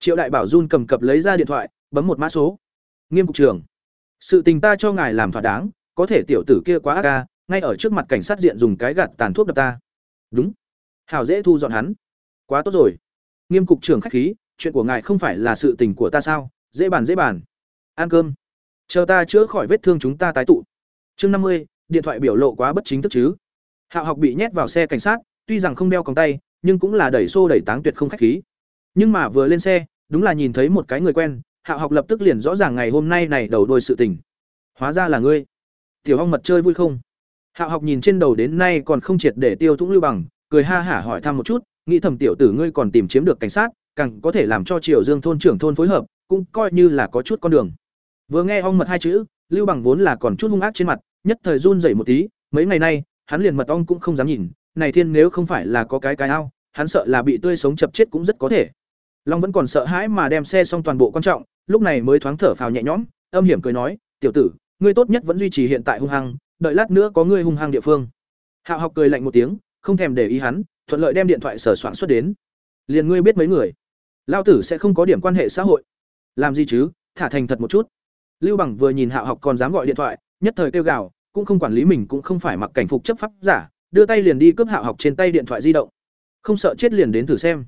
triệu đại bảo run cầm cập lấy ra điện thoại, bấm một mã số. Nghiêm cục trưởng, sự tình ta cho ngài làm thỏa đáng, có thể tiểu tử kia quá ác ca, ngay ở trước mặt cảnh sát diện dùng cái gạt tàn thuốc đập ta. Đúng. Hảo dễ thu dọn hắn. Quá tốt rồi. Nghiêm cục trưởng khách khí, chuyện của ngài không phải là sự tình của ta sao? Dễ bàn dễ bàn. Ăn cơm. Chờ ta chữa khỏi vết thương chúng ta tái tụ. Chương năm mươi, điện thoại biểu lộ quá bất chính thức chứ? Hạo học bị nhét vào xe cảnh sát, tuy rằng không đeo còng tay, nhưng cũng là đẩy xô đẩy táng tuyệt không khách khí nhưng mà vừa lên xe, đúng là nhìn thấy một cái người quen hạo học lập tức liền rõ ràng ngày hôm nay này đầu đôi sự tình. Hóa ra là ngươi. Tiểu hong mật chơi vui không? Hạo học nhìn trên đầu đến nay còn không triệt để tiêu thũng lưu bằng, cười ha hả hỏi thăm một chút, nghĩ thầm tiểu tử ngươi còn tìm chiếm được cảnh sát, càng có thể làm cho triều dương thôn trưởng thôn phối hợp, cũng coi như là có chút con đường. Vừa nghe ong mật hai chữ, lưu bằng vốn là còn chút hung ác trên mặt, nhất thời run rẩy một tí, mấy ngày nay, hắn liền mật ong cũng không dám nhìn, này thiên nếu không phải là có cái cái ao, hắn sợ là bị tươi sống chập chết cũng rất có thể long vẫn còn sợ hãi mà đem xe xong toàn bộ quan trọng, lúc này mới thoáng thở phào nhẹ nhõm, âm hiểm cười nói, tiểu tử, ngươi tốt nhất vẫn duy trì hiện tại hung hăng, đợi lát nữa có ngươi hung hăng địa phương. Hạo học cười lạnh một tiếng, không thèm để ý hắn, thuận lợi đem điện thoại sở soạn xuất đến. Liền ngươi biết mấy người? Lao tử sẽ không có điểm quan hệ xã hội. Làm gì chứ? Thả thành thật một chút. Lưu bằng vừa nhìn hạo học còn dám gọi điện thoại, nhất thời kêu gào, cũng không quản lý mình cũng không phải mặc cảnh phục chấp pháp giả, đưa tay liền đi cướp hạo học trên tay điện thoại di động. Không sợ chết liền đến thử xem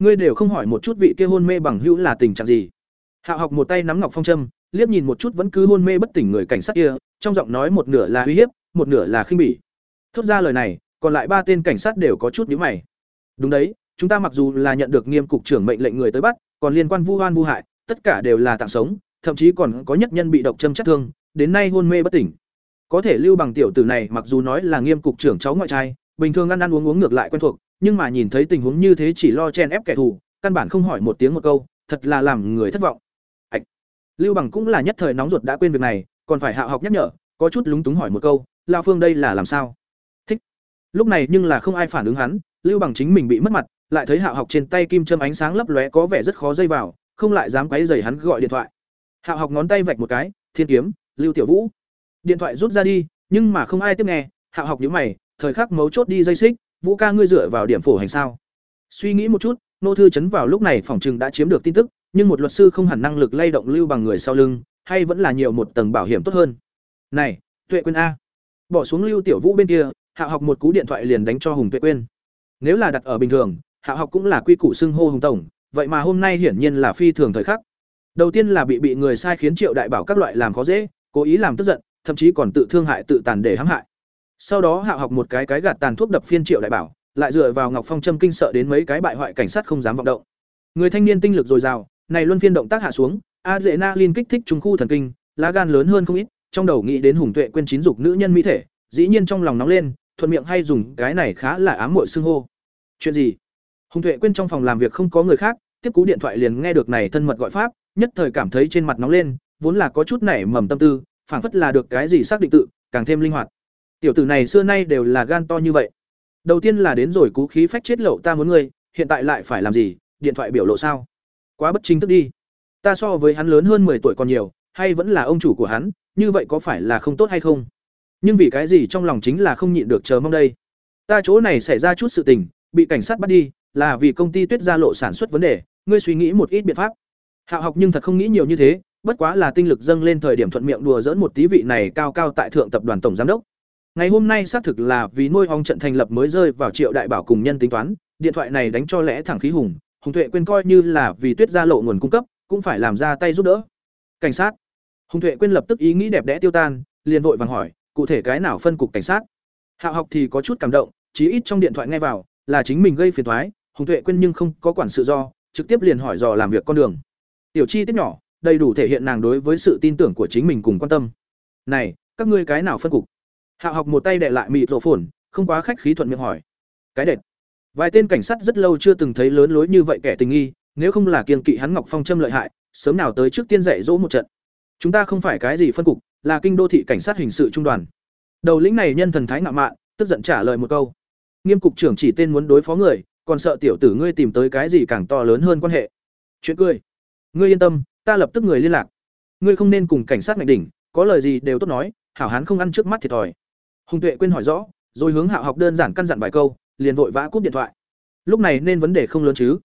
ngươi đều không hỏi một chút vị kia hôn mê bằng hữu là tình trạng gì. Hạo học một tay nắm ngọc phong trâm, liếc nhìn một chút vẫn cứ hôn mê bất tỉnh người cảnh sát kia trong giọng nói một nửa là uy hiếp một nửa là khinh bỉ. Thốt ra lời này còn lại ba tên cảnh sát đều có chút nhíu mày. Đúng đấy chúng ta mặc dù là nhận được nghiêm cục trưởng mệnh lệnh người tới bắt còn liên quan vu oan vu hại tất cả đều là tạng sống thậm chí còn có nhất nhân bị độc châm chất thương đến nay hôn mê bất tỉnh. Có thể lưu bằng tiểu tử này mặc dù nói là nghiêm cục trưởng cháu ngoại trai bình thường ăn ăn uống uống ngược lại quen thuộc nhưng mà nhìn thấy tình huống như thế chỉ lo chen ép kẻ thù, căn bản không hỏi một tiếng một câu, thật là làm người thất vọng. Ảch. lưu bằng cũng là nhất thời nóng ruột đã quên việc này, còn phải hạ học nhắc nhở, có chút lúng túng hỏi một câu lao phương đây là làm sao? Thích. Lúc này nhưng là không ai phản ứng hắn, lưu bằng chính mình bị mất mặt, lại thấy hạ học trên tay kim châm ánh sáng lấp lóe có vẻ rất khó dây vào, không lại dám quấy dày hắn gọi điện thoại. Hạ học ngón tay vạch một cái, thiên kiếm, lưu tiểu vũ. Điện thoại rút ra đi, nhưng mà không ai tiếp nghe, hạ học nhíu mày, thời khắc mấu chốt đi dây xích vũ ca ngươi dựa vào điểm phổ hành sao? Suy nghĩ một chút, nô thư chấn vào lúc này phòng chừng đã chiếm được tin tức, nhưng một luật sư không hẳn năng lực lay động lưu bằng người sau lưng, hay vẫn là nhiều một tầng bảo hiểm tốt hơn. Này, tuệ quên a. Bỏ xuống lưu tiểu vũ bên kia, hạ học một cú điện thoại liền đánh cho hùng tuệ quên nếu là đặt ở bình thường, hạ học cũng là quy củ xưng hô hùng tổng, vậy mà hôm nay hiển nhiên là phi thường thời khắc. Đầu tiên là bị bị người sai khiến triệu đại bảo các loại làm khó dễ, cố ý làm tức giận, thậm chí còn tự thương hại tự tàn để hãm hại sau đó hạ học một cái cái gạt tàn thuốc đập phiên triệu đại bảo, lại dựa vào ngọc phong châm kinh sợ đến mấy cái bại hoại cảnh sát không dám vọng động. Người thanh niên tinh lực dồi dào, này luân phiên động tác hạ xuống, adrenaline kích thích trung khu thần kinh, lá gan lớn hơn không ít, trong đầu nghĩ đến hùng tuệ quên chín dục nữ nhân mỹ thể, dĩ nhiên trong lòng nóng lên, thuận miệng hay dùng cái này khá là ám muội xưng hô. Chuyện gì? Hùng tuệ quên trong phòng làm việc không có người khác, tiếp cú điện thoại liền nghe được này thân mật gọi pháp, nhất thời cảm thấy trên mặt nóng lên, vốn là có chút nảy mầm tâm tư, phảng phất là được cái gì xác định tự, càng thêm linh hoạt tiểu tử này xưa nay đều là gan to như vậy. Đầu tiên là đến rồi cú khí phách chết lậu ta muốn ngươi, hiện tại lại phải làm gì, điện thoại biểu lộ sao? Quá bất chính thức đi. Ta so với hắn lớn hơn 10 tuổi còn nhiều, hay vẫn là ông chủ của hắn, như vậy có phải là không tốt hay không? Nhưng vì cái gì trong lòng chính là không nhịn được chờ mong đây? Ta chỗ này xảy ra chút sự tình, bị cảnh sát bắt đi, là vì công ty tuyết gia lộ sản xuất vấn đề, ngươi suy nghĩ một ít biện pháp. Hạo học nhưng thật không nghĩ nhiều như thế, bất quá là tinh lực dâng lên thời điểm thuận miệng đùa dỡn một tí vị này cao cao tại thượng tập đoàn tổng giám đốc ngày hôm nay xác thực là vì nuôi ong trận thành lập mới rơi vào triệu đại bảo cùng nhân tính toán, điện thoại này đánh cho lẽ thẳng khí hùng hùng tuệ quên coi như là vì tuyết ra lộ nguồn cung cấp, cũng phải làm ra tay giúp đỡ. Cảnh sát. Hùng tuệ quên lập tức ý nghĩ đẹp đẽ tiêu tan, liền vội vàng hỏi, cụ thể cái nào phân cục cảnh sát? Hạ học thì có chút cảm động, chí ít trong điện thoại nghe vào, là chính mình gây phiền thoái hùng tuệ quên nhưng không có quản sự do, trực tiếp liền hỏi dò làm việc con đường. Tiểu chi tiết nhỏ, đầy đủ thể hiện nàng đối với sự tin tưởng của chính mình cùng quan tâm. Này, các ngươi cái nào phân cục? Hạ học một tay đệ lại mịt rổ phồn, không quá khách khí thuận miệng hỏi. Cái đệt. Vài tên cảnh sát rất lâu chưa từng thấy lớn lối như vậy kẻ tình nghi, nếu không là kiên kỵ hắn ngọc phong châm lợi hại, sớm nào tới trước tiên dạy dỗ một trận. Chúng ta không phải cái gì phân cục, là kinh đô thị cảnh sát hình sự trung đoàn. Đầu lĩnh này nhân thần thái ngạo mạn, tức giận trả lời một câu. Nghiêm cục trưởng chỉ tên muốn đối phó người, còn sợ tiểu tử ngươi tìm tới cái gì càng to lớn hơn quan hệ. Chuyện cười. Ngươi yên tâm, ta lập tức người liên lạc. Ngươi không nên cùng cảnh sát ngạch đỉnh, có lời gì đều tốt nói, hảo hán không ăn trước mắt thiệt thòi hùng tuệ quên hỏi rõ, rồi hướng hạo học đơn giản căn dặn vài câu, liền vội vã cúp điện thoại. Lúc này nên vấn đề không lớn chứ?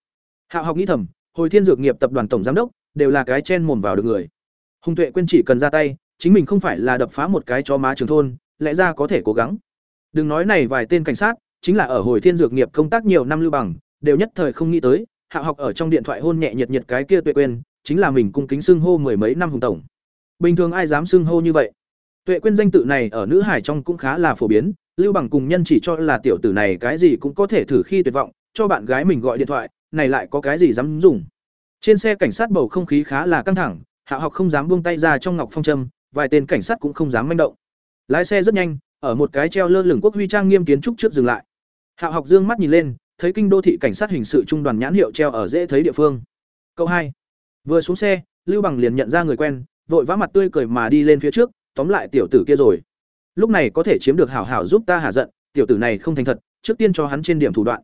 Hạo học nghĩ thầm, hồi thiên dược nghiệp tập đoàn tổng giám đốc, đều là cái chen mồm vào được người. Hùng tuệ quên chỉ cần ra tay, chính mình không phải là đập phá một cái cho má trường thôn, lẽ ra có thể cố gắng. Đừng nói này vài tên cảnh sát, chính là ở hồi thiên dược nghiệp công tác nhiều năm lưu bằng, đều nhất thời không nghĩ tới, Hạo học ở trong điện thoại hôn nhẹ nhiệt nhiệt cái kia tuệ quên, chính là mình cung kính xưng hô mười mấy năm hùng tổng. Bình thường ai dám xưng hô như vậy? Tuệ quên danh tự này ở nữ hải trong cũng khá là phổ biến lưu bằng cùng nhân chỉ cho là tiểu tử này cái gì cũng có thể thử khi tuyệt vọng cho bạn gái mình gọi điện thoại này lại có cái gì dám dùng. Trên xe cảnh sát bầu không khí khá là căng thẳng hạ học không dám buông tay ra trong ngọc phong châm, vài tên cảnh sát cũng không dám manh động. Lái xe rất nhanh ở một cái treo lơ lửng quốc huy trang nghiêm kiến trúc trước dừng lại. Hạ học dương mắt nhìn lên thấy kinh đô thị cảnh sát hình sự trung đoàn nhãn hiệu treo ở dễ thấy địa phương. Câu hai. Vừa xuống xe lưu bằng liền nhận ra người quen vội vã mặt tươi cười mà đi lên phía trước tóm lại tiểu tử kia rồi. Lúc này có thể chiếm được hảo hảo giúp ta hạ giận, tiểu tử này không thành thật, trước tiên cho hắn trên điểm thủ đoạn.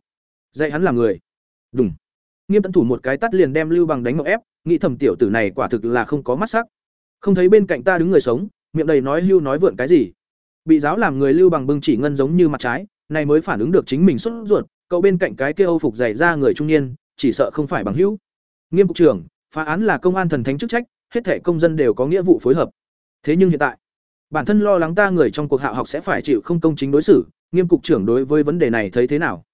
Dạy hắn làm người. Đúng nghiêm tấn thủ một cái tắt liền đem lưu bằng đánh ngọc ép, nghĩ thầm tiểu tử này quả thực là không có mắt sắc. Không thấy bên cạnh ta đứng người sống, miệng đầy nói hưu nói vượn cái gì. Bị giáo làm người lưu bằng bưng chỉ ngân giống như mặt trái, này mới phản ứng được chính mình xuất ruột, cậu bên cạnh cái kia âu phục dày ra người trung niên, chỉ sợ không phải bằng hữu. Nghiêm cục trưởng, phá án là công an thần thánh chức trách, hết thể công dân đều có nghĩa vụ phối hợp. Thế nhưng hiện tại bản thân lo lắng ta người trong cuộc hạo học sẽ phải chịu không công chính đối xử, nghiêm cục trưởng đối với vấn đề này thấy thế nào?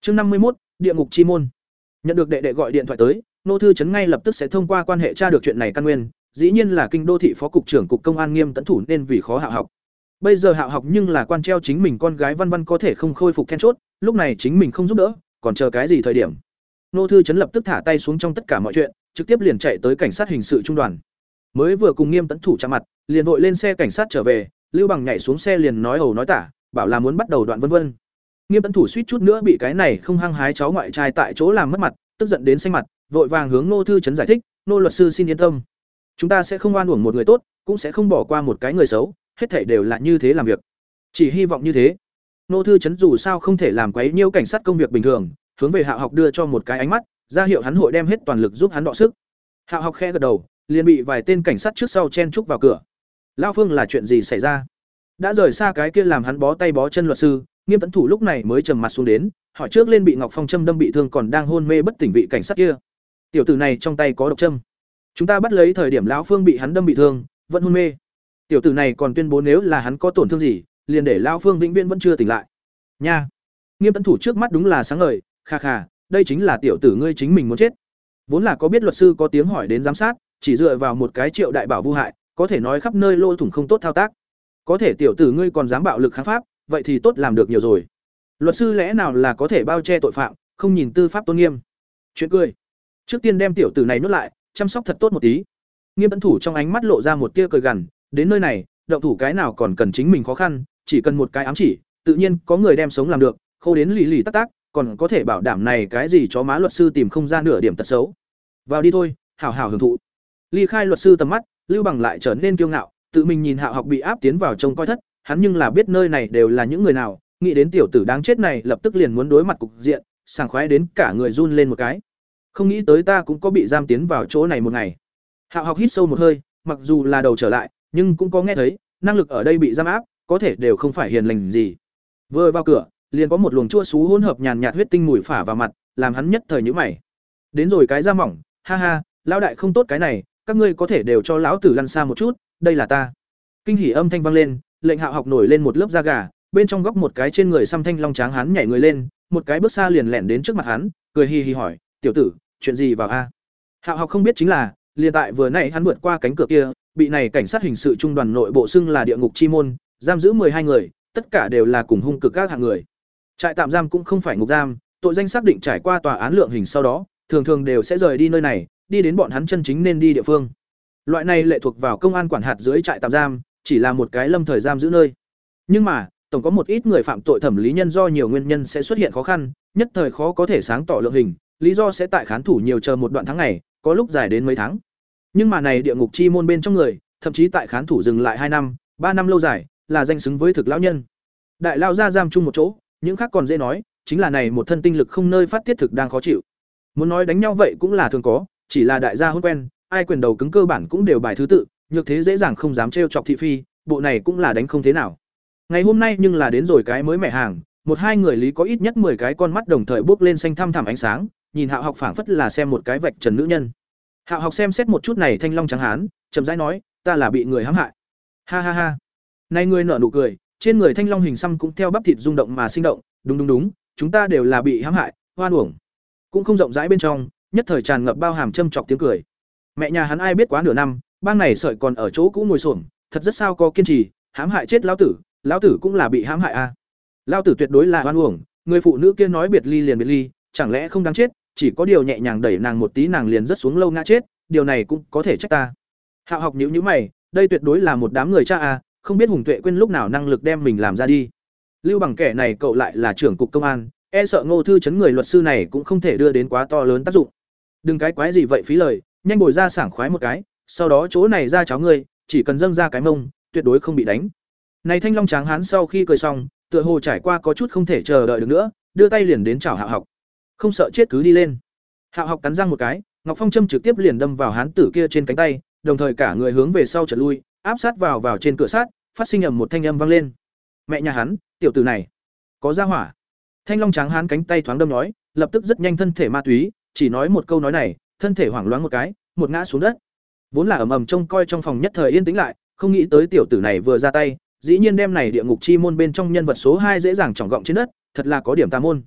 Chương năm mươi một địa ngục chi môn. Nhận được đệ đệ gọi điện thoại tới, nô thư chấn ngay lập tức sẽ thông qua quan hệ tra được chuyện này căn nguyên, dĩ nhiên là kinh đô thị phó cục trưởng cục công an nghiêm tấn thủ nên vì khó hạo học. Bây giờ hạo học nhưng là quan treo chính mình con gái văn văn có thể không khôi phục then chốt, lúc này chính mình không giúp đỡ, còn chờ cái gì thời điểm? Nô thư chấn lập tức thả tay xuống trong tất cả mọi chuyện, trực tiếp liền chạy tới cảnh sát hình sự trung đoàn mới vừa cùng nghiêm tấn thủ chạm mặt, liền vội lên xe cảnh sát trở về, lưu bằng nhảy xuống xe liền nói ầu nói tả, bảo là muốn bắt đầu đoạn vân vân. Nghiêm tấn thủ suýt chút nữa bị cái này không hăng hái cháu ngoại trai tại chỗ làm mất mặt, tức giận đến xanh mặt, vội vàng hướng nô thư chấn giải thích nô luật sư xin yên tâm. Chúng ta sẽ không oan uổng một người tốt, cũng sẽ không bỏ qua một cái người xấu, hết thảy đều là như thế làm việc. Chỉ hy vọng như thế. Nô thư chấn dù sao không thể làm quấy nhiêu cảnh sát công việc bình thường, hướng về hạ học đưa cho một cái ánh mắt, ra hiệu hắn hội đem hết toàn lực giúp hắn đọ sức. Hạ học khe gật đầu liền bị vài tên cảnh sát trước sau chen trúc vào cửa. Lao phương là chuyện gì xảy ra? Đã rời xa cái kia làm hắn bó tay bó chân luật sư, nghiêm tấn thủ lúc này mới trầm mặt xuống đến, hỏi trước lên bị ngọc phong châm đâm bị thương còn đang hôn mê bất tỉnh vị cảnh sát kia. Tiểu tử này trong tay có độc châm. Chúng ta bắt lấy thời điểm lão phương bị hắn đâm bị thương, vẫn hôn mê. Tiểu tử này còn tuyên bố nếu là hắn có tổn thương gì, liền để lão phương vĩnh viễn vẫn chưa tỉnh lại. Nha. Nghiêm tấn thủ trước mắt đúng là sáng ngời, kha kha, đây chính là tiểu tử ngươi chính mình muốn chết. Vốn là có biết luật sư có tiếng hỏi đến giám sát chỉ dựa vào một cái triệu đại bảo vu hại, có thể nói khắp nơi lô thủng không tốt thao tác. Có thể tiểu tử ngươi còn dám bạo lực kháng pháp, vậy thì tốt làm được nhiều rồi. Luật sư lẽ nào là có thể bao che tội phạm, không nhìn tư pháp tôn nghiêm? Chuyện cười. Trước tiên đem tiểu tử này nuốt lại, chăm sóc thật tốt một tí. Nghiêm tấn thủ trong ánh mắt lộ ra một tia cười gằn, đến nơi này, động thủ cái nào còn cần chính mình khó khăn, chỉ cần một cái ám chỉ, tự nhiên có người đem sống làm được, khâu đến lì lì tắc tác còn có thể bảo đảm này cái gì cho má luật sư tìm không ra nửa điểm tật xấu. Vào đi thôi, hảo hảo hưởng thụ ly khai luật sư tầm mắt, lưu bằng lại trở nên kiêu ngạo, tự mình nhìn hạ học bị áp tiến vào trông coi thất, hắn nhưng là biết nơi này đều là những người nào, nghĩ đến tiểu tử đáng chết này lập tức liền muốn đối mặt cục diện, sảng khoái đến cả người run lên một cái. Không nghĩ tới ta cũng có bị giam tiến vào chỗ này một ngày. Hạ học hít sâu một hơi, mặc dù là đầu trở lại, nhưng cũng có nghe thấy, năng lực ở đây bị giam áp, có thể đều không phải hiền lành gì. Vừa vào cửa, liền có một luồng chua xú hỗn hợp nhàn nhạt huyết tinh mùi phả vào mặt, làm hắn nhất thời nhữ mày. Đến rồi cái da mỏng, ha ha, lão đại không tốt cái này các ngươi có thể đều cho lão tử lăn xa một chút, đây là ta. Kinh hỉ âm thanh vang lên, lệnh hạo học nổi lên một lớp da gà, bên trong góc một cái trên người xăm thanh long tráng hắn nhảy người lên, một cái bước xa liền lẻn đến trước mặt hắn, cười hì hì hỏi, tiểu tử, chuyện gì vào a? Hạo học không biết chính là, liền tại vừa nãy hắn vượt qua cánh cửa kia, bị này cảnh sát hình sự trung đoàn nội bộ xưng là địa ngục chi môn, giam giữ hai người, tất cả đều là cùng hung cực các hạng người. Trại tạm giam cũng không phải ngục giam, tội danh xác định trải qua tòa án lượng hình sau đó, thường thường đều sẽ rời đi nơi này đi đến bọn hắn chân chính nên đi địa phương. Loại này lệ thuộc vào công an quản hạt dưới trại tạm giam, chỉ là một cái lâm thời giam giữ nơi. Nhưng mà, tổng có một ít người phạm tội thẩm lý nhân do nhiều nguyên nhân sẽ xuất hiện khó khăn, nhất thời khó có thể sáng tỏ lượng hình, lý do sẽ tại khán thủ nhiều chờ một đoạn tháng ngày, có lúc dài đến mấy tháng. Nhưng mà này địa ngục chi môn bên trong người, thậm chí tại khán thủ dừng lại hai năm, ba năm lâu dài, là danh xứng với thực lão nhân. Đại lao ra giam chung một chỗ, những khác còn dễ nói, chính là này một thân tinh lực không nơi phát tiết thực đang khó chịu. Muốn nói đánh nhau vậy cũng là thường có chỉ là đại gia hôn quen ai quyền đầu cứng cơ bản cũng đều bài thứ tự nhược thế dễ dàng không dám trêu chọc thị phi bộ này cũng là đánh không thế nào ngày hôm nay nhưng là đến rồi cái mới mẻ hàng một hai người lý có ít nhất 10 cái con mắt đồng thời bốc lên xanh thăm thẳm ánh sáng nhìn Hạo học phảng phất là xem một cái vạch trần nữ nhân. Hạo học xem xét một chút này thanh long trắng hán, chậm rãi nói, ta là bị người hãm hại. Ha ha ha. Này người nở nụ cười, trên người thanh long hình xăm cũng theo bắp thịt rung động mà sinh động, đúng đúng đúng, chúng ta đều là bị hãm hại, hoan uổng. Cũng không rộng rãi bên trong, nhất thời tràn ngập bao hàm châm chọc tiếng cười. Mẹ nhà hắn ai biết quá nửa năm, bang này sợi còn ở chỗ cũ ngồi xổm, thật rất sao có kiên trì, hãm hại chết lão tử, lão tử cũng là bị hãm hại a. À. Lão tử tuyệt đối là hoan uổng, người phụ nữ kia nói biệt ly liền biệt ly, chẳng lẽ không đáng chết, chỉ có điều nhẹ nhàng đẩy nàng một tí nàng liền rất xuống lâu ngã chết, điều này cũng có thể trách ta. Hạo học nhíu nhíu mày, đây tuyệt đối là một đám người cha a, không biết Hùng Tuệ quên lúc nào năng lực đem mình làm ra đi. Lưu bằng kẻ này cậu lại là trưởng cục công an, e sợ Ngô thư chấn người luật sư này cũng không thể đưa đến quá to lớn tác dụng. Đừng cái quái gì vậy phí lời, nhanh bồi ra sảng khoái một cái, sau đó chỗ này ra cháo ngươi, chỉ cần dâng ra cái mông, tuyệt đối không bị đánh. Này Thanh Long Tráng hán sau khi cười xong, tựa hồ trải qua có chút không thể chờ đợi được nữa, đưa tay liền đến chào Hạo học. Không sợ chết cứ đi lên. Hạo học cắn răng một cái, Ngọc Phong châm trực tiếp liền đâm vào hán tử kia trên cánh tay, đồng thời cả người hướng về sau trượt lui, áp sát vào vào trên cửa sát, phát sinh ầm một thanh âm vang lên. Mẹ nhà hắn, tiểu tử này, có ra hỏa. Thanh Long Tráng hán cánh tay thoáng đâm nói, lập tức rất nhanh thân thể ma túy, chỉ nói một câu nói này, thân thể hoảng loáng một cái, một ngã xuống đất. Vốn là ầm ầm trông coi trong phòng nhất thời yên tĩnh lại, không nghĩ tới tiểu tử này vừa ra tay, dĩ nhiên đem này địa ngục chi môn bên trong nhân vật số hai dễ dàng trọng gọng trên đất, thật là có điểm tà môn.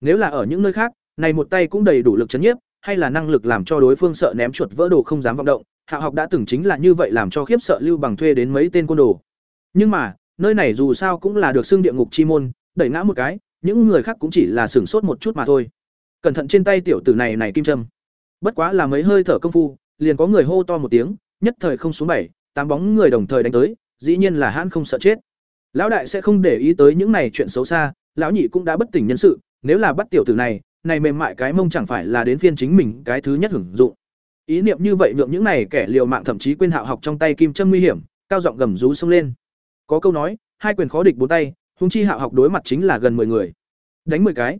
Nếu là ở những nơi khác, này một tay cũng đầy đủ lực chấn nhiếp, hay là năng lực làm cho đối phương sợ ném chuột vỡ đồ không dám vọng động, Hạ học đã từng chính là như vậy làm cho khiếp sợ Lưu Bằng thuê đến mấy tên côn đồ. Nhưng mà, nơi này dù sao cũng là được xưng địa ngục chi môn, đẩy ngã một cái, những người khác cũng chỉ là sửng sốt một chút mà thôi. Cẩn thận trên tay tiểu tử này này kim châm. Bất quá là mấy hơi thở công phu, liền có người hô to một tiếng, nhất thời không xuống bảy, tám bóng người đồng thời đánh tới, dĩ nhiên là hãn không sợ chết. Lão đại sẽ không để ý tới những này chuyện xấu xa, lão nhị cũng đã bất tỉnh nhân sự, nếu là bắt tiểu tử này, này mềm mại cái mông chẳng phải là đến phiên chính mình cái thứ nhất hưởng dụng. Ý niệm như vậy nhượng những này kẻ liều mạng thậm chí quên hạo học trong tay kim châm nguy hiểm, cao giọng gầm rú xông lên. Có câu nói, hai quyền khó địch bốn tay, huống chi hạo học đối mặt chính là gần 10 người. Đánh 10 cái.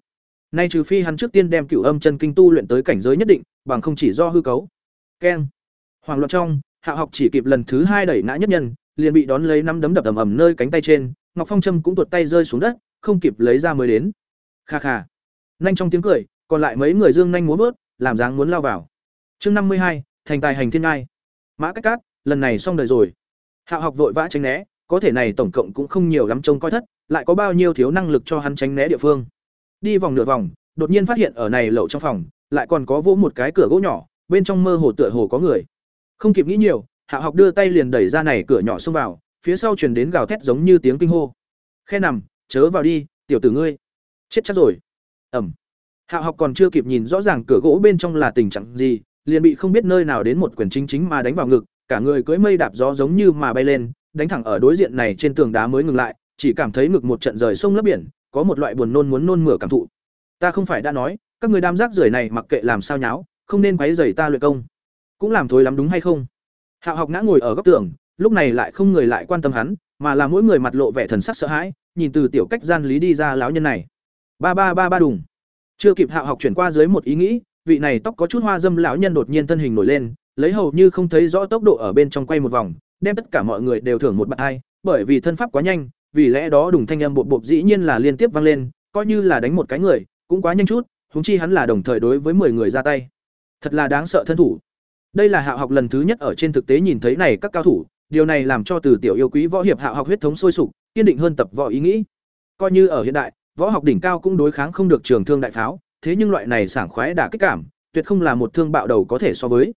Nay trừ phi hắn trước tiên đem cửu âm chân kinh tu luyện tới cảnh giới nhất định, bằng không chỉ do hư cấu. Keng. Hoàng loạn trong, hạo học chỉ kịp lần thứ hai đẩy ngã nhất nhân, liền bị đón lấy năm đấm đập ầm ầm nơi cánh tay trên, Ngọc Phong Trâm cũng tuột tay rơi xuống đất, không kịp lấy ra mới đến. Kha kha. Nhanh trong tiếng cười, còn lại mấy người dương nhanh muốn vớt, làm dáng muốn lao vào. Chương năm mươi hai, thành tài hành thiên ngai. Mã Cách Cát, lần này xong đời rồi. Hạo học vội vã tránh né, có thể này tổng cộng cũng không nhiều lắm trông coi thất, lại có bao nhiêu thiếu năng lực cho hắn tránh né địa phương. Đi vòng nửa vòng, đột nhiên phát hiện ở này lậu trong phòng, lại còn có vỗ một cái cửa gỗ nhỏ, bên trong mơ hồ tựa hồ có người. Không kịp nghĩ nhiều, hạ học đưa tay liền đẩy ra này cửa nhỏ xông vào, phía sau truyền đến gào thét giống như tiếng kinh hô. Khe nằm, chớ vào đi, tiểu tử ngươi. Chết chắc rồi. Ẩm. Hạ học còn chưa kịp nhìn rõ ràng cửa gỗ bên trong là tình trạng gì, liền bị không biết nơi nào đến một quyền chính chính mà đánh vào ngực, cả người cưỡi mây đạp gió giống như mà bay lên, đánh thẳng ở đối diện này trên tường đá mới ngừng lại, chỉ cảm thấy ngực một trận rời sông lấp biển, có một loại buồn nôn muốn nôn mửa cảm thụ. Ta không phải đã nói, các người đam giác rưởi này mặc kệ làm sao nháo, không nên quấy rầy ta luyện công. Cũng làm thối lắm đúng hay không? Hạo học ngã ngồi ở góc tường, lúc này lại không người lại quan tâm hắn, mà là mỗi người mặt lộ vẻ thần sắc sợ hãi, nhìn từ tiểu cách gian lý đi ra lão nhân này. Ba ba ba ba đùng. Chưa kịp Hạo học chuyển qua dưới một ý nghĩ, vị này tóc có chút hoa dâm lão nhân đột nhiên thân hình nổi lên, lấy hầu như không thấy rõ tốc độ ở bên trong quay một vòng, đem tất cả mọi người đều thưởng một bạt hai, bởi vì thân pháp quá nhanh, vì lẽ đó đùng thanh âm bộp bộp dĩ nhiên là liên tiếp vang lên, coi như là đánh một cái người, cũng quá nhanh chút, huống chi hắn là đồng thời đối với 10 người ra tay. Thật là đáng sợ thân thủ. Đây là Hạo học lần thứ nhất ở trên thực tế nhìn thấy này các cao thủ, điều này làm cho từ tiểu yêu quý võ hiệp Hạo học huyết thống sôi sục, kiên định hơn tập võ ý nghĩ. Coi như ở hiện đại, võ học đỉnh cao cũng đối kháng không được trường thương đại pháo, thế nhưng loại này sảng khoái đả kích cảm, tuyệt không là một thương bạo đầu có thể so với.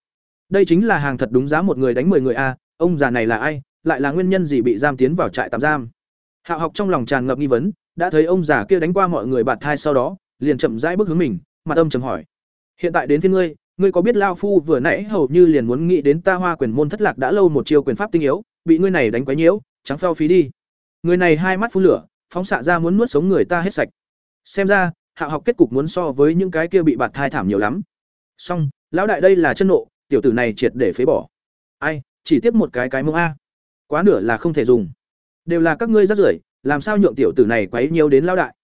Đây chính là hàng thật đúng giá một người đánh 10 người a, ông già này là ai, lại là nguyên nhân gì bị giam tiến vào trại tạm giam. Hạo học trong lòng tràn ngập nghi vấn, đã thấy ông già kia đánh qua mọi người bạt thai sau đó, liền chậm rãi bước hướng mình, mặt âm trầm hỏi: "Hiện tại đến phiên ngươi, ngươi có biết lão phu vừa nãy hầu như liền muốn nghĩ đến ta Hoa quyền môn thất lạc đã lâu một chiêu quyền pháp tinh yếu, bị ngươi này đánh quá nhiễu, trắng phao phí đi." Người này hai mắt phun lửa, phóng xạ ra muốn nuốt sống người ta hết sạch. Xem ra, Hạo học kết cục muốn so với những cái kia bị bạt thai thảm nhiều lắm. Song, lão đại đây là chân nộ, tiểu tử này triệt để phế bỏ. Ai, chỉ tiếp một cái cái mông a. Quá nửa là không thể dùng. Đều là các ngươi rác rưởi, làm sao nhượng tiểu tử này quấy nhiều đến lao đại?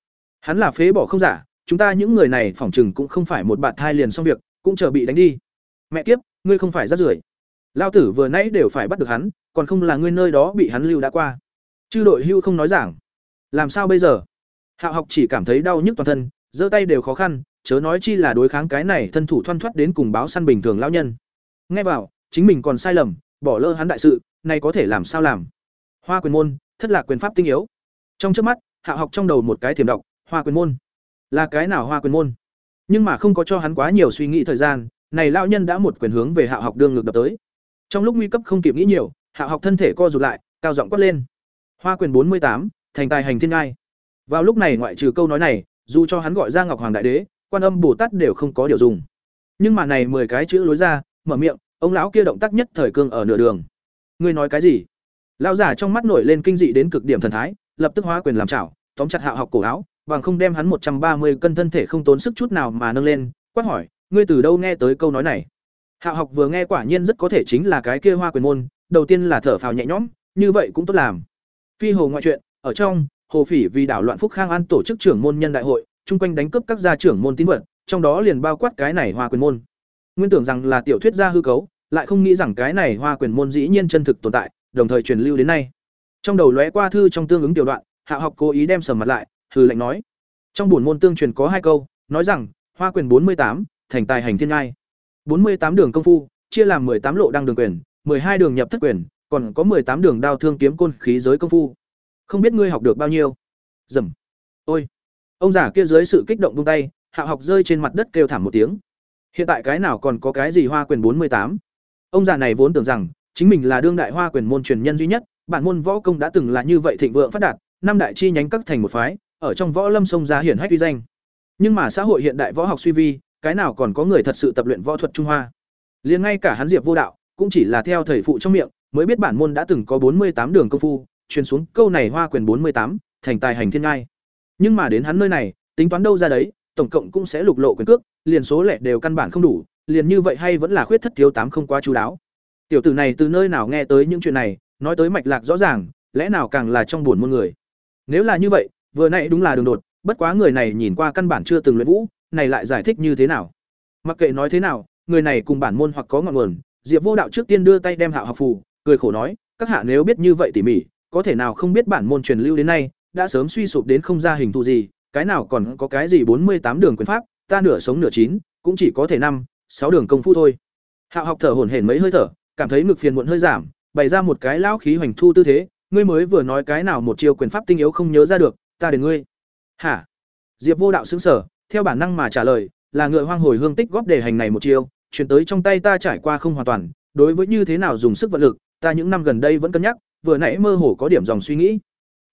Hắn là phế bỏ không giả, chúng ta những người này phỏng chừng cũng không phải một bạn thai liền xong việc, cũng chờ bị đánh đi. Mẹ kiếp, ngươi không phải rác rưởi. lao tử vừa nãy đều phải bắt được hắn, còn không là ngươi nơi đó bị hắn lưu đã qua. Chư đội hưu không nói giảng. Làm sao bây giờ? Hạo học chỉ cảm thấy đau nhức toàn thân, giơ tay đều khó khăn, chớ nói chi là đối kháng cái này thân thủ thoăn thoắt đến cùng báo săn bình thường lão nhân. Nghe vào, chính mình còn sai lầm, bỏ lỡ hắn đại sự, này có thể làm sao làm? Hoa quyền môn, thất lạc quyền pháp tinh yếu. Trong trước mắt, Hạ học trong đầu một cái thiểm đọc, Hoa quyền môn. Là cái nào Hoa quyền môn? Nhưng mà không có cho hắn quá nhiều suy nghĩ thời gian, này lão nhân đã một quyền hướng về Hạ học đương ngược đập tới. Trong lúc nguy cấp không kịp nghĩ nhiều, Hạ học thân thể co rụt lại, cao giọng quát lên. Hoa quyền bốn mươi tám, thành tài hành thiên ngai. Vào lúc này ngoại trừ câu nói này, dù cho hắn gọi ra Ngọc Hoàng đại đế, Quan Âm Bồ Tát đều không có điều dùng. Nhưng mà này mười cái chữ lối ra, mở miệng, ông lão kia động tác nhất thời cương ở nửa đường. Ngươi nói cái gì? Lão giả trong mắt nổi lên kinh dị đến cực điểm thần thái, lập tức hóa quyền làm chảo, tóm chặt Hạ học cổ áo, bằng không đem hắn một trăm ba mươi cân thân thể không tốn sức chút nào mà nâng lên, quát hỏi, ngươi từ đâu nghe tới câu nói này? Hạ học vừa nghe quả nhiên rất có thể chính là cái kia hoa quyền môn, đầu tiên là thở phào nhẹ nhõm, như vậy cũng tốt làm. Phi hồ ngoại truyện, ở trong, Hồ Phỉ vì đảo loạn Phúc Khang An tổ chức trưởng môn nhân đại hội, chung quanh đánh cướp các gia trưởng môn tín vật, trong đó liền bao quát cái này Hoa Quyền môn. Nguyên tưởng rằng là tiểu thuyết gia hư cấu, lại không nghĩ rằng cái này Hoa Quyền môn dĩ nhiên chân thực tồn tại, đồng thời truyền lưu đến nay. Trong đầu lóe qua thư trong tương ứng tiểu đoạn, Hạ học cố ý đem sầm mặt lại, hừ lạnh nói: "Trong buồn môn tương truyền có hai câu, nói rằng Hoa Quyền bốn mươi tám, thành tài hành thiên ngai. bốn mươi tám đường công phu, chia làm tám lộ đăng đường quyền, hai đường nhập thất quyền, còn có tám đường đao thương kiếm côn khí giới công phu. Không biết ngươi học được bao nhiêu?" Rầm. Ôi. Ông già kia dưới sự kích động buông tay, Hạ học rơi trên mặt đất kêu thảm một tiếng. Hiện tại cái nào còn có cái gì hoa quyền bốn mươi tám? Ông già này vốn tưởng rằng chính mình là đương đại hoa quyền môn truyền nhân duy nhất, bản môn võ công đã từng là như vậy thịnh vượng phát đạt, năm đại chi nhánh các thành một phái, ở trong võ lâm sông ra hiển hách uy danh. Nhưng mà xã hội hiện đại võ học suy vi, cái nào còn có người thật sự tập luyện võ thuật Trung Hoa? Liền ngay cả hắn Diệp Vô Đạo, cũng chỉ là theo thầy phụ trong miệng, mới biết bản môn đã từng có bốn mươi tám đường công phu, truyền xuống câu này hoa quyền bốn mươi tám, thành tài hành thiên ngai. Nhưng mà đến hắn nơi này, tính toán đâu ra đấy, tổng cộng cũng sẽ lục lộ quyền cước, liền số lẻ đều căn bản không đủ, liền như vậy hay vẫn là khuyết thất thiếu tám không quá chú đáo. Tiểu tử này từ nơi nào nghe tới những chuyện này, nói tới mạch lạc rõ ràng, lẽ nào càng là trong buồn môn người. Nếu là như vậy, vừa nãy đúng là đường đột, bất quá người này nhìn qua căn bản chưa từng luyện vũ, này lại giải thích như thế nào? Mặc kệ nói thế nào, người này cùng bản môn hoặc có ngọn nguồn, Diệp Vô Đạo trước tiên đưa tay đem Hạo học phù, cười khổ nói, các hạ nếu biết như vậy tỉ mỉ, có thể nào không biết bản môn truyền lưu đến nay, đã sớm suy sụp đến không ra hình thù gì, cái nào còn có cái gì bốn mươi tám đường quyền pháp, ta nửa sống nửa chín, cũng chỉ có thể năm, sáu đường công phu thôi. Hạo học thở hổn hển mấy hơi thở, cảm thấy ngực phiền muộn hơi giảm, bày ra một cái lão khí hoành thu tư thế, ngươi mới vừa nói cái nào một chiêu quyền pháp tinh yếu không nhớ ra được, ta đến ngươi. Hả? Diệp Vô Đạo sững sờ, theo bản năng mà trả lời, là ngựa hoang hồi hương tích góp để hành này một chiêu, truyền tới trong tay ta trải qua không hoàn toàn, đối với như thế nào dùng sức vận lực, ta những năm gần đây vẫn cân nhắc, vừa nãy mơ hồ có điểm dòng suy nghĩ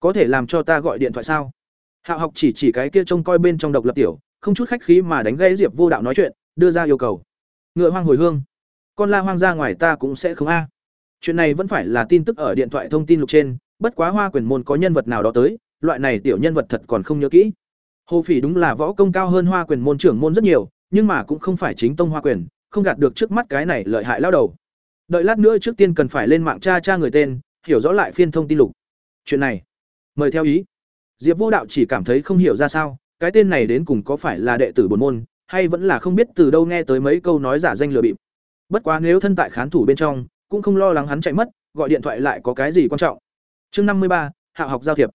có thể làm cho ta gọi điện thoại sao hạ học chỉ chỉ cái kia trông coi bên trong độc lập tiểu không chút khách khí mà đánh gãy diệp vô đạo nói chuyện đưa ra yêu cầu ngựa hoang hồi hương con la hoang ra ngoài ta cũng sẽ không a. Chuyện này vẫn phải là tin tức ở điện thoại thông tin lục trên, bất quá hoa quyền môn có nhân vật nào đó tới, loại này tiểu nhân vật thật còn không nhớ kỹ. Hồ phỉ đúng là võ công cao hơn hoa quyền môn trưởng môn rất nhiều, nhưng mà cũng không phải chính tông hoa quyền, không gạt được trước mắt cái này lợi hại lao đầu. Đợi lát nữa trước tiên cần phải lên mạng tra tra người tên, hiểu rõ lại phiên thông tin lục. Chuyện này, mời theo ý. Diệp vô đạo chỉ cảm thấy không hiểu ra sao, cái tên này đến cùng có phải là đệ tử bồn môn, hay vẫn là không biết từ đâu nghe tới mấy câu nói giả danh lừa bịp bất quá nếu thân tại khán thủ bên trong, cũng không lo lắng hắn chạy mất, gọi điện thoại lại có cái gì quan trọng. Chương năm mươi ba, hạ học giao thiệp.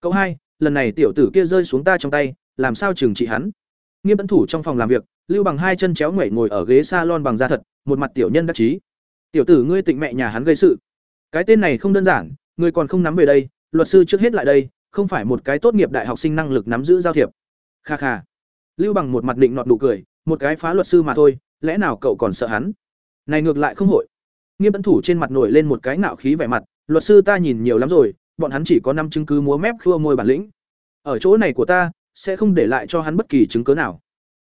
Cậu hai, lần này tiểu tử kia rơi xuống ta trong tay, làm sao trừng trị hắn? Nghiêm tấn thủ trong phòng làm việc, lưu bằng hai chân chéo ngoảy ngồi ở ghế salon bằng da thật, một mặt tiểu nhân đắc chí. Tiểu tử ngươi tịnh mẹ nhà hắn gây sự. Cái tên này không đơn giản, ngươi còn không nắm về đây, luật sư trước hết lại đây, không phải một cái tốt nghiệp đại học sinh năng lực nắm giữ giao thiệp. Kha kha. Lưu bằng một mặt định nọt nụ cười, một cái phá luật sư mà thôi, lẽ nào cậu còn sợ hắn? Này ngược lại không hội. Nghiêm tấn thủ trên mặt nổi lên một cái ngạo khí vẻ mặt, luật sư ta nhìn nhiều lắm rồi, bọn hắn chỉ có năm chứng cứ múa mép khua môi bản lĩnh. Ở chỗ này của ta, sẽ không để lại cho hắn bất kỳ chứng cứ nào.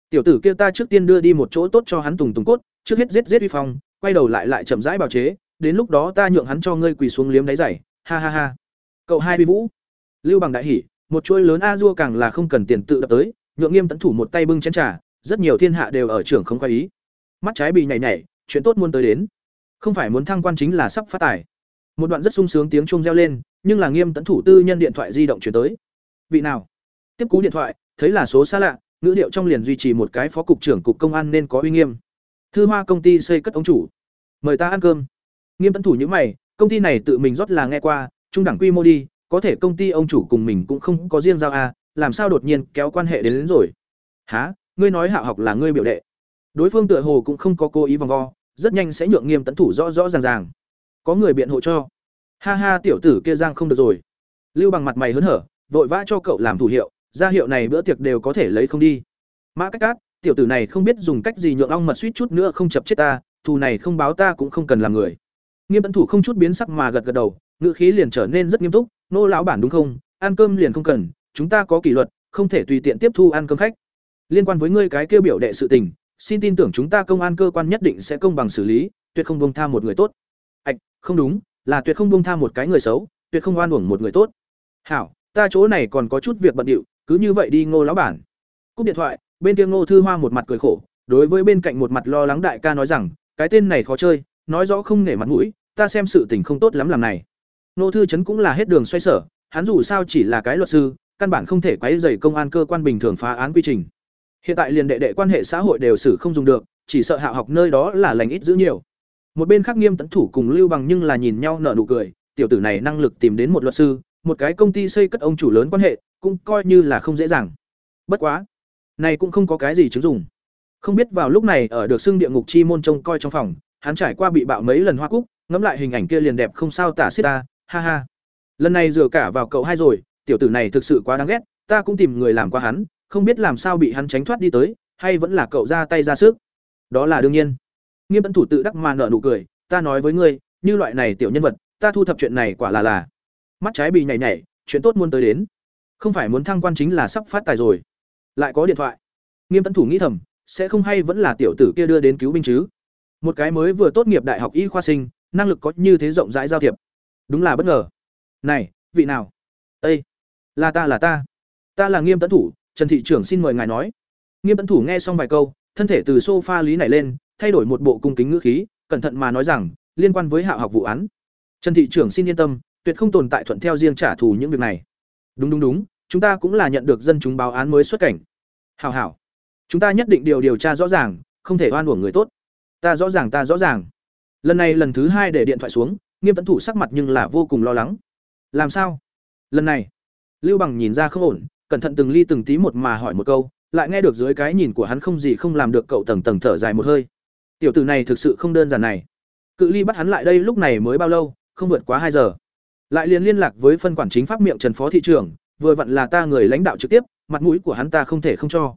Tiểu tử kia ta trước tiên đưa đi một chỗ tốt cho hắn tùng tùng cốt, trước hết giết giết uy phong, quay đầu lại lại chậm rãi bào chế, đến lúc đó ta nhượng hắn cho ngươi quỳ xuống liếm đáy giày. Ha ha ha. Cậu hai vi vũ. Lưu bằng đại hỉ, một chuỗi lớn a dua càng là không cần tiền tự đập tới, nhượng nghiêm tấn thủ một tay bưng chén trà, rất nhiều thiên hạ đều ở trưởng không khoa ý. Mắt trái bị nhảy nhảy chuyện tốt muốn tới đến. Không phải muốn thăng quan chính là sắp phát tài. Một đoạn rất sung sướng tiếng chuông reo lên nhưng là nghiêm tấn thủ tư nhân điện thoại di động chuyển tới. Vị nào? Tiếp cú điện thoại thấy là số xa lạ ngữ điệu trong liền duy trì một cái phó cục trưởng cục công an nên có uy nghiêm. Thư hoa công ty xây cất ông chủ. Mời ta ăn cơm. Nghiêm tấn thủ những mày công ty này tự mình rót là nghe qua trung đẳng quy mô đi có thể công ty ông chủ cùng mình cũng không có riêng giao a làm sao đột nhiên kéo quan hệ đến, đến rồi? Há ngươi nói hạ học là ngươi biểu đệ. Đối phương tựa hồ cũng không có cố ý vòng vo, rất nhanh sẽ nhượng Nghiêm Tấn Thủ rõ rõ ràng ràng. Có người biện hộ cho. Ha ha tiểu tử kia giang không được rồi. Lưu bằng mặt mày hớn hở, vội vã cho cậu làm thủ hiệu, ra hiệu này bữa tiệc đều có thể lấy không đi. Mã Cách Cát, tiểu tử này không biết dùng cách gì nhượng ong mật suýt chút nữa không chập chết ta, thù này không báo ta cũng không cần làm người. Nghiêm Tấn Thủ không chút biến sắc mà gật gật đầu, ngữ khí liền trở nên rất nghiêm túc, "Nô lão bản đúng không? Ăn cơm liền không cần, chúng ta có kỷ luật, không thể tùy tiện tiếp thu ăn cơm khách. Liên quan với ngươi cái kêu biểu đệ sự tình, xin tin tưởng chúng ta công an cơ quan nhất định sẽ công bằng xử lý, tuyệt không buông tha một người tốt." Ảch, không đúng, là tuyệt không buông tha một cái người xấu, tuyệt không oan uổng một người tốt. "Hảo, ta chỗ này còn có chút việc bận điệu, cứ như vậy đi Ngô lão bản." Cúp điện thoại, bên kia Ngô Thư Hoa một mặt cười khổ, đối với bên cạnh một mặt lo lắng đại ca nói rằng, cái tên này khó chơi, nói rõ không nể mặt mũi, ta xem sự tình không tốt lắm làm này. Ngô Thư Trấn cũng là hết đường xoay sở, hắn dù sao chỉ là cái luật sư, căn bản không thể quấy rầy công an cơ quan bình thường phá án quy trình. Hiện tại liền đệ đệ quan hệ xã hội đều xử không dùng được, chỉ sợ hạ học nơi đó là lành ít giữ nhiều. Một bên khác Nghiêm Tấn Thủ cùng Lưu Bằng nhưng là nhìn nhau nở nụ cười, tiểu tử này năng lực tìm đến một luật sư, một cái công ty xây cất ông chủ lớn quan hệ, cũng coi như là không dễ dàng. Bất quá, này cũng không có cái gì chứng dùng. Không biết vào lúc này ở được xưng địa ngục chi môn trông coi trong phòng, hắn trải qua bị bạo mấy lần hoa cúc, ngẫm lại hình ảnh kia liền đẹp không sao tả xiết ta, ha ha. Lần này dựa cả vào cậu hai rồi, tiểu tử này thực sự quá đáng ghét, ta cũng tìm người làm qua hắn, không biết làm sao bị hắn tránh thoát đi tới, hay vẫn là cậu ra tay ra sức. Đó là đương nhiên. Nghiêm Tấn thủ tự đắc mà nở nụ cười, ta nói với ngươi, như loại này tiểu nhân vật, ta thu thập chuyện này quả là là. Mắt trái bị nhảy nhảy, chuyện tốt muốn tới đến. Không phải muốn thăng quan chính là sắp phát tài rồi. Lại có điện thoại. Nghiêm Tấn thủ nghĩ thầm, sẽ không hay vẫn là tiểu tử kia đưa đến cứu binh chứ? Một cái mới vừa tốt nghiệp đại học y khoa sinh, năng lực có như thế rộng rãi giao thiệp. Đúng là bất ngờ. Này, vị nào? ây Là ta là ta. Ta là Nghiêm Tấn thủ, Trần thị trưởng xin mời ngài nói. Nghiêm Tấn thủ nghe xong vài câu, thân thể từ sofa lý nảy lên, thay đổi một bộ cung kính ngữ khí, cẩn thận mà nói rằng, liên quan với hạ học vụ án. Trần thị trưởng xin yên tâm, tuyệt không tồn tại thuận theo riêng trả thù những việc này. Đúng đúng đúng, chúng ta cũng là nhận được dân chúng báo án mới xuất cảnh. Hảo hảo, chúng ta nhất định điều điều tra rõ ràng, không thể oan uổng người tốt. Ta rõ ràng ta rõ ràng. Lần này lần thứ hai để điện thoại xuống, Nghiêm Tấn thủ sắc mặt nhưng là vô cùng lo lắng. Làm sao? Lần này, Lưu Bằng nhìn ra không ổn, cẩn thận từng ly từng tí một mà hỏi một câu, lại nghe được dưới cái nhìn của hắn không gì không làm được cậu tầng tầng thở dài một hơi. Tiểu tử này thực sự không đơn giản này. Cự ly bắt hắn lại đây lúc này mới bao lâu, không vượt quá hai giờ. Lại liền liên lạc với phân quản chính pháp miệng Trần phó thị trưởng, vừa vặn là ta người lãnh đạo trực tiếp, mặt mũi của hắn ta không thể không cho.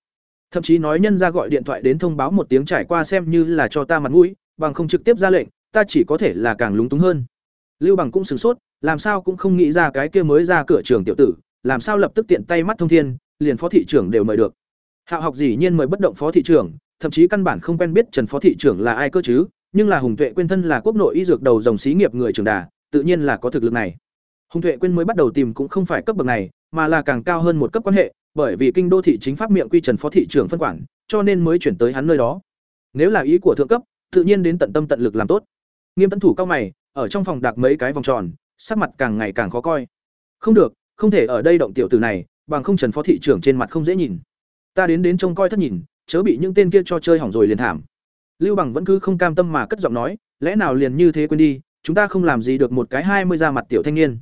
Thậm chí nói nhân ra gọi điện thoại đến thông báo một tiếng trải qua xem như là cho ta mặt mũi, bằng không trực tiếp ra lệnh, ta chỉ có thể là càng lúng túng hơn. Lưu Bằng cũng sửng sốt, làm sao cũng không nghĩ ra cái kia mới ra cửa trường tiểu tử, làm sao lập tức tiện tay mắt thông thiên, liền phó thị trưởng đều mời được. Hạo học dĩ nhiên mời bất động phó thị trưởng, thậm chí căn bản không quen biết Trần phó thị trưởng là ai cơ chứ, nhưng là Hùng Tuệ quên thân là quốc nội y dược đầu dòng xí nghiệp người trưởng đà, tự nhiên là có thực lực này. Hùng Tuệ quên mới bắt đầu tìm cũng không phải cấp bậc này, mà là càng cao hơn một cấp quan hệ, bởi vì kinh đô thị chính pháp miệng quy Trần phó thị trưởng phân quản, cho nên mới chuyển tới hắn nơi đó. Nếu là ý của thượng cấp, tự nhiên đến tận tâm tận lực làm tốt. Nghiêm Tấn thủ cao mày, ở trong phòng đạc mấy cái vòng tròn, sắc mặt càng ngày càng khó coi. Không được, không thể ở đây động tiểu tử này, bằng không Trần phó thị trưởng trên mặt không dễ nhìn. Ta đến đến trông coi thất nhìn, chớ bị những tên kia cho chơi hỏng rồi liền thảm. Lưu Bằng vẫn cứ không cam tâm mà cất giọng nói, lẽ nào liền như thế quên đi, chúng ta không làm gì được một cái hai mươi ra mặt tiểu thanh niên.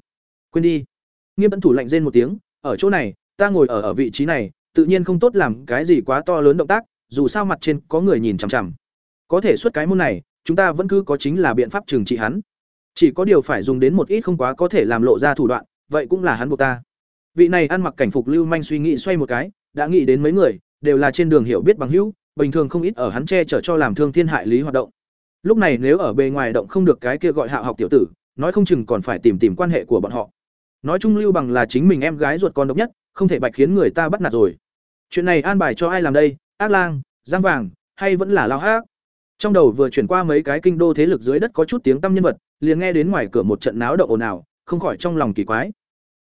Quên đi. Nghiêm Tấn thủ lạnh rên một tiếng, ở chỗ này, ta ngồi ở ở vị trí này, tự nhiên không tốt làm cái gì quá to lớn động tác, dù sao mặt trên có người nhìn chằm chằm. Có thể xuất cái môn này, chúng ta vẫn cứ có chính là biện pháp trừng trị hắn. Chỉ có điều phải dùng đến một ít không quá có thể làm lộ ra thủ đoạn, vậy cũng là hắn buộc ta. Vị này ăn mặc cảnh phục Lưu Manh suy nghĩ xoay một cái, đã nghĩ đến mấy người, đều là trên đường hiểu biết bằng hữu, bình thường không ít ở hắn che chở cho làm thương thiên hại lý hoạt động. Lúc này nếu ở bề ngoài động không được cái kia gọi hạ học tiểu tử, nói không chừng còn phải tìm tìm quan hệ của bọn họ. Nói chung Lưu Bằng là chính mình em gái ruột con độc nhất, không thể bạch khiến người ta bắt nạt rồi. Chuyện này an bài cho ai làm đây? Ác Lang, Giang Vàng, hay vẫn là Lao Hắc? Trong đầu vừa chuyển qua mấy cái kinh đô thế lực dưới đất có chút tiếng tăm nhân vật, liền nghe đến ngoài cửa một trận náo động ồn ào, không khỏi trong lòng kỳ quái.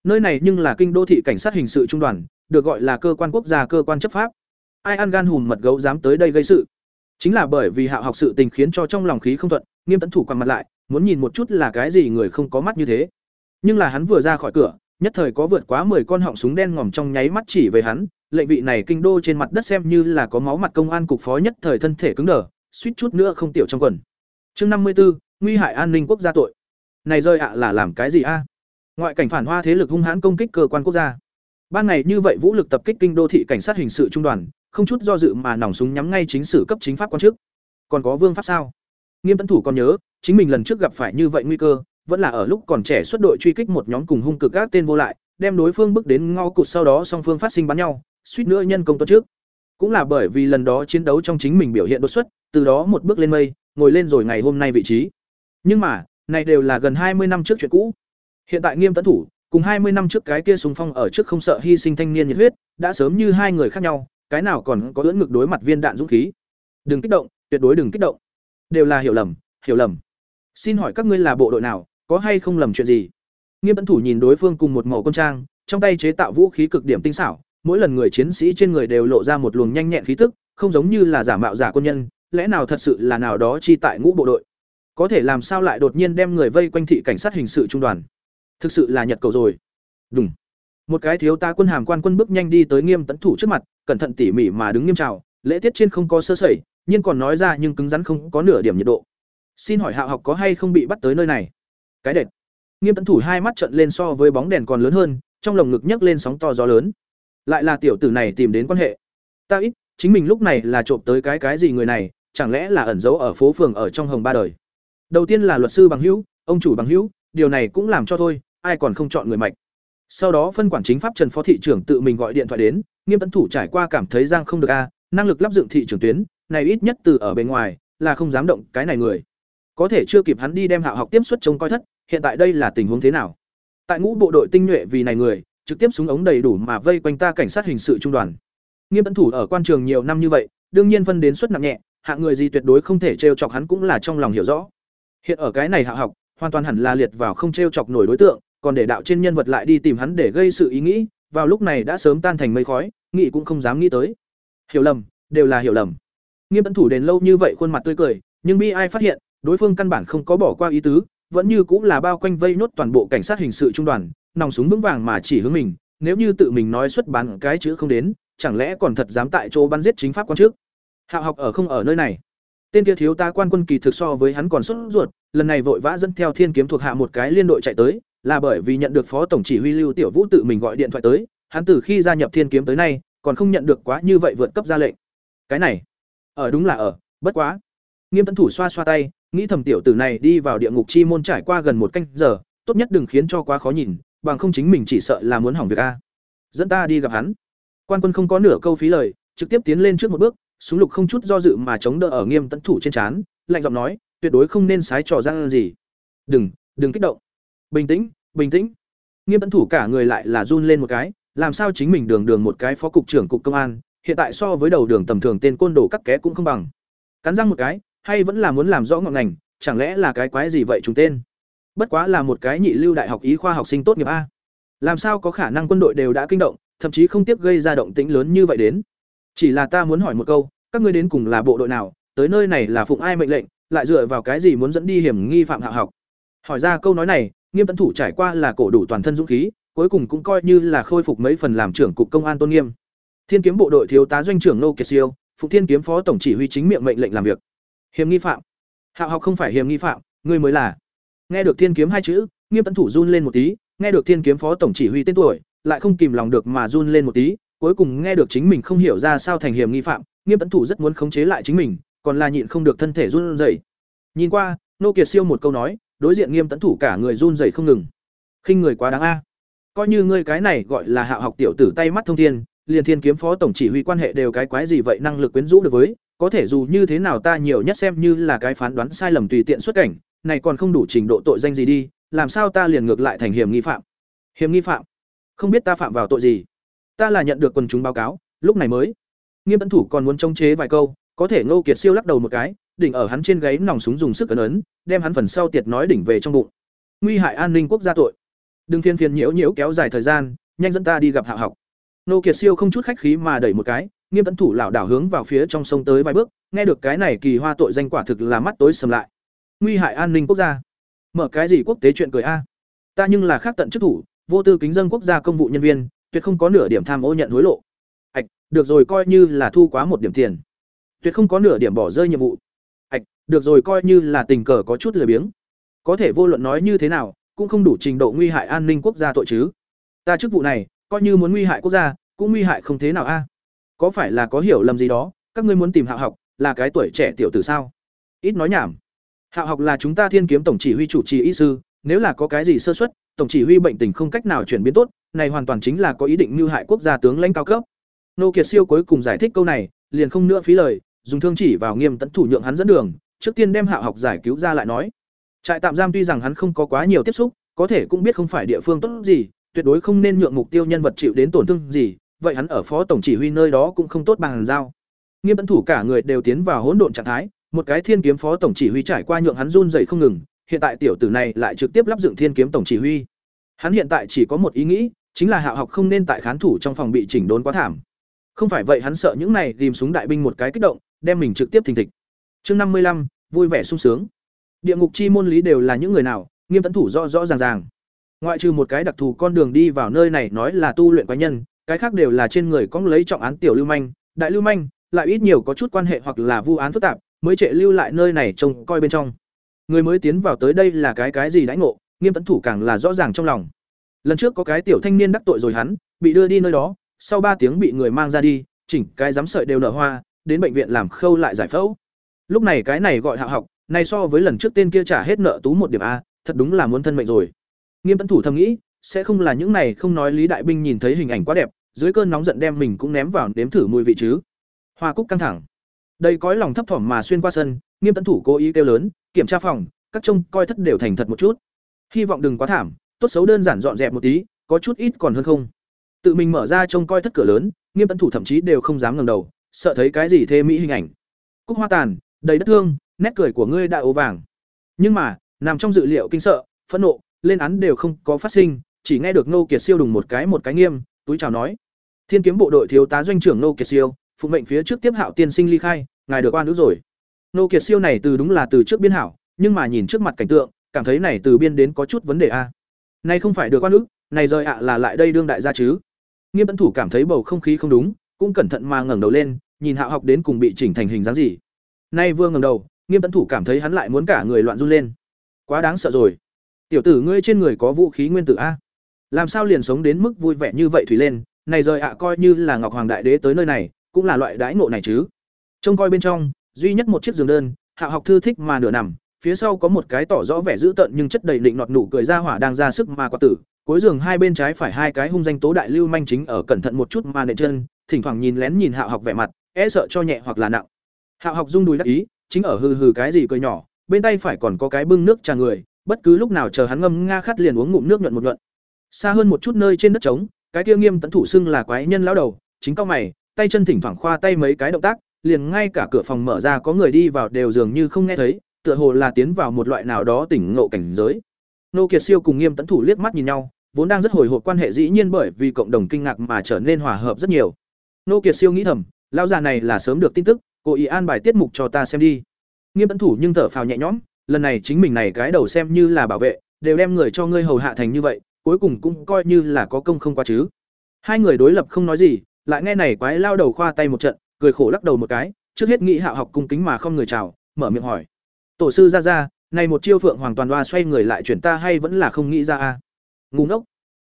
Nơi này nhưng là kinh đô thị cảnh sát hình sự trung đoàn, được gọi là cơ quan quốc gia cơ quan chấp pháp. Ai ăn gan hùm mật gấu dám tới đây gây sự? Chính là bởi vì Hạo học sự tình khiến cho trong lòng khí không thuận, Nghiêm Tấn thủ quằn mặt lại, muốn nhìn một chút là cái gì người không có mắt như thế. Nhưng là hắn vừa ra khỏi cửa, nhất thời có vượt quá 10 con họng súng đen ngòm trong nháy mắt chỉ về hắn, lệnh vị này kinh đô trên mặt đất xem như là có máu mặt công an cục phó nhất thời thân thể cứng đờ, suýt chút nữa không tiểu trong quần. Chương năm mươi 54, nguy hại an ninh quốc gia tội. Này rơi ạ là làm cái gì a? Ngoại cảnh phản hoa thế lực hung hãn công kích cơ quan quốc gia. Ban ngày như vậy vũ lực tập kích kinh đô thị cảnh sát hình sự trung đoàn, không chút do dự mà nòng súng nhắm ngay chính sử cấp chính pháp quan chức. Còn có vương pháp sao? Nghiêm Tấn Thủ còn nhớ, chính mình lần trước gặp phải như vậy nguy cơ, vẫn là ở lúc còn trẻ xuất đội truy kích một nhóm cùng hung cực các tên vô lại, đem đối phương bước đến ngõ cụt sau đó song phương phát sinh bắn nhau, suýt nữa nhân công tuần trước. Cũng là bởi vì lần đó chiến đấu trong chính mình biểu hiện đột xuất, từ đó một bước lên mây, ngồi lên rồi ngày hôm nay vị trí. Nhưng mà, này đều là gần hai mươi năm trước chuyện cũ. Hiện tại Nghiêm Tấn Thủ, cùng hai mươi năm trước cái kia súng phong ở trước không sợ hy sinh thanh niên nhiệt huyết, đã sớm như hai người khác nhau, cái nào còn có ưỡn ngực đối mặt viên đạn dũng khí. Đừng kích động, tuyệt đối đừng kích động. Đều là hiểu lầm, hiểu lầm. Xin hỏi các ngươi là bộ đội nào, có hay không lầm chuyện gì? Nghiêm Tấn Thủ nhìn đối phương cùng một màu quân trang, trong tay chế tạo vũ khí cực điểm tinh xảo, mỗi lần người chiến sĩ trên người đều lộ ra một luồng nhanh nhẹn khí tức, không giống như là giả mạo giả quân nhân, lẽ nào thật sự là nào đó chi tại ngũ bộ đội? Có thể làm sao lại đột nhiên đem người vây quanh thị cảnh sát hình sự trung đoàn? Thực sự là nhật cầu rồi. Đúng. Một cái thiếu tá quân hàm quan quân bước nhanh đi tới Nghiêm Tấn Thủ trước mặt, cẩn thận tỉ mỉ mà đứng nghiêm chào, lễ tiết trên không có sơ sẩy, nhưng còn nói ra nhưng cứng rắn không có nửa điểm nhiệt độ. Xin hỏi Hạ học có hay không bị bắt tới nơi này? Cái đệt. Nghiêm Tấn Thủ hai mắt trợn lên so với bóng đèn còn lớn hơn, trong lồng ngực nhấc lên sóng to gió lớn. Lại là tiểu tử này tìm đến quan hệ. Ta ít, chính mình lúc này là trộm tới cái cái gì người này, chẳng lẽ là ẩn giấu ở phố phường ở trong hồng ba đời. Đầu tiên là luật sư bằng hữu, ông chủ bằng hữu, điều này cũng làm cho thôi, ai còn không chọn người mạnh. Sau đó phân quản chính pháp Trần Phó thị trưởng tự mình gọi điện thoại đến, Nghiêm Tấn Thủ trải qua cảm thấy Giang không được a, năng lực lắp dựng thị trường tuyến, này ít nhất từ ở bên ngoài, là không dám động cái này người. Có thể chưa kịp hắn đi đem Hạo học tiếp xuất trông coi thất, hiện tại đây là tình huống thế nào? Tại ngũ bộ đội tinh nhuệ vì này người, trực tiếp súng ống đầy đủ mà vây quanh ta cảnh sát hình sự trung đoàn. Nghiêm Tấn Thủ ở quan trường nhiều năm như vậy, đương nhiên phân đến suất nặng nhẹ, hạng người gì tuyệt đối không thể trêu chọc hắn cũng là trong lòng hiểu rõ. Hiện ở cái này hạ học, hoàn toàn hẳn là liệt vào không trêu chọc nổi đối tượng, còn để đạo trên nhân vật lại đi tìm hắn để gây sự ý nghĩ, vào lúc này đã sớm tan thành mây khói, nghĩ cũng không dám nghĩ tới. Hiểu lầm, đều là hiểu lầm. Nghiêm Tấn Thủ đền lâu như vậy khuôn mặt tươi cười, nhưng bi ai phát hiện, đối phương căn bản không có bỏ qua ý tứ, vẫn như cũng là bao quanh vây nốt toàn bộ cảnh sát hình sự trung đoàn, nòng súng vững vàng mà chỉ hướng mình, nếu như tự mình nói xuất bán cái chữ không đến, chẳng lẽ còn thật dám tại chỗ bắn giết chính pháp quan trước. Hạo học ở không ở nơi này. Tên kia thiếu tá quan quân kỳ thực so với hắn còn sốt ruột, lần này vội vã dẫn theo Thiên kiếm thuộc hạ một cái liên đội chạy tới, là bởi vì nhận được phó tổng chỉ huy Lưu Tiểu Vũ tự mình gọi điện thoại tới, hắn từ khi gia nhập Thiên kiếm tới nay, còn không nhận được quá như vậy vượt cấp ra lệnh. Cái này, ở đúng là ở, bất quá. Nghiêm Tấn Thủ xoa xoa tay, nghĩ thầm tiểu tử này đi vào địa ngục chi môn trải qua gần một canh giờ, tốt nhất đừng khiến cho quá khó nhìn, bằng không chính mình chỉ sợ là muốn hỏng việc a. Dẫn ta đi gặp hắn. Quan quân không có nửa câu phí lời, trực tiếp tiến lên trước một bước, súng lục không chút do dự mà chống đỡ ở Nghiêm Tấn Thủ trên trán, lạnh giọng nói, tuyệt đối không nên sái trò gian gì. Đừng, đừng kích động. Bình tĩnh, bình tĩnh. Nghiêm Tấn Thủ cả người lại là run lên một cái, làm sao chính mình đường đường một cái phó cục trưởng cục công an, hiện tại so với đầu đường tầm thường tên côn đồ cắt ké cũng không bằng. Cắn răng một cái, hay vẫn là muốn làm rõ ngọn ngành, chẳng lẽ là cái quái gì vậy chúng tên? Bất quá là một cái nhị lưu đại học ý khoa học sinh tốt nghiệp a. Làm sao có khả năng quân đội đều đã kinh động, thậm chí không tiếc gây ra động tĩnh lớn như vậy đến? Chỉ là ta muốn hỏi một câu, các ngươi đến cùng là bộ đội nào, tới nơi này là phụng ai mệnh lệnh, lại dựa vào cái gì muốn dẫn đi hiểm nghi phạm hạ học? Hỏi ra câu nói này, Nghiêm Tấn Thủ trải qua là cổ đủ toàn thân dũng khí, cuối cùng cũng coi như là khôi phục mấy phần làm trưởng cục công an tôn nghiêm. Thiên kiếm bộ đội thiếu tá doanh trưởng Nô Kiệt Siêu, Phụng Thiên kiếm phó tổng chỉ huy chính miệng mệnh lệnh làm việc. Hiểm nghi phạm. Hạo học không phải hiểm nghi phạm, ngươi mới là. Nghe được Thiên kiếm hai chữ, Nghiêm Tấn Thủ run lên một tí, nghe được Thiên kiếm phó tổng chỉ huy tên tuổi, lại không kìm lòng được mà run lên một tí, cuối cùng nghe được chính mình không hiểu ra sao thành hiểm nghi phạm, Nghiêm Tấn Thủ rất muốn khống chế lại chính mình, còn là nhịn không được thân thể run rẩy. Nhìn qua, Nô Kiệt Siêu một câu nói, đối diện Nghiêm Tấn Thủ cả người run rẩy không ngừng. Khinh người quá đáng a. Coi như ngươi cái này gọi là hạ học tiểu tử tay mắt thông thiên, liền Thiên kiếm phó tổng chỉ huy quan hệ đều cái quái gì vậy năng lực quyến rũ được với, có thể dù như thế nào ta nhiều nhất xem như là cái phán đoán sai lầm tùy tiện xuất cảnh, này còn không đủ trình độ tội danh gì đi, làm sao ta liền ngược lại thành hiểm nghi phạm? Hiểm nghi phạm? Không biết ta phạm vào tội gì? Ta là nhận được quần chúng báo cáo, lúc này mới. Nghiêm Tấn Thủ còn muốn chống chế vài câu, có thể Ngô Kiệt Siêu lắc đầu một cái, đỉnh ở hắn trên gáy nòng súng dùng sức cấn ấn, đem hắn phần sau tiệt nói đỉnh về trong bụng. Nguy hại an ninh quốc gia tội. Đừng phiền phiền nhiễu nhiễu kéo dài thời gian, nhanh dẫn ta đi gặp Hạ học. Ngô Kiệt Siêu không chút khách khí mà đẩy một cái, Nghiêm Tấn Thủ lảo đảo hướng vào phía trong sông tới vài bước, nghe được cái này kỳ hoa tội danh quả thực là mắt tối sầm lại. Nguy hại an ninh quốc gia. Mở cái gì quốc tế chuyện cười a? Ta nhưng là khác tận chức thủ, vô tư kính dân quốc gia công vụ nhân viên, tuyệt không có nửa điểm tham ô nhận hối lộ. Ảch, được rồi coi như là thu quá một điểm tiền. Tuyệt không có nửa điểm bỏ rơi nhiệm vụ. Ảch, được rồi coi như là tình cờ có chút lười biếng. Có thể vô luận nói như thế nào, cũng không đủ trình độ nguy hại an ninh quốc gia tội chứ. Ta chức vụ này, coi như muốn nguy hại quốc gia, cũng nguy hại không thế nào a có phải là có hiểu lầm gì đó các ngươi muốn tìm hạ học là cái tuổi trẻ tiểu tử sao ít nói nhảm hạ học là chúng ta thiên kiếm tổng chỉ huy chủ trì y sư nếu là có cái gì sơ xuất tổng chỉ huy bệnh tình không cách nào chuyển biến tốt này hoàn toàn chính là có ý định mưu hại quốc gia tướng lãnh cao cấp. Nô kiệt siêu cuối cùng giải thích câu này, liền không nữa phí lời, dùng thương chỉ vào nghiêm tấn thủ nhượng hắn dẫn đường, trước tiên đem hạ học giải cứu ra lại nói. Trại tạm giam tuy rằng hắn không có quá nhiều tiếp xúc, có thể cũng biết không phải địa phương tốt gì, tuyệt đối không nên nhượng mục tiêu nhân vật chịu đến tổn thương gì, vậy hắn ở phó tổng chỉ huy nơi đó cũng không tốt bằng giao. Nghiêm tấn thủ cả người đều tiến vào hỗn độn trạng thái, một cái thiên kiếm phó tổng chỉ huy trải qua nhượng hắn run rẩy không ngừng, hiện tại tiểu tử này lại trực tiếp lắp dựng thiên kiếm tổng chỉ huy. Hắn hiện tại chỉ có một ý nghĩ chính là hạ học không nên tại khán thủ trong phòng bị chỉnh đốn quá thảm. Không phải vậy hắn sợ những này tìm súng đại binh một cái kích động, đem mình trực tiếp thình thịch. Chương năm mươi lăm, vui vẻ sung sướng. Địa ngục chi môn lý đều là những người nào, nghiêm tấn thủ rõ rõ ràng ràng. Ngoại trừ một cái đặc thù con đường đi vào nơi này nói là tu luyện cá nhân, cái khác đều là trên người có lấy trọng án tiểu lưu manh, đại lưu manh, lại ít nhiều có chút quan hệ hoặc là vu án phức tạp, mới trệ lưu lại nơi này trông coi bên trong. Người mới tiến vào tới đây là cái cái gì đãi ngộ, nghiêm tấn thủ càng là rõ ràng trong lòng lần trước có cái tiểu thanh niên đắc tội rồi hắn, bị đưa đi nơi đó, sau ba tiếng bị người mang ra đi, chỉnh cái dám sợi đều nở hoa, đến bệnh viện làm khâu lại giải phẫu. Lúc này cái này gọi hạ học, này so với lần trước tên kia trả hết nợ tú một điểm a, thật đúng là muốn thân mệnh rồi. Nghiêm tấn thủ thầm nghĩ, sẽ không là những này không nói lý đại binh nhìn thấy hình ảnh quá đẹp, dưới cơn nóng giận đem mình cũng ném vào nếm thử mùi vị chứ. Hoa cúc căng thẳng. Đây cõi lòng thấp thỏm mà xuyên qua sân, nghiêm tấn thủ cố ý kêu lớn, kiểm tra phòng, các trông coi thất đều thành thật một chút. Hy vọng đừng quá thảm tốt xấu đơn giản dọn dẹp một tí, có chút ít còn hơn không. Tự mình mở ra trông coi thất cửa lớn, nghiêm tấn thủ thậm chí đều không dám ngẩng đầu, sợ thấy cái gì thê mỹ hình ảnh. Cúc hoa tàn, đầy đất thương, nét cười của ngươi đã ố vàng. Nhưng mà, nằm trong dự liệu kinh sợ, phẫn nộ, lên án đều không có phát sinh, chỉ nghe được nô kiệt siêu đùng một cái một cái nghiêm, túi chào nói. Thiên kiếm bộ đội thiếu tá doanh trưởng nô kiệt siêu, phụ mệnh phía trước tiếp hạo tiên sinh ly khai, ngài được oan nữ rồi. Nô kiệt siêu này từ đúng là từ trước biên hảo, nhưng mà nhìn trước mặt cảnh tượng, cảm thấy này từ biên đến có chút vấn đề a này không phải được quan ức, này rời ạ là lại đây đương đại gia chứ. Nghiêm tấn thủ cảm thấy bầu không khí không đúng cũng cẩn thận mà ngẩng đầu lên nhìn hạo học đến cùng bị chỉnh thành hình dáng gì. Nay vừa ngẩng đầu nghiêm tấn thủ cảm thấy hắn lại muốn cả người loạn run lên. Quá đáng sợ rồi. Tiểu tử ngươi trên người có vũ khí nguyên tử a? Làm sao liền sống đến mức vui vẻ như vậy thủy lên này rời ạ coi như là ngọc hoàng đại đế tới nơi này cũng là loại đãi ngộ này chứ. Trông coi bên trong duy nhất một chiếc giường đơn Hạo học thư thích mà nửa nằm phía sau có một cái tỏ rõ vẻ dữ tợn nhưng chất đầy định nọt nụ cười ra hỏa đang ra sức mà quạt tử. Cuối giường hai bên trái phải hai cái hung danh tố đại lưu manh chính ở cẩn thận một chút mà nện chân, thỉnh thoảng nhìn lén nhìn hạ học vẻ mặt e sợ cho nhẹ hoặc là nặng. Hạ học rung đùi đắc ý, chính ở hừ hừ cái gì cười nhỏ, bên tay phải còn có cái bưng nước trà người, bất cứ lúc nào chờ hắn ngâm nga khát liền uống ngụm nước nhuận một nhuận. Xa hơn một chút nơi trên đất trống, cái kia nghiêm tấn thủ xưng là quái nhân lão đầu, chính cao mày, tay chân thỉnh thoảng khoa tay mấy cái động tác, liền ngay cả cửa phòng mở ra có người đi vào đều dường như không nghe thấy tựa hồ là tiến vào một loại nào đó tỉnh ngộ cảnh giới. Nô kiệt siêu cùng nghiêm tấn thủ liếc mắt nhìn nhau, vốn đang rất hồi hộp quan hệ dĩ nhiên bởi vì cộng đồng kinh ngạc mà trở nên hòa hợp rất nhiều. Nô kiệt siêu nghĩ thầm, lão già này là sớm được tin tức cố ý an bài tiết mục cho ta xem đi. Nghiêm tấn thủ nhưng thở phào nhẹ nhõm, lần này chính mình này cái đầu xem như là bảo vệ, đều đem người cho ngươi hầu hạ thành như vậy, cuối cùng cũng coi như là có công không qua chứ. Hai người đối lập không nói gì, lại nghe này quái lao đầu khoa tay một trận, cười khổ lắc đầu một cái, trước hết nghĩ hạ học cung kính mà không người chào, mở miệng hỏi tổ sư ra ra, này một chiêu phượng hoàng toàn đoa xoay người lại chuyển ta hay vẫn là không nghĩ ra a? Ngu ngốc.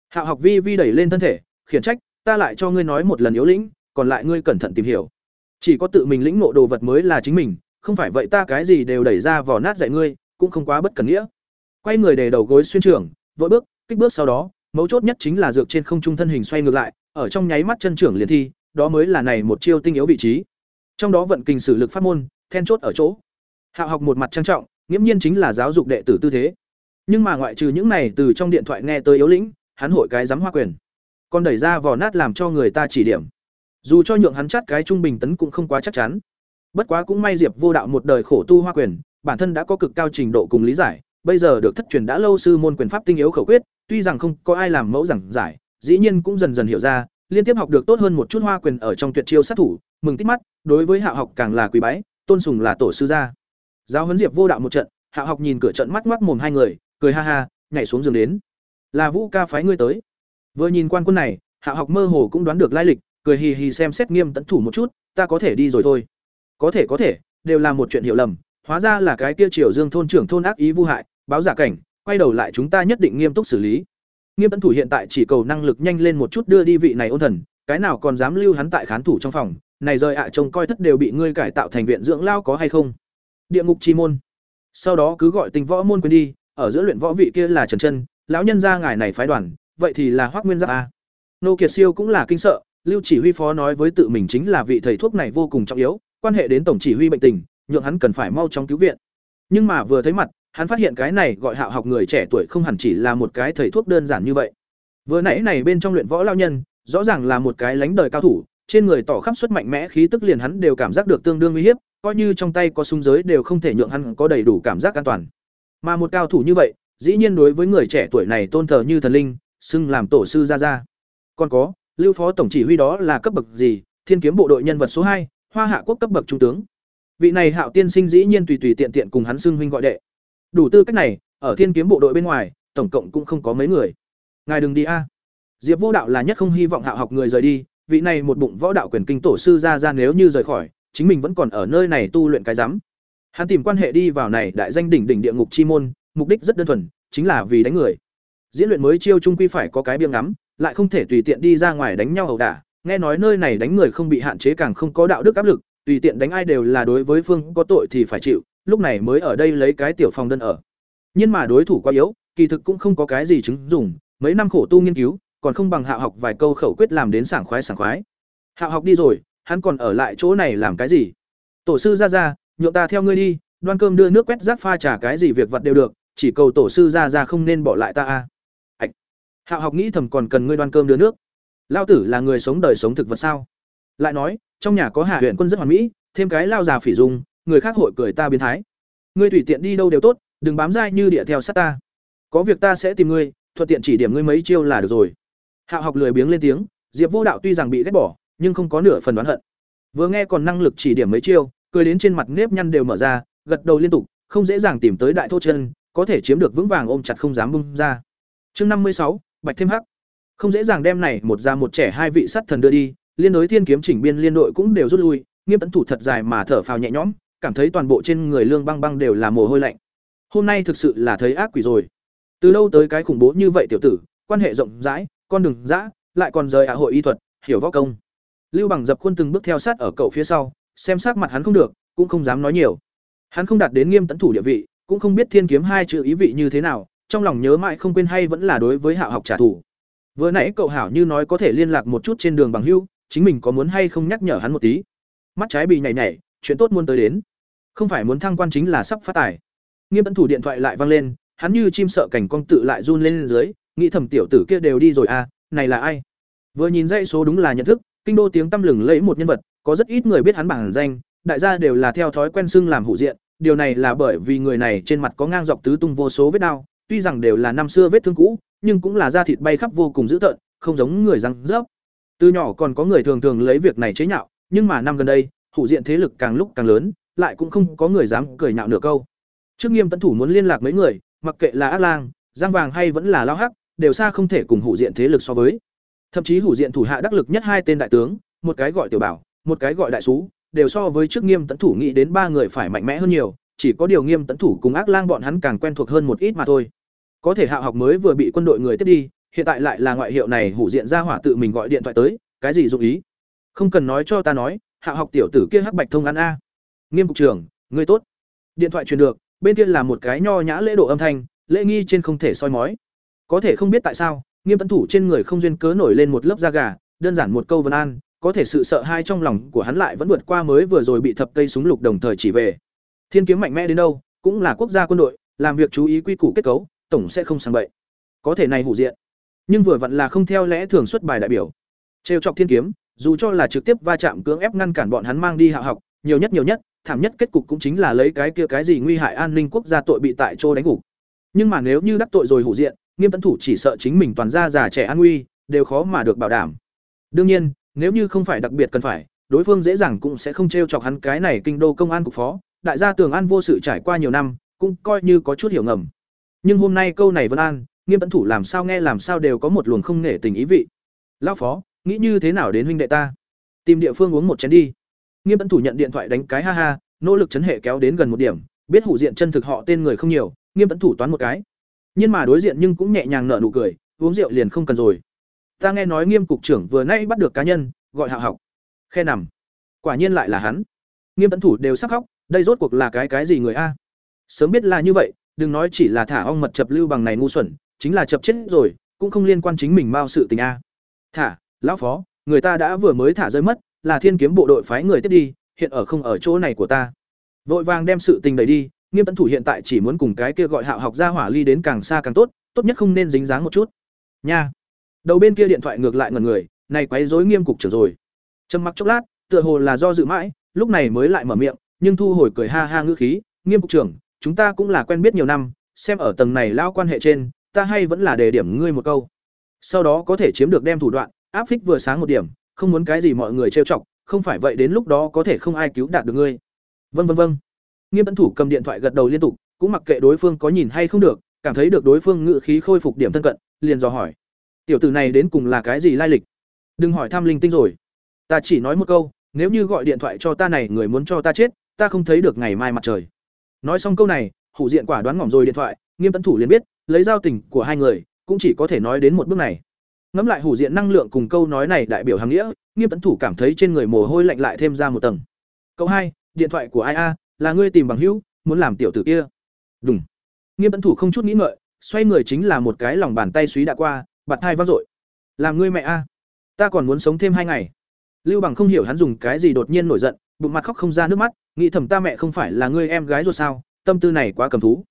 Hạ học vi vi đẩy lên thân thể, khiển trách, ta lại cho ngươi nói một lần yếu lĩnh, còn lại ngươi cẩn thận tìm hiểu. Chỉ có tự mình lĩnh ngộ đồ vật mới là chính mình, không phải vậy ta cái gì đều đẩy ra vỏ nát dạy ngươi, cũng không quá bất cần nghĩa. Quay người để đầu gối xuyên trưởng, vội bước, kích bước sau đó, mấu chốt nhất chính là dược trên không trung thân hình xoay ngược lại, ở trong nháy mắt chân trưởng liền thi, đó mới là này một chiêu tinh yếu vị trí. Trong đó vận kình sử lực pháp môn, then chốt ở chỗ hạ học một mặt trang trọng, nghiễm nhiên chính là giáo dục đệ tử tư thế. Nhưng mà ngoại trừ những này từ trong điện thoại nghe tới yếu lĩnh, hắn hội cái dám hoa quyền. Còn đẩy ra vỏ nát làm cho người ta chỉ điểm. Dù cho nhượng hắn chắt cái trung bình tấn cũng không quá chắc chắn. Bất quá cũng may diệp vô đạo một đời khổ tu hoa quyền, bản thân đã có cực cao trình độ cùng lý giải, bây giờ được thất truyền đã lâu sư môn quyền pháp tinh yếu khẩu quyết, tuy rằng không có ai làm mẫu giảng giải, dĩ nhiên cũng dần dần hiểu ra, liên tiếp học được tốt hơn một chút hoa quyền ở trong tuyệt chiêu sát thủ, mừng tít mắt, đối với hạ học càng là quý bái, tôn sùng là tổ sư gia giáo huấn diệp vô đạo một trận, hạ học nhìn cửa trận mắt mắt mồm hai người, cười ha ha, nhảy xuống giường đến. Là vũ ca phái ngươi tới. Vừa nhìn quan quân này, hạ học mơ hồ cũng đoán được lai lịch, cười hì hì xem xét nghiêm tấn thủ một chút, ta có thể đi rồi thôi. Có thể có thể, đều là một chuyện hiểu lầm, hóa ra là cái kia triều dương thôn trưởng thôn ác ý vu hại, báo giả cảnh, quay đầu lại chúng ta nhất định nghiêm túc xử lý. Nghiêm tấn thủ hiện tại chỉ cầu năng lực nhanh lên một chút đưa đi vị này ôn thần, cái nào còn dám lưu hắn tại khán thủ trong phòng, này rời ạ trông coi thất đều bị ngươi cải tạo thành viện dưỡng lao có hay không? Địa ngục chi môn. Sau đó cứ gọi tình võ môn quên đi, ở giữa luyện võ vị kia là trần chân, lão nhân gia ngài này phái đoàn, vậy thì là hoác nguyên giáp a. Nô kiệt siêu cũng là kinh sợ, lưu chỉ huy phó nói với tự mình chính là vị thầy thuốc này vô cùng trọng yếu, quan hệ đến tổng chỉ huy bệnh tình, nhượng hắn cần phải mau chóng cứu viện. Nhưng mà vừa thấy mặt, hắn phát hiện cái này gọi hạo học người trẻ tuổi không hẳn chỉ là một cái thầy thuốc đơn giản như vậy. Vừa nãy này bên trong luyện võ lao nhân, rõ ràng là một cái lánh đời cao thủ, trên người tỏ khắp suất mạnh mẽ, khí tức liền hắn đều cảm giác được tương đương uy hiếp coi như trong tay có súng giới đều không thể nhượng hắn có đầy đủ cảm giác an toàn. Mà một cao thủ như vậy, dĩ nhiên đối với người trẻ tuổi này tôn thờ như thần linh, xưng làm tổ sư ra ra còn có, lưu phó tổng chỉ huy đó là cấp bậc gì? Thiên kiếm bộ đội nhân vật số hai, hoa hạ quốc cấp bậc trung tướng. Vị này hạo tiên sinh dĩ nhiên tùy tùy tiện tiện cùng hắn xưng huynh gọi đệ. Đủ tư cách này, ở thiên kiếm bộ đội bên ngoài, tổng cộng cũng không có mấy người. Ngài đừng đi a. Diệp vô đạo là nhất không hy vọng hạo học người rời đi, vị này một bụng võ đạo quyền kinh tổ sư ra ra nếu như rời khỏi chính mình vẫn còn ở nơi này tu luyện cái rắm hắn tìm quan hệ đi vào này đại danh đỉnh đỉnh địa ngục chi môn, mục đích rất đơn thuần, chính là vì đánh người. Diễn luyện mới chiêu trung quy phải có cái biếng ngắm, lại không thể tùy tiện đi ra ngoài đánh nhau ẩu đả. Nghe nói nơi này đánh người không bị hạn chế càng không có đạo đức áp lực, tùy tiện đánh ai đều là đối với phương có tội thì phải chịu, lúc này mới ở đây lấy cái tiểu phòng đơn ở. Nhưng mà đối thủ quá yếu, kỳ thực cũng không có cái gì chứng dùng, mấy năm khổ tu nghiên cứu, còn không bằng hạ học vài câu khẩu quyết làm đến sảng khoái sảng khoái. Hạ học đi rồi hắn còn ở lại chỗ này làm cái gì? Tổ sư ra ra, nhượng ta theo ngươi đi, đoan cơm đưa nước quét rác pha trà cái gì việc vật đều được, chỉ cầu tổ sư ra ra không nên bỏ lại ta a. Ạch hạo học nghĩ thầm còn cần ngươi đoan cơm đưa nước. Lao tử là người sống đời sống thực vật sao? Lại nói, trong nhà có hạ huyện quân rất hoàn mỹ, thêm cái lao già phỉ dung, người khác hội cười ta biến thái. Ngươi tùy tiện đi đâu đều tốt, đừng bám dai như địa theo sát ta. Có việc ta sẽ tìm ngươi, thuận tiện chỉ điểm ngươi mấy chiêu là được rồi. Hạo học lười biếng lên tiếng, diệp vô đạo tuy rằng bị ghét bỏ nhưng không có nửa phần đoán hận. Vừa nghe còn năng lực chỉ điểm mấy chiêu, cười đến trên mặt nếp nhăn đều mở ra, gật đầu liên tục, không dễ dàng tìm tới đại thô chân, có thể chiếm được vững vàng ôm chặt không dám bung ra. Chương năm mươi sáu, bạch thêm hắc. Không dễ dàng đem này một ra một trẻ hai vị sắt thần đưa đi, liên đối thiên kiếm chỉnh biên liên đội cũng đều rút lui, nghiêm tấn thủ thật dài mà thở phào nhẹ nhõm, cảm thấy toàn bộ trên người lương băng băng đều là mồ hôi lạnh. Hôm nay thực sự là thấy ác quỷ rồi. Từ lâu tới cái khủng bố như vậy tiểu tử, quan hệ rộng rãi, con đường dã, lại còn rời hạ hội y thuật, hiểu võ công lưu bằng dập khuôn từng bước theo sát ở cậu phía sau, xem sát mặt hắn không được, cũng không dám nói nhiều. Hắn không đạt đến nghiêm tấn thủ địa vị, cũng không biết thiên kiếm hai chữ ý vị như thế nào, trong lòng nhớ mãi không quên hay vẫn là đối với hạ học trả thù. Vừa nãy cậu hảo như nói có thể liên lạc một chút trên đường bằng hưu chính mình có muốn hay không nhắc nhở hắn một tí? Mắt trái bị nhảy nhảy, chuyện tốt muốn tới đến. Không phải muốn thăng quan chính là sắp phát tài. Nghiêm tấn thủ điện thoại lại vang lên, hắn như chim sợ cảnh con tự lại run lên dưới, nghĩ thầm tiểu tử kia đều đi rồi à này là ai? Vừa nhìn dãy số đúng là nhận thức kinh đô tiếng tăm lừng lấy một nhân vật, có rất ít người biết hắn bản danh, đại gia đều là theo thói quen xưng làm hủ diện. Điều này là bởi vì người này trên mặt có ngang dọc tứ tung vô số vết đau, tuy rằng đều là năm xưa vết thương cũ, nhưng cũng là da thịt bay khắp vô cùng dữ tợn, không giống người răng rớp. Từ nhỏ còn có người thường thường lấy việc này chế nhạo, nhưng mà năm gần đây, hủ diện thế lực càng lúc càng lớn, lại cũng không có người dám cười nhạo nửa câu. Trước nghiêm tấn thủ muốn liên lạc mấy người, mặc kệ là ác lang, giang vàng hay vẫn là lao hắc, đều xa không thể cùng hủ diện thế lực so với thậm chí hủ diện thủ hạ đắc lực nhất hai tên đại tướng, một cái gọi tiểu bảo, một cái gọi đại sú, đều so với trước nghiêm tấn thủ nghĩ đến ba người phải mạnh mẽ hơn nhiều, chỉ có điều nghiêm tấn thủ cùng ác lang bọn hắn càng quen thuộc hơn một ít mà thôi. Có thể hạ học mới vừa bị quân đội người tiếp đi, hiện tại lại là ngoại hiệu này hủ diện ra hỏa tự mình gọi điện thoại tới, cái gì dụng ý? Không cần nói cho ta nói, hạ học tiểu tử kia hắc bạch thông ăn a. Nghiêm cục trưởng người tốt. Điện thoại truyền được, bên kia là một cái nho nhã lễ độ âm thanh, lễ nghi trên không thể soi mói. Có thể không biết tại sao nghiêm tấn thủ trên người không duyên cớ nổi lên một lớp da gà, đơn giản một câu vân an, có thể sự sợ hai trong lòng của hắn lại vẫn vượt qua mới vừa rồi bị thập cây súng lục đồng thời chỉ về. Thiên kiếm mạnh mẽ đến đâu, cũng là quốc gia quân đội, làm việc chú ý quy củ kết cấu, tổng sẽ không sang bậy. Có thể này hủ diện. Nhưng vừa vặn là không theo lẽ thường xuất bài đại biểu. Trêu chọc thiên kiếm, dù cho là trực tiếp va chạm cưỡng ép ngăn cản bọn hắn mang đi hạ học, nhiều nhất nhiều nhất, thảm nhất kết cục cũng chính là lấy cái kia cái gì nguy hại an ninh quốc gia tội bị tại chỗ đánh gục nhưng mà nếu như đắc tội rồi hủ diện nghiêm tấn thủ chỉ sợ chính mình toàn ra già trẻ an nguy, đều khó mà được bảo đảm. Đương nhiên, nếu như không phải đặc biệt cần phải, đối phương dễ dàng cũng sẽ không t r e o chọc hắn cái này kinh đô công an cục phó. Đại gia tường an vô sự trải qua nhiều năm, cũng coi như có chút hiểu ngầm. Nhưng hôm nay câu này vân an, nghiêm tấn thủ làm sao nghe làm sao đều có một luồng không nể tình ý vị. Lão phó, nghĩ như thế nào đến huynh đệ ta? Tìm địa phương uống một chén đi. Nghiêm tấn thủ nhận điện thoại đánh cái ha ha, nỗ lực chấn hệ kéo đến gần một điểm, biết hủ diện chân thực họ tên người không nhiều, nghiêm tấn thủ toán một cái nhưng mà đối diện nhưng cũng nhẹ nhàng nở nụ cười, uống rượu liền không cần rồi. Ta nghe nói nghiêm cục trưởng vừa nay bắt được cá nhân, gọi hạ học. Khe nằm. Quả nhiên lại là hắn. Nghiêm tấn thủ đều sắc khóc, đây rốt cuộc là cái cái gì người a? Sớm biết là như vậy, đừng nói chỉ là thả ong mật chập lưu bằng này ngu xuẩn, chính là chập chết rồi, cũng không liên quan chính mình bao sự tình a. Thả, lão phó, người ta đã vừa mới thả rơi mất, là thiên kiếm bộ đội phái người tiếp đi, hiện ở không ở chỗ này của ta. Vội vàng đem sự tình đẩy đi nghiêm tấn thủ hiện tại chỉ muốn cùng cái kia gọi hạo học ra hỏa ly đến càng xa càng tốt tốt nhất không nên dính dáng một chút. Nha. Đầu bên kia điện thoại ngược lại ngần người, này quấy rối nghiêm cục trưởng rồi. Trầm mặc chốc lát, tựa hồ là do dự mãi, lúc này mới lại mở miệng, nhưng thu hồi cười ha ha ngữ khí, nghiêm cục trưởng, chúng ta cũng là quen biết nhiều năm, xem ở tầng này lao quan hệ trên, ta hay vẫn là đề điểm ngươi một câu. Sau đó có thể chiếm được đem thủ đoạn, áp phích vừa sáng một điểm, không muốn cái gì mọi người trêu chọc, không phải vậy đến lúc đó có thể không ai cứu đạt được ngươi. Vân vân vân nghiêm tấn thủ cầm điện thoại gật đầu liên tục, cũng mặc kệ đối phương có nhìn hay không được, cảm thấy được đối phương ngự khí khôi phục điểm thân cận, liền dò hỏi. Tiểu tử này đến cùng là cái gì lai lịch? Đừng hỏi thăm linh tinh rồi. Ta chỉ nói một câu, nếu như gọi điện thoại cho ta này, người muốn cho ta chết, ta không thấy được ngày mai mặt trời. Nói xong câu này, hủ diện quả đoán ngỏm rồi điện thoại, nghiêm tấn thủ liền biết, lấy giao tình của hai người, cũng chỉ có thể nói đến một bước này. Ngẫm lại hủ diện năng lượng cùng câu nói này đại biểu hàng nghĩa, nghiêm tấn thủ cảm thấy trên người mồ hôi lạnh lại thêm ra một tầng. Câu hai, điện thoại của ai a? Là ngươi tìm bằng hữu, muốn làm tiểu tử kia. Đúng nghiêm tấn thủ không chút nghĩ ngợi, xoay người chính là một cái lòng bàn tay suý đã qua, bạt thai vang dội. Làm ngươi mẹ a. Ta còn muốn sống thêm hai ngày. Lưu bằng không hiểu hắn dùng cái gì đột nhiên nổi giận, bụng mặt khóc không ra nước mắt, nghĩ thầm ta mẹ không phải là ngươi em gái rồi sao, tâm tư này quá cầm thú.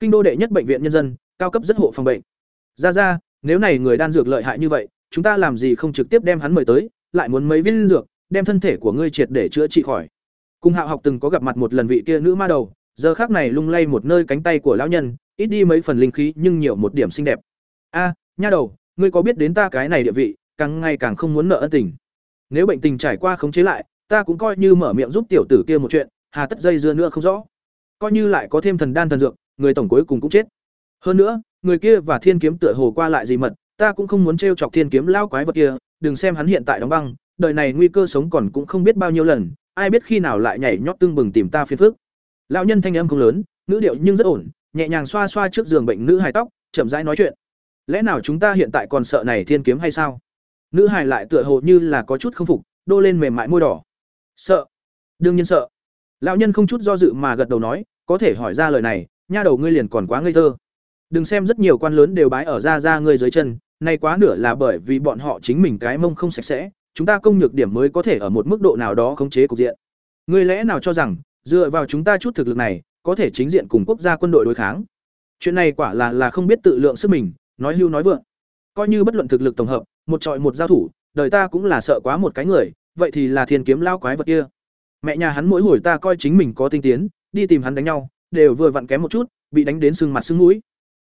Kinh đô đệ nhất bệnh viện nhân dân, cao cấp rất hộ phòng bệnh. Ra ra, nếu này người đan dược lợi hại như vậy, chúng ta làm gì không trực tiếp đem hắn mời tới, lại muốn mấy viên dược, đem thân thể của ngươi triệt để chữa trị khỏi cùng hạo học từng có gặp mặt một lần vị kia nữ ma đầu, giờ khác này lung lay một nơi cánh tay của lão nhân, ít đi mấy phần linh khí nhưng nhiều một điểm xinh đẹp. A, nha đầu, ngươi có biết đến ta cái này địa vị, càng ngày càng không muốn nợ ân tình. Nếu bệnh tình trải qua khống chế lại, ta cũng coi như mở miệng giúp tiểu tử kia một chuyện, hà tất dây dưa nữa không rõ. Coi như lại có thêm thần đan thần dược, người tổng cuối cùng cũng chết. Hơn nữa, người kia và thiên kiếm tựa hồ qua lại gì mật, ta cũng không muốn t chọc thiên kiếm lao quái vật kia, đừng xem hắn hiện tại đóng băng, đời này nguy cơ sống còn cũng không biết bao nhiêu lần ai biết khi nào lại nhảy nhót tương bừng tìm ta phiền phức. Lão nhân thanh âm không lớn nữ điệu nhưng rất ổn, nhẹ nhàng xoa xoa trước giường bệnh nữ hài tóc, chậm rãi nói chuyện. Lẽ nào chúng ta hiện tại còn sợ này thiên kiếm hay sao? Nữ hài lại tựa hồ như là có chút không phục, đô lên mềm mại môi đỏ. Sợ. Đương nhiên sợ. Lão nhân không chút do dự mà gật đầu nói, có thể hỏi ra lời này, nha đầu ngươi liền còn quá ngây thơ. Đừng xem rất nhiều quan lớn đều bái ở ra ra ngươi dưới chân, nay quá nửa là bởi vì bọn họ chính mình cái mông không sạch sẽ chúng ta công nhược điểm mới có thể ở một mức độ nào đó khống chế cục diện. Ngươi lẽ nào cho rằng, dựa vào chúng ta chút thực lực này, có thể chính diện cùng quốc gia quân đội đối kháng? Chuyện này quả là là không biết tự lượng sức mình, nói hưu nói vượng. Coi như bất luận thực lực tổng hợp, một trọi một giao thủ, đời ta cũng là sợ quá một cái người, vậy thì là thiên kiếm lao quái vật kia. Mẹ nhà hắn mỗi hồi ta coi chính mình có tinh tiến, đi tìm hắn đánh nhau, đều vừa vặn kém một chút, bị đánh đến sưng mặt sưng mũi.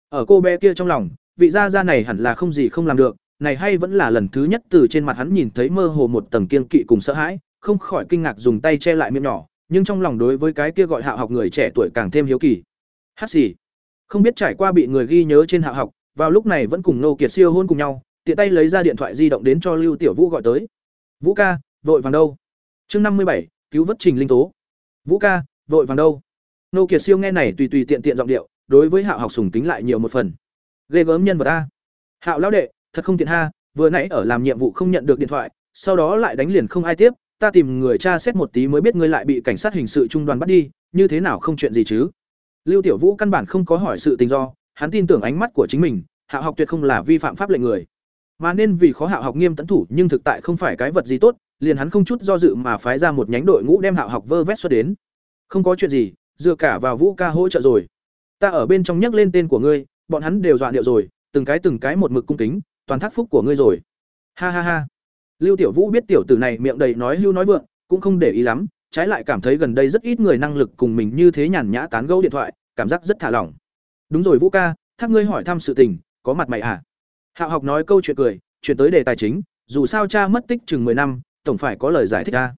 Ở cô bé kia trong lòng, vị gia gia này hẳn là không gì không làm được này hay vẫn là lần thứ nhất từ trên mặt hắn nhìn thấy mơ hồ một tầng kiên kỵ cùng sợ hãi, không khỏi kinh ngạc dùng tay che lại miệng nhỏ, nhưng trong lòng đối với cái kia gọi hạ học người trẻ tuổi càng thêm hiếu kỳ. Hát gì không biết trải qua bị người ghi nhớ trên hạ học, vào lúc này vẫn cùng nô kiệt siêu hôn cùng nhau, tiện tay lấy ra điện thoại di động đến cho lưu tiểu vũ gọi tới. Vũ ca, vội vàng đâu? Chương năm mươi bảy, cứu vớt trình linh tố. Vũ ca, vội vàng đâu? Nô kiệt siêu nghe này tùy tùy tiện tiện giọng điệu, đối với hạo học sùng kính lại nhiều một phần. Ghê gớm nhân vật a. Hạo lão đệ thật không tiện ha, vừa nãy ở làm nhiệm vụ không nhận được điện thoại, sau đó lại đánh liền không ai tiếp, ta tìm người tra xét một tí mới biết ngươi lại bị cảnh sát hình sự trung đoàn bắt đi, như thế nào không chuyện gì chứ? Lưu tiểu vũ căn bản không có hỏi sự tình do, hắn tin tưởng ánh mắt của chính mình, hạ học tuyệt không là vi phạm pháp lệnh người. Mà nên vì khó hạ học nghiêm tấn thủ, nhưng thực tại không phải cái vật gì tốt, liền hắn không chút do dự mà phái ra một nhánh đội ngũ đem hạ học vơ vét xuất đến. Không có chuyện gì, dựa cả vào vũ ca hỗ trợ rồi. Ta ở bên trong nhắc lên tên của ngươi, bọn hắn đều dọa điệu rồi, từng cái từng cái một mực cung kính toàn thác phúc của ngươi rồi. Ha ha ha. Lưu tiểu vũ biết tiểu tử này miệng đầy nói hưu nói vượng, cũng không để ý lắm, trái lại cảm thấy gần đây rất ít người năng lực cùng mình như thế nhàn nhã tán gẫu điện thoại, cảm giác rất thả lỏng. Đúng rồi vũ ca, thác ngươi hỏi thăm sự tình, có mặt mày à? Hạo học nói câu chuyện cười, chuyển tới đề tài chính, dù sao cha mất tích chừng 10 năm, tổng phải có lời giải thích a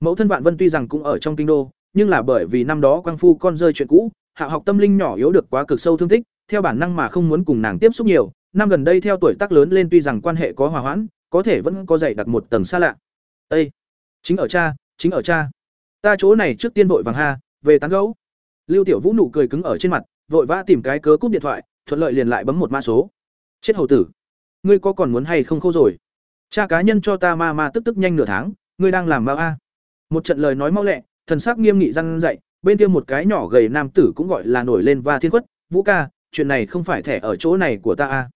mẫu thân vạn vân tuy rằng cũng ở trong kinh đô, nhưng là bởi vì năm đó quang phu con rơi chuyện cũ, hạ học tâm linh nhỏ yếu được quá cực sâu thương tích, theo bản năng mà không muốn cùng nàng tiếp xúc nhiều năm gần đây theo tuổi tác lớn lên tuy rằng quan hệ có hòa hoãn, có thể vẫn có dày đặt một tầng xa lạ. Ây chính ở cha, chính ở cha. Ta chỗ này trước tiên vội vàng ha, về tán gấu lưu tiểu vũ nụ cười cứng ở trên mặt, vội vã tìm cái cớ cúp điện thoại, thuận lợi liền lại bấm một mã số. Chết hầu tử, ngươi có còn muốn hay không khô rồi? Cha cá nhân cho ta ma ma tức tức nhanh nửa tháng, ngươi đang làm bao a. Một trận lời nói mau lẹ, thần sắc nghiêm nghị răng dậy, bên kia một cái nhỏ gầy nam tử cũng gọi là nổi lên va thiên quất vũ ca, chuyện này không phải thẻ ở chỗ này của ta à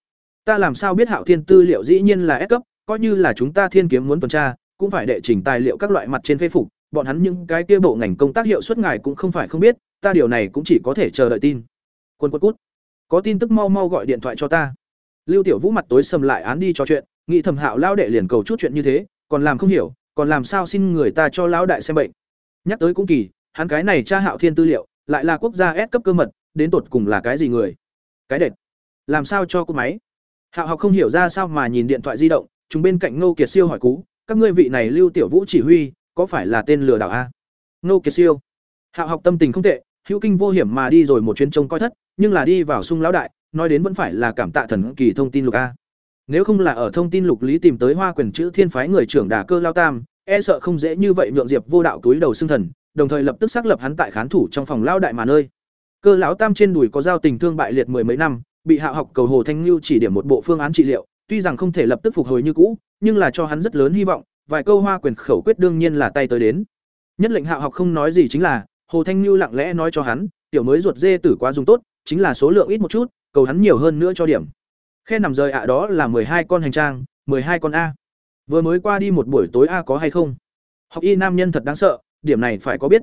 ta làm sao biết hạo thiên tư liệu dĩ nhiên là S cấp, coi như là chúng ta thiên kiếm muốn tuần tra, cũng phải đệ trình tài liệu các loại mặt trên phê phục, bọn hắn những cái kia bộ ngành công tác hiệu suất ngài cũng không phải không biết, ta điều này cũng chỉ có thể chờ đợi tin. Quân quân cút. Có tin tức mau mau gọi điện thoại cho ta. Lưu tiểu vũ mặt tối sầm lại án đi cho chuyện, nghĩ thầm hạo lao đệ liền cầu chút chuyện như thế, còn làm không hiểu, còn làm sao xin người ta cho lão đại xem bệnh. Nhắc tới cũng kỳ, hắn cái này tra hạo thiên tư liệu, lại là quốc gia S cấp cơ mật, đến tột cùng là cái gì người? Cái đệt. Làm sao cho cô máy? Hạo học không hiểu ra sao mà nhìn điện thoại di động, chúng bên cạnh ngô kiệt siêu hỏi cú, các ngươi vị này lưu tiểu vũ chỉ huy, có phải là tên lừa đảo a? Ngô kiệt siêu. Hạo học tâm tình không tệ, hữu kinh vô hiểm mà đi rồi một chuyến trông coi thất, nhưng là đi vào sung lão đại, nói đến vẫn phải là cảm tạ thần kỳ thông tin lục a. Nếu không là ở thông tin lục lý tìm tới hoa quyền chữ thiên phái người trưởng đà cơ lao tam e sợ không dễ như vậy nhượng diệp vô đạo túi đầu xương thần, đồng thời lập tức xác lập hắn tại khán thủ trong phòng lao đại mà nơi. Cơ lão tam trên đùi có giao tình thương bại liệt mười mấy năm bị hạ học cầu hồ thanh lưu chỉ điểm một bộ phương án trị liệu, tuy rằng không thể lập tức phục hồi như cũ, nhưng là cho hắn rất lớn hy vọng, vài câu hoa quyền khẩu quyết đương nhiên là tay tới đến. Nhất lệnh hạ học không nói gì chính là, hồ thanh lưu lặng lẽ nói cho hắn, tiểu mới ruột dê tử quá dùng tốt, chính là số lượng ít một chút, cầu hắn nhiều hơn nữa cho điểm. Khe nằm rời ạ đó là hai con hành trang hai con a. Vừa mới qua đi một buổi tối a có hay không? Học y nam nhân thật đáng sợ, điểm này phải có biết.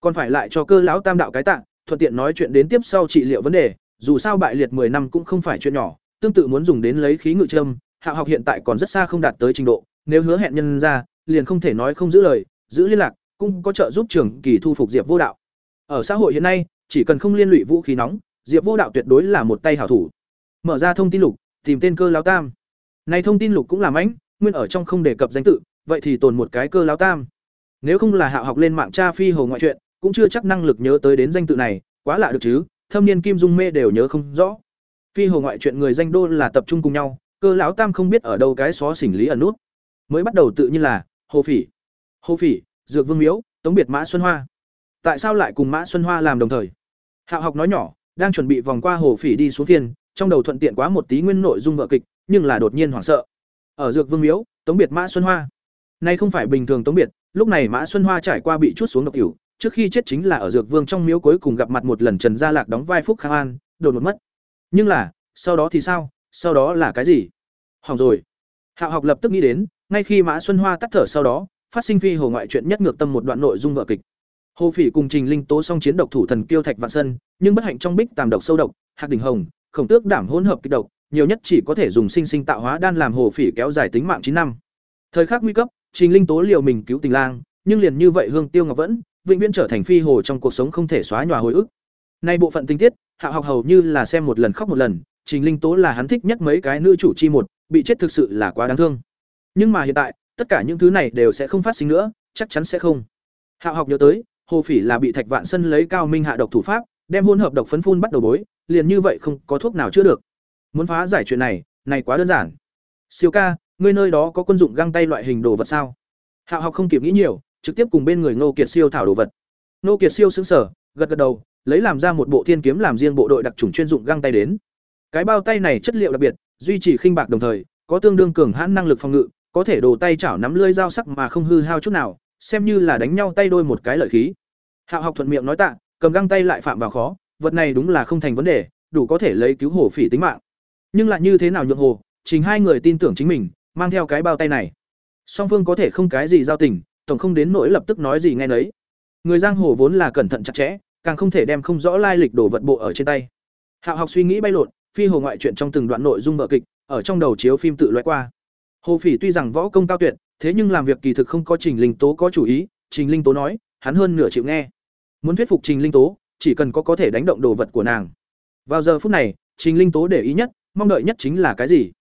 Còn phải lại cho cơ lão tam đạo cái tạng thuận tiện nói chuyện đến tiếp sau trị liệu vấn đề dù sao bại liệt 10 năm cũng không phải chuyện nhỏ, tương tự muốn dùng đến lấy khí ngự châm, hạ học hiện tại còn rất xa không đạt tới trình độ, nếu hứa hẹn nhân ra, liền không thể nói không giữ lời, giữ liên lạc, cũng có trợ giúp trưởng kỳ thu phục diệp vô đạo. Ở xã hội hiện nay, chỉ cần không liên lụy vũ khí nóng, diệp vô đạo tuyệt đối là một tay hảo thủ. Mở ra thông tin lục, tìm tên cơ lão tam. Này thông tin lục cũng làm ánh nguyên ở trong không đề cập danh tự, vậy thì tồn một cái cơ lão tam. Nếu không là hạ học lên mạng tra phi hồ ngoại truyện, cũng chưa chắc năng lực nhớ tới đến danh tự này, quá lạ được chứ thâm niên kim dung mê đều nhớ không rõ. Phi hồ ngoại chuyện người danh đô là tập trung cùng nhau, cơ lão tam không biết ở đâu cái xó xỉnh lý ẩn nút. Mới bắt đầu tự nhiên là, hồ phỉ. Hồ phỉ, dược vương miếu, tống biệt mã xuân hoa. Tại sao lại cùng mã xuân hoa làm đồng thời? Hạo học nói nhỏ, đang chuẩn bị vòng qua hồ phỉ đi xuống phiên, trong đầu thuận tiện quá một tí nguyên nội dung vợ kịch, nhưng là đột nhiên hoảng sợ. Ở dược vương miếu, tống biệt mã xuân hoa. Nay không phải bình thường tống biệt, lúc này mã xuân hoa trải qua bị chút xuống độc cửu trước khi chết chính là ở dược vương trong miếu cuối cùng gặp mặt một lần trần gia lạc đóng vai phúc khang an, đột ngột mất. Nhưng là, sau đó thì sao? Sau đó là cái gì? Hỏng rồi. Hạo học lập tức nghĩ đến, ngay khi mã xuân hoa tắt thở sau đó, phát sinh phi hồ ngoại chuyện nhất ngược tâm một đoạn nội dung vợ kịch. Hồ phỉ cùng trình linh tố song chiến độc thủ thần kiêu thạch vạn sân, nhưng bất hạnh trong bích tàm độc sâu độc, hạc đình hồng, khổng tước đảm hỗn hợp kịch độc, nhiều nhất chỉ có thể dùng sinh sinh tạo hóa đan làm hồ phỉ kéo dài tính mạng chín năm. Thời khắc nguy cấp, trình linh tố liều mình cứu tình lang, nhưng liền như vậy hương tiêu ngọc vẫn vĩnh viễn trở thành phi hồ trong cuộc sống không thể xóa nhòa hồi ức. Nay bộ phận tinh tiết, hạ học hầu như là xem một lần khóc một lần, trình linh tố là hắn thích nhất mấy cái nữ chủ chi một, bị chết thực sự là quá đáng thương. Nhưng mà hiện tại, tất cả những thứ này đều sẽ không phát sinh nữa, chắc chắn sẽ không. Hạ học nhớ tới, hồ phỉ là bị thạch vạn sân lấy cao minh hạ độc thủ pháp, đem hôn hợp độc phấn phun bắt đầu bối, liền như vậy không có thuốc nào chữa được. Muốn phá giải chuyện này này quá đơn giản. Siêu ca, ngươi nơi đó có quân dụng găng tay loại hình đồ vật sao? Hạ học không kịp nghĩ nhiều trực tiếp cùng bên người Ngô Kiệt Siêu thảo đồ vật. Ngô Kiệt Siêu sững sờ, gật gật đầu, lấy làm ra một bộ thiên kiếm làm riêng bộ đội đặc trùng chuyên dụng găng tay đến. Cái bao tay này chất liệu đặc biệt, duy trì khinh bạc đồng thời, có tương đương cường hãn năng lực phòng ngự, có thể đồ tay chảo nắm lưỡi dao sắc mà không hư hao chút nào, xem như là đánh nhau tay đôi một cái lợi khí. Hạo học thuận miệng nói tạ, cầm găng tay lại phạm vào khó, vật này đúng là không thành vấn đề, đủ có thể lấy cứu hổ phỉ tính mạng. Nhưng lại như thế nào nhượng hồ, chính hai người tin tưởng chính mình, mang theo cái bao tay này. Song phương có thể không cái gì giao tình, tổng không đến nỗi lập tức nói gì nghe nấy. Người giang hồ vốn là cẩn thận chặt chẽ, càng không thể đem không rõ lai lịch đồ vật bộ ở trên tay. Hạo học suy nghĩ bay lộn, phi hồ ngoại truyện trong từng đoạn nội dung vở kịch, ở trong đầu chiếu phim tự loại qua. Hồ phỉ tuy rằng võ công cao tuyệt, thế nhưng làm việc kỳ thực không có trình linh tố có chủ ý, trình linh tố nói, hắn hơn nửa chịu nghe. Muốn thuyết phục trình linh tố, chỉ cần có có thể đánh động đồ vật của nàng. Vào giờ phút này, trình linh tố để ý nhất, mong đợi nhất chính là cái gì?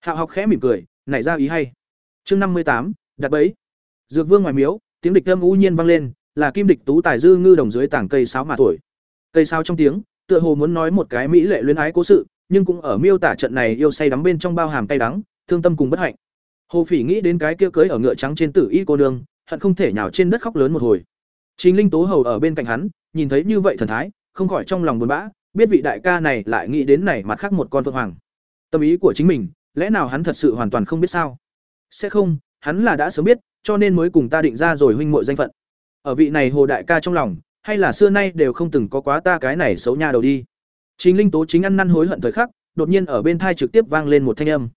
Hạo học khẽ mỉm cười, nảy ra ý hay. Chương năm mươi tám, đặt bẫy. Dược Vương ngoài miếu, tiếng địch âm u nhiên vang lên, là kim địch tú tài dư ngư đồng dưới tảng cây sáo mà tuổi. Cây sáo trong tiếng, tựa hồ muốn nói một cái mỹ lệ luyến ái cố sự, nhưng cũng ở miêu tả trận này yêu say đắm bên trong bao hàm cay đắng, thương tâm cùng bất hạnh. Hồ Phỉ nghĩ đến cái kia cưới ở ngựa trắng trên tử y cô nương, hận không thể nhào trên đất khóc lớn một hồi. Trình Linh Tố hầu ở bên cạnh hắn, nhìn thấy như vậy thần thái, không khỏi trong lòng buồn bã, biết vị đại ca này lại nghĩ đến này mặt khác một con phượng hoàng. Tâm ý của chính mình, lẽ nào hắn thật sự hoàn toàn không biết sao? Sẽ không, hắn là đã sớm biết, cho nên mới cùng ta định ra rồi huynh muội danh phận. ở vị này hồ đại ca trong lòng, hay là xưa nay đều không từng có quá ta cái này xấu nha đầu đi. Trình linh tố chính ăn năn hối hận thời khắc, đột nhiên ở bên thai trực tiếp vang lên một thanh âm.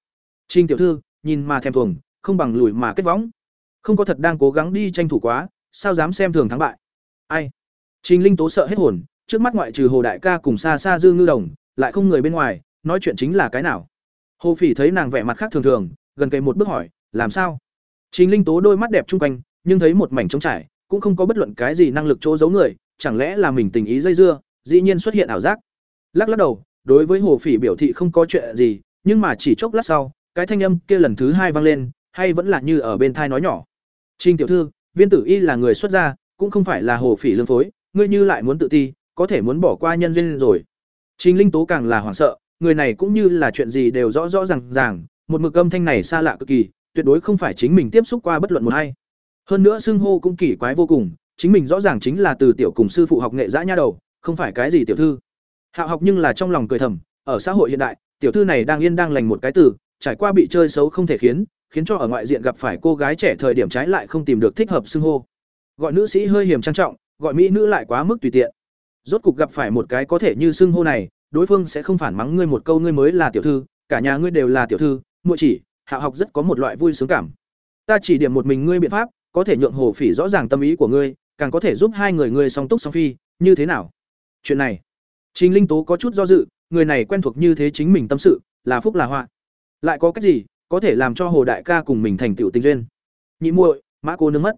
Trình tiểu thư, nhìn mà thèm thuồng, không bằng lùi mà kết võng. Không có thật đang cố gắng đi tranh thủ quá, sao dám xem thường thắng bại? Ai? Trình linh tố sợ hết hồn, trước mắt ngoại trừ hồ đại ca cùng xa xa dương ngư đồng, lại không người bên ngoài, nói chuyện chính là cái nào? Hồ phỉ thấy nàng vẻ mặt khác thường thường, gần kề một bước hỏi, làm sao? Trình linh tố đôi mắt đẹp chung quanh, nhưng thấy một mảnh trống trải, cũng không có bất luận cái gì năng lực chỗ giấu người, chẳng lẽ là mình tình ý dây dưa, dĩ nhiên xuất hiện ảo giác. Lắc lắc đầu, đối với hồ phỉ biểu thị không có chuyện gì, nhưng mà chỉ chốc lát sau, cái thanh âm kia lần thứ hai vang lên, hay vẫn là như ở bên thai nói nhỏ. Trình tiểu thư, viên tử y là người xuất gia, cũng không phải là hồ phỉ lương phối, ngươi như lại muốn tự ti, có thể muốn bỏ qua nhân duyên rồi. Trình linh tố càng là hoảng sợ, người này cũng như là chuyện gì đều rõ rõ ràng ràng, một mực âm thanh này xa lạ cực kỳ tuyệt đối không phải chính mình tiếp xúc qua bất luận một hay hơn nữa xưng hô cũng kỳ quái vô cùng, chính mình rõ ràng chính là từ tiểu cùng sư phụ học nghệ dã nha đầu, không phải cái gì tiểu thư. Hạ học nhưng là trong lòng cười thầm, ở xã hội hiện đại, tiểu thư này đang yên đang lành một cái từ, trải qua bị chơi xấu không thể khiến khiến cho ở ngoại diện gặp phải cô gái trẻ thời điểm trái lại không tìm được thích hợp xưng hô. Gọi nữ sĩ hơi hiểm trang trọng, gọi mỹ nữ lại quá mức tùy tiện. Rốt cục gặp phải một cái có thể như xưng hô này, đối phương sẽ không phản mắng ngươi một câu ngươi mới là tiểu thư, cả nhà ngươi đều là tiểu thư, muội chỉ hạ học rất có một loại vui sướng cảm. Ta chỉ điểm một mình ngươi biện pháp, có thể nhượng hồ phỉ rõ ràng tâm ý của ngươi, càng có thể giúp hai người ngươi song túc song phi, như thế nào? Chuyện này, trình linh tố có chút do dự, người này quen thuộc như thế chính mình tâm sự, là phúc là họa. Lại có cách gì, có thể làm cho hồ đại ca cùng mình thành tựu tình duyên? Nhị muội, mã cô nương mất.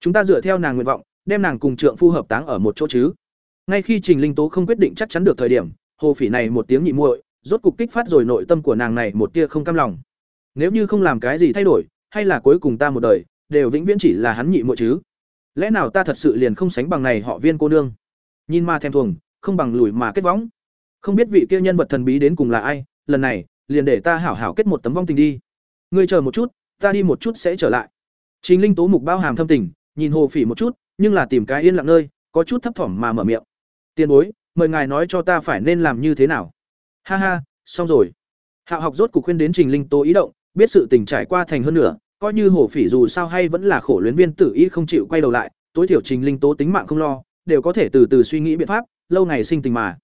Chúng ta dựa theo nàng nguyện vọng, đem nàng cùng trượng phu hợp táng ở một chỗ chứ. Ngay khi trình linh tố không quyết định chắc chắn được thời điểm, hồ phỉ này một tiếng nhị muội, rốt cục kích phát rồi nội tâm của nàng này một tia không cam lòng nếu như không làm cái gì thay đổi, hay là cuối cùng ta một đời, đều vĩnh viễn chỉ là hắn nhị muội chứ. Lẽ nào ta thật sự liền không sánh bằng này họ viên cô nương? Nhìn ma thèm thuồng, không bằng lùi mà kết võng. Không biết vị kia nhân vật thần bí đến cùng là ai, lần này, liền để ta hảo hảo kết một tấm vong tình đi. Ngươi chờ một chút, ta đi một chút sẽ trở lại. Chính linh tố mục bao hàm thâm tình, nhìn hồ phỉ một chút, nhưng là tìm cái yên lặng nơi, có chút thấp thỏm mà mở miệng. Tiền bối, mời ngài nói cho ta phải nên làm như thế nào? Ha ha, xong rồi. Hạ học rốt cuộc khuyên đến trình linh tố ý động biết sự tình trải qua thành hơn nửa, coi như hồ phỉ dù sao hay vẫn là khổ luyến viên tử y không chịu quay đầu lại, tối thiểu trình linh tố tính mạng không lo, đều có thể từ từ suy nghĩ biện pháp, lâu ngày sinh tình mà.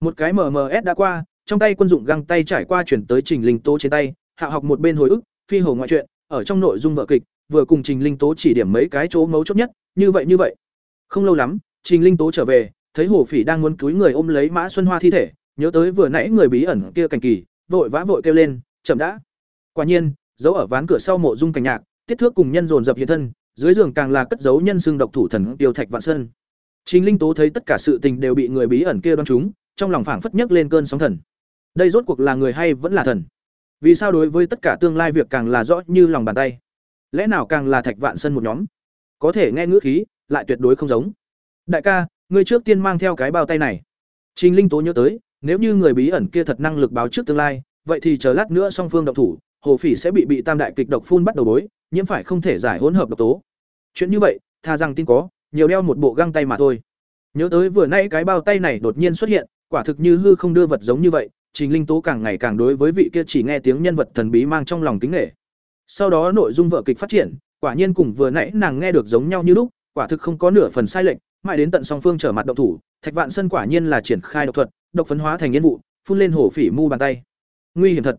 Một cái mms đã qua, trong tay quân dụng găng tay trải qua chuyển tới trình linh tố trên tay, hạ học một bên hồi ức, phi hồ ngoại truyện ở trong nội dung vợ kịch, vừa cùng trình linh tố chỉ điểm mấy cái chỗ mấu chốt nhất, như vậy như vậy. Không lâu lắm, trình linh tố trở về, thấy hồ phỉ đang muốn cúi người ôm lấy mã xuân hoa thi thể, nhớ tới vừa nãy người bí ẩn kia cảnh kỳ, vội vã vội kêu lên, chậm đã quả nhiên giấu ở ván cửa sau mộ dung cảnh nhạc tiết thước cùng nhân dồn dập hiện thân dưới giường càng là cất giấu nhân xương độc thủ thần tiêu thạch vạn sơn. Chính linh tố thấy tất cả sự tình đều bị người bí ẩn kia đoán chúng, trong lòng phảng phất nhấc lên cơn sóng thần. Đây rốt cuộc là người hay vẫn là thần? Vì sao đối với tất cả tương lai việc càng là rõ như lòng bàn tay? Lẽ nào càng là thạch vạn sân một nhóm? Có thể nghe ngữ khí lại tuyệt đối không giống. Đại ca ngươi trước tiên mang theo cái bao tay này. Trình linh tố nhớ tới nếu như người bí ẩn kia thật năng lực báo trước tương lai vậy thì chờ lát nữa song phương động thủ hồ phỉ sẽ bị bị tam đại kịch độc phun bắt đầu bối, nhiễm phải không thể giải hỗn hợp độc tố. Chuyện như vậy, tha rằng tin có, nhiều đeo một bộ găng tay mà thôi. Nhớ tới vừa nãy cái bao tay này đột nhiên xuất hiện, quả thực như hư không đưa vật giống như vậy, trình linh tố càng ngày càng đối với vị kia chỉ nghe tiếng nhân vật thần bí mang trong lòng kính nghệ sau đó nội dung vợ kịch phát triển, quả nhiên cùng vừa nãy nàng nghe được giống nhau như lúc, quả thực không có nửa phần sai lệch, mãi đến tận song phương trở mặt động thủ, thạch vạn sân quả nhiên là triển khai độc thuật, độc phấn hóa thành nhiên vụ, phun lên hổ phỉ mu bàn tay. Nguy hiểm thật.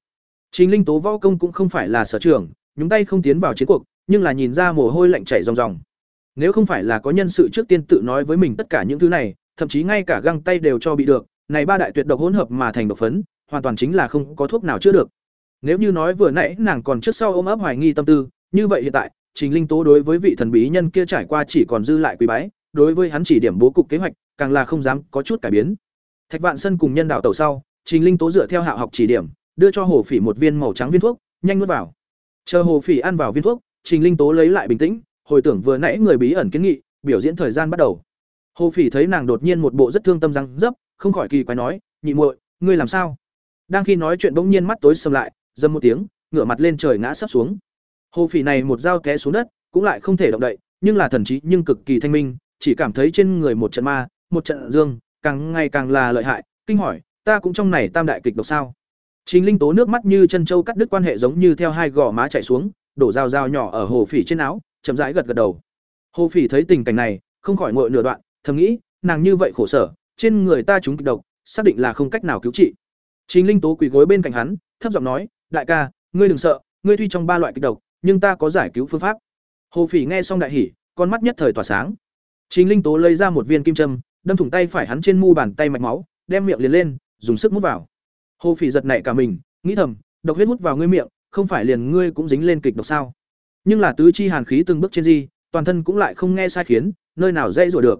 Trình linh tố võ công cũng không phải là sở trường, nhúng tay không tiến vào chiến cuộc, nhưng là nhìn ra mồ hôi lạnh chảy ròng ròng. Nếu không phải là có nhân sự trước tiên tự nói với mình tất cả những thứ này, thậm chí ngay cả găng tay đều cho bị được, này ba đại tuyệt độc hỗn hợp mà thành độc phấn, hoàn toàn chính là không có thuốc nào chữa được. Nếu như nói vừa nãy nàng còn trước sau ôm ấp hoài nghi tâm tư, như vậy hiện tại, trình linh tố đối với vị thần bí nhân kia trải qua chỉ còn dư lại quý bái, đối với hắn chỉ điểm bố cục kế hoạch, càng là không dám có chút cải biến. Thạch vạn sân cùng nhân đạo tàu sau, trình linh tố dựa theo hạ học chỉ điểm đưa cho hồ phỉ một viên màu trắng viên thuốc, nhanh nuốt vào. Chờ hồ phỉ ăn vào viên thuốc, trình linh tố lấy lại bình tĩnh, hồi tưởng vừa nãy người bí ẩn kiến nghị, biểu diễn thời gian bắt đầu. Hồ phỉ thấy nàng đột nhiên một bộ rất thương tâm răng dấp, không khỏi kỳ quái nói, nhị muội, ngươi làm sao? Đang khi nói chuyện bỗng nhiên mắt tối sầm lại dâm một tiếng, ngửa mặt lên trời ngã sắp xuống. Hồ phỉ này một dao té xuống đất, cũng lại không thể động đậy, nhưng là thần trí nhưng cực kỳ thanh minh, chỉ cảm thấy trên người một trận ma, một trận dương, càng ngày càng là lợi hại. Kinh hỏi, ta cũng trong này tam đại kịch độc sao? Chính linh tố nước mắt như chân châu cắt đứt quan hệ giống như theo hai gò má chảy xuống, đổ dao dao nhỏ ở hồ phỉ trên áo, chậm rãi gật gật đầu. Hồ phỉ thấy tình cảnh này, không khỏi ngồi nửa đoạn, thầm nghĩ, nàng như vậy khổ sở, trên người ta chúng kịch độc, xác định là không cách nào cứu trị. Chính linh tố quỳ gối bên cạnh hắn, thấp giọng nói, đại ca, ngươi đừng sợ, ngươi tuy trong ba loại kịch độc, nhưng ta có giải cứu phương pháp. Hồ phỉ nghe xong đại hỉ, con mắt nhất thời tỏa sáng. Chính linh tố lấy ra một viên kim châm, đâm thủng tay phải hắn trên mu bàn tay mạch máu, đem miệng liền lên, dùng sức mút vào hồ phỉ giật nảy cả mình, nghĩ thầm, độc huyết hút vào ngươi miệng, không phải liền ngươi cũng dính lên kịch độc sao? Nhưng là tứ chi hàn khí từng bước trên di, toàn thân cũng lại không nghe sai khiến, nơi nào dễ rủa được.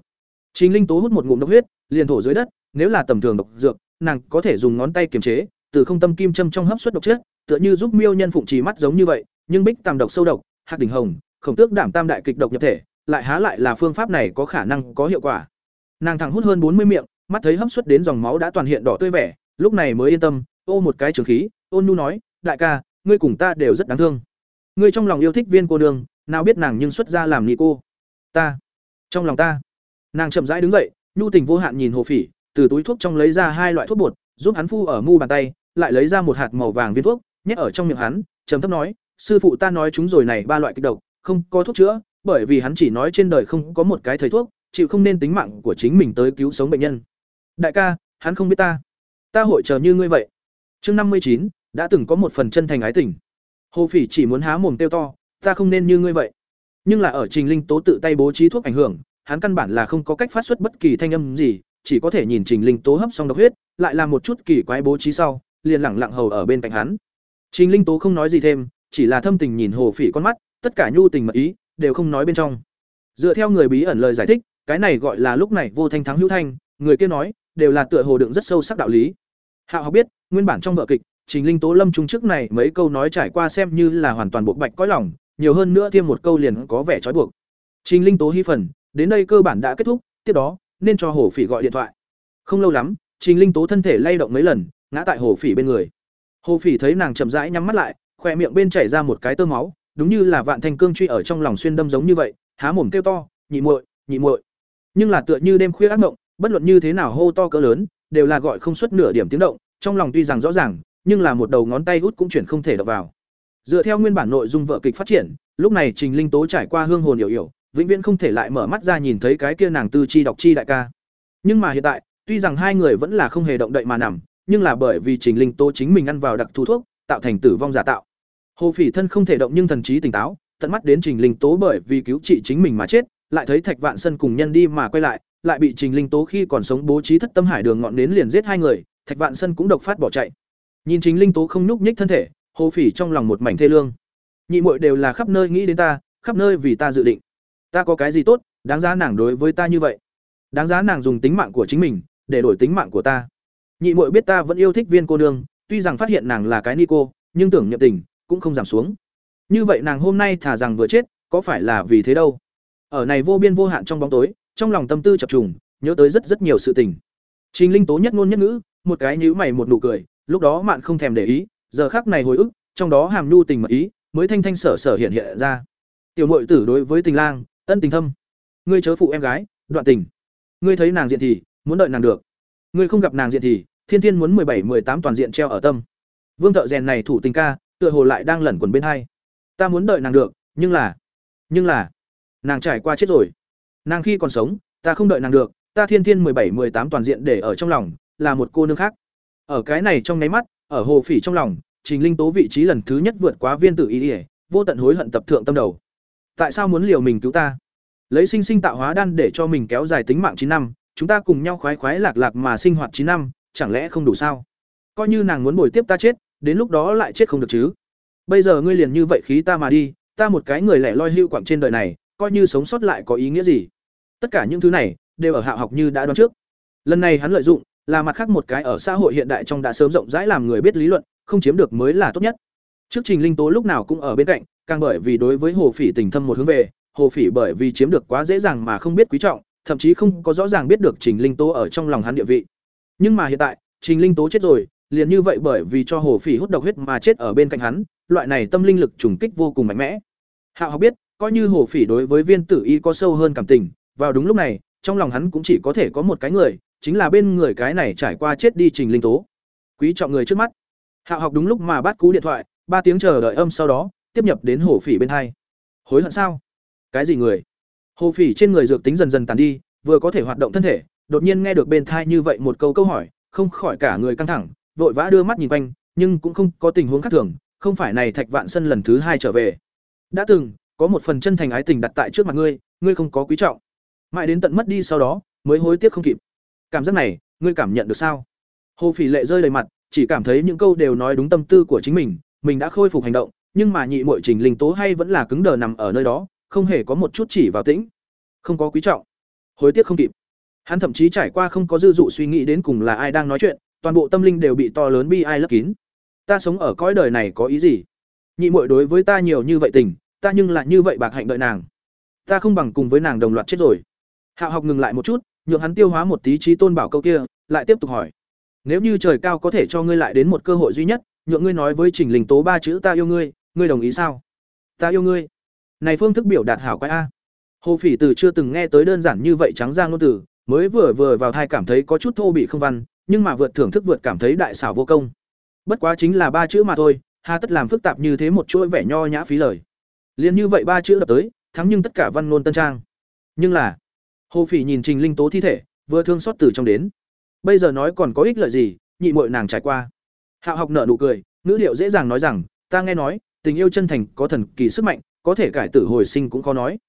Trình linh tố hút một ngụm độc huyết, liền thổ dưới đất, nếu là tầm thường độc dược, nàng có thể dùng ngón tay kiềm chế, từ không tâm kim châm trong hấp suất độc chất, tựa như giúp miêu nhân phụng trì mắt giống như vậy, nhưng bích tam độc sâu độc, hạt đỉnh hồng, khổng tước đảm tam đại kịch độc nhập thể, lại há lại là phương pháp này có khả năng có hiệu quả. Nàng thẳng hút hơn bốn mươi miệng, mắt thấy hấp suất đến dòng máu đã toàn hiện đỏ tươi vẻ lúc này mới yên tâm, ô một cái trường khí, ôn nhu nói, đại ca, ngươi cùng ta đều rất đáng thương. Ngươi trong lòng yêu thích viên cô nương, nào biết nàng nhưng xuất ra làm nhị cô. Ta, trong lòng ta. Nàng chậm rãi đứng dậy, nhu tình vô hạn nhìn hồ phỉ, từ túi thuốc trong lấy ra hai loại thuốc bột, giúp hắn phu ở mu bàn tay, lại lấy ra một hạt màu vàng viên thuốc, nhét ở trong miệng hắn, trầm thấp nói, sư phụ ta nói chúng rồi này ba loại kịch độc, không có thuốc chữa, bởi vì hắn chỉ nói trên đời không có một cái thầy thuốc, chịu không nên tính mạng của chính mình tới cứu sống bệnh nhân. Đại ca, hắn không biết ta ta hội chờ như ngươi vậy. Chương năm mươi chín, đã từng có một phần chân thành ái tình. Hồ phỉ chỉ muốn há mồm tiêu to, ta không nên như ngươi vậy. Nhưng là ở trình linh tố tự tay bố trí thuốc ảnh hưởng, hắn căn bản là không có cách phát xuất bất kỳ thanh âm gì, chỉ có thể nhìn trình linh tố hấp xong độc huyết, lại làm một chút kỳ quái bố trí sau, liền lẳng lặng hầu ở bên cạnh hắn. Trình linh tố không nói gì thêm, chỉ là thâm tình nhìn hồ phỉ con mắt, tất cả nhu tình mật ý, đều không nói bên trong. Dựa theo người bí ẩn lời giải thích, cái này gọi là lúc này vô thanh thắng hữu thanh, người kia nói đều là tựa hồ đựng rất sâu sắc đạo lý. Hạo học biết, nguyên bản trong vở kịch, trình linh tố lâm trung trước này mấy câu nói trải qua xem như là hoàn toàn bộ bạch cõi lòng, nhiều hơn nữa thêm một câu liền có vẻ trói buộc. Trình linh tố hy phần, đến đây cơ bản đã kết thúc, tiếp đó, nên cho hồ phỉ gọi điện thoại. Không lâu lắm, trình linh tố thân thể lay động mấy lần, ngã tại hồ phỉ bên người. Hồ phỉ thấy nàng chậm rãi nhắm mắt lại, khỏe miệng bên chảy ra một cái tơ máu, đúng như là vạn thành cương truy ở trong lòng xuyên đâm giống như vậy, há mồm kêu to, nhị muội nhị muội. Nhưng là tựa như đêm khuya ác mộng bất luận như thế nào hô to cỡ lớn, đều là gọi không xuất nửa điểm tiếng động, trong lòng tuy rằng rõ ràng, nhưng là một đầu ngón tay út cũng chuyển không thể đập vào. Dựa theo nguyên bản nội dung vợ kịch phát triển, lúc này trình linh tố trải qua hương hồn hiểu hiểu, vĩnh viễn không thể lại mở mắt ra nhìn thấy cái kia nàng tư chi đọc chi đại ca. Nhưng mà hiện tại, tuy rằng hai người vẫn là không hề động đậy mà nằm, nhưng là bởi vì trình linh tố chính mình ăn vào đặc thù thuốc, tạo thành tử vong giả tạo. Hồ phỉ thân không thể động nhưng thần trí tỉnh táo, tận mắt đến trình linh tố bởi vì cứu trị chính mình mà chết, lại thấy thạch vạn sân cùng nhân đi mà quay lại lại bị trình linh tố khi còn sống bố trí thất tâm hải đường ngọn nến liền giết hai người, thạch vạn sân cũng độc phát bỏ chạy. Nhìn Trình linh tố không nhúc nhích thân thể, hồ phỉ trong lòng một mảnh thê lương. Nhị muội đều là khắp nơi nghĩ đến ta, khắp nơi vì ta dự định. Ta có cái gì tốt, đáng giá nàng đối với ta như vậy? Đáng giá nàng dùng tính mạng của chính mình, để đổi tính mạng của ta. Nhị muội biết ta vẫn yêu thích viên cô nương, tuy rằng phát hiện nàng là cái ni cô, nhưng tưởng nhập tình, cũng không giảm xuống. Như vậy nàng hôm nay thả rằng vừa chết, có phải là vì thế đâu? Ở này vô biên vô hạn trong bóng tối trong lòng tâm tư chập trùng, nhớ tới rất rất nhiều sự tình. Trình linh tố nhất ngôn nhất ngữ, một cái nhíu mày một nụ cười, lúc đó mạn không thèm để ý, giờ khắc này hồi ức, trong đó hàm nhu tình mật ý, mới thanh thanh sở sở hiện hiện ra. Tiểu muội tử đối với tình lang, ân tình thâm. Ngươi chớ phụ em gái, đoạn tình. Ngươi thấy nàng diện thì, muốn đợi nàng được. Ngươi không gặp nàng diện thì, thiên thiên muốn mười bảy, mười tám toàn diện treo ở tâm. Vương thợ rèn này thủ tình ca, tựa hồ lại đang lẩn quẩn bên hai. Ta muốn đợi nàng được, nhưng là nhưng là, nàng trải qua chết rồi nàng khi còn sống, ta không đợi nàng được, ta thiên thiên mười bảy, mười tám toàn diện để ở trong lòng, là một cô nương khác. Ở cái này trong nháy mắt, ở hồ phỉ trong lòng, trình linh tố vị trí lần thứ nhất vượt quá viên tử ý ỉa vô tận hối hận tập thượng tâm đầu. Tại sao muốn liều mình cứu ta? Lấy sinh sinh tạo hóa đan để cho mình kéo dài tính mạng chín năm, chúng ta cùng nhau khoái khoái lạc lạc mà sinh hoạt chín năm, chẳng lẽ không đủ sao? Coi như nàng muốn bồi tiếp ta chết, đến lúc đó lại chết không được chứ. Bây giờ ngươi liền như vậy khí ta mà đi, ta một cái người lẻ loi hưu quặng trên đời này, coi như sống sót lại có ý nghĩa gì? Tất cả những thứ này đều ở hạ học như đã đoán trước. Lần này hắn lợi dụng là mặt khác một cái ở xã hội hiện đại trong đã sớm rộng rãi làm người biết lý luận, không chiếm được mới là tốt nhất. Trước trình linh tố lúc nào cũng ở bên cạnh, càng bởi vì đối với hồ phỉ tình thâm một hướng về, hồ phỉ bởi vì chiếm được quá dễ dàng mà không biết quý trọng, thậm chí không có rõ ràng biết được trình linh tố ở trong lòng hắn địa vị. Nhưng mà hiện tại, trình linh tố chết rồi, liền như vậy bởi vì cho hồ phỉ hút độc huyết mà chết ở bên cạnh hắn, loại này tâm linh lực trùng kích vô cùng mạnh mẽ. Hạ học biết, coi như hồ phỉ đối với viên tử y có sâu hơn cảm tình vào đúng lúc này trong lòng hắn cũng chỉ có thể có một cái người chính là bên người cái này trải qua chết đi trình linh tố. Quý trọng người trước mắt. Hạ học đúng lúc mà bắt cú điện thoại ba tiếng chờ đợi âm sau đó tiếp nhập đến hồ phỉ bên hai. Hối hận sao? Cái gì người? Hồ Phỉ trên người dược tính dần dần tàn đi, vừa có thể hoạt động thân thể, đột nhiên nghe được bên thai như vậy một câu câu hỏi, không khỏi cả người căng thẳng, vội vã đưa mắt nhìn quanh, nhưng cũng không có tình huống khác thường, không phải này Thạch Vạn Sân lần thứ hai trở về. Đã từng, có một phần chân thành ái tình đặt tại trước mặt ngươi, ngươi không có quý trọng. Mãi đến tận mất đi sau đó, mới hối tiếc không kịp. Cảm giác này, ngươi cảm nhận được sao? Hồ Phỉ lệ rơi đầy mặt, chỉ cảm thấy những câu đều nói đúng tâm tư của chính mình, mình đã khôi phục hành động, nhưng mà nhị muội Trình Linh Tố hay vẫn là cứng đờ nằm ở nơi đó, không hề có một chút chỉ vào tĩnh. Không có quý trọng, hối tiếc không kịp. Hắn thậm chí trải qua không có dư dụ suy nghĩ đến cùng là ai đang nói chuyện, toàn bộ tâm linh đều bị to lớn bi ai lấp kín. Ta sống ở cõi đời này có ý gì? Nhị muội đối với ta nhiều như vậy tình, ta nhưng lại như vậy bạc hạnh đợi nàng. Ta không bằng cùng với nàng đồng loạt chết rồi hạ học ngừng lại một chút, nhượng hắn tiêu hóa một tí trí tôn bảo câu kia, lại tiếp tục hỏi: Nếu như trời cao có thể cho ngươi lại đến một cơ hội duy nhất, nhượng ngươi nói với Trình Linh Tố ba chữ ta yêu ngươi, ngươi đồng ý sao? Ta yêu ngươi. Này phương thức biểu đạt hảo quái a. Hồ Phỉ Từ chưa từng nghe tới đơn giản như vậy trắng ra ngôn từ, mới vừa vừa vào thai cảm thấy có chút thô bị không văn, nhưng mà vượt thưởng thức vượt cảm thấy đại xảo vô công. Bất quá chính là ba chữ mà thôi, hà tất làm phức tạp như thế một chuỗi vẻ nho nhã phí lời. Liên như vậy ba chữ đập tới, thắng nhưng tất cả văn ngôn tân trang. Nhưng là, Hồ Phỉ nhìn Trình Linh Tố thi thể, vừa thương xót từ trong đến. Bây giờ nói còn có ích lợi gì, nhị muội nàng trải qua. Hạo học nợ nụ cười, ngữ điệu dễ dàng nói rằng, ta nghe nói, tình yêu chân thành có thần kỳ sức mạnh, có thể cải tử hồi sinh cũng khó nói.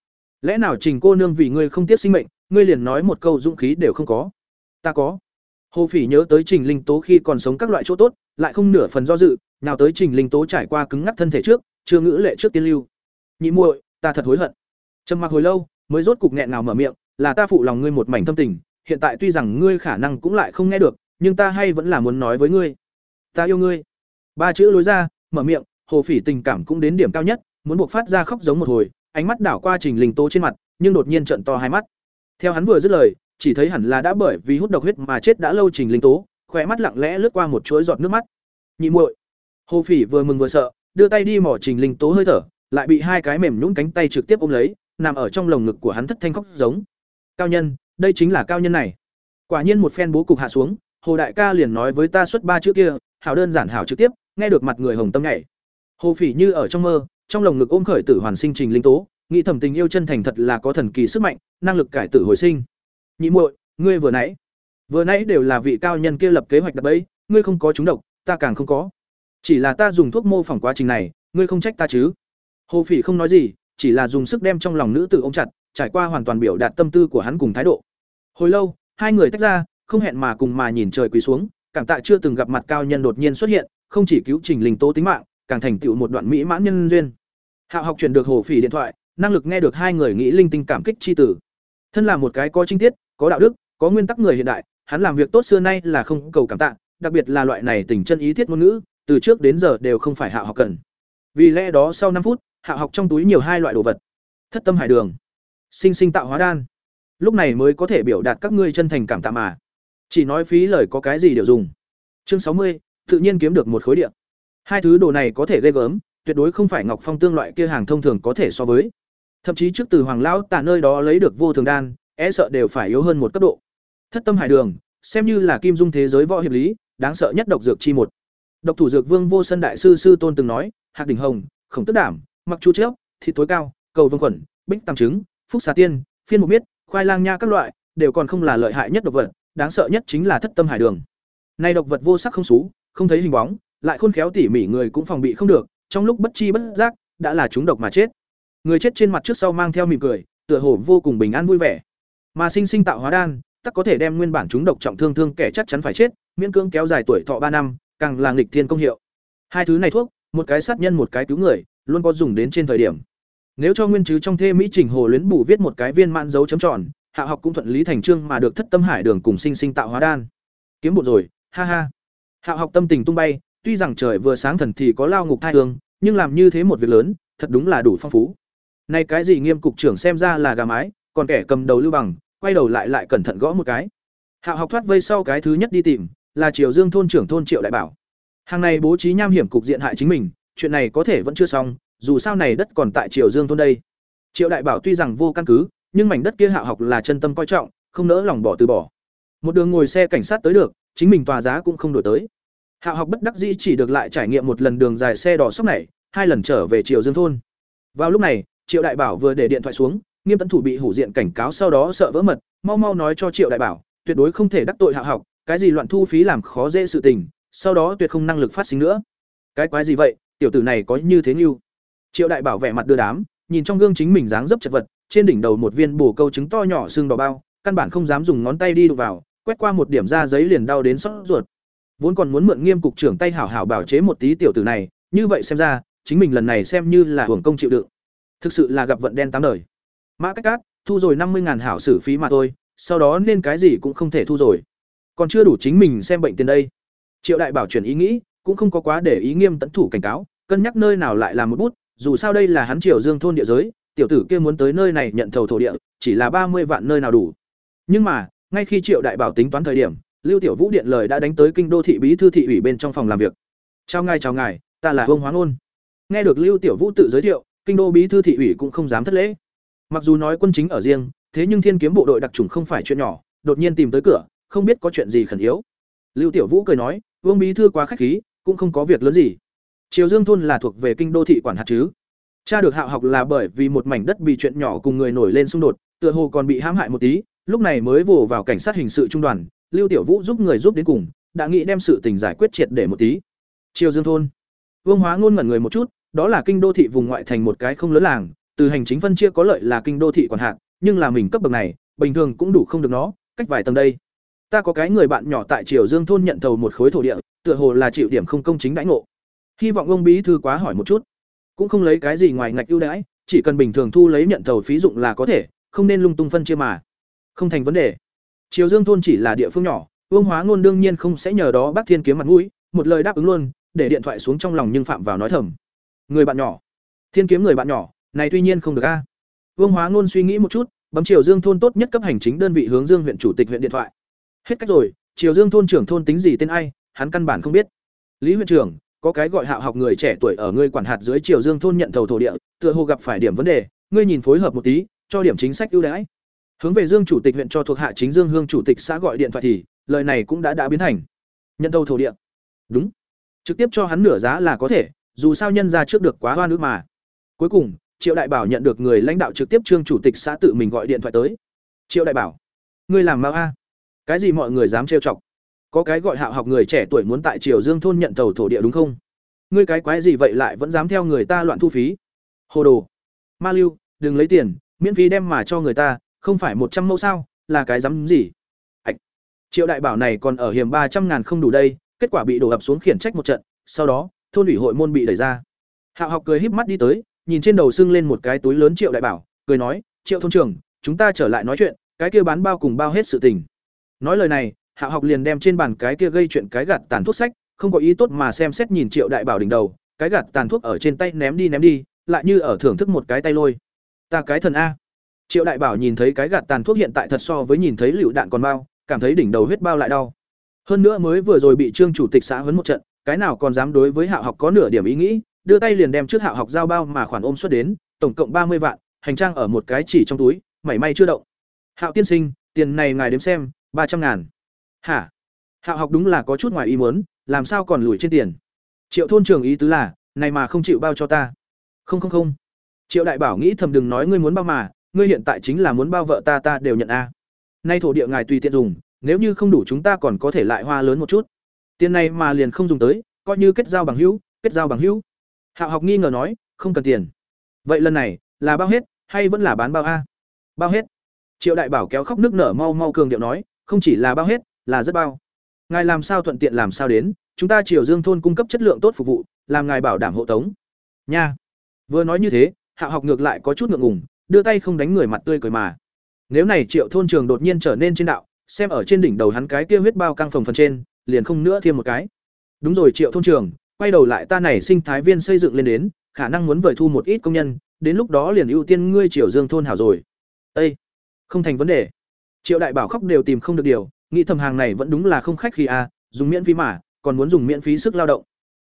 Lẽ nào Trình cô nương vì ngươi không tiếp sinh mệnh, ngươi liền nói một câu dũng khí đều không có? Ta có. Hồ Phỉ nhớ tới Trình Linh Tố khi còn sống các loại chỗ tốt, lại không nửa phần do dự, nào tới Trình Linh Tố trải qua cứng ngắc thân thể trước, chưa ngữ lệ trước tiên lưu. Nhị muội, ta thật hối hận. Trầm mặc hồi lâu, mới rốt cục nghẹn nào mở miệng, là ta phụ lòng ngươi một mảnh thâm tình, hiện tại tuy rằng ngươi khả năng cũng lại không nghe được, nhưng ta hay vẫn là muốn nói với ngươi. Ta yêu ngươi. Ba chữ lối ra, mở miệng, Hồ Phỉ tình cảm cũng đến điểm cao nhất, muốn buộc phát ra khóc giống một hồi, ánh mắt đảo qua Trình Linh Tố trên mặt, nhưng đột nhiên trợn to hai mắt. Theo hắn vừa dứt lời, chỉ thấy hẳn là đã bởi vì hút độc huyết mà chết đã lâu Trình Linh Tố, khỏe mắt lặng lẽ lướt qua một chuỗi giọt nước mắt. Nhị muội. Hồ Phỉ vừa mừng vừa sợ, đưa tay đi mò Trình Linh Tố hơi thở, lại bị hai cái mềm nhũn cánh tay trực tiếp ôm lấy, nằm ở trong lồng ngực của hắn thất thanh khóc giống. Cao nhân, đây chính là cao nhân này. Quả nhiên một phen bố cục hạ xuống, Hồ đại ca liền nói với ta xuất ba chữ kia, hảo đơn giản hảo trực tiếp, nghe được mặt người hồng tâm nhảy. Hồ Phỉ như ở trong mơ, trong lồng ngực ôm khởi tử hoàn sinh Trình Linh Tố, nghĩ thẩm tình yêu chân thành thật là có thần kỳ sức mạnh, năng lực cải tử hồi sinh. Nhị muội, ngươi vừa nãy, vừa nãy đều là vị cao nhân kia lập kế hoạch đập ấy ngươi không có trúng độc, ta càng không có. Chỉ là ta dùng thuốc mô phỏng quá trình này, ngươi không trách ta chứ? Hồ Phỉ không nói gì, chỉ là dùng sức đem trong lòng nữ tử ôm chặt, trải qua hoàn toàn biểu đạt tâm tư của hắn cùng thái độ. Hồi lâu, hai người tách ra, không hẹn mà cùng mà nhìn trời quỳ xuống, cảm tạ chưa từng gặp mặt cao nhân đột nhiên xuất hiện, không chỉ cứu Trình Linh Tố tính mạng, càng thành tựu một đoạn mỹ mãn nhân duyên. Hạo học chuyển được Hồ Phỉ điện thoại, năng lực nghe được hai người nghĩ linh tinh cảm kích chi tử. Thân là một cái có trinh tiết, có đạo đức, có nguyên tắc người hiện đại, hắn làm việc tốt xưa nay là không cầu cảm tạ, đặc biệt là loại này tình chân ý thiết ngôn ngữ, từ trước đến giờ đều không phải Hạo học cần. Vì lẽ đó sau năm phút, Hạo học trong túi nhiều hai loại đồ vật. Thất tâm hải đường, sinh sinh tạo hóa đan. Lúc này mới có thể biểu đạt các ngươi chân thành cảm tạ mà. Chỉ nói phí lời có cái gì đều dùng. Chương sáu mươi, tự nhiên kiếm được một khối địa. Hai thứ đồ này có thể ghê gớm, tuyệt đối không phải ngọc phong tương loại kia hàng thông thường có thể so với. Thậm chí trước từ hoàng lão tả nơi đó lấy được vô thường đan, e sợ đều phải yếu hơn một cấp độ. Thất tâm hải đường, xem như là kim dung thế giới võ hiệp lý, đáng sợ nhất độc dược chi một. Độc thủ dược vương vô sân đại sư sư tôn từng nói, hạc đỉnh hồng, khổng tức đảm, mặc chu chép, thịt tối cao, cầu vương khuẩn, bích tam trứng, phúc xà tiên, phiên mục miết, khoai lang nha các loại, đều còn không là lợi hại nhất độc vật, đáng sợ nhất chính là thất tâm hải đường. Này độc vật vô sắc không xú, không thấy hình bóng, lại khôn khéo tỉ mỉ người cũng phòng bị không được, trong lúc bất chi bất giác, đã là chúng độc mà chết. Người chết trên mặt trước sau mang theo mỉm cười, tựa hồ vô cùng bình an vui vẻ. Mà sinh sinh tạo hóa đan, tất có thể đem nguyên bản chúng độc trọng thương thương kẻ chắc chắn phải chết, miễn cưỡng kéo dài tuổi thọ ba năm, càng là nghịch thiên công hiệu. Hai thứ này thuốc, một cái sát nhân một cái cứu người, luôn có dùng đến trên thời điểm. Nếu cho nguyên chứ trong thê mỹ trình hồ luyến bù viết một cái viên mãn dấu chấm tròn, hạ học cũng thuận lý thành trương mà được thất tâm hải đường cùng sinh sinh tạo hóa đan. Kiếm bộ rồi, ha ha. Hạ học tâm tình tung bay, tuy rằng trời vừa sáng thần thì có lao ngục thai hương, nhưng làm như thế một việc lớn, thật đúng là đủ phong phú. nay cái gì nghiêm cục trưởng xem ra là gà mái, còn kẻ cầm đầu lưu bằng, quay đầu lại lại cẩn thận gõ một cái. hạ học thoát vây sau cái thứ nhất đi tìm, là Triều Dương thôn trưởng thôn Triệu đại bảo. Hàng này bố trí nham hiểm cục diện hại chính mình, chuyện này có thể vẫn chưa xong, dù sao này đất còn tại Triều Dương thôn đây. Triệu đại bảo tuy rằng vô căn cứ, nhưng mảnh đất kia Hạo học là chân tâm coi trọng, không nỡ lòng bỏ từ bỏ. Một đường ngồi xe cảnh sát tới được, chính mình tòa giá cũng không đổi tới. Hạo học bất đắc dĩ chỉ được lại trải nghiệm một lần đường dài xe đỏ sốc này, hai lần trở về Triều Dương thôn. Vào lúc này, Triệu Đại Bảo vừa để điện thoại xuống, nghiêm tấn thủ bị hủ diện cảnh cáo sau đó sợ vỡ mật mau mau nói cho triệu đại bảo tuyệt đối không thể đắc tội hạ học cái gì loạn thu phí làm khó dễ sự tình sau đó tuyệt không năng lực phát sinh nữa cái quái gì vậy tiểu tử này có như thế như triệu đại bảo vẻ mặt đưa đám, nhìn trong gương chính mình dáng dấp chật vật, trên đỉnh đầu một viên bổ câu trứng to nhỏ xương đỏ bao, căn bản không dám dùng ngón tay đi đụng vào, quét qua một điểm da giấy liền đau đến sốt ruột. Vốn còn muốn mượn nghiêm cục trưởng tay hảo hảo bảo chế một tí tiểu tử này, như vậy xem ra, chính mình lần này xem như là hưởng công chịu đựng. Thực sự là gặp vận đen tám đời. Mã cách cát, thu rồi năm mươi ngàn hảo xử phí mà thôi, sau đó nên cái gì cũng không thể thu rồi. Còn chưa đủ chính mình xem bệnh tiền đây. Triệu đại bảo chuyển ý nghĩ, cũng không có quá để ý nghiêm tấn thủ cảnh cáo, cân nhắc nơi nào lại làm một bút dù sao đây là hắn triều dương thôn địa giới, tiểu tử kia muốn tới nơi này nhận thầu thổ địa, chỉ là ba mươi vạn nơi nào đủ. Nhưng mà, ngay khi triệu đại bảo tính toán thời điểm, lưu tiểu vũ điện lời đã đánh tới kinh đô thị bí thư thị ủy bên trong phòng làm việc. Chào ngài chào ngài, ta là vương hoáng ôn. Nghe được lưu tiểu vũ tự giới thiệu, kinh đô bí thư thị ủy cũng không dám thất lễ. Mặc dù nói quân chính ở riêng, thế nhưng thiên kiếm bộ đội đặc trùng không phải chuyện nhỏ, đột nhiên tìm tới cửa, không biết có chuyện gì khẩn yếu. Lưu tiểu vũ cười nói, vương bí thư quá khách khí, cũng không có việc lớn gì triều dương thôn là thuộc về kinh đô thị quản hạt chứ. Cha được hạo học là bởi vì một mảnh đất bị chuyện nhỏ cùng người nổi lên xung đột, tựa hồ còn bị hãm hại một tí, lúc này mới vồ vào cảnh sát hình sự trung đoàn, lưu tiểu vũ giúp người giúp đến cùng, đã nghĩ đem sự tình giải quyết triệt để một tí. Triều dương thôn. Vương hóa ngôn ngẩn người một chút, đó là kinh đô thị vùng ngoại thành một cái không lớn làng, từ hành chính phân chia có lợi là kinh đô thị quản hạt, nhưng là mình cấp bậc này, bình thường cũng đủ không được nó, cách vài tầng đây. Ta có cái người bạn nhỏ tại triều dương thôn nhận thầu một khối thổ địa, tựa hồ là chịu điểm không công chính đãi ngộ hy vọng ông bí thư quá hỏi một chút. Cũng không lấy cái gì ngoài ngạch ưu đãi, chỉ cần bình thường thu lấy nhận thầu phí dụng là có thể, không nên lung tung phân chia mà. Không thành vấn đề. Triều dương thôn chỉ là địa phương nhỏ, vương hóa ngôn đương nhiên không sẽ nhờ đó bác thiên kiếm mặt mũi, một lời đáp ứng luôn, để điện thoại xuống trong lòng nhưng phạm vào nói thầm. Người bạn nhỏ. Thiên kiếm người bạn nhỏ, này tuy nhiên không được a. Vương hóa ngôn suy nghĩ một chút, bấm triều dương thôn tốt nhất cấp hành chính đơn vị hướng dương huyện chủ tịch huyện điện thoại. Hết cách rồi, triều dương thôn trưởng thôn tính gì tên ai, hắn căn bản không biết. Lý huyện trưởng có cái gọi hạo học người trẻ tuổi ở ngươi quản hạt dưới triều dương thôn nhận thầu thổ địa, tựa hồ gặp phải điểm vấn đề, ngươi nhìn phối hợp một tí, cho điểm chính sách ưu đãi. Hướng về dương chủ tịch huyện cho thuộc hạ chính dương hương chủ tịch xã gọi điện thoại thì, lời này cũng đã đã biến thành. Nhận thầu thổ địa. Đúng. Trực tiếp cho hắn nửa giá là có thể, dù sao nhân ra trước được quá hoa nước mà. Cuối cùng, triệu đại bảo nhận được người lãnh đạo trực tiếp trương chủ tịch xã tự mình gọi điện thoại tới. Triệu đại bảo, ngươi làm mau a? Cái gì mọi người dám trêu chọc? Có cái gọi hạo học người trẻ tuổi muốn tại triều dương thôn nhận tàu thổ địa đúng không? Ngươi cái quái gì vậy lại vẫn dám theo người ta loạn thu phí? Hồ đồ. Ma lưu, đừng lấy tiền, miễn phí đem mà cho người ta, không phải một trăm mẫu sao, là cái dám gì? Ạch triệu đại bảo này còn ở hiểm ba trăm ngàn không đủ đây, kết quả bị đổ ập xuống khiển trách một trận, sau đó, thôn ủy hội môn bị đẩy ra. Hạo học cười híp mắt đi tới, nhìn trên đầu xưng lên một cái túi lớn triệu đại bảo, cười nói, triệu thôn trưởng, chúng ta trở lại nói chuyện, cái kia bán bao cùng bao hết sự tình. Nói lời này hạ học liền đem trên bàn cái kia gây chuyện cái gạt tàn thuốc sách, không có ý tốt mà xem xét nhìn triệu đại bảo đỉnh đầu, cái gạt tàn thuốc ở trên tay ném đi ném đi, lại như ở thưởng thức một cái tay lôi. Ta cái thần a. Triệu đại bảo nhìn thấy cái gạt tàn thuốc hiện tại thật so với nhìn thấy lựu đạn còn bao cảm thấy đỉnh đầu huyết bao lại đau. Hơn nữa mới vừa rồi bị trương chủ tịch xã huấn một trận, cái nào còn dám đối với hạ học có nửa điểm ý nghĩ, đưa tay liền đem trước hạ học giao bao mà khoản ôm xuất đến, tổng cộng ba mươi vạn, hành trang ở một cái chỉ trong túi, mảy may chưa động. Hạo tiên sinh, tiền này ngài đếm xem, ba trăm ngàn hả? Hạo học đúng là có chút ngoài ý muốn, làm sao còn lùi trên tiền? Triệu thôn trường ý tứ là, này mà không chịu bao cho ta. Không không không. Triệu đại bảo nghĩ thầm đừng nói ngươi muốn bao mà, ngươi hiện tại chính là muốn bao vợ ta ta đều nhận a. Nay thổ địa ngài tùy tiện dùng, nếu như không đủ chúng ta còn có thể lại hoa lớn một chút. Tiền này mà liền không dùng tới, coi như kết giao bằng hữu, kết giao bằng hữu. Hạo học nghi ngờ nói, không cần tiền. Vậy lần này, là bao hết, hay vẫn là bán bao a? Bao hết. Triệu đại bảo kéo khóc nước nở mau mau cường điệu nói, không chỉ là bao hết là rất bao. Ngài làm sao thuận tiện làm sao đến, chúng ta triều dương thôn cung cấp chất lượng tốt phục vụ, làm ngài bảo đảm hộ tống. Nha. Vừa nói như thế, hạ học ngược lại có chút ngượng ngùng, đưa tay không đánh người mặt tươi cười mà. Nếu này triệu thôn trường đột nhiên trở nên trên đạo, xem ở trên đỉnh đầu hắn cái kia huyết bao căng phồng phần trên, liền không nữa thêm một cái. Đúng rồi triệu thôn trường, quay đầu lại ta này sinh thái viên xây dựng lên đến, khả năng muốn vời thu một ít công nhân, đến lúc đó liền ưu tiên ngươi triều dương thôn hảo rồi. Ây không thành vấn đề. Triệu đại bảo khóc đều tìm không được điều nghĩ thầm hàng này vẫn đúng là không khách khi a, dùng miễn phí mà, còn muốn dùng miễn phí sức lao động.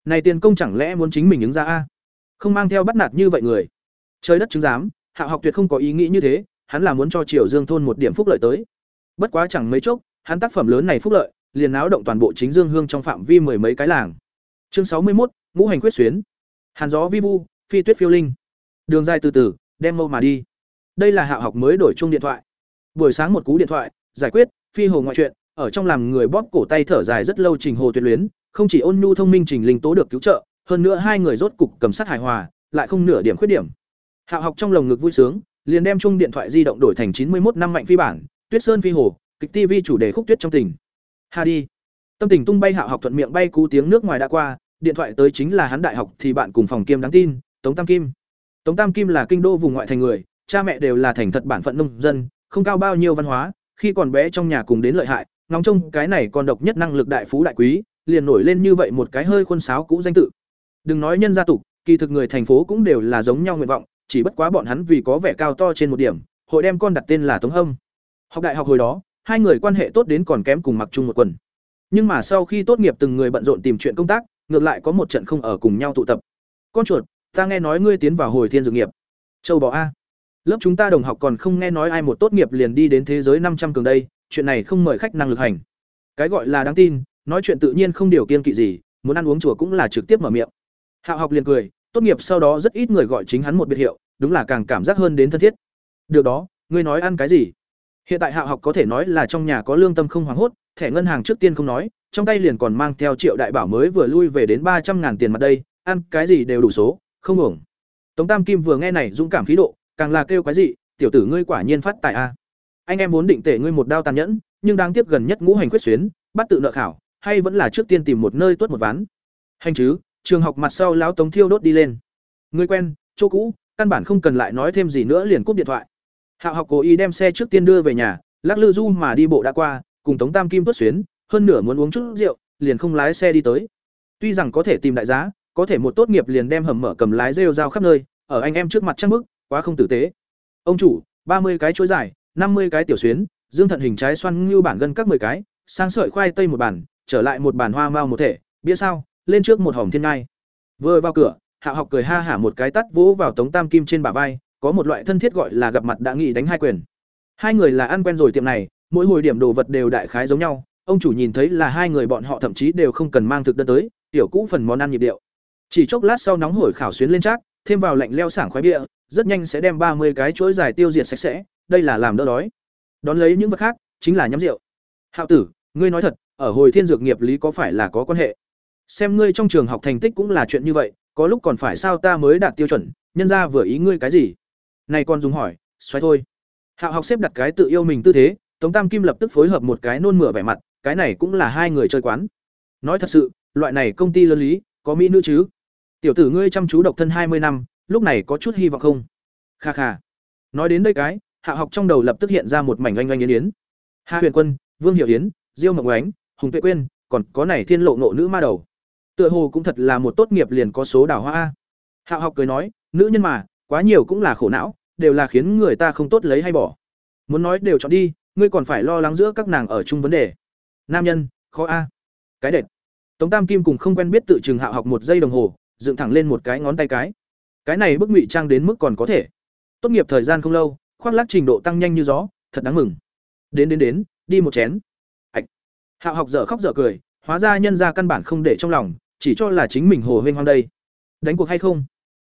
Này tiền công chẳng lẽ muốn chính mình ứng ra a? Không mang theo bắt nạt như vậy người. Trời đất chứng giám, hạ học tuyệt không có ý nghĩ như thế, hắn là muốn cho triều dương thôn một điểm phúc lợi tới. Bất quá chẳng mấy chốc, hắn tác phẩm lớn này phúc lợi, liền náo động toàn bộ chính dương hương trong phạm vi mười mấy cái làng. Chương sáu mươi một ngũ hành quyết xuyến. Hàn gió vi vu, phi tuyết phiêu linh. Đường dài từ từ, đem mâu mà đi. Đây là hạ học mới đổi chung điện thoại. Buổi sáng một cú điện thoại, giải quyết phi hồ ngoại chuyện, ở trong làm người bóp cổ tay thở dài rất lâu trình hồ tuyệt luyến, không chỉ ôn nhu thông minh trình linh tố được cứu trợ, hơn nữa hai người rốt cục cầm sát hài hòa, lại không nửa điểm khuyết điểm. Hạ học trong lồng ngực vui sướng, liền đem chung điện thoại di động đổi thành chín mươi một năm mạnh phi bản, tuyết sơn phi hồ, kịch tv chủ đề khúc tuyết trong tỉnh hà đi. Tâm tình tung bay hạ học thuận miệng bay cú tiếng nước ngoài đã qua, điện thoại tới chính là hắn đại học thì bạn cùng phòng kiêm đáng tin, tống tam kim. Tống tam kim là kinh đô vùng ngoại thành người, cha mẹ đều là thành thật bản phận nông dân, không cao bao nhiêu văn hóa khi còn bé trong nhà cùng đến lợi hại, ngóng trông cái này còn độc nhất năng lực đại phú đại quý, liền nổi lên như vậy một cái hơi khuôn sáo cũ danh tự. Đừng nói nhân gia tục, kỳ thực người thành phố cũng đều là giống nhau nguyện vọng, chỉ bất quá bọn hắn vì có vẻ cao to trên một điểm, hội đem con đặt tên là tống hâm. Học đại học hồi đó, hai người quan hệ tốt đến còn kém cùng mặc chung một quần. Nhưng mà sau khi tốt nghiệp từng người bận rộn tìm chuyện công tác, ngược lại có một trận không ở cùng nhau tụ tập. Con chuột, ta nghe nói ngươi tiến vào hồi thiên dược nghiệp. Châu bò a lớp chúng ta đồng học còn không nghe nói ai một tốt nghiệp liền đi đến thế giới năm trăm cường đây, chuyện này không mời khách năng lực hành. Cái gọi là đáng tin, nói chuyện tự nhiên không điều kiên kỵ gì, muốn ăn uống chùa cũng là trực tiếp mở miệng. Hạo học liền cười, tốt nghiệp sau đó rất ít người gọi chính hắn một biệt hiệu, đúng là càng cảm giác hơn đến thân thiết. Được đó, ngươi nói ăn cái gì? Hiện tại hạo học có thể nói là trong nhà có lương tâm không hoảng hốt, thẻ ngân hàng trước tiên không nói, trong tay liền còn mang theo triệu đại bảo mới vừa lui về đến ba trăm ngàn tiền mặt đây, ăn cái gì đều đủ số, không ổng tống tam kim vừa nghe này dũng cảm khí độ càng là kêu quái gì tiểu tử ngươi quả nhiên phát tài a. Anh em vốn định tể ngươi một đao tàn nhẫn, nhưng đáng tiếc gần nhất ngũ hành quyết xuyến, bắt tự nợ khảo, hay vẫn là trước tiên tìm một nơi tuốt một ván. Hành chứ, trường học mặt sau lão tống thiêu đốt đi lên. Người quen, chỗ cũ, căn bản không cần lại nói thêm gì nữa liền cúp điện thoại. Hạo học cố ý đem xe trước tiên đưa về nhà, lắc lư du mà đi bộ đã qua, cùng tống tam kim tuốt xuyến, hơn nửa muốn uống chút rượu, liền không lái xe đi tới. Tuy rằng có thể tìm đại giá, có thể một tốt nghiệp liền đem hầm mở cầm lái rêu rao khắp nơi, ở anh em trước mặt trăng bức quá không tử tế. Ông chủ, ba mươi cái chuối dài, năm mươi cái tiểu xuyến, dương thận hình trái xoăn như bản gân các 10 cái sang sợi khoai tây một bản, trở lại một bản hoa mao một thể, bia sao, lên trước một hòm thiên ngai. Vừa vào cửa, hạ học cười ha hả một cái tắt vỗ vào tống tam kim trên bả vai, có một loại thân thiết gọi là gặp mặt đã nghị đánh hai quyền. Hai người là ăn quen rồi tiệm này, mỗi hồi điểm đồ vật đều đại khái giống nhau, ông chủ nhìn thấy là hai người bọn họ thậm chí đều không cần mang thực đơn tới, tiểu cũ phần món ăn nhịp điệu. Chỉ chốc lát sau nóng hổi khảo xuyến lên trác thêm vào lạnh leo sảng khoái bia, rất nhanh sẽ đem ba mươi cái chuỗi dài tiêu diệt sạch sẽ, đây là làm đỡ đói. Đón lấy những vật khác, chính là nhắm rượu. Hạo tử, ngươi nói thật, ở hồi thiên dược nghiệp lý có phải là có quan hệ? Xem ngươi trong trường học thành tích cũng là chuyện như vậy, có lúc còn phải sao ta mới đạt tiêu chuẩn, nhân ra vừa ý ngươi cái gì? Này còn dùng hỏi xoáy thôi. Hạo học xếp đặt cái tự yêu mình tư thế, tống tam kim lập tức phối hợp một cái nôn mửa vẻ mặt, cái này cũng là hai người chơi quán. Nói thật sự, loại này công ty lớn lý, có mỹ nữ chứ? Tiểu tử ngươi chăm chú độc thân hai mươi năm, lúc này có chút hy vọng không? Kha kha. Nói đến đây cái, hạ học trong đầu lập tức hiện ra một mảnh oanh oanh yến yến. Hạ huyền quân, vương hiệu yến, diêu Mộng oánh hùng tuệ quyên, còn có này thiên lộ nộ nữ ma đầu. Tựa hồ cũng thật là một tốt nghiệp liền có số đào hoa hạ học cười nói, nữ nhân mà, quá nhiều cũng là khổ não, đều là khiến người ta không tốt lấy hay bỏ. Muốn nói đều chọn đi, ngươi còn phải lo lắng giữa các nàng ở chung vấn đề. Nam nhân, khó a. Cái đệt. Tống tam kim cùng không quen biết tự trường hạ học một giây đồng hồ dựng thẳng lên một cái ngón tay cái. Cái này bức ngụy trang đến mức còn có thể. Tốt nghiệp thời gian không lâu, khoác lác trình độ tăng nhanh như gió, thật đáng mừng. Đến đến đến, đi một chén. Ạch. Hạo học dở khóc dở cười, hóa ra nhân ra căn bản không để trong lòng, chỉ cho là chính mình hồ huynh hoang đây. Đánh cuộc hay không?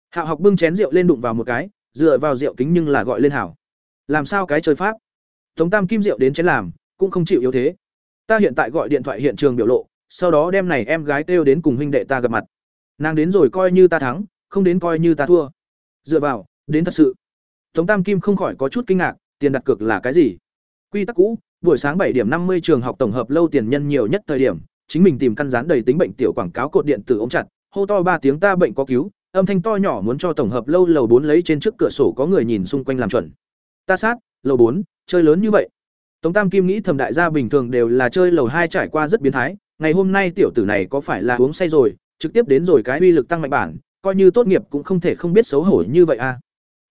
Hạo học bưng chén rượu lên đụng vào một cái, dựa vào rượu kính nhưng là gọi lên hảo. Làm sao cái chơi pháp? Tống tam kim rượu đến chén làm, cũng không chịu yếu thế. Ta hiện tại gọi điện thoại hiện trường biểu lộ, sau đó đem này em gái kêu đến cùng huynh đệ ta gặp mặt nàng đến rồi coi như ta thắng, không đến coi như ta thua. Dựa vào, đến thật sự. Tống tam kim không khỏi có chút kinh ngạc, tiền đặt cược là cái gì? Quy tắc cũ, buổi sáng bảy điểm năm mươi trường học tổng hợp lâu tiền nhân nhiều nhất thời điểm, chính mình tìm căn rán đầy tính bệnh tiểu quảng cáo cột điện tử ống chặt, hô to ba tiếng ta bệnh có cứu, âm thanh to nhỏ muốn cho tổng hợp lâu lầu bốn lấy trên trước cửa sổ có người nhìn xung quanh làm chuẩn. Ta sát, lầu bốn, chơi lớn như vậy. Tống tam kim nghĩ thầm đại gia bình thường đều là chơi lầu hai trải qua rất biến thái, ngày hôm nay tiểu tử này có phải là uống say rồi trực tiếp đến rồi cái uy lực tăng mạnh bản, coi như tốt nghiệp cũng không thể không biết xấu hổ như vậy à.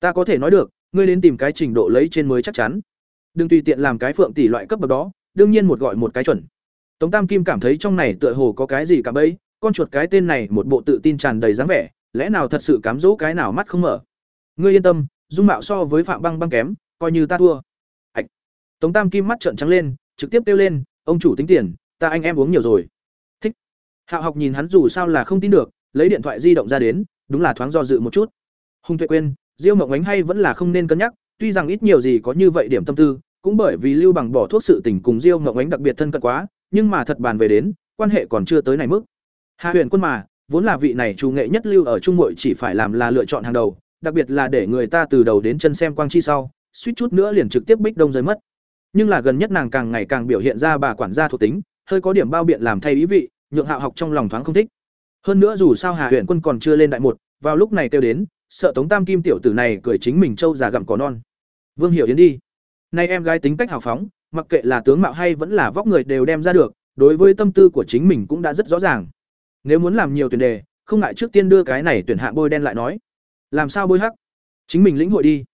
Ta có thể nói được, ngươi đến tìm cái trình độ lấy trên mới chắc chắn. Đừng tùy tiện làm cái phượng tỷ loại cấp bậc đó, đương nhiên một gọi một cái chuẩn. Tống tam kim cảm thấy trong này tựa hồ có cái gì cả bấy, con chuột cái tên này một bộ tự tin tràn đầy dáng vẻ, lẽ nào thật sự cám dỗ cái nào mắt không mở? Ngươi yên tâm, dung mạo so với phạm băng băng kém, coi như ta thua. Ạch tống tam kim mắt trợn trắng lên, trực tiếp kêu lên, ông chủ tính tiền, ta anh em uống nhiều rồi hạo học nhìn hắn dù sao là không tin được lấy điện thoại di động ra đến đúng là thoáng do dự một chút hùng tuệ quên diêu mộng ánh hay vẫn là không nên cân nhắc tuy rằng ít nhiều gì có như vậy điểm tâm tư, cũng bởi vì Lưu Bằng bỏ thuốc sự tình cùng Diêu mộng Ánh đặc biệt thân cận quá, nhưng mà thật bàn về đến, quan hệ còn chưa tới này mức. Hạ Huyền Quân mà, vốn là vị này chủ nghệ nhất lưu ở trung muội chỉ phải làm là lựa chọn hàng đầu, đặc biệt là để người ta từ đầu đến chân xem quang chi sau, suýt chút nữa liền trực tiếp bích đông rơi mất. Nhưng là gần nhất nàng càng ngày càng biểu hiện ra bà quản gia thuộc tính, hơi có điểm bao biện làm thay ý vị, nhượng Hạo học trong lòng thoáng không thích. Hơn nữa dù sao Hà huyện Quân còn chưa lên đại một, vào lúc này kêu đến, sợ Tống Tam Kim tiểu tử này cười chính mình trâu già gặm có non. Vương Hiểu Yến đi. Nay em gái tính cách hào phóng, mặc kệ là tướng mạo hay vẫn là vóc người đều đem ra được, đối với tâm tư của chính mình cũng đã rất rõ ràng. Nếu muốn làm nhiều tuyển đề, không ngại trước tiên đưa cái này tuyển hạ bôi đen lại nói. Làm sao bôi hắc? Chính mình lĩnh hội đi.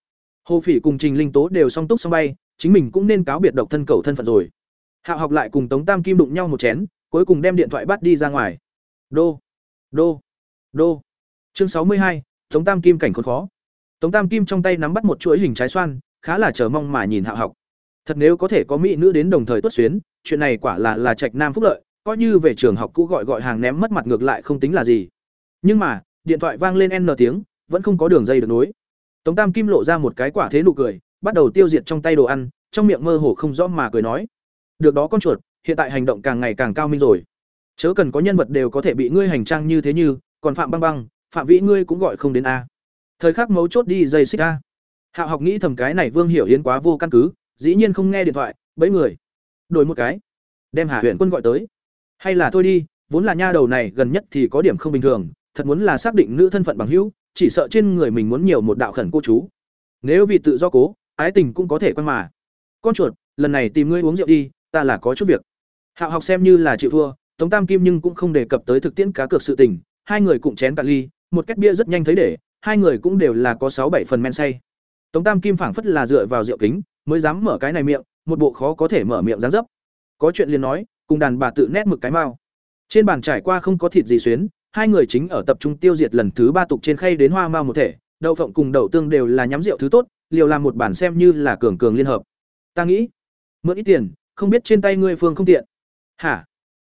Hồ Phỉ cùng Trình Linh Tố đều song túc song bay, chính mình cũng nên cáo biệt độc thân cầu thân phận rồi. Hạo học lại cùng Tống Tam Kim đụng nhau một chén, cuối cùng đem điện thoại bắt đi ra ngoài. Đô, đô, đô. Chương sáu mươi hai, Tống Tam Kim cảnh khốn khó. Tống Tam Kim trong tay nắm bắt một chuỗi hình trái xoan, khá là chờ mong mà nhìn Hạo học. Thật nếu có thể có mỹ nữ đến đồng thời tuất xuyến, chuyện này quả là là trạch nam phúc lợi, coi như về trường học cũ gọi gọi hàng ném mất mặt ngược lại không tính là gì. Nhưng mà, điện thoại vang lên n tiếng, vẫn không có đường dây được nối. Tống Tam Kim lộ ra một cái quả thế nụ cười, bắt đầu tiêu diệt trong tay đồ ăn, trong miệng mơ hồ không rõ mà cười nói: "Được đó con chuột, hiện tại hành động càng ngày càng cao minh rồi. Chớ cần có nhân vật đều có thể bị ngươi hành trang như thế như, còn Phạm Băng Băng, Phạm Vĩ ngươi cũng gọi không đến a." Thời khắc mấu chốt đi dây xích a. Hạo học nghĩ thầm cái này Vương Hiểu Yến quá vô căn cứ, dĩ nhiên không nghe điện thoại, bấy người. Đổi một cái, đem Hà Huyền Quân gọi tới. Hay là thôi đi, vốn là nha đầu này gần nhất thì có điểm không bình thường, thật muốn là xác định nữ thân phận bằng hữu, chỉ sợ trên người mình muốn nhiều một đạo khẩn cô chú. Nếu vì tự do cố, ái tình cũng có thể quan mà. Con chuột, lần này tìm ngươi uống rượu đi, ta là có chút việc. Hạo học xem như là chịu thua, Tống Tam Kim nhưng cũng không đề cập tới thực tiễn cá cược sự tình, hai người cùng chén cạn ly, một két bia rất nhanh thấy để, hai người cũng đều là có sáu bảy phần men say. Tống Tam Kim phảng phất là dựa vào rượu kính, mới dám mở cái này miệng, một bộ khó có thể mở miệng dáng dấp. Có chuyện liền nói, cùng đàn bà tự nét mực cái mao. Trên bàn trải qua không có thịt gì xuyến, hai người chính ở tập trung tiêu diệt lần thứ ba tục trên khay đến hoa mao một thể, đậu phộng cùng đậu tương đều là nhắm rượu thứ tốt, liều làm một bản xem như là cường cường liên hợp. Ta nghĩ, mượn ít tiền, không biết trên tay ngươi phương không tiện. Hả?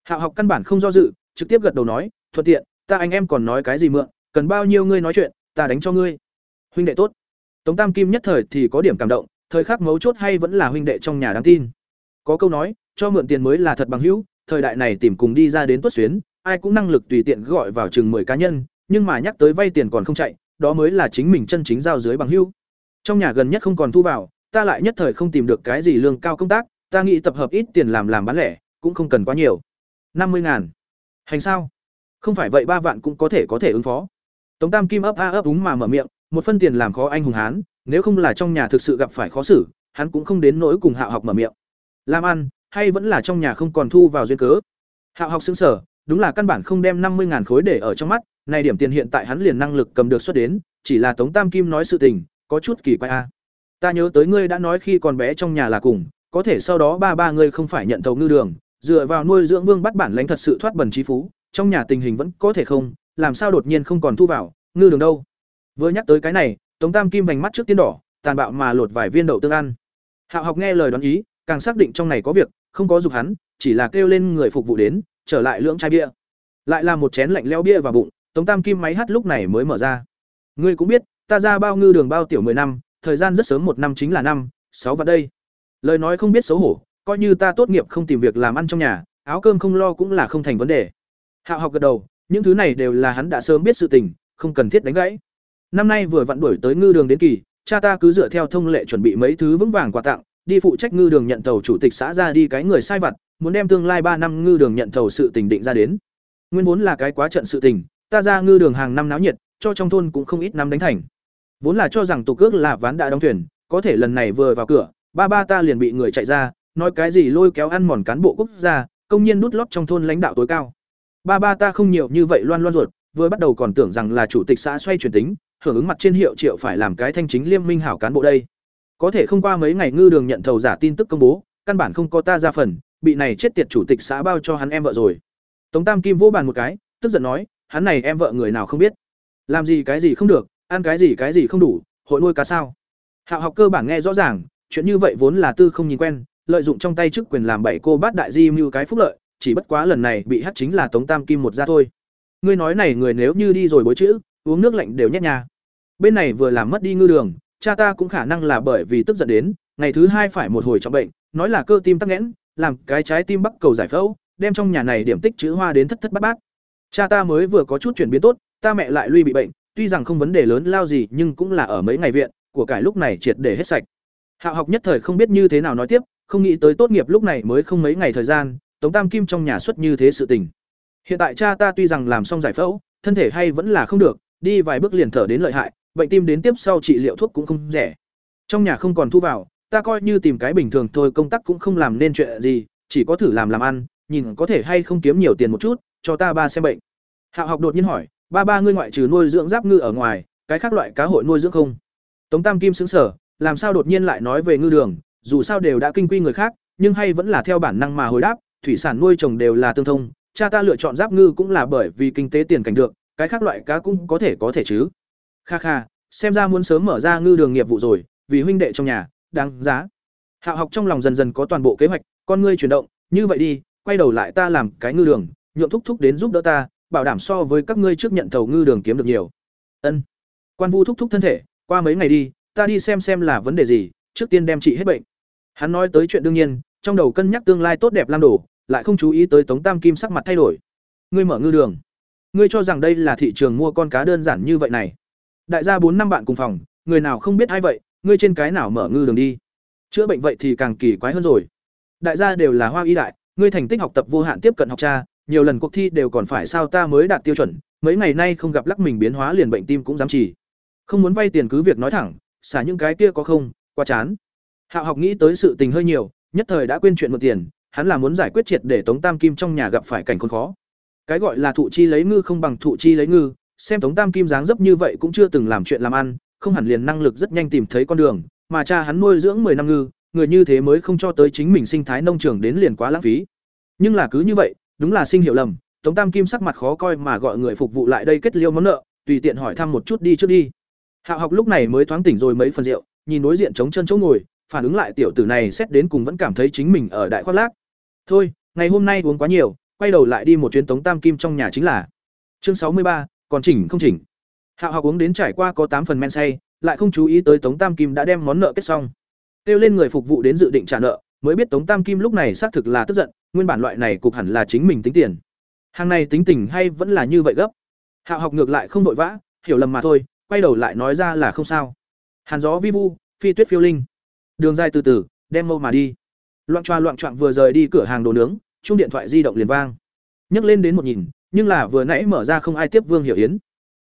Hạo học căn bản không do dự, trực tiếp gật đầu nói, thuận tiện, ta anh em còn nói cái gì mượn, cần bao nhiêu ngươi nói chuyện, ta đánh cho ngươi. Huynh đệ tốt. Tống Tam Kim nhất thời thì có điểm cảm động, thời khắc mấu chốt hay vẫn là huynh đệ trong nhà đáng tin. Có câu nói, cho mượn tiền mới là thật bằng hữu, thời đại này tìm cùng đi ra đến tuất xuyến, ai cũng năng lực tùy tiện gọi vào chừng 10 cá nhân, nhưng mà nhắc tới vay tiền còn không chạy, đó mới là chính mình chân chính giao dưới bằng hữu. Trong nhà gần nhất không còn thu vào, ta lại nhất thời không tìm được cái gì lương cao công tác, ta nghĩ tập hợp ít tiền làm làm bán lẻ, cũng không cần quá nhiều. năm mươi ngàn. Hành sao? Không phải vậy ba vạn cũng có thể có thể ứng phó. Tống Tam Kim ấp a ấp úng mà mở miệng, một phân tiền làm khó anh hùng hán, nếu không là trong nhà thực sự gặp phải khó xử, hắn cũng không đến nỗi cùng Hạo học mở miệng. Làm ăn, hay vẫn là trong nhà không còn thu vào duyên cớ. Hạo học sững sở, đúng là căn bản không đem năm mươi ngàn khối để ở trong mắt, này điểm tiền hiện tại hắn liền năng lực cầm được xuất đến, chỉ là Tống Tam Kim nói sự tình, có chút kỳ quái a. Ta nhớ tới ngươi đã nói khi còn bé trong nhà là cùng, có thể sau đó ba ba ngươi không phải nhận thầu ngư đường, dựa vào nuôi dưỡng vương bắt bản lãnh thật sự thoát bần trí phú, trong nhà tình hình vẫn có thể không, làm sao đột nhiên không còn thu vào, ngư đường đâu? Vừa nhắc tới cái này, Tống Tam Kim vành mắt trước tiên đỏ, tàn bạo mà lột vài viên đậu tương ăn. Hạo học nghe lời đoán ý, càng xác định trong này có việc, không có dục hắn, chỉ là kêu lên người phục vụ đến, trở lại lưỡng chai bia. Lại là một chén lạnh leo bia vào bụng, Tống Tam Kim máy hát lúc này mới mở ra. Ngươi cũng biết, ta ra bao ngư đường bao tiểu 10 năm, thời gian rất sớm một năm chính là năm, sáu vào đây. Lời nói không biết xấu hổ, coi như ta tốt nghiệp không tìm việc làm ăn trong nhà, áo cơm không lo cũng là không thành vấn đề. Hạo học gật đầu, những thứ này đều là hắn đã sớm biết sự tình, không cần thiết đánh gãy. Năm nay vừa vặn đuổi tới ngư đường đến kỳ, cha ta cứ dựa theo thông lệ chuẩn bị mấy thứ vững vàng quà tặng, đi phụ trách ngư đường nhận tàu chủ tịch xã ra đi cái người sai vặt, muốn đem tương lai ba năm ngư đường nhận tàu sự tình định ra đến. Nguyên vốn là cái quá trận sự tình, ta ra ngư đường hàng năm náo nhiệt, cho trong thôn cũng không ít năm đánh thành. Vốn là cho rằng tục cước là ván đã đóng thuyền, có thể lần này vừa vào cửa, ba ba ta liền bị người chạy ra, nói cái gì lôi kéo ăn mòn cán bộ quốc gia, công nhân đút lót trong thôn lãnh đạo tối cao. Ba ba ta không nhiều như vậy loan loan ruột, vừa bắt đầu còn tưởng rằng là chủ tịch xã xoay chuyển tính, hưởng ứng mặt trên hiệu triệu phải làm cái thanh chính liêm minh hảo cán bộ đây. Có thể không qua mấy ngày ngư đường nhận thầu giả tin tức công bố, căn bản không có ta ra phần, bị này chết tiệt chủ tịch xã bao cho hắn em vợ rồi. Tống Tam Kim vô bàn một cái, tức giận nói, hắn này em vợ người nào không biết. Làm gì cái gì không được, ăn cái gì cái gì không đủ, hội nuôi cá sao? Hạo học cơ bản nghe rõ ràng, chuyện như vậy vốn là tư không nhìn quen, lợi dụng trong tay chức quyền làm bảy cô bát đại di mưu cái phúc lợi, chỉ bất quá lần này bị hắt chính là Tống Tam Kim một ra thôi. Ngươi nói này người nếu như đi rồi bối chữ, uống nước lạnh đều nhét nhà. Bên này vừa làm mất đi ngư đường, cha ta cũng khả năng là bởi vì tức giận đến, ngày thứ hai phải một hồi trọng bệnh, nói là cơ tim tắc nghẽn, làm cái trái tim bắc cầu giải phẫu, đem trong nhà này điểm tích chữ hoa đến thất thất bát bát. Cha ta mới vừa có chút chuyển biến tốt, ta mẹ lại lui bị bệnh, tuy rằng không vấn đề lớn lao gì nhưng cũng là ở mấy ngày viện, của cải lúc này triệt để hết sạch. Hạo học nhất thời không biết như thế nào nói tiếp, không nghĩ tới tốt nghiệp lúc này mới không mấy ngày thời gian, Tống Tam Kim trong nhà xuất như thế sự tình. Hiện tại cha ta tuy rằng làm xong giải phẫu, thân thể hay vẫn là không được, đi vài bước liền thở đến lợi hại, bệnh tim đến tiếp sau trị liệu thuốc cũng không rẻ. Trong nhà không còn thu vào, ta coi như tìm cái bình thường thôi, công tác cũng không làm nên chuyện gì, chỉ có thử làm làm ăn, nhìn có thể hay không kiếm nhiều tiền một chút, cho ta ba xem bệnh. Hạo học đột nhiên hỏi, ba ba ngươi ngoại trừ nuôi dưỡng giáp ngư ở ngoài, cái khác loại cá hội nuôi dưỡng không? Tống Tam Kim sững sờ, làm sao đột nhiên lại nói về ngư đường, dù sao đều đã kinh quy người khác, nhưng hay vẫn là theo bản năng mà hồi đáp, thủy sản nuôi trồng đều là tương thông, cha ta lựa chọn giáp ngư cũng là bởi vì kinh tế tiền cảnh được, cái khác loại cá cũng có thể có thể chứ. Kha kha, xem ra muốn sớm mở ra ngư đường nghiệp vụ rồi, vì huynh đệ trong nhà, đáng giá. Hạo học trong lòng dần dần có toàn bộ kế hoạch, con ngươi chuyển động, như vậy đi, quay đầu lại ta làm cái ngư đường, nhượng thúc thúc đến giúp đỡ ta, bảo đảm so với các ngươi trước nhận thầu ngư đường kiếm được nhiều. Ân. Quan Vu thúc thúc thân thể, qua mấy ngày đi, ta đi xem xem là vấn đề gì, trước tiên đem trị hết bệnh. Hắn nói tới chuyện đương nhiên, trong đầu cân nhắc tương lai tốt đẹp lam đổ, lại không chú ý tới Tống Tam Kim sắc mặt thay đổi. Ngươi mở ngư đường, ngươi cho rằng đây là thị trường mua con cá đơn giản như vậy này? Đại gia bốn năm bạn cùng phòng, người nào không biết ai vậy, ngươi trên cái nào mở ngư đường đi? Chữa bệnh vậy thì càng kỳ quái hơn rồi. Đại gia đều là hoa y đại, ngươi thành tích học tập vô hạn tiếp cận học cha, nhiều lần cuộc thi đều còn phải sao ta mới đạt tiêu chuẩn, mấy ngày nay không gặp lắc mình biến hóa liền bệnh tim cũng dám chỉ. Không muốn vay tiền cứ việc nói thẳng, xả những cái kia có không, quá chán. Hạo học nghĩ tới sự tình hơi nhiều, nhất thời đã quên chuyện mượn tiền, hắn là muốn giải quyết triệt để Tống Tam Kim trong nhà gặp phải cảnh khốn khó. Cái gọi là thụ chi lấy ngư không bằng thụ chi lấy ngư, xem Tống Tam Kim dáng dấp như vậy cũng chưa từng làm chuyện làm ăn, không hẳn liền năng lực rất nhanh tìm thấy con đường, mà cha hắn nuôi dưỡng 10 năm ngư, người như thế mới không cho tới chính mình sinh thái nông trường đến liền quá lãng phí. Nhưng là cứ như vậy, đúng là sinh hiểu lầm, Tống Tam Kim sắc mặt khó coi mà gọi người phục vụ lại đây kết liêu món nợ, tùy tiện hỏi thăm một chút đi trước đi. Hạo học lúc này mới thoáng tỉnh rồi mấy phần rượu, nhìn đối diện chống chân chỗ ngồi, phản ứng lại tiểu tử này xét đến cùng vẫn cảm thấy chính mình ở đại khoác lác. Thôi, ngày hôm nay uống quá nhiều, quay đầu lại đi một chuyến tống tam kim trong nhà chính là. Chương sáu mươi ba, còn chỉnh không chỉnh. Hạo học uống đến trải qua có tám phần men say, lại không chú ý tới tống tam kim đã đem món nợ kết xong. Kêu lên người phục vụ đến dự định trả nợ, mới biết tống tam kim lúc này xác thực là tức giận, nguyên bản loại này cục hẳn là chính mình tính tiền. Hàng này tính tình hay vẫn là như vậy gấp. Hạo học ngược lại không vội vã, hiểu lầm mà thôi, quay đầu lại nói ra là không sao. Hàn gió vi vu, phi tuyết phiêu linh. Đường dài từ từ, đem mâu mà đi. Loạn choa loạn choạng vừa rời đi cửa hàng đồ nướng, chung điện thoại di động liền vang. Nhấc lên đến một nhìn, nhưng là vừa nãy mở ra không ai tiếp Vương Hiểu Yến.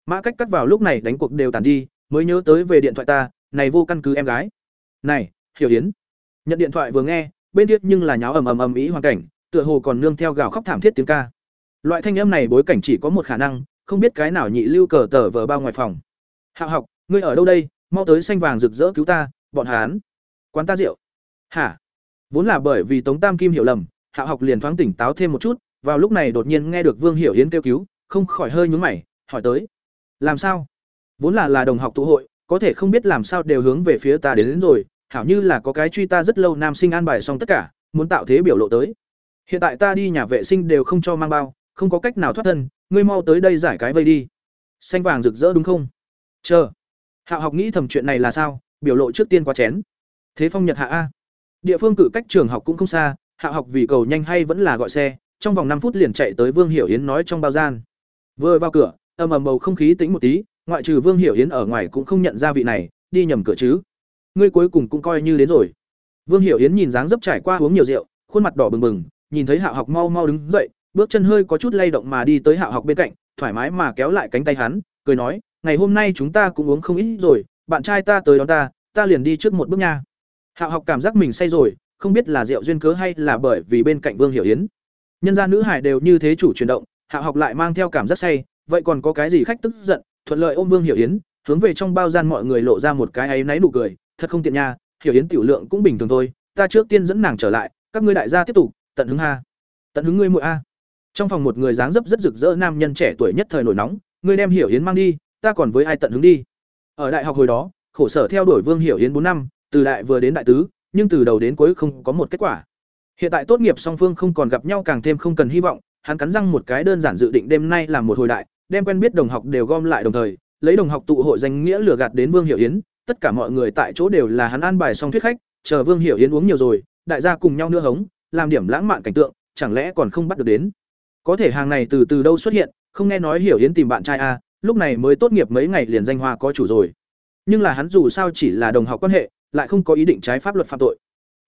Mã cách cắt vào lúc này đánh cuộc đều tàn đi, mới nhớ tới về điện thoại ta, này vô căn cứ em gái. Này, Hiểu Yến. Nhận điện thoại vừa nghe, bên tiếc nhưng là nháo ầm ầm ầm ý hoàn cảnh, tựa hồ còn nương theo gào khóc thảm thiết tiếng ca. Loại thanh âm này bối cảnh chỉ có một khả năng, không biết cái nào nhị lưu cờ tờ vờ bao ngoài phòng. Hạo học, ngươi ở đâu đây? Mau tới xanh vàng rực rỡ cứu ta, bọn hán. Quán ta rượu. Hả? Vốn là bởi vì Tống Tam Kim hiểu lầm, Hạo học liền thoáng tỉnh táo thêm một chút, vào lúc này đột nhiên nghe được Vương Hiểu Yến kêu cứu, không khỏi hơi nhướng mày, hỏi tới: "Làm sao?" Vốn là là đồng học tụ hội, có thể không biết làm sao đều hướng về phía ta đến, đến rồi, hảo như là có cái truy ta rất lâu nam sinh an bài xong tất cả, muốn tạo thế biểu lộ tới. Hiện tại ta đi nhà vệ sinh đều không cho mang bao, không có cách nào thoát thân, ngươi mau tới đây giải cái vây đi. Xanh vàng rực rỡ đúng không? Chờ. Hạo học nghĩ thầm chuyện này là sao, biểu lộ trước tiên quá chén. Thế phong Nhật hạ a. Địa phương cử cách trường học cũng không xa, Hạ học vì cầu nhanh hay vẫn là gọi xe, trong vòng năm phút liền chạy tới Vương Hiểu Yến nói trong bao gian. Vừa vào cửa, ầm ầm bầu không khí tĩnh một tí, ngoại trừ Vương Hiểu Yến ở ngoài cũng không nhận ra vị này, đi nhầm cửa chứ. Ngươi cuối cùng cũng coi như đến rồi. Vương Hiểu Yến nhìn dáng dấp trải qua uống nhiều rượu, khuôn mặt đỏ bừng bừng, nhìn thấy Hạ học mau mau đứng dậy, bước chân hơi có chút lay động mà đi tới Hạ học bên cạnh, thoải mái mà kéo lại cánh tay hắn, cười nói, ngày hôm nay chúng ta cũng uống không ít rồi, bạn trai ta tới đón ta, ta liền đi trước một bước nha. Hạ học cảm giác mình say rồi, không biết là rượu duyên cớ hay là bởi vì bên cạnh Vương Hiểu Yến. Nhân gia nữ hải đều như thế chủ chuyển động, Hạ học lại mang theo cảm giác say, vậy còn có cái gì khách tức giận, thuận lợi ôm Vương Hiểu Yến, hướng về trong bao gian mọi người lộ ra một cái ấy náy nụ cười, thật không tiện nha, Hiểu Yến tiểu lượng cũng bình thường thôi, ta trước tiên dẫn nàng trở lại, các ngươi đại gia tiếp tục, tận hứng ha. Tận hứng ngươi muội a. Trong phòng một người dáng dấp rất rực rỡ nam nhân trẻ tuổi nhất thời nổi nóng, ngươi đem Hiểu Yến mang đi, ta còn với ai tận hứng đi. Ở đại học hồi đó, khổ sở theo đuổi Vương Hiểu Yến bốn năm, từ đại vừa đến đại tứ, nhưng từ đầu đến cuối không có một kết quả. Hiện tại tốt nghiệp song phương không còn gặp nhau càng thêm không cần hy vọng, hắn cắn răng một cái đơn giản dự định đêm nay làm một hồi đại, đem quen biết đồng học đều gom lại đồng thời, lấy đồng học tụ hội danh nghĩa lừa gạt đến Vương Hiểu Yến, tất cả mọi người tại chỗ đều là hắn an bài xong thuyết khách chờ vương hiểu yến uống nhiều rồi đại gia cùng nhau nữa hống làm điểm lãng mạn cảnh tượng chẳng lẽ còn không bắt được đến có thể hàng này từ từ đâu xuất hiện không nghe nói hiểu yến tìm bạn trai a lúc này mới tốt nghiệp mấy ngày liền danh hoa có chủ rồi nhưng là hắn dù sao chỉ là đồng học quan hệ lại không có ý định trái pháp luật phạm tội.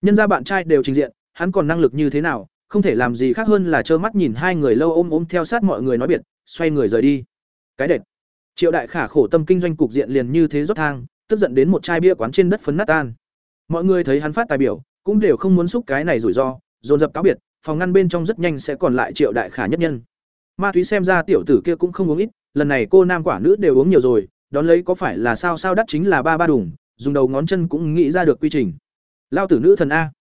Nhân ra bạn trai đều trình diện, hắn còn năng lực như thế nào, không thể làm gì khác hơn là trơ mắt nhìn hai người lâu ôm ôm theo sát mọi người nói biệt, xoay người rời đi. Cái đệt. Triệu đại khả khổ tâm kinh doanh cục diện liền như thế rót thang, tức giận đến một chai bia quán trên đất phấn nát tan. Mọi người thấy hắn phát tài biểu, cũng đều không muốn xúc cái này rủi ro, dồn dập cáo biệt, phòng ngăn bên trong rất nhanh sẽ còn lại triệu đại khả nhất nhân. Ma túy xem ra tiểu tử kia cũng không uống ít, lần này cô nam quả nữ đều uống nhiều rồi, đón lấy có phải là sao sao đắt chính là ba ba đủng dùng đầu ngón chân cũng nghĩ ra được quy trình. Lao tử nữ thần a.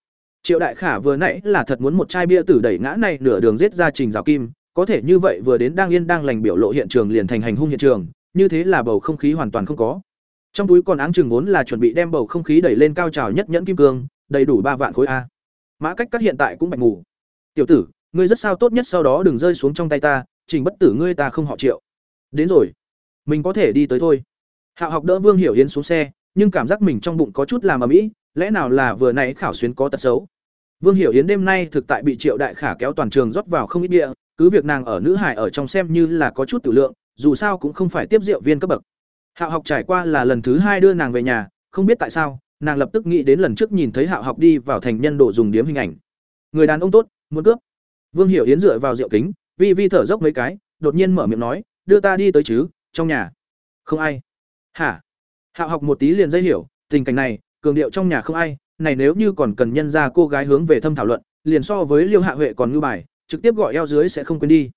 Triệu đại khả vừa nãy là thật muốn một chai bia tử đẩy ngã này nửa đường giết ra trình rào kim, có thể như vậy vừa đến đang yên đang lành biểu lộ hiện trường liền thành hành hung hiện trường, như thế là bầu không khí hoàn toàn không có. Trong túi còn áng chừng vốn là chuẩn bị đem bầu không khí đẩy lên cao trào nhất nhẫn kim cương, đầy đủ ba vạn khối a. Mã cách cắt hiện tại cũng bạch ngủ. Tiểu tử, ngươi rất sao tốt nhất sau đó đừng rơi xuống trong tay ta, trình bất tử ngươi ta không họ triệu. Đến rồi. Mình có thể đi tới thôi. Hạ học đỡ vương hiểu hiến xuống xe nhưng cảm giác mình trong bụng có chút làm ầm mỹ lẽ nào là vừa nãy khảo xuyến có tật xấu? Vương hiểu yến đêm nay thực tại bị triệu đại khả kéo toàn trường rót vào không ít địa cứ việc nàng ở nữ hải ở trong xem như là có chút tự lượng, dù sao cũng không phải tiếp rượu viên cấp bậc. Hạo học trải qua là lần thứ hai đưa nàng về nhà, không biết tại sao, nàng lập tức nghĩ đến lần trước nhìn thấy hạo học đi vào thành nhân độ dùng điếm hình ảnh. Người đàn ông tốt, muốn cướp. Vương hiểu yến dựa vào rượu kính, vi vi thở dốc mấy cái, đột nhiên mở miệng nói, đưa ta đi tới chứ, trong nhà. Không ai. Hả? Hạo học một tí liền dây hiểu, tình cảnh này, cường điệu trong nhà không ai, này nếu như còn cần nhân ra cô gái hướng về thâm thảo luận, liền so với liêu hạ huệ còn ngư bài, trực tiếp gọi eo dưới sẽ không quên đi.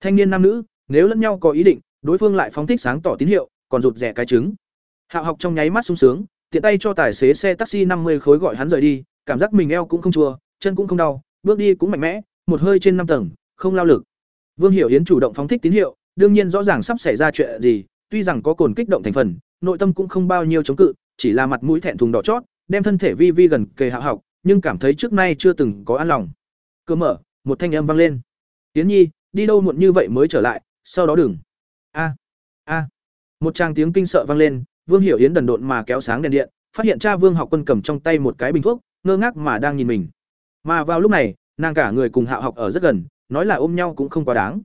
Thanh niên nam nữ, nếu lẫn nhau có ý định, đối phương lại phóng thích sáng tỏ tín hiệu, còn rụt rẻ cái trứng. Hạo học trong nháy mắt sung sướng, tiện tay cho tài xế xe taxi năm mươi khối gọi hắn rời đi, cảm giác mình eo cũng không chua, chân cũng không đau, bước đi cũng mạnh mẽ, một hơi trên năm tầng, không lao lực. Vương hiểu yến chủ động phóng thích tín hiệu, đương nhiên rõ ràng sắp xảy ra chuyện gì, tuy rằng có cồn kích động thành phần nội tâm cũng không bao nhiêu chống cự, chỉ là mặt mũi thẹn thùng đỏ chót, đem thân thể vi vi gần kề hạ học, nhưng cảm thấy trước nay chưa từng có an lòng. Cơ mở, một thanh âm vang lên. Tiễn nhi, đi đâu muộn như vậy mới trở lại, sau đó đừng. A a. Một tràng tiếng kinh sợ vang lên, vương hiểu yến đần độn mà kéo sáng đèn điện, phát hiện cha vương học quân cầm trong tay một cái bình thuốc, ngơ ngác mà đang nhìn mình. Mà vào lúc này, nàng cả người cùng hạo học ở rất gần, nói là ôm nhau cũng không quá đáng.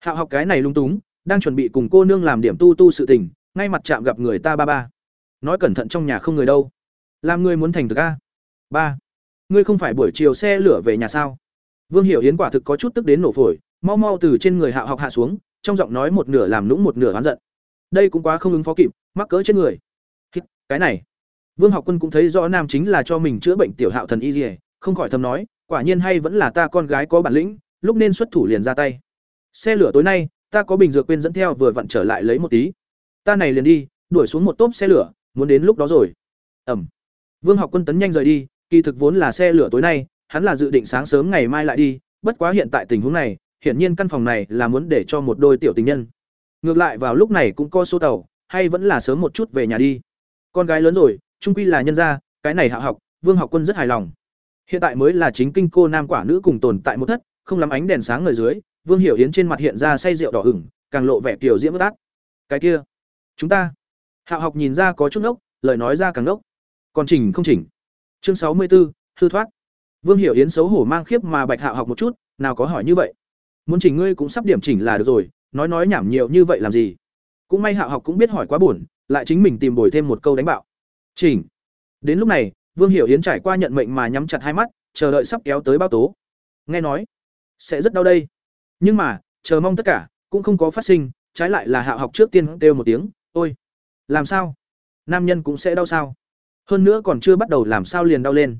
Hạo học cái này lung túng, đang chuẩn bị cùng cô nương làm điểm tu tu sự tình ngay mặt chạm gặp người ta ba ba. Nói cẩn thận trong nhà không người đâu. Làm ngươi muốn thành thực a. Ba, ngươi không phải buổi chiều xe lửa về nhà sao? Vương hiểu yến quả thực có chút tức đến nổ phổi, mau mau từ trên người hạ học hạ xuống, trong giọng nói một nửa làm lũng một nửa oán giận. Đây cũng quá không ứng phó kịp, mắc cỡ trên người. Cái này. Vương học quân cũng thấy rõ nam chính là cho mình chữa bệnh tiểu hạo thần y dỉa không khỏi thầm nói, quả nhiên hay vẫn là ta con gái có bản lĩnh, lúc nên xuất thủ liền ra tay. Xe lửa tối nay, ta có bình dược quên dẫn theo vừa vặn trở lại lấy một tí ta này liền đi, đuổi xuống một tốp xe lửa, muốn đến lúc đó rồi. Ẩm. Vương học quân tấn nhanh rời đi, kỳ thực vốn là xe lửa tối nay, hắn là dự định sáng sớm ngày mai lại đi, bất quá hiện tại tình huống này, hiển nhiên căn phòng này là muốn để cho một đôi tiểu tình nhân. Ngược lại vào lúc này cũng có số tàu, hay vẫn là sớm một chút về nhà đi. Con gái lớn rồi, trung quy là nhân gia, cái này hạ học, vương học quân rất hài lòng. Hiện tại mới là chính kinh cô nam quả nữ cùng tồn tại một thất, không lắm ánh đèn sáng người dưới, vương hiểu yến trên mặt hiện ra say rượu đỏ ửng, càng lộ vẻ kiểu diễm bất át. Cái kia chúng ta. Hạ học nhìn ra có chút nốc lời nói ra càng nốc còn chỉnh không chỉnh? Chương sáu mươi 64, hư thoát. Vương hiểu yến xấu hổ mang khiếp mà bạch hạ học một chút nào có hỏi như vậy? Muốn chỉnh ngươi cũng sắp điểm chỉnh là được rồi nói nói nhảm nhiều như vậy làm gì? Cũng may hạ học cũng biết hỏi quá buồn lại chính mình tìm bồi thêm một câu đánh bạo. Chỉnh. Đến lúc này vương hiểu yến trải qua nhận mệnh mà nhắm chặt hai mắt chờ đợi sắp kéo tới bao tố. Nghe nói sẽ rất đau đây. Nhưng mà chờ mong tất cả cũng không có phát sinh trái lại là hạ học trước tiên kêu một tiếng ôi, làm sao? Nam nhân cũng sẽ đau sao? Hơn nữa còn chưa bắt đầu làm sao liền đau lên.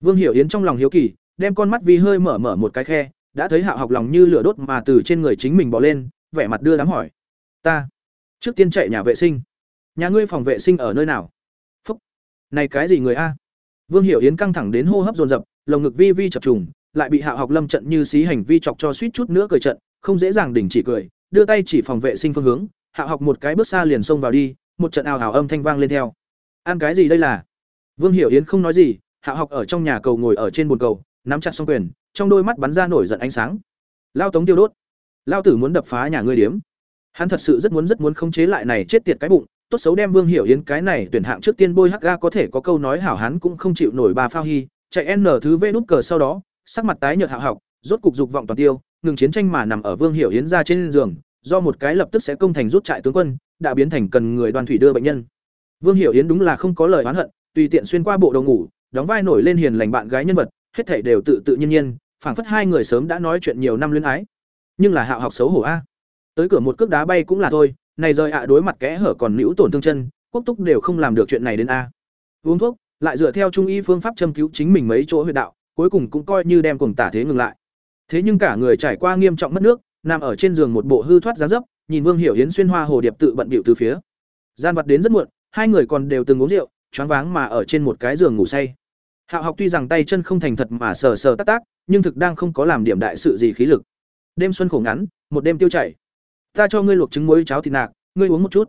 Vương hiểu yến trong lòng hiếu kỳ, đem con mắt vi hơi mở mở một cái khe, đã thấy hạo học lòng như lửa đốt mà từ trên người chính mình bỏ lên, vẻ mặt đưa đám hỏi. Ta, trước tiên chạy nhà vệ sinh. Nhà ngươi phòng vệ sinh ở nơi nào? Phúc, này cái gì người a? Vương hiểu yến căng thẳng đến hô hấp dồn dập, lồng ngực vi vi chập trùng, lại bị hạo học lâm trận như xí hành vi chọc cho suýt chút nữa cười trận, không dễ dàng đình chỉ cười, đưa tay chỉ phòng vệ sinh phương hướng hạ học một cái bước xa liền xông vào đi một trận ào ào âm thanh vang lên theo. Ăn cái gì đây là? Vương hiểu yến không nói gì hạ học ở trong nhà cầu ngồi ở trên bồn cầu nắm chặt song quyền trong đôi mắt bắn ra nổi giận ánh sáng. Lao tống tiêu đốt. Lao tử muốn đập phá nhà ngươi điếm. Hắn thật sự rất muốn rất muốn khống chế lại này chết tiệt cái bụng tốt xấu đem Vương Hiểu Yến cái này tuyển hạng trước tiên bôi hắc ga có thể có câu nói hảo hắn cũng không chịu nổi bà phao hy, chạy N thứ vê nút cờ sau đó, sắc mặt tái nhợt hạ học, rốt cục dục vọng toàn tiêu, ngừng chiến tranh mà nằm ở Vương Hiểu Yến ra trên giường, do một cái lập tức sẽ công thành rút trại tướng quân, đã biến thành cần người đoàn thủy đưa bệnh nhân. Vương Hiểu Yến đúng là không có lời oán hận, tùy tiện xuyên qua bộ đồ ngủ, đóng vai nổi lên hiền lành bạn gái nhân vật, hết thảy đều tự tự nhiên nhiên, phảng phất hai người sớm đã nói chuyện nhiều năm luyến ái. Nhưng là Hạo học xấu hổ a. Tới cửa một cước đá bay cũng là thôi, này rời ạ đối mặt kẽ hở còn nữ tổn thương chân, quốc túc đều không làm được chuyện này đến a. Uống thuốc, lại dựa theo trung y phương pháp châm cứu chính mình mấy chỗ huyệt đạo, cuối cùng cũng coi như đem cuồng tả thế ngừng lại. Thế nhưng cả người trải qua nghiêm trọng mất nước, nằm ở trên giường một bộ hư thoát giá dấp, nhìn Vương Hiểu Yến xuyên hoa hồ điệp tự bận bịu từ phía. Gian vật đến rất muộn, hai người còn đều từng uống rượu, choáng váng mà ở trên một cái giường ngủ say. Hạo học tuy rằng tay chân không thành thật mà sờ sờ tác tác, nhưng thực đang không có làm điểm đại sự gì khí lực. Đêm xuân khổ ngắn, một đêm tiêu chảy. Ta cho ngươi luộc trứng muối cháo thịt nạc, ngươi uống một chút.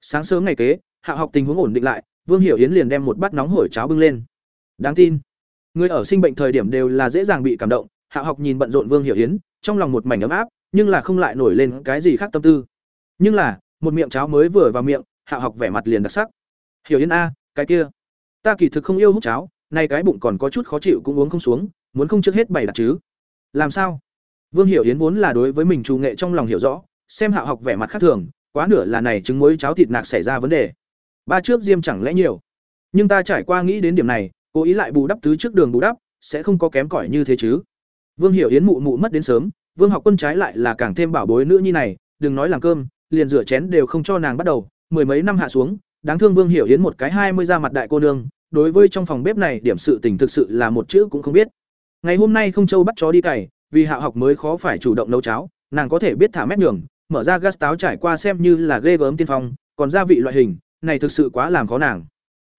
Sáng sớm ngày kế, Hạo học tình huống ổn định lại, Vương Hiểu Yến liền đem một bát nóng hổi cháo bưng lên. Đáng tin, người ở sinh bệnh thời điểm đều là dễ dàng bị cảm động, Hạo học nhìn bận rộn Vương Hiểu Yến, trong lòng một mảnh ấm áp, nhưng là không lại nổi lên cái gì khác tâm tư. Nhưng là, một miệng cháo mới vừa vào miệng, hạ học vẻ mặt liền đặc sắc. Hiểu Yến a, cái kia, ta kỳ thực không yêu hút cháo, nay cái bụng còn có chút khó chịu cũng uống không xuống, muốn không trước hết bày đặt chứ. Làm sao? Vương Hiểu Yến vốn là đối với mình trù nghệ trong lòng hiểu rõ, xem hạ học vẻ mặt khác thường, quá nửa là này trứng muối cháo thịt nạc xảy ra vấn đề. Ba trước diêm chẳng lẽ nhiều. Nhưng ta trải qua nghĩ đến điểm này, cố ý lại bù đắp tứ trước đường bù đắp, sẽ không có kém cỏi như thế chứ. Vương Hiểu Yến mụ mụ mất đến sớm, Vương Học Quân trái lại là càng thêm bảo bối nữ nhi này, đừng nói làm cơm, liền rửa chén đều không cho nàng bắt đầu, mười mấy năm hạ xuống, đáng thương Vương Hiểu Yến một cái hai mươi ra mặt đại cô nương, đối với trong phòng bếp này điểm sự tình thực sự là một chữ cũng không biết. Ngày hôm nay không châu bắt chó đi cày, vì hạ học mới khó phải chủ động nấu cháo, nàng có thể biết thả mét nhường, mở ra gas táo trải qua xem như là ghê gớm tiên phong, còn gia vị loại hình, này thực sự quá làm khó nàng.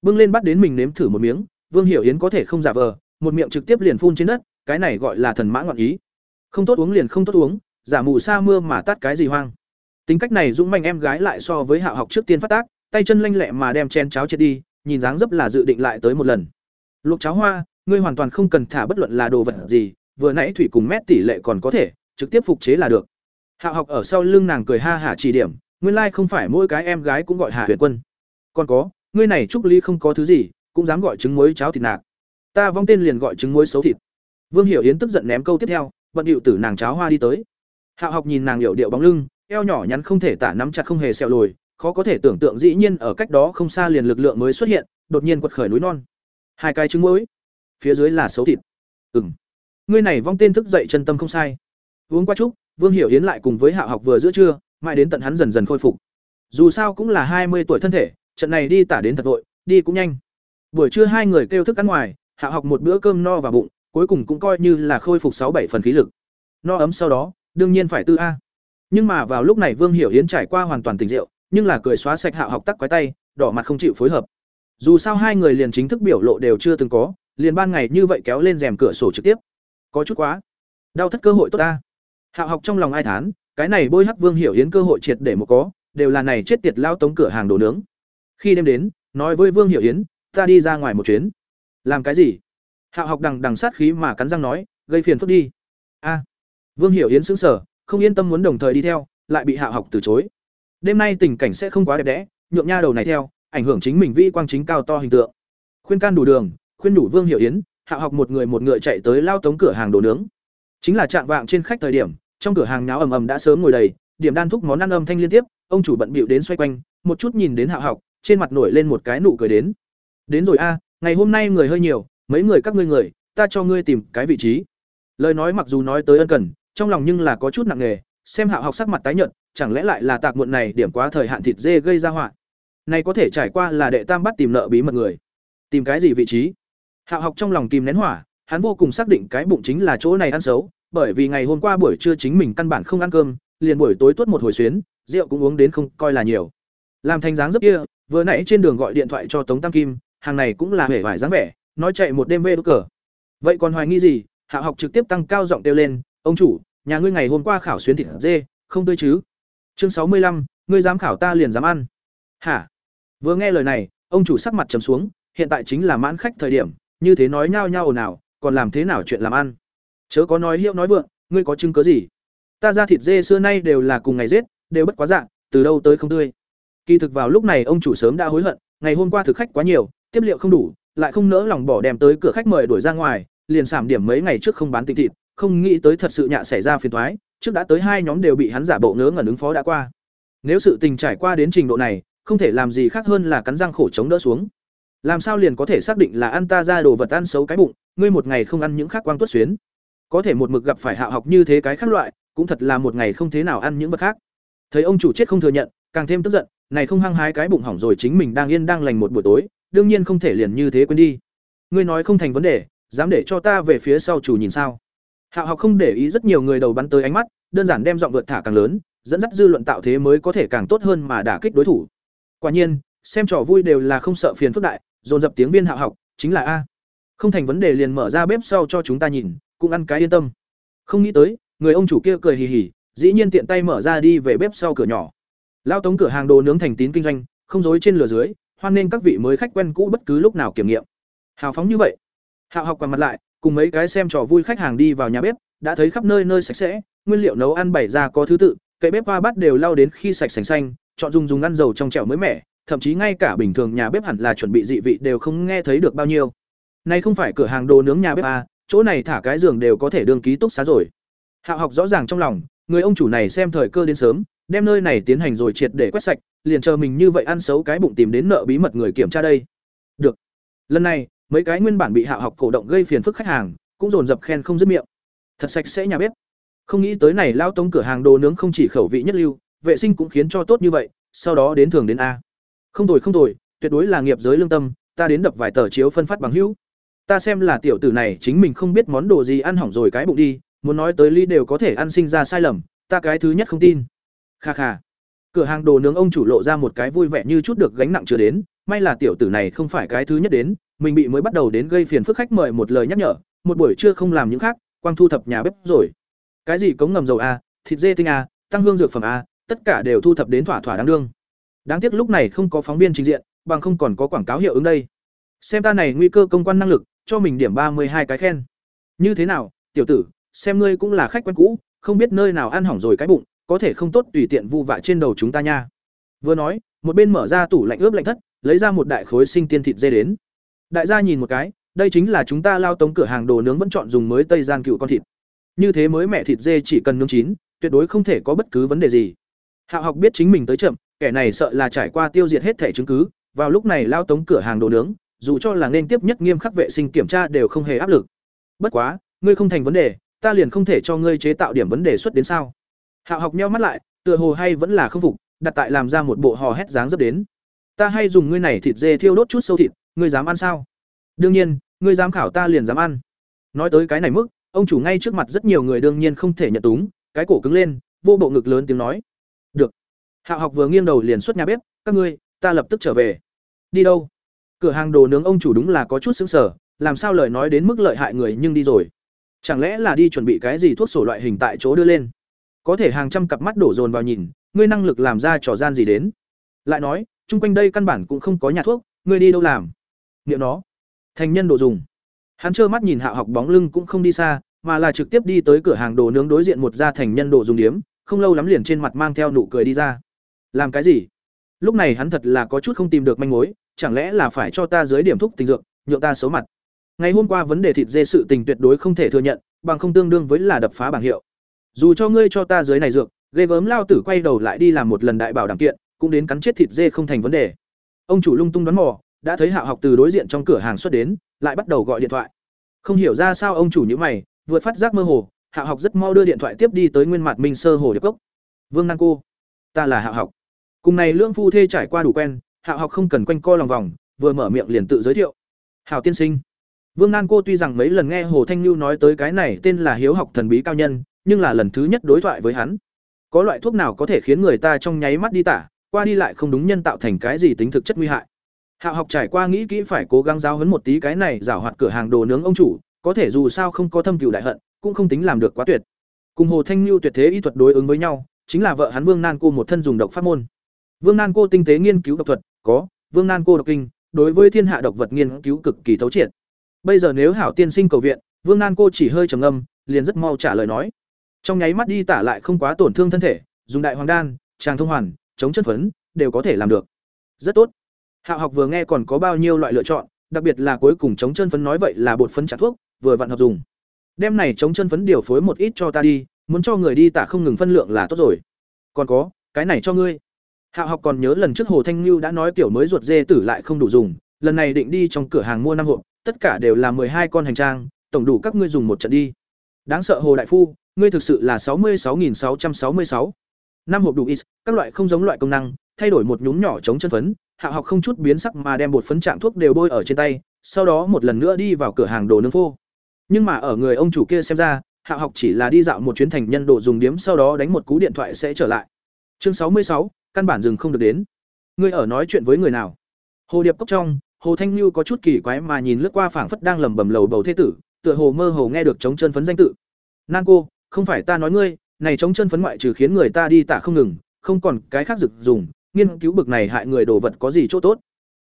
Bưng lên bắt đến mình nếm thử một miếng, Vương Hiểu Yến có thể không giả vờ, một miệng trực tiếp liền phun trên đất, cái này gọi là thần mã ngọn ý. Không tốt uống liền không tốt uống, giả mù sa mưa mà tát cái gì hoang. Tính cách này dũng manh em gái lại so với hạ học trước tiên phát tác, tay chân lanh lẹ mà đem chén cháo chết đi, nhìn dáng dấp là dự định lại tới một lần. Luộc cháo hoa, ngươi hoàn toàn không cần thả bất luận là đồ vật gì, vừa nãy thủy cùng mét tỷ lệ còn có thể, trực tiếp phục chế là được. hạ học ở sau lưng nàng cười ha hả chỉ điểm, nguyên lai không phải mỗi cái em gái cũng gọi hạ Huyền Quân. Còn có, ngươi này trúc ly không có thứ gì, cũng dám gọi trứng muối cháo thịt nạc. Ta vong tên liền gọi trứng muối xấu thịt. Vương Hiểu Yến tức giận ném câu tiếp theo, bận điệu tử nàng cháo hoa đi tới. Hạo học nhìn nàng điệu điệu bóng lưng, eo nhỏ nhắn không thể tả nắm chặt không hề sẹo lồi, khó có thể tưởng tượng dĩ nhiên ở cách đó không xa liền lực lượng mới xuất hiện, đột nhiên quật khởi núi non. Hai cái trứng muối, phía dưới là xấu thịt. Ừm. Ngươi này vong tên thức dậy chân tâm không sai. Uống qua chút, Vương Hiểu Yến lại cùng với Hạo học vừa giữa trưa, mãi đến tận hắn dần dần khôi phục. Dù sao cũng là hai mươi tuổi thân thể, trận này đi tả đến thật vội, đi cũng nhanh. Buổi trưa hai người kêu thức ăn ngoài, Hạo học một bữa cơm no vào bụng, cuối cùng cũng coi như là khôi phục sáu bảy phần khí lực. No ấm sau đó, đương nhiên phải tư a. Nhưng mà vào lúc này Vương Hiểu Yến trải qua hoàn toàn tỉnh rượu, nhưng là cười xóa sạch Hạo học tắc quái tay, đỏ mặt không chịu phối hợp. Dù sao hai người liền chính thức biểu lộ đều chưa từng có, liền ban ngày như vậy kéo lên rèm cửa sổ trực tiếp. Có chút quá. Đau thất cơ hội tốt ta. Hạo học trong lòng ai thán, cái này bôi hắc Vương Hiểu Yến cơ hội triệt để một có, đều là này chết tiệt lao tống cửa hàng đồ nướng. Khi đêm đến, nói với Vương Hiểu Yến, ta đi ra ngoài một chuyến. Làm cái gì? Hạo học đằng đằng sát khí mà cắn răng nói, gây phiền phức đi. A. Vương Hiểu Yến sững sờ, không yên tâm muốn đồng thời đi theo, lại bị Hạo học từ chối. Đêm nay tình cảnh sẽ không quá đẹp đẽ, nhượng nha đầu này theo, ảnh hưởng chính mình vĩ quang chính cao to hình tượng. Khuyên can đủ đường, khuyên đủ Vương Hiểu Yến, Hạo học một người một ngựa chạy tới lao tống cửa hàng đồ nướng. Chính là trạng vạng trên khách thời điểm, trong cửa hàng náo ầm ầm đã sớm ngồi đầy, điểm đan thúc món ăn âm thanh liên tiếp, ông chủ bận bịu đến xoay quanh, một chút nhìn đến Hạo học, trên mặt nổi lên một cái nụ cười đến. Đến rồi a, ngày hôm nay người hơi nhiều, mấy người các ngươi người, ta cho ngươi tìm cái vị trí. Lời nói mặc dù nói tới ân cần, trong lòng nhưng là có chút nặng nề, xem Hạo học sắc mặt tái nhợt, chẳng lẽ lại là tạc muộn này điểm quá thời hạn thịt dê gây ra họa. Này có thể trải qua là đệ tam bắt tìm nợ bí mật người. Tìm cái gì vị trí? Hạo học trong lòng kìm nén hỏa, hắn vô cùng xác định cái bụng chính là chỗ này ăn xấu, bởi vì ngày hôm qua buổi trưa chính mình căn bản không ăn cơm, liền buổi tối tuốt một hồi xuyến, rượu cũng uống đến không coi là nhiều. Làm thành dáng dấp kia, vừa nãy trên đường gọi điện thoại cho Tống Tam Kim, hàng này cũng là vẻ vải dáng vẻ, nói chạy một đêm về đốt cờ. Vậy còn hoài nghi gì? Hạ học trực tiếp tăng cao giọng kêu lên, "Ông chủ, nhà ngươi ngày hôm qua khảo xuyến thịt dê, không tươi chứ?" Chương sáu mươi lăm, ngươi dám khảo ta liền dám ăn. "Hả?" Vừa nghe lời này, ông chủ sắc mặt trầm xuống, hiện tại chính là mãn khách thời điểm, như thế nói nhao nhao ồn ào, còn làm thế nào chuyện làm ăn? Chớ có nói hiệu nói vượng, ngươi có chứng cứ gì? Ta ra thịt dê xưa nay đều là cùng ngày giết, đều bất quá dạng, từ đâu tới không tươi. Kỳ thực vào lúc này ông chủ sớm đã hối hận, ngày hôm qua thực khách quá nhiều, tiếp liệu không đủ, lại không nỡ lòng bỏ đem tới cửa khách mời đuổi ra ngoài, liền giảm điểm mấy ngày trước không bán tinh thịt, không nghĩ tới thật sự nhạ xảy ra phiền toái, trước đã tới hai nhóm đều bị hắn giả bộ ngớ ngẩn ứng phó đã qua. Nếu sự tình trải qua đến trình độ này, không thể làm gì khác hơn là cắn răng khổ chống đỡ xuống. Làm sao liền có thể xác định là ăn ta ra đồ vật ăn xấu cái bụng, ngươi một ngày không ăn những khác quang tuất xuyến. Có thể một mực gặp phải hạ học như thế cái khác loại, cũng thật là một ngày không thế nào ăn những vật khác. Thấy ông chủ chết không thừa nhận, càng thêm tức giận, này không hăng hái cái bụng hỏng rồi chính mình đang yên đang lành một buổi tối, đương nhiên không thể liền như thế quên đi. Ngươi nói không thành vấn đề, dám để cho ta về phía sau chủ nhìn sao? Hạo học không để ý rất nhiều người đầu bắn tới ánh mắt, đơn giản đem giọng vượt thả càng lớn, dẫn dắt dư luận tạo thế mới có thể càng tốt hơn mà đả kích đối thủ. Quả nhiên, xem trò vui đều là không sợ phiền phức đại, dồn dập tiếng viên Hạo học, chính là a. Không thành vấn đề liền mở ra bếp sau cho chúng ta nhìn, cũng ăn cái yên tâm. Không nghĩ tới, người ông chủ kia cười hì hì, dĩ nhiên tiện tay mở ra đi về bếp sau cửa nhỏ. Lao tống cửa hàng đồ nướng thành tín kinh doanh, không dối trên lửa dưới, hoan nên các vị mới khách quen cũ bất cứ lúc nào kiểm nghiệm. Hào phóng như vậy. Hạo học quằn mặt lại, cùng mấy cái xem trò vui khách hàng đi vào nhà bếp, đã thấy khắp nơi nơi sạch sẽ, nguyên liệu nấu ăn bày ra có thứ tự, cậy bếp hoa bát đều lau đến khi sạch sành xanh, chọn dùng dùng ăn dầu trong chảo mới mẻ, thậm chí ngay cả bình thường nhà bếp hẳn là chuẩn bị dị vị đều không nghe thấy được bao nhiêu. Này không phải cửa hàng đồ nướng nhà bếp à, chỗ này thả cái giường đều có thể đương ký túc xá rồi. Hạo học rõ ràng trong lòng, người ông chủ này xem thời cơ đến sớm, đem nơi này tiến hành rồi triệt để quét sạch, liền chờ mình như vậy ăn xấu cái bụng tìm đến nợ bí mật người kiểm tra đây. Được. Lần này, mấy cái nguyên bản bị Hạo học cổ động gây phiền phức khách hàng, cũng dồn dập khen không dứt miệng. Thật sạch sẽ nhà bếp. Không nghĩ tới này lao tống cửa hàng đồ nướng không chỉ khẩu vị nhất lưu, vệ sinh cũng khiến cho tốt như vậy, sau đó đến thường đến a. Không tồi không tồi, tuyệt đối là nghiệp giới lương tâm, ta đến đập vài tờ chiếu phân phát bằng hữu. Ta xem là tiểu tử này chính mình không biết món đồ gì ăn hỏng rồi cái bụng đi, muốn nói tới ly đều có thể ăn sinh ra sai lầm, ta cái thứ nhất không tin. Kha kha. Cửa hàng đồ nướng ông chủ lộ ra một cái vui vẻ như chút được gánh nặng chưa đến, may là tiểu tử này không phải cái thứ nhất đến, mình bị mới bắt đầu đến gây phiền phức khách mời một lời nhắc nhở, một buổi trưa không làm những khác, quang thu thập nhà bếp rồi. Cái gì cống ngầm dầu a, thịt dê tinh a, tăng hương dược phẩm a, tất cả đều thu thập đến thỏa thỏa đáng đương. Đáng tiếc lúc này không có phóng viên trình diện, bằng không còn có quảng cáo hiệu ứng đây. Xem ta này nguy cơ công quan năng lực, cho mình điểm ba mươi hai cái khen. Như thế nào, tiểu tử, xem ngươi cũng là khách quen cũ, không biết nơi nào ăn hỏng rồi cái bụng, có thể không tốt tùy tiện vu vạ trên đầu chúng ta nha. Vừa nói, một bên mở ra tủ lạnh ướp lạnh thất, lấy ra một đại khối sinh tiên thịt dê đến. Đại gia nhìn một cái, đây chính là chúng ta lao tống cửa hàng đồ nướng vẫn chọn dùng mới tây gian cựu con thịt. Như thế mới mẹ thịt dê chỉ cần nướng chín, tuyệt đối không thể có bất cứ vấn đề gì. Hạo học biết chính mình tới chậm, kẻ này sợ là trải qua tiêu diệt hết thể chứng cứ, vào lúc này lao tống cửa hàng đồ nướng, dù cho là nên tiếp nhất nghiêm khắc vệ sinh kiểm tra đều không hề áp lực. Bất quá, ngươi không thành vấn đề, ta liền không thể cho ngươi chế tạo điểm vấn đề xuất đến sao? Hạo học nheo mắt lại, tựa hồ hay vẫn là không phục, đặt tại làm ra một bộ hò hét dáng dấp đến. Ta hay dùng ngươi này thịt dê thiêu đốt chút sâu thịt, ngươi dám ăn sao? Đương nhiên, ngươi dám khảo ta liền dám ăn. Nói tới cái này mức, ông chủ ngay trước mặt rất nhiều người đương nhiên không thể nhận túng, cái cổ cứng lên, vô bộ ngực lớn tiếng nói. Được. Hạo học vừa nghiêng đầu liền xuất nhà bếp, các ngươi, ta lập tức trở về. Đi đâu? Cửa hàng đồ nướng ông chủ đúng là có chút sững sờ, làm sao lời nói đến mức lợi hại người nhưng đi rồi. Chẳng lẽ là đi chuẩn bị cái gì thuốc sổ loại hình tại chỗ đưa lên? Có thể hàng trăm cặp mắt đổ dồn vào nhìn, ngươi năng lực làm ra trò gian gì đến? Lại nói, chung quanh đây căn bản cũng không có nhà thuốc, ngươi đi đâu làm? Niệm nó, thành nhân đồ dùng. Hắn trơ mắt nhìn hạ học bóng lưng cũng không đi xa, mà là trực tiếp đi tới cửa hàng đồ nướng đối diện một gia thành nhân đồ dùng điếm, không lâu lắm liền trên mặt mang theo nụ cười đi ra. Làm cái gì? Lúc này hắn thật là có chút không tìm được manh mối, chẳng lẽ là phải cho ta dưới điểm thúc tình dược, nhượng ta xấu mặt. Ngày hôm qua vấn đề thịt dê sự tình tuyệt đối không thể thừa nhận, bằng không tương đương với là đập phá bảng hiệu. Dù cho ngươi cho ta dưới này dược, ghê gớm lao tử quay đầu lại đi làm một lần đại bảo đảm kiện, cũng đến cắn chết thịt dê không thành vấn đề. Ông chủ lung tung đoán mò, đã thấy Hạo học từ đối diện trong cửa hàng xuất đến, lại bắt đầu gọi điện thoại. Không hiểu ra sao ông chủ như mày, vượt phát giác mơ hồ, Hạo học rất mau đưa điện thoại tiếp đi tới Nguyên mặt Minh Sơ Hồ Điệp Cốc. Vương Năng cô, ta là Hạo học. Cùng này lương phu thê trải qua đủ quen, Hạo học không cần quanh co lòng vòng, vừa mở miệng liền tự giới thiệu. Hảo tiên sinh. Vương Nan cô tuy rằng mấy lần nghe Hồ Thanh Nhu nói tới cái này tên là hiếu học thần bí cao nhân, nhưng là lần thứ nhất đối thoại với hắn. Có loại thuốc nào có thể khiến người ta trong nháy mắt đi tả, qua đi lại không đúng nhân tạo thành cái gì tính thực chất nguy hại. Hạo học trải qua nghĩ kỹ phải cố gắng giáo huấn một tí cái này giảo hoạt cửa hàng đồ nướng ông chủ, có thể dù sao không có thâm cừu đại hận, cũng không tính làm được quá tuyệt. Cùng Hồ Thanh Nhu tuyệt thế y thuật đối ứng với nhau, chính là vợ hắn Vương Nan cô một thân dùng độc pháp môn. Vương Nan cô tinh tế nghiên cứu độc thuật, có, Vương Nan cô độc kinh, đối với thiên hạ độc vật nghiên cứu cực kỳ thấu triệt. Bây giờ nếu hảo tiên sinh cầu viện, Vương Nan cô chỉ hơi trầm ngâm, liền rất mau trả lời nói. Trong nháy mắt đi tả lại không quá tổn thương thân thể, dùng đại hoàng đan, tràng thông hoàn, chống chân phấn, đều có thể làm được. Rất tốt. Hạ học vừa nghe còn có bao nhiêu loại lựa chọn đặc biệt là cuối cùng chống chân phấn nói vậy là bột phấn trả thuốc vừa vặn hợp dùng. Đem này chống chân phấn điều phối một ít cho ta đi muốn cho người đi tả không ngừng phân lượng là tốt rồi. Còn có cái này cho ngươi. Hạ học còn nhớ lần trước hồ thanh lưu đã nói kiểu mới ruột dê tử lại không đủ dùng lần này định đi trong cửa hàng mua năm hộp tất cả đều là hai con hành trang tổng đủ các ngươi dùng một trận đi đáng sợ hồ đại phu, ngươi thực sự là sáu mươi sáu nghìn sáu trăm sáu mươi sáu. Năm hộp đủ is các loại không giống loại công năng, thay đổi một nhúm nhỏ chống chân phấn, hạ học không chút biến sắc mà đem bột phấn trạng thuốc đều bôi ở trên tay, sau đó một lần nữa đi vào cửa hàng đồ nướng phô. Nhưng mà ở người ông chủ kia xem ra, hạ học chỉ là đi dạo một chuyến thành nhân đồ dùng điếm sau đó đánh một cú điện thoại sẽ trở lại. Chương sáu mươi sáu, căn bản dừng không được đến. Ngươi ở nói chuyện với người nào? Hồ điệp cốc trong, hồ thanh như có chút kỳ quái mà nhìn lướt qua phảng phất đang lẩm bẩm lầu bầu thế tử tựa hồ mơ hồ nghe được chống chân phấn danh tự. Nan cô, không phải ta nói ngươi, này chống chân phấn ngoại trừ khiến người ta đi tả không ngừng, không còn cái khác dực dùng, nghiên cứu bực này hại người đồ vật có gì chỗ tốt?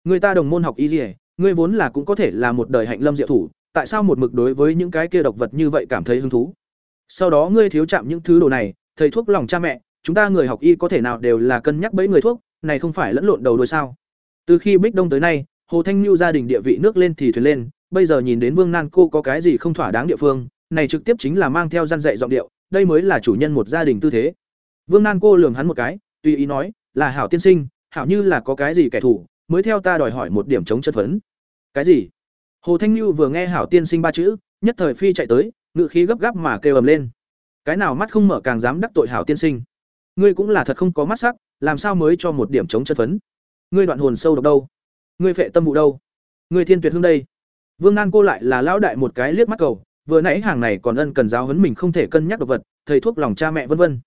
Người ta đồng môn học y dỉa ngươi vốn là cũng có thể là một đời hạnh lâm diệu thủ, tại sao một mực đối với những cái kia độc vật như vậy cảm thấy hứng thú? Sau đó ngươi thiếu chạm những thứ đồ này, thầy thuốc lòng cha mẹ, chúng ta người học y có thể nào đều là cân nhắc bấy người thuốc, này không phải lẫn lộn đầu đuôi sao? Từ khi bích đông tới nay, hồ thanh nhu gia đình địa vị nước lên thì thuyền lên bây giờ nhìn đến vương nan cô có cái gì không thỏa đáng địa phương, này trực tiếp chính là mang theo gian dạy giọng điệu, đây mới là chủ nhân một gia đình tư thế. Vương nan cô lường hắn một cái, tùy ý nói, là hảo tiên sinh, hảo như là có cái gì kẻ thù, mới theo ta đòi hỏi một điểm chống chất vấn. Cái gì? Hồ thanh lưu vừa nghe hảo tiên sinh ba chữ, nhất thời phi chạy tới ngự khí gấp gáp mà kêu ầm lên. Cái nào mắt không mở càng dám đắc tội hảo tiên sinh? Ngươi cũng là thật không có mắt sắc, làm sao mới cho một điểm chống chất vấn? Ngươi đoạn hồn sâu độc đâu? Ngươi phệ tâm vụ đâu? Ngươi thiên tuyệt hương đây? Vương nan cô lại là lão đại một cái liếc mắt cầu, vừa nãy hàng này còn ân cần giáo huấn mình không thể cân nhắc độc vật, thầy thuốc lòng cha mẹ vân vân.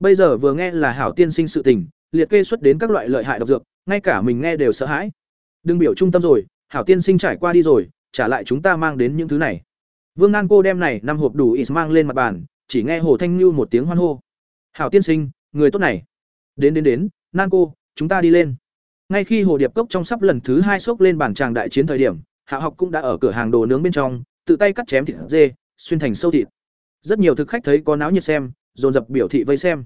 Bây giờ vừa nghe là hảo tiên sinh sự tình, liệt kê xuất đến các loại lợi hại độc dược, ngay cả mình nghe đều sợ hãi. Đừng biểu trung tâm rồi, hảo tiên sinh trải qua đi rồi, trả lại chúng ta mang đến những thứ này. Vương nan cô đem này năm hộp đủ ít mang lên mặt bàn, chỉ nghe hồ thanh Nhu một tiếng hoan hô. Hảo tiên sinh, người tốt này. Đến đến đến nan cô, chúng ta đi lên. Ngay khi hồ điệp cốc trong sắp lần thứ hai sốc lên bàn tràng đại chiến thời điểm hạ học cũng đã ở cửa hàng đồ nướng bên trong, tự tay cắt chém thịt dê, xuyên thành sâu thịt. Rất nhiều thực khách thấy có náo nhiệt xem, dồn dập biểu thị vây xem.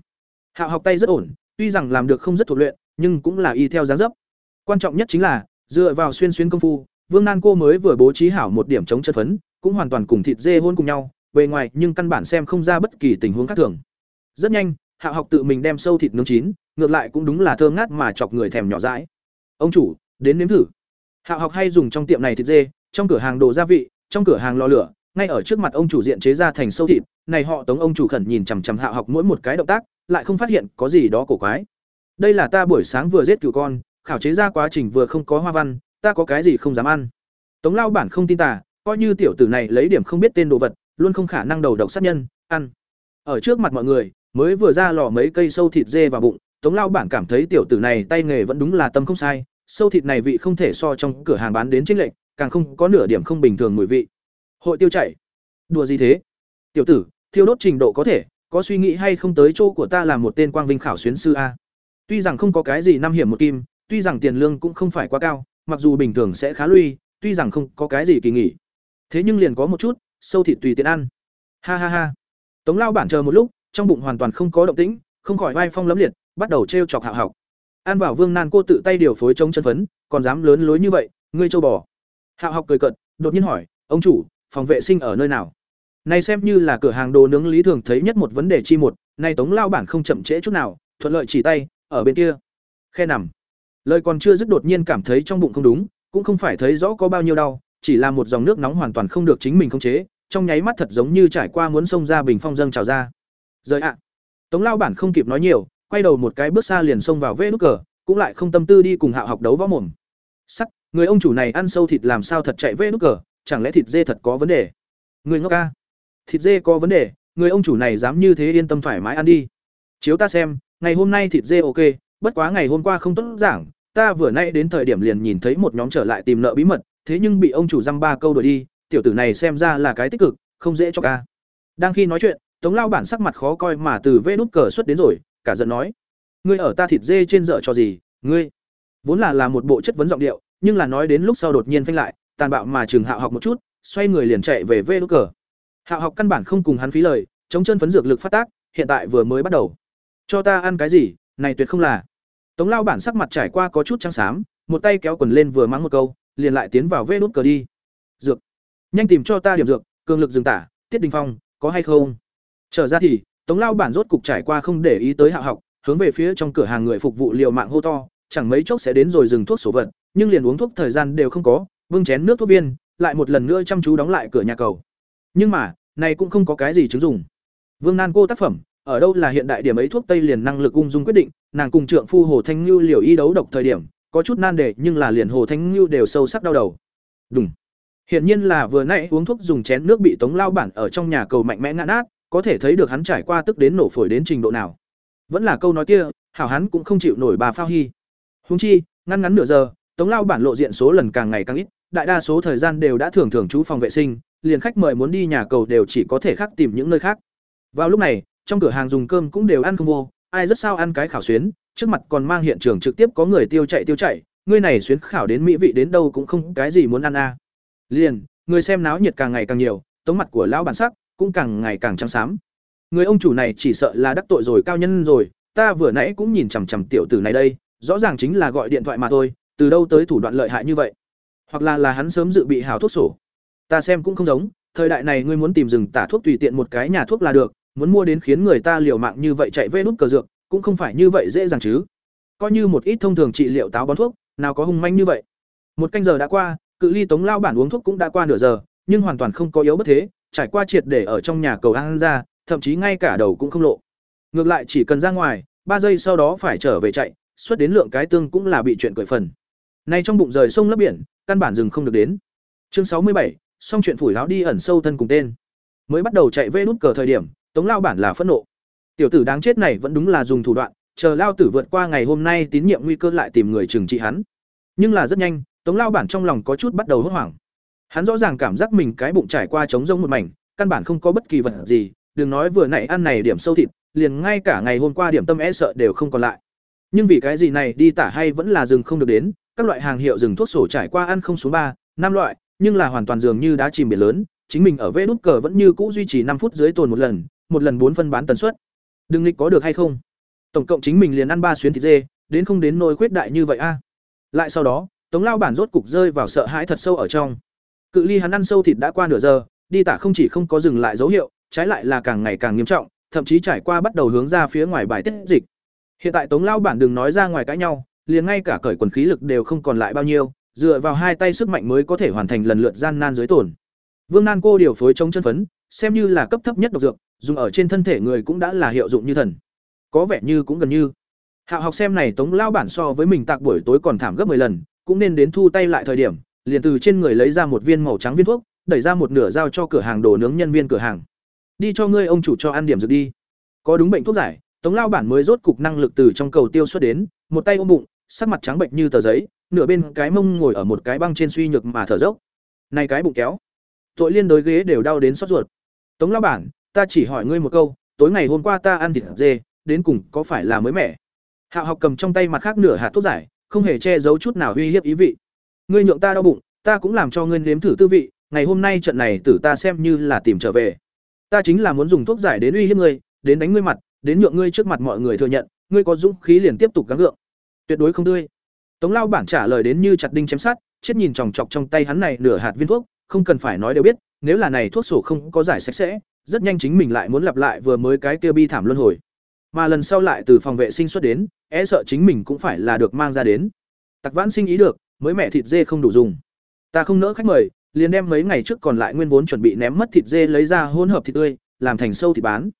Hạ học tay rất ổn, tuy rằng làm được không rất thuộc luyện nhưng cũng là y theo dáng dấp. Quan trọng nhất chính là, dựa vào xuyên xuyên công phu, vương nan cô mới vừa bố trí hảo một điểm chống chân phấn, cũng hoàn toàn cùng thịt dê hôn cùng nhau, bề ngoài nhưng căn bản xem không ra bất kỳ tình huống khác thường. Rất nhanh, hạ học tự mình đem sâu thịt nướng chín, ngược lại cũng đúng là thơm ngát mà chọc người thèm nhỏ dãi. Ông chủ, đến nếm thử hạ học hay dùng trong tiệm này thịt dê, trong cửa hàng đồ gia vị, trong cửa hàng lò lửa, ngay ở trước mặt ông chủ diện chế ra thành sâu thịt. Này họ tống ông chủ khẩn nhìn chằm chằm hạ học mỗi một cái động tác, lại không phát hiện có gì đó cổ quái. Đây là ta buổi sáng vừa giết cửu con, khảo chế ra quá trình vừa không có hoa văn, ta có cái gì không dám ăn. Tống lao bản không tin tà, coi như tiểu tử này lấy điểm không biết tên đồ vật, luôn không khả năng đầu độc sát nhân, ăn. Ở trước mặt mọi người, mới vừa ra lò mấy cây sâu thịt dê vào bụng, tống lao bản cảm thấy tiểu tử này tay nghề vẫn đúng là tâm không sai sâu thịt này vị không thể so trong cửa hàng bán đến chính lệch, càng không có nửa điểm không bình thường mùi vị. Hội tiêu chảy. Đùa gì thế? Tiểu tử thiêu đốt trình độ có thể có suy nghĩ hay không tới chỗ của ta làm một tên quang vinh khảo xuyến sư a. Tuy rằng không có cái gì năm hiểm một kim tuy rằng tiền lương cũng không phải quá cao mặc dù bình thường sẽ khá lui tuy rằng không có cái gì kỳ nghỉ. Thế nhưng liền có một chút sâu thịt tùy tiện ăn. Ha ha ha. Tống lao bản chờ một lúc trong bụng hoàn toàn không có động tĩnh không khỏi vai phong lấm liệt bắt đầu trêu chọc Hạo học an bảo vương nan cô tự tay điều phối chống chân phấn, còn dám lớn lối như vậy, ngươi châu bò. Hạo học cười cận đột nhiên hỏi, ông chủ, phòng vệ sinh ở nơi nào? Này xem như là cửa hàng đồ nướng lý thường thấy nhất một vấn đề chi một, nay tống lao bản không chậm trễ chút nào, thuận lợi chỉ tay, ở bên kia. Khe nằm. Lời còn chưa dứt đột nhiên cảm thấy trong bụng không đúng, cũng không phải thấy rõ có bao nhiêu đau, chỉ là một dòng nước nóng hoàn toàn không được chính mình khống chế, trong nháy mắt thật giống như trải qua muốn xông ra bình phong dâng trào ra. Rời ạ. Tống lao bản không kịp nói nhiều quay đầu một cái bước xa liền xông vào vê nút cờ, cũng lại không tâm tư đi cùng hạo học đấu võ mồm. Sắc người ông chủ này ăn sâu thịt làm sao thật chạy vê nút cờ, chẳng lẽ thịt dê thật có vấn đề? Người ngốc ca. Thịt dê có vấn đề, người ông chủ này dám như thế yên tâm thoải mái ăn đi. Chiếu ta xem, ngày hôm nay thịt dê ok, bất quá ngày hôm qua không tốt giảng, ta vừa nay đến thời điểm liền nhìn thấy một nhóm trở lại tìm nợ bí mật, thế nhưng bị ông chủ dăm ba câu đuổi đi, tiểu tử này xem ra là cái tích cực, không dễ cho ca. Đang khi nói chuyện, tống lao bản sắc mặt khó coi mà từ vê nút cờ xuất đến rồi cả giận nói. Ngươi ở ta thịt dê trên dở cho gì ngươi? Vốn là là một bộ chất vấn giọng điệu nhưng là nói đến lúc sau đột nhiên phanh lại tàn bạo mà trường hạo học một chút xoay người liền chạy về vê đốt cờ. Hạo học căn bản không cùng hắn phí lời chống chân phấn dược lực phát tác hiện tại vừa mới bắt đầu. Cho ta ăn cái gì này tuyệt không là. Tống lao bản sắc mặt trải qua có chút trắng xám, một tay kéo quần lên vừa mắng một câu, liền lại tiến vào vê đốt cờ đi. Dược, nhanh tìm cho ta điểm dược, cường lực dừng tả, Tiết Đình Phong, có hay không? Trở ra thì, Tống lao bản rốt cục trải qua không để ý tới hạ học, hướng về phía trong cửa hàng người phục vụ liều mạng hô to, chẳng mấy chốc sẽ đến rồi dừng thuốc sổ vật, nhưng liền uống thuốc thời gian đều không có, vương chén nước thuốc viên, lại một lần nữa chăm chú đóng lại cửa nhà cầu. Nhưng mà, này cũng không có cái gì chứng dụng. Vương Nan cô tác phẩm, ở đâu là hiện đại điểm ấy thuốc tây liền năng lực ung dung quyết định, nàng cùng trượng phu Hồ Thanh Nưu liều y đấu độc thời điểm, có chút nan đề nhưng là liền Hồ Thanh Nưu đều sâu sắc đau đầu. Đúng. Hiển nhiên là vừa nãy uống thuốc dùng chén nước bị Tống lao bản ở trong nhà cầu mạnh mẽ ngã nát, có thể thấy được hắn trải qua tức đến nổ phổi đến trình độ nào. Vẫn là câu nói kia, hảo hắn cũng không chịu nổi bà Phao Hy. Huống chi, ngăn ngắn nửa giờ, Tống lao bản lộ diện số lần càng ngày càng ít, đại đa số thời gian đều đã thường thường chú phòng vệ sinh, liền khách mời muốn đi nhà cầu đều chỉ có thể khác tìm những nơi khác. Vào lúc này, trong cửa hàng dùng cơm cũng đều ăn không vô, ai rất sao ăn cái khảo xuyến, trước mặt còn mang hiện trường trực tiếp có người tiêu chạy tiêu chạy, ngươi này xuyến khảo đến mỹ vị đến đâu cũng không cái gì muốn ăn a. À. Liền, người xem náo nhiệt càng ngày càng nhiều, tống mặt của lão bản sắc cũng càng ngày càng trắng xám. Người ông chủ này chỉ sợ là đắc tội rồi cao nhân rồi, ta vừa nãy cũng nhìn chằm chằm tiểu tử này đây, rõ ràng chính là gọi điện thoại mà thôi, từ đâu tới thủ đoạn lợi hại như vậy? Hoặc là là hắn sớm dự bị hào thuốc sổ. Ta xem cũng không giống, thời đại này ngươi muốn tìm rừng tả thuốc tùy tiện một cái nhà thuốc là được, muốn mua đến khiến người ta liều mạng như vậy chạy vê nút cờ dược, cũng không phải như vậy dễ dàng chứ. Coi như một ít thông thường trị liệu táo bón thuốc, nào có hung manh như vậy. Một canh giờ đã qua, cự ly Tống lao bản uống thuốc cũng đã qua nửa giờ, nhưng hoàn toàn không có yếu bất thế, trải qua triệt để ở trong nhà cầu ăn ra, thậm chí ngay cả đầu cũng không lộ. Ngược lại chỉ cần ra ngoài, ba giây sau đó phải trở về chạy, xuất đến lượng cái tương cũng là bị chuyện cởi phần. Nay trong bụng rời sông lấp biển, căn bản dừng không được đến. Chương sáu mươi bảy, xong chuyện phủi láo đi ẩn sâu thân cùng tên. Mới bắt đầu chạy vê nút cờ thời điểm, Tống lao bản là phẫn nộ. Tiểu tử đáng chết này vẫn đúng là dùng thủ đoạn, chờ lao tử vượt qua ngày hôm nay tín nhiệm nguy cơ lại tìm người trừng trị hắn. Nhưng là rất nhanh, Tống lao bản trong lòng có chút bắt đầu hốt hoảng. Hắn rõ ràng cảm giác mình cái bụng trải qua trống rỗng một mảnh, căn bản không có bất kỳ vật gì, đừng nói vừa nãy ăn này điểm sâu thịt, liền ngay cả ngày hôm qua điểm tâm e sợ đều không còn lại. Nhưng vì cái gì này đi tả hay vẫn là rừng không được đến, các loại hàng hiệu rừng thuốc sổ trải qua ăn không số ba, năm loại, nhưng là hoàn toàn dường như đã chìm biển lớn, chính mình ở vế đút cờ vẫn như cũ duy trì năm phút dưới tồn một lần, một lần bốn phân bán tần suất. Đừng nghịch có được hay không? Tổng cộng chính mình liền ăn ba xuyến thịt dê, đến không đến nỗi khuyết đại như vậy a. Lại sau đó, Tống lao bản rốt cục rơi vào sợ hãi thật sâu ở trong. Cự ly hắn ăn sâu thịt đã qua nửa giờ, đi tả không chỉ không có dừng lại dấu hiệu, trái lại là càng ngày càng nghiêm trọng, thậm chí trải qua bắt đầu hướng ra phía ngoài bài tiết dịch. Hiện tại Tống lao bản đừng nói ra ngoài cãi nhau, liền ngay cả cởi quần khí lực đều không còn lại bao nhiêu, dựa vào hai tay sức mạnh mới có thể hoàn thành lần lượt gian nan dưới tổn. Vương Nan cô điều phối chống chân phấn, xem như là cấp thấp nhất độc dược, dùng ở trên thân thể người cũng đã là hiệu dụng như thần. Có vẻ như cũng gần như. Hạo học xem này Tống lao bản so với mình tạc buổi tối còn thảm gấp 10 lần, cũng nên đến thu tay lại thời điểm, liền từ trên người lấy ra một viên màu trắng viên thuốc, đẩy ra một nửa giao cho cửa hàng đồ nướng nhân viên cửa hàng. Đi cho ngươi ông chủ cho ăn điểm dược đi. Có đúng bệnh thuốc giải, Tống lao bản mới rốt cục năng lực từ trong cầu tiêu xuất đến, một tay ôm bụng, sắc mặt trắng bệnh như tờ giấy, nửa bên cái mông ngồi ở một cái băng trên suy nhược mà thở dốc. Này cái bụng kéo, tội liên đối ghế đều đau đến xót ruột. Tống lao bản, ta chỉ hỏi ngươi một câu, tối ngày hôm qua ta ăn thịt dê, đến cùng có phải là mới mẻ? Hạo học cầm trong tay mặt khác nửa hạt thuốc giải, không hề che giấu chút nào uy hiếp ý vị. Ngươi nhượng ta đau bụng, ta cũng làm cho ngươi nếm thử tư vị, ngày hôm nay trận này tử ta xem như là tìm trở về. Ta chính là muốn dùng thuốc giải đến uy hiếp ngươi, đến đánh ngươi mặt, đến nhượng ngươi trước mặt mọi người thừa nhận, ngươi có dũng khí liền tiếp tục gắng gượng. Tuyệt đối không tươi. Tống Lao bản trả lời đến như chặt đinh chém sắt, chết nhìn chòng chọc trong tay hắn này nửa hạt viên thuốc, không cần phải nói đều biết, nếu là này thuốc sổ không có giải sạch sẽ, rất nhanh chính mình lại muốn lặp lại vừa mới cái kia bi thảm luân hồi. Mà lần sau lại từ phòng vệ sinh xuất đến, e sợ chính mình cũng phải là được mang ra đến. Tặc Vãn sinh ý được, mới mẹ thịt dê không đủ dùng. Ta không nỡ khách mời, liền đem mấy ngày trước còn lại nguyên vốn chuẩn bị ném mất thịt dê lấy ra hỗn hợp thịt tươi, làm thành sâu thịt bán.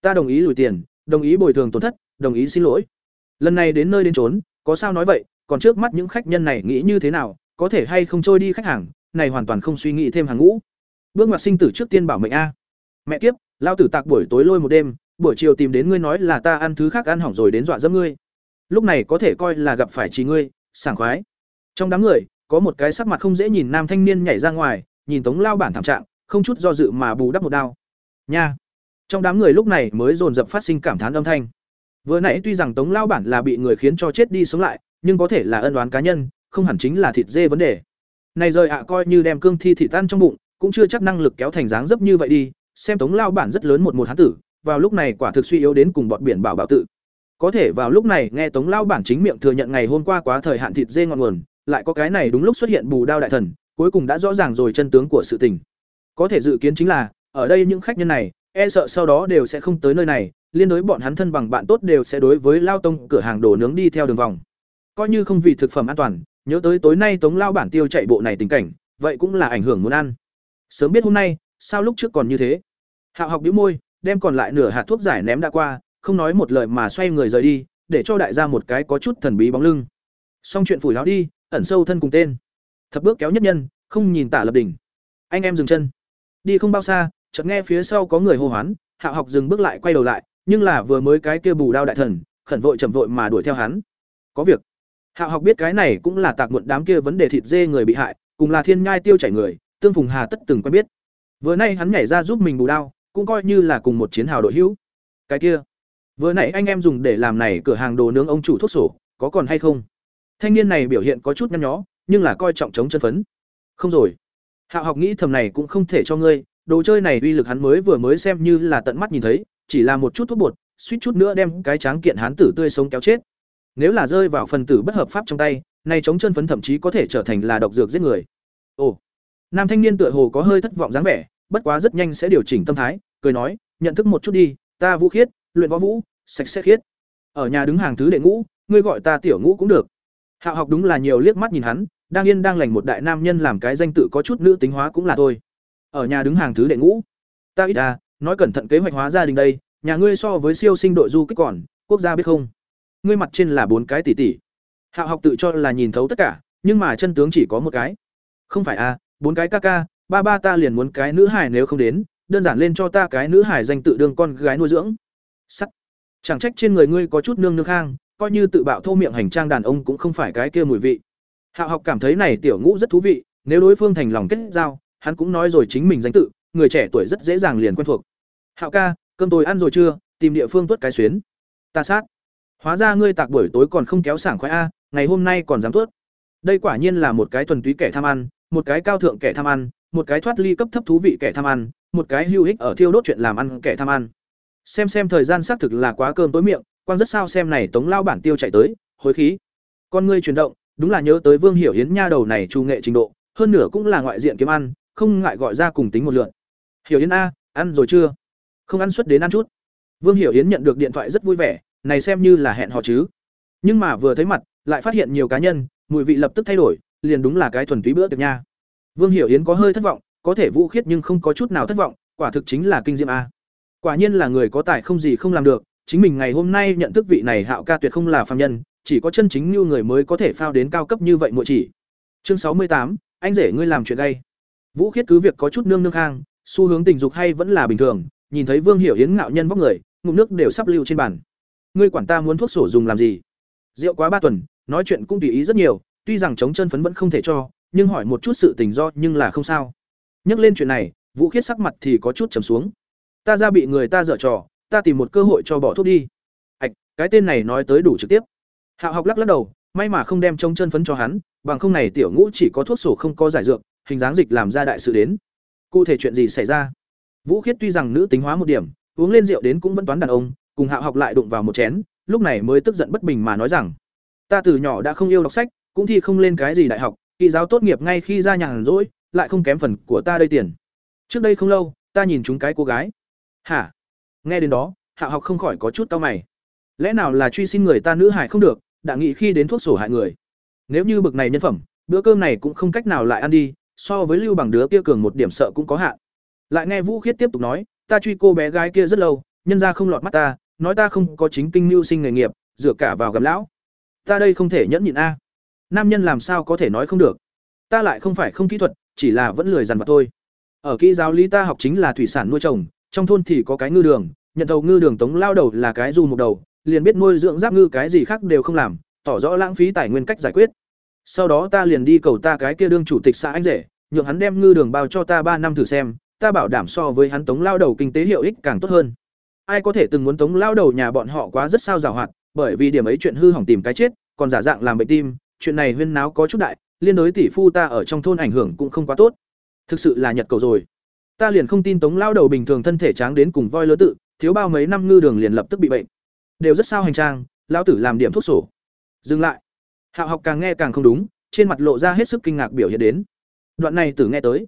Ta đồng ý lùi tiền, đồng ý bồi thường tổn thất, đồng ý xin lỗi. Lần này đến nơi đến trốn, có sao nói vậy, còn trước mắt những khách nhân này nghĩ như thế nào, có thể hay không trôi đi khách hàng, này hoàn toàn không suy nghĩ thêm hàng ngũ. Bước ngoặt sinh tử trước tiên bảo mệnh a. Mẹ kiếp, lao tử tạc buổi tối lôi một đêm, buổi chiều tìm đến ngươi nói là ta ăn thứ khác ăn hỏng rồi đến dọa dẫm ngươi. Lúc này có thể coi là gặp phải chỉ ngươi, sảng khoái. Trong đám người, có một cái sắc mặt không dễ nhìn nam thanh niên nhảy ra ngoài, nhìn Tống lao bản thảm trạng, không chút do dự mà bù đắp một đao. Nha. Trong đám người lúc này mới dồn dập phát sinh cảm thán âm thanh. Vừa nãy tuy rằng Tống lao bản là bị người khiến cho chết đi sống lại, nhưng có thể là ân oán cá nhân, không hẳn chính là thịt dê vấn đề. Này rời ạ coi như đem cương thi thị tan trong bụng, cũng chưa chắc năng lực kéo thành dáng dấp như vậy đi, xem Tống lao bản rất lớn một một hán tử, vào lúc này quả thực suy yếu đến cùng bọn biển bảo bảo tự. có thể vào lúc này nghe tống lao bản chính miệng thừa nhận ngày hôm qua quá thời hạn thịt dê ngọn nguồn lại có cái này đúng lúc xuất hiện bù đao đại thần, cuối cùng đã rõ ràng rồi chân tướng của sự tình. Có thể dự kiến chính là, ở đây những khách nhân này e sợ sau đó đều sẽ không tới nơi này, liên đối bọn hắn thân bằng bạn tốt đều sẽ đối với lao tông cửa hàng đồ nướng đi theo đường vòng. Coi như không vì thực phẩm an toàn, nhớ tới tối nay tống lao bản tiêu chạy bộ này tình cảnh, vậy cũng là ảnh hưởng muốn ăn. Sớm biết hôm nay, sao lúc trước còn như thế? Hạo học đĩu môi, đem còn lại nửa hạt thuốc giải ném đã qua, không nói một lời mà xoay người rời đi, để cho đại gia một cái có chút thần bí bóng lưng. Xong chuyện phủi láo đi ẩn sâu thân cùng tên. Thập bước kéo nhất nhân, không nhìn tả lập đỉnh anh em dừng chân. Đi không bao xa, chợt nghe phía sau có người hô hoán hạo học dừng bước lại quay đầu lại, nhưng là vừa mới cái kia bù đao đại thần, khẩn vội chậm vội mà đuổi theo hắn. Có việc. Hạo học biết cái này cũng là tạc muộn đám kia vấn đề thịt dê người bị hại, cùng là thiên nhai tiêu chảy người, tương phùng hà tất từng quen biết. Vừa nay hắn nhảy ra giúp mình bù đao, cũng coi như là cùng một chiến hào đội hữu. Cái kia. Vừa nãy anh em dùng để làm này cửa hàng đồ nướng ông chủ thuốc sổ, có còn hay không? Thanh niên này biểu hiện có chút nhăn nhó, nhưng là coi trọng chống chân phấn. Không rồi. Hạo học nghĩ thầm này cũng không thể cho ngươi, đồ chơi này uy lực hắn mới vừa mới xem như là tận mắt nhìn thấy, chỉ là một chút thuốc bột, suýt chút nữa đem cái tráng kiện hán tử tươi sống kéo chết. Nếu là rơi vào phần tử bất hợp pháp trong tay, này chống chân phấn thậm chí có thể trở thành là độc dược giết người. Ồ. Nam thanh niên tựa hồ có hơi thất vọng dáng vẻ, bất quá rất nhanh sẽ điều chỉnh tâm thái, cười nói, nhận thức một chút đi, ta vũ khiết, luyện võ vũ, sạch sẽ khiết. Ở nhà đứng hàng thứ đệ ngũ, ngươi gọi ta tiểu ngũ cũng được hạo học đúng là nhiều liếc mắt nhìn hắn, đang yên đang lành một đại nam nhân làm cái danh tự có chút nữ tính hóa cũng là thôi. Ở nhà đứng hàng thứ đệ ngũ. Ta ít à nói cẩn thận kế hoạch hóa gia đình đây, nhà ngươi so với siêu sinh đội du kích còn, quốc gia biết không? Ngươi mặt trên là bốn cái tỷ tỷ. Hạo học tự cho là nhìn thấu tất cả, nhưng mà chân tướng chỉ có một cái. Không phải à bốn cái ca ca, ba ba ta liền muốn cái nữ hải nếu không đến, đơn giản lên cho ta cái nữ hải danh tự đương con gái nuôi dưỡng. Sắt. Chẳng trách trên người ngươi có chút nương nương khang coi như tự bạo thô miệng hành trang đàn ông cũng không phải cái kia mùi vị. Hạo học cảm thấy này tiểu ngũ rất thú vị, nếu đối phương thành lòng kết giao, hắn cũng nói rồi chính mình danh tự, người trẻ tuổi rất dễ dàng liền quen thuộc. Hạo ca, cơm tôi ăn rồi chưa? Tìm địa phương tuất cái xuyến. Ta sát. Hóa ra ngươi tạc buổi tối còn không kéo sảng khoái a, ngày hôm nay còn dám tuốt. đây quả nhiên là một cái thuần túy kẻ tham ăn, một cái cao thượng kẻ tham ăn, một cái thoát ly cấp thấp thú vị kẻ tham ăn, một cái hưu ích ở thiêu đốt chuyện làm ăn kẻ tham ăn. Xem xem thời gian xác thực là quá cơm tối miệng quan rất sao xem này tống lao bản tiêu chạy tới, hối khí. Con ngươi chuyển động, đúng là nhớ tới vương hiểu hiến nha đầu này trù nghệ trình độ, hơn nửa cũng là ngoại diện kiếm ăn, không ngại gọi ra cùng tính một lượn. Hiểu hiến a, ăn rồi chưa? Không ăn suất đến ăn chút. Vương hiểu hiến nhận được điện thoại rất vui vẻ, này xem như là hẹn họ chứ. Nhưng mà vừa thấy mặt, lại phát hiện nhiều cá nhân, mùi vị lập tức thay đổi, liền đúng là cái thuần túy bữa tiệc nha. Vương hiểu hiến có hơi thất vọng, có thể vũ khiết nhưng không có chút nào thất vọng, quả thực chính là kinh diệm a. Quả nhiên là người có tài không gì không làm được chính mình ngày hôm nay nhận thức vị này hạo ca tuyệt không là phàm nhân, chỉ có chân chính như người mới có thể phao đến cao cấp như vậy muội chỉ. Chương sáu mươi tám, anh rể ngươi làm chuyện gay. Vũ khiết cứ việc có chút nương nương khang, xu hướng tình dục hay vẫn là bình thường, nhìn thấy vương hiểu hiến ngạo nhân vóc người, ngụm nước đều sắp lưu trên bàn. Ngươi quản ta muốn thuốc sổ dùng làm gì? Rượu quá ba tuần, nói chuyện cũng tùy ý rất nhiều, tuy rằng chống chân phấn vẫn không thể cho, nhưng hỏi một chút sự tình do nhưng là không sao. Nhắc lên chuyện này, vũ khiết sắc mặt thì có chút trầm xuống. Ta ra bị người ta dở trò ta tìm một cơ hội cho bỏ thuốc đi. Ạch, cái tên này nói tới đủ trực tiếp. Hạo học lắc lắc đầu, may mà không đem trông chân phấn cho hắn, bằng không này tiểu ngũ chỉ có thuốc sổ không có giải dược, hình dáng dịch làm ra đại sự đến. Cụ thể chuyện gì xảy ra? Vũ khiết tuy rằng nữ tính hóa một điểm, uống lên rượu đến cũng vẫn toán đàn ông, cùng hạo học lại đụng vào một chén, lúc này mới tức giận bất bình mà nói rằng, ta từ nhỏ đã không yêu đọc sách, cũng thi không lên cái gì đại học, kỳ giáo tốt nghiệp ngay khi ra nhàn rỗi, lại không kém phần của ta đây tiền. Trước đây không lâu, ta nhìn chúng cái cô gái. Hả? Nghe đến đó, hạ học không khỏi có chút tao mày. Lẽ nào là truy xin người ta nữ hải không được, đã nghĩ khi đến thuốc sổ hại người? Nếu như bực này nhân phẩm, bữa cơm này cũng không cách nào lại ăn đi, so với lưu bằng đứa kia cường một điểm sợ cũng có hạn. Lại nghe vũ khiết tiếp tục nói, ta truy cô bé gái kia rất lâu, nhân ra không lọt mắt ta, nói ta không có chính kinh mưu sinh nghề nghiệp, dựa cả vào gặp lão. Ta đây không thể nhẫn nhịn a. Nam nhân làm sao có thể nói không được? Ta lại không phải không kỹ thuật, chỉ là vẫn lười dằn vặt thôi. Ở kỹ giáo lý ta học chính là thủy sản nuôi trồng trong thôn thì có cái ngư đường, nhận thầu ngư đường tống lao đầu là cái dù một đầu, liền biết nuôi dưỡng giáp ngư cái gì khác đều không làm, tỏ rõ lãng phí tài nguyên cách giải quyết. Sau đó ta liền đi cầu ta cái kia đương chủ tịch xã anh rể, nhượng hắn đem ngư đường bao cho ta ba năm thử xem, ta bảo đảm so với hắn tống lao đầu kinh tế hiệu ích càng tốt hơn. Ai có thể từng muốn tống lao đầu nhà bọn họ quá rất sao giảo hoạt, bởi vì điểm ấy chuyện hư hỏng tìm cái chết, còn giả dạng làm bệnh tim, chuyện này huyên náo có chút đại, liên đối tỷ phu ta ở trong thôn ảnh hưởng cũng không quá tốt. Thực sự là nhật cầu rồi ta liền không tin tống lao đầu bình thường thân thể tráng đến cùng voi lứa tự, thiếu bao mấy năm ngư đường liền lập tức bị bệnh. Đều rất sao hành trang, lão tử làm điểm thuốc sổ. Dừng lại. Hạo học càng nghe càng không đúng, trên mặt lộ ra hết sức kinh ngạc biểu hiện đến. Đoạn này tử nghe tới.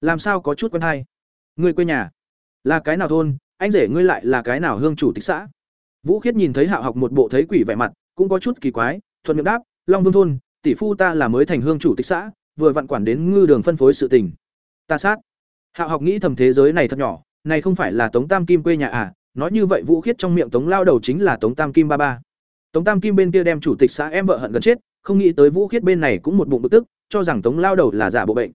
Làm sao có chút quen hay? Người quê nhà. Là cái nào thôn, anh rể ngươi lại là cái nào hương chủ tịch xã? Vũ khiết nhìn thấy hạo học một bộ thấy quỷ vẻ mặt, cũng có chút kỳ quái, thuận miệng đáp, long vương thôn, tỷ phu ta là mới thành hương chủ tịch xã, vừa vặn quản đến ngư đường phân phối sự tình. Ta sát hạo học nghĩ thầm thế giới này thật nhỏ, này không phải là tống tam kim quê nhà à nói như vậy vũ khiết trong miệng tống lao đầu chính là tống tam kim ba ba. Tống tam kim bên kia đem chủ tịch xã em vợ hận gần chết, không nghĩ tới vũ khiết bên này cũng một bụng bực tức, cho rằng tống lao đầu là giả bộ bệnh.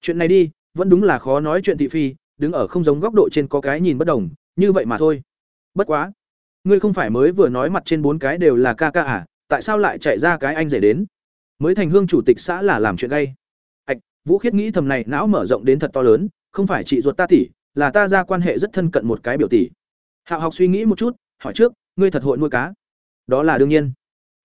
Chuyện này đi, vẫn đúng là khó nói chuyện thị phi, đứng ở không giống góc độ trên có cái nhìn bất đồng, như vậy mà thôi. Bất quá, ngươi không phải mới vừa nói mặt trên bốn cái đều là ca ca à tại sao lại chạy ra cái anh rể đến? Mới thành hương chủ tịch xã là làm chuyện gay. Ạch vũ khiết nghĩ thầm này, não mở rộng đến thật to lớn không phải chị ruột ta tỷ là ta ra quan hệ rất thân cận một cái biểu tỷ. Hạo học suy nghĩ một chút, hỏi trước, ngươi thật hội nuôi cá? Đó là đương nhiên.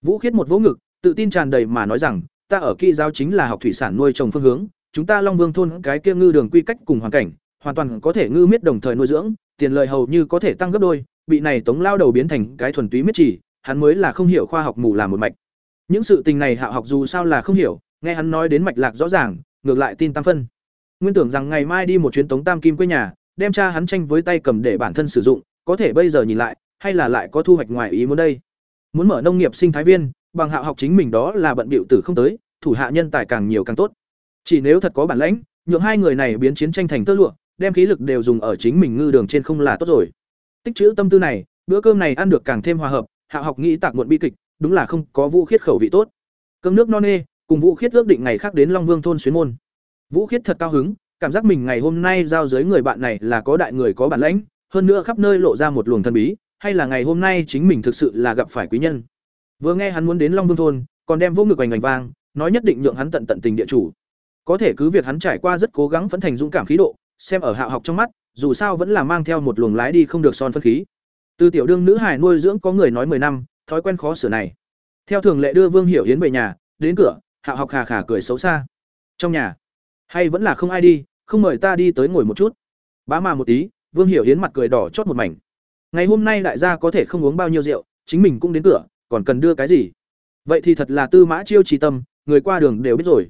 Vũ khiết một vỗ ngực, tự tin tràn đầy mà nói rằng, ta ở kỹ giáo chính là học thủy sản nuôi trồng phương hướng, chúng ta long vương thôn cái kia ngư đường quy cách cùng hoàn cảnh, hoàn toàn có thể ngư miết đồng thời nuôi dưỡng, tiền lợi hầu như có thể tăng gấp đôi, bị này tống lao đầu biến thành cái thuần túy miết chỉ, hắn mới là không hiểu khoa học mù làm một mạch. Những sự tình này hạo học dù sao là không hiểu, nghe hắn nói đến mạch lạc rõ ràng, ngược lại tin tam phân nguyên tưởng rằng ngày mai đi một chuyến tống tam kim quê nhà, đem cha hắn tranh với tay cầm để bản thân sử dụng, có thể bây giờ nhìn lại, hay là lại có thu hoạch ngoài ý muốn đây? Muốn mở nông nghiệp sinh thái viên, bằng hạ học chính mình đó là bận bịu tử không tới, thủ hạ nhân tài càng nhiều càng tốt. Chỉ nếu thật có bản lãnh, nhượng hai người này biến chiến tranh thành tơ lụa, đem khí lực đều dùng ở chính mình ngư đường trên không là tốt rồi. Tích chữ tâm tư này, bữa cơm này ăn được càng thêm hòa hợp, hạ học nghĩ tạc muộn bi kịch, đúng là không có vũ khiết khẩu vị tốt. Cơm nước no nê, cùng vũ khiết ước định ngày khác đến long vương thôn xuyến môn vũ khiết thật cao hứng, cảm giác mình ngày hôm nay giao giới người bạn này là có đại người có bản lãnh, hơn nữa khắp nơi lộ ra một luồng thần bí, hay là ngày hôm nay chính mình thực sự là gặp phải quý nhân. Vừa nghe hắn muốn đến long vương thôn, còn đem vô ngực vành oành vang, nói nhất định nhượng hắn tận tận tình địa chủ. Có thể cứ việc hắn trải qua rất cố gắng vẫn thành dũng cảm khí độ, xem ở hạ học trong mắt, dù sao vẫn là mang theo một luồng lái đi không được son phân khí. Từ tiểu đương nữ hài nuôi dưỡng có người nói mười năm, thói quen khó sửa này. Theo thường lệ đưa vương hiểu yến về nhà, đến cửa hạ học khà khà cười xấu xa. Trong nhà hay vẫn là không ai đi, không mời ta đi tới ngồi một chút. Bá mà một tí, vương hiểu yến mặt cười đỏ chót một mảnh. Ngày hôm nay đại gia có thể không uống bao nhiêu rượu, chính mình cũng đến cửa, còn cần đưa cái gì? Vậy thì thật là tư mã chiêu trí tâm, người qua đường đều biết rồi.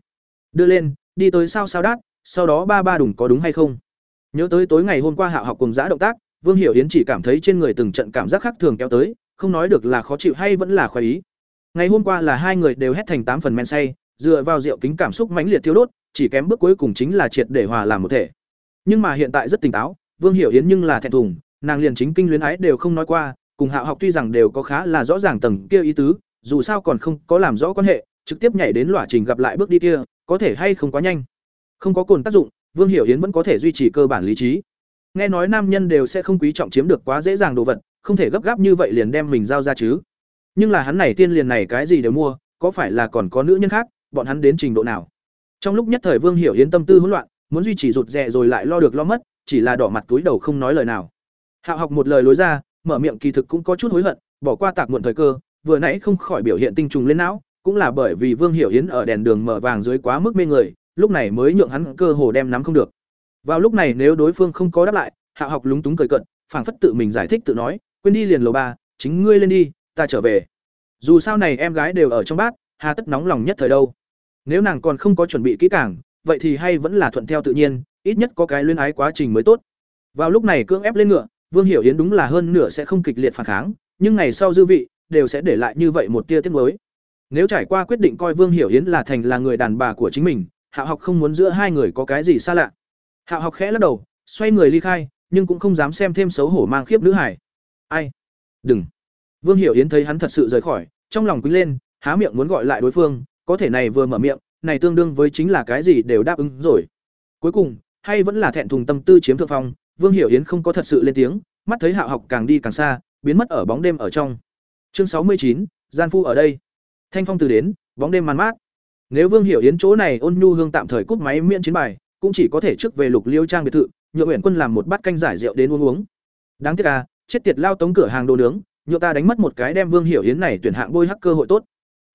Đưa lên, đi tới sao sao đát, sau đó ba ba đùng có đúng hay không? Nhớ tới tối ngày hôm qua hạ học cùng giã động tác, vương hiểu yến chỉ cảm thấy trên người từng trận cảm giác khác thường kéo tới, không nói được là khó chịu hay vẫn là khoái ý. Ngày hôm qua là hai người đều hét thành tám phần men say dựa vào rượu kính cảm xúc mãnh liệt thiếu đốt, chỉ kém bước cuối cùng chính là triệt để hòa làm một thể. Nhưng mà hiện tại rất tỉnh táo, vương hiểu yến nhưng là thẹn thùng, nàng liền chính kinh luyến ái đều không nói qua, cùng hạ học tuy rằng đều có khá là rõ ràng tầng kia ý tứ, dù sao còn không có làm rõ quan hệ, trực tiếp nhảy đến lỏa trình gặp lại bước đi kia, có thể hay không quá nhanh. Không có cồn tác dụng, vương hiểu yến vẫn có thể duy trì cơ bản lý trí. Nghe nói nam nhân đều sẽ không quý trọng chiếm được quá dễ dàng đồ vật, không thể gấp gáp như vậy liền đem mình giao ra chứ. Nhưng là hắn này tiên liền này cái gì đều mua, có phải là còn có nữ nhân khác? Bọn hắn đến trình độ nào. Trong lúc nhất thời vương hiểu yến tâm tư hỗn loạn, muốn duy trì rụt rè rồi lại lo được lo mất, chỉ là đỏ mặt túi đầu không nói lời nào. Hạo học một lời lối ra, mở miệng kỳ thực cũng có chút hối hận, bỏ qua tạc muộn thời cơ, vừa nãy không khỏi biểu hiện tinh trùng lên não, cũng là bởi vì vương hiểu yến ở đèn đường mở vàng dưới quá mức mê người, lúc này mới nhượng hắn cơ hồ đem nắm không được. Vào lúc này nếu đối phương không có đáp lại, hạo học lúng túng cười cận phảng phất tự mình giải thích tự nói, quên đi liền lầu ba, chính ngươi lên đi, ta trở về. Dù sao này em gái đều ở trong bát, hà tất nóng lòng nhất thời đâu nếu nàng còn không có chuẩn bị kỹ càng, vậy thì hay vẫn là thuận theo tự nhiên, ít nhất có cái luyên ái quá trình mới tốt. Vào lúc này cưỡng ép lên ngựa, vương hiểu yến đúng là hơn nửa sẽ không kịch liệt phản kháng, nhưng ngày sau dư vị, đều sẽ để lại như vậy một tia tiết mới nếu trải qua quyết định coi vương hiểu yến là thành là người đàn bà của chính mình, hạ học không muốn giữa hai người có cái gì xa lạ. Hạ học khẽ lắc đầu, xoay người ly khai, nhưng cũng không dám xem thêm xấu hổ mang khiếp nữ hải ai? Đừng. Vương hiểu yến thấy hắn thật sự rời khỏi, trong lòng quý lên, há miệng muốn gọi lại đối phương có thể này vừa mở miệng, này tương đương với chính là cái gì đều đáp ứng rồi. Cuối cùng, hay vẫn là thẹn thùng tâm tư chiếm thượng phong, vương hiểu yến không có thật sự lên tiếng, mắt thấy hạ học càng đi càng xa, biến mất ở bóng đêm ở trong. Chương sáu mươi chín, gian phu ở đây. Thanh phong từ đến, bóng đêm màn mát nếu vương hiểu yến chỗ này ôn nhu hương tạm thời cúp máy miễn chiến bài, cũng chỉ có thể trước về lục liêu trang biệt thự nhựa uyển quân làm một bát canh giải rượu đến uống uống. Đáng tiếc à chết tiệt lao tống cửa hàng đồ nướng nhựa ta đánh mất một cái đem vương hiểu yến này tuyển hạng bôi hắc cơ hội tốt.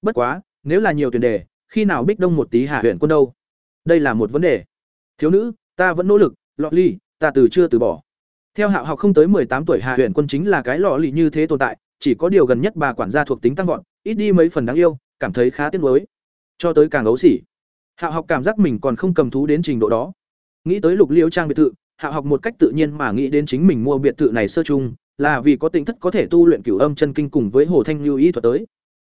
Bất quá nếu là nhiều tuyển đề, khi nào bích đông một tí hạ huyện quân đâu? Đây là một vấn đề. Thiếu nữ, ta vẫn nỗ lực, lọ ly ta từ chưa từ bỏ. Theo hạo học không tới tám tuổi hạ huyện quân chính là cái lọ lì như thế tồn tại, chỉ có điều gần nhất bà quản gia thuộc tính tăng vọt, ít đi mấy phần đáng yêu, cảm thấy khá tiếc nuối. Cho tới càng ấu xỉ hạo học cảm giác mình còn không cầm thú đến trình độ đó. Nghĩ tới lục liễu trang biệt thự hạo học một cách tự nhiên mà nghĩ đến chính mình mua biệt thự này sơ chung, là vì có tính thất có thể tu luyện cửu âm chân kinh cùng với hồ thanh lưu ý thuật tới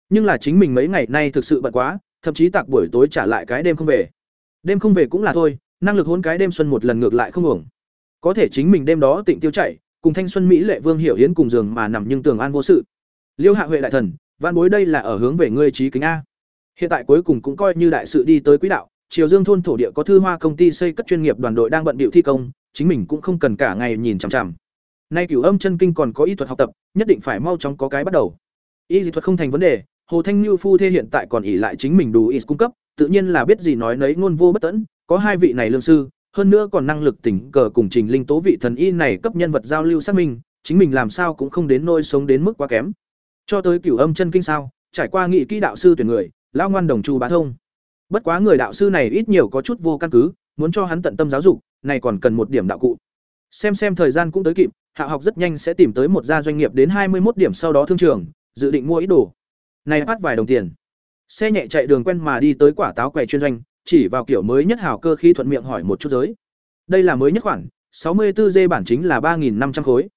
nhưng là chính mình mấy ngày nay thực sự bận quá thậm chí tạc buổi tối trả lại cái đêm không về. Đêm không về cũng là thôi năng lực hôn cái đêm xuân một lần ngược lại không hưởng, có thể chính mình đêm đó tịnh tiêu chạy cùng thanh xuân mỹ lệ vương hiểu hiến cùng giường mà nằm nhưng tường an vô sự. Liêu hạ huệ đại thần văn bối đây là ở hướng về ngươi trí kính a. Hiện tại cuối cùng cũng coi như đại sự đi tới quỹ đạo triều dương thôn thổ địa có thư hoa công ty xây cất chuyên nghiệp đoàn đội đang bận bịu thi công chính mình cũng không cần cả ngày nhìn chằm chằm. Nay cửu âm chân kinh còn có y thuật học tập nhất định phải mau chóng có cái bắt đầu. Y dị thuật không thành vấn đề hồ thanh như phu thê hiện tại còn ỉ lại chính mình đủ ít cung cấp, tự nhiên là biết gì nói nấy ngôn vô bất tẫn, có hai vị này lương sư, hơn nữa còn năng lực tỉnh cờ cùng trình linh tố vị thần y này cấp nhân vật giao lưu xác minh, chính mình làm sao cũng không đến nôi sống đến mức quá kém. Cho tới cửu âm chân kinh sao, trải qua nghị kỹ đạo sư tuyển người lao ngoan đồng chu bá thông. Bất quá người đạo sư này ít nhiều có chút vô căn cứ, muốn cho hắn tận tâm giáo dục, này còn cần một điểm đạo cụ. Xem xem thời gian cũng tới kịp, hạ học rất nhanh sẽ tìm tới một gia doanh nghiệp đến hai mươi một điểm sau đó thương trường, dự định mua ít đồ này phát vài đồng tiền. Xe nhẹ chạy đường quen mà đi tới quả táo quầy chuyên doanh, chỉ vào kiểu mới nhất hào cơ khi thuận miệng hỏi một chút giới. Đây là mới nhất khoản, sáu mươi 64 dê bản chính là ba năm trăm khối.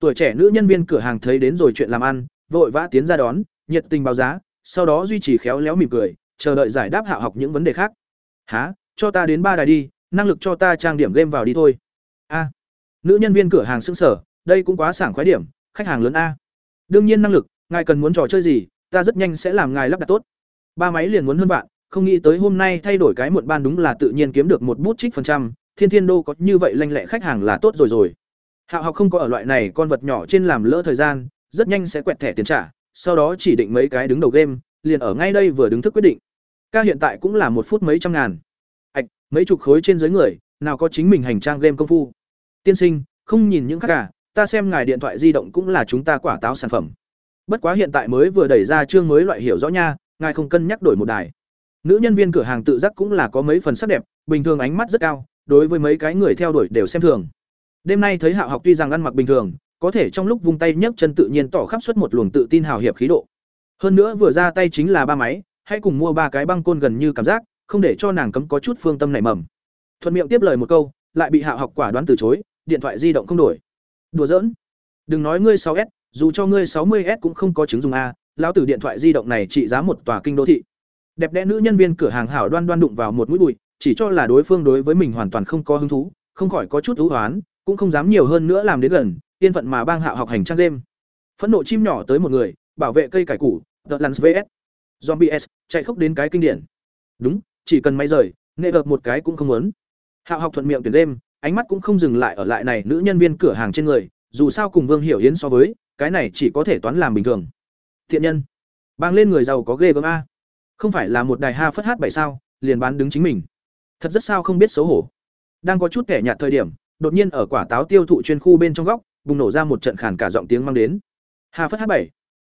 Tuổi trẻ nữ nhân viên cửa hàng thấy đến rồi chuyện làm ăn, vội vã tiến ra đón, nhiệt tình báo giá, sau đó duy trì khéo léo mỉm cười, chờ đợi giải đáp hạ học những vấn đề khác. Há cho ta đến ba đài đi, năng lực cho ta trang điểm game vào đi thôi. A. Nữ nhân viên cửa hàng xưng sở đây cũng quá sảng khoái điểm, khách hàng lớn a. Đương nhiên năng lực, ngài cần muốn trò chơi gì ta rất nhanh sẽ làm ngài lắp đặt tốt. Ba máy liền muốn hơn bạn không nghĩ tới hôm nay thay đổi cái muộn ban đúng là tự nhiên kiếm được một bút trích phần trăm, thiên thiên đô có như vậy lanh lẹ khách hàng là tốt rồi rồi. Hạo học không có ở loại này con vật nhỏ trên làm lỡ thời gian, rất nhanh sẽ quẹt thẻ tiền trả, sau đó chỉ định mấy cái đứng đầu game, liền ở ngay đây vừa đứng thức quyết định. Ca hiện tại cũng là một phút mấy trăm ngàn. Ạch, mấy chục khối trên dưới người, nào có chính mình hành trang game công phu. Tiên sinh, không nhìn những khác cả ta xem ngài điện thoại di động cũng là chúng ta quả táo sản phẩm bất quá hiện tại mới vừa đẩy ra chương mới loại hiểu rõ nha, ngài không cân nhắc đổi một đài. Nữ nhân viên cửa hàng tự giác cũng là có mấy phần sắc đẹp, bình thường ánh mắt rất cao, đối với mấy cái người theo đuổi đều xem thường. Đêm nay thấy hạ học tuy rằng ăn mặc bình thường, có thể trong lúc vung tay nhấc chân tự nhiên tỏ khắp suất một luồng tự tin hào hiệp khí độ. Hơn nữa vừa ra tay chính là ba máy, hãy cùng mua ba cái băng côn gần như cảm giác, không để cho nàng cấm có chút phương tâm nảy mầm. Thuận miệng tiếp lời một câu, lại bị hạ học quả đoán từ chối, điện thoại di động không đổi. Đùa giỡn. Đừng nói ngươi 6 s dù cho ngươi 60 s cũng không có chứng dùng a, lão tử điện thoại di động này trị giá một tòa kinh đô thị. Đẹp đẽ nữ nhân viên cửa hàng hảo đoan đoan đụng vào một mũi bụi, chỉ cho là đối phương đối với mình hoàn toàn không có hứng thú, không khỏi có chút thú hoán, cũng không dám nhiều hơn nữa làm đến gần, yên phận mà bang hạo học hành trang đêm. Phẫn nộ chim nhỏ tới một người, bảo vệ cây cải củ, The Lance VS Zombie S, chạy khốc đến cái kinh điển. Đúng, chỉ cần máy rời nghệ gợp một cái cũng không muốn. Hạo học thuận miệng tuyển đêm, ánh mắt cũng không dừng lại ở lại này nữ nhân viên cửa hàng trên người, dù sao cùng vương hiểu yến so với cái này chỉ có thể toán làm bình thường. Thiện nhân, bang lên người giàu có ghê gớm a. Không phải là một đài ha phất hát bảy sao, liền bán đứng chính mình. Thật rất sao không biết xấu hổ. Đang có chút kẻ nhạt thời điểm, đột nhiên ở quả táo tiêu thụ chuyên khu bên trong góc, bùng nổ ra một trận khản cả giọng tiếng mang đến. Hà phất h bảy.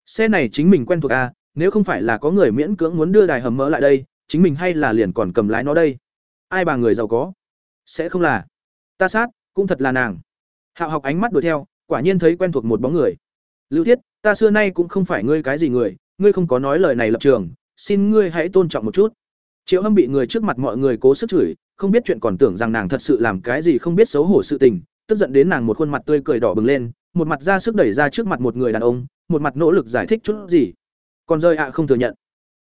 Xe này chính mình quen thuộc a, nếu không phải là có người miễn cưỡng muốn đưa đài hầm mỡ lại đây, chính mình hay là liền còn cầm lái nó đây. Ai bà người giàu có? Sẽ không là. Ta sát, cũng thật là nàng. Hạo học ánh mắt đuổi theo, quả nhiên thấy quen thuộc một bóng người lưu thiết, ta xưa nay cũng không phải ngươi cái gì người, ngươi không có nói lời này lập trường, xin ngươi hãy tôn trọng một chút. Triệu hâm bị người trước mặt mọi người cố sức chửi, không biết chuyện còn tưởng rằng nàng thật sự làm cái gì không biết xấu hổ sự tình, tức giận đến nàng một khuôn mặt tươi cười đỏ bừng lên, một mặt ra sức đẩy ra trước mặt một người đàn ông, một mặt nỗ lực giải thích chút gì. Còn rơi ạ à không thừa nhận.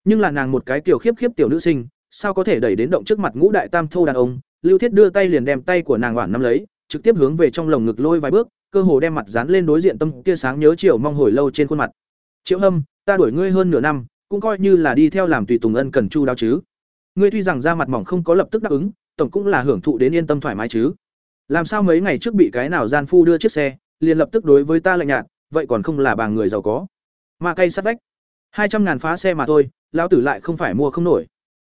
Nhưng là nàng một cái tiểu khiếp khiếp tiểu nữ sinh, sao có thể đẩy đến động trước mặt ngũ đại tam thô đàn ông? Lưu thiết đưa tay liền đem tay của nàng oản nắm lấy, trực tiếp hướng về trong lồng ngực lôi vài bước cơ hồ đem mặt dán lên đối diện tâm kia sáng nhớ chiều mong hồi lâu trên khuôn mặt. Triệu hâm, ta đuổi ngươi hơn nửa năm, cũng coi như là đi theo làm tùy tùng ân cần chu đáo chứ. Ngươi tuy rằng ra mặt mỏng không có lập tức đáp ứng, tổng cũng là hưởng thụ đến yên tâm thoải mái chứ. Làm sao mấy ngày trước bị cái nào gian phu đưa chiếc xe, liền lập tức đối với ta lạnh nhạt, vậy còn không là bà người giàu có. Mà cây sắt vách, hai trăm ngàn phá xe mà thôi, lão tử lại không phải mua không nổi.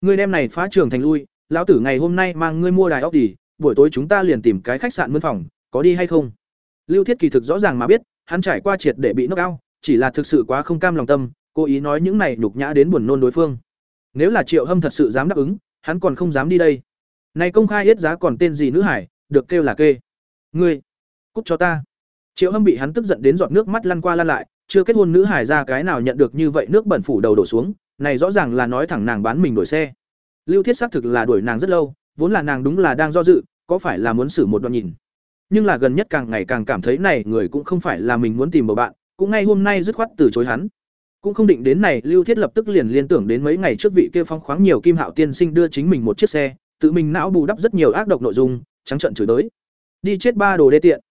Ngươi đem này phá trường thành lui, lão tử ngày hôm nay mang ngươi mua đài ốc đi, buổi tối chúng ta liền tìm cái khách sạn mướn phòng, có đi hay không? Lưu thiết kỳ thực rõ ràng mà biết hắn trải qua triệt để bị knock out, chỉ là thực sự quá không cam lòng tâm cố ý nói những này nhục nhã đến buồn nôn đối phương nếu là triệu hâm thật sự dám đáp ứng hắn còn không dám đi đây này công khai yết giá còn tên gì nữ hải được kêu là kê ngươi cút cho ta triệu hâm bị hắn tức giận đến giọt nước mắt lăn qua lăn lại chưa kết hôn nữ hải ra cái nào nhận được như vậy nước bẩn phủ đầu đổ xuống, này rõ ràng là nói thẳng nàng bán mình đổi xe. Lưu Thiết xác thực là đuổi nàng rất lâu, vốn là nàng đúng là đang do dự, có phải là muốn xử một đoạn nhìn. Nhưng là gần nhất càng ngày càng cảm thấy này người cũng không phải là mình muốn tìm một bạn, cũng ngay hôm nay dứt khoát từ chối hắn. Cũng không định đến này, Lưu Thiết lập tức liền liên tưởng đến mấy ngày trước vị kia phong khoáng nhiều kim hạo tiên sinh đưa chính mình một chiếc xe, tự mình não bù đắp rất nhiều ác độc nội dung, trắng trận chửi tới. Đi chết ba đồ đê tiện.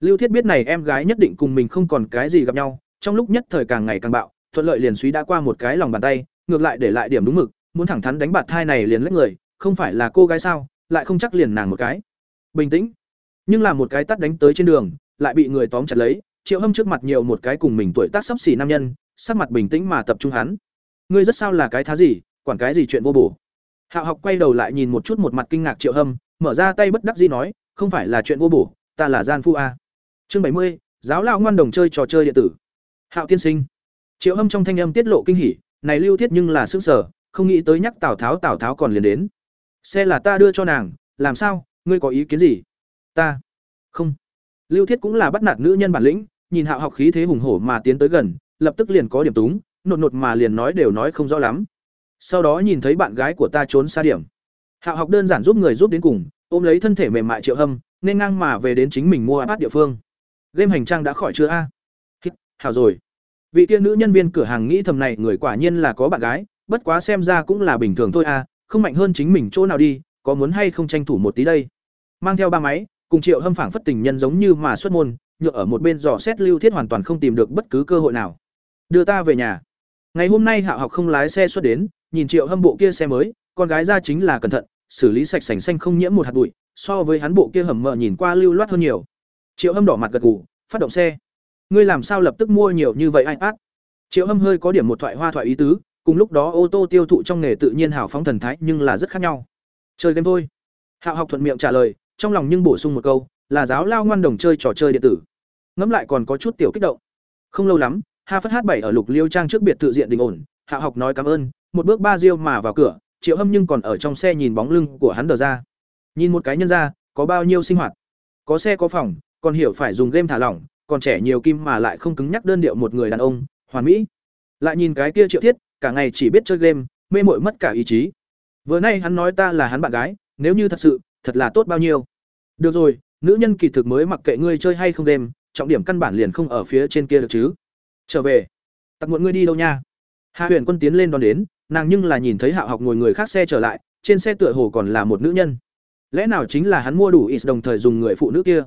Lưu Thiết biết này em gái nhất định cùng mình không còn cái gì gặp nhau, trong lúc nhất thời càng ngày càng bạo, thuận lợi liền suy đã qua một cái lòng bàn tay, ngược lại để lại điểm đúng mực, muốn thẳng thắn đánh bạt thai này liền lấy người, không phải là cô gái sao, lại không chắc liền nàng một cái. Bình tĩnh. Nhưng là một cái tắt đánh tới trên đường, lại bị người tóm chặt lấy, Triệu Hâm trước mặt nhiều một cái cùng mình tuổi tác sắp xỉ nam nhân, sắc mặt bình tĩnh mà tập trung hắn. Ngươi rất sao là cái thá gì, quản cái gì chuyện vô bổ. Hạo Học quay đầu lại nhìn một chút một mặt kinh ngạc Triệu Hâm, mở ra tay bất đắc dĩ nói, không phải là chuyện vô bổ, ta là gian phu a. Chương bảy mươi, giáo lao ngoan đồng chơi trò chơi điện tử. Hạo tiên sinh. Triệu Hâm trong thanh âm tiết lộ kinh hỉ, này lưu thiết nhưng là sững sở, không nghĩ tới nhắc Tào Tháo Tào Tháo còn liền đến. Xe là ta đưa cho nàng, làm sao, ngươi có ý kiến gì? Ta. Không. Lưu Thiết cũng là bắt nạt nữ nhân bản lĩnh, nhìn Hạo học khí thế hùng hổ mà tiến tới gần, lập tức liền có điểm túng, nột nột mà liền nói đều nói không rõ lắm. Sau đó nhìn thấy bạn gái của ta trốn xa điểm. Hạo học đơn giản giúp người giúp đến cùng, ôm lấy thân thể mềm mại Triệu Hâm, nên ngang mà về đến chính mình mua iPad địa phương. Game hành trang đã khỏi chưa a? Hảo rồi. Vị tiên nữ nhân viên cửa hàng nghĩ thầm này người quả nhiên là có bạn gái, bất quá xem ra cũng là bình thường thôi a, không mạnh hơn chính mình chỗ nào đi, có muốn hay không tranh thủ một tí đây. Mang theo ba máy, cùng Triệu Hâm phảng phất tình nhân giống như mà xuất môn, nhựa ở một bên dò xét Lưu Thiết hoàn toàn không tìm được bất cứ cơ hội nào. Đưa ta về nhà. Ngày hôm nay hạ học không lái xe xuất đến, nhìn Triệu Hâm bộ kia xe mới, con gái ra chính là cẩn thận, xử lý sạch sành xanh không nhiễm một hạt bụi, so với hắn bộ kia hầm mờ nhìn qua lưu loát hơn nhiều. Triệu Hâm đỏ mặt gật gù, phát động xe. Ngươi làm sao lập tức mua nhiều như vậy anh ác Triệu Hâm hơi có điểm một thoại hoa thoại ý tứ, cùng lúc đó ô tô tiêu thụ trong nghề tự nhiên hào phóng thần thái nhưng là rất khác nhau. Chơi game thôi. hạ học thuận miệng trả lời, trong lòng nhưng bổ sung một câu, là giáo lao ngoan đồng chơi trò chơi điện tử. Ngẫm lại còn có chút tiểu kích động. Không lâu lắm, Ha Phất Hát bảy ở Lục Liêu trang trước biệt tự diện đình ổn, hạ học nói cảm ơn, một bước ba diêu mà vào cửa, Triệu Hâm nhưng còn ở trong xe nhìn bóng lưng của hắn đờ ra. Nhìn một cái nhân ra, có bao nhiêu sinh hoạt, có xe có phòng, còn hiểu phải dùng game thả lỏng, còn trẻ nhiều kim mà lại không cứng nhắc đơn điệu một người đàn ông, hoàn mỹ. Lại nhìn cái kia Triệu Thiết, cả ngày chỉ biết chơi game, mê mội mất cả ý chí. Vừa nay hắn nói ta là hắn bạn gái, nếu như thật sự, thật là tốt bao nhiêu. Được rồi, nữ nhân kỳ thực mới mặc kệ ngươi chơi hay không đêm, trọng điểm căn bản liền không ở phía trên kia được chứ. Trở về. Tặc muộn ngươi đi đâu nha? Hạ Huyền Quân tiến lên đón đến, nàng nhưng là nhìn thấy Hạo Học ngồi người khác xe trở lại, trên xe tựa hồ còn là một nữ nhân. Lẽ nào chính là hắn mua đủ ít đồng thời dùng người phụ nữ kia?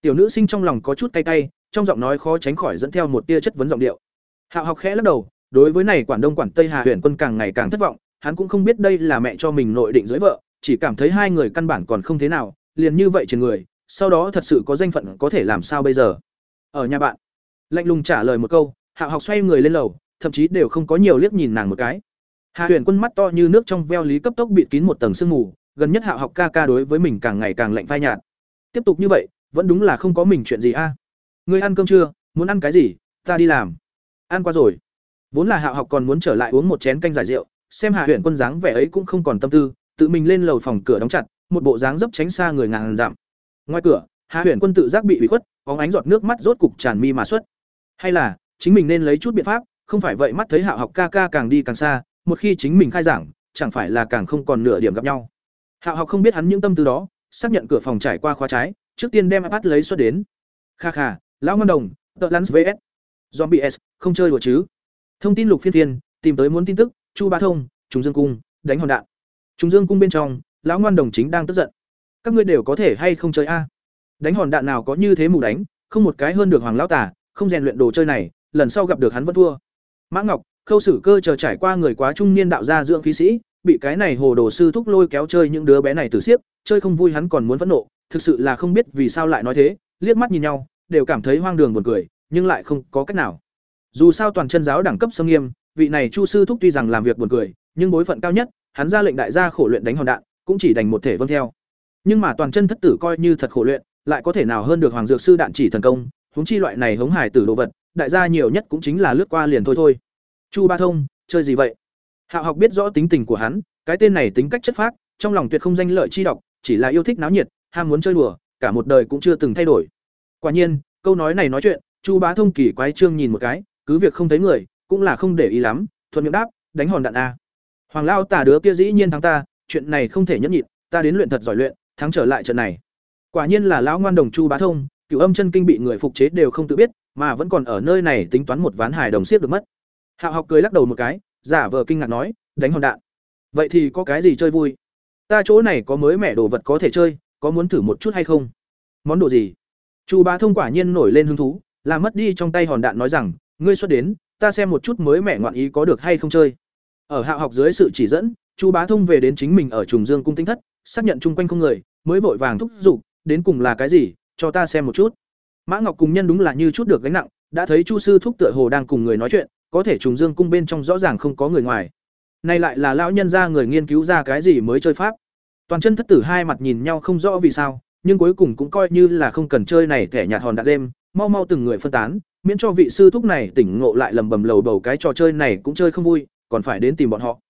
Tiểu nữ sinh trong lòng có chút cay cay, trong giọng nói khó tránh khỏi dẫn theo một tia chất vấn giọng điệu. Hạo Học khẽ lắc đầu, đối với này quản đông quản tây hà huyền quân càng ngày càng thất vọng hắn cũng không biết đây là mẹ cho mình nội định dưới vợ chỉ cảm thấy hai người căn bản còn không thế nào, liền như vậy trên người, sau đó thật sự có danh phận có thể làm sao bây giờ? Ở nhà bạn, lạnh lùng trả lời một câu, hạ học xoay người lên lầu, thậm chí đều không có nhiều liếc nhìn nàng một cái. Hạ huyền quân mắt to như nước trong veo lý cấp tốc bịt kín một tầng sương mù, gần nhất hạ học ca ca đối với mình càng ngày càng lạnh phai nhạt. Tiếp tục như vậy, vẫn đúng là không có mình chuyện gì a. À? ngươi ăn cơm chưa, muốn ăn cái gì, ta đi làm. Ăn qua rồi. Vốn là hạ học còn muốn trở lại uống một chén canh giải rượu, xem hạ huyện quân dáng vẻ ấy cũng không còn tâm tư tự mình lên lầu phòng cửa đóng chặt, một bộ dáng dấp tránh xa người ngàn giảm ngoài cửa hạ huyện quân tự giác bị ủy khuất có ánh giọt nước mắt rốt cục tràn mi mà xuất. Hay là, chính mình nên lấy chút biện pháp, không phải vậy mắt thấy hạ học ca ca càng đi càng xa, một khi chính mình khai giảng, chẳng phải là càng không còn nửa điểm gặp nhau. Hạ học không biết hắn những tâm tư đó, xác nhận cửa phòng trải qua khóa trái, trước tiên đem ipad lấy xuất đến. Kha kha, lão ngân đồng, tợ lắn vs. Zombie s, không chơi đùa chứ. Thông tin lục phiên phiên, tìm tới muốn tin tức, chu ba thông, trùng dương cung, đánh hòn đạn. Trung dương cung bên trong lão ngoan đồng chính đang tức giận. Các ngươi đều có thể hay không chơi a? Đánh hòn đạn nào có như thế mù đánh không một cái hơn được hoàng lão tả không rèn luyện đồ chơi này lần sau gặp được hắn vẫn thua. Mã ngọc khâu sử cơ chờ trải qua người quá trung niên đạo gia dưỡng khí sĩ bị cái này hồ đồ sư thúc lôi kéo chơi những đứa bé này từ xiếc chơi không vui hắn còn muốn phẫn nộ thực sự là không biết vì sao lại nói thế liếc mắt nhìn nhau đều cảm thấy hoang đường buồn cười nhưng lại không có cách nào. Dù sao toàn chân giáo đẳng cấp sâm nghiêm, vị này Chu sư thúc tuy rằng làm việc buồn cười, nhưng bối phận cao nhất, hắn ra lệnh đại gia khổ luyện đánh hòn đạn, cũng chỉ đành một thể vâng theo. Nhưng mà toàn chân thất tử coi như thật khổ luyện, lại có thể nào hơn được hoàng dược sư đạn chỉ thần công, huống chi loại này hống hải tử đồ vật, đại gia nhiều nhất cũng chính là lướt qua liền thôi thôi. Chu Ba Thông, chơi gì vậy? Hạo học biết rõ tính tình của hắn, cái tên này tính cách chất phác, trong lòng tuyệt không danh lợi chi độc, chỉ là yêu thích náo nhiệt, ham muốn chơi đùa, cả một đời cũng chưa từng thay đổi. Quả nhiên, câu nói này nói chuyện, Chu Bá Thông kỳ quái trương nhìn một cái, cứ việc không thấy người cũng là không để ý lắm thuận miệng đáp đánh hòn đạn a hoàng lao tả đứa kia dĩ nhiên thắng ta, chuyện này không thể nhẫn nhịn, ta đến luyện thật giỏi luyện, thắng trở lại trận này. Quả nhiên là lão ngoan đồng chu bá thông, cửu âm chân kinh bị người phục chế đều không tự biết, mà vẫn còn ở nơi này tính toán một ván hài đồng siết được mất. Hạo học cười lắc đầu một cái, giả vờ kinh ngạc nói, đánh hòn đạn. Vậy thì có cái gì chơi vui? Ta chỗ này có mới mẻ đồ vật có thể chơi, có muốn thử một chút hay không? Món đồ gì? Chu bá thông quả nhiên nổi lên hứng thú, làm mất đi trong tay hòn đạn nói rằng, ngươi xuất đến, ta xem một chút mới mẻ ngoạn ý có được hay không chơi ở hạ học dưới sự chỉ dẫn, chu bá thông về đến chính mình ở trùng dương cung tinh thất, xác nhận chung quanh không người, mới vội vàng thúc giục, đến cùng là cái gì? Cho ta xem một chút. Mã ngọc cùng nhân đúng là như chút được gánh nặng, đã thấy chu sư thúc tựa hồ đang cùng người nói chuyện, có thể trùng dương cung bên trong rõ ràng không có người ngoài. Nay lại là lão nhân gia người nghiên cứu ra cái gì mới chơi pháp? Toàn chân thất tử hai mặt nhìn nhau không rõ vì sao, nhưng cuối cùng cũng coi như là không cần chơi này thẻ nhạt hòn đạn đêm, mau mau từng người phân tán, miễn cho vị sư thúc này tỉnh ngộ lại lầm bầm lầu bầu cái trò chơi này cũng chơi không vui còn phải đến tìm bọn họ.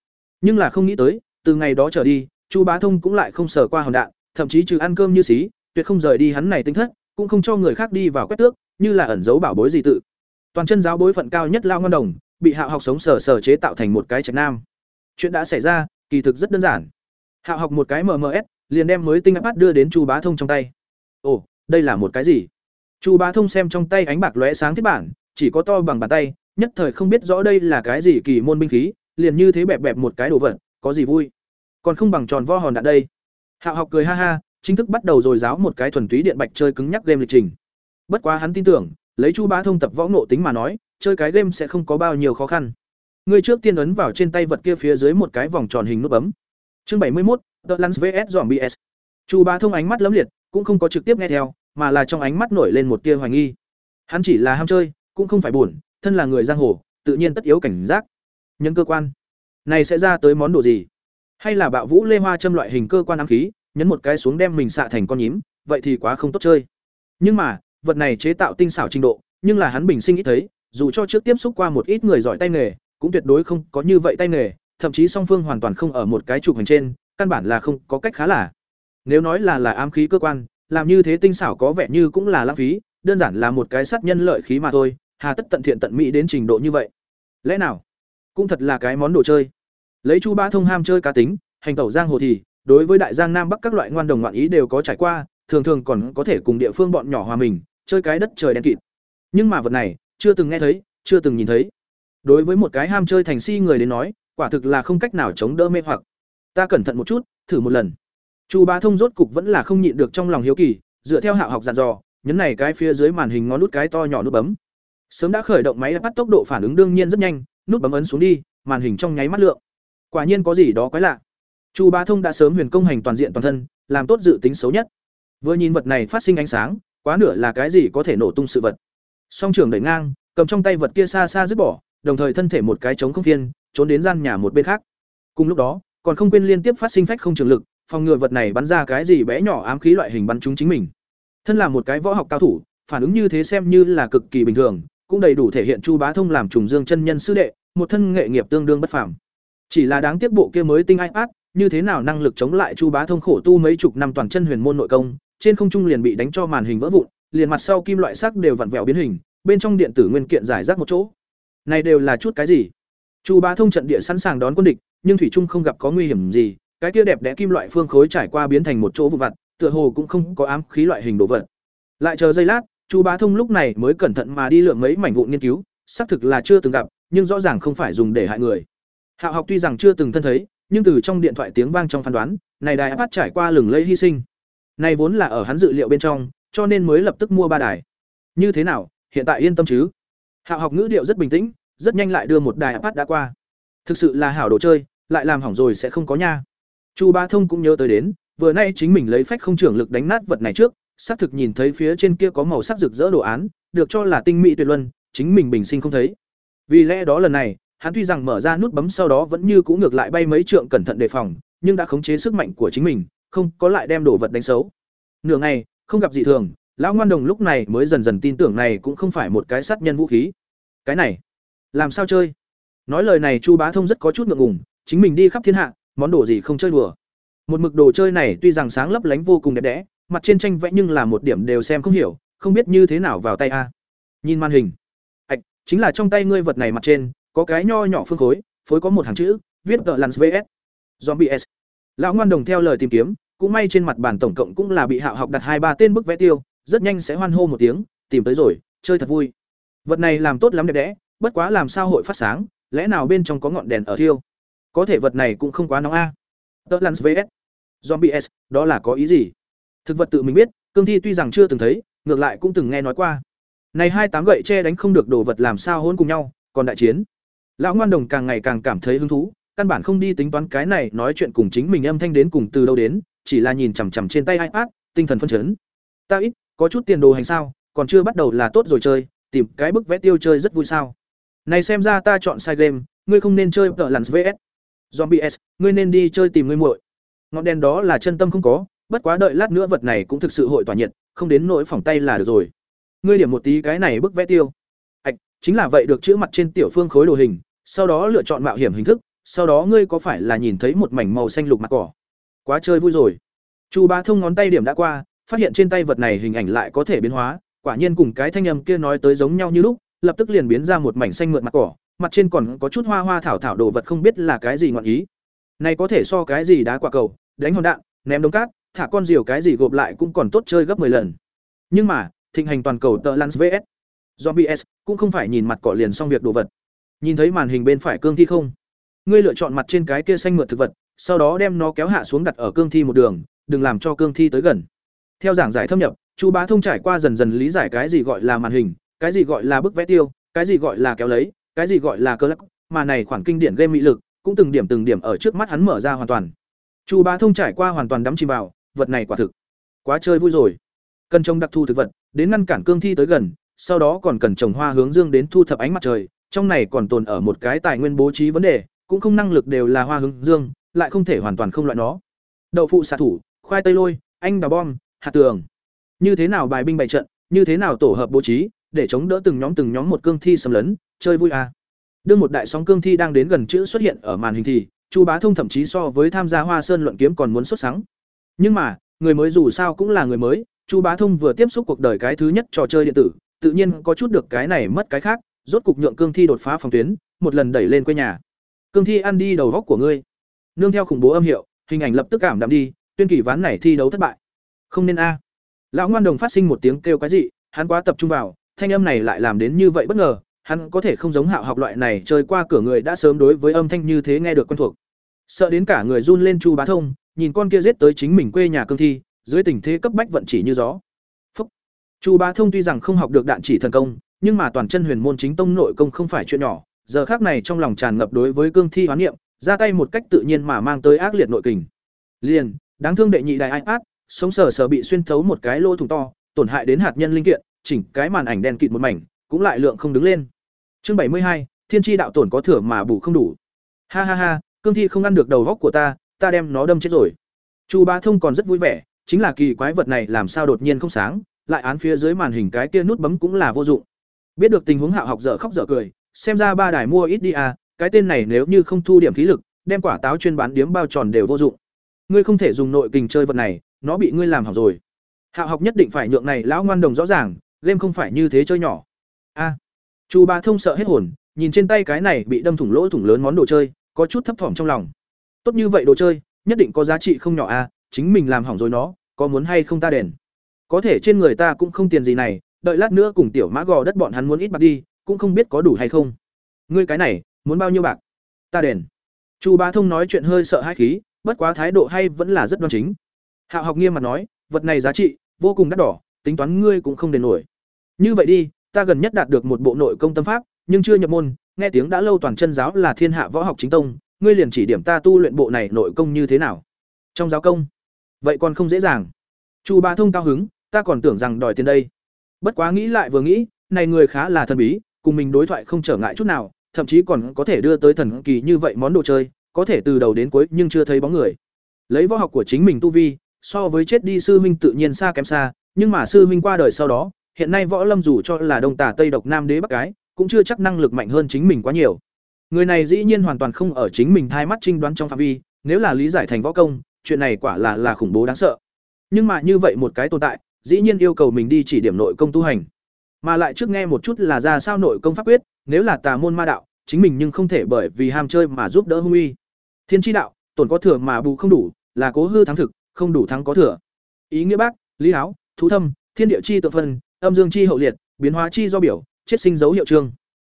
Nhưng là không nghĩ tới, từ ngày đó trở đi, chu bá thông cũng lại không sờ qua hòn đạn, thậm chí trừ ăn cơm như xí, tuyệt không rời đi hắn này tinh thất, cũng không cho người khác đi vào quét tước, như là ẩn giấu bảo bối gì tự. Toàn chân giáo bối phận cao nhất lao ngon đồng, bị hạ học sống sờ sờ chế tạo thành một cái trạch nam. Chuyện đã xảy ra, kỳ thực rất đơn giản. Hạ học một cái mms liền đem mới tinh ipad đưa đến chu bá thông trong tay. Ồ, đây là một cái gì? Chu bá thông xem trong tay ánh bạc lóe sáng thiết bản, chỉ có to bằng bàn tay nhất thời không biết rõ đây là cái gì kỳ môn binh khí liền như thế bẹp bẹp một cái đồ vật có gì vui. Còn không bằng tròn vo hòn đạn đây. Hạ học cười ha ha chính thức bắt đầu rồi giáo một cái thuần túy điện bạch chơi cứng nhắc game lịch trình. Bất quá hắn tin tưởng lấy chu bá thông tập võ ngộ tính mà nói chơi cái game sẽ không có bao nhiêu khó khăn. Người trước tiên ấn vào trên tay vật kia phía dưới một cái vòng tròn hình nút bấm. Chương bảy mươi một The Lance vs Zombies. Chu Bá Thông ánh mắt lấm liệt, cũng không có trực tiếp nghe theo, mà là trong ánh mắt nổi lên một tia hoài nghi. Hắn chỉ là ham chơi, cũng không phải buồn, thân là người giang hồ, tự nhiên tất yếu cảnh giác. Nhân cơ quan, này sẽ ra tới món đồ gì? Hay là bạo vũ lê hoa châm loại hình cơ quan ám khí, nhấn một cái xuống đem mình xạ thành con nhím, vậy thì quá không tốt chơi. Nhưng mà, vật này chế tạo tinh xảo trình độ, nhưng là hắn bình sinh ít thấy, dù cho trước tiếp xúc qua một ít người giỏi tay nghề, cũng tuyệt đối không có như vậy tay nghề, thậm chí song phương hoàn toàn không ở một cái trục hành trên, căn bản là không có cách khá là. Nếu nói là là ám khí cơ quan, làm như thế tinh xảo có vẻ như cũng là lãng phí, đơn giản là một cái sát nhân lợi khí mà thôi, hà tất tận thiện tận mỹ đến trình độ như vậy. Lẽ nào? Cũng thật là cái món đồ chơi. Lấy Chu Ba Thông ham chơi cá tính, hành tẩu giang hồ thì, đối với đại giang nam bắc các loại ngoan đồng ngoạn ý đều có trải qua, thường thường còn có thể cùng địa phương bọn nhỏ hòa mình, chơi cái đất trời đen kịt. Nhưng mà vật này, chưa từng nghe thấy, chưa từng nhìn thấy. Đối với một cái ham chơi thành si người đến nói, quả thực là không cách nào chống đỡ mê hoặc. Ta cẩn thận một chút, thử một lần. Chu Bá Thông rốt cục vẫn là không nhịn được trong lòng hiếu kỳ, dựa theo hạ học dặn dò, nhấn này cái phía dưới màn hình ngón nút cái to nhỏ nút bấm. Sớm đã khởi động máy bắt tốc độ phản ứng đương nhiên rất nhanh, nút bấm ấn xuống đi, màn hình trong nháy mắt lượng. Quả nhiên có gì đó quái lạ. Chu Bá Thông đã sớm huyền công hành toàn diện toàn thân, làm tốt dự tính xấu nhất. Vừa nhìn vật này phát sinh ánh sáng, quá nửa là cái gì có thể nổ tung sự vật. Song trưởng đẩy ngang, cầm trong tay vật kia xa xa dứt bỏ, đồng thời thân thể một cái trống không phiên, trốn đến gian nhà một bên khác. Cùng lúc đó, còn không quên liên tiếp phát sinh phách không trường lực, phòng ngừa vật này bắn ra cái gì bé nhỏ ám khí loại hình bắn trúng chính mình. Thân là một cái võ học cao thủ, phản ứng như thế xem như là cực kỳ bình thường, cũng đầy đủ thể hiện Chu Bá Thông làm trùng dương chân nhân sư đệ, một thân nghệ nghiệp tương đương bất phàm. Chỉ là đáng tiếc bộ kia mới tinh iPad, như thế nào năng lực chống lại Chu Bá Thông khổ tu mấy chục năm toàn chân huyền môn nội công, trên không trung liền bị đánh cho màn hình vỡ vụn, liền mặt sau kim loại sắc đều vặn vẹo biến hình, bên trong điện tử nguyên kiện giải rác một chỗ. Này đều là chút cái gì? Chu Bá Thông trận địa sẵn sàng đón quân địch, nhưng thủy trung không gặp có nguy hiểm gì, cái kia đẹp đẽ kim loại phương khối trải qua biến thành một chỗ vụ vặt, tựa hồ cũng không có ám khí loại hình đồ vật. Lại chờ giây lát, Chu Bá Thông lúc này mới cẩn thận mà đi lượng mấy mảnh vụn nghiên cứu, xác thực là chưa từng gặp, nhưng rõ ràng không phải dùng để hại người. Hạo học tuy rằng chưa từng thân thấy, nhưng từ trong điện thoại tiếng vang trong phán đoán, này đài phát trải qua lừng lẫy hy sinh. Này vốn là ở hắn dự liệu bên trong, cho nên mới lập tức mua ba đài. Như thế nào, hiện tại yên tâm chứ? Hạo học ngữ điệu rất bình tĩnh, rất nhanh lại đưa một đài iPad đã qua. Thực sự là hảo đồ chơi, lại làm hỏng rồi sẽ không có nha. Chu Ba Thông cũng nhớ tới đến, vừa nay chính mình lấy phách không trưởng lực đánh nát vật này trước, xác thực nhìn thấy phía trên kia có màu sắc rực rỡ đồ án, được cho là tinh mỹ tuyệt luân, chính mình bình sinh không thấy. Vì lẽ đó lần này, hắn tuy rằng mở ra nút bấm sau đó vẫn như cũ ngược lại bay mấy trượng cẩn thận đề phòng, nhưng đã khống chế sức mạnh của chính mình, không có lại đem đồ vật đánh xấu. Nửa ngày, không gặp gì thường, lão ngoan đồng lúc này mới dần dần tin tưởng này cũng không phải một cái sát nhân vũ khí. Cái này, làm sao chơi? Nói lời này Chu Bá Thông rất có chút ngượng ngùng, chính mình đi khắp thiên hạ, món đồ gì không chơi đùa. Một mực đồ chơi này tuy rằng sáng lấp lánh vô cùng đẹp đẽ, mặt trên tranh vẽ nhưng là một điểm đều xem không hiểu, không biết như thế nào vào tay a. Nhìn màn hình. Ảch, chính là trong tay ngươi vật này mặt trên có cái nho nhỏ phương khối phối có một hàng chữ viết tờ lans vs zombie s. Lão ngoan đồng theo lời tìm kiếm cũng may trên mặt bàn tổng cộng cũng là bị hạo học đặt hai ba tên bức vẽ tiêu rất nhanh sẽ hoan hô một tiếng tìm tới rồi chơi thật vui. Vật này làm tốt lắm đẹp đẽ bất quá làm sao hội phát sáng lẽ nào bên trong có ngọn đèn ở thiêu? Có thể vật này cũng không quá nóng a. Tờ lans vs zombie s đó là có ý gì? Thực vật tự mình biết, cương thi tuy rằng chưa từng thấy, ngược lại cũng từng nghe nói qua. Này hai tám gậy che đánh không được đồ vật làm sao hôn cùng nhau, còn đại chiến. Lão ngoan đồng càng ngày càng cảm thấy hứng thú, căn bản không đi tính toán cái này nói chuyện cùng chính mình âm thanh đến cùng từ đâu đến, chỉ là nhìn chằm chằm trên tay ipad tinh thần phân chấn. Ta ít, có chút tiền đồ hành sao, còn chưa bắt đầu là tốt rồi chơi, tìm cái bức vẽ tiêu chơi rất vui sao. Này xem ra ta chọn sai game, ngươi không nên chơi tợ lặn vs. Zombie s, ngươi nên đi chơi tìm ngươi muội. Ngọn đèn đó là chân tâm không có bất quá đợi lát nữa vật này cũng thực sự hội tỏa nhiệt, không đến nỗi phòng tay là được rồi. Ngươi điểm một tí cái này bức vẽ tiêu. Ạch chính là vậy được chữ mặt trên tiểu phương khối đồ hình, sau đó lựa chọn mạo hiểm hình thức, sau đó ngươi có phải là nhìn thấy một mảnh màu xanh lục mặt cỏ? Quá chơi vui rồi. Chu bá thông ngón tay điểm đã qua, phát hiện trên tay vật này hình ảnh lại có thể biến hóa, quả nhiên cùng cái thanh âm kia nói tới giống nhau như lúc, lập tức liền biến ra một mảnh xanh mượt mặt cỏ, mặt trên còn có chút hoa hoa thảo thảo đồ vật không biết là cái gì ngọn ý. Này có thể so cái gì đá quả cầu, đánh hòn đạn, ném đống cát thả con diều cái gì gộp lại cũng còn tốt chơi gấp 10 lần. Nhưng mà, thịnh hành toàn cầu tờ lance vs. Zombie s cũng không phải nhìn mặt cỏ liền xong việc đồ vật. Nhìn thấy màn hình bên phải cương thi không? Ngươi lựa chọn mặt trên cái kia xanh mượt thực vật, sau đó đem nó kéo hạ xuống đặt ở cương thi một đường, đừng làm cho cương thi tới gần. Theo giảng giải thâm nhập chú bá thông trải qua dần dần lý giải cái gì gọi là màn hình, cái gì gọi là bức vẽ tiêu, cái gì gọi là kéo lấy, cái gì gọi là cơ lắc, mà này khoản kinh điển game mỹ lực cũng từng điểm từng điểm ở trước mắt hắn mở ra hoàn toàn. Chu bá thông trải qua hoàn toàn đắm chìm vào vật này quả thực quá chơi vui rồi. Cần trồng đặc thù thực vật, đến ngăn cản cương thi tới gần, sau đó còn cần trồng hoa hướng dương đến thu thập ánh mặt trời, trong này còn tồn ở một cái tài nguyên bố trí vấn đề, cũng không năng lực đều là hoa hướng dương, lại không thể hoàn toàn không loại nó. Đậu phụ xạ thủ, khoai tây lôi, anh đào bom, hạt tường. Như thế nào bài binh bày trận, như thế nào tổ hợp bố trí, để chống đỡ từng nhóm từng nhóm một cương thi xâm lấn, chơi vui à. đương một đại sóng cương thi đang đến gần chữ xuất hiện ở màn hình thì, chu bá thông thậm chí so với tham gia hoa sơn luận kiếm còn muốn xuất sáng nhưng mà, người mới dù sao cũng là người mới, chu bá thông vừa tiếp xúc cuộc đời cái thứ nhất trò chơi điện tử, tự nhiên có chút được cái này mất cái khác, rốt cục nhượng cương thi đột phá phòng tuyến, một lần đẩy lên quê nhà. Cương thi ăn đi đầu góc của ngươi. Nương theo khủng bố âm hiệu, hình ảnh lập tức cảm đạm đi, tuyên kỳ ván này thi đấu thất bại. Không nên a. Lão ngoan đồng phát sinh một tiếng kêu cái gì hắn quá tập trung vào, thanh âm này lại làm đến như vậy bất ngờ, hắn có thể không giống hạo học loại này chơi qua cửa người đã sớm đối với âm thanh như thế nghe được quen thuộc. Sợ đến cả người run lên chu bá thông nhìn con kia giết tới chính mình quê nhà cương thi, dưới tình thế cấp bách vận chỉ như gió. Phúc. Chu bá thông tuy rằng không học được đạn chỉ thần công, nhưng mà toàn chân huyền môn chính tông nội công không phải chuyện nhỏ, giờ khác này trong lòng tràn ngập đối với cương thi hoán niệm, ra tay một cách tự nhiên mà mang tới ác liệt nội kình. Liền, đáng thương đệ nhị đại ai ác, sống sờ sờ bị xuyên thấu một cái lỗ thủng to, tổn hại đến hạt nhân linh kiện, chỉnh cái màn ảnh đen kịt một mảnh, cũng lại lượng không đứng lên. Chương bảy mươi hai, thiên tri đạo tổn có thừa mà bù không đủ. Ha ha ha, cương thi không ăn được đầu góc của ta ta đem nó đâm chết rồi. Chu ba thông còn rất vui vẻ, chính là kỳ quái vật này làm sao đột nhiên không sáng, lại án phía dưới màn hình cái kia nút bấm cũng là vô dụng. Biết được tình huống hạo học dở khóc dở cười, xem ra ba đài mua ít đi à cái tên này nếu như không thu điểm khí lực, đem quả táo chuyên bán điếm bao tròn đều vô dụng. Ngươi không thể dùng nội kình chơi vật này, nó bị ngươi làm hỏng rồi. Hạo học nhất định phải nhượng này lão ngoan đồng rõ ràng, game không phải như thế chơi nhỏ. A. Chu ba thông sợ hết hồn, nhìn trên tay cái này bị đâm thủng lỗ thủng lớn món đồ chơi, có chút thấp thỏm trong lòng tốt như vậy đồ chơi, nhất định có giá trị không nhỏ à? chính mình làm hỏng rồi nó, có muốn hay không ta đền? Có thể trên người ta cũng không tiền gì này, đợi lát nữa cùng tiểu mã gò đất bọn hắn muốn ít bạc đi, cũng không biết có đủ hay không. Ngươi cái này, muốn bao nhiêu bạc? Ta đền. Chu bá thông nói chuyện hơi sợ hai khí, bất quá thái độ hay vẫn là rất đoan chính. Hạ học nghiêm mặt nói, vật này giá trị, vô cùng đắt đỏ, tính toán ngươi cũng không đền nổi. Như vậy đi, ta gần nhất đạt được một bộ nội công tâm pháp, nhưng chưa nhập môn, nghe tiếng đã lâu toàn chân giáo là thiên hạ võ học chính tông ngươi liền chỉ điểm ta tu luyện bộ này nội công như thế nào? Trong giáo công? Vậy còn không dễ dàng. Chu ba thông cao hứng, ta còn tưởng rằng đòi tiền đây. Bất quá nghĩ lại vừa nghĩ, này người khá là thần bí, cùng mình đối thoại không trở ngại chút nào, thậm chí còn có thể đưa tới thần kỳ như vậy món đồ chơi, có thể từ đầu đến cuối nhưng chưa thấy bóng người. Lấy võ học của chính mình tu vi, so với chết đi sư huynh tự nhiên xa kém xa, nhưng mà sư huynh qua đời sau đó, hiện nay võ lâm dù cho là đông tả tây độc nam đế bắc cái cũng chưa chắc năng lực mạnh hơn chính mình quá nhiều người này dĩ nhiên hoàn toàn không ở chính mình thai mắt trinh đoán trong phạm vi nếu là lý giải thành võ công chuyện này quả là là khủng bố đáng sợ nhưng mà như vậy một cái tồn tại dĩ nhiên yêu cầu mình đi chỉ điểm nội công tu hành mà lại trước nghe một chút là ra sao nội công pháp quyết nếu là tà môn ma đạo, chính mình nhưng không thể bởi vì ham chơi mà giúp đỡ hung uy. Thiên chi đạo, tổn có thừa mà bù không đủ, là cố hư thắng thực, không đủ thắng có thừa. Ý nghĩa bác, lý áo, thú thâm, thiên địa chi tự phân, âm dương chi hậu liệt, biến hóa chi do biểu, chết sinh dấu hiệu trương.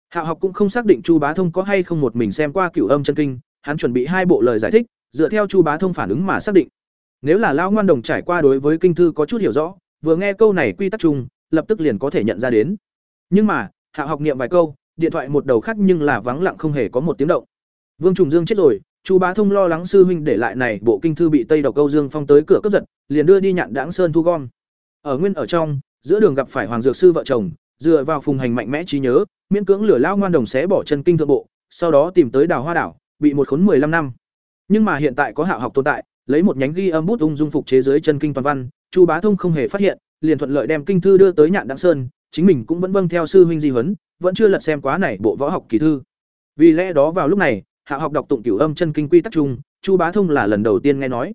Hạo học cũng không xác định Chu Bá Thông có hay không một mình xem qua Cửu Âm chân kinh, hắn chuẩn bị hai bộ lời giải thích, dựa theo Chu Bá Thông phản ứng mà xác định. Nếu là lão ngoan đồng trải qua đối với kinh thư có chút hiểu rõ, vừa nghe câu này quy tắc chung, lập tức liền có thể nhận ra đến. Nhưng mà, Hạo học niệm vài câu, điện thoại một đầu khác nhưng là vắng lặng không hề có một tiếng động. Vương Trùng Dương chết rồi, Chu Bá Thông lo lắng sư huynh để lại này bộ kinh thư bị Tây Độc Câu Dương Phong tới cửa cướp giật, liền đưa đi nhạn Đãng Sơn thu gom. Ở nguyên ở trong, giữa đường gặp phải Hoàng Dược sư vợ chồng, dựa vào phùng hành mạnh mẽ trí nhớ, miễn cưỡng lửa lao ngoan đồng xé bỏ chân kinh thượng bộ, sau đó tìm tới Đào Hoa đảo, bị một khốn 15 năm. Nhưng mà hiện tại có Hạo học tồn tại, lấy một nhánh ghi âm bút ung dung phục chế dưới chân kinh toàn văn, Chu Bá Thông không hề phát hiện, liền thuận lợi đem kinh thư đưa tới nhạn đặng Sơn, chính mình cũng vẫn vâng theo sư huynh di huấn, vẫn chưa lật xem quá này bộ võ học kỳ thư. Vì lẽ đó vào lúc này, Hạ học đọc tụng cửu âm chân kinh quy tắc chung, Chu Bá Thông là lần đầu tiên nghe nói.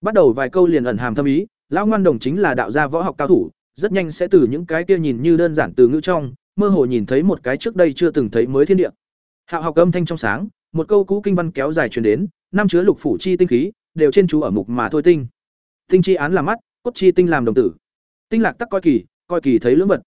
Bắt đầu vài câu liền ẩn hàm thâm ý, lão ngoan đồng chính là đạo gia võ học cao thủ, rất nhanh sẽ từ những cái kia nhìn như đơn giản từ ngữ trong, mơ hồ nhìn thấy một cái trước đây chưa từng thấy mới thiên địa. hạo học âm thanh trong sáng, một câu cũ kinh văn kéo dài truyền đến, năm chứa lục phủ chi tinh khí, đều trên chú ở mục mà thôi tinh. Tinh chi án làm mắt, cốt chi tinh làm đồng tử. Tinh lạc tắc coi kỳ, coi kỳ thấy lưỡng vật.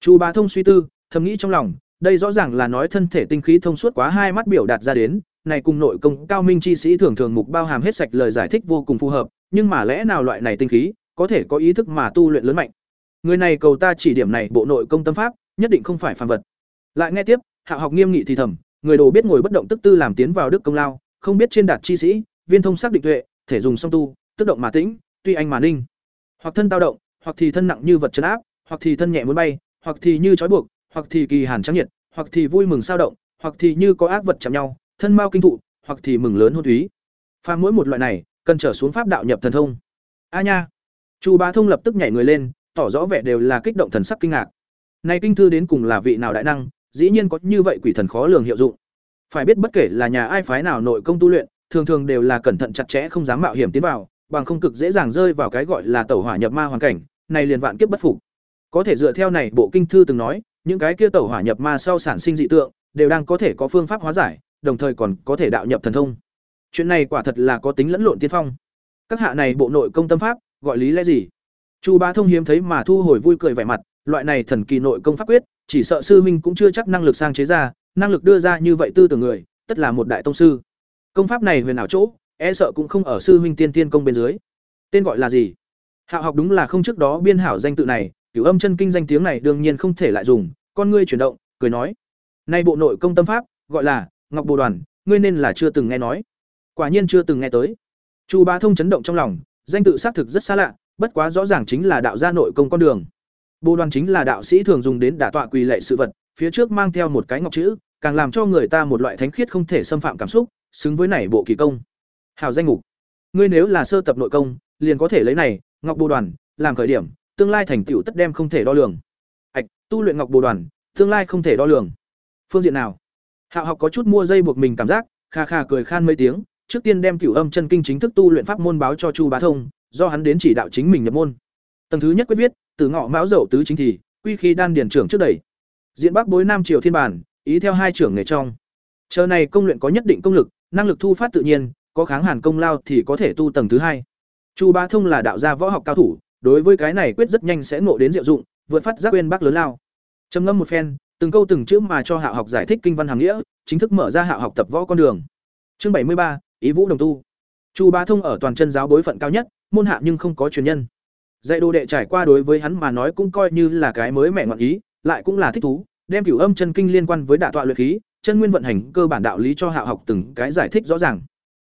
Chu Bá Thông suy tư, thầm nghĩ trong lòng, đây rõ ràng là nói thân thể tinh khí thông suốt quá hai mắt biểu đạt ra đến, này cùng nội công cao minh chi sĩ thường thường mục bao hàm hết sạch lời giải thích vô cùng phù hợp, nhưng mà lẽ nào loại này tinh khí có thể có ý thức mà tu luyện lớn mạnh. Người này cầu ta chỉ điểm này bộ nội công tâm pháp, nhất định không phải phàm vật. Lại nghe tiếp, Hạ học nghiêm nghị thì thầm, người đồ biết ngồi bất động tức tư làm tiến vào đức công lao, không biết trên đạt chi sĩ, viên thông xác định tuệ, thể dùng song tu, tức động mà tĩnh, tuy anh mà ninh. Hoặc thân tao động, hoặc thì thân nặng như vật chấn áp, hoặc thì thân nhẹ muốn bay, hoặc thì như trói buộc, hoặc thì kỳ hàn trắng nhiệt, hoặc thì vui mừng sao động, hoặc thì như có ác vật chạm nhau, thân mao kinh thụ, hoặc thì mừng lớn hôn thúy. Pha mỗi một loại này, cần trở xuống pháp đạo nhập thần thông. A nha. Chu Bá Thông lập tức nhảy người lên, tỏ rõ vẻ đều là kích động thần sắc kinh ngạc. Này kinh thư đến cùng là vị nào đại năng, dĩ nhiên có như vậy quỷ thần khó lường hiệu dụng. Phải biết bất kể là nhà ai phái nào nội công tu luyện, thường thường đều là cẩn thận chặt chẽ không dám mạo hiểm tiến vào, bằng không cực dễ dàng rơi vào cái gọi là tẩu hỏa nhập ma hoàn cảnh, này liền vạn kiếp bất phục. Có thể dựa theo này bộ kinh thư từng nói, những cái kia tẩu hỏa nhập ma sau sản sinh dị tượng, đều đang có thể có phương pháp hóa giải, đồng thời còn có thể đạo nhập thần thông. Chuyện này quả thật là có tính lẫn lộn tiên phong. Các hạ này bộ nội công tâm pháp, gọi lý lẽ gì? Chu Bá Thông hiếm thấy mà thu hồi vui cười vẻ mặt, loại này thần kỳ nội công pháp quyết, chỉ sợ sư huynh cũng chưa chắc năng lực sang chế ra, năng lực đưa ra như vậy tư tưởng người, tất là một đại tông sư. Công pháp này huyền ảo chỗ, e sợ cũng không ở sư huynh tiên tiên công bên dưới. Tên gọi là gì? Hạo học đúng là không trước đó biên hảo danh tự này, cửu âm chân kinh danh tiếng này đương nhiên không thể lại dùng, con ngươi chuyển động, cười nói: "Nay bộ nội công tâm pháp, gọi là Ngọc Bồ Đoàn, ngươi nên là chưa từng nghe nói." Quả nhiên chưa từng nghe tới. Chu Bá Thông chấn động trong lòng, danh tự xác thực rất xa lạ, bất quá rõ ràng chính là đạo gia nội công con đường. Bồ đoàn chính là đạo sĩ thường dùng đến đả tọa quỳ lệ sự vật, phía trước mang theo một cái ngọc chữ, càng làm cho người ta một loại thánh khiết không thể xâm phạm cảm xúc, xứng với này bộ kỳ công. Hào danh mục. Ngươi nếu là sơ tập nội công, liền có thể lấy này, ngọc bồ đoàn, làm khởi điểm, tương lai thành tựu tất đem không thể đo lường. ạch tu luyện ngọc bồ đoàn, tương lai không thể đo lường. Phương diện nào? Hạo học có chút mua dây buộc mình cảm giác, kha kha cười khan mấy tiếng, trước tiên đem cửu âm chân kinh chính thức tu luyện pháp môn báo cho Chu Bá Thông, do hắn đến chỉ đạo chính mình nhập môn. Tầng thứ nhất quyết viết, từ ngọ mão dậu tứ chính thì, quy khi đan điển trưởng trước đẩy. Diện Bắc bối Nam triều thiên bản, ý theo hai trưởng nghề trong. Chờ này công luyện có nhất định công lực, năng lực thu phát tự nhiên, có kháng hàn công lao thì có thể tu tầng thứ hai. Chu Bá Thông là đạo gia võ học cao thủ, đối với cái này quyết rất nhanh sẽ ngộ đến diệu dụng, vượt phát giác quên bác lớn lao. Trầm ngâm một phen, từng câu từng chữ mà cho Hạ học giải thích kinh văn hàm nghĩa, chính thức mở ra Hạ học tập võ con đường. Chương bảy mươi ba, ý vũ đồng tu. Chu Bá Thông ở toàn chân giáo bối phận cao nhất, môn hạ nhưng không có truyền nhân. Dạy đồ đệ trải qua đối với hắn mà nói cũng coi như là cái mới mẹ ngọn ý, lại cũng là thích thú, đem cửu âm chân kinh liên quan với đả tọa luyện khí, chân nguyên vận hành cơ bản đạo lý cho hạ học từng cái giải thích rõ ràng.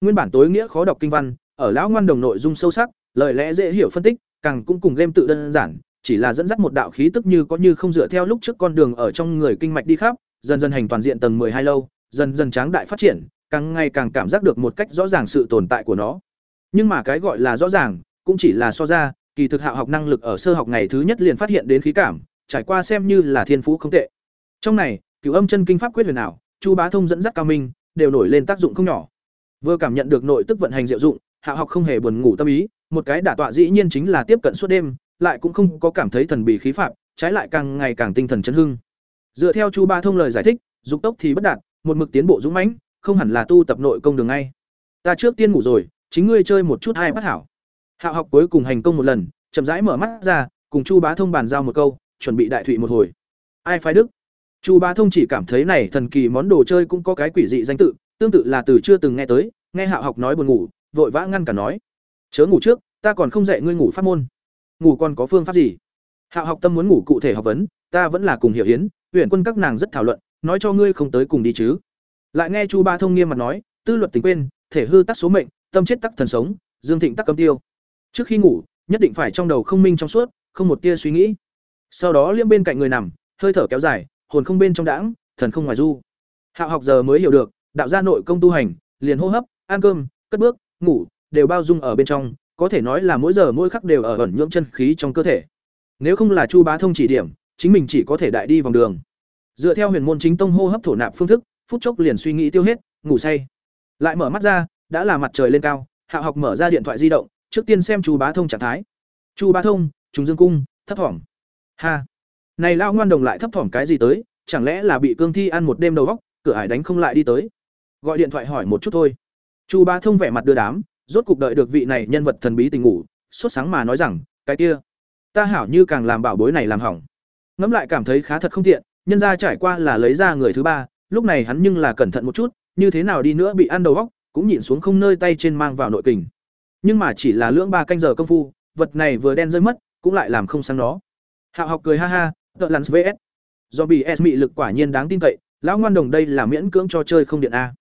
Nguyên bản tối nghĩa khó đọc kinh văn, ở lão ngoan đồng nội dung sâu sắc, lời lẽ dễ hiểu phân tích, càng cũng cùng game tự đơn giản, chỉ là dẫn dắt một đạo khí tức như có như không dựa theo lúc trước con đường ở trong người kinh mạch đi khắp, dần dần hành toàn diện tầng hai lâu, dần dần tráng đại phát triển, càng ngày càng cảm giác được một cách rõ ràng sự tồn tại của nó. Nhưng mà cái gọi là rõ ràng, cũng chỉ là so ra, kỳ thực hạ học năng lực ở sơ học ngày thứ nhất liền phát hiện đến khí cảm, trải qua xem như là thiên phú không tệ. Trong này, cửu âm chân kinh pháp quyết huyền ảo, Chu Bá Thông dẫn dắt cao minh, đều nổi lên tác dụng không nhỏ. Vừa cảm nhận được nội tức vận hành diệu dụng, hạ học không hề buồn ngủ tâm ý, một cái đả tọa dĩ nhiên chính là tiếp cận suốt đêm, lại cũng không có cảm thấy thần bí khí phạm, trái lại càng ngày càng tinh thần chấn hưng. Dựa theo Chu Bá Thông lời giải thích, dục tốc thì bất đạt, một mực tiến bộ dũng mãnh, không hẳn là tu tập nội công đường ngay. Ta trước tiên ngủ rồi, chính ngươi chơi một chút hai bắt hảo. Hạo học cuối cùng hành công một lần, chậm rãi mở mắt ra, cùng Chu Bá Thông bàn giao một câu, chuẩn bị đại thụy một hồi. Ai phái đức? Chu Bá Thông chỉ cảm thấy này thần kỳ món đồ chơi cũng có cái quỷ dị danh tự, tương tự là từ chưa từng nghe tới, nghe Hạo học nói buồn ngủ, vội vã ngăn cả nói: "Chớ ngủ trước, ta còn không dạy ngươi ngủ pháp môn. Ngủ còn có phương pháp gì?" Hạo học tâm muốn ngủ cụ thể học vấn, ta vẫn là cùng hiểu hiến, huyện quân các nàng rất thảo luận, nói cho ngươi không tới cùng đi chứ. Lại nghe Chu Bá Thông nghiêm mặt nói, tư luật tình quên, thể hư tắc số mệnh, tâm chết tắc thần sống, dương thịnh tắc cấm tiêu. Trước khi ngủ, nhất định phải trong đầu không minh trong suốt, không một tia suy nghĩ. Sau đó liêm bên cạnh người nằm, hơi thở kéo dài, hồn không bên trong đãng, thần không ngoài du. Hạo học giờ mới hiểu được, đạo gia nội công tu hành, liền hô hấp, ăn cơm, cất bước, ngủ, đều bao dung ở bên trong, có thể nói là mỗi giờ mỗi khắc đều ở ẩn nhưỡng chân khí trong cơ thể. Nếu không là Chu Bá Thông chỉ điểm, chính mình chỉ có thể đại đi vòng đường. Dựa theo huyền môn chính tông hô hấp thổ nạp phương thức, phút chốc liền suy nghĩ tiêu hết, ngủ say. Lại mở mắt ra, đã là mặt trời lên cao, Hạo học mở ra điện thoại di động, trước tiên xem Chu Bá Thông trạng thái. Chu Bá Thông, trùng dương cung, thấp thỏm. Ha. Này lao ngoan đồng lại thấp thỏm cái gì tới, chẳng lẽ là bị cương thi ăn một đêm đầu vóc, cửa ải đánh không lại đi tới. Gọi điện thoại hỏi một chút thôi. Chu Bá Thông vẻ mặt đưa đám, rốt cục đợi được vị này nhân vật thần bí tình ngủ, suốt sáng mà nói rằng, cái kia, ta hảo như càng làm bảo bối này làm hỏng. Ngẫm lại cảm thấy khá thật không tiện, nhân ra trải qua là lấy ra người thứ ba, lúc này hắn nhưng là cẩn thận một chút, như thế nào đi nữa bị ăn đầu vóc, cũng nhịn xuống không nơi tay trên mang vào nội kình. Nhưng mà chỉ là lưỡng ba canh giờ công phu, vật này vừa đen rơi mất, cũng lại làm không sáng nó. Hạo học cười ha ha, "Tợ lắn VS. Zombie S mị lực quả nhiên đáng tin cậy, lão ngoan đồng đây là miễn cưỡng cho chơi không điện a."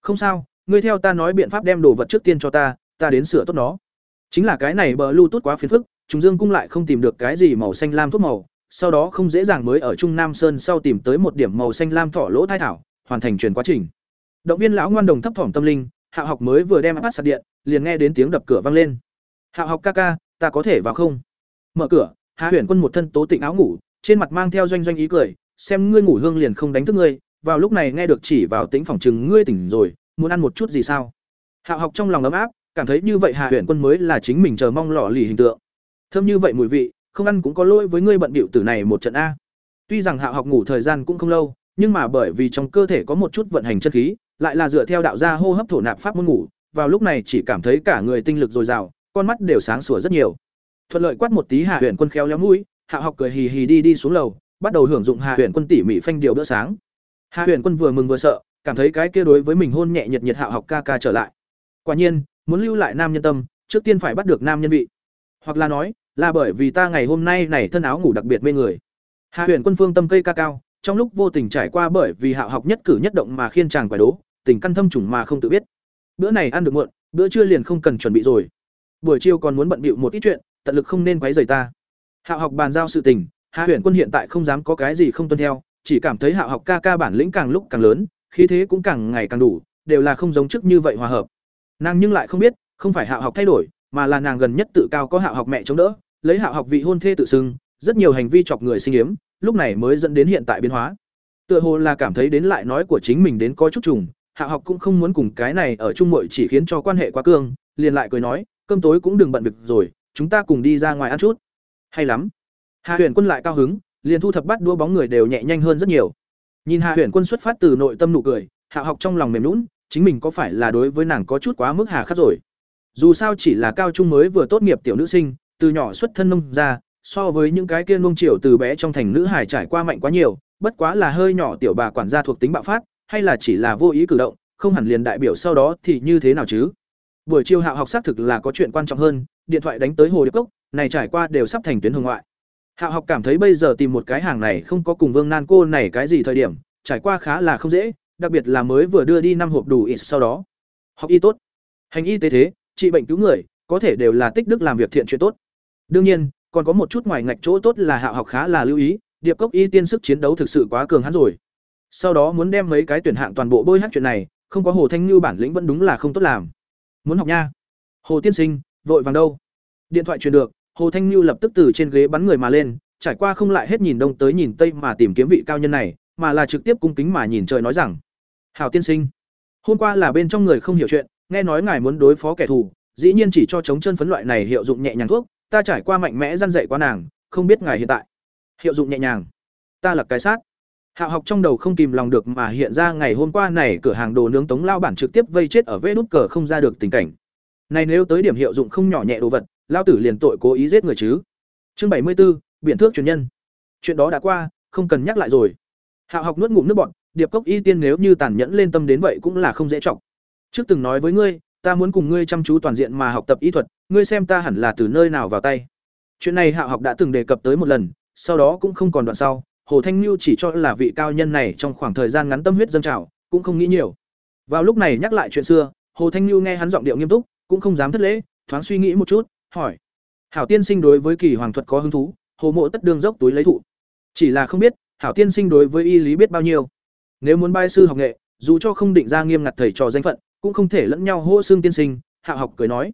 "Không sao, ngươi theo ta nói biện pháp đem đồ vật trước tiên cho ta, ta đến sửa tốt nó." Chính là cái này bờ Bluetooth quá phiền phức, chúng Dương cung lại không tìm được cái gì màu xanh lam thuốc màu, sau đó không dễ dàng mới ở Trung Nam Sơn sau tìm tới một điểm màu xanh lam thỏ lỗ thai thảo, hoàn thành truyền quá trình. Động viên lão ngoan đồng thấp thỏm tâm linh, Hạ học mới vừa đem áp sạc điện, liền nghe đến tiếng đập cửa vang lên. Hạ học ca ca, ta có thể vào không? Mở cửa, Hạ Huyền Quân một thân tố tịnh áo ngủ, trên mặt mang theo doanh doanh ý cười, xem ngươi ngủ hương liền không đánh thức ngươi, vào lúc này nghe được chỉ vào tĩnh phòng chừng ngươi tỉnh rồi, muốn ăn một chút gì sao? Hạ học trong lòng ấm áp, cảm thấy như vậy Hạ Huyền Quân mới là chính mình chờ mong lọ lì hình tượng. Thơm như vậy mùi vị, không ăn cũng có lỗi với ngươi bận bịu tử này một trận a. Tuy rằng Hạ học ngủ thời gian cũng không lâu, nhưng mà bởi vì trong cơ thể có một chút vận hành chân khí, lại là dựa theo đạo gia hô hấp thổ nạp pháp môn ngủ, vào lúc này chỉ cảm thấy cả người tinh lực dồi dào, con mắt đều sáng sủa rất nhiều. Thuận lợi quát một tí Hạ Huyền Quân khéo léo mũi, Hạ học cười hì hì đi đi xuống lầu, bắt đầu hưởng dụng Hạ Huyền Quân tỉ mỉ phanh điều bữa sáng. Hạ Huyền Quân vừa mừng vừa sợ, cảm thấy cái kia đối với mình hôn nhẹ nhiệt nhiệt Hạ học ca ca trở lại. Quả nhiên, muốn lưu lại nam nhân tâm, trước tiên phải bắt được nam nhân vị. Hoặc là nói, là bởi vì ta ngày hôm nay này thân áo ngủ đặc biệt mê người. Hạ Huyền Quân phương tâm cây ca cao, trong lúc vô tình trải qua bởi vì hạo học nhất cử nhất động mà khiên chàng quải đố, tình căn thâm trùng mà không tự biết. Bữa này ăn được muộn, bữa trưa liền không cần chuẩn bị rồi. Buổi chiều còn muốn bận bịu một ít chuyện, tận lực không nên quấy rầy ta. hạo học bàn giao sự tình, Hạ Huyền Quân hiện tại không dám có cái gì không tuân theo, chỉ cảm thấy hạo học ca ca bản lĩnh càng lúc càng lớn, khí thế cũng càng ngày càng đủ, đều là không giống trước như vậy hòa hợp. Nàng nhưng lại không biết, không phải hạo học thay đổi, mà là nàng gần nhất tự cao có hạo học mẹ chống đỡ, lấy hạo học vị hôn thê tự xưng, rất nhiều hành vi chọc người sinh yếm, lúc này mới dẫn đến hiện tại biến hóa. Tựa hồ là cảm thấy đến lại nói của chính mình đến có chút trùng, Hạ học cũng không muốn cùng cái này ở chung muội chỉ khiến cho quan hệ quá cương, liền lại cười nói, cơm tối cũng đừng bận việc rồi, chúng ta cùng đi ra ngoài ăn chút. Hay lắm. Hạ Huyền Quân lại cao hứng, liền thu thập bắt đua bóng người đều nhẹ nhanh hơn rất nhiều. Nhìn Hạ Huyền Quân xuất phát từ nội tâm nụ cười, Hạ học trong lòng mềm nhũn, chính mình có phải là đối với nàng có chút quá mức hà khắc rồi. Dù sao chỉ là cao trung mới vừa tốt nghiệp tiểu nữ sinh, từ nhỏ xuất thân nông ra, so với những cái kia nung triều từ bé trong thành nữ hải trải qua mạnh quá nhiều, bất quá là hơi nhỏ tiểu bà quản gia thuộc tính bạo phát, hay là chỉ là vô ý cử động, không hẳn liền đại biểu sau đó thì như thế nào chứ? Buổi chiều Hạo học xác thực là có chuyện quan trọng hơn, điện thoại đánh tới Hồ Điệp Cốc, này trải qua đều sắp thành tuyến hồng ngoại. Hạo học cảm thấy bây giờ tìm một cái hàng này không có cùng Vương Nan cô này cái gì thời điểm, trải qua khá là không dễ, đặc biệt là mới vừa đưa đi năm hộp đủ ít sau đó. Học y tốt, hành y tế thế, trị bệnh cứu người, có thể đều là tích đức làm việc thiện chuyện tốt. Đương nhiên, còn có một chút ngoài ngạch chỗ tốt là Hạo học khá là lưu ý, Điệp Cốc y tiên sức chiến đấu thực sự quá cường hắn rồi. Sau đó muốn đem mấy cái tuyển hạng toàn bộ bôi hát chuyện này, không có Hồ Thanh Như bản lĩnh vẫn đúng là không tốt làm. Muốn học nha. Hồ tiên sinh, vội vàng đâu? Điện thoại truyền được, Hồ Thanh Như lập tức từ trên ghế bắn người mà lên, trải qua không lại hết nhìn đông tới nhìn tây mà tìm kiếm vị cao nhân này, mà là trực tiếp cung kính mà nhìn trời nói rằng: "Hảo tiên sinh, hôm qua là bên trong người không hiểu chuyện, nghe nói ngài muốn đối phó kẻ thù, dĩ nhiên chỉ cho chống chân phấn loại này hiệu dụng nhẹ nhàng thuốc, ta trải qua mạnh mẽ răn dạy qua nàng, không biết ngài hiện tại hiệu dụng nhẹ nhàng. Ta là cái sát. Hạo học trong đầu không kìm lòng được mà hiện ra ngày hôm qua này cửa hàng đồ nướng Tống lao bản trực tiếp vây chết ở vê đút cờ không ra được tình cảnh. Này nếu tới điểm hiệu dụng không nhỏ nhẹ đồ vật, lao tử liền tội cố ý giết người chứ. Chương bảy mươi 74, biện thước truyền nhân. Chuyện đó đã qua, không cần nhắc lại rồi. Hạo học nuốt ngụm nước bọt, điệp cốc y tiên nếu như tàn nhẫn lên tâm đến vậy cũng là không dễ trọng. Trước từng nói với ngươi, ta muốn cùng ngươi chăm chú toàn diện mà học tập y thuật, ngươi xem ta hẳn là từ nơi nào vào tay. Chuyện này hạ học đã từng đề cập tới một lần, sau đó cũng không còn đoạn sau, Hồ Thanh Nhu chỉ cho là vị cao nhân này trong khoảng thời gian ngắn tâm huyết dâng trào, cũng không nghĩ nhiều. Vào lúc này nhắc lại chuyện xưa, Hồ Thanh Nhu nghe hắn giọng điệu nghiêm túc, cũng không dám thất lễ, thoáng suy nghĩ một chút, hỏi: "Hảo tiên sinh đối với kỳ hoàng thuật có hứng thú?" Hồ Mộ tất đương dốc túi lấy thụ. Chỉ là không biết, Hảo tiên sinh đối với y lý biết bao nhiêu. Nếu muốn bai sư học nghệ, dù cho không định ra nghiêm ngặt thầy trò danh phận, cũng không thể lẫn nhau hô xương tiên sinh, Hạo học cười nói: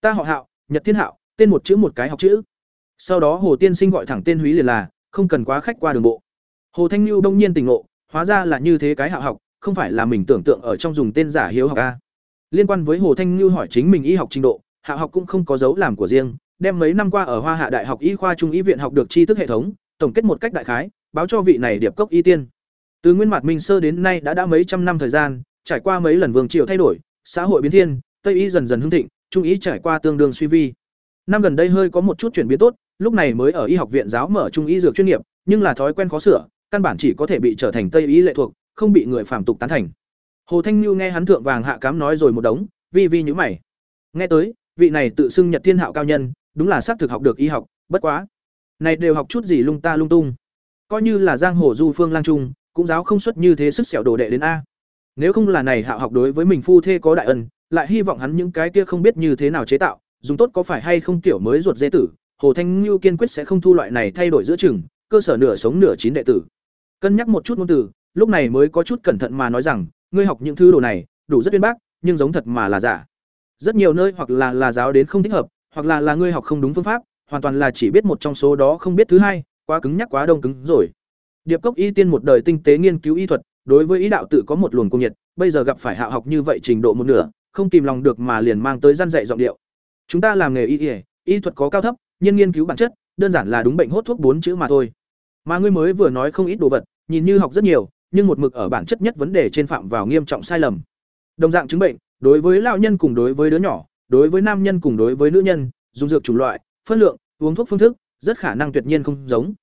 "Ta họ Hạo, Nhật Thiên Hạo, tên một chữ một cái học chữ." Sau đó Hồ tiên sinh gọi thẳng tên húy liền là, không cần quá khách qua đường bộ. Hồ Thanh Lưu đông nhiên tỉnh ngộ, hóa ra là như thế cái Hạo học, không phải là mình tưởng tượng ở trong dùng tên giả hiếu học a. Liên quan với Hồ Thanh Lưu hỏi chính mình y học trình độ, Hạo học cũng không có dấu làm của riêng, đem mấy năm qua ở Hoa Hạ Đại học Y khoa Trung y viện học được tri thức hệ thống, tổng kết một cách đại khái, báo cho vị này điệp cốc y tiên. Từ nguyên mặt minh sơ đến nay đã đã mấy trăm năm thời gian, trải qua mấy lần vương triều thay đổi, xã hội biến thiên, Tây y dần dần hưng thịnh, Trung y trải qua tương đương suy vi. Năm gần đây hơi có một chút chuyển biến tốt, lúc này mới ở y học viện giáo mở trung y dược chuyên nghiệp, nhưng là thói quen khó sửa, căn bản chỉ có thể bị trở thành Tây y lệ thuộc, không bị người phàm tục tán thành. Hồ Thanh Nhu nghe hắn thượng vàng hạ cám nói rồi một đống, vi vi nhíu mày. Nghe tới, vị này tự xưng Nhật Thiên Hạo cao nhân, đúng là xác thực học được y học, bất quá, này đều học chút gì lung ta lung tung. Coi như là giang hồ du phương lang trung, cũng giáo không xuất như thế sức xẻo đồ đệ đến a. Nếu không là này Hạo học đối với mình phu thê có đại ân, lại hy vọng hắn những cái kia không biết như thế nào chế tạo, dùng tốt có phải hay không tiểu mới ruột dê tử, Hồ Thanh Nhu kiên quyết sẽ không thu loại này thay đổi giữa chừng, cơ sở nửa sống nửa chín đệ tử. Cân nhắc một chút ngôn từ, lúc này mới có chút cẩn thận mà nói rằng, ngươi học những thứ đồ này, đủ rất uyên bác, nhưng giống thật mà là giả. Rất nhiều nơi hoặc là là giáo đến không thích hợp, hoặc là là ngươi học không đúng phương pháp, hoàn toàn là chỉ biết một trong số đó không biết thứ hai, quá cứng nhắc quá đông cứng rồi. Điệp Cốc Y Tiên một đời tinh tế nghiên cứu y thuật, đối với ý đạo tự có một luồng cung nhiệt, bây giờ gặp phải hạ học như vậy trình độ một nửa, không kìm lòng được mà liền mang tới gian dạy giọng điệu. Chúng ta làm nghề y y, y thuật có cao thấp, nhưng nghiên cứu bản chất, đơn giản là đúng bệnh hốt thuốc bốn chữ mà thôi. Mà ngươi mới vừa nói không ít đồ vật, nhìn như học rất nhiều, nhưng một mực ở bản chất nhất vấn đề trên phạm vào nghiêm trọng sai lầm. Đồng dạng chứng bệnh, đối với lão nhân cùng đối với đứa nhỏ, đối với nam nhân cùng đối với nữ nhân, dùng dược chủng loại, phân lượng, uống thuốc phương thức, rất khả năng tuyệt nhiên không giống.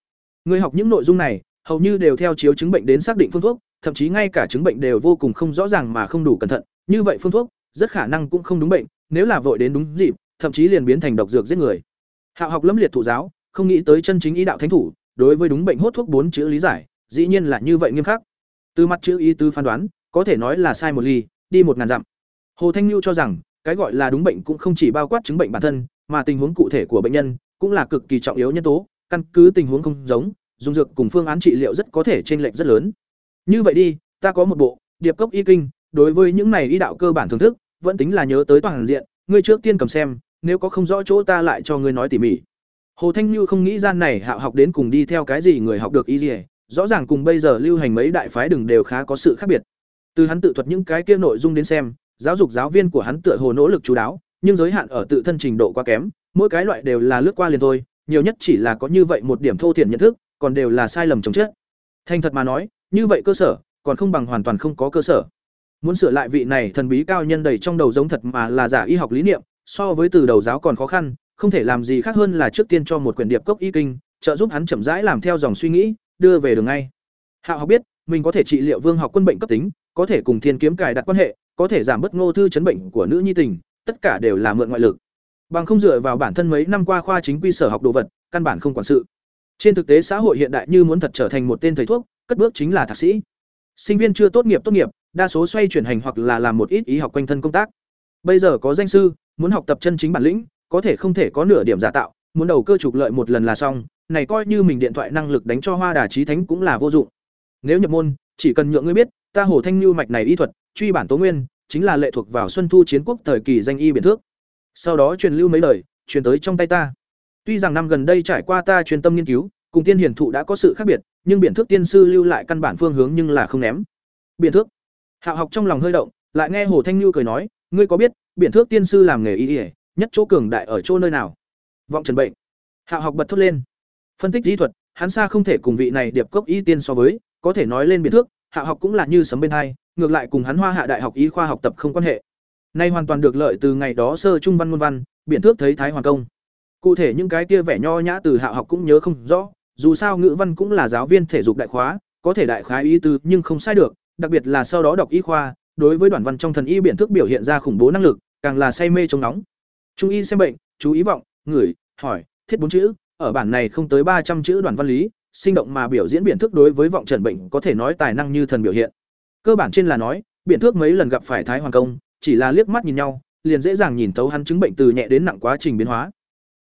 Người học những nội dung này, hầu như đều theo chiếu chứng bệnh đến xác định phương thuốc, thậm chí ngay cả chứng bệnh đều vô cùng không rõ ràng mà không đủ cẩn thận, như vậy phương thuốc rất khả năng cũng không đúng bệnh, nếu là vội đến đúng dịp, thậm chí liền biến thành độc dược giết người. Hạo học lâm liệt thụ giáo, không nghĩ tới chân chính ý đạo thánh thủ, đối với đúng bệnh hốt thuốc bốn chữ lý giải, dĩ nhiên là như vậy nghiêm khắc. Từ mặt chữ ý tứ phán đoán, có thể nói là sai một ly, đi một ngàn dặm. Hồ Thanh Nhu cho rằng, cái gọi là đúng bệnh cũng không chỉ bao quát chứng bệnh bản thân, mà tình huống cụ thể của bệnh nhân cũng là cực kỳ trọng yếu nhân tố, căn cứ tình huống không giống, dùng dược cùng phương án trị liệu rất có thể chênh lệch rất lớn. Như vậy đi, ta có một bộ Điệp cốc y kinh, đối với những này y đạo cơ bản thưởng thức, vẫn tính là nhớ tới toàn diện, ngươi trước tiên cầm xem, nếu có không rõ chỗ ta lại cho ngươi nói tỉ mỉ. Hồ Thanh Như không nghĩ gian này Hạo học đến cùng đi theo cái gì người học được y gì, rõ ràng cùng bây giờ lưu hành mấy đại phái đừng đều khá có sự khác biệt. Từ hắn tự thuật những cái kia nội dung đến xem, giáo dục giáo viên của hắn tựa hồ nỗ lực chú đáo, nhưng giới hạn ở tự thân trình độ quá kém, mỗi cái loại đều là lướt qua liền thôi, nhiều nhất chỉ là có như vậy một điểm thô thiển nhận thức, còn đều là sai lầm chống chết. Thành thật mà nói, như vậy cơ sở, còn không bằng hoàn toàn không có cơ sở. Muốn sửa lại vị này thần bí cao nhân đầy trong đầu giống thật mà là giả y học lý niệm, so với từ đầu giáo còn khó khăn, không thể làm gì khác hơn là trước tiên cho một quyển điệp cốc y kinh, trợ giúp hắn chậm rãi làm theo dòng suy nghĩ, đưa về đường ngay. Hạo học biết, mình có thể trị liệu vương học quân bệnh cấp tính, có thể cùng thiên kiếm cài đặt quan hệ, có thể giảm bớt ngô thư chấn bệnh của nữ nhi tình, tất cả đều là mượn ngoại lực. Bằng không dựa vào bản thân mấy năm qua khoa chính quy sở học đồ vật, căn bản không quản sự. Trên thực tế xã hội hiện đại như muốn thật trở thành một tên thầy thuốc, cất bước chính là thạc sĩ. Sinh viên chưa tốt nghiệp tốt nghiệp, đa số xoay chuyển hành hoặc là làm một ít ý học quanh thân công tác. Bây giờ có danh sư, muốn học tập chân chính bản lĩnh, có thể không thể có nửa điểm giả tạo, muốn đầu cơ trục lợi một lần là xong, này coi như mình điện thoại năng lực đánh cho Hoa Đà Chí Thánh cũng là vô dụng. Nếu nhập môn, chỉ cần nhượng ngươi biết, ta Hồ Thanh Nưu mạch này y thuật, truy bản tố nguyên, chính là lệ thuộc vào Xuân Thu chiến quốc thời kỳ danh y biện thước. Sau đó truyền lưu mấy lời, truyền tới trong tay ta. Tuy rằng năm gần đây trải qua ta truyền tâm nghiên cứu, cùng tiên hiển thụ đã có sự khác biệt, nhưng biện thước tiên sư lưu lại căn bản phương hướng nhưng là không ném. Biện thước. Hạo học trong lòng hơi động, lại nghe Hồ Thanh Nưu cười nói, ngươi có biết, biện thước tiên sư làm nghề y y, nhất chỗ cường đại ở chỗ nơi nào? Vọng trần bệnh. Hạo học bật thốt lên. Phân tích lý thuật, hắn xa không thể cùng vị này điệp cốc y tiên so với, có thể nói lên biện thước, hạ học cũng là như sấm bên hai, ngược lại cùng hắn Hoa Hạ Đại học y khoa học tập không quan hệ. Nay hoàn toàn được lợi từ ngày đó sơ trung văn ngôn văn, biện thước thấy thái hoàng công. Cụ thể những cái kia vẻ nho nhã từ hạ học cũng nhớ không rõ, dù sao ngữ văn cũng là giáo viên thể dục đại khóa, có thể đại khái ý tứ nhưng không sai được, đặc biệt là sau đó đọc y khoa, đối với đoàn văn trong thần y biện thức biểu hiện ra khủng bố năng lực, càng là say mê trong nóng. Trung y xem bệnh, chú ý vọng, ngửi, hỏi, thiết bốn chữ, ở bản này không tới ba trăm chữ đoàn văn lý, sinh động mà biểu diễn biện thức đối với vọng trần bệnh có thể nói tài năng như thần biểu hiện. Cơ bản trên là nói, biện thước mấy lần gặp phải Thái Hoàng công, chỉ là liếc mắt nhìn nhau, liền dễ dàng nhìn thấu hắn chứng bệnh từ nhẹ đến nặng quá trình biến hóa.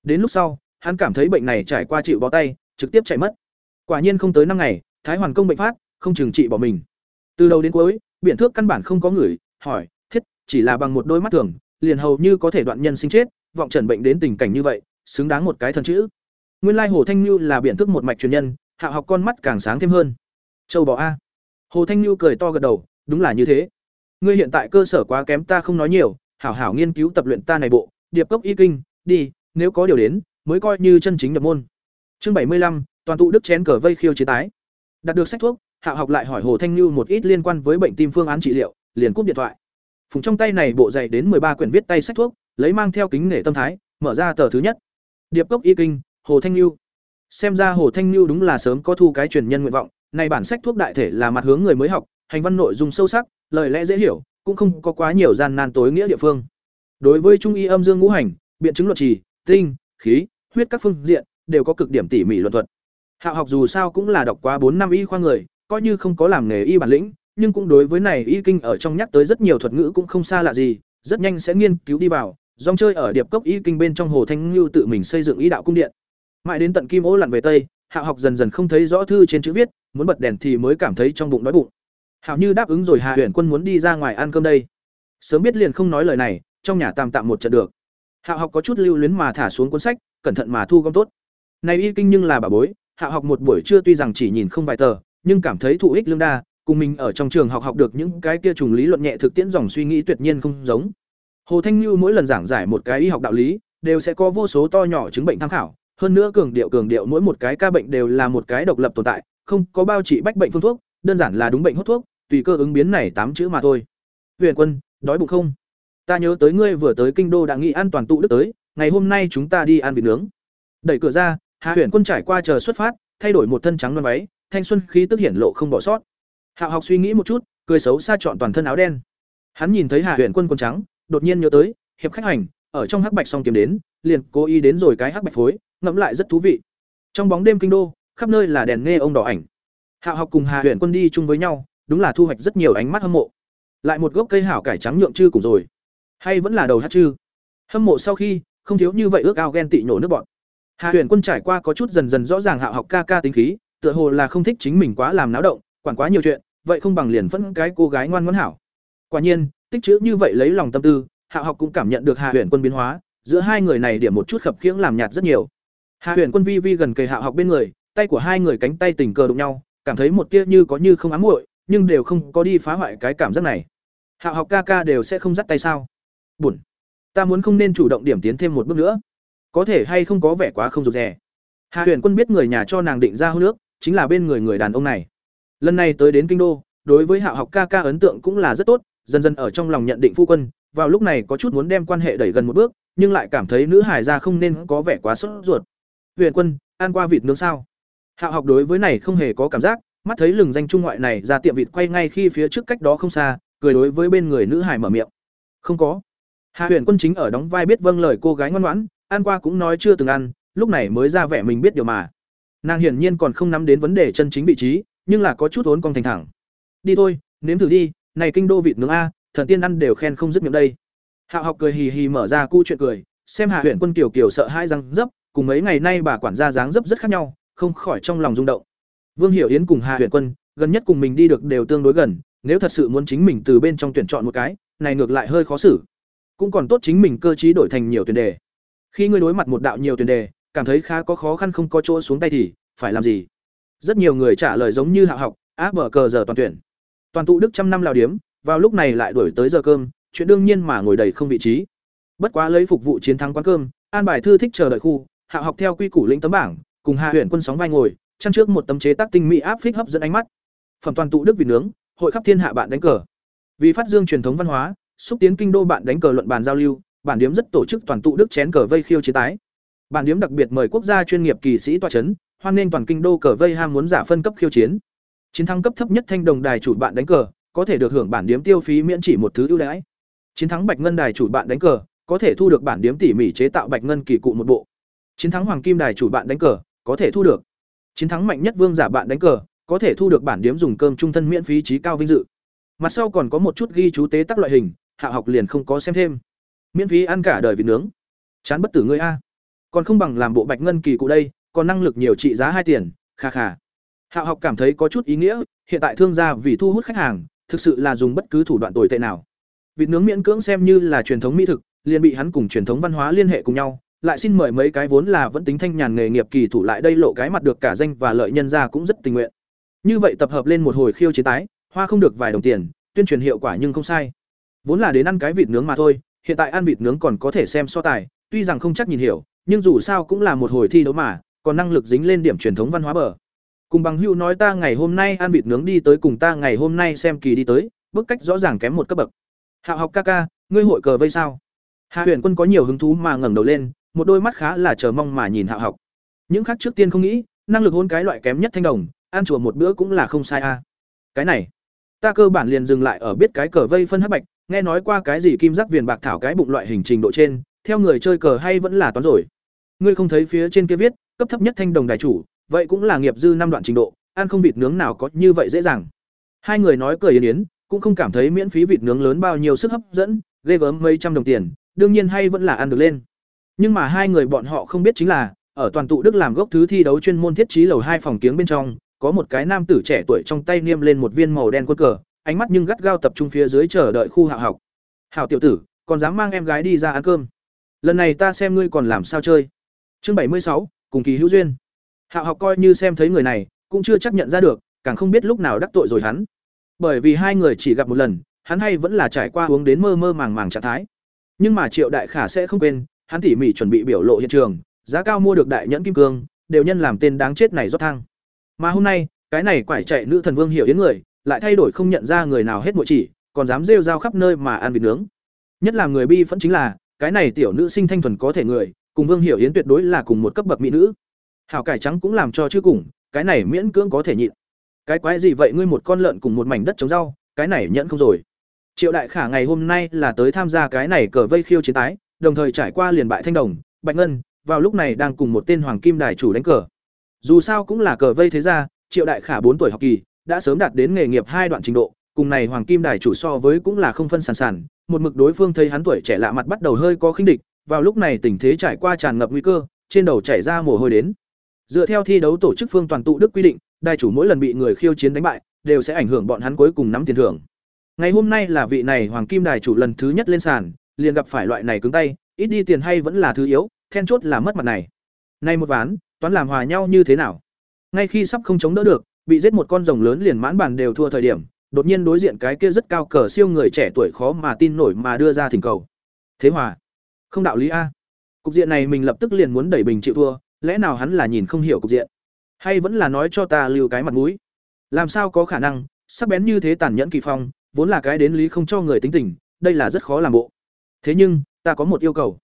Đến lúc sau, hắn cảm thấy bệnh này trải qua chịu bó tay, trực tiếp chạy mất. Quả nhiên không tới năm ngày, Thái Hoàn công bệnh phát, không chừng trị bỏ mình. Từ đầu đến cuối, biện thước căn bản không có người, hỏi, thiết, chỉ là bằng một đôi mắt thường, liền hầu như có thể đoạn nhân sinh chết, vọng trần bệnh đến tình cảnh như vậy, xứng đáng một cái thần chữ. Nguyên lai Hồ Thanh Nhu là biện thước một mạch truyền nhân, hạ học con mắt càng sáng thêm hơn. Châu bò a. Hồ Thanh Nhu cười to gật đầu, đúng là như thế. Ngươi hiện tại cơ sở quá kém ta không nói nhiều, hảo hảo nghiên cứu tập luyện ta này bộ, điệp cốc y kinh, đi, nếu có điều đến, mới coi như chân chính nhập môn. Chương bảy mươi lăm, toàn tụ đức chén cờ vây khiêu chế tái. Đạt được sách thuốc, Hạ học lại hỏi Hồ Thanh Nhu một ít liên quan với bệnh tim phương án trị liệu, liền cúp điện thoại. Phùng trong tay này bộ dày đến ba quyển viết tay sách thuốc, lấy mang theo kính nể tâm thái, mở ra tờ thứ nhất. Điệp cốc y kinh, Hồ Thanh Nhu. Xem ra Hồ Thanh Nhu đúng là sớm có thu cái truyền nhân nguyện vọng, này bản sách thuốc đại thể là mặt hướng người mới học, hành văn nội dung sâu sắc, lời lẽ dễ hiểu, cũng không có quá nhiều gian nan tối nghĩa địa phương. Đối với trung y âm dương ngũ hành, biện chứng luật trì, tinh, khí, huyết các phương diện đều có cực điểm tỉ mỉ luận thuật. Hạ học dù sao cũng là đọc quá bốn năm y khoa người, coi như không có làm nghề y bản lĩnh, nhưng cũng đối với này y kinh ở trong nhắc tới rất nhiều thuật ngữ cũng không xa lạ gì, rất nhanh sẽ nghiên cứu đi vào, dòng chơi ở điệp cốc y kinh bên trong hồ thanh lưu tự mình xây dựng y đạo cung điện. Mãi đến tận kim ô lặn về tây, Hạ học dần dần không thấy rõ thư trên chữ viết, muốn bật đèn thì mới cảm thấy trong bụng đói bụng. Hảo như đáp ứng rồi Hạ Huyền Quân muốn đi ra ngoài ăn cơm đây. Sớm biết liền không nói lời này, trong nhà tạm tạm một trận được. Hạ học có chút lưu luyến mà thả xuống cuốn sách, cẩn thận mà thu gom tốt. Này y kinh nhưng là bà bối, Hạ học một buổi trưa tuy rằng chỉ nhìn không vài tờ, nhưng cảm thấy thụ ích lương đa, cùng mình ở trong trường học học được những cái kia trùng lý luận nhẹ thực tiễn dòng suy nghĩ tuyệt nhiên không giống. Hồ Thanh Nhu mỗi lần giảng giải một cái y học đạo lý, đều sẽ có vô số to nhỏ chứng bệnh tham khảo, hơn nữa cường điệu cường điệu mỗi một cái ca bệnh đều là một cái độc lập tồn tại, không có bao trị bách bệnh phương thuốc, đơn giản là đúng bệnh hút thuốc, tùy cơ ứng biến này tám chữ mà thôi. Huyền Quân, đói bụng không? Ta nhớ tới ngươi vừa tới kinh đô đã nghị an toàn tụ đức tới, ngày hôm nay chúng ta đi ăn vịt nướng. Đẩy cửa ra, Hạ Huyền Quân trải qua chờ xuất phát, thay đổi một thân trắng loan váy, thanh xuân khí tức hiển lộ không bỏ sót. Hạo Học suy nghĩ một chút, cười xấu xa chọn toàn thân áo đen. Hắn nhìn thấy Hạ Huyền Quân quần trắng, đột nhiên nhớ tới, hiệp khách hành, ở trong hắc bạch song kiếm đến, liền cố ý đến rồi cái hắc bạch phối, ngẫm lại rất thú vị. Trong bóng đêm kinh đô, khắp nơi là đèn nghe ông đỏ ảnh. Hạo Học cùng Hà Huyền Quân đi chung với nhau, đúng là thu hoạch rất nhiều ánh mắt hâm mộ. Lại một gốc cây hảo cải trắng nhượng chư cùng rồi, hay vẫn là đầu hát chư. Hâm mộ sau khi, không thiếu như vậy ước ao ghen tị nhổ nước bọn. Hạ Huyền Quân trải qua có chút dần dần rõ ràng Hạo Học ca ca tính khí, tựa hồ là không thích chính mình quá làm náo động, quản quá nhiều chuyện, vậy không bằng liền vẫn cái cô gái ngoan ngoãn hảo. Quả nhiên, tích chữ như vậy lấy lòng tâm tư, Hạo Học cũng cảm nhận được Hạ Huyền Quân biến hóa, giữa hai người này điểm một chút khập khiễng làm nhạt rất nhiều. Hạ Huyền Quân vi vi gần kề Hạo Học bên người, tay của hai người cánh tay tình cờ đụng nhau, cảm thấy một tia như có như không ám muội, nhưng đều không có đi phá hoại cái cảm giác này. Hạo Học ca ca đều sẽ không dắt tay sao? Buồn. Ta muốn không nên chủ động điểm tiến thêm một bước nữa. Có thể hay không có vẻ quá không rụt rè. Hạ Huyền Quân biết người nhà cho nàng định ra hô nước, chính là bên người người đàn ông này. Lần này tới đến kinh đô, đối với Hạo Học ca ca ấn tượng cũng là rất tốt, dần dần ở trong lòng nhận định phu quân, vào lúc này có chút muốn đem quan hệ đẩy gần một bước, nhưng lại cảm thấy nữ hải gia không nên có vẻ quá sốt ruột. Huyền Quân, ăn qua vịt nướng sao? Hạo Học đối với này không hề có cảm giác, mắt thấy lừng danh trung ngoại này ra tiệm vịt quay ngay khi phía trước cách đó không xa, cười đối với bên người nữ hải mở miệng. Không có. Hạ Huyền Quân chính ở đóng vai biết vâng lời cô gái ngoan ngoãn, ăn qua cũng nói chưa từng ăn, lúc này mới ra vẻ mình biết điều mà. Nàng hiển nhiên còn không nắm đến vấn đề chân chính vị trí, nhưng là có chút ốn cong thành thẳng. Đi thôi, nếm thử đi, này kinh đô vịt nướng a, thần tiên ăn đều khen không dứt miệng đây. Hạ học cười hì hì mở ra cu chuyện cười, xem Hạ Huyền Quân kiều kiểu sợ hai răng dấp, cùng mấy ngày nay bà quản gia dáng dấp rất khác nhau, không khỏi trong lòng rung động. Vương Hiểu Yến cùng Hạ Huyền Quân, gần nhất cùng mình đi được đều tương đối gần, nếu thật sự muốn chính mình từ bên trong tuyển chọn một cái, này ngược lại hơi khó xử. Cũng còn tốt chính mình cơ trí đổi thành nhiều tuyển đề. Khi ngươi đối mặt một đạo nhiều tuyển đề, cảm thấy khá có khó khăn không có chỗ xuống tay thì phải làm gì? Rất nhiều người trả lời giống như Hạ học, áp bờ cờ giờ toàn tuyển. Toàn tụ đức trăm năm lao điếm, vào lúc này lại đuổi tới giờ cơm, chuyện đương nhiên mà ngồi đầy không vị trí. Bất quá lấy phục vụ chiến thắng quán cơm, an bài thư thích chờ đợi khu, Hạ học theo quy củ lĩnh tấm bảng, cùng Hạ Huyền Quân sóng vai ngồi, chăn trước một tấm chế tác tinh mỹ áp phích hấp dẫn ánh mắt. phẩm toàn tụ đức vị nướng hội khắp thiên hạ bạn đánh cờ vì phát dương truyền thống văn hóa xúc tiến kinh đô bạn đánh cờ luận bàn giao lưu bản điếm rất tổ chức toàn tụ đức chén cờ vây khiêu chiến tái. Bản điếm đặc biệt mời quốc gia chuyên nghiệp kỳ sĩ tọa chấn, hoan nghênh toàn kinh đô cờ vây ham muốn giả phân cấp khiêu chiến. Chiến thắng cấp thấp nhất thanh đồng đài chủ bạn đánh cờ, có thể được hưởng bản điếm tiêu phí miễn chỉ một thứ ưu đãi. Chiến thắng bạch ngân đài chủ bạn đánh cờ, có thể thu được bản điếm tỉ mỉ chế tạo bạch ngân kỳ cụ một bộ. Chiến thắng hoàng kim đài chủ bạn đánh cờ, có thể thu được. Chiến thắng mạnh nhất vương giả bạn đánh cờ, có thể thu được bản điếm dùng cơm trung thân miễn phí trí cao vinh dự. Mặt sau còn có một chút ghi chú tế tác loại hình, hạ học liền không có xem thêm miễn phí ăn cả đời vịt nướng. Chán bất tử ngươi a. Còn không bằng làm bộ bạch ngân kỳ cụ đây, còn năng lực nhiều trị giá hai tiền, kha kha. Hạo học cảm thấy có chút ý nghĩa, hiện tại thương gia vì thu hút khách hàng, thực sự là dùng bất cứ thủ đoạn tồi tệ nào. Vịt nướng miễn cưỡng xem như là truyền thống mỹ thực, liền bị hắn cùng truyền thống văn hóa liên hệ cùng nhau. Lại xin mời mấy cái vốn là vẫn tính thanh nhàn nghề nghiệp kỳ thủ lại đây lộ cái mặt được cả danh và lợi nhân ra cũng rất tình nguyện. Như vậy tập hợp lên một hồi khiêu chiến tái, hoa không được vài đồng tiền, tuyên truyền hiệu quả nhưng không sai. Vốn là đến ăn cái vịt nướng mà thôi hiện tại ăn vịt nướng còn có thể xem so tài, tuy rằng không chắc nhìn hiểu, nhưng dù sao cũng là một hồi thi đấu mà, còn năng lực dính lên điểm truyền thống văn hóa bờ. Cùng bằng hưu nói ta ngày hôm nay ăn vịt nướng đi tới cùng ta ngày hôm nay xem kỳ đi tới, bức cách rõ ràng kém một cấp bậc. Hạo học ca ca, ngươi hội cờ vây sao? Hạ huyền quân có nhiều hứng thú mà ngẩng đầu lên, một đôi mắt khá là chờ mong mà nhìn hạo học. Những khác trước tiên không nghĩ, năng lực hôn cái loại kém nhất thanh đồng, ăn chùa một bữa cũng là không sai a. Cái này, ta cơ bản liền dừng lại ở biết cái cờ vây phân hắc bạch nghe nói qua cái gì kim giác viền bạc thảo cái bụng loại hình trình độ trên, theo người chơi cờ hay vẫn là toán rồi. Ngươi không thấy phía trên kia viết, cấp thấp nhất thanh đồng đại chủ, vậy cũng là nghiệp dư năm đoạn trình độ, ăn không vịt nướng nào có như vậy dễ dàng. Hai người nói cười yến yến, cũng không cảm thấy miễn phí vịt nướng lớn bao nhiêu sức hấp dẫn, ghê gớm mấy trăm đồng tiền, đương nhiên hay vẫn là ăn được lên. Nhưng mà hai người bọn họ không biết chính là, ở toàn tụ đức làm gốc thứ thi đấu chuyên môn thiết trí lầu hai phòng kiếng bên trong, có một cái nam tử trẻ tuổi trong tay niêm lên một viên màu đen quân cờ ánh mắt nhưng gắt gao tập trung phía dưới chờ đợi khu hạ học. Hảo tiểu tử, còn dám mang em gái đi ra ăn cơm. Lần này ta xem ngươi còn làm sao chơi. Chương bảy mươi sáu, cùng kỳ hữu duyên. Hạ học coi như xem thấy người này, cũng chưa chắc nhận ra được, càng không biết lúc nào đắc tội rồi hắn. Bởi vì hai người chỉ gặp một lần, hắn hay vẫn là trải qua uống đến mơ mơ màng màng trạng thái. Nhưng mà triệu đại khả sẽ không quên, hắn tỉ mỉ chuẩn bị biểu lộ hiện trường, giá cao mua được đại nhẫn kim cương, đều nhân làm tên đáng chết này rót thăng mà hôm nay, cái này quải chạy nữ thần vương hiểu đến người lại thay đổi không nhận ra người nào hết mỗi chỉ, còn dám rêu rao khắp nơi mà ăn vịt nướng. Nhất là người bi phẫn chính là, cái này tiểu nữ sinh thanh thuần có thể người, cùng vương hiểu yến tuyệt đối là cùng một cấp bậc mỹ nữ. Hảo cải trắng cũng làm cho chứ cùng, cái này miễn cưỡng có thể nhịn. Cái quái gì vậy ngươi một con lợn cùng một mảnh đất trồng rau, cái này nhẫn không rồi. Triệu đại khả ngày hôm nay là tới tham gia cái này cờ vây khiêu chiến tái, đồng thời trải qua liền bại thanh đồng, bạch ngân, vào lúc này đang cùng một tên hoàng kim đài chủ đánh cờ. Dù sao cũng là cờ vây thế gia, triệu đại khả bốn tuổi học kỳ đã sớm đạt đến nghề nghiệp hai đoạn trình độ cùng này hoàng kim đài chủ so với cũng là không phân sàn sàn, một mực đối phương thấy hắn tuổi trẻ lạ mặt bắt đầu hơi có khinh địch vào lúc này tình thế trải qua tràn ngập nguy cơ trên đầu chảy ra mồ hôi đến. Dựa theo thi đấu tổ chức phương toàn tụ đức quy định đài chủ mỗi lần bị người khiêu chiến đánh bại đều sẽ ảnh hưởng bọn hắn cuối cùng nắm tiền thưởng. Ngày hôm nay là vị này hoàng kim đài chủ lần thứ nhất lên sàn liền gặp phải loại này cứng tay ít đi tiền hay vẫn là thứ yếu then chốt là mất mặt này. Nay một ván toán làm hòa nhau như thế nào? Ngay khi sắp không chống đỡ được bị giết một con rồng lớn liền mãn bàn đều thua thời điểm, đột nhiên đối diện cái kia rất cao cờ siêu người trẻ tuổi khó mà tin nổi mà đưa ra thỉnh cầu. Thế hòa, không đạo lý a. Cục diện này mình lập tức liền muốn đẩy bình chịu thua, lẽ nào hắn là nhìn không hiểu cục diện? Hay vẫn là nói cho ta lưu cái mặt mũi? Làm sao có khả năng, sắc bén như thế tàn nhẫn kỳ phong, vốn là cái đến lý không cho người tính tình, đây là rất khó làm bộ. Thế nhưng, ta có một yêu cầu.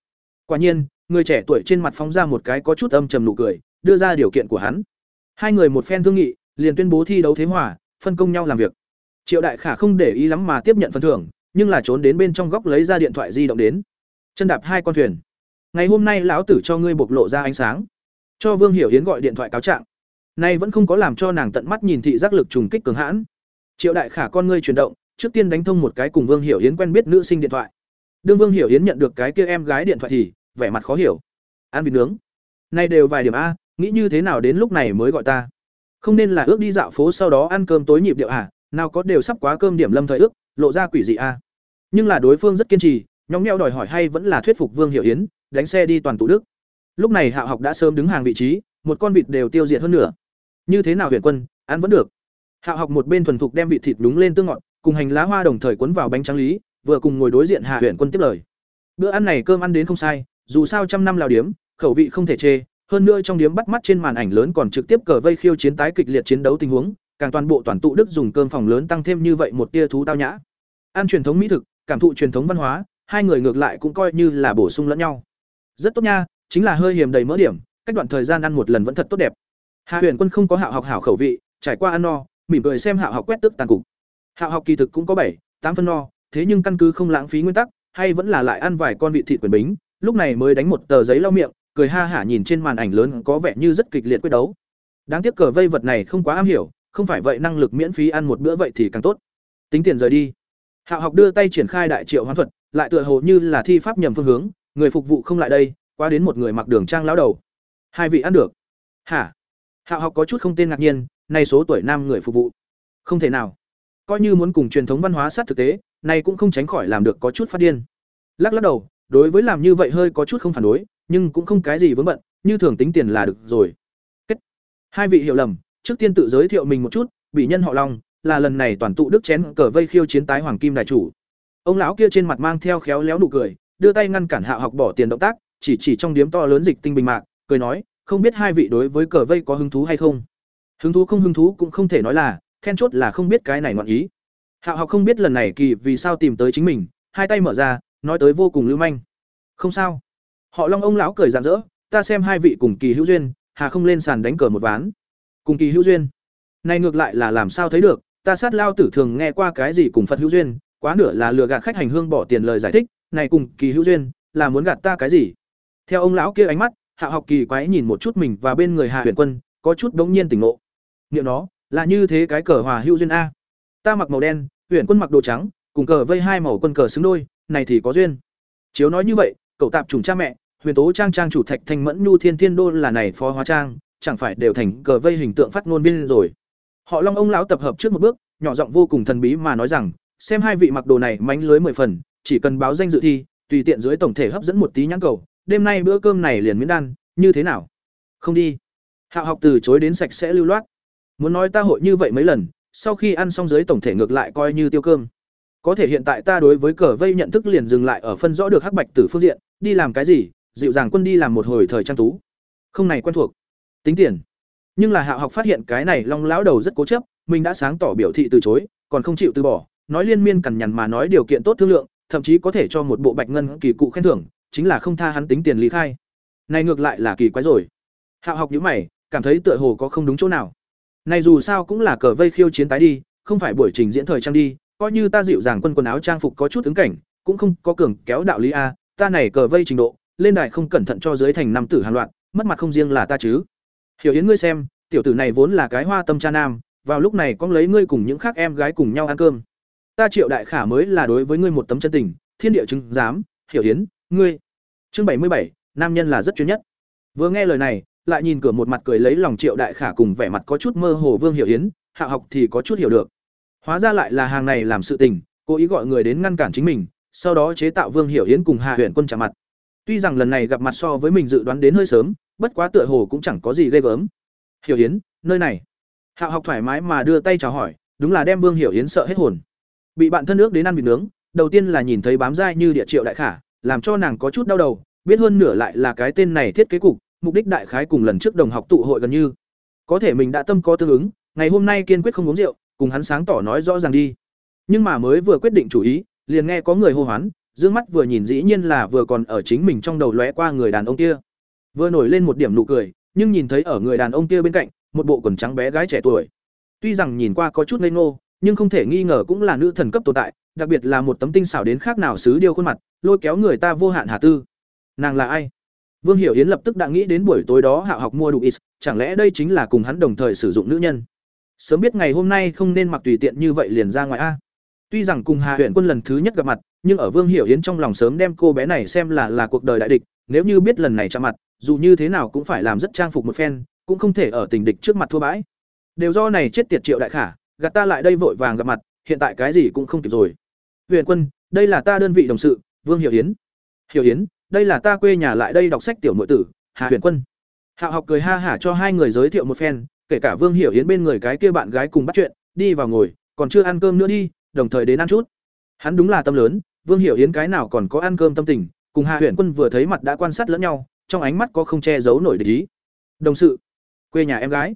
Quả nhiên, người trẻ tuổi trên mặt phóng ra một cái có chút âm trầm nụ cười, đưa ra điều kiện của hắn. Hai người một phen thương nghị liền tuyên bố thi đấu thế hòa, phân công nhau làm việc. Triệu đại khả không để ý lắm mà tiếp nhận phần thưởng, nhưng là trốn đến bên trong góc lấy ra điện thoại di động đến. Chân đạp hai con thuyền. Ngày hôm nay lão tử cho ngươi bộc lộ ra ánh sáng. Cho vương hiểu Yến gọi điện thoại cáo trạng. Nay vẫn không có làm cho nàng tận mắt nhìn thị giác lực trùng kích cường hãn. Triệu đại khả con ngươi chuyển động, trước tiên đánh thông một cái cùng vương hiểu Yến quen biết nữ sinh điện thoại. Đương vương hiểu Yến nhận được cái kia em gái điện thoại thì, vẻ mặt khó hiểu. Ăn vịt nướng. Nay đều vài điểm a, nghĩ như thế nào đến lúc này mới gọi ta? Không nên là ước đi dạo phố sau đó ăn cơm tối nhịp điệu à nào có đều sắp quá cơm điểm lâm thời ước, lộ ra quỷ dị a nhưng là đối phương rất kiên trì, nhóng nheo đòi hỏi hay vẫn là thuyết phục vương hiểu yến, đánh xe đi toàn tụ đức. Lúc này hạ học đã sớm đứng hàng vị trí, một con vịt đều tiêu diệt hơn nửa. Như thế nào huyền quân, ăn vẫn được. Hạ học một bên thuần thục đem vịt thịt đúng lên tương ngọt, cùng hành lá hoa đồng thời cuốn vào bánh trắng lý, vừa cùng ngồi đối diện hạ huyền quân tiếp lời. Bữa ăn này cơm ăn đến không sai, dù sao trăm năm lào điếm, khẩu vị không thể chê hơn nữa trong điếm bắt mắt trên màn ảnh lớn còn trực tiếp cờ vây khiêu chiến tái kịch liệt chiến đấu tình huống, càng toàn bộ toàn tụ đức dùng cơm phòng lớn tăng thêm như vậy một tia thú tao nhã. Ăn truyền thống mỹ thực, cảm thụ truyền thống văn hóa, hai người ngược lại cũng coi như là bổ sung lẫn nhau. Rất tốt nha, chính là hơi hiểm đầy mỡ điểm, cách đoạn thời gian ăn một lần vẫn thật tốt đẹp. Hạ huyền quân không có hạo học hảo khẩu vị, trải qua ăn no, mỉm cười xem hạo học quét tức tàn cục. Hạo học kỳ thực cũng có bảy, tám phân no, thế nhưng căn cứ không lãng phí nguyên tắc, hay vẫn là lại ăn vài con vị thịt quyền bính, lúc này mới đánh một tờ giấy lau miệng cười ha hả nhìn trên màn ảnh lớn có vẻ như rất kịch liệt quyết đấu. Đáng tiếc cờ vây vật này không quá am hiểu, không phải vậy năng lực miễn phí ăn một bữa vậy thì càng tốt. Tính tiền rời đi. Hạo học đưa tay triển khai đại triệu hoán thuật, lại tựa hồ như là thi pháp nhầm phương hướng, người phục vụ không lại đây qua đến một người mặc đường trang lão đầu. Hai vị ăn được. Hả? Hạo học có chút không tên ngạc nhiên, nay số tuổi nam người phục vụ. Không thể nào. Coi như muốn cùng truyền thống văn hóa sát thực tế này cũng không tránh khỏi làm được có chút phát điên. Lắc lắc đầu, đối với làm như vậy hơi có chút không phản đối nhưng cũng không cái gì vướng bận, như thường tính tiền là được rồi. Kết. Hai vị hiểu lầm, trước tiên tự giới thiệu mình một chút bị nhân họ long, là lần này toàn tụ đức chén cờ vây khiêu chiến tái hoàng kim đại chủ. Ông lão kia trên mặt mang theo khéo léo nụ cười, đưa tay ngăn cản hạ học bỏ tiền động tác, chỉ chỉ trong điếm to lớn dịch tinh bình mạc, cười nói, không biết hai vị đối với cờ vây có hứng thú hay không? Hứng thú không hứng thú cũng không thể nói là, then chốt là không biết cái này ngọn ý. Hạ học không biết lần này kỳ vì sao tìm tới chính mình, hai tay mở ra, nói tới vô cùng lưu manh. Không sao họ long ông lão cười rạng rỡ, ta xem hai vị cùng kỳ hữu duyên, hà không lên sàn đánh cờ một ván. Cùng kỳ hữu duyên? Này ngược lại là làm sao thấy được, ta sát lao tử thường nghe qua cái gì cùng phật hữu duyên, quá nửa là lừa gạt khách hành hương bỏ tiền lời giải thích, này cùng kỳ hữu duyên, là muốn gạt ta cái gì? Theo ông lão kia ánh mắt, hạ học kỳ quái nhìn một chút mình và bên người hạ huyền quân, có chút bỗng nhiên tỉnh ngộ. Nghiệm nó, là như thế cái cờ hòa hữu duyên a. Ta mặc màu đen, huyền quân mặc đồ trắng, cùng cờ vây hai màu quân cờ xứng đôi, này thì có duyên. Chiếu nói như vậy, cậu tạp trùng cha mẹ huyền tố trang trang chủ thạch thanh mẫn nhu thiên thiên đô là này phó hóa trang, chẳng phải đều thành cờ vây hình tượng phát ngôn viên rồi. Họ long ông lão tập hợp trước một bước, nhỏ giọng vô cùng thần bí mà nói rằng, xem hai vị mặc đồ này mánh lưới mười phần, chỉ cần báo danh dự thi, tùy tiện dưới tổng thể hấp dẫn một tí nhãn cầu, đêm nay bữa cơm này liền miễn đan, như thế nào? Không đi. Hạo học từ chối đến sạch sẽ lưu loát. Muốn nói ta hội như vậy mấy lần, sau khi ăn xong dưới tổng thể ngược lại coi như tiêu cơm. Có thể hiện tại ta đối với cờ vây nhận thức liền dừng lại ở phân rõ được hắc bạch tử phương diện, đi làm cái gì dịu dàng quân đi làm một hồi thời trang tú. Không này quen thuộc. Tính tiền. Nhưng là hạ học phát hiện cái này long lão đầu rất cố chấp, mình đã sáng tỏ biểu thị từ chối, còn không chịu từ bỏ, nói liên miên cằn nhằn mà nói điều kiện tốt thương lượng, thậm chí có thể cho một bộ bạch ngân kỳ cụ khen thưởng, chính là không tha hắn tính tiền lý khai. Này ngược lại là kỳ quái rồi. Hạ học nhíu mày, cảm thấy tựa hồ có không đúng chỗ nào. Này dù sao cũng là cờ vây khiêu chiến tái đi, không phải buổi trình diễn thời trang đi, coi như ta dịu dàng quân quần áo trang phục có chút ứng cảnh, cũng không có cường kéo đạo lý a, ta này cờ vây trình độ lên đài không cẩn thận cho dưới thành năm tử hàng loạn mất mặt không riêng là ta chứ. Hiểu yến ngươi xem, tiểu tử này vốn là cái hoa tâm cha nam, vào lúc này con lấy ngươi cùng những khác em gái cùng nhau ăn cơm. Ta triệu đại khả mới là đối với ngươi một tấm chân tình, thiên địa chứng giám, hiểu yến, ngươi. Chương bảy mươi bảy, nam nhân là rất chuyên nhất. Vừa nghe lời này, lại nhìn cửa một mặt cười lấy lòng triệu đại khả cùng vẻ mặt có chút mơ hồ vương hiểu yến, hạ học thì có chút hiểu được. Hóa ra lại là hàng này làm sự tình, cố ý gọi người đến ngăn cản chính mình, sau đó chế tạo vương hiểu yến cùng hạ huyện quân chạm mặt tuy rằng lần này gặp mặt so với mình dự đoán đến hơi sớm, bất quá tựa hồ cũng chẳng có gì ghê gớm. Hiểu yến, nơi này. Hạ học thoải mái mà đưa tay chào hỏi, đúng là đem vương hiểu yến sợ hết hồn. Bị bạn thân nước đến ăn vịt nướng, đầu tiên là nhìn thấy bám dai như địa triệu đại khả, làm cho nàng có chút đau đầu, biết hơn nửa lại là cái tên này thiết kế cục, mục đích đại khái cùng lần trước đồng học tụ hội gần như. Có thể mình đã tâm có tương ứng, ngày hôm nay kiên quyết không uống rượu, cùng hắn sáng tỏ nói rõ ràng đi. Nhưng mà mới vừa quyết định chủ ý, liền nghe có người hô hoán dương mắt vừa nhìn dĩ nhiên là vừa còn ở chính mình trong đầu lóe qua người đàn ông kia. Vừa nổi lên một điểm nụ cười, nhưng nhìn thấy ở người đàn ông kia bên cạnh, một bộ quần trắng bé gái trẻ tuổi. Tuy rằng nhìn qua có chút ngây ngô, nhưng không thể nghi ngờ cũng là nữ thần cấp tồn tại, đặc biệt là một tấm tinh xảo đến khác nào xứ điêu khuôn mặt, lôi kéo người ta vô hạn hà tư. Nàng là ai? Vương hiểu yến lập tức đã nghĩ đến buổi tối đó hạ học mua đủ ít chẳng lẽ đây chính là cùng hắn đồng thời sử dụng nữ nhân? Sớm biết ngày hôm nay không nên mặc tùy tiện như vậy liền ra ngoài a tuy rằng cùng hà Huyền quân lần thứ nhất gặp mặt nhưng ở vương hiểu yến trong lòng sớm đem cô bé này xem là là cuộc đời đại địch nếu như biết lần này chạm mặt dù như thế nào cũng phải làm rất trang phục một phen cũng không thể ở tình địch trước mặt thua bãi. Đều do này chết tiệt triệu đại khả gạt ta lại đây vội vàng gặp mặt hiện tại cái gì cũng không kịp rồi. Huyền quân đây là ta đơn vị đồng sự vương hiểu yến. Hiểu yến đây là ta quê nhà lại đây đọc sách tiểu nội tử hà Huyền quân. Hạo học cười ha hả cho hai người giới thiệu một phen kể cả Vương Hiểu Yến bên người cái kia bạn gái cùng bắt chuyện, đi vào ngồi, còn chưa ăn cơm nữa đi, đồng thời đến ăn chút. Hắn đúng là tâm lớn, Vương Hiểu Yến cái nào còn có ăn cơm tâm tình, cùng Hà Huyền Quân vừa thấy mặt đã quan sát lẫn nhau, trong ánh mắt có không che giấu nổi địch ý. Đồng sự, quê nhà em gái.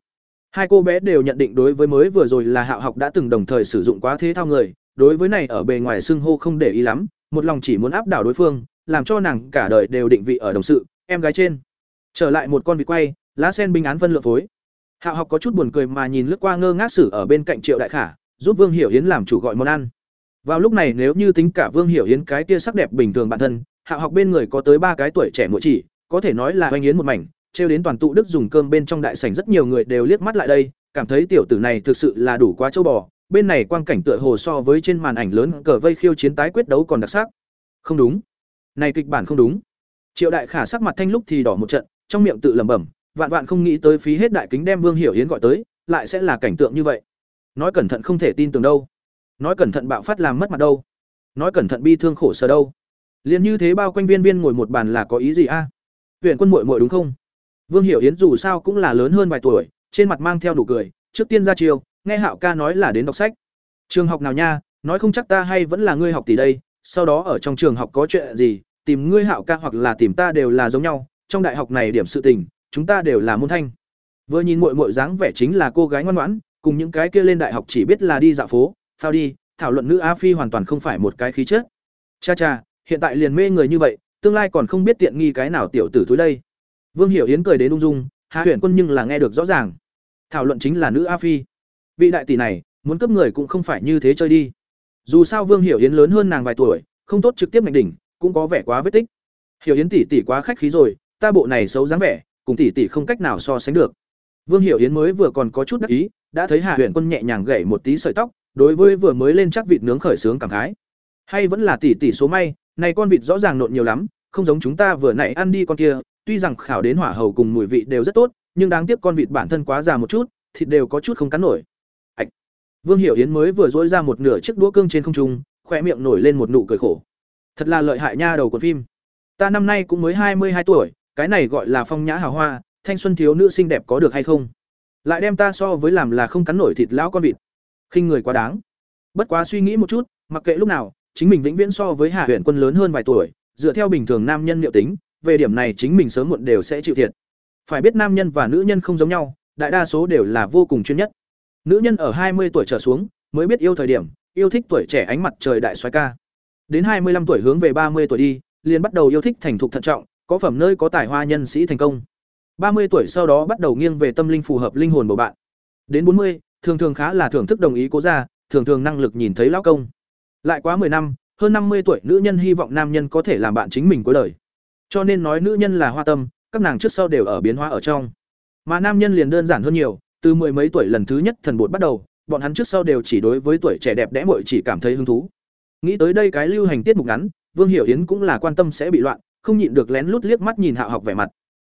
hai cô bé đều nhận định đối với mới vừa rồi là hạo học đã từng đồng thời sử dụng quá thế thao người đối với này ở bề ngoài xưng hô không để ý lắm một lòng chỉ muốn áp đảo đối phương làm cho nàng cả đời đều định vị ở đồng sự em gái trên trở lại một con vịt quay lá sen bình án phân lượng phối hạo học có chút buồn cười mà nhìn lướt qua ngơ ngác sử ở bên cạnh triệu đại khả giúp vương hiểu hiến làm chủ gọi món ăn. Vào lúc này nếu như tính cả vương hiểu hiến cái tia sắc đẹp bình thường bản thân, hạ học bên người có tới ba cái tuổi trẻ muội chỉ, có thể nói là hoành yến một mảnh, trêu đến toàn tụ đức dùng cơm bên trong đại sảnh rất nhiều người đều liếc mắt lại đây, cảm thấy tiểu tử này thực sự là đủ quá châu bò, bên này quang cảnh tựa hồ so với trên màn ảnh lớn cờ vây khiêu chiến tái quyết đấu còn đặc sắc. Không đúng. Này kịch bản không đúng. Triệu đại khả sắc mặt thanh lúc thì đỏ một trận, trong miệng tự lẩm bẩm, vạn vạn không nghĩ tới phí hết đại kính đem vương hiểu hiến gọi tới, lại sẽ là cảnh tượng như vậy nói cẩn thận không thể tin tưởng đâu. Nói cẩn thận bạo phát làm mất mặt đâu. Nói cẩn thận bi thương khổ sở đâu. Liền như thế bao quanh viên viên ngồi một bàn là có ý gì a? Huyện quân muội muội đúng không? Vương hiểu yến dù sao cũng là lớn hơn vài tuổi, trên mặt mang theo đủ cười, trước tiên ra chiều nghe hạo ca nói là đến đọc sách. Trường học nào nha, nói không chắc ta hay vẫn là ngươi học tỷ đây, sau đó ở trong trường học có chuyện gì, tìm ngươi hạo ca hoặc là tìm ta đều là giống nhau, trong đại học này điểm sự tình, chúng ta đều là môn thanh. Vừa nhìn muội muội dáng vẻ chính là cô gái ngoan ngoãn cùng những cái kia lên đại học chỉ biết là đi dạo phố, phao đi, thảo luận nữ a phi hoàn toàn không phải một cái khí chất. Cha cha, hiện tại liền mê người như vậy, tương lai còn không biết tiện nghi cái nào tiểu tử thúi đây. Vương hiểu yến cười đến ung dung hạ Huyền quân nhưng là nghe được rõ ràng. Thảo luận chính là nữ a phi. Vị đại tỷ này, muốn cấp người cũng không phải như thế chơi đi. Dù sao vương hiểu yến lớn hơn nàng vài tuổi, không tốt trực tiếp ngạch đỉnh, cũng có vẻ quá vết tích. Hiểu yến tỷ tỷ quá khách khí rồi, ta bộ này xấu dáng vẻ, cùng tỷ tỷ không cách nào so sánh được vương hiểu yến mới vừa còn có chút đắc ý, đã thấy hạ Huyền quân nhẹ nhàng gảy một tí sợi tóc, đối với vừa mới lên chắc vịt nướng khởi sướng cảm khái. Hay vẫn là tỷ tỷ số may, này con vịt rõ ràng nộn nhiều lắm, không giống chúng ta vừa nãy ăn đi con kia, tuy rằng khảo đến hỏa hầu cùng mùi vị đều rất tốt, nhưng đáng tiếc con vịt bản thân quá già một chút, thịt đều có chút không cắn nổi. Ảch. vương hiểu yến mới vừa dỗi ra một nửa chiếc đũa cương trên không trung khóe miệng nổi lên một nụ cười khổ. Thật là lợi hại nha đầu của phim. Ta năm nay cũng mới hai mươi hai tuổi, cái này gọi là phong nhã hào hoa thanh xuân thiếu nữ xinh đẹp có được hay không? Lại đem ta so với làm là không cắn nổi thịt lão con vịt. Khinh người quá đáng. Bất quá suy nghĩ một chút, mặc kệ lúc nào, chính mình vĩnh viễn so với hạ huyện quân lớn hơn vài tuổi, dựa theo bình thường nam nhân liệu tính, về điểm này chính mình sớm muộn đều sẽ chịu thiệt. Phải biết nam nhân và nữ nhân không giống nhau, đại đa số đều là vô cùng chuyên nhất. Nữ nhân ở hai mươi tuổi trở xuống, mới biết yêu thời điểm, yêu thích tuổi trẻ ánh mặt trời đại xoái ca. Đến hai mươi 25 tuổi hướng về ba mươi tuổi đi, liền bắt đầu yêu thích thành thục thận trọng, có phẩm nơi có tài hoa nhân sĩ thành công ba mươi tuổi sau đó bắt đầu nghiêng về tâm linh phù hợp linh hồn của bạn. Đến bốn mươi, thường thường khá là thưởng thức đồng ý cố ra thường thường năng lực nhìn thấy lão công. Lại quá 10 năm, hơn năm mươi tuổi nữ nhân hy vọng nam nhân có thể làm bạn chính mình cuối đời. Cho nên nói nữ nhân là hoa tâm, các nàng trước sau đều ở biến hóa ở trong. Mà nam nhân liền đơn giản hơn nhiều, từ mười mấy tuổi lần thứ nhất thần bột bắt đầu, bọn hắn trước sau đều chỉ đối với tuổi trẻ đẹp đẽ muội chỉ cảm thấy hứng thú. Nghĩ tới đây cái lưu hành tiết mục ngắn, vương hiểu yến cũng là quan tâm sẽ bị loạn, không nhịn được lén lút liếc mắt nhìn hạ học vẻ mặt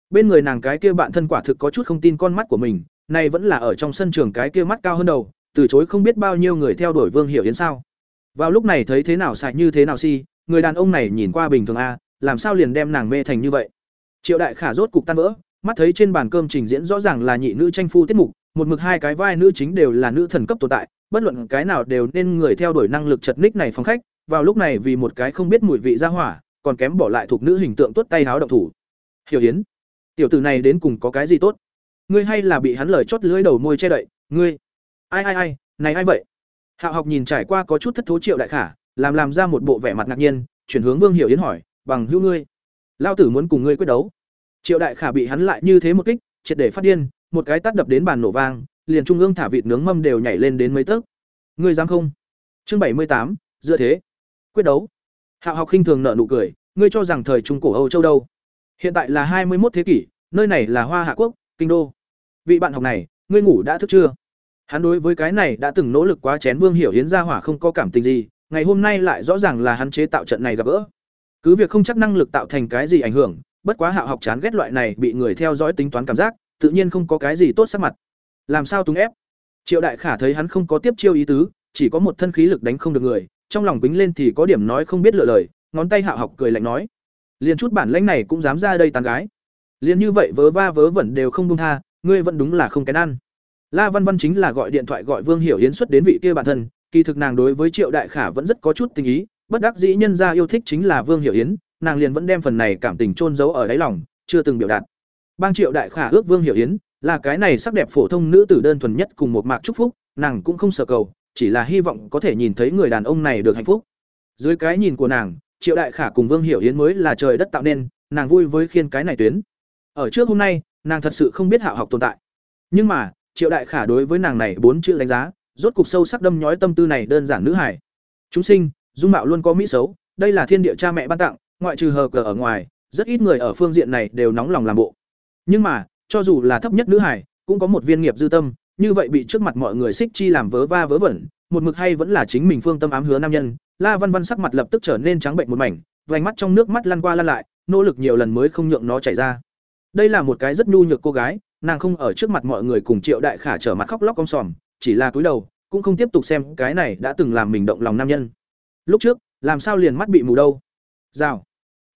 bên người nàng cái kia bạn thân quả thực có chút không tin con mắt của mình này vẫn là ở trong sân trường cái kia mắt cao hơn đầu, từ chối không biết bao nhiêu người theo đuổi vương hiểu yến sao. Vào lúc này thấy thế nào sạch như thế nào si, người đàn ông này nhìn qua bình thường a, làm sao liền đem nàng mê thành như vậy? Triệu đại khả rốt cục tan vỡ, mắt thấy trên bàn cơm trình diễn rõ ràng là nhị nữ tranh phu tiết mục, một mực hai cái vai nữ chính đều là nữ thần cấp tồn tại, bất luận cái nào đều nên người theo đuổi năng lực chật ních này phóng khách, vào lúc này vì một cái không biết mùi vị ra hỏa, còn kém bỏ lại thuộc nữ hình tượng tuốt tay háo động thủ. Hiểu hiến tiểu tử này đến cùng có cái gì tốt? Ngươi hay là bị hắn lời chót lưỡi đầu môi che đậy, ngươi. Ai ai ai, này ai vậy? Hạo học nhìn trải qua có chút thất thố triệu đại khả, làm làm ra một bộ vẻ mặt ngạc nhiên, chuyển hướng vương hiểu yến hỏi, bằng hữu ngươi lao tử muốn cùng ngươi quyết đấu? Triệu đại khả bị hắn lại như thế một kích, triệt để phát điên, một cái tát đập đến bàn nổ vang, liền trung ương thả vịt nướng mâm đều nhảy lên đến mấy tấc. Ngươi dám không? Chương bảy mươi tám dựa thế. Quyết đấu. Hạo học khinh thường nợ nụ cười, ngươi cho rằng thời trung cổ âu châu đâu? Hiện tại là hai mươi một thế kỷ, nơi này là hoa hạ quốc, kinh đô. Vị bạn học này, ngươi ngủ đã thức chưa? Hắn đối với cái này đã từng nỗ lực quá chén vương hiểu hiến ra hỏa không có cảm tình gì, ngày hôm nay lại rõ ràng là hắn chế tạo trận này gặp gỡ. Cứ việc không chắc năng lực tạo thành cái gì ảnh hưởng, bất quá hạo học chán ghét loại này bị người theo dõi tính toán cảm giác, tự nhiên không có cái gì tốt sắc mặt. Làm sao túng ép? Triệu đại khả thấy hắn không có tiếp chiêu ý tứ, chỉ có một thân khí lực đánh không được người, trong lòng bính lên thì có điểm nói không biết lựa lời, ngón tay hạo học cười lạnh nói liền chút bản lãnh này cũng dám ra đây tán gái. Liền như vậy vớ va vớ vẩn đều không buông tha ngươi vẫn đúng là không cái ăn. La văn văn chính là gọi điện thoại gọi vương hiểu hiến xuất đến vị kia bản thân kỳ thực nàng đối với triệu đại khả vẫn rất có chút tình ý bất đắc dĩ nhân gia yêu thích chính là vương hiểu hiến nàng liền vẫn đem phần này cảm tình chôn giấu ở đáy lòng chưa từng biểu đạt. Bang triệu đại khả ước vương hiểu hiến là cái này sắc đẹp phổ thông nữ tử đơn thuần nhất cùng một mạc chúc phúc, nàng cũng không sợ cầu, chỉ là hy vọng có thể nhìn thấy người đàn ông này được hạnh phúc. Dưới cái nhìn của nàng, Triệu Đại Khả cùng Vương Hiểu hiến mới là trời đất tạo nên, nàng vui với khiên cái này tuyến. Ở trước hôm nay, nàng thật sự không biết Hạo học tồn tại. Nhưng mà, Triệu Đại Khả đối với nàng này bốn chữ đánh giá, rốt cục sâu sắc đâm nhói tâm tư này đơn giản nữ hải. Chúng sinh, dung mạo luôn có mỹ xấu, đây là thiên địa cha mẹ ban tặng, ngoại trừ hờ cờ ở ngoài, rất ít người ở phương diện này đều nóng lòng làm bộ. Nhưng mà, cho dù là thấp nhất nữ hải, cũng có một viên nghiệp dư tâm, như vậy bị trước mặt mọi người xích chi làm vớ va vớ vẩn, một mực hay vẫn là chính mình phương tâm ám hứa nam nhân, La Văn Văn sắc mặt lập tức trở nên trắng bệnh một mảnh, vành mắt trong nước mắt lăn qua lăn lại, nỗ lực nhiều lần mới không nhượng nó chảy ra. Đây là một cái rất nhu nhược cô gái, nàng không ở trước mặt mọi người cùng Triệu Đại Khả trở mặt khóc lóc cong sòm, chỉ là cúi đầu, cũng không tiếp tục xem cái này đã từng làm mình động lòng nam nhân. Lúc trước, làm sao liền mắt bị mù đâu? Rào.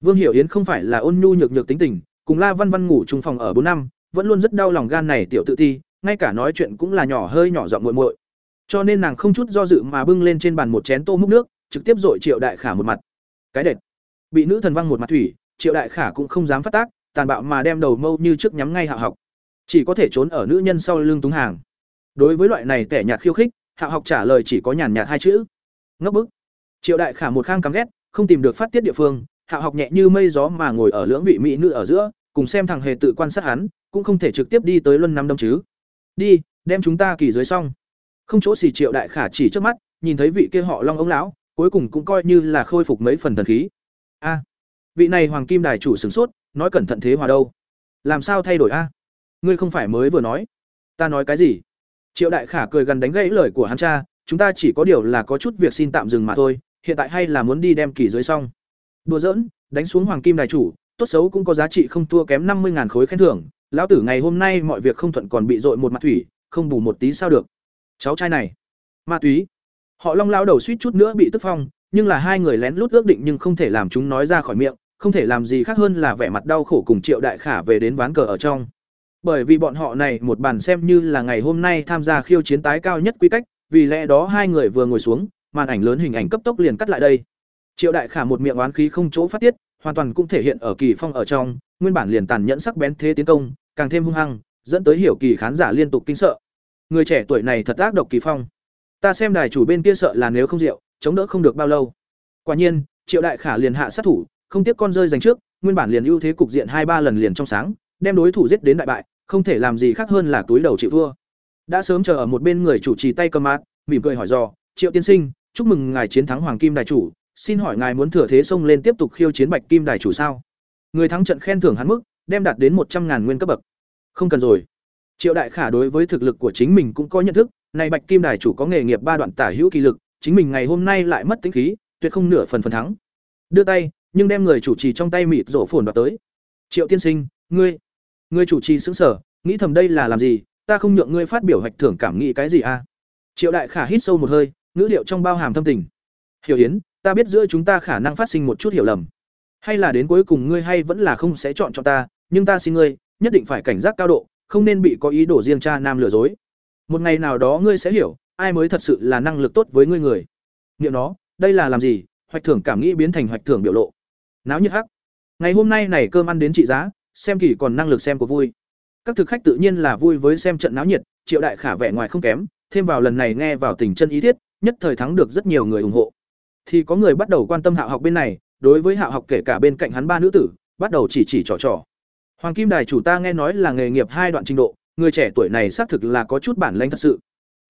Vương Hiểu Yến không phải là ôn nhu nhược nhược tính tình, cùng La Văn Văn ngủ chung phòng ở bốn năm, vẫn luôn rất đau lòng gan này tiểu tự ti, ngay cả nói chuyện cũng là nhỏ hơi nhỏ giọng muội muội. Cho nên nàng không chút do dự mà bưng lên trên bàn một chén tô múc nước, trực tiếp dội Triệu Đại Khả một mặt. Cái đệt. Bị nữ thần văng một mặt thủy, Triệu Đại Khả cũng không dám phát tác, tàn bạo mà đem đầu mâu như trước nhắm ngay Hạ học. Chỉ có thể trốn ở nữ nhân sau lưng túng hàng. Đối với loại này tẻ nhạt khiêu khích, Hạ học trả lời chỉ có nhàn nhạt hai chữ. Ngốc bức. Triệu Đại Khả một khang cắm ghét, không tìm được phát tiết địa phương, Hạ học nhẹ như mây gió mà ngồi ở lưỡng vị mỹ nữ ở giữa, cùng xem thằng hề tự quan sát hắn, cũng không thể trực tiếp đi tới luân năm đông chứ. Đi, đem chúng ta kỳ dưới xong. Không chỗ xì Triệu Đại Khả chỉ trước mắt, nhìn thấy vị kia họ Long ống lão, cuối cùng cũng coi như là khôi phục mấy phần thần khí. A, à, vị này hoàng kim đài chủ sửng sốt, nói cẩn thận thế hòa đâu? Làm sao thay đổi a? Ngươi không phải mới vừa nói? Ta nói cái gì? Triệu Đại Khả cười gần đánh gãy lời của hắn cha, chúng ta chỉ có điều là có chút việc xin tạm dừng mà thôi, hiện tại hay là muốn đi đem kỳ dưới xong. Đùa giỡn, đánh xuống hoàng kim đài chủ, tốt xấu cũng có giá trị không thua kém năm mươi ngàn khối khen thưởng, lão tử ngày hôm nay mọi việc không thuận còn bị dội một mặt thủy, không bù một tí sao được. Cháu trai này, ma túy. Họ Long lao đầu suýt chút nữa bị tức phong, nhưng là hai người lén lút ước định nhưng không thể làm chúng nói ra khỏi miệng, không thể làm gì khác hơn là vẻ mặt đau khổ cùng Triệu Đại Khả về đến ván cờ ở trong. Bởi vì bọn họ này một bàn xem như là ngày hôm nay tham gia khiêu chiến tái cao nhất quy cách, vì lẽ đó hai người vừa ngồi xuống, màn ảnh lớn hình ảnh cấp tốc liền cắt lại đây. Triệu Đại Khả một miệng oán khí không chỗ phát tiết, hoàn toàn cũng thể hiện ở Kỳ Phong ở trong, nguyên bản liền tàn nhẫn sắc bén thế tiến công, càng thêm hung hăng, dẫn tới hiểu kỳ khán giả liên tục kinh sợ. Người trẻ tuổi này thật ác độc Kỳ Phong. Ta xem đài chủ bên kia sợ là nếu không rượu, chống đỡ không được bao lâu. Quả nhiên, Triệu Đại Khả liền hạ sát thủ, không tiếc con rơi giành trước, nguyên bản liền ưu thế cục diện hai ba lần liền trong sáng, đem đối thủ giết đến đại bại, không thể làm gì khác hơn là túi đầu chịu thua. Đã sớm chờ ở một bên người chủ trì tay cầm mát, mỉm cười hỏi dò, "Triệu tiên sinh, chúc mừng ngài chiến thắng Hoàng Kim đài chủ, xin hỏi ngài muốn thừa thế xông lên tiếp tục khiêu chiến Bạch Kim đài chủ sao?" Người thắng trận khen thưởng hắn mức, đem đạt đến một trăm ngàn nguyên cấp bậc. Không cần rồi. Triệu Đại Khả đối với thực lực của chính mình cũng có nhận thức, này Bạch Kim Đài chủ có nghề nghiệp ba đoạn tả hữu kỳ lực, chính mình ngày hôm nay lại mất tính khí, tuyệt không nửa phần phần thắng. Đưa tay, nhưng đem người chủ trì trong tay mịt rổ phồn đoạt tới. Triệu tiên sinh, ngươi, ngươi chủ trì sững sở, nghĩ thầm đây là làm gì, ta không nhượng ngươi phát biểu hoạch thưởng cảm nghĩ cái gì a? À? Triệu Đại Khả hít sâu một hơi, ngữ liệu trong bao hàm thâm tình. Hiểu Yến, ta biết giữa chúng ta khả năng phát sinh một chút hiểu lầm. Hay là đến cuối cùng ngươi hay vẫn là không sẽ chọn cho ta, nhưng ta xin ngươi, nhất định phải cảnh giác cao độ, không nên bị có ý đồ riêng cha nam lừa dối. Một ngày nào đó ngươi sẽ hiểu, ai mới thật sự là năng lực tốt với ngươi người. Niệm nó, đây là làm gì? Hoạch thưởng cảm nghĩ biến thành hoạch thưởng biểu lộ. Náo nhiệt hắc. Ngày hôm nay này cơm ăn đến trị giá, xem kỳ còn năng lực xem của vui. Các thực khách tự nhiên là vui với xem trận náo nhiệt, Triệu Đại Khả vẻ ngoài không kém, thêm vào lần này nghe vào tình chân ý thiết, nhất thời thắng được rất nhiều người ủng hộ. Thì có người bắt đầu quan tâm Hạo học bên này, đối với Hạo học kể cả bên cạnh hắn ba nữ tử, bắt đầu chỉ chỉ trò trò. Hoàng Kim Đài chủ ta nghe nói là nghề nghiệp hai đoạn trình độ, người trẻ tuổi này xác thực là có chút bản lĩnh thật sự.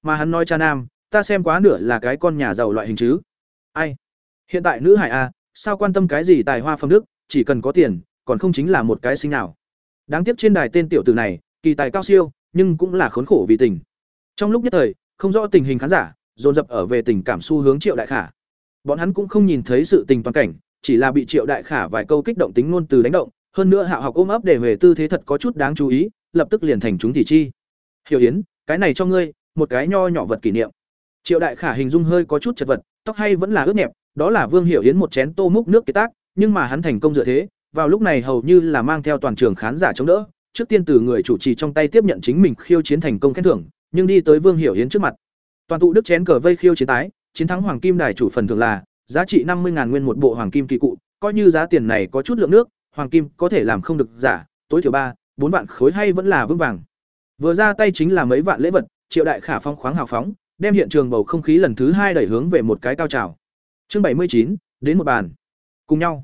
Mà hắn nói cha nam, ta xem quá nửa là cái con nhà giàu loại hình chứ. Ai? Hiện tại nữ hải a, sao quan tâm cái gì tài hoa phong đức, chỉ cần có tiền, còn không chính là một cái sinh nào. Đáng tiếc trên đài tên tiểu tử này, kỳ tài cao siêu, nhưng cũng là khốn khổ vì tình. Trong lúc nhất thời, không rõ tình hình khán giả, dồn dập ở về tình cảm xu hướng Triệu Đại Khả. Bọn hắn cũng không nhìn thấy sự tình toàn cảnh, chỉ là bị Triệu Đại Khả vài câu kích động tính ngôn từ đánh động, hơn nữa Hạo học ôm ấp để về tư thế thật có chút đáng chú ý, lập tức liền thành chúng tỷ chi. Hiểu Yến, cái này cho ngươi, một cái nho nhỏ vật kỷ niệm. Triệu Đại Khả hình dung hơi có chút chật vật, tóc hay vẫn là ướt nhẹp, đó là Vương Hiểu Yến một chén tô múc nước kế tác, nhưng mà hắn thành công dựa thế, vào lúc này hầu như là mang theo toàn trường khán giả chống đỡ, trước tiên từ người chủ trì trong tay tiếp nhận chính mình khiêu chiến thành công khen thưởng, nhưng đi tới Vương Hiểu Yến trước mặt. Toàn tụ đức chén cờ vây khiêu chiến tái, chiến thắng hoàng kim đài chủ phần thường là giá trị năm mươi nguyên một bộ hoàng kim kỳ cụ, coi như giá tiền này có chút lượng nước, hoàng kim có thể làm không được giả, tối thiểu ba bốn vạn khối hay vẫn là vững vàng. Vừa ra tay chính là mấy vạn lễ vật, Triệu Đại Khả phong khoáng hào phóng, đem hiện trường bầu không khí lần thứ hai đẩy hướng về một cái cao trào. Chương bảy mươi chín đến một bàn. Cùng nhau.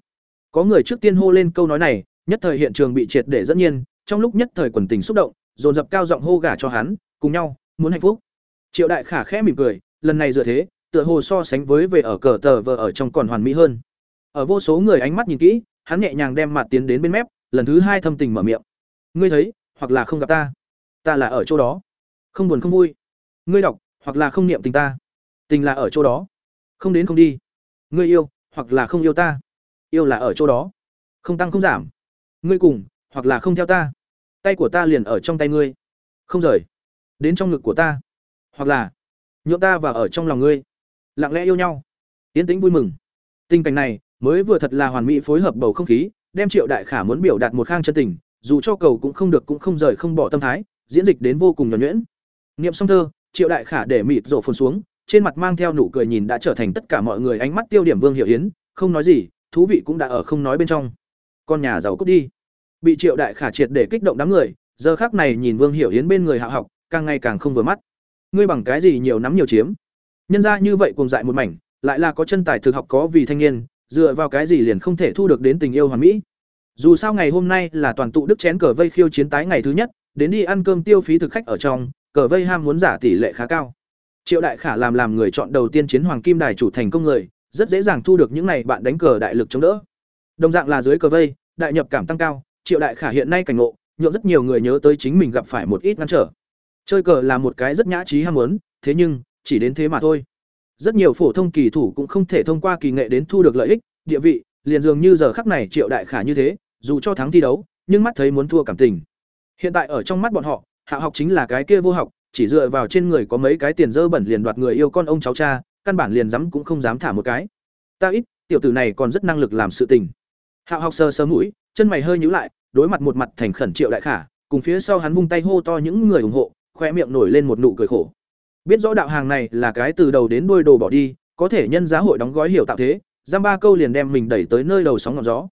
Có người trước tiên hô lên câu nói này, nhất thời hiện trường bị triệt để dẫn nhiên, trong lúc nhất thời quần tình xúc động, dồn dập cao giọng hô gả cho hắn, cùng nhau, muốn hạnh phúc. Triệu Đại Khả khẽ mỉm cười, lần này dựa thế, tựa hồ so sánh với về ở cờ tờ vờ ở trong còn hoàn mỹ hơn. Ở vô số người ánh mắt nhìn kỹ, hắn nhẹ nhàng đem mặt tiến đến bên mép, lần thứ hai thâm tình mở miệng. Ngươi thấy, hoặc là không gặp ta, ta là ở chỗ đó, không buồn không vui. Ngươi đọc, hoặc là không niệm tình ta, tình là ở chỗ đó, không đến không đi. Ngươi yêu, hoặc là không yêu ta, yêu là ở chỗ đó, không tăng không giảm. Ngươi cùng, hoặc là không theo ta, tay của ta liền ở trong tay ngươi, không rời, đến trong ngực của ta, hoặc là nhượng ta và ở trong lòng ngươi, lặng lẽ yêu nhau, tiến tĩnh vui mừng. Tình cảnh này mới vừa thật là hoàn mỹ phối hợp bầu không khí, đem Triệu Đại Khả muốn biểu đạt một khang chân tình, dù cho cầu cũng không được cũng không rời không bỏ tâm thái, diễn dịch đến vô cùng nhuẩn nhuyễn. Niệm xong thơ, Triệu Đại Khả để mịt rổ phồn xuống, trên mặt mang theo nụ cười nhìn đã trở thành tất cả mọi người ánh mắt tiêu điểm Vương Hiểu Yến, không nói gì, thú vị cũng đã ở không nói bên trong. Con nhà giàu cút đi. Bị Triệu Đại Khả triệt để kích động đám người, giờ khắc này nhìn Vương Hiểu Yến bên người hạ học, càng ngày càng không vừa mắt. Ngươi bằng cái gì nhiều nắm nhiều chiếm? Nhân ra như vậy cuồng dại một mảnh, lại là có chân tài thực học có vì thanh niên, dựa vào cái gì liền không thể thu được đến tình yêu hoàn mỹ. Dù sao ngày hôm nay là toàn tụ đức chén cờ vây khiêu chiến tái ngày thứ nhất, đến đi ăn cơm tiêu phí thực khách ở trong, cờ vây ham muốn giả tỷ lệ khá cao. Triệu Đại Khả làm làm người chọn đầu tiên chiến hoàng kim đài chủ thành công người, rất dễ dàng thu được những này bạn đánh cờ đại lực chống đỡ. Đồng dạng là dưới cờ vây, đại nhập cảm tăng cao, Triệu Đại Khả hiện nay cảnh ngộ, nhượng rất nhiều người nhớ tới chính mình gặp phải một ít ngăn trở. Chơi cờ là một cái rất nhã trí ham muốn, thế nhưng, chỉ đến thế mà thôi. Rất nhiều phổ thông kỳ thủ cũng không thể thông qua kỳ nghệ đến thu được lợi ích, địa vị, liền dường như giờ khắc này Triệu Đại Khả như thế, dù cho thắng thi đấu, nhưng mắt thấy muốn thua cảm tình. Hiện tại ở trong mắt bọn họ, hạ học chính là cái kia vô học, chỉ dựa vào trên người có mấy cái tiền dơ bẩn liền đoạt người yêu con ông cháu cha, căn bản liền dám cũng không dám thả một cái. Ta ít, tiểu tử này còn rất năng lực làm sự tình. Hạ học sơ sơ mũi, chân mày hơi nhíu lại, đối mặt một mặt thành khẩn Triệu Đại Khả, cùng phía sau hắn vung tay hô to những người ủng hộ, khoe miệng nổi lên một nụ cười khổ. Biết rõ đạo hàng này là cái từ đầu đến đuôi đồ bỏ đi, có thể nhân giá hội đóng gói hiểu tạo thế, giam ba câu liền đem mình đẩy tới nơi đầu sóng ngọn gió.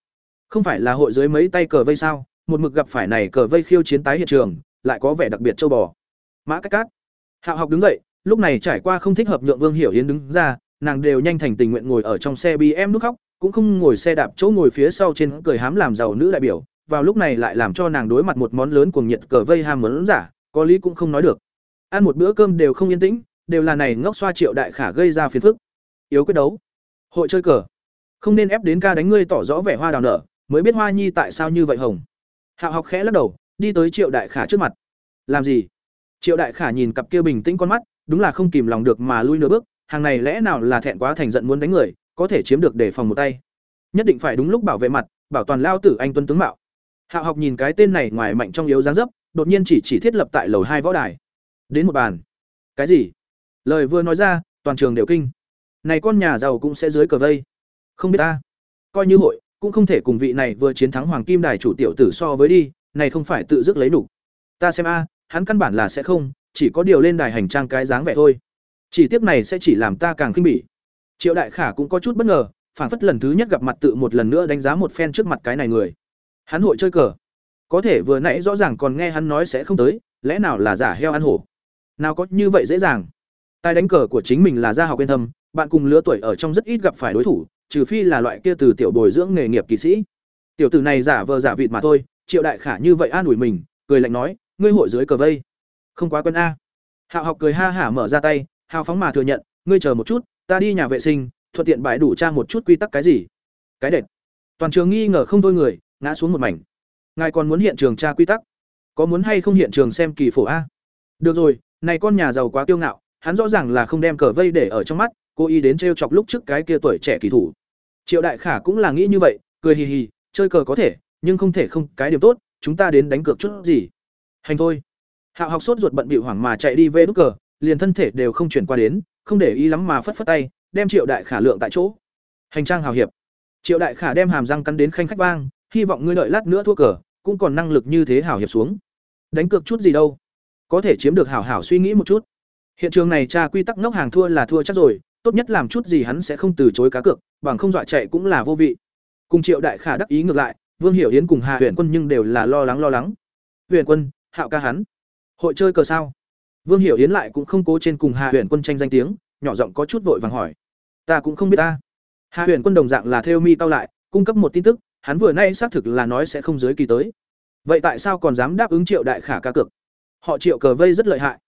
Không phải là hội dưới mấy tay cờ vây sao, một mực gặp phải này cờ vây khiêu chiến tái hiện trường, lại có vẻ đặc biệt châu bò. Mã Cách Cát. Hạo học đứng dậy, lúc này trải qua không thích hợp nhượng Vương Hiểu Yến đứng ra, nàng đều nhanh thành tình nguyện ngồi ở trong xe BM nút khóc, cũng không ngồi xe đạp chỗ ngồi phía sau trên cười hám làm giàu nữ đại biểu, vào lúc này lại làm cho nàng đối mặt một món lớn cuồng nhiệt cờ vây ham muốn giả, có lý cũng không nói được. Ăn một bữa cơm đều không yên tĩnh, đều là này ngốc xoa triệu đại khả gây ra phiền phức. Yếu quyết đấu, hội chơi cờ, không nên ép đến ca đánh ngươi tỏ rõ vẻ hoa đào nở, mới biết Hoa Nhi tại sao như vậy hồng. Hạo học khẽ lắc đầu, đi tới Triệu Đại Khả trước mặt. Làm gì? Triệu Đại Khả nhìn cặp kia bình tĩnh con mắt, đúng là không kìm lòng được mà lui nửa bước, hàng này lẽ nào là thẹn quá thành giận muốn đánh người, có thể chiếm được để phòng một tay. Nhất định phải đúng lúc bảo vệ mặt, bảo toàn lao tử anh tuấn tướng mạo. Hạo học nhìn cái tên này ngoài mạnh trong yếu dáng dấp, đột nhiên chỉ chỉ thiết lập tại lầu hai võ đài. Đến một bàn. Cái gì? Lời vừa nói ra, toàn trường đều kinh. Này con nhà giàu cũng sẽ dưới cờ vây. Không biết ta. Coi như hội, cũng không thể cùng vị này vừa chiến thắng hoàng kim đài chủ tiểu tử so với đi, này không phải tự dứt lấy đủ. Ta xem a, hắn căn bản là sẽ không, chỉ có điều lên đài hành trang cái dáng vẻ thôi. Chỉ tiếc này sẽ chỉ làm ta càng khinh bỉ. Triệu Đại Khả cũng có chút bất ngờ, phản phất lần thứ nhất gặp mặt tự một lần nữa đánh giá một phen trước mặt cái này người. Hắn hội chơi cờ. Có thể vừa nãy rõ ràng còn nghe hắn nói sẽ không tới, lẽ nào là giả heo ăn hổ. Nào có như vậy dễ dàng. Tài đánh cờ của chính mình là gia học yên thâm, bạn cùng lứa tuổi ở trong rất ít gặp phải đối thủ, trừ phi là loại kia từ tiểu bồi dưỡng nghề nghiệp kỳ sĩ. Tiểu tử này giả vờ giả vịt mà thôi, Triệu Đại Khả như vậy an ủi mình, cười lạnh nói, ngươi hội dưới cờ vây, không quá quân a. Hạo học cười ha hả mở ra tay, hào phóng mà thừa nhận, ngươi chờ một chút, ta đi nhà vệ sinh, thuận tiện bài đủ tra một chút quy tắc cái gì. Cái đệt. Toàn trường nghi ngờ không thôi người, ngã xuống một mảnh. Ngài còn muốn hiện trường tra quy tắc? Có muốn hay không hiện trường xem kỳ phổ a? Được rồi, này con nhà giàu quá kiêu ngạo, hắn rõ ràng là không đem cờ vây để ở trong mắt, cô ý đến trêu chọc lúc trước cái kia tuổi trẻ kỳ thủ. Triệu Đại Khả cũng là nghĩ như vậy, cười hì hì, chơi cờ có thể, nhưng không thể không cái điểm tốt, chúng ta đến đánh cược chút gì. Hành thôi. Hạo học sốt ruột bận bịu hoảng mà chạy đi về nút cờ, liền thân thể đều không chuyển qua đến, không để ý lắm mà phất phất tay, đem Triệu Đại Khả lượng tại chỗ. Hành trang hào hiệp. Triệu Đại Khả đem hàm răng cắn đến khanh khách vang, hy vọng ngươi đợi lát nữa thua cờ, cũng còn năng lực như thế hào hiệp xuống. Đánh cược chút gì đâu, có thể chiếm được hảo hảo suy nghĩ một chút. Hiện trường này tra quy tắc ngốc hàng thua là thua chắc rồi, tốt nhất làm chút gì hắn sẽ không từ chối cá cược, bằng không dọa chạy cũng là vô vị. Cùng Triệu Đại Khả đắc ý ngược lại, Vương Hiểu Yến cùng Hà Huyền Quân nhưng đều là lo lắng lo lắng. Huyền Quân, Hạo ca hắn, hội chơi cờ sao vương hiểu yến lại cũng không cố trên cùng hà huyền quân tranh danh tiếng nhỏ giọng có chút vội vàng hỏi ta cũng không biết ta hà huyền quân đồng dạng là theo mi tao lại cung cấp một tin tức hắn vừa nay xác thực là nói sẽ không giới kỳ tới vậy tại sao còn dám đáp ứng triệu đại khả ca cược họ triệu cờ vây rất lợi hại.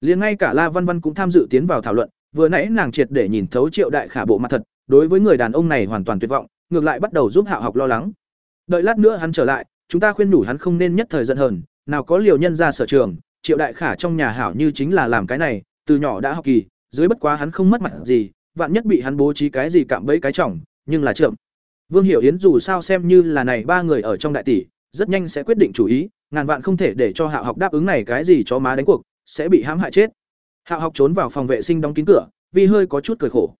Liền ngay cả la văn văn cũng tham dự tiến vào thảo luận, vừa nãy nàng triệt để nhìn thấu triệu đại khả bộ mặt thật, đối với người đàn ông này hoàn toàn tuyệt vọng, ngược lại bắt đầu giúp hạ học lo lắng. Đợi lát nữa hắn trở lại, chúng ta khuyên nhủ hắn không nên nhất thời giận hờn, nào có liều nhân ra sở trường, triệu đại khả trong nhà hảo như chính là làm cái này, từ nhỏ đã học kỳ, dưới bất quá hắn không mất mặt gì, vạn nhất bị hắn bố trí cái gì cạm bẫy cái trọng, nhưng là trượm vương hiểu yến dù sao xem như là này ba người ở trong đại tỷ rất nhanh sẽ quyết định chủ ý, ngàn vạn không thể để cho hạ học đáp ứng này cái gì cho má đánh cuộc, sẽ bị hãm hại chết. Hạ học trốn vào phòng vệ sinh đóng kín cửa, vì hơi có chút cười khổ.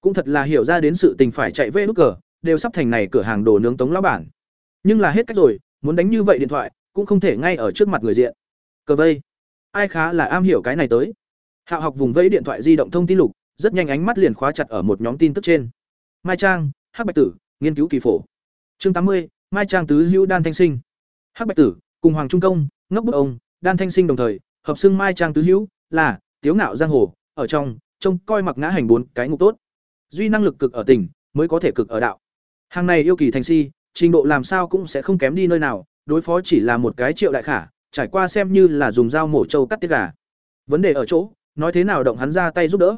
Cũng thật là hiểu ra đến sự tình phải chạy vê nút cờ, đều sắp thành này cửa hàng đồ nướng tống lão bản. Nhưng là hết cách rồi, muốn đánh như vậy điện thoại, cũng không thể ngay ở trước mặt người diện. Cờ vây. Ai khá là am hiểu cái này tới. Hạ học vùng vẫy điện thoại di động thông tin lục, rất nhanh ánh mắt liền khóa chặt ở một nhóm tin tức trên. Mai trang, hắc bạch tử, nghiên cứu kỳ phổ. Chương tám mươi mai trang tứ hữu đan thanh sinh. Hắc bạch tử, cùng hoàng trung công, ngốc bức ông, đan thanh sinh đồng thời, hợp xưng mai trang tứ hữu là tiếu ngạo giang hồ, ở trong, trông coi mặc ngã hành bốn cái ngục tốt. Duy năng lực cực ở tỉnh, mới có thể cực ở đạo. Hàng này yêu kỳ thành si, trình độ làm sao cũng sẽ không kém đi nơi nào, đối phó chỉ là một cái triệu đại khả, trải qua xem như là dùng dao mổ trâu cắt tiết gà. Vấn đề ở chỗ, nói thế nào động hắn ra tay giúp đỡ.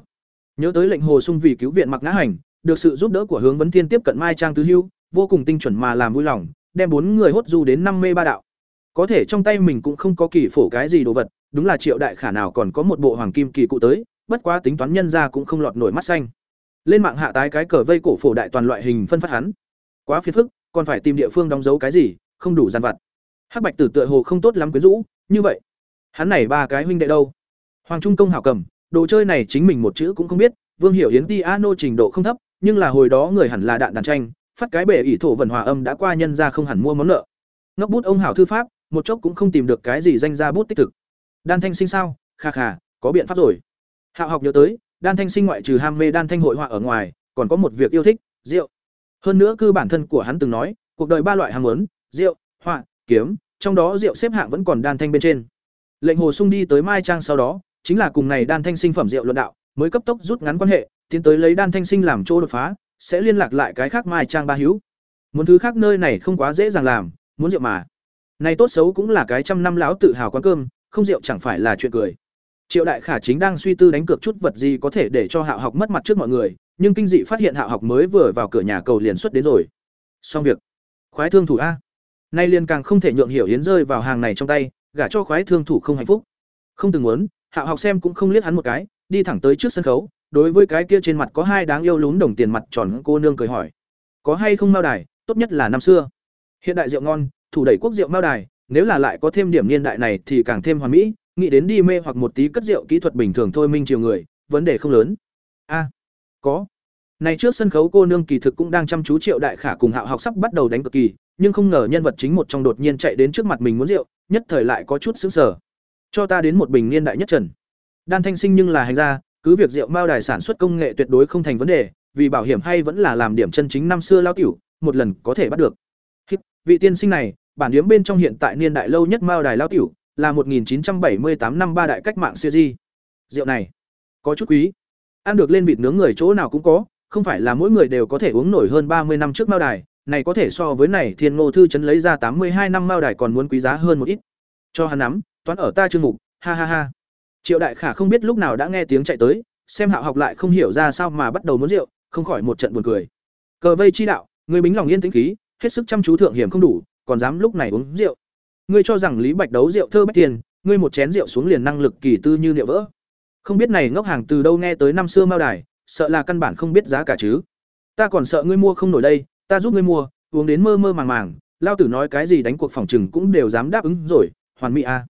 Nhớ tới lệnh hồ sung vì cứu viện mặc ngã hành, được sự giúp đỡ của hướng vấn thiên tiếp cận mai trang tứ hưu vô cùng tinh chuẩn mà làm vui lòng, đem bốn người hốt du đến năm mê ba đạo. Có thể trong tay mình cũng không có kỳ phổ cái gì đồ vật, đúng là triệu đại khả nào còn có một bộ hoàng kim kỳ cụ tới, bất quá tính toán nhân ra cũng không lọt nổi mắt xanh. Lên mạng hạ tái cái cờ vây cổ phổ đại toàn loại hình phân phát hắn. Quá phiền phức, còn phải tìm địa phương đóng dấu cái gì, không đủ gian vặt. Hắc bạch tử tựa hồ không tốt lắm quyến rũ, như vậy. Hắn này ba cái huynh đệ đâu? Hoàng trung công hảo cầm, đồ chơi này chính mình một chữ cũng không biết, vương hiểu Yến piano trình độ không thấp, nhưng là hồi đó người hẳn là đạn đàn tranh phát cái bể ỷ thổ vần hòa âm đã qua nhân ra không hẳn mua món nợ. Ngốc bút ông hảo thư pháp, một chốc cũng không tìm được cái gì danh ra bút tích thực. Đan thanh sinh sao? Kha kha, có biện pháp rồi. Hạo học nhớ tới, đan thanh sinh ngoại trừ ham mê đan thanh hội họa ở ngoài, còn có một việc yêu thích, rượu. Hơn nữa cư bản thân của hắn từng nói, cuộc đời ba loại ham muốn, rượu, họa, kiếm, trong đó rượu xếp hạng vẫn còn đan thanh bên trên. Lệnh hồ sung đi tới mai trang sau đó, chính là cùng này đan thanh sinh phẩm rượu luận đạo, mới cấp tốc rút ngắn quan hệ, tiến tới lấy đan thanh sinh làm chỗ đột phá sẽ liên lạc lại cái khác mai trang ba hữu. Muốn thứ khác nơi này không quá dễ dàng làm, muốn rượu mà. Này tốt xấu cũng là cái trăm năm láo tự hào quán cơm, không rượu chẳng phải là chuyện cười. Triệu đại khả chính đang suy tư đánh cược chút vật gì có thể để cho hạo học mất mặt trước mọi người, nhưng kinh dị phát hiện hạo học mới vừa vào cửa nhà cầu liền xuất đến rồi. Xong việc. Khoái thương thủ a. Nay liền càng không thể nhượng hiểu yến rơi vào hàng này trong tay, gả cho khoái thương thủ không hạnh phúc. Không từng muốn, hạo học xem cũng không liếc hắn một cái, đi thẳng tới trước sân khấu đối với cái kia trên mặt có hai đáng yêu lún đồng tiền mặt tròn cô nương cười hỏi. Có hay không mao đài, tốt nhất là năm xưa. Hiện đại rượu ngon, thủ đẩy quốc rượu mao đài, nếu là lại có thêm điểm niên đại này thì càng thêm hoàn mỹ, nghĩ đến đi mê hoặc một tí cất rượu kỹ thuật bình thường thôi minh chiều người, vấn đề không lớn. A, có. Này trước sân khấu cô nương kỳ thực cũng đang chăm chú triệu đại khả cùng hạo học sắp bắt đầu đánh cực kỳ, nhưng không ngờ nhân vật chính một trong đột nhiên chạy đến trước mặt mình muốn rượu, nhất thời lại có chút sững sờ. Cho ta đến một bình niên đại nhất trần. Đan thanh sinh nhưng là hành gia cứ việc rượu mao đài sản xuất công nghệ tuyệt đối không thành vấn đề, vì bảo hiểm hay vẫn là làm điểm chân chính năm xưa lao tiểu, một lần có thể bắt được. Vị tiên sinh này, bản điếm bên trong hiện tại niên đại lâu nhất mao đài lao tiểu, là 1978 năm ba đại cách mạng siêu di. Rượu này, có chút quý. Ăn được lên vịt nướng người chỗ nào cũng có, không phải là mỗi người đều có thể uống nổi hơn ba mươi năm trước mao đài, này có thể so với này thiên ngô thư chấn lấy ra tám mươi hai năm mao đài còn muốn quý giá hơn một ít. Cho hắn nắm, toán ở ta chương mục, ha ha ha triệu đại khả không biết lúc nào đã nghe tiếng chạy tới, xem hạo học lại không hiểu ra sao mà bắt đầu muốn rượu, không khỏi một trận buồn cười. Cờ vây chi đạo, người bính lòng yên tĩnh khí, hết sức chăm chú thượng hiểm không đủ, còn dám lúc này uống rượu. Ngươi cho rằng lý bạch đấu rượu thơ bách tiền, ngươi một chén rượu xuống liền năng lực kỳ tư như liệu vỡ. Không biết này ngốc hàng từ đâu nghe tới năm xưa mao đài, sợ là căn bản không biết giá cả chứ. Ta còn sợ ngươi mua không nổi đây, ta giúp ngươi mua, uống đến mơ mơ màng màng, lao tử nói cái gì đánh cuộc phòng trừng cũng đều dám đáp ứng rồi, hoàn mỹ a à.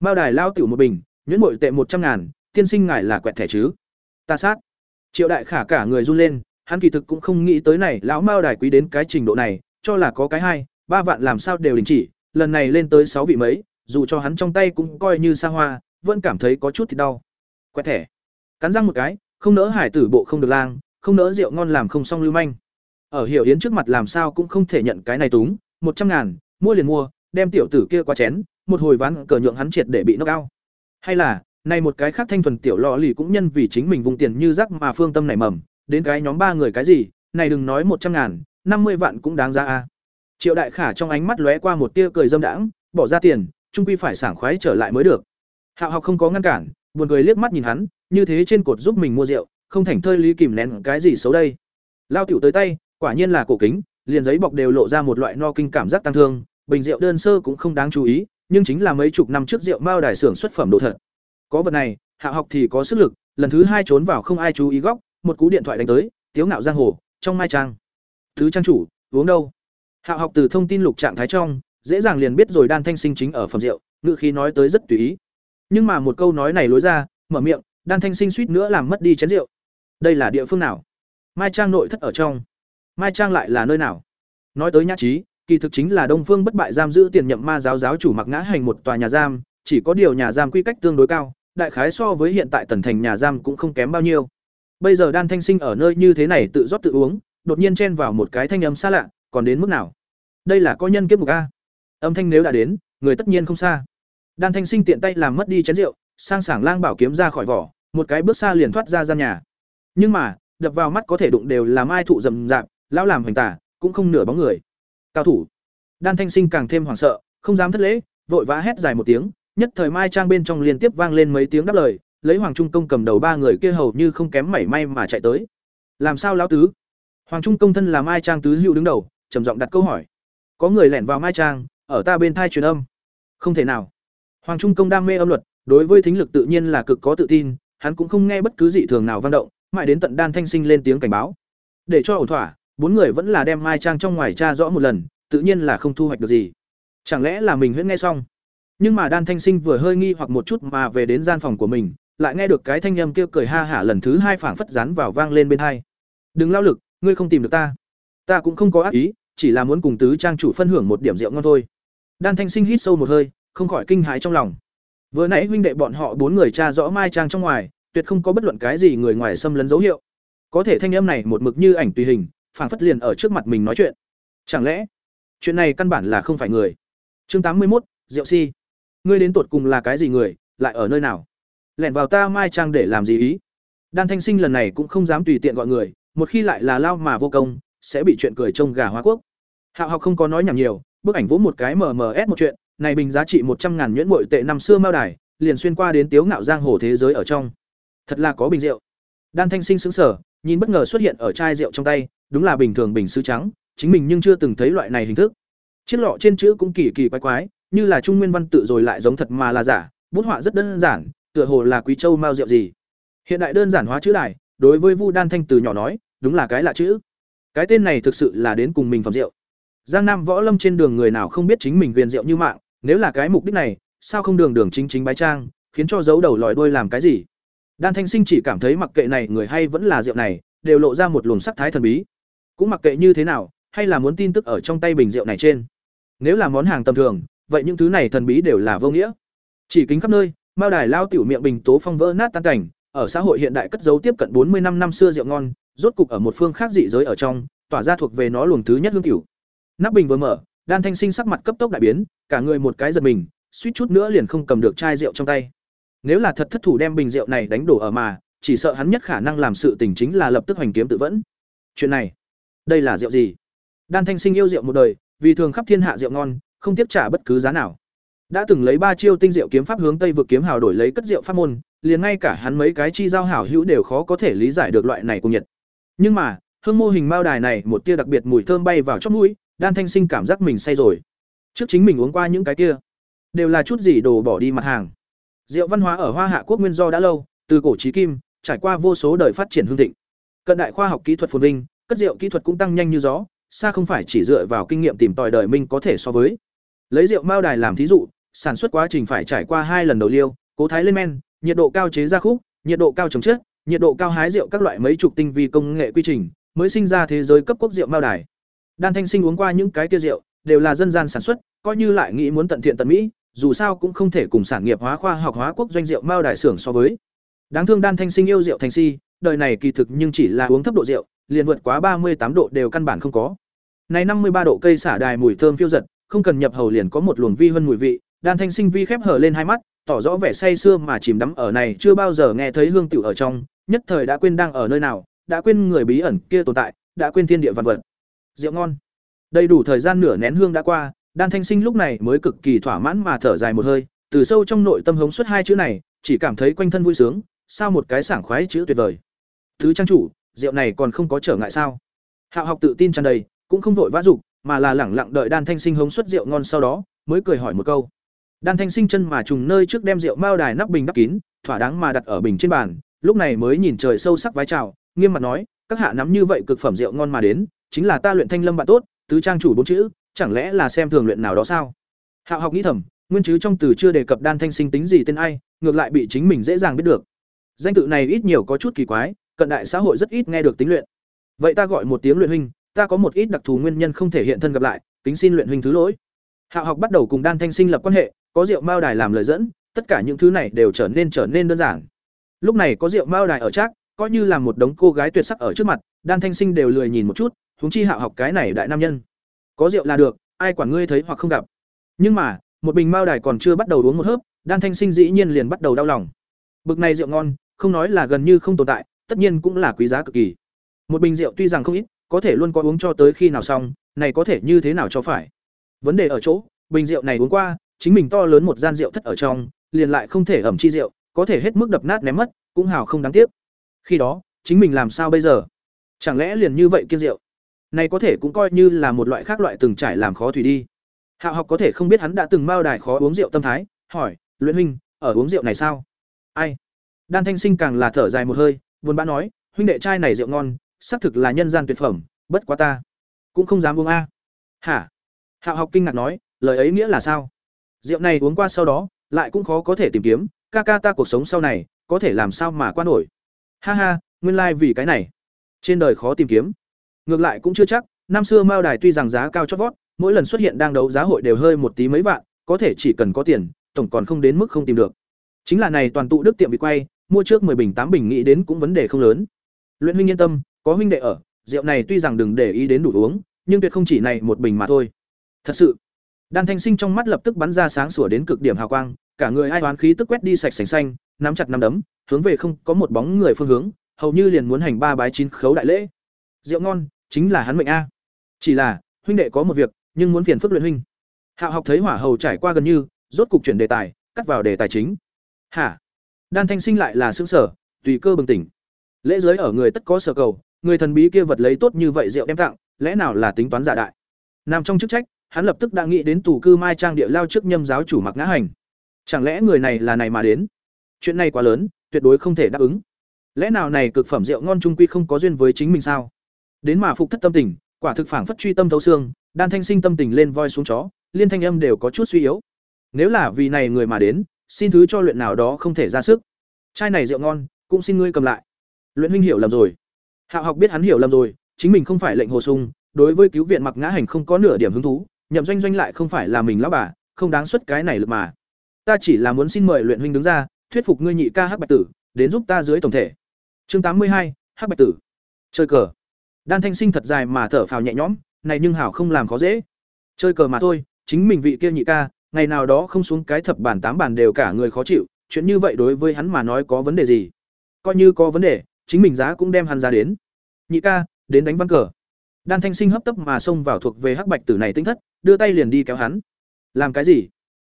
mao đài lao tiểu một bình nhuyễn bội tệ một trăm ngàn, tiên sinh ngài là quẹt thẻ chứ? Ta sát. Triệu đại khả cả người run lên, hắn kỳ thực cũng không nghĩ tới này, lão mao đài quý đến cái trình độ này, cho là có cái hai, ba vạn làm sao đều đình chỉ, lần này lên tới sáu vị mấy, dù cho hắn trong tay cũng coi như xa hoa, vẫn cảm thấy có chút thì đau. Quẹt thẻ. Cắn răng một cái, không nỡ hải tử bộ không được lang, không nỡ rượu ngon làm không xong lưu manh. Ở hiểu yến trước mặt làm sao cũng không thể nhận cái này túng, một trăm ngàn, mua liền mua, đem tiểu tử kia qua chén, một hồi ván cờ nhượng hắn triệt để bị nốc ao hay là, này một cái khác thanh thuần tiểu lọ lì cũng nhân vì chính mình vùng tiền như rắc mà phương tâm nảy mầm, đến cái nhóm ba người cái gì, này đừng nói một trăm ngàn, năm mươi vạn cũng đáng ra a. Triệu Đại Khả trong ánh mắt lóe qua một tia cười dâm đãng, bỏ ra tiền, trung quy phải sảng khoái trở lại mới được. Hạo học không có ngăn cản, buồn cười liếc mắt nhìn hắn, như thế trên cột giúp mình mua rượu, không thành thơi lý kìm nén cái gì xấu đây. Lao tiểu tới tay, quả nhiên là cổ kính, liền giấy bọc đều lộ ra một loại no kinh cảm giác tăng thương, bình rượu đơn sơ cũng không đáng chú ý, nhưng chính là mấy chục năm trước rượu Mao đài xưởng xuất phẩm đồ thật. Có vật này, Hạ học thì có sức lực, lần thứ hai trốn vào không ai chú ý góc, một cú điện thoại đánh tới, tiếu ngạo giang hồ, trong mai trang. Thứ trang chủ, uống đâu? Hạ học từ thông tin lục trạng thái trong, dễ dàng liền biết rồi đan thanh sinh chính ở phẩm rượu, ngữ khí nói tới rất tùy ý. Nhưng mà một câu nói này lối ra, mở miệng, đan thanh sinh suýt nữa làm mất đi chén rượu. Đây là địa phương nào? Mai trang nội thất ở trong. Mai trang lại là nơi nào? Nói tới nhã trí, kỳ thực chính là Đông Phương bất bại giam giữ tiền nhậm ma giáo giáo chủ mặc ngã hành một tòa nhà giam, chỉ có điều nhà giam quy cách tương đối cao, đại khái so với hiện tại tần thành nhà giam cũng không kém bao nhiêu. Bây giờ Đan Thanh Sinh ở nơi như thế này tự rót tự uống, đột nhiên chen vào một cái thanh âm xa lạ, còn đến mức nào? Đây là có nhân kiếp mục a. Âm thanh nếu đã đến, người tất nhiên không xa. Đan Thanh Sinh tiện tay làm mất đi chén rượu, sang sảng lang bảo kiếm ra khỏi vỏ, một cái bước xa liền thoát ra gian nhà. Nhưng mà, đập vào mắt có thể đụng đều là mai thụ rậm rạp, lão làm hoành tả, cũng không nửa bóng người. Cao thủ. Đan Thanh Sinh càng thêm hoảng sợ, không dám thất lễ, vội vã hét dài một tiếng, nhất thời mai trang bên trong liên tiếp vang lên mấy tiếng đáp lời, lấy Hoàng Trung công cầm đầu ba người kia hầu như không kém mảy may mà chạy tới. Làm sao lão tứ? Hoàng Trung công thân là mai trang tứ hữu đứng đầu, trầm giọng đặt câu hỏi. Có người lẻn vào mai trang, ở ta bên thai truyền âm. Không thể nào. Hoàng Trung công đam mê âm luật, đối với thính lực tự nhiên là cực có tự tin, hắn cũng không nghe bất cứ dị thường nào vang động, mãi đến tận Đan Thanh Sinh lên tiếng cảnh báo. Để cho ổn thỏa, bốn người vẫn là đem mai trang trong ngoài tra rõ một lần, tự nhiên là không thu hoạch được gì. Chẳng lẽ là mình huyễn nghe xong? Nhưng mà Đan Thanh Sinh vừa hơi nghi hoặc một chút mà về đến gian phòng của mình, lại nghe được cái thanh âm kia cười ha hả lần thứ hai phảng phất rán vào vang lên bên hai. "Đừng lao lực, ngươi không tìm được ta. Ta cũng không có ác ý, chỉ là muốn cùng tứ trang chủ phân hưởng một điểm rượu ngon thôi." Đan Thanh Sinh hít sâu một hơi, không khỏi kinh hãi trong lòng. Vừa nãy huynh đệ bọn họ bốn người tra rõ mai trang trong ngoài, tuyệt không có bất luận cái gì người ngoài xâm lấn dấu hiệu. Có thể thanh âm này một mực như ảnh tùy hình, phảng phất liền ở trước mặt mình nói chuyện. Chẳng lẽ, chuyện này căn bản là không phải người? Chương tám mươi một, Diệu Si. Ngươi đến tuột cùng là cái gì người, lại ở nơi nào? Lẻn vào ta mai trang để làm gì ý? Đan Thanh Sinh lần này cũng không dám tùy tiện gọi người, một khi lại là lao mà vô công, sẽ bị chuyện cười trông gà hóa quốc. Hạo Học không có nói nhảm nhiều, bức ảnh vỗ một cái MMS một chuyện, này bình giá trị một trăm ngàn nhuyễn muội tệ năm xưa mao đài, liền xuyên qua đến tiếu ngạo giang hồ thế giới ở trong. Thật là có bình rượu. Đan Thanh Sinh sững sờ, nhìn bất ngờ xuất hiện ở chai rượu trong tay, đúng là bình thường bình sứ trắng, chính mình nhưng chưa từng thấy loại này hình thức. Chiếc lọ trên chữ cũng kỳ kỳ quái quái, như là trung nguyên văn tự rồi lại giống thật mà là giả, bút họa rất đơn giản, tựa hồ là quý châu mao rượu gì. Hiện đại đơn giản hóa chữ đài, đối với Vu Đan Thanh từ nhỏ nói, đúng là cái lạ chữ. Cái tên này thực sự là đến cùng mình phẩm rượu. Giang Nam võ lâm trên đường người nào không biết chính mình quyền rượu như mạng, nếu là cái mục đích này, sao không đường đường chính chính bái trang, khiến cho giấu đầu lòi đuôi làm cái gì? Đan Thanh Sinh chỉ cảm thấy mặc kệ này người hay vẫn là rượu này, đều lộ ra một luồng sắc thái thần bí. Cũng mặc kệ như thế nào, hay là muốn tin tức ở trong tay bình rượu này trên. Nếu là món hàng tầm thường, vậy những thứ này thần bí đều là vô nghĩa. Chỉ kính khắp nơi, Mao Đài lao tiểu miệng bình tố phong vỡ nát tan cảnh, ở xã hội hiện đại cất giấu tiếp cận bốn mươi năm năm xưa rượu ngon, rốt cục ở một phương khác dị giới ở trong, tỏa ra thuộc về nó luồng thứ nhất hương tiểu. Nắp bình vừa mở, Đan Thanh Sinh sắc mặt cấp tốc đại biến, cả người một cái giật mình, suýt chút nữa liền không cầm được chai rượu trong tay. Nếu là thật thất thủ đem bình rượu này đánh đổ ở mà, chỉ sợ hắn nhất khả năng làm sự tình chính là lập tức hoành kiếm tự vẫn. Chuyện này, đây là rượu gì? Đan Thanh Sinh yêu rượu một đời, vì thường khắp thiên hạ rượu ngon, không tiếp trả bất cứ giá nào. Đã từng lấy ba chiêu tinh diệu kiếm pháp hướng Tây vực kiếm hào đổi lấy cất rượu pháp môn, liền ngay cả hắn mấy cái chi giao hảo hữu đều khó có thể lý giải được loại này cùng nhiệt. Nhưng mà, hương mô hình mao đài này một tia đặc biệt mùi thơm bay vào trong mũi, Đan Thanh Sinh cảm giác mình say rồi. Trước chính mình uống qua những cái kia, đều là chút gì đồ bỏ đi mặt hàng. Rượu văn hóa ở Hoa Hạ quốc nguyên do đã lâu, từ cổ chí kim, trải qua vô số đời phát triển hương thịnh. Cận đại khoa học kỹ thuật phồn vinh, cất rượu kỹ thuật cũng tăng nhanh như gió, xa không phải chỉ dựa vào kinh nghiệm tìm tòi đời minh có thể so với. Lấy rượu Mao Đài làm thí dụ, sản xuất quá trình phải trải qua hai lần đầu liêu, cố thái lên men, nhiệt độ cao chế ra khúc, nhiệt độ cao trồng chất, nhiệt độ cao hái rượu các loại mấy chục tinh vi công nghệ quy trình, mới sinh ra thế giới cấp quốc rượu Mao Đài. Đan Thanh Sinh uống qua những cái kia rượu, đều là dân gian sản xuất, coi như lại nghĩ muốn tận thiện tận mỹ, dù sao cũng không thể cùng sản nghiệp hóa khoa học hóa quốc doanh rượu Mao Đài xưởng so với. Đáng thương Đan Thanh Sinh yêu rượu thành si, đời này kỳ thực nhưng chỉ là uống thấp độ rượu, liền vượt quá ba mươi tám độ đều căn bản không có. Này năm mươi ba độ cây xả đài mùi thơm phiêu giật, không cần nhập hầu liền có một luồng vi hơn mùi vị, Đan Thanh Sinh vi khép hở lên hai mắt, tỏ rõ vẻ say sưa mà chìm đắm ở này chưa bao giờ nghe thấy hương tiểu ở trong, nhất thời đã quên đang ở nơi nào, đã quên người bí ẩn kia tồn tại, đã quên thiên địa vạn vật. Rượu ngon. Đầy đủ thời gian nửa nén hương đã qua, Đan Thanh Sinh lúc này mới cực kỳ thỏa mãn mà thở dài một hơi, từ sâu trong nội tâm hống xuất hai chữ này, chỉ cảm thấy quanh thân vui sướng, sao một cái sảng khoái chữ tuyệt vời. Thứ trang chủ, rượu này còn không có trở ngại sao? Hạo học tự tin tràn đầy, cũng không vội vã dục, mà là lẳng lặng đợi Đan Thanh Sinh hống suất rượu ngon sau đó, mới cười hỏi một câu. Đan Thanh Sinh chân mà trùng nơi trước đem rượu mao đài nắp bình đắp kín, thỏa đáng mà đặt ở bình trên bàn, lúc này mới nhìn trời sâu sắc vái chào, nghiêm mặt nói, các hạ nắm như vậy cực phẩm rượu ngon mà đến, chính là ta luyện thanh lâm bạn tốt, tứ trang chủ bốn chữ, chẳng lẽ là xem thường luyện nào đó sao? Hạo học nghĩ thầm, nguyên chứ trong từ chưa đề cập Đan Thanh Sinh tính gì tên ai, ngược lại bị chính mình dễ dàng biết được. Danh tự này ít nhiều có chút kỳ quái, cận đại xã hội rất ít nghe được tính luyện. Vậy ta gọi một tiếng luyện huynh, ta có một ít đặc thù nguyên nhân không thể hiện thân gặp lại, kính xin luyện huynh thứ lỗi. hạ học bắt đầu cùng Đan Thanh Sinh lập quan hệ, có rượu mao đài làm lời dẫn, tất cả những thứ này đều trở nên trở nên đơn giản. Lúc này có rượu mao đài ở chắc, coi như là một đống cô gái tuyệt sắc ở trước mặt, Đan Thanh Sinh đều lười nhìn một chút, huống chi hạ học cái này đại nam nhân. Có rượu là được, ai quản ngươi thấy hoặc không gặp. Nhưng mà, một bình mao đài còn chưa bắt đầu uống một hớp, Đan Thanh Sinh dĩ nhiên liền bắt đầu đau lòng. Bực này rượu ngon, không nói là gần như không tồn tại, tất nhiên cũng là quý giá cực kỳ. Một bình rượu tuy rằng không ít, có thể luôn có uống cho tới khi nào xong, này có thể như thế nào cho phải. Vấn đề ở chỗ, bình rượu này uống qua, chính mình to lớn một gian rượu thất ở trong, liền lại không thể ẩm chi rượu, có thể hết mức đập nát ném mất, cũng hào không đáng tiếc. Khi đó, chính mình làm sao bây giờ? Chẳng lẽ liền như vậy kiên rượu? Này có thể cũng coi như là một loại khác loại từng trải làm khó thủy đi. Hạo học có thể không biết hắn đã từng mao đài khó uống rượu tâm thái, hỏi, "Luyện huynh, ở uống rượu này sao?" "Ai?" Đan Thanh Sinh càng là thở dài một hơi, buồn bã nói, "Huynh đệ trai này rượu ngon, xác thực là nhân gian tuyệt phẩm, bất quá ta cũng không dám uống a." "Hả?" Hạo học kinh ngạc nói, lời ấy nghĩa là sao? Rượu này uống qua sau đó, lại cũng khó có thể tìm kiếm, ca ca ta cuộc sống sau này, có thể làm sao mà qua nổi. Ha ha, nguyên lai like vì cái này. Trên đời khó tìm kiếm. Ngược lại cũng chưa chắc, năm xưa Mao Đài tuy rằng giá cao chót vót, mỗi lần xuất hiện đang đấu giá hội đều hơi một tí mấy vạn, có thể chỉ cần có tiền, tổng còn không đến mức không tìm được. Chính là này toàn tụ đức tiệm bị quay, mua trước 10 bình 8 bình nghĩ đến cũng vấn đề không lớn. Luyện huynh yên tâm, có huynh đệ ở, rượu này tuy rằng đừng để ý đến đủ uống, nhưng tuyệt không chỉ này một bình mà thôi. Thật sự, Đan Thanh Sinh trong mắt lập tức bắn ra sáng sủa đến cực điểm hào quang, cả người ai oán khí tức quét đi sạch sành xanh, nắm chặt nắm đấm, hướng về không có một bóng người phương hướng, hầu như liền muốn hành ba bái chín khấu đại lễ. Rượu ngon, chính là hắn mệnh a. Chỉ là, huynh đệ có một việc, nhưng muốn phiền phức luyện huynh. Hạo học thấy hỏa hầu trải qua gần như, rốt cục chuyển đề tài, cắt vào đề tài chính. Hả? Đan Thanh Sinh lại là sững sở, tùy cơ bừng tỉnh. Lễ giới ở người tất có sở cầu, người thần bí kia vật lấy tốt như vậy rượu đem tặng, lẽ nào là tính toán giả đại? Nằm trong chức trách, hắn lập tức đã nghĩ đến tù cư mai trang địa lao trước nhâm giáo chủ mặc ngã hành. Chẳng lẽ người này là này mà đến? Chuyện này quá lớn tuyệt đối không thể đáp ứng. Lẽ nào này cực phẩm rượu ngon trung quy không có duyên với chính mình sao? Đến mà phục thất tâm tình quả thực phảng phất truy tâm thấu xương đan thanh sinh tâm tình lên voi xuống chó liên thanh âm đều có chút suy yếu. Nếu là vì này người mà đến xin thứ cho luyện nào đó không thể ra sức. Chai này rượu ngon, cũng xin ngươi cầm lại. Luyện huynh hiểu lầm rồi. Hạo học biết hắn hiểu lầm rồi, chính mình không phải lệnh hồ sung, đối với cứu viện mặc ngã hành không có nửa điểm hứng thú, nhậm doanh doanh lại không phải là mình lão bà, không đáng xuất cái này lực mà. Ta chỉ là muốn xin mời luyện huynh đứng ra, thuyết phục ngươi nhị ca hắc bạch tử, đến giúp ta dưới tổng thể. Chương tám mươi hai, hắc bạch tử. Chơi cờ. Đan thanh sinh thật dài mà thở phào nhẹ nhõm, này nhưng hảo không làm khó dễ. Chơi cờ mà thôi, chính mình vị kia nhị ca ngày nào đó không xuống cái thập bản tám bản đều cả người khó chịu, chuyện như vậy đối với hắn mà nói có vấn đề gì? Coi như có vấn đề, chính mình giá cũng đem hắn ra đến. Nhị ca, đến đánh văn cờ. Đan thanh sinh hấp tấp mà xông vào thuộc về hắc bạch tử này tinh thất, đưa tay liền đi kéo hắn. Làm cái gì?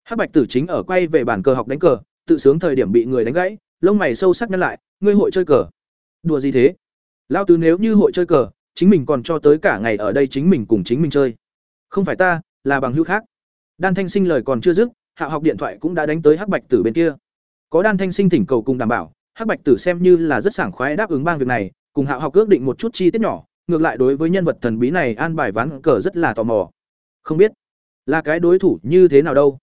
Hắc bạch tử chính ở quay về bản cờ học đánh cờ, tự sướng thời điểm bị người đánh gãy, lông mày sâu sắc nhăn lại, ngươi hội chơi cờ? Đùa gì thế? Lao tứ nếu như hội chơi cờ, chính mình còn cho tới cả ngày ở đây chính mình cùng chính mình chơi. Không phải ta, là bằng hữu khác đan thanh sinh lời còn chưa dứt, hạ học điện thoại cũng đã đánh tới hắc bạch tử bên kia. Có đan thanh sinh thỉnh cầu cùng đảm bảo, hắc bạch tử xem như là rất sảng khoái đáp ứng bang việc này, cùng hạ học ước định một chút chi tiết nhỏ, ngược lại đối với nhân vật thần bí này an bài ván cờ rất là tò mò. Không biết là cái đối thủ như thế nào đâu.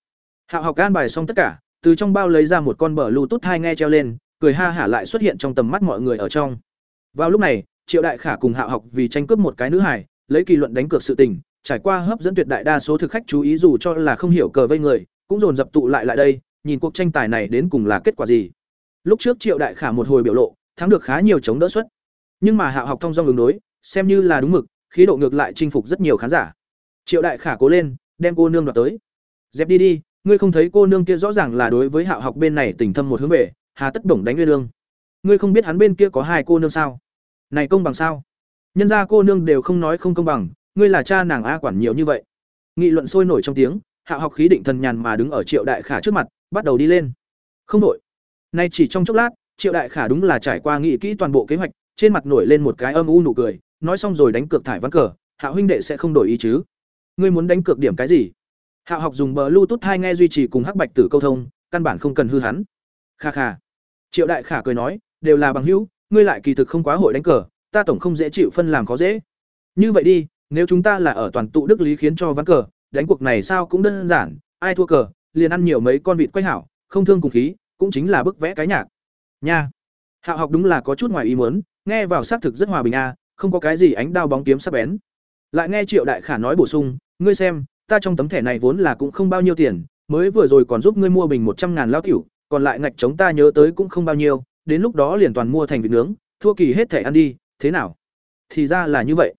Hạo học an bài xong tất cả, từ trong bao lấy ra một con bờ lưu tút hai nghe treo lên, cười ha hả lại xuất hiện trong tầm mắt mọi người ở trong. Vào lúc này, triệu đại khả cùng hạo học vì tranh cướp một cái nữ hải lấy kỳ luận đánh cược sự tình trải qua hấp dẫn tuyệt đại đa số thực khách chú ý dù cho là không hiểu cờ vây người, cũng dồn dập tụ lại lại đây, nhìn cuộc tranh tài này đến cùng là kết quả gì. Lúc trước triệu đại khả một hồi biểu lộ, thắng được khá nhiều chống đỡ suất. Nhưng mà hạo học thông dong ứng đối, xem như là đúng mực, khí độ ngược lại chinh phục rất nhiều khán giả. Triệu đại khả cố lên, đem cô nương đoạt tới. Dẹp đi đi, ngươi không thấy cô nương kia rõ ràng là đối với hạo học bên này tình thâm một hướng về, hà tất bổng đánh ngươi lương. ngươi không biết hắn bên kia có hai cô nương sao? Này công bằng sao? Nhân gia cô nương đều không nói không công bằng ngươi là cha nàng a quản nhiều như vậy. Nghị luận sôi nổi trong tiếng, hạ học khí định thần nhàn mà đứng ở triệu đại khả trước mặt, bắt đầu đi lên. Không đổi. Nay chỉ trong chốc lát, triệu đại khả đúng là trải qua nghị kỹ toàn bộ kế hoạch, trên mặt nổi lên một cái âm u nụ cười, nói xong rồi đánh cược thải ván cờ, hạ huynh đệ sẽ không đổi ý chứ? Ngươi muốn đánh cược điểm cái gì? Hạ học dùng bờ bluetooth hai nghe duy trì cùng hắc bạch tử câu thông, căn bản không cần hư hắn. Kha kha. Triệu đại khả cười nói, đều là bằng hữu, ngươi lại kỳ thực không quá hội đánh cờ, ta tổng không dễ chịu phân làm khó dễ. Như vậy đi nếu chúng ta là ở toàn tụ đức lý khiến cho ván cờ, đánh cuộc này sao cũng đơn giản, ai thua cờ, liền ăn nhiều mấy con vịt quay hảo, không thương cùng khí, cũng chính là bức vẽ cái nhạc. Nha. Hạo học đúng là có chút ngoài ý muốn, nghe vào xác thực rất hòa bình a, không có cái gì ánh đao bóng kiếm sắc bén. Lại nghe triệu đại khả nói bổ sung, ngươi xem, ta trong tấm thẻ này vốn là cũng không bao nhiêu tiền, mới vừa rồi còn giúp ngươi mua bình một trăm ngàn lao tiểu, còn lại ngạch chống ta nhớ tới cũng không bao nhiêu, đến lúc đó liền toàn mua thành vịt nướng, thua kỳ hết thẻ ăn đi, thế nào? Thì ra là như vậy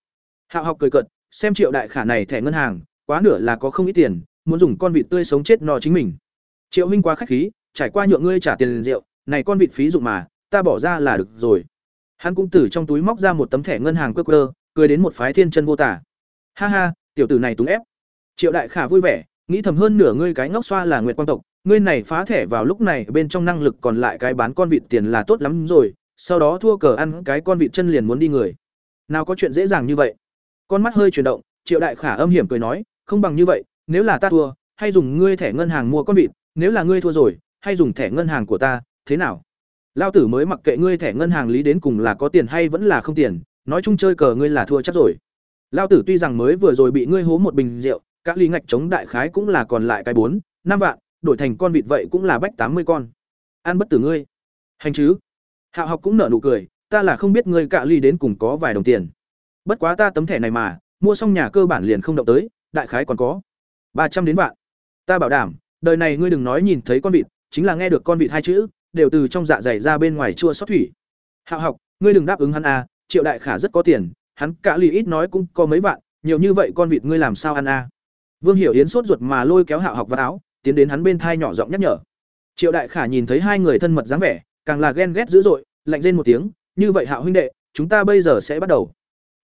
hạo học cười cợt, xem triệu đại khả này thẻ ngân hàng quá nửa là có không ít tiền muốn dùng con vịt tươi sống chết no chính mình. Triệu huynh quá khách khí trải qua nhượng ngươi trả tiền rượu này con vịt phí dụng mà ta bỏ ra là được rồi. Hắn cũng từ trong túi móc ra một tấm thẻ ngân hàng quơ quơ cười đến một phái thiên chân vô tả. Ha ha tiểu tử này túng ép. Triệu đại khả vui vẻ nghĩ thầm hơn nửa ngươi cái ngốc xoa là nguyệt quang tộc ngươi này phá thẻ vào lúc này bên trong năng lực còn lại cái bán con vịt tiền là tốt lắm rồi sau đó thua cờ ăn cái con vịt chân liền muốn đi người. Nào có chuyện dễ dàng như vậy con mắt hơi chuyển động, triệu đại khả âm hiểm cười nói, không bằng như vậy, nếu là ta thua, hay dùng ngươi thẻ ngân hàng mua con vịt, nếu là ngươi thua rồi, hay dùng thẻ ngân hàng của ta, thế nào? Lao tử mới mặc kệ ngươi thẻ ngân hàng lý đến cùng là có tiền hay vẫn là không tiền, nói chung chơi cờ ngươi là thua chắc rồi. Lao tử tuy rằng mới vừa rồi bị ngươi hố một bình rượu các ly ngạch chống đại khái cũng là còn lại cái bốn, năm vạn, đổi thành con vịt vậy cũng là bách tám mươi con. An bất tử ngươi. Hành chứ? Hạo học cũng nở nụ cười, ta là không biết ngươi cạ ly đến cùng có vài đồng tiền bất quá ta tấm thẻ này mà, mua xong nhà cơ bản liền không động tới, đại khái còn có ba trăm đến vạn. Ta bảo đảm, đời này ngươi đừng nói nhìn thấy con vịt, chính là nghe được con vịt hai chữ, đều từ trong dạ dày ra bên ngoài chua xót thủy. Hạo học, ngươi đừng đáp ứng hắn à triệu đại khả rất có tiền, hắn cả lì ít nói cũng có mấy vạn, nhiều như vậy con vịt ngươi làm sao ăn à? Vương hiểu yến sốt ruột mà lôi kéo hạo học vào áo, tiến đến hắn bên thai nhỏ giọng nhắc nhở. Triệu đại khả nhìn thấy hai người thân mật dáng vẻ, càng là ghen ghét dữ dội, lạnh rên một tiếng, như vậy hạo huynh đệ, chúng ta bây giờ sẽ bắt đầu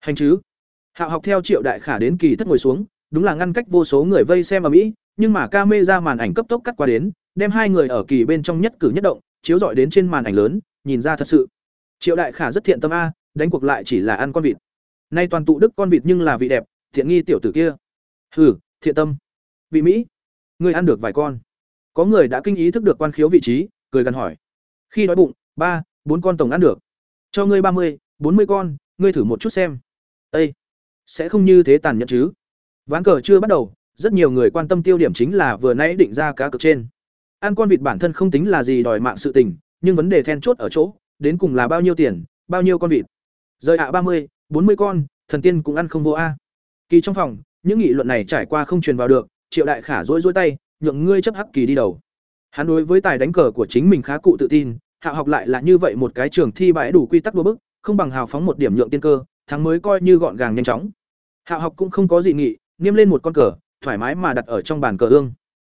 hành chứ? Hạo học theo triệu đại khả đến kỳ thất ngồi xuống, đúng là ngăn cách vô số người vây xem ở mỹ nhưng mà ca mê ra màn ảnh cấp tốc cắt qua đến, đem hai người ở kỳ bên trong nhất cử nhất động, chiếu dọi đến trên màn ảnh lớn, nhìn ra thật sự. Triệu đại khả rất thiện tâm a, đánh cuộc lại chỉ là ăn con vịt. Nay toàn tụ đức con vịt nhưng là vị đẹp, thiện nghi tiểu tử kia. Hừ, thiện tâm. Vị mỹ người ăn được vài con? Có người đã kinh ý thức được quan khiếu vị trí, cười gần hỏi. Khi đói bụng, ba, bốn con tổng ăn được. Cho ngươi ba mươi, bốn mươi con, ngươi thử một chút xem. Ê! sẽ không như thế tàn nhẫn chứ? Ván cờ chưa bắt đầu, rất nhiều người quan tâm tiêu điểm chính là vừa nãy định ra cá cược trên. Ăn con vịt bản thân không tính là gì đòi mạng sự tình, nhưng vấn đề then chốt ở chỗ, đến cùng là bao nhiêu tiền, bao nhiêu con vịt. Rời ạ, ba mươi, bốn mươi con, thần tiên cũng ăn không vô a. Kỳ trong phòng, những nghị luận này trải qua không truyền vào được, triệu đại khả rỗi rỗi tay, nhượng ngươi chấp hắc kỳ đi đầu. Hắn đối với tài đánh cờ của chính mình khá cụ tự tin, hạ học lại là như vậy một cái trường thi bãi đủ quy tắc đua bức, không bằng hào phóng một điểm nhượng tiên cơ thắng mới coi như gọn gàng nhanh chóng. Hạ học cũng không có dị nghị, niêm lên một con cờ, thoải mái mà đặt ở trong bàn cờ ương.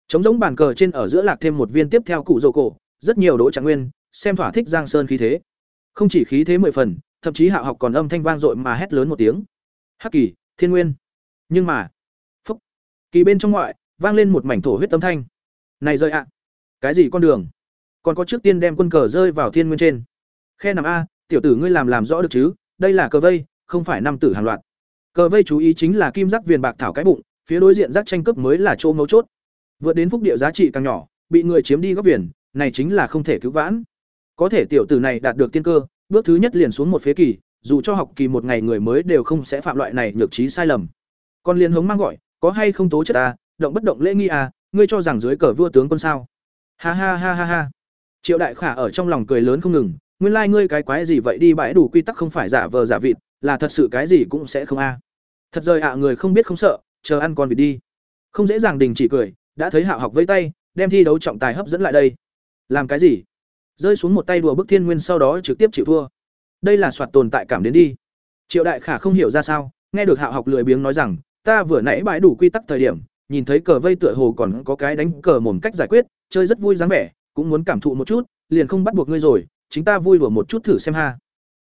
Chống giống bàn cờ trên ở giữa lạc thêm một viên tiếp theo cụ dầu cổ, rất nhiều đỗ trạng nguyên, xem thỏa thích giang sơn khí thế. Không chỉ khí thế mười phần, thậm chí hạ học còn âm thanh vang dội mà hét lớn một tiếng. Hắc kỳ, thiên nguyên. Nhưng mà, phúc, kỳ bên trong ngoại, vang lên một mảnh thổ huyết âm thanh. Này rơi ạ, cái gì con đường? Còn có trước tiên đem quân cờ rơi vào thiên nguyên trên. Khe nằm a, tiểu tử ngươi làm làm rõ được chứ, đây là cờ vây không phải năm tử hàng loạt. Cờ vây chú ý chính là kim giác viền bạc thảo cái bụng, phía đối diện giác tranh cướp mới là chỗ mấu chốt. Vượt đến phúc địa giá trị càng nhỏ, bị người chiếm đi góc viền, này chính là không thể cứu vãn. Có thể tiểu tử này đạt được tiên cơ, bước thứ nhất liền xuống một phế kỳ, dù cho học kỳ một ngày người mới đều không sẽ phạm loại này nhược trí sai lầm. Còn liên hống mang gọi, có hay không tố chất ta động bất động lễ nghi à ngươi cho rằng dưới cờ vua tướng quân sao? Ha ha ha ha ha. Triệu đại khả ở trong lòng cười lớn không ngừng nguyên lai ngươi cái quái gì vậy đi bãi đủ quy tắc không phải giả vờ giả vịt là thật sự cái gì cũng sẽ không a. Thật rời ạ à, người không biết không sợ chờ ăn con vịt đi. Không dễ dàng đình chỉ cười đã thấy hạo học vây tay đem thi đấu trọng tài hấp dẫn lại đây. Làm cái gì? Rơi xuống một tay đùa bức thiên nguyên sau đó trực tiếp chịu thua. Đây là soạt tồn tại cảm đến đi. Triệu đại khả không hiểu ra sao nghe được hạo học lười biếng nói rằng ta vừa nãy bãi đủ quy tắc thời điểm nhìn thấy cờ vây tựa hồ còn có cái đánh cờ mồm cách giải quyết, chơi rất vui dáng vẻ, cũng muốn cảm thụ một chút, liền không bắt buộc ngươi rồi, chính ta vui đùa một chút thử xem ha.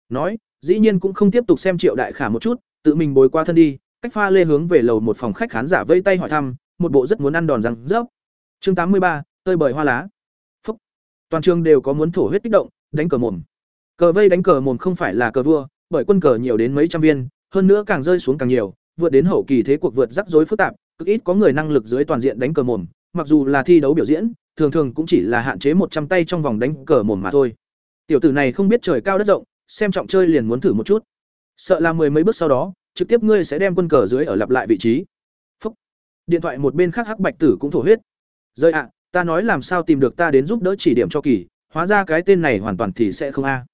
Nói, dĩ nhiên cũng không tiếp tục xem Triệu Đại Khả một chút, tự mình bồi qua thân đi, cách pha lê hướng về lầu một phòng khách khán giả vây tay hỏi thăm, một bộ rất muốn ăn đòn răng rớp. Chương tám mươi ba, tơi bời hoa lá. Phúc. Toàn trường đều có muốn thổ huyết kích động, đánh cờ mồm. Cờ vây đánh cờ mồm không phải là cờ vua, bởi quân cờ nhiều đến mấy trăm viên, hơn nữa càng rơi xuống càng nhiều, vượt đến hậu kỳ thế cuộc vượt rắc rối phức tạp, cực ít có người năng lực dưới toàn diện đánh cờ mồm, mặc dù là thi đấu biểu diễn, thường thường cũng chỉ là hạn chế một trăm tay trong vòng đánh cờ mồm mà thôi. Tiểu tử này không biết trời cao đất rộng, xem trọng chơi liền muốn thử một chút. Sợ là mười mấy bước sau đó, trực tiếp ngươi sẽ đem quân cờ dưới ở lặp lại vị trí. Phúc. Điện thoại một bên khác hắc bạch tử cũng thổ huyết. Rơi ạ, ta nói làm sao tìm được ta đến giúp đỡ chỉ điểm cho kỳ, hóa ra cái tên này hoàn toàn thì sẽ không a.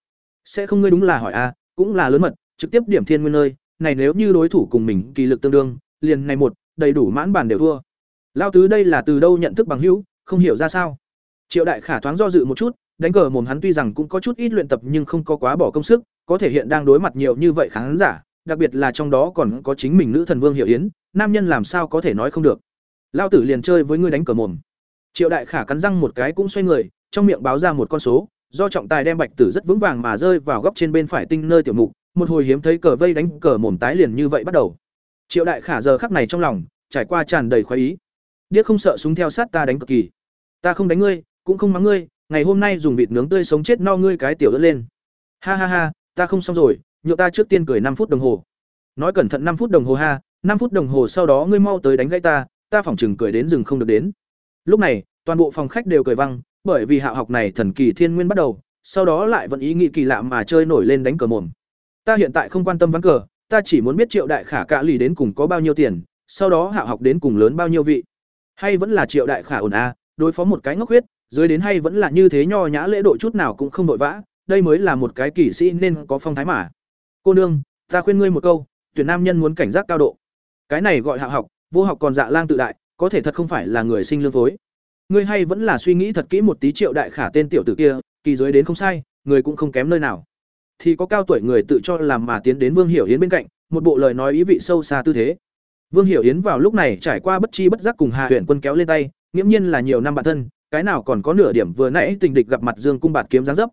Sẽ không ngươi đúng là hỏi a, cũng là lớn mật, trực tiếp điểm thiên nguyên nơi, này nếu như đối thủ cùng mình kỳ lực tương đương, liền này một, đầy đủ mãn bản đều thua. Lao tứ đây là từ đâu nhận thức bằng hữu, không hiểu ra sao. Triệu Đại Khả thoáng do dự một chút, đánh cờ mồm hắn tuy rằng cũng có chút ít luyện tập nhưng không có quá bỏ công sức, có thể hiện đang đối mặt nhiều như vậy khán giả, đặc biệt là trong đó còn có chính mình nữ thần Vương Hiểu Yến, nam nhân làm sao có thể nói không được. Lao tử liền chơi với ngươi đánh cờ mồm. Triệu Đại Khả cắn răng một cái cũng xoay người, trong miệng báo ra một con số, do trọng tài đem bạch tử rất vững vàng mà rơi vào góc trên bên phải tinh nơi tiểu mục, một hồi hiếm thấy cờ vây đánh cờ mồm tái liền như vậy bắt đầu. Triệu Đại Khả giờ khắc này trong lòng, trải qua tràn đầy khoái ý. Điếc không sợ súng theo sát ta đánh cực kỳ. Ta không đánh ngươi, cũng không mắng ngươi, ngày hôm nay dùng vịt nướng tươi sống chết no ngươi cái tiểu đỡ lên. Ha ha ha, ta không xong rồi, nhựa ta trước tiên cười năm phút đồng hồ. Nói cẩn thận năm phút đồng hồ ha, năm phút đồng hồ sau đó ngươi mau tới đánh gãy ta, ta phỏng chừng cười đến rừng không được đến. Lúc này, toàn bộ phòng khách đều cười vang, bởi vì hạ học này thần kỳ thiên nguyên bắt đầu, sau đó lại vẫn ý nghĩ kỳ lạ mà chơi nổi lên đánh cờ mồm. Ta hiện tại không quan tâm ván cờ, ta chỉ muốn biết Triệu đại khả cạ lì đến cùng có bao nhiêu tiền, sau đó hạ học đến cùng lớn bao nhiêu vị. Hay vẫn là Triệu đại khả ổn a, đối phó một cái ngốc huyết, dưới đến hay vẫn là như thế nho nhã lễ độ chút nào cũng không vội vã, đây mới là một cái kỷ sĩ nên có phong thái mà. Cô nương, ta khuyên ngươi một câu, tuyển nam nhân muốn cảnh giác cao độ. Cái này gọi hạ học, vô học còn dạ lang tự đại, có thể thật không phải là người sinh lương phối. Ngươi hay vẫn là suy nghĩ thật kỹ một tí Triệu đại khả tên tiểu tử kia, kỳ dưới đến không sai, người cũng không kém nơi nào. Thì có cao tuổi người tự cho làm mà tiến đến Vương Hiểu Yến bên cạnh, một bộ lời nói ý vị sâu xa tư thế. Vương Hiểu Yến vào lúc này trải qua bất chi bất giác cùng Hà huyện Quân kéo lên tay, nghiễm nhiên là nhiều năm bạn thân, cái nào còn có nửa điểm vừa nãy tình địch gặp mặt Dương cung bạt kiếm giáng dấp.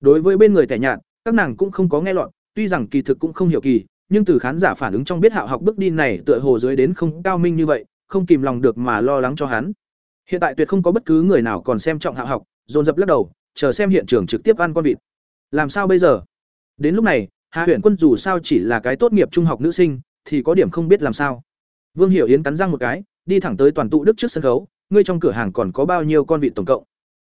Đối với bên người tẻ nhạt, các nàng cũng không có nghe lọt, tuy rằng kỳ thực cũng không hiểu kỳ, nhưng từ khán giả phản ứng trong biết Hạo học bước đi này tựa hồ dưới đến không cao minh như vậy, không kìm lòng được mà lo lắng cho hắn. Hiện tại tuyệt không có bất cứ người nào còn xem trọng Hạo học, dồn dập lắc đầu, chờ xem hiện trường trực tiếp ăn con vịt. Làm sao bây giờ? Đến lúc này, Hà huyện Quân dù sao chỉ là cái tốt nghiệp trung học nữ sinh, thì có điểm không biết làm sao. Vương Hiểu Yến cắn răng một cái, đi thẳng tới toàn tụ đức trước sân khấu, ngươi trong cửa hàng còn có bao nhiêu con vịt tổng cộng?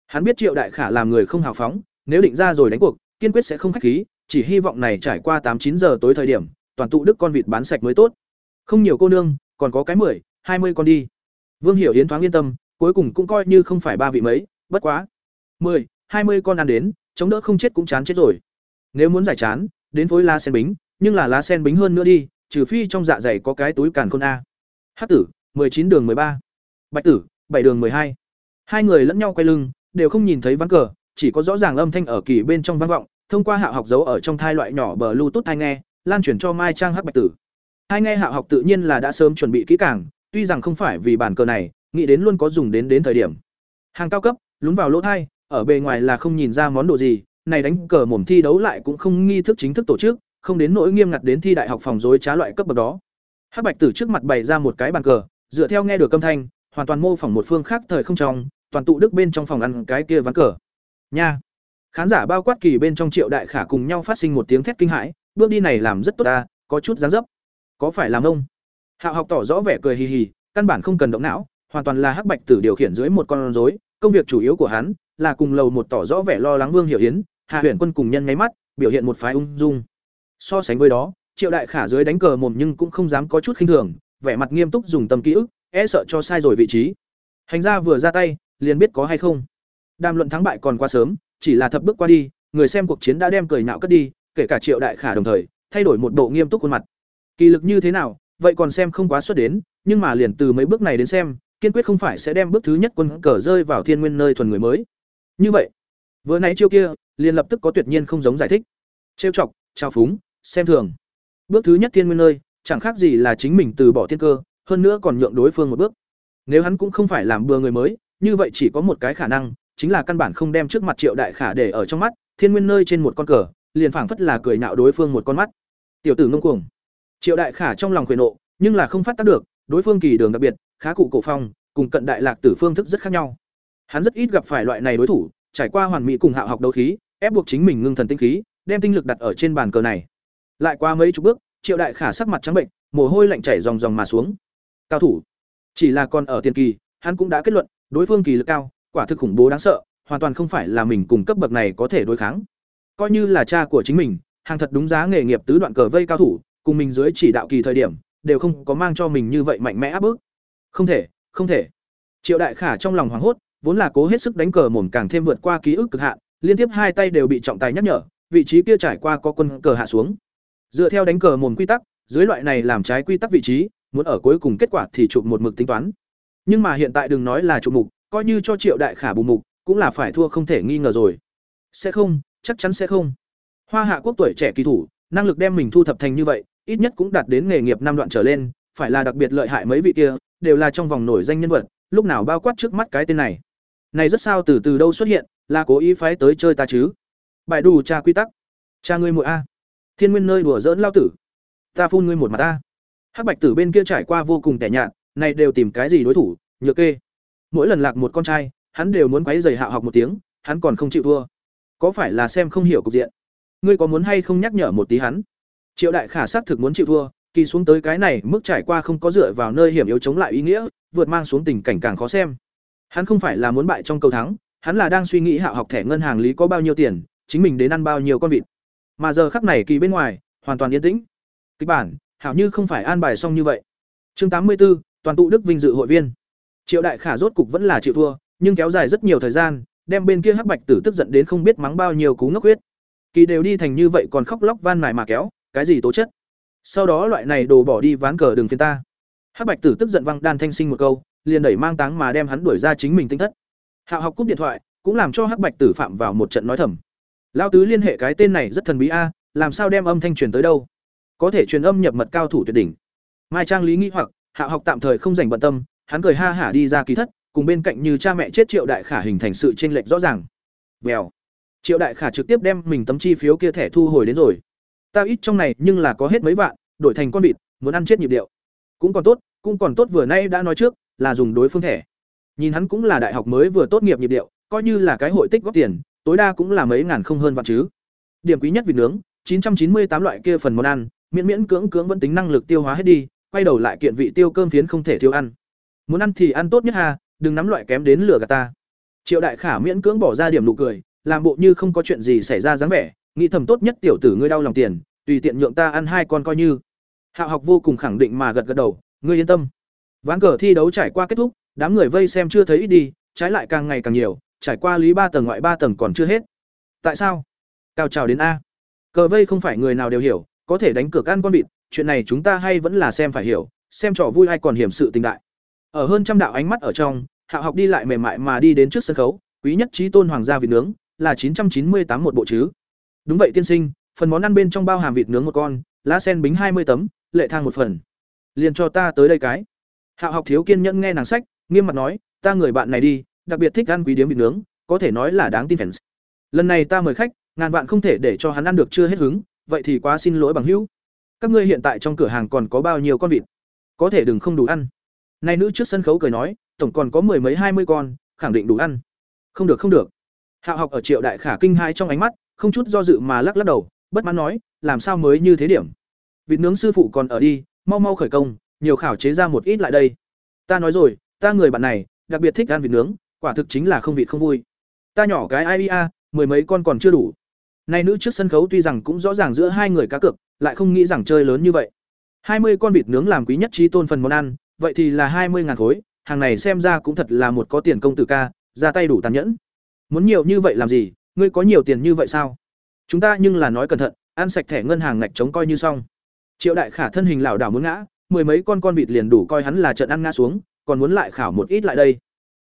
Hắn biết Triệu Đại Khả làm người không hào phóng, nếu định ra rồi đánh cuộc, kiên quyết sẽ không khách khí, chỉ hy vọng này trải qua tám chín giờ tối thời điểm, toàn tụ đức con vịt bán sạch mới tốt. Không nhiều cô nương, còn có cái mười, hai mươi con đi. Vương Hiểu Hiến thoáng yên tâm, cuối cùng cũng coi như không phải ba vị mấy, bất quá. mười, hai mươi con ăn đến, chống đỡ không chết cũng chán chết rồi. Nếu muốn giải chán, đến phối lá sen bính, nhưng là lá sen bính hơn nữa đi, trừ phi trong dạ dày có cái túi càn khôn a. Hát tử, mười chín đường mười ba, Bạch tử, bảy đường hai. Hai người lẫn nhau quay lưng, đều không nhìn thấy ván cờ, chỉ có rõ ràng âm thanh ở kỳ bên trong vang vọng, thông qua hạ học dấu ở trong thai loại nhỏ bờ Bluetooth hai nghe, lan truyền cho Mai Trang Hắc Bạch tử. Hai nghe hạ học tự nhiên là đã sớm chuẩn bị kỹ càng, tuy rằng không phải vì bản cờ này, nghĩ đến luôn có dùng đến đến thời điểm. Hàng cao cấp, lún vào lỗ thai, ở bề ngoài là không nhìn ra món đồ gì, này đánh cờ mồm thi đấu lại cũng không nghi thức chính thức tổ chức, không đến nỗi nghiêm ngặt đến thi đại học phòng dối trá loại cấp bậc đó. Hắc Bạch Tử trước mặt bày ra một cái bàn cờ, dựa theo nghe được âm thanh, hoàn toàn mô phỏng một phương khác thời không trong, toàn tụ đức bên trong phòng ăn cái kia ván cờ. Nha. Khán giả bao quát kỳ bên trong Triệu Đại Khả cùng nhau phát sinh một tiếng thét kinh hãi, bước đi này làm rất tốt ta, có chút dáng dấp. Có phải làm ông? Hạo học tỏ rõ vẻ cười hì hì, căn bản không cần động não, hoàn toàn là Hắc Bạch Tử điều khiển dưới một con rối, công việc chủ yếu của hắn là cùng lầu một tỏ rõ vẻ lo lắng Vương Hiểu hiến, Hạ Huyền Quân cùng nhân nháy mắt, biểu hiện một phái ung dung. So sánh với đó, Triệu Đại Khả dưới đánh cờ mồm nhưng cũng không dám có chút khinh thường, vẻ mặt nghiêm túc dùng tâm ký ức, e sợ cho sai rồi vị trí. Hành gia vừa ra tay, liền biết có hay không. Đàm luận thắng bại còn quá sớm, chỉ là thập bước qua đi, người xem cuộc chiến đã đem cười nhạo cất đi, kể cả Triệu Đại Khả đồng thời, thay đổi một bộ nghiêm túc khuôn mặt. Kỳ lực như thế nào, vậy còn xem không quá xuất đến, nhưng mà liền từ mấy bước này đến xem, kiên quyết không phải sẽ đem bước thứ nhất quân cờ rơi vào thiên nguyên nơi thuần người mới. Như vậy, vừa nãy chiêu kia, liền lập tức có tuyệt nhiên không giống giải thích. Trêu chọc, trao phúng, xem thường. Bước thứ nhất thiên nguyên nơi, chẳng khác gì là chính mình từ bỏ thiên cơ, hơn nữa còn nhượng đối phương một bước. nếu hắn cũng không phải làm bừa người mới, như vậy chỉ có một cái khả năng, chính là căn bản không đem trước mặt triệu đại khả để ở trong mắt, thiên nguyên nơi trên một con cờ, liền phảng phất là cười nhạo đối phương một con mắt. Tiểu tử ngông cuồng. Triệu đại khả trong lòng khởi nộ, nhưng là không phát tác được, đối phương kỳ đường đặc biệt, khá cụ cổ phong, cùng cận đại lạc tử phương thức rất khác nhau. Hắn rất ít gặp phải loại này đối thủ, trải qua hoàn mỹ cùng hạo học đấu khí, ép buộc chính mình ngưng thần tinh khí, đem tinh lực đặt ở trên bàn cờ này. Lại qua mấy chục bước, triệu đại khả sắc mặt trắng bệnh, mồ hôi lạnh chảy ròng ròng mà xuống cao thủ. Chỉ là còn ở tiền kỳ, hắn cũng đã kết luận, đối phương kỳ lực cao, quả thực khủng bố đáng sợ, hoàn toàn không phải là mình cùng cấp bậc này có thể đối kháng. Coi như là cha của chính mình, hàng thật đúng giá nghề nghiệp tứ đoạn cờ vây cao thủ, cùng mình dưới chỉ đạo kỳ thời điểm, đều không có mang cho mình như vậy mạnh mẽ áp bức. Không thể không thể. Triệu đại khả trong lòng hoảng hốt, vốn là cố hết sức đánh cờ mồm càng thêm vượt qua ký ức cực hạn, liên tiếp hai tay đều bị trọng tài nhắc nhở, vị trí kia trải qua có quân cờ hạ xuống. Dựa theo đánh cờ mồm quy tắc, dưới loại này làm trái quy tắc vị trí muốn ở cuối cùng kết quả thì chụp một mực tính toán. Nhưng mà hiện tại đừng nói là chụp mục, coi như cho triệu đại khả bù mục, cũng là phải thua không thể nghi ngờ rồi. Sẽ không, chắc chắn sẽ không. Hoa hạ quốc tuổi trẻ kỳ thủ, năng lực đem mình thu thập thành như vậy, ít nhất cũng đạt đến nghề nghiệp năm đoạn trở lên, phải là đặc biệt lợi hại mấy vị kia, đều là trong vòng nổi danh nhân vật, lúc nào bao quát trước mắt cái tên này. Này rất sao từ từ đâu xuất hiện, là cố ý phái tới chơi ta chứ? Bài đủ tra quy tắc. Cha ngươi muội a. Thiên nguyên nơi đùa dỡn lao tử. Ta phun ngươi một mặt ta hắc bạch tử bên kia trải qua vô cùng tẻ nhạt, này đều tìm cái gì đối thủ, nhược kê. Mỗi lần lạc một con trai, hắn đều muốn quấy giày hạ học một tiếng, hắn còn không chịu thua. Có phải là xem không hiểu cục diện? Ngươi có muốn hay không nhắc nhở một tí hắn? Triệu đại khả xác thực muốn chịu thua, kỳ xuống tới cái này, mức trải qua không có dựa vào nơi hiểm yếu chống lại ý nghĩa, vượt mang xuống tình cảnh càng khó xem. Hắn không phải là muốn bại trong cầu thắng, hắn là đang suy nghĩ hạ học thẻ ngân hàng lý có bao nhiêu tiền, chính mình đến ăn bao nhiêu con vịt. Mà giờ khắc này kỳ bên ngoài, hoàn toàn yên tĩnh. Kịch bản hảo như không phải an bài xong như vậy. Chương tám mươi 84, toàn tụ đức vinh dự hội viên. Triệu đại khả rốt cục vẫn là chịu thua nhưng kéo dài rất nhiều thời gian đem bên kia hắc bạch tử tức giận đến không biết mắng bao nhiêu cú ngốc huyết. Kỳ đều đi thành như vậy còn khóc lóc van nài mà kéo cái gì tố chất? Sau đó loại này đồ bỏ đi ván cờ đường phiền ta. Hắc bạch tử tức giận văng đan thanh sinh một câu liền đẩy mang táng mà đem hắn đuổi ra chính mình tinh thất. Hạo học cúp điện thoại cũng làm cho hắc bạch tử phạm vào một trận nói thầm. Lao tứ liên hệ cái tên này rất thần bí a làm sao đem âm thanh truyền tới đâu? Có thể truyền âm nhập mật cao thủ tuyệt đỉnh. Mai trang lý nghĩ hoặc, hạ học tạm thời không dành bận tâm, hắn cười ha hả đi ra ký thất, cùng bên cạnh như cha mẹ chết triệu đại khả hình thành sự chênh lệch rõ ràng. Vèo. Triệu đại khả trực tiếp đem mình tấm chi phiếu kia thẻ thu hồi đến rồi. Ta ít trong này nhưng là có hết mấy vạn, đổi thành con vịt, muốn ăn chết nhịp điệu. Cũng còn tốt, cũng còn tốt vừa nay đã nói trước, là dùng đối phương thẻ. Nhìn hắn cũng là đại học mới vừa tốt nghiệp nhịp điệu, coi như là cái hội tích góp tiền, tối đa cũng là mấy ngàn không hơn vạn chứ. Điểm quý nhất vịt nướng, chín trăm chín mươi tám loại kia phần món ăn miễn miễn cưỡng cưỡng vẫn tính năng lực tiêu hóa hết đi, quay đầu lại kiện vị tiêu cơm phiến không thể thiếu ăn. Muốn ăn thì ăn tốt nhất ha, đừng nắm loại kém đến lửa gà ta. Triệu đại khả miễn cưỡng bỏ ra điểm nụ cười, làm bộ như không có chuyện gì xảy ra dáng vẻ, nghĩ thầm tốt nhất tiểu tử ngươi đau lòng tiền, tùy tiện nhượng ta ăn hai con coi như. Hạ học vô cùng khẳng định mà gật gật đầu, ngươi yên tâm. Ván cờ thi đấu trải qua kết thúc, đám người vây xem chưa thấy ít đi, trái lại càng ngày càng nhiều, trải qua lý ba tầng ngoại ba tầng còn chưa hết. Tại sao? Cao trào đến a. Cờ vây không phải người nào đều hiểu có thể đánh cược ăn con vịt, chuyện này chúng ta hay vẫn là xem phải hiểu, xem trò vui hay còn hiểm sự tình đại. Ở hơn trăm đạo ánh mắt ở trong, hạ học đi lại mềm mại mà đi đến trước sân khấu, quý nhất trí tôn hoàng gia vịt nướng, là chín trăm chín mươi tám một bộ chứ. Đúng vậy tiên sinh, phần món ăn bên trong bao hàm vịt nướng một con, lá sen bính hai mươi tấm, lệ thang một phần. Liền cho ta tới đây cái. Hạ học thiếu kiên nhẫn nghe nàng sách, nghiêm mặt nói, ta người bạn này đi, đặc biệt thích ăn quý điếm vịt nướng, có thể nói là đáng tin fans lần này ta mời khách, ngàn vạn không thể để cho hắn ăn được chưa hết hứng vậy thì quá xin lỗi bằng hữu. Các ngươi hiện tại trong cửa hàng còn có bao nhiêu con vịt? Có thể đừng không đủ ăn. Nay nữ trước sân khấu cười nói, tổng còn có mười mấy, hai mươi con, khẳng định đủ ăn. Không được không được. Hạ học ở triệu đại khả kinh hai trong ánh mắt, không chút do dự mà lắc lắc đầu, bất mãn nói, làm sao mới như thế điểm? Vịt nướng sư phụ còn ở đi, mau mau khởi công, nhiều khảo chế ra một ít lại đây. Ta nói rồi, ta người bạn này, đặc biệt thích ăn vịt nướng, quả thực chính là không vịt không vui. Ta nhỏ cái ai ia mười mấy con còn chưa đủ nay nữ trước sân khấu tuy rằng cũng rõ ràng giữa hai người cá cược, lại không nghĩ rằng chơi lớn như vậy. Hai mươi con vịt nướng làm quý nhất trí tôn phần món ăn, vậy thì là hai mươi ngàn khối, hàng này xem ra cũng thật là một có tiền công tử ca, ra tay đủ tàn nhẫn. Muốn nhiều như vậy làm gì, ngươi có nhiều tiền như vậy sao? Chúng ta nhưng là nói cẩn thận, ăn sạch thẻ ngân hàng ngạch chống coi như xong. Triệu đại khả thân hình lảo đảo muốn ngã, mười mấy con con vịt liền đủ coi hắn là trận ăn ngã xuống, còn muốn lại khảo một ít lại đây.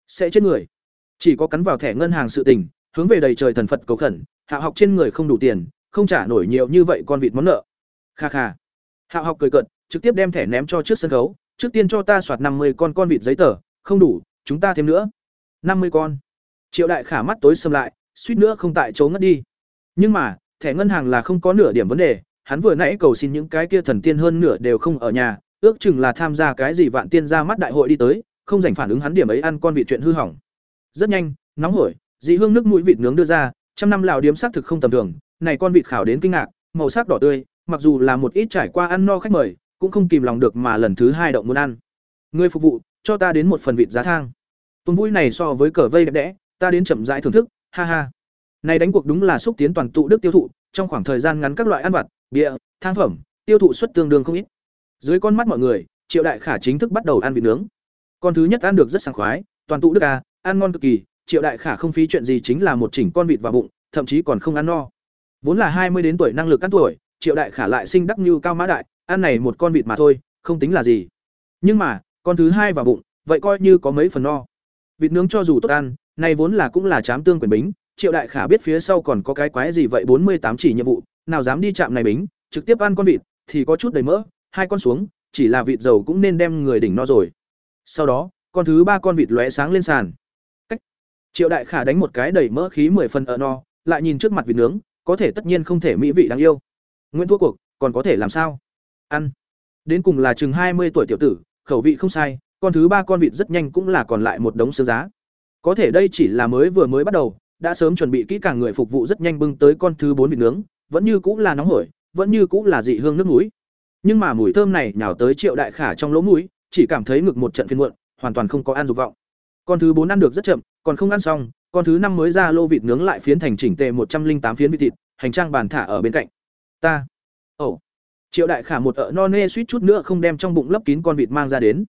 Sẽ chết người. Chỉ có cắn vào thẻ ngân hàng sự tình, hướng về đầy trời thần phật cầu khẩn hạ học trên người không đủ tiền, không trả nổi nhiều như vậy con vịt món nợ. Kha kha. Hạ học cười cợt, trực tiếp đem thẻ ném cho trước sân khấu. Trước tiên cho ta soạt năm mươi con con vịt giấy tờ, không đủ, chúng ta thêm nữa. năm mươi con. Triệu đại khả mắt tối sầm lại, suýt nữa không tại chỗ ngất đi. Nhưng mà, thẻ ngân hàng là không có nửa điểm vấn đề. Hắn vừa nãy cầu xin những cái kia thần tiên hơn nửa đều không ở nhà, ước chừng là tham gia cái gì vạn tiên ra mắt đại hội đi tới, không dành phản ứng hắn điểm ấy ăn con vịt chuyện hư hỏng. Rất nhanh, nóng hổi, dị hương nước mũi vịt nướng đưa ra trăm năm lào điếm xác thực không tầm thường, này con vịt khảo đến kinh ngạc, màu sắc đỏ tươi, mặc dù là một ít trải qua ăn no khách mời, cũng không kìm lòng được mà lần thứ hai động muốn ăn. Người phục vụ, cho ta đến một phần vịt giá thang. Tuần vui này so với cờ vây đẹp đẽ, ta đến chậm rãi thưởng thức, ha ha. Này đánh cuộc đúng là xúc tiến toàn tụ đức tiêu thụ, trong khoảng thời gian ngắn các loại ăn vặt, bia, thang phẩm, tiêu thụ suất tương đương không ít. Dưới con mắt mọi người, triệu đại khả chính thức bắt đầu ăn vịt nướng. Con thứ nhất ăn được rất sảng khoái, toàn tụ đức à ăn ngon cực kỳ triệu đại khả không phí chuyện gì chính là một chỉnh con vịt vào bụng, thậm chí còn không ăn no. Vốn là hai mươi đến tuổi năng lực ăn tuổi, triệu đại khả lại sinh đắc như cao mã đại, ăn này một con vịt mà thôi, không tính là gì. Nhưng mà, con thứ hai vào bụng, vậy coi như có mấy phần no. Vịt nướng cho dù tốt ăn, này vốn là cũng là chám tương quyền bính, triệu đại khả biết phía sau còn có cái quái gì vậy bốn mươi tám chỉ nhiệm vụ, nào dám đi chạm này bính, trực tiếp ăn con vịt, thì có chút đầy mỡ, hai con xuống, chỉ là vịt dầu cũng nên đem người đỉnh no rồi. Sau đó, con thứ ba con vịt lóe sáng lên sàn triệu đại khả đánh một cái đầy mỡ khí mười phần ở no, lại nhìn trước mặt vịt nướng, có thể tất nhiên không thể mỹ vị đáng yêu. Nguyễn thua cuộc, còn có thể làm sao? Ăn. Đến cùng là chừng hai mươi tuổi tiểu tử, khẩu vị không sai, con thứ ba con vịt rất nhanh cũng là còn lại một đống xương giá. Có thể đây chỉ là mới vừa mới bắt đầu, đã sớm chuẩn bị kỹ càng người phục vụ rất nhanh bưng tới con thứ bốn vịt nướng, vẫn như cũng là nóng hổi, vẫn như cũng là dị hương nước núi. Nhưng mà mùi thơm này nhào tới triệu đại khả trong lỗ mũi, chỉ cảm thấy ngực một trận phiên muộn, hoàn toàn không có ăn dục vọng con thứ bốn ăn được rất chậm, còn không ăn xong, con thứ năm mới ra lô vịt nướng lại phiến thành chỉnh tề một trăm linh tám phiến vịt thịt, hành trang bàn thả ở bên cạnh. Ta. Ồ. Triệu đại khả một ợ no nê suýt chút nữa không đem trong bụng lấp kín con vịt mang ra đến.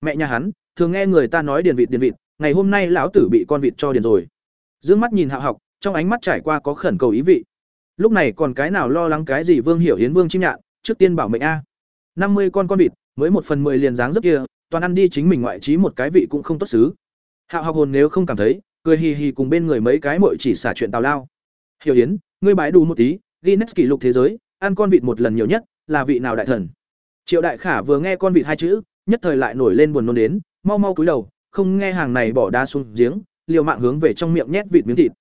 Mẹ nhà hắn, thường nghe người ta nói điền vịt điền vịt, ngày hôm nay lão tử bị con vịt cho điền rồi. D mắt nhìn hạ học, trong ánh mắt trải qua có khẩn cầu ý vị. Lúc này còn cái nào lo lắng cái gì vương hiểu hiến vương chim nhạn, trước tiên bảo mệnh a. năm mươi con con vịt, mới một phần mười liền dáng rất kia, toàn ăn đi chính mình ngoại trí một cái vị cũng không tốt xứ hạo học hồn nếu không cảm thấy, cười hì hì cùng bên người mấy cái mội chỉ xả chuyện tào lao. Hiểu Yến, ngươi bái đủ một tí, guinness kỷ lục thế giới, ăn con vịt một lần nhiều nhất, là vị nào đại thần? Triệu đại khả vừa nghe con vịt hai chữ, nhất thời lại nổi lên buồn nôn đến, mau mau cúi đầu, không nghe hàng này bỏ đá xuống giếng, liều mạng hướng về trong miệng nhét vịt miếng thịt.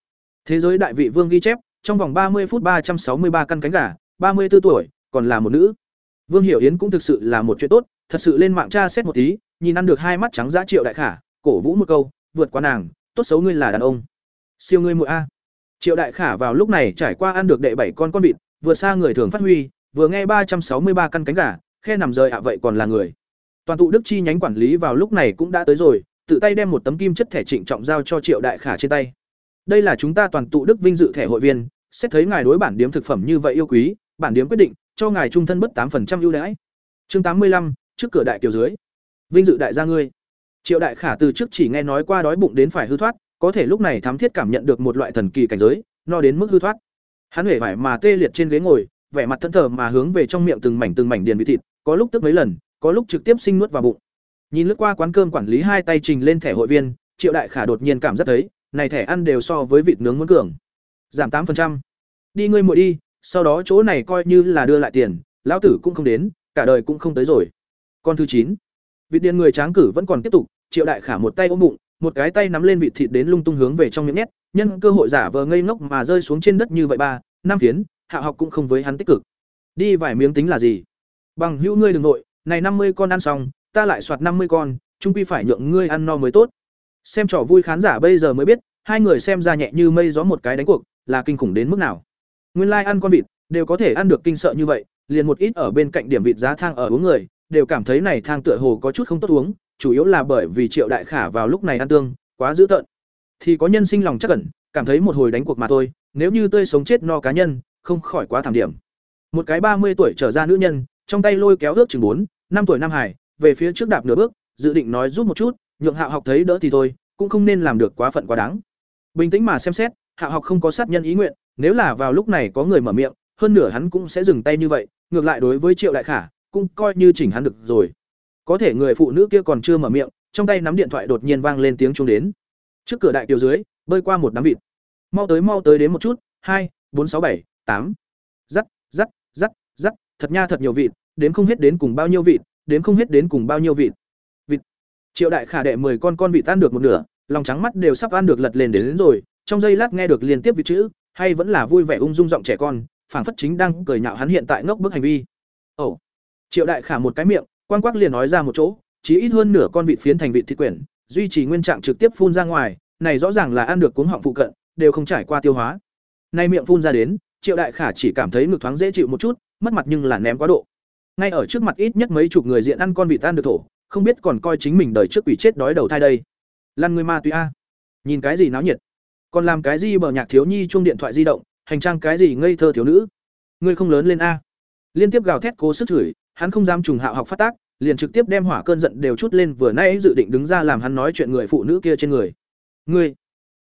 Thế giới đại vị vương ghi chép, trong vòng ba mươi phút ba trăm sáu mươi ba căn cánh gà, ba mươi 34 tuổi, còn là một nữ. Vương hiểu yến cũng thực sự là một chuyện tốt, thật sự lên mạng tra xét một tí, nhìn ăn được hai mắt trắng giá triệu đại khả, cổ vũ một câu vượt qua nàng, tốt xấu ngươi là đàn ông. Siêu ngươi muội a. Triệu đại khả vào lúc này trải qua ăn được đệ bảy con con vịt, vừa xa người thường phát huy, vừa nghe ba trăm sáu mươi ba căn cánh gà, khe nằm rời ạ, vậy còn là người. Toàn tụ đức chi nhánh quản lý vào lúc này cũng đã tới rồi, tự tay đem một tấm kim chất thẻ trịnh trọng giao cho triệu đại khả trên tay. Đây là chúng ta toàn tụ đức vinh dự thẻ hội viên, xét thấy ngài đối bản điếm thực phẩm như vậy yêu quý, bản điếm quyết định, cho ngài trung thân bất tám ưu đãi. Chương tám mươi lăm, trước cửa đại kiều dưới. Vinh dự đại gia ngươi triệu đại khả từ trước chỉ nghe nói qua đói bụng đến phải hư thoát, có thể lúc này thám thiết cảm nhận được một loại thần kỳ cảnh giới, no đến mức hư thoát. Hắn huệ vải mà tê liệt trên ghế ngồi, vẻ mặt thân thờ mà hướng về trong miệng từng mảnh từng mảnh điền vị thịt, có lúc tức mấy lần, có lúc trực tiếp sinh nuốt vào bụng. Nhìn lướt qua quán cơm quản lý hai tay trình lên thẻ hội viên, triệu đại khả đột nhiên cảm giác thấy, này thẻ ăn đều so với vịt nướng muốn cường. Giảm tám đi ngươi muội đi, sau đó chỗ này coi như là đưa lại tiền, lão tử cũng không đến, cả đời cũng không tới rồi. Con thứ chín vịt điện người tráng cử vẫn còn tiếp tục, triệu đại khả một tay ôm bụng, một cái tay nắm lên vịt thịt đến lung tung hướng về trong miệng nhét. Nhân cơ hội giả vờ ngây ngốc mà rơi xuống trên đất như vậy ba, năm phiến, hạ học cũng không với hắn tích cực. Đi vài miếng tính là gì? Bằng hữu ngươi đừng nội này năm mươi con ăn xong, ta lại soạt năm mươi con trung quy phải nhượng ngươi ăn no mới tốt. Xem trò vui khán giả bây giờ mới biết, hai người xem ra nhẹ như mây gió một cái đánh cuộc, là kinh khủng đến mức nào. Nguyên lai like ăn con vịt, đều có thể ăn được kinh sợ như vậy, liền một ít ở bên cạnh điểm vịt giá thang ở uống người đều cảm thấy này thang tựa hồ có chút không tốt uống, chủ yếu là bởi vì triệu đại khả vào lúc này ăn tương, quá dữ tợn. Thì có nhân sinh lòng chắc cẩn cảm thấy một hồi đánh cuộc mà thôi, nếu như tươi sống chết no cá nhân, không khỏi quá thảm điểm. Một cái ba mươi tuổi trở ra nữ nhân, trong tay lôi kéo ước chừng bốn, năm tuổi nam hải về phía trước đạp nửa bước, dự định nói giúp một chút, nhượng hạo học thấy đỡ thì thôi, cũng không nên làm được quá phận quá đáng. Bình tĩnh mà xem xét hạo học không có sát nhân ý nguyện, nếu là vào lúc này có người mở miệng, hơn nửa hắn cũng sẽ dừng tay như vậy, ngược lại đối với triệu đại khả cũng coi như chỉnh hắn được rồi. Có thể người phụ nữ kia còn chưa mở miệng trong tay nắm điện thoại đột nhiên vang lên tiếng chuông đến. Trước cửa đại kiều dưới bơi qua một đám vịt. Mau tới mau tới đến một chút hai bốn sáu bảy tám. Rắc, rắc, rắc, rắc, thật nha thật nhiều vịt đến không hết đến cùng bao nhiêu vịt đến không hết đến cùng bao nhiêu vịt. Vịt. Triệu đại khả đệ mười con con vịt tan được một nửa lòng trắng mắt đều sắp ăn được lật lên đến, đến rồi trong giây lát nghe được liên tiếp vị chữ hay vẫn là vui vẻ ung dung giọng trẻ con phảng phất chính đang cười nhạo hắn hiện tại ngốc bức hành vi. Ồ triệu đại khả một cái miệng quan quắc liền nói ra một chỗ chỉ ít hơn nửa con vịt phiến thành vịt thịt quyển, duy trì nguyên trạng trực tiếp phun ra ngoài, này rõ ràng là ăn được cuống họng phụ cận, đều không trải qua tiêu hóa. Nay miệng phun ra đến, triệu đại khả chỉ cảm thấy ngực thoáng dễ chịu một chút, mất mặt nhưng là ném quá độ. Ngay ở trước mặt ít nhất mấy chục người diện ăn con vịt tan được thổ, không biết còn coi chính mình đời trước quỷ chết đói đầu thai đây. Lăn người ma túy a. Nhìn cái gì náo nhiệt? Còn làm cái gì bờ nhạc thiếu nhi chuông điện thoại di động, hành trang cái gì ngây thơ thiếu nữ? Ngươi không lớn lên a. Liên tiếp gào thét cố sức chửi hắn không dám trùng hạo học phát tác, liền trực tiếp đem hỏa cơn giận đều chút lên vừa nay dự định đứng ra làm hắn nói chuyện người phụ nữ kia trên người. Người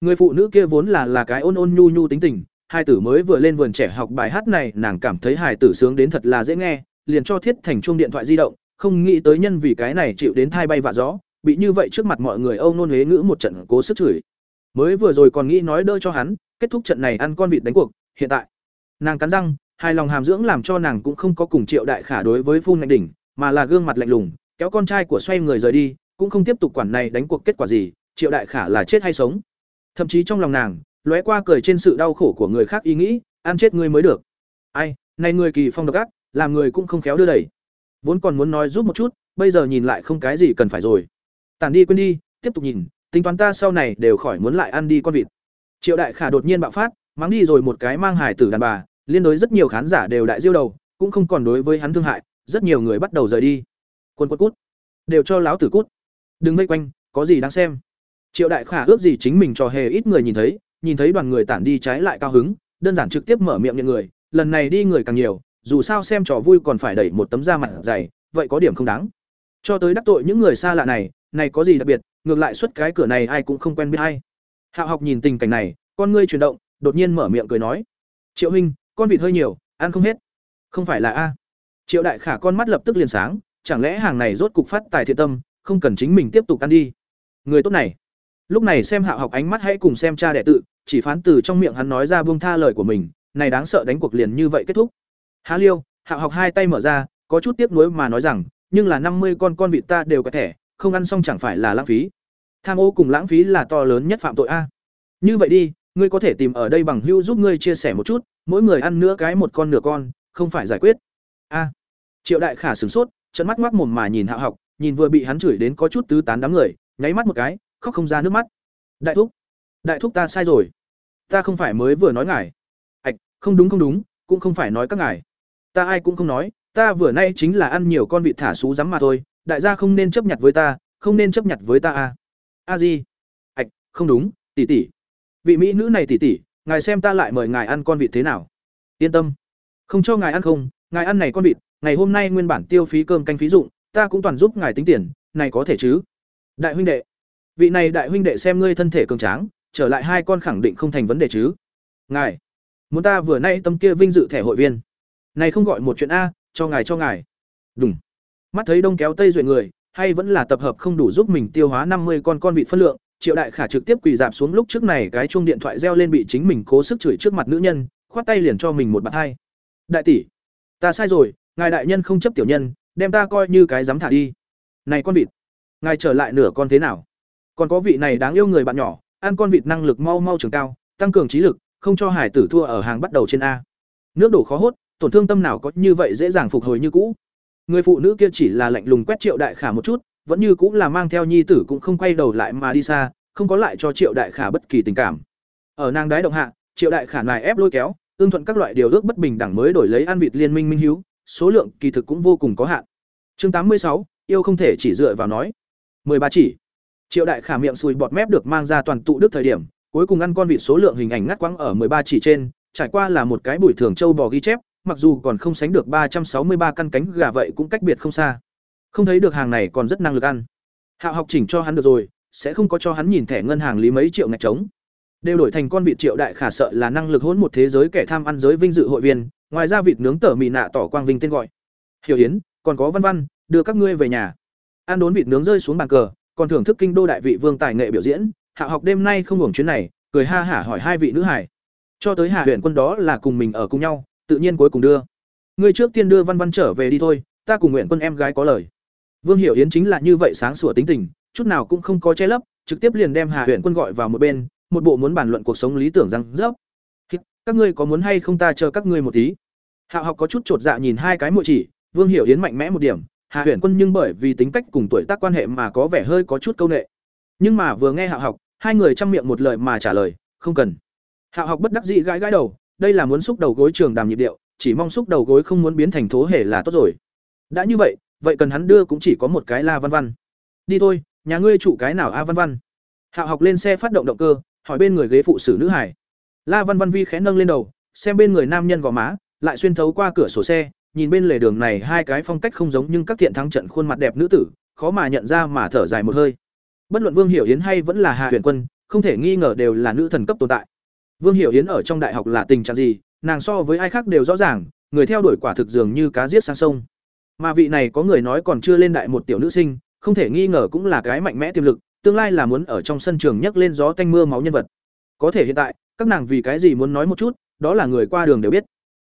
người phụ nữ kia vốn là là cái ôn ôn nhu nhu tính tình, hai tử mới vừa lên vườn trẻ học bài hát này, nàng cảm thấy hài tử sướng đến thật là dễ nghe, liền cho thiết thành chuông điện thoại di động, không nghĩ tới nhân vì cái này chịu đến thai bay vạ gió, bị như vậy trước mặt mọi người âu nôn huế ngữ một trận cố sức chửi. Mới vừa rồi còn nghĩ nói đỡ cho hắn, kết thúc trận này ăn con vịt đánh cuộc, hiện tại, nàng cắn răng hai lòng hàm dưỡng làm cho nàng cũng không có cùng triệu đại khả đối với phun ngạnh đỉnh, mà là gương mặt lạnh lùng, kéo con trai của xoay người rời đi, cũng không tiếp tục quản này đánh cuộc kết quả gì, triệu đại khả là chết hay sống. Thậm chí trong lòng nàng, lóe qua cười trên sự đau khổ của người khác ý nghĩ, ăn chết ngươi mới được. Ai, này người kỳ phong độc ác, làm người cũng không khéo đưa đẩy. Vốn còn muốn nói giúp một chút, bây giờ nhìn lại không cái gì cần phải rồi. Tản đi quên đi, tiếp tục nhìn, tính toán ta sau này đều khỏi muốn lại ăn đi con vịt. Triệu đại khả đột nhiên bạo phát, mắng đi rồi một cái mang hải tử đàn bà liên đối rất nhiều khán giả đều đại diêu đầu, cũng không còn đối với hắn thương hại, rất nhiều người bắt đầu rời đi. Quân quân cút. Đều cho láo tử cút. Đừng vây quanh, có gì đáng xem. Triệu đại khả ước gì chính mình trò hề ít người nhìn thấy nhìn thấy đoàn người tản đi trái lại cao hứng, đơn giản trực tiếp mở miệng nhận người, lần này đi người càng nhiều, dù sao xem trò vui còn phải đẩy một tấm da mặt dày, vậy có điểm không đáng. Cho tới đắc tội những người xa lạ này này có gì đặc biệt, ngược lại xuất cái cửa này ai cũng không quen biết hay. Hạo học nhìn tình cảnh này, con ngươi chuyển động, đột nhiên mở miệng cười nói. Triệu huynh con vịt hơi nhiều, ăn không hết. Không phải là a. Triệu đại khả con mắt lập tức liền sáng, chẳng lẽ hàng này rốt cục phát tài thiện tâm, không cần chính mình tiếp tục ăn đi. Người tốt này. Lúc này xem hạ học ánh mắt hãy cùng xem cha đệ tự, chỉ phán từ trong miệng hắn nói ra buông tha lời của mình, này đáng sợ đánh cuộc liền như vậy kết thúc. Há liêu, hạ học hai tay mở ra, có chút tiếc nuối mà nói rằng, nhưng là năm mươi con con vịt ta đều có thể, không ăn xong chẳng phải là lãng phí. Tham ô cùng lãng phí là to lớn nhất phạm tội a. Như vậy đi, ngươi có thể tìm ở đây bằng hưu giúp ngươi chia sẻ một chút mỗi người ăn nữa cái một con nửa con, không phải giải quyết. A. Triệu đại khả sửng sốt trận mắt ngoác mồm mà nhìn hạ học, nhìn vừa bị hắn chửi đến có chút tứ tán đám người, nháy mắt một cái, khóc không ra nước mắt. Đại thúc đại thúc ta sai rồi. Ta không phải mới vừa nói ngài. Ạch không đúng không đúng, cũng không phải nói các ngài. Ta ai cũng không nói, ta vừa nay chính là ăn nhiều con vịt thả xú rắm mà thôi, đại gia không nên chấp nhận với ta, không nên chấp nhận với ta a. A di ạch không đúng, tỷ tỷ. Vị mỹ nữ này tỷ tỷ ngài xem ta lại mời ngài ăn con vịt thế nào. Yên tâm. Không cho ngài ăn không, ngài ăn này con vịt, ngày hôm nay nguyên bản tiêu phí cơm canh phí dụng, ta cũng toàn giúp ngài tính tiền, này có thể chứ? Đại huynh đệ, vị này đại huynh đệ xem ngươi thân thể cường tráng, trở lại hai con khẳng định không thành vấn đề chứ. Ngài, muốn ta vừa nay tâm kia vinh dự thẻ hội viên. Này không gọi một chuyện a, cho ngài cho ngài. Đúng mắt thấy đông kéo tây duyệt người, hay vẫn là tập hợp không đủ giúp mình tiêu hóa năm mươi con con vịt phân lượng triệu đại khả trực tiếp quỳ dạp xuống lúc trước này cái chuông điện thoại reo lên bị chính mình cố sức chửi trước mặt nữ nhân, khoát tay liền cho mình một bạt hai. Đại tỷ, ta sai rồi, ngài đại nhân không chấp tiểu nhân, đem ta coi như cái dám thả đi. Này con vịt, ngài trở lại nửa con thế nào? Còn có vị này đáng yêu người bạn nhỏ, ăn con vịt năng lực mau mau trường cao, tăng cường trí lực, không cho hải tử thua ở hàng bắt đầu trên a. Nước đổ khó hốt, tổn thương tâm nào có như vậy dễ dàng phục hồi như cũ. Người phụ nữ kia chỉ là lạnh lùng quét triệu đại khả một chút vẫn như cũng là mang theo nhi tử cũng không quay đầu lại mà đi xa, không có lại cho triệu đại khả bất kỳ tình cảm. Ở nàng đái động hạ, triệu đại khả lại ép lôi kéo ương thuận các loại điều ước bất bình đẳng mới đổi lấy ăn vịt liên minh minh hiếu, số lượng kỳ thực cũng vô cùng có hạn. Chương tám mươi sáu, yêu không thể chỉ dựa vào nói. mười ba chỉ. Triệu đại khả miệng sùi bọt mép được mang ra toàn tụ đức thời điểm, cuối cùng ăn con vịt số lượng hình ảnh ngắt quãng ở mười ba chỉ trên, trải qua là một cái bụi thường châu bò ghi chép, mặc dù còn không sánh được ba trăm sáu mươi ba căn cánh gà vậy cũng cách biệt không xa không thấy được hàng này còn rất năng lực ăn. Hạo học chỉnh cho hắn được rồi, sẽ không có cho hắn nhìn thẻ ngân hàng lý mấy triệu ngạch trống. Đều đổi thành con vịt triệu đại khả sợ là năng lực hỗn một thế giới kẻ tham ăn giới vinh dự hội viên, ngoài ra vịt nướng tở mì nạ tỏ quang vinh tên gọi. Hiểu yến, còn có văn văn, đưa các ngươi về nhà. Ăn đốn vịt nướng rơi xuống bàn cờ, còn thưởng thức kinh đô đại vị vương tài nghệ biểu diễn. Hạ học đêm nay không hưởng chuyến này, cười ha hả hỏi hai vị nữ hải cho tới hạ huyện quân đó là cùng mình ở cùng nhau, tự nhiên cuối cùng đưa. Ngươi trước tiên đưa văn văn trở về đi thôi, ta cùng nguyện quân em gái có lời vương hiểu yến chính là như vậy sáng sủa tính tình, chút nào cũng không có che lấp, trực tiếp liền đem hà Huyền quân gọi vào một bên, một bộ muốn bàn luận cuộc sống lý tưởng rằng rớp. các ngươi có muốn hay không ta chờ các ngươi một tí? Hạo học có chút chột dạ nhìn hai cái muội chỉ, vương hiểu yến mạnh mẽ một điểm, hà Huyền quân nhưng bởi vì tính cách cùng tuổi tác quan hệ mà có vẻ hơi có chút câu nệ. Nhưng mà vừa nghe hạo học, hai người trăm miệng một lời mà trả lời, không cần. Hạo học bất đắc dĩ gãi gãi đầu, đây là muốn xúc đầu gối trường đàm nhịp điệu, chỉ mong xúc đầu gối không muốn biến thành thố hề là tốt rồi. Đã như vậy vậy cần hắn đưa cũng chỉ có một cái la văn văn. Đi thôi, nhà ngươi trụ cái nào a văn văn? Hạo học lên xe phát động động cơ, hỏi bên người ghế phụ xử nữ hải la văn văn vi khẽ nâng lên đầu, xem bên người nam nhân gò má, lại xuyên thấu qua cửa sổ xe, nhìn bên lề đường này hai cái phong cách không giống nhưng các thiện thắng trận khuôn mặt đẹp nữ tử, khó mà nhận ra mà thở dài một hơi. Bất luận vương hiểu yến hay vẫn là hạ huyền quân, không thể nghi ngờ đều là nữ thần cấp tồn tại. Vương hiểu yến ở trong đại học là tình trạng gì, nàng so với ai khác đều rõ ràng, người theo đuổi quả thực dường như cá giết sang sông mà vị này có người nói còn chưa lên đại một tiểu nữ sinh, không thể nghi ngờ cũng là cái mạnh mẽ tiềm lực, tương lai là muốn ở trong sân trường nhấc lên gió tanh mưa máu nhân vật. Có thể hiện tại, các nàng vì cái gì muốn nói một chút, đó là người qua đường đều biết.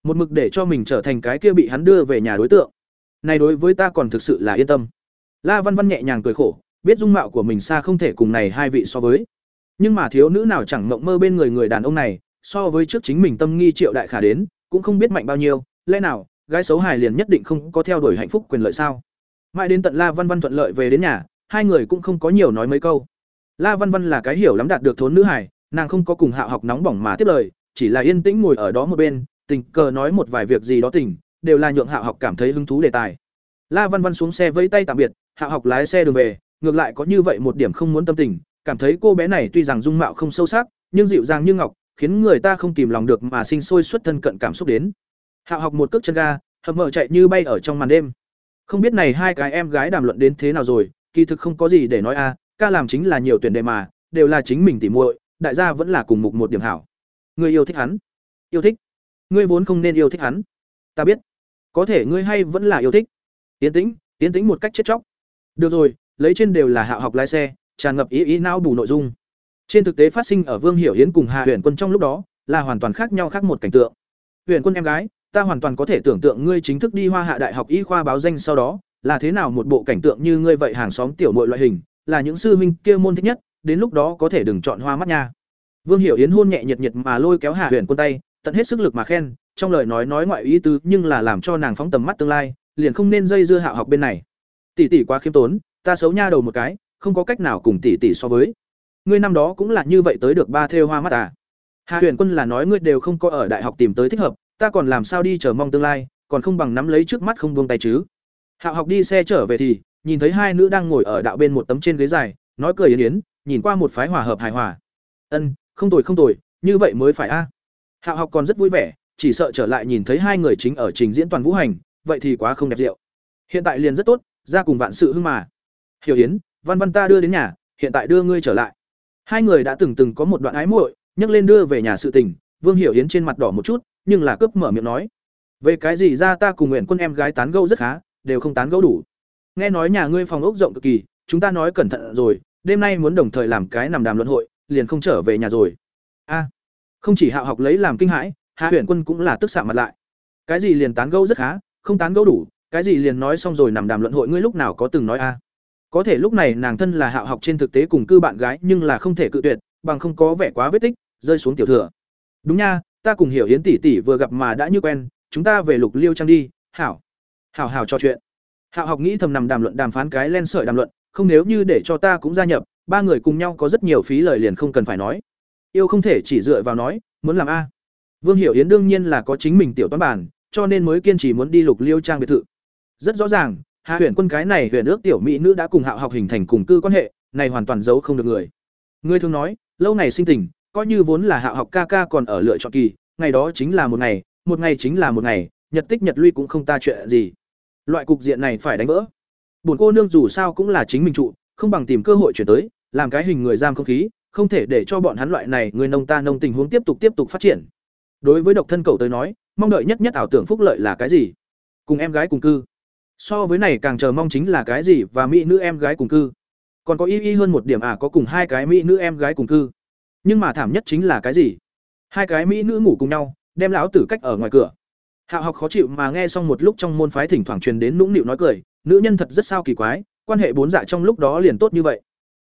Một mực để cho mình trở thành cái kia bị hắn đưa về nhà đối tượng. Này đối với ta còn thực sự là yên tâm. La văn văn nhẹ nhàng cười khổ, biết dung mạo của mình xa không thể cùng này hai vị so với. Nhưng mà thiếu nữ nào chẳng mộng mơ bên người người đàn ông này, so với trước chính mình tâm nghi triệu đại khả đến, cũng không biết mạnh bao nhiêu, lẽ nào gái xấu hài liền nhất định không có theo đuổi hạnh phúc quyền lợi sao? Mãi đến tận la văn văn thuận lợi về đến nhà, hai người cũng không có nhiều nói mấy câu. La văn văn là cái hiểu lắm đạt được thốn nữ hải nàng không có cùng Hạ học nóng bỏng mà tiếp lời, chỉ là yên tĩnh ngồi ở đó một bên, tình cờ nói một vài việc gì đó tình, đều là nhượng Hạ học cảm thấy hứng thú đề tài. La văn văn xuống xe vẫy tay tạm biệt, Hạ học lái xe đường về, ngược lại có như vậy một điểm không muốn tâm tình, cảm thấy cô bé này tuy rằng dung mạo không sâu sắc, nhưng dịu dàng như ngọc, khiến người ta không kìm lòng được mà sinh sôi xuất thân cận cảm xúc đến hạo học một cước chân ga, hầm mở chạy như bay ở trong màn đêm. Không biết này hai cái em gái đàm luận đến thế nào rồi, kỳ thực không có gì để nói a, ca làm chính là nhiều tuyển đề mà, đều là chính mình tỉ muội, đại gia vẫn là cùng mục một điểm hảo. Người yêu thích hắn. Yêu thích. Ngươi vốn không nên yêu thích hắn. Ta biết. Có thể ngươi hay vẫn là yêu thích. Tiến tĩnh tiến tĩnh một cách chết chóc. Được rồi, lấy trên đều là hạ học lái xe, tràn ngập ý ý não bù nội dung. Trên thực tế phát sinh ở vương hiểu hiến cùng hạ huyền quân trong lúc đó, là hoàn toàn khác nhau khác một cảnh tượng. Huyền quân em gái ta hoàn toàn có thể tưởng tượng ngươi chính thức đi hoa hạ đại học y khoa báo danh sau đó, là thế nào một bộ cảnh tượng như ngươi vậy hàng xóm tiểu mội loại hình, là những sư huynh kia môn thích nhất, đến lúc đó có thể đừng chọn hoa mắt nha. Vương hiểu yến hôn nhẹ nhiệt nhiệt mà lôi kéo hạ huyền quân tay, tận hết sức lực mà khen, trong lời nói nói ngoại ý tứ nhưng là làm cho nàng phóng tầm mắt tương lai, liền không nên dây dưa hạ học bên này. Tỷ tỷ quá khiêm tốn, ta xấu nha đầu một cái, không có cách nào cùng tỷ tỷ so với. Ngươi năm đó cũng là như vậy tới được ba thêu hoa mắt à. Hạ huyền quân là nói ngươi đều không có ở đại học tìm tới thích hợp ta còn làm sao đi chờ mong tương lai, còn không bằng nắm lấy trước mắt không buông tay chứ. Hạo học đi xe trở về thì, nhìn thấy hai nữ đang ngồi ở đạo bên một tấm trên ghế dài, nói cười yến yến, nhìn qua một phái hòa hợp hài hòa. Ân, không tồi không tồi, như vậy mới phải a. Hạo học còn rất vui vẻ, chỉ sợ trở lại nhìn thấy hai người chính ở trình diễn toàn vũ hành, vậy thì quá không đẹp rượu. Hiện tại liền rất tốt, ra cùng vạn sự hưng mà. Hiểu yến, văn văn ta đưa đến nhà, hiện tại đưa ngươi trở lại. Hai người đã từng từng có một đoạn ái muội, nhắc lên đưa về nhà sự tình, vương hiểu yến trên mặt đỏ một chút nhưng là cướp mở miệng nói. Về cái gì ra ta cùng nguyện quân em gái tán gẫu rất khá, đều không tán gẫu đủ. Nghe nói nhà ngươi phòng ốc rộng cực kỳ, chúng ta nói cẩn thận rồi, đêm nay muốn đồng thời làm cái nằm đàm luận hội, liền không trở về nhà rồi. A, không chỉ hạ học lấy làm kinh hãi, hạ huyện quân cũng là tức xạ mặt lại. Cái gì liền tán gẫu rất khá, không tán gẫu đủ, cái gì liền nói xong rồi nằm đàm luận hội ngươi lúc nào có từng nói a? Có thể lúc này nàng thân là hạ học trên thực tế cùng cư bạn gái nhưng là không thể cự tuyệt, bằng không có vẻ quá vết tích, rơi xuống tiểu thừa. Đúng nha ta cùng hiểu Yến tỷ tỷ vừa gặp mà đã như quen, chúng ta về lục liêu trang đi, hảo. Hảo hảo trò chuyện. Hạo học nghĩ thầm nằm đàm luận đàm phán cái len sợi đàm luận, không nếu như để cho ta cũng gia nhập, ba người cùng nhau có rất nhiều phí lời liền không cần phải nói. Yêu không thể chỉ dựa vào nói, muốn làm a. Vương hiểu yến đương nhiên là có chính mình tiểu toán bản, cho nên mới kiên trì muốn đi lục liêu trang biệt thự. Rất rõ ràng hạ huyện quân cái này huyện ước tiểu mỹ nữ đã cùng hạo học hình thành cùng cư quan hệ, này hoàn toàn giấu không được người. Người thường nói, lâu ngày sinh tình coi như vốn là hạ học ca ca còn ở lựa chọn kỳ, ngày đó chính là một ngày một ngày chính là một ngày, nhật tích nhật lui cũng không ta chuyện gì. Loại cục diện này phải đánh vỡ. Bổn cô nương dù sao cũng là chính mình trụ, không bằng tìm cơ hội chuyển tới, làm cái hình người giam không khí, không thể để cho bọn hắn loại này người nông ta nông tình huống tiếp tục tiếp tục phát triển. Đối với độc thân cầu tới nói, mong đợi nhất nhất ảo tưởng phúc lợi là cái gì? Cùng em gái cùng cư. So với này càng chờ mong chính là cái gì và mỹ nữ em gái cùng cư. Còn có y y hơn một điểm à có cùng hai cái mỹ nữ em gái cùng cư nhưng mà thảm nhất chính là cái gì? Hai cái mỹ nữ ngủ cùng nhau, đem lão tử cách ở ngoài cửa. Hạ học khó chịu mà nghe xong một lúc trong môn phái thỉnh thoảng truyền đến nũng nịu nói cười, nữ nhân thật rất sao kỳ quái, quan hệ bốn dạ trong lúc đó liền tốt như vậy.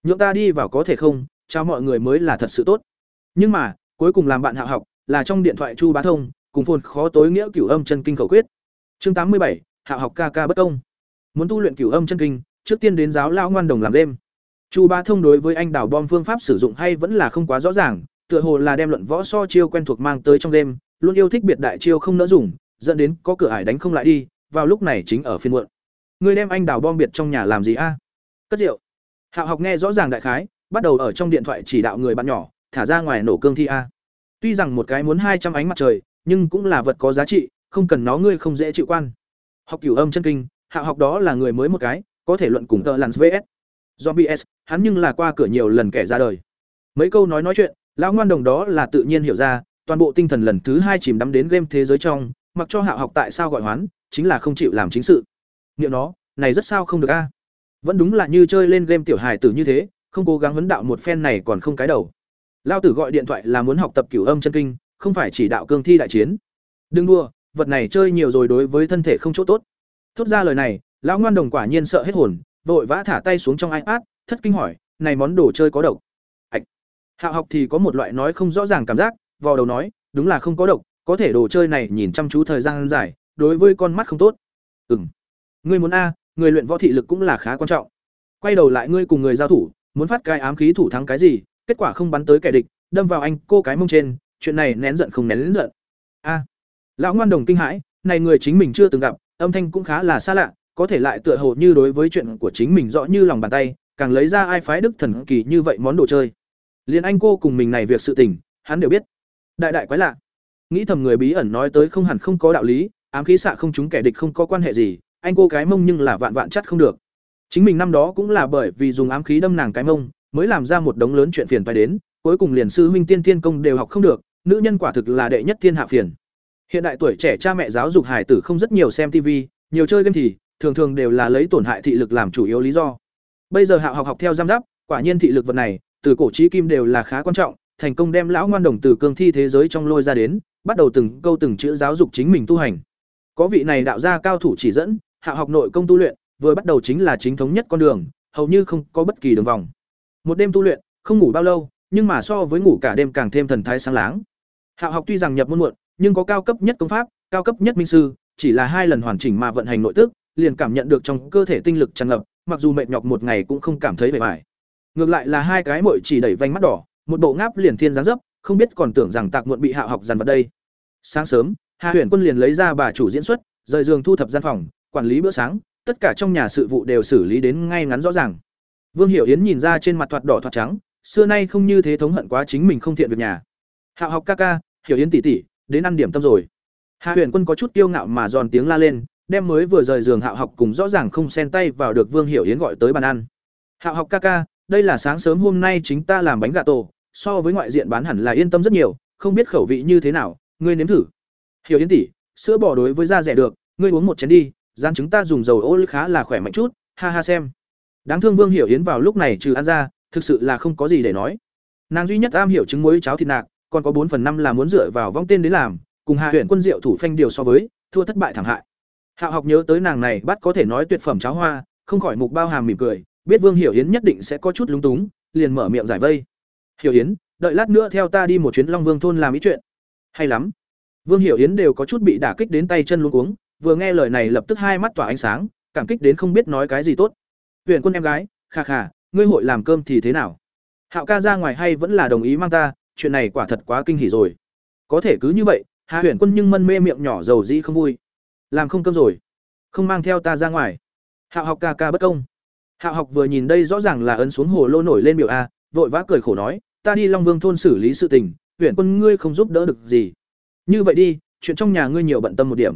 Nhượng ta đi vào có thể không? Chào mọi người mới là thật sự tốt. Nhưng mà, cuối cùng làm bạn hạ học là trong điện thoại chu bá thông, cùng phồn khó tối nghĩa cửu âm chân kinh khẩu quyết. Chương tám mươi bảy, hạ học ca ca bất công. Muốn tu luyện cửu âm chân kinh, trước tiên đến giáo lao ngoan đồng làm đêm chu bá thông đối với anh đảo bom phương pháp sử dụng hay vẫn là không quá rõ ràng, tựa hồ là đem luận võ so chiêu quen thuộc mang tới trong đêm, luôn yêu thích biệt đại chiêu không nỡ dùng, dẫn đến có cửa ải đánh không lại đi, vào lúc này chính ở phiên muộn. Người đem anh đào bom biệt trong nhà làm gì a? Cất rượu. Hạo học nghe rõ ràng đại khái, bắt đầu ở trong điện thoại chỉ đạo người bạn nhỏ, thả ra ngoài nổ cương thi a. Tuy rằng một cái muốn hai trăm ánh mặt trời, nhưng cũng là vật có giá trị, không cần nó ngươi không dễ chịu quan. Học cửu âm chân kinh, hạo học đó là người mới một cái, có thể luận cùng tờ lặn vs zombie s hắn nhưng là qua cửa nhiều lần kẻ ra đời. Mấy câu nói nói chuyện, lão ngoan đồng đó là tự nhiên hiểu ra, toàn bộ tinh thần lần thứ hai chìm đắm đến game thế giới trong, mặc cho hạ học tại sao gọi hoán, chính là không chịu làm chính sự. Niệm nó, này rất sao không được a? À? Vẫn đúng là như chơi lên game tiểu hài tử như thế, không cố gắng vấn đạo một phen này còn không cái đầu. Lao tử gọi điện thoại là muốn học tập cửu âm chân kinh, không phải chỉ đạo cương thi đại chiến. Đừng đua vật này chơi nhiều rồi đối với thân thể không chỗ tốt. Thốt ra lời này, lão ngoan đồng quả nhiên sợ hết hồn vội vã thả tay xuống trong ipad, thất kinh hỏi, này món đồ chơi có độc? Ạch hạ học thì có một loại nói không rõ ràng cảm giác, vò đầu nói, đúng là không có độc, có thể đồ chơi này nhìn chăm chú thời gian dài, đối với con mắt không tốt. Ừng ngươi muốn a, người luyện võ thị lực cũng là khá quan trọng. Quay đầu lại ngươi cùng người giao thủ, muốn phát cái ám khí thủ thắng cái gì, kết quả không bắn tới kẻ địch, đâm vào anh cô cái mông trên, chuyện này nén giận không nén giận. A. Lão ngoan đồng kinh hãi, này người chính mình chưa từng gặp, âm thanh cũng khá là xa lạ có thể lại tựa hồ như đối với chuyện của chính mình rõ như lòng bàn tay, càng lấy ra ai phái đức thần kỳ như vậy món đồ chơi. Liền anh cô cùng mình này việc sự tình, hắn đều biết. Đại đại quái lạ. Nghĩ thầm người bí ẩn nói tới không hẳn không có đạo lý, ám khí xạ không chúng kẻ địch không có quan hệ gì, anh cô cái mông nhưng là vạn vạn chắc không được. Chính mình năm đó cũng là bởi vì dùng ám khí đâm nàng cái mông, mới làm ra một đống lớn chuyện phiền phải đến, cuối cùng liền sư huynh tiên thiên công đều học không được, nữ nhân quả thực là đệ nhất thiên hạ phiền. Hiện đại tuổi trẻ cha mẹ giáo dục hải tử không rất nhiều xem tv nhiều chơi game thì thường thường đều là lấy tổn hại thị lực làm chủ yếu lý do. Bây giờ hạ học học theo giam giáp, quả nhiên thị lực vật này, từ cổ chí kim đều là khá quan trọng, thành công đem lão ngoan đồng từ cương thi thế giới trong lôi ra đến, bắt đầu từng câu từng chữ giáo dục chính mình tu hành. Có vị này đạo gia cao thủ chỉ dẫn hạ học nội công tu luyện, vừa bắt đầu chính là chính thống nhất con đường, hầu như không có bất kỳ đường vòng. Một đêm tu luyện, không ngủ bao lâu, nhưng mà so với ngủ cả đêm càng thêm thần thái sáng láng. Hạ học tuy rằng nhập môn muộn, nhưng có cao cấp nhất công pháp, cao cấp nhất minh sư, chỉ là hai lần hoàn chỉnh mà vận hành nội tức liền cảm nhận được trong cơ thể tinh lực tràn ngập, mặc dù mệt nhọc một ngày cũng không cảm thấy bề bại. ngược lại là hai cái muội chỉ đẩy vành mắt đỏ, một bộ ngáp liền thiên dáng dấp, không biết còn tưởng rằng tạc muộn bị hạ học dàn vào đây. Sáng sớm hạ huyền quân liền lấy ra bà chủ diễn xuất, rời giường thu thập gian phòng, quản lý bữa sáng, tất cả trong nhà sự vụ đều xử lý đến ngay ngắn rõ ràng. Vương hiểu yến nhìn ra trên mặt thoạt đỏ thoạt trắng, xưa nay không như thế thống hận quá chính mình không thiện việc nhà. Hạ học ca ca, hiểu yến tỷ tỷ, đến ăn điểm tâm rồi. Hạ huyền quân có chút kiêu ngạo mà giòn tiếng la lên đem mới vừa rời giường Hạo học cùng rõ ràng không xen tay vào được vương hiểu yến gọi tới bàn ăn. Hạo học ca ca, đây là sáng sớm hôm nay chính ta làm bánh gà tổ, so với ngoại diện bán hẳn là yên tâm rất nhiều, không biết khẩu vị như thế nào, ngươi nếm thử. Hiểu yến tỷ, sữa bò đối với da rẻ được, ngươi uống một chén đi gian chúng ta dùng dầu ô khá là khỏe mạnh chút, ha ha xem. Đáng thương vương hiểu yến vào lúc này trừ ăn ra, thực sự là không có gì để nói. Nàng duy nhất am hiểu trứng muối cháo thịt nạc, còn có bốn phần năm là muốn dựa vào vong tên đến làm, cùng hạ huyện quân diệu thủ phanh điều so với, thua thất bại thảm hại hạ học nhớ tới nàng này, bắt có thể nói tuyệt phẩm cháo hoa, không khỏi mục bao hàm mỉm cười, biết vương hiểu yến nhất định sẽ có chút lúng túng, liền mở miệng giải vây. Hiểu yến, đợi lát nữa theo ta đi một chuyến long vương thôn làm ý chuyện. Hay lắm. Vương hiểu yến đều có chút bị đả kích đến tay chân luống cuống, vừa nghe lời này lập tức hai mắt tỏa ánh sáng, cảm kích đến không biết nói cái gì tốt. Huyện quân em gái, kha kha, ngươi hội làm cơm thì thế nào? Hạo ca ra ngoài hay vẫn là đồng ý mang ta, chuyện này quả thật quá kinh hỉ rồi. Có thể cứ như vậy, hạ huyện quân nhưng mân mê miệng nhỏ dầu dĩ không vui làm không cơm rồi. Không mang theo ta ra ngoài. Hạo học ca ca bất công. Hạo học vừa nhìn đây rõ ràng là ấn xuống hồ lô nổi lên biểu a, vội vã cười khổ nói, ta đi long vương thôn xử lý sự tình, huyện quân ngươi không giúp đỡ được gì. Như vậy đi, chuyện trong nhà ngươi nhiều bận tâm một điểm.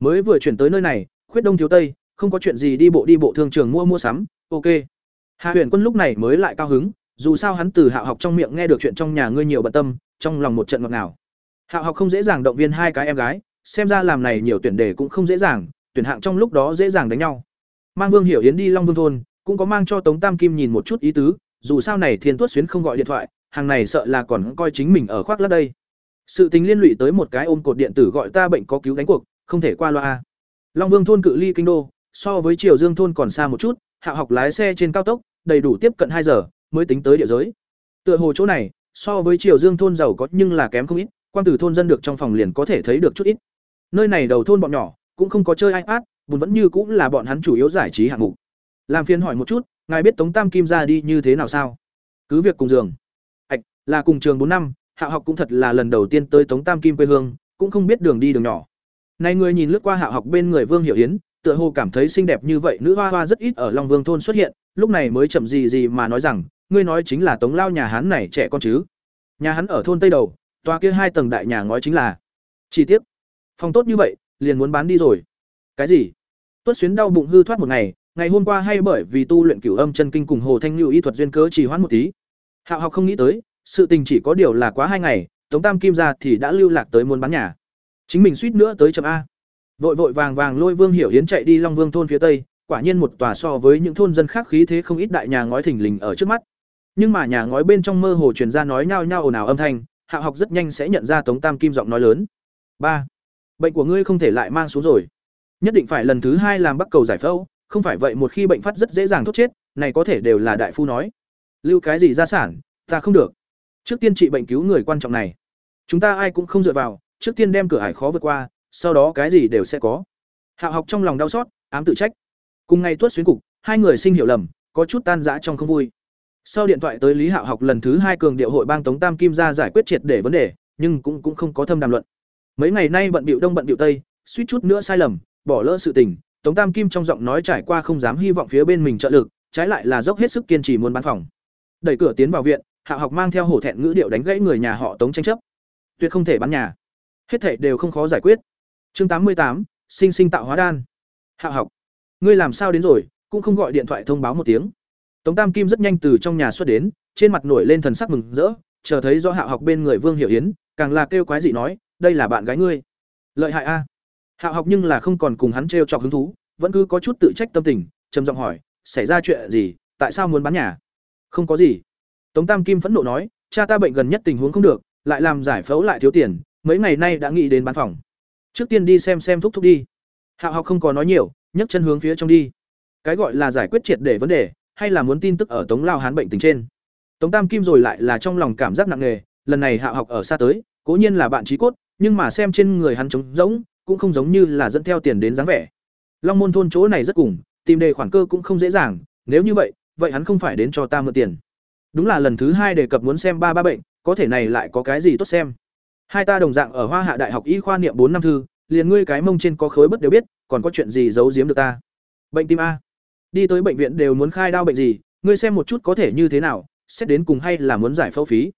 Mới vừa chuyển tới nơi này, khuyết đông thiếu tây, không có chuyện gì đi bộ đi bộ thương trường mua mua sắm, ok. Hạ huyện quân lúc này mới lại cao hứng, dù sao hắn từ Hạo học trong miệng nghe được chuyện trong nhà ngươi nhiều bận tâm, trong lòng một trận ngọt ngào. Hạo học không dễ dàng động viên hai cái em gái xem ra làm này nhiều tuyển đề cũng không dễ dàng tuyển hạng trong lúc đó dễ dàng đánh nhau mang vương hiểu yến đi long vương thôn cũng có mang cho tống tam kim nhìn một chút ý tứ dù sao này thiên tuất xuyến không gọi điện thoại hàng này sợ là còn coi chính mình ở khoác lát đây sự tính liên lụy tới một cái ôm cột điện tử gọi ta bệnh có cứu đánh cuộc không thể qua loa long vương thôn cự ly kinh đô so với triều dương thôn còn xa một chút hạ học lái xe trên cao tốc, đầy đủ tiếp cận hai giờ mới tính tới địa giới. Tựa hồ chỗ này, so với Triều Dương thôn giàu có nhưng là kém không ít, quan tử thôn dân được trong phòng liền có thể thấy được chút ít. Nơi này đầu thôn bọn nhỏ, cũng không có chơi ai át, buồn vẫn như cũng là bọn hắn chủ yếu giải trí hạng mục. Làm phiền hỏi một chút, ngài biết Tống Tam Kim ra đi như thế nào sao? Cứ việc cùng giường. ạch, là cùng trường bốn năm, hạ học cũng thật là lần đầu tiên tới Tống Tam Kim quê hương, cũng không biết đường đi đường nhỏ. Này người nhìn lướt qua hạ học bên người Vương Hiểu Yến, tựa hồ cảm thấy xinh đẹp như vậy nữ hoa hoa rất ít ở Long Vương thôn xuất hiện, lúc này mới chậm gì gì mà nói rằng, ngươi nói chính là Tống lao nhà hắn này trẻ con chứ? Nhà hắn ở thôn Tây Đầu, tòa kia hai tầng đại nhà ngói chính là. Chi tiết. Phòng tốt như vậy, liền muốn bán đi rồi. Cái gì? Tuất xuyến đau bụng hư thoát một ngày, ngày hôm qua hay bởi vì tu luyện cửu âm chân kinh cùng Hồ Thanh Nhu y thuật duyên cớ trì hoãn một tí. Hạo học không nghĩ tới, sự tình chỉ có điều là quá hai ngày, Tống Tam Kim ra thì đã lưu lạc tới muốn bán nhà. Chính mình suýt nữa tới chậm a. Vội vội vàng vàng lôi Vương Hiểu Hiến chạy đi Long Vương thôn phía tây, quả nhiên một tòa so với những thôn dân khác khí thế không ít đại nhà ngói thình lình ở trước mắt. Nhưng mà nhà ngói bên trong mơ hồ truyền ra nói nhao nhao ồn ào âm thanh, Hạo học rất nhanh sẽ nhận ra Tống Tam Kim giọng nói lớn. ba Bệnh của ngươi không thể lại mang xuống rồi. Nhất định phải lần thứ hai làm bắt cầu giải phẫu, không phải vậy một khi bệnh phát rất dễ dàng thốt chết, này có thể đều là đại phu nói. Lưu cái gì gia sản, ta không được. Trước tiên trị bệnh cứu người quan trọng này. Chúng ta ai cũng không dựa vào, trước tiên đem cửa ải khó vượt qua, sau đó cái gì đều sẽ có. Hạo học trong lòng đau xót, ám tự trách. Cùng ngày tuất xuyến cục, hai người sinh hiểu lầm, có chút tan rã trong không vui. Sau điện thoại tới Lý Hạo học lần thứ hai cường điệu hội bang Tống Tam Kim ra giải quyết triệt để vấn đề, nhưng cũng cũng không có thâm đàm luận. Mấy ngày nay bận bịu đông bận bịu tây, suýt chút nữa sai lầm, bỏ lỡ sự tình, Tống Tam Kim trong giọng nói trải qua không dám hy vọng phía bên mình trợ lực, trái lại là dốc hết sức kiên trì muốn bán phòng. Đẩy cửa tiến vào viện, Hạ học mang theo hổ thẹn ngữ điệu đánh gãy người nhà họ Tống tranh chấp. Tuyệt không thể bán nhà. Hết thảy đều không khó giải quyết. Chương tám mươi tám, sinh sinh tạo hóa đan. Hạ học, ngươi làm sao đến rồi, cũng không gọi điện thoại thông báo một tiếng. Tống Tam Kim rất nhanh từ trong nhà xuất đến, trên mặt nổi lên thần sắc mừng rỡ, chờ thấy do Hạ học bên người Vương Hiểu Yến, càng là kêu quái dị nói, đây là bạn gái ngươi. Lợi hại a. Hạ học nhưng là không còn cùng hắn trêu chọc hứng thú, vẫn cứ có chút tự trách tâm tình, trầm giọng hỏi, xảy ra chuyện gì, tại sao muốn bán nhà? Không có gì. Tống Tam Kim phẫn nộ nói, cha ta bệnh gần nhất tình huống không được, lại làm giải phẫu lại thiếu tiền, mấy ngày nay đã nghĩ đến bán phòng. Trước tiên đi xem xem thúc thúc đi. Hạo học không có nói nhiều, nhấc chân hướng phía trong đi. Cái gọi là giải quyết triệt để vấn đề, hay là muốn tin tức ở Tống Lao Hán bệnh tình trên. Tống Tam Kim rồi lại là trong lòng cảm giác nặng nề, lần này Hạo học ở xa tới, cố nhiên là bạn trí cốt, nhưng mà xem trên người hắn trống rỗng, cũng không giống như là dẫn theo tiền đến dáng vẻ. Long Môn thôn chỗ này rất cùng, tìm đề khoản cơ cũng không dễ dàng, nếu như vậy, vậy hắn không phải đến cho ta mượn tiền. Đúng là lần thứ hai đề cập muốn xem ba ba bệnh, có thể này lại có cái gì tốt xem. Hai ta đồng dạng ở Hoa Hạ Đại học Y khoa niệm bốn năm thư, liền ngươi cái mông trên có khối bất đều biết, còn có chuyện gì giấu giếm được ta. Bệnh tim a. Đi tới bệnh viện đều muốn khai đau bệnh gì, ngươi xem một chút có thể như thế nào, xét đến cùng hay là muốn giải phẫu phí.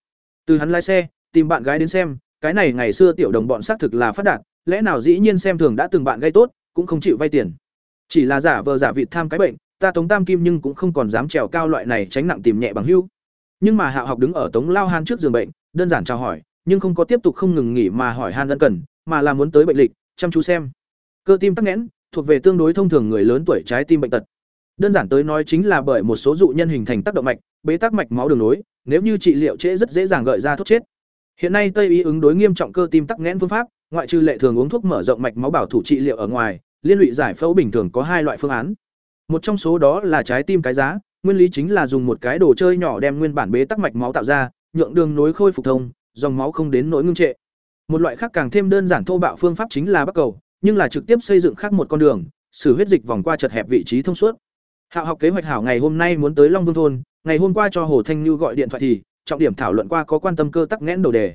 Từ hắn lái xe, tìm bạn gái đến xem, cái này ngày xưa tiểu đồng bọn xác thực là phát đạt, lẽ nào dĩ nhiên xem thường đã từng bạn gây tốt, cũng không chịu vay tiền. Chỉ là giả vờ giả vịt tham cái bệnh, ta Tống Tam Kim nhưng cũng không còn dám trèo cao loại này tránh nặng tìm nhẹ bằng hưu. Nhưng mà Hạo học đứng ở Tống Lao Han trước giường bệnh, đơn giản chào hỏi, nhưng không có tiếp tục không ngừng nghỉ mà hỏi Han ân cần, mà là muốn tới bệnh lịch, chăm chú xem. Cơ tim tắc nghẽn, thuộc về tương đối thông thường người lớn tuổi trái tim bệnh tật. Đơn giản tới nói chính là bởi một số dụ nhân hình thành tác động mạch, bế tắc mạch máu đường nối, nếu như trị liệu trễ rất dễ dàng gợi ra thuốc chết. Hiện nay Tây y ứng đối nghiêm trọng cơ tim tắc nghẽn phương pháp, ngoại trừ lệ thường uống thuốc mở rộng mạch máu bảo thủ trị liệu ở ngoài, liên lụy giải phẫu bình thường có hai loại phương án. Một trong số đó là trái tim cái giá, nguyên lý chính là dùng một cái đồ chơi nhỏ đem nguyên bản bế tắc mạch máu tạo ra, nhượng đường nối khôi phục thông, dòng máu không đến nỗi ngưng trệ. Một loại khác càng thêm đơn giản thô bạo phương pháp chính là bắt cầu, nhưng là trực tiếp xây dựng khác một con đường, sử huyết dịch vòng qua chật hẹp vị trí thông suốt. Hạo học kế hoạch hảo ngày hôm nay muốn tới Long Vương thôn, ngày hôm qua cho Hồ Thanh Nhu gọi điện thoại thì, trọng điểm thảo luận qua có quan tâm cơ tắc nghẽn đầu đề.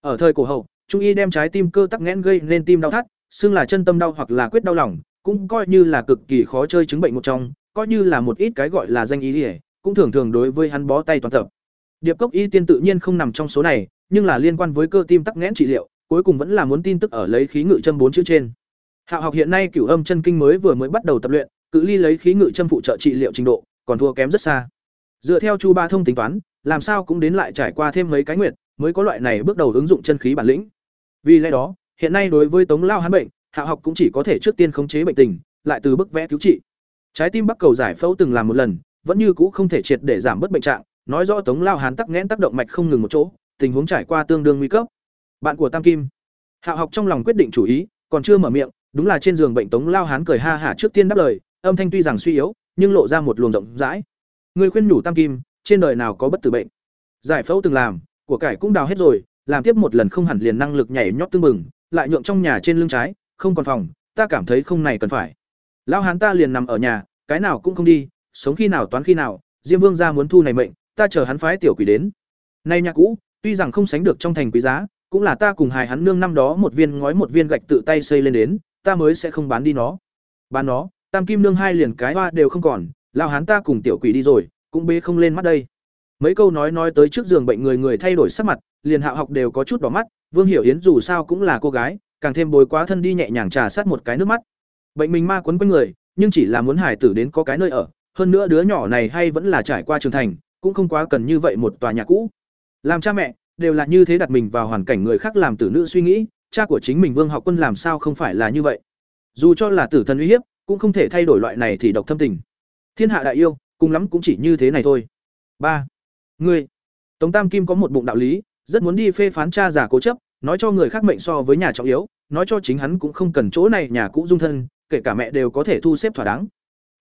Ở thời cổ hậu, trung y đem trái tim cơ tắc nghẽn gây nên tim đau thắt, xưng là chân tâm đau hoặc là quyết đau lòng, cũng coi như là cực kỳ khó chơi chứng bệnh một trong, coi như là một ít cái gọi là danh y lý, cũng thường thường đối với hắn bó tay toàn tập. Điệp cốc y tiên tự nhiên không nằm trong số này, nhưng là liên quan với cơ tim tắc nghẽn trị liệu, cuối cùng vẫn là muốn tin tức ở lấy khí ngự châm bốn chữ trên. Hạo học hiện nay cửu âm chân kinh mới vừa mới bắt đầu tập luyện, cự ly lấy khí ngự châm phụ trợ trị liệu trình độ, còn thua kém rất xa. Dựa theo Chu Ba Thông tính toán, làm sao cũng đến lại trải qua thêm mấy cái nguyệt, mới có loại này bước đầu ứng dụng chân khí bản lĩnh. Vì lẽ đó, hiện nay đối với Tống Lao hắn bệnh, Hạ học cũng chỉ có thể trước tiên khống chế bệnh tình, lại từ bức vẽ cứu trị. Trái tim Bắc cầu giải phẫu từng làm một lần, vẫn như cũ không thể triệt để giảm bớt bệnh trạng, nói rõ Tống Lao Hán tắc nghẽn tác động mạch không ngừng một chỗ, tình huống trải qua tương đương nguy cấp. Bạn của Tam Kim, Hạ học trong lòng quyết định chủ ý, còn chưa mở miệng, đúng là trên giường bệnh Tống Lao Hán cười ha hả trước tiên đáp lời, âm thanh tuy rằng suy yếu, nhưng lộ ra một luồng rộng rãi. Người khuyên nhủ Tam Kim, trên đời nào có bất tử bệnh. Giải phẫu từng làm, của cải cũng đào hết rồi, làm tiếp một lần không hẳn liền năng lực nhảy nhót tương mừng, lại nhượng trong nhà trên lưng trái, không còn phòng, ta cảm thấy không này cần phải. Lão hán ta liền nằm ở nhà, cái nào cũng không đi, sống khi nào toán khi nào, Diêm Vương gia muốn thu này mệnh, ta chờ hắn phái tiểu quỷ đến. Nay nhà cũ, tuy rằng không sánh được trong thành quý giá, cũng là ta cùng hài hắn nương năm đó một viên ngói một viên gạch tự tay xây lên đến, ta mới sẽ không bán đi nó. Bán nó, Tam Kim nương hai liền cái hoa đều không còn, lão hán ta cùng tiểu quỷ đi rồi, cũng bế không lên mắt đây. Mấy câu nói nói tới trước giường bệnh người người thay đổi sắc mặt, liền Hạo học đều có chút đỏ mắt, Vương Hiểu Yến dù sao cũng là cô gái, càng thêm bồi quá thân đi nhẹ nhàng trà sát một cái nước mắt. Bệnh mình ma quấn quanh người, nhưng chỉ là muốn hải tử đến có cái nơi ở, hơn nữa đứa nhỏ này hay vẫn là trải qua trưởng thành, cũng không quá cần như vậy một tòa nhà cũ. Làm cha mẹ, đều là như thế đặt mình vào hoàn cảnh người khác làm tử nữ suy nghĩ, cha của chính mình Vương Học Quân làm sao không phải là như vậy. Dù cho là tử thần uy hiếp, cũng không thể thay đổi loại này thì độc thâm tình. Thiên hạ đại yêu, cùng lắm cũng chỉ như thế này thôi. ba Ngươi, Tống Tam Kim có một bụng đạo lý, rất muốn đi phê phán cha giả cố chấp, nói cho người khác mệnh so với nhà trọng yếu, nói cho chính hắn cũng không cần chỗ này nhà cũ dung thân, kể cả mẹ đều có thể thu xếp thỏa đáng.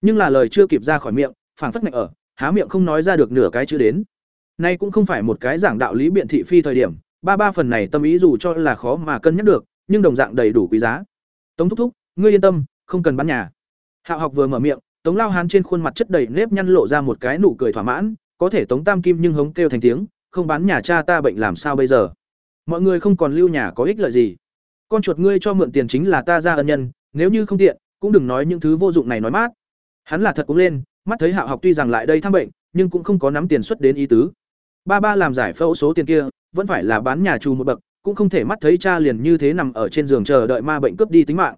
Nhưng là lời chưa kịp ra khỏi miệng, phảng phất ngạnh ở, há miệng không nói ra được nửa cái chữ đến. Nay cũng không phải một cái giảng đạo lý biện thị phi thời điểm, ba ba phần này tâm ý dù cho là khó mà cân nhắc được, nhưng đồng dạng đầy đủ quý giá. Tống thúc thúc, ngươi yên tâm, không cần bán nhà. Hạo học vừa mở miệng, Tống Lao Hán trên khuôn mặt chất đầy nếp nhăn lộ ra một cái nụ cười thỏa mãn, có thể Tống Tam Kim nhưng hống kêu thành tiếng, không bán nhà cha ta bệnh làm sao bây giờ? Mọi người không còn lưu nhà có ích lợi gì. Con chuột ngươi cho mượn tiền chính là ta ra ân nhân, nếu như không tiện, cũng đừng nói những thứ vô dụng này nói mát. Hắn là thật cũng lên, mắt thấy Hạo học tuy rằng lại đây thăm bệnh, nhưng cũng không có nắm tiền xuất đến ý tứ. Ba ba làm giải phẫu số tiền kia, vẫn phải là bán nhà trù một bậc, cũng không thể mắt thấy cha liền như thế nằm ở trên giường chờ đợi ma bệnh cướp đi tính mạng.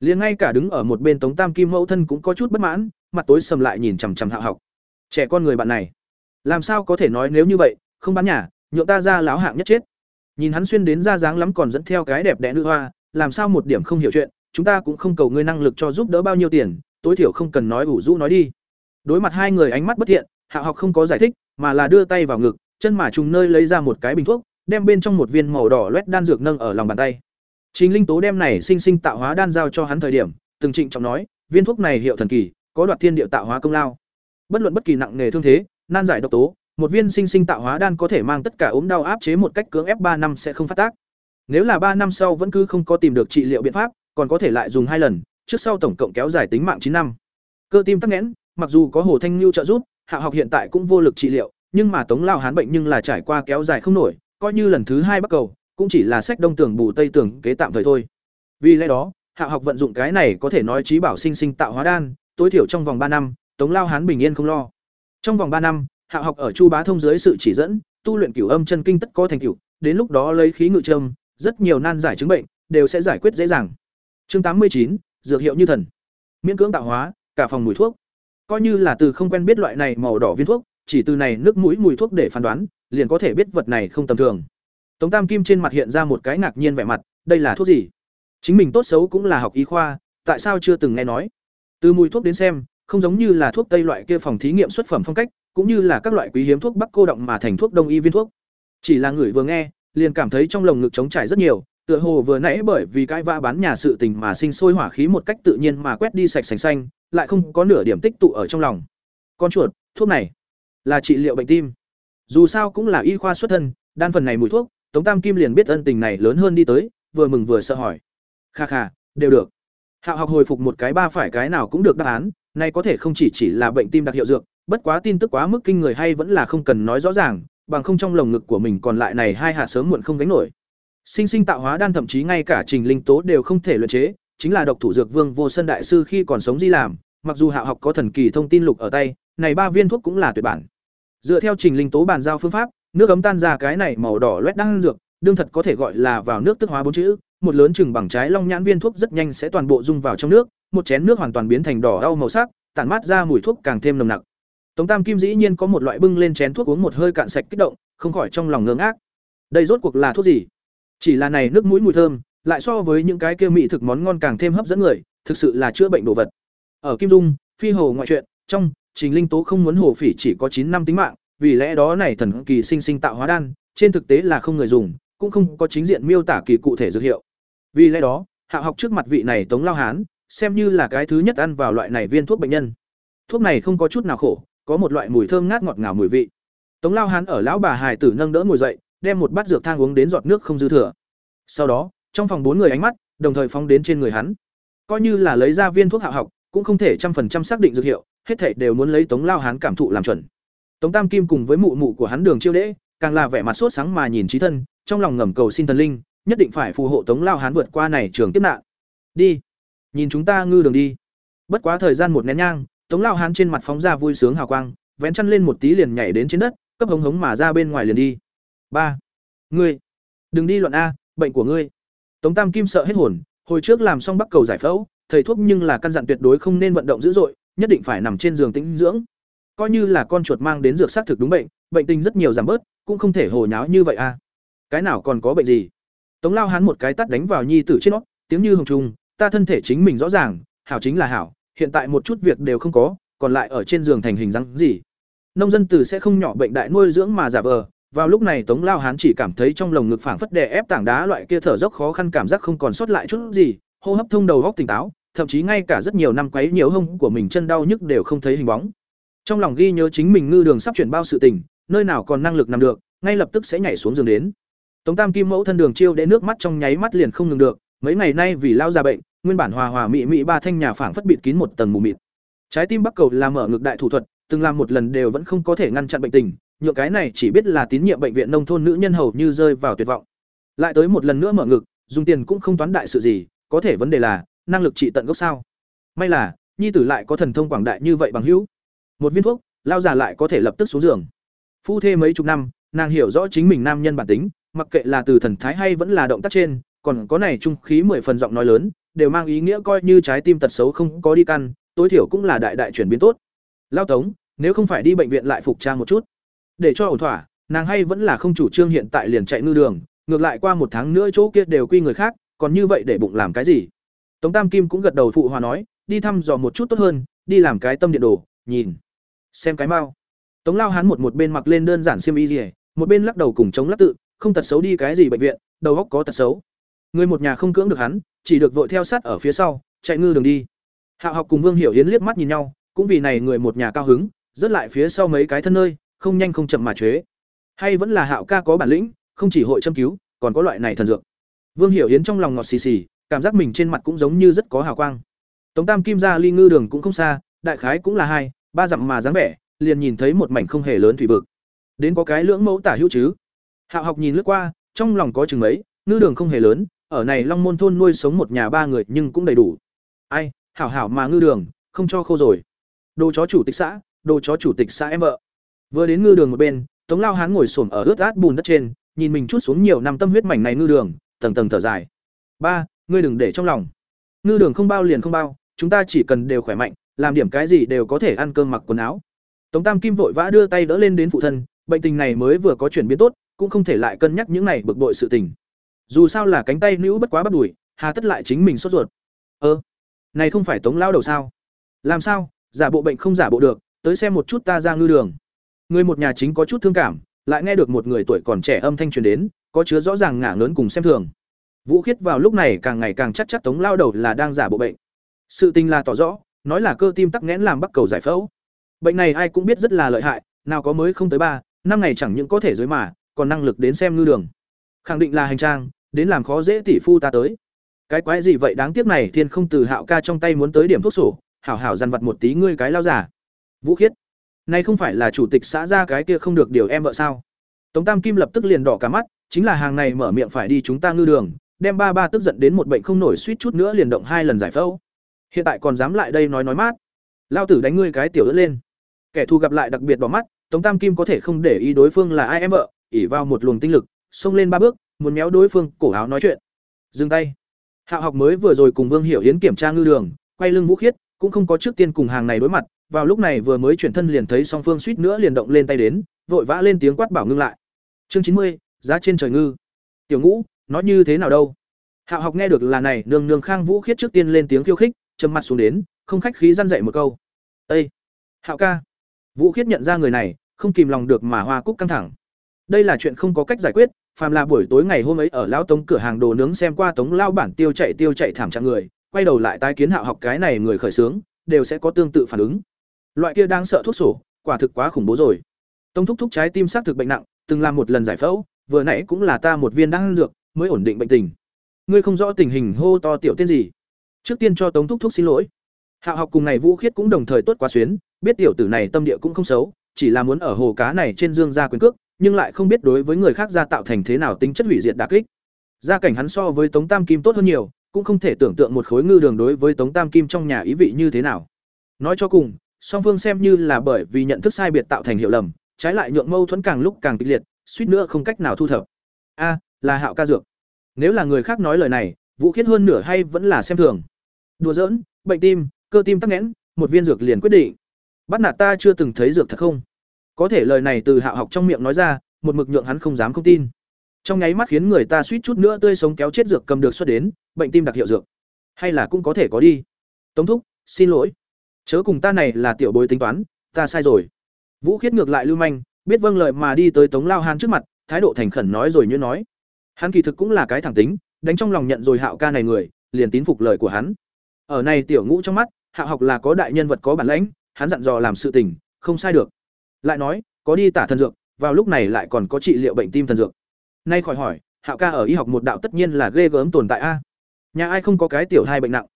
Liền ngay cả đứng ở một bên Tống Tam Kim mẫu thân cũng có chút bất mãn, mặt tối sầm lại nhìn chằm chằm Hạo học. Trẻ con người bạn này, làm sao có thể nói nếu như vậy, không bán nhà, nhượng ta ra láo hạng nhất chết. Nhìn hắn xuyên đến ra dáng lắm còn dẫn theo cái đẹp đẽ nữ hoa, làm sao một điểm không hiểu chuyện, chúng ta cũng không cầu ngươi năng lực cho giúp đỡ bao nhiêu tiền, tối thiểu không cần nói ủ rũ nói đi. Đối mặt hai người ánh mắt bất thiện, Hạ học không có giải thích, mà là đưa tay vào ngực, chân mà trùng nơi lấy ra một cái bình thuốc, đem bên trong một viên màu đỏ loét đan dược nâng ở lòng bàn tay. Trình Linh Tố đem này sinh sinh tạo hóa đan giao cho hắn thời điểm, từng trịnh trọng nói, viên thuốc này hiệu thần kỳ, có đoạt thiên địa tạo hóa công lao. Bất luận bất kỳ nặng nghề thương thế, nan giải độc tố, một viên sinh sinh tạo hóa đan có thể mang tất cả ốm đau áp chế một cách cưỡng ép ba năm sẽ không phát tác. Nếu là ba năm sau vẫn cứ không có tìm được trị liệu biện pháp, còn có thể lại dùng hai lần, trước sau tổng cộng kéo dài tính mạng chín năm. Cơ tim tắc nghẽn, mặc dù có Hồ Thanh Nưu trợ giúp, Hạ học hiện tại cũng vô lực trị liệu, nhưng mà Tống Lao Hán bệnh nhưng là trải qua kéo dài không nổi, coi như lần thứ hai bắt cầu, cũng chỉ là sách đông tưởng bù tây tưởng kế tạm thời thôi. Vì lẽ đó, Hạ học vận dụng cái này có thể nói trí bảo sinh sinh tạo hóa đan, tối thiểu trong vòng ba năm, Tống Lao Hán bình yên không lo. Trong vòng ba năm, Hạ học ở Chu Bá Thông dưới sự chỉ dẫn, tu luyện cửu âm chân kinh tất có thành cửu, đến lúc đó lấy khí ngự trâm, rất nhiều nan giải chứng bệnh đều sẽ giải quyết dễ dàng. Chương tám mươi chín dược hiệu như thần. Miễn cưỡng tạo hóa, cả phòng mùi thuốc. Coi như là từ không quen biết loại này màu đỏ viên thuốc, chỉ từ này nước mũi mùi thuốc để phán đoán, liền có thể biết vật này không tầm thường. Tống Tam Kim trên mặt hiện ra một cái ngạc nhiên vẻ mặt, đây là thuốc gì? Chính mình tốt xấu cũng là học y khoa, tại sao chưa từng nghe nói? Từ mùi thuốc đến xem, không giống như là thuốc tây loại kia phòng thí nghiệm xuất phẩm phong cách, cũng như là các loại quý hiếm thuốc bắc cô động mà thành thuốc đông y viên thuốc. Chỉ là người vừa nghe, liền cảm thấy trong lồng ngực trống trải rất nhiều, tựa hồ vừa nãy bởi vì cái vã bán nhà sự tình mà sinh sôi hỏa khí một cách tự nhiên mà quét đi sạch sành xanh, lại không có nửa điểm tích tụ ở trong lòng. Con chuột, thuốc này là trị liệu bệnh tim. Dù sao cũng là y khoa xuất thân, đan phần này mùi thuốc, Tống Tam Kim liền biết ân tình này lớn hơn đi tới, vừa mừng vừa sợ hỏi. Kha kha, đều được. Hạo học hồi phục một cái ba phải cái nào cũng được đáp án, này có thể không chỉ chỉ là bệnh tim đặc hiệu dược, bất quá tin tức quá mức kinh người hay vẫn là không cần nói rõ ràng, bằng không trong lồng ngực của mình còn lại này hai hạt sớm muộn không gánh nổi. Sinh sinh tạo hóa đan thậm chí ngay cả trình linh tố đều không thể luyện chế, chính là độc thủ dược vương vô sân đại sư khi còn sống di làm, mặc dù hạ học có thần kỳ thông tin lục ở tay, này ba viên thuốc cũng là tuyệt bản. Dựa theo trình linh tố bàn giao phương pháp, nước ấm tan ra cái này màu đỏ loét đang dược, đương thật có thể gọi là vào nước tức hóa bốn chữ, một lớn chừng bằng trái long nhãn viên thuốc rất nhanh sẽ toàn bộ dung vào trong nước, một chén nước hoàn toàn biến thành đỏ đau màu sắc, tản mát ra mùi thuốc càng thêm nồng nặc. Tống Tam Kim dĩ nhiên có một loại bưng lên chén thuốc uống một hơi cạn sạch kích động, không khỏi trong lòng ngưỡng ác Đây rốt cuộc là thuốc gì? Chỉ là này nước mũi mùi thơm, lại so với những cái kia mỹ thực món ngon càng thêm hấp dẫn người, thực sự là chữa bệnh đồ vật. Ở Kim Dung, Phi Hồ ngoại truyện, trong Trình Linh Tố không muốn hồ phỉ chỉ có chín năm tính mạng, vì lẽ đó này thần kỳ sinh sinh tạo hóa đan, trên thực tế là không người dùng, cũng không có chính diện miêu tả kỳ cụ thể dược hiệu. Vì lẽ đó, hạ học trước mặt vị này Tống Lao Hán, xem như là cái thứ nhất ăn vào loại này viên thuốc bệnh nhân. thuốc này không có chút nào khổ có một loại mùi thơm ngát ngọt ngào mùi vị tống lao hán ở lão bà hải tử nâng đỡ ngồi dậy đem một bát dược thang uống đến giọt nước không dư thừa sau đó trong phòng bốn người ánh mắt đồng thời phóng đến trên người hắn coi như là lấy ra viên thuốc hạ học cũng không thể trăm phần trăm xác định dược hiệu hết thảy đều muốn lấy tống lao hán cảm thụ làm chuẩn tống tam kim cùng với mụ mụ của hắn đường chiêu đễ, càng là vẻ mặt sốt sáng mà nhìn trí thân, trong lòng ngầm cầu xin thần linh, nhất định phải phù hộ tống lao hán vượt qua này trường tiếp nạn. Đi, nhìn chúng ta ngư đường đi. Bất quá thời gian một nén nhang, tống lao hán trên mặt phóng ra vui sướng hào quang, vén chăn lên một tí liền nhảy đến trên đất, cấp hống hống mà ra bên ngoài liền đi. Ba, ngươi, đừng đi loạn a, bệnh của ngươi. Tống tam kim sợ hết hồn, hồi trước làm xong bắc cầu giải phẫu, thầy thuốc nhưng là căn dặn tuyệt đối không nên vận động dữ dội, nhất định phải nằm trên giường tĩnh dưỡng coi như là con chuột mang đến dược xác thực đúng bệnh bệnh tình rất nhiều giảm bớt, cũng không thể hồ nháo như vậy a cái nào còn có bệnh gì? Tống lao hắn một cái tắt đánh vào nhi tử trên nó, tiếng như hồng trung ta thân thể chính mình rõ ràng, hảo chính là hảo, hiện tại một chút việc đều không có, còn lại ở trên giường thành hình dáng gì? Nông dân tử sẽ không nhỏ bệnh đại nuôi dưỡng mà giả vờ, vào lúc này tống lao hán chỉ cảm thấy trong lồng ngực phảng phất đè ép tảng đá loại kia thở dốc khó khăn cảm giác không còn sót lại chút gì, hô hấp thông đầu góc tỉnh táo, thậm chí ngay cả rất nhiều năm quấy nhiều hông của mình chân đau nhức đều không thấy hình bóng trong lòng ghi nhớ chính mình ngư đường sắp chuyển bao sự tình, nơi nào còn năng lực nằm được, ngay lập tức sẽ nhảy xuống giường đến. Tống tam kim mẫu thân đường chiêu để nước mắt trong nháy mắt liền không ngừng được, mấy ngày nay vì lao ra bệnh, nguyên bản hòa hòa mị mị ba thanh nhà phảng phất bịt kín một tầng mù mịt. Trái tim bắc cầu làm mở ngực đại thủ thuật, từng làm một lần đều vẫn không có thể ngăn chặn bệnh tình, nhượng cái này chỉ biết là tín nhiệm bệnh viện nông thôn nữ nhân hầu như rơi vào tuyệt vọng. Lại tới một lần nữa mở ngực dùng tiền cũng không toán đại sự gì, có thể vấn đề là, năng lực trị tận gốc sao? May là, nhi tử lại có thần thông quảng đại như vậy bằng hữu một viên thuốc, lao già lại có thể lập tức xuống giường. Phu thê mấy chục năm, nàng hiểu rõ chính mình nam nhân bản tính, mặc kệ là từ thần thái hay vẫn là động tác trên, còn có này trung khí mười phần giọng nói lớn, đều mang ý nghĩa coi như trái tim tật xấu không có đi căn, tối thiểu cũng là đại đại chuyển biến tốt. Lao tống, nếu không phải đi bệnh viện lại phục trang một chút. Để cho ổn thỏa, nàng hay vẫn là không chủ trương hiện tại liền chạy ngư đường, ngược lại qua một tháng nữa chỗ kia đều quy người khác, còn như vậy để bụng làm cái gì? Tống tam kim cũng gật đầu phụ hòa nói, đi thăm dò một chút tốt hơn, đi làm cái tâm điện đồ, nhìn xem cái mau. Tống lao hắn một một bên mặc lên đơn giản xiêm y gì một bên lắc đầu cùng chống lắc tự, không tật xấu đi cái gì bệnh viện, đầu góc có tật xấu. Người một nhà không cưỡng được hắn, chỉ được vội theo sát ở phía sau, chạy ngư đường đi. Hạ học cùng vương hiểu hiến liếc mắt nhìn nhau, cũng vì này người một nhà cao hứng, rất lại phía sau mấy cái thân nơi, không nhanh không chậm mà chế. Hay vẫn là hạo ca có bản lĩnh, không chỉ hội châm cứu, còn có loại này thần dược. Vương hiểu hiến trong lòng ngọt xì xì, cảm giác mình trên mặt cũng giống như rất có hào quang. Tống tam kim ra ly ngư đường cũng không xa, đại khái cũng là hai ba dặm mà dáng vẻ, liền nhìn thấy một mảnh không hề lớn thủy vực. Đến có cái lưỡng mẫu tả hữu chứ? Hạo học nhìn lướt qua, trong lòng có chừng ấy. ngư đường không hề lớn, ở này long môn thôn nuôi sống một nhà ba người nhưng cũng đầy đủ. Ai, hảo hảo mà ngư đường, không cho khô rồi. Đồ chó chủ tịch xã, đồ chó chủ tịch xã em vợ. Vừa đến ngư đường một bên, tống lao hán ngồi xổm ở ướt át bùn đất trên, nhìn mình chút xuống nhiều năm tâm huyết mảnh này ngư đường, tầng tầng thở dài. Ba, ngươi đừng để trong lòng. Ngư đường không bao liền không bao, chúng ta chỉ cần đều khỏe mạnh làm điểm cái gì đều có thể ăn cơm mặc quần áo. Tống tam kim vội vã đưa tay đỡ lên đến phụ thân, bệnh tình này mới vừa có chuyển biến tốt, cũng không thể lại cân nhắc những này bực bội sự tình. Dù sao là cánh tay nữ bất quá bắt đuổi hà tất lại chính mình sốt ruột. Ơ, này không phải tống lao đầu sao? Làm sao? Giả bộ bệnh không giả bộ được, tới xem một chút ta ra ngư đường. Người một nhà chính có chút thương cảm, lại nghe được một người tuổi còn trẻ âm thanh truyền đến, có chứa rõ ràng ngả lớn cùng xem thường. Vũ khiết vào lúc này càng ngày càng chắc chắc tống lao đầu là đang giả bộ bệnh. Sự tình là tỏ rõ nói là cơ tim tắc nghẽn làm bắt cầu giải phẫu. Bệnh này ai cũng biết rất là lợi hại, nào có mới không tới ba, năm ngày chẳng những có thể dưới mà, còn năng lực đến xem ngư đường. Khẳng định là hành trang, đến làm khó dễ tỷ phu ta tới. Cái quái gì vậy đáng tiếc này, thiên không từ hạo ca trong tay muốn tới điểm thuốc sổ, hảo hảo dằn vặt một tí ngươi cái lao giả. Vũ khiết nay không phải là chủ tịch xã ra cái kia không được điều em vợ sao? Tống tam kim lập tức liền đỏ cả mắt, chính là hàng này mở miệng phải đi chúng ta ngư đường, đem ba ba tức giận đến một bệnh không nổi suýt chút nữa liền động hai lần giải phẫu hiện tại còn dám lại đây nói nói mát. Lao tử đánh ngươi cái tiểu đỡ lên. Kẻ thù gặp lại đặc biệt bỏ mắt, tống tam kim có thể không để ý đối phương là ai em vợ ỉ vào một luồng tinh lực, xông lên ba bước, muốn méo đối phương cổ áo nói chuyện. Dừng tay. Hạ học mới vừa rồi cùng vương hiểu hiến kiểm tra ngư đường, quay lưng vũ khiết, cũng không có trước tiên cùng hàng này đối mặt, vào lúc này vừa mới chuyển thân liền thấy song phương suýt nữa liền động lên tay đến, vội vã lên tiếng quát bảo ngưng lại. Chương chín mươi, giá trên trời ngư. Tiểu ngũ nói như thế nào đâu? Hạ học nghe được là này, nương nương khang vũ khiết trước tiên lên tiếng khiêu khích châm mặt xuống đến, không khách khí răn dậy một câu. Ây hạo ca. Vũ khiết nhận ra người này, không kìm lòng được mà hoa cúc căng thẳng. Đây là chuyện không có cách giải quyết, phàm là buổi tối ngày hôm ấy ở lão tống cửa hàng đồ nướng xem qua tống lao bản tiêu chạy tiêu chạy thảm trạng người, quay đầu lại tái kiến hạo học cái này người khởi sướng đều sẽ có tương tự phản ứng. Loại kia đang sợ thuốc sổ, quả thực quá khủng bố rồi. Tống thúc thúc trái tim xác thực bệnh nặng, từng làm một lần giải phẫu, vừa nãy cũng là ta một viên đang dược, mới ổn định bệnh tình. Ngươi không rõ tình hình hô to tiểu tiên gì trước tiên cho tống thúc thúc xin lỗi. Hạo học cùng này vũ khiết cũng đồng thời tuốt quá xuyến, biết tiểu tử này tâm địa cũng không xấu, chỉ là muốn ở hồ cá này trên dương ra quyền cước, nhưng lại không biết đối với người khác ra tạo thành thế nào tính chất hủy diệt đà kích. Gia cảnh hắn so với tống tam kim tốt hơn nhiều, cũng không thể tưởng tượng một khối ngư đường đối với tống tam kim trong nhà ý vị như thế nào. Nói cho cùng, song phương xem như là bởi vì nhận thức sai biệt tạo thành hiệu lầm, trái lại nhượng mâu thuẫn càng lúc càng kịch liệt, suýt nữa không cách nào thu thập. A, là hạo ca dược. Nếu là người khác nói lời này vũ khiết hơn nửa hay vẫn là xem thường. Đùa giỡn, bệnh tim, cơ tim tắc nghẽn, một viên dược liền quyết định. Bắt nạt ta chưa từng thấy dược thật không? Có thể lời này từ hạo học trong miệng nói ra, một mực nhượng hắn không dám không tin. Trong nháy mắt khiến người ta suýt chút nữa tươi sống kéo chết dược cầm được xuất đến, bệnh tim đặc hiệu dược. Hay là cũng có thể có đi. Tống thúc, xin lỗi. Chớ cùng ta này là tiểu bối tính toán, ta sai rồi. Vũ khiết ngược lại lưu manh, biết vâng lời mà đi tới tống lao hán trước mặt, thái độ thành khẩn nói rồi như nói. Hắn kỳ thực cũng là cái thẳng tính đánh trong lòng nhận rồi hạo ca này người, liền tín phục lời của hắn. Ở này tiểu ngũ trong mắt, hạo học là có đại nhân vật có bản lãnh, hắn dặn dò làm sự tình, không sai được. Lại nói, có đi tả thần dược, vào lúc này lại còn có trị liệu bệnh tim thần dược. Nay khỏi hỏi, hạo ca ở y học một đạo tất nhiên là ghê gớm tồn tại a. Nhà ai không có cái tiểu hai bệnh nặng.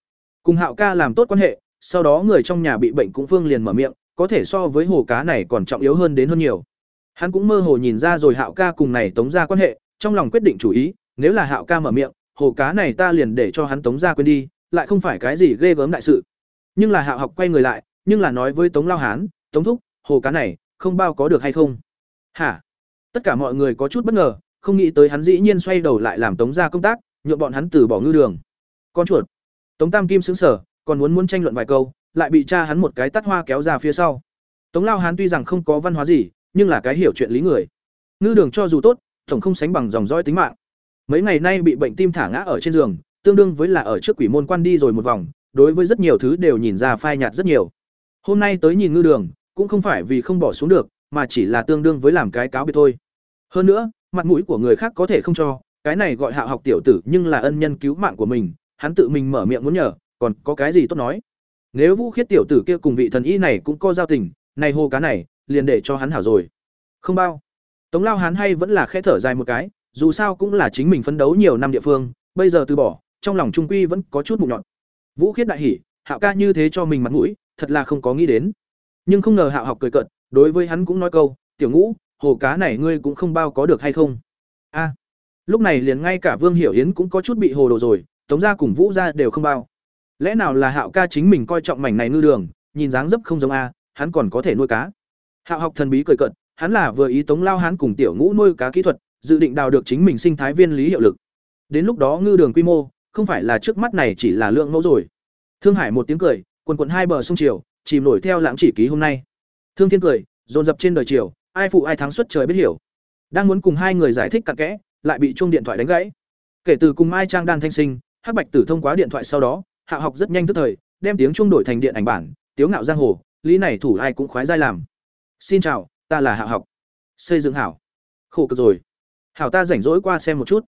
Cùng hạo ca làm tốt quan hệ, sau đó người trong nhà bị bệnh cũng phương liền mở miệng, có thể so với hồ cá này còn trọng yếu hơn đến hơn nhiều. Hắn cũng mơ hồ nhìn ra rồi hạo ca cùng này tống ra quan hệ, trong lòng quyết định chủ ý nếu là hạo ca mở miệng, hồ cá này ta liền để cho hắn tống ra quên đi, lại không phải cái gì ghê gớm đại sự. Nhưng là hạo học quay người lại, nhưng là nói với tống lao hán, tống thúc, hồ cá này không bao có được hay không? Hả? Tất cả mọi người có chút bất ngờ, không nghĩ tới hắn dĩ nhiên xoay đầu lại làm tống ra công tác nhuộm bọn hắn từ bỏ ngư đường. Con chuột. Tống tam kim xứng sở còn muốn muốn tranh luận vài câu, lại bị cha hắn một cái tắt hoa kéo ra phía sau. Tống lao hán tuy rằng không có văn hóa gì, nhưng là cái hiểu chuyện lý người. Ngư đường cho dù tốt, tổng không sánh bằng dòng dõi tính mạng mấy ngày nay bị bệnh tim thả ngã ở trên giường, tương đương với là ở trước quỷ môn quan đi rồi một vòng, đối với rất nhiều thứ đều nhìn ra phai nhạt rất nhiều. Hôm nay tới nhìn ngư đường, cũng không phải vì không bỏ xuống được, mà chỉ là tương đương với làm cái cáo biệt thôi. Hơn nữa, mặt mũi của người khác có thể không cho, cái này gọi hạ học tiểu tử nhưng là ân nhân cứu mạng của mình, hắn tự mình mở miệng muốn nhờ, còn có cái gì tốt nói? Nếu vũ khiết tiểu tử kia cùng vị thần y này cũng có giao tình, này hồ cá này, liền để cho hắn hảo rồi. Không bao. Tống lao hắn hay vẫn là khẽ thở dài một cái dù sao cũng là chính mình phấn đấu nhiều năm địa phương, bây giờ từ bỏ, trong lòng trung quy vẫn có chút mụn nhọn vũ khiết đại hỉ, hạo ca như thế cho mình mặt mũi, thật là không có nghĩ đến. Nhưng không ngờ hạo học cười cợt, đối với hắn cũng nói câu, tiểu ngũ, hồ cá này ngươi cũng không bao có được hay không? A. Lúc này liền ngay cả vương hiểu yến cũng có chút bị hồ đồ rồi, tống gia cùng vũ gia đều không bao. Lẽ nào là hạo ca chính mình coi trọng mảnh này ngư đường, nhìn dáng dấp không giống a, hắn còn có thể nuôi cá? Hạo học thần bí cười cợt, hắn là vừa ý tống lao hắn cùng tiểu ngũ nuôi cá kỹ thuật dự định đào được chính mình sinh thái viên lý hiệu lực. Đến lúc đó ngư đường quy mô, không phải là trước mắt này chỉ là lượng mẫu rồi. Thương hải một tiếng cười, quần quần hai bờ sông triều chìm nổi theo lãng chỉ ký hôm nay. Thương thiên cười, dồn dập trên đời triều ai phụ ai thắng suốt trời biết hiểu. Đang muốn cùng hai người giải thích cặn kẽ, lại bị chuông điện thoại đánh gãy. Kể từ cùng mai trang đan thanh sinh, hắc bạch tử thông qua điện thoại sau đó, hạ học rất nhanh tức thời, đem tiếng chuông đổi thành điện ảnh bản tiếng ngạo giang hồ, lý này thủ ai cũng khoái dai làm. Xin chào, ta là hạ học. Xây dựng hảo. Khổ cực rồi hảo ta rảnh rỗi qua xem một chút.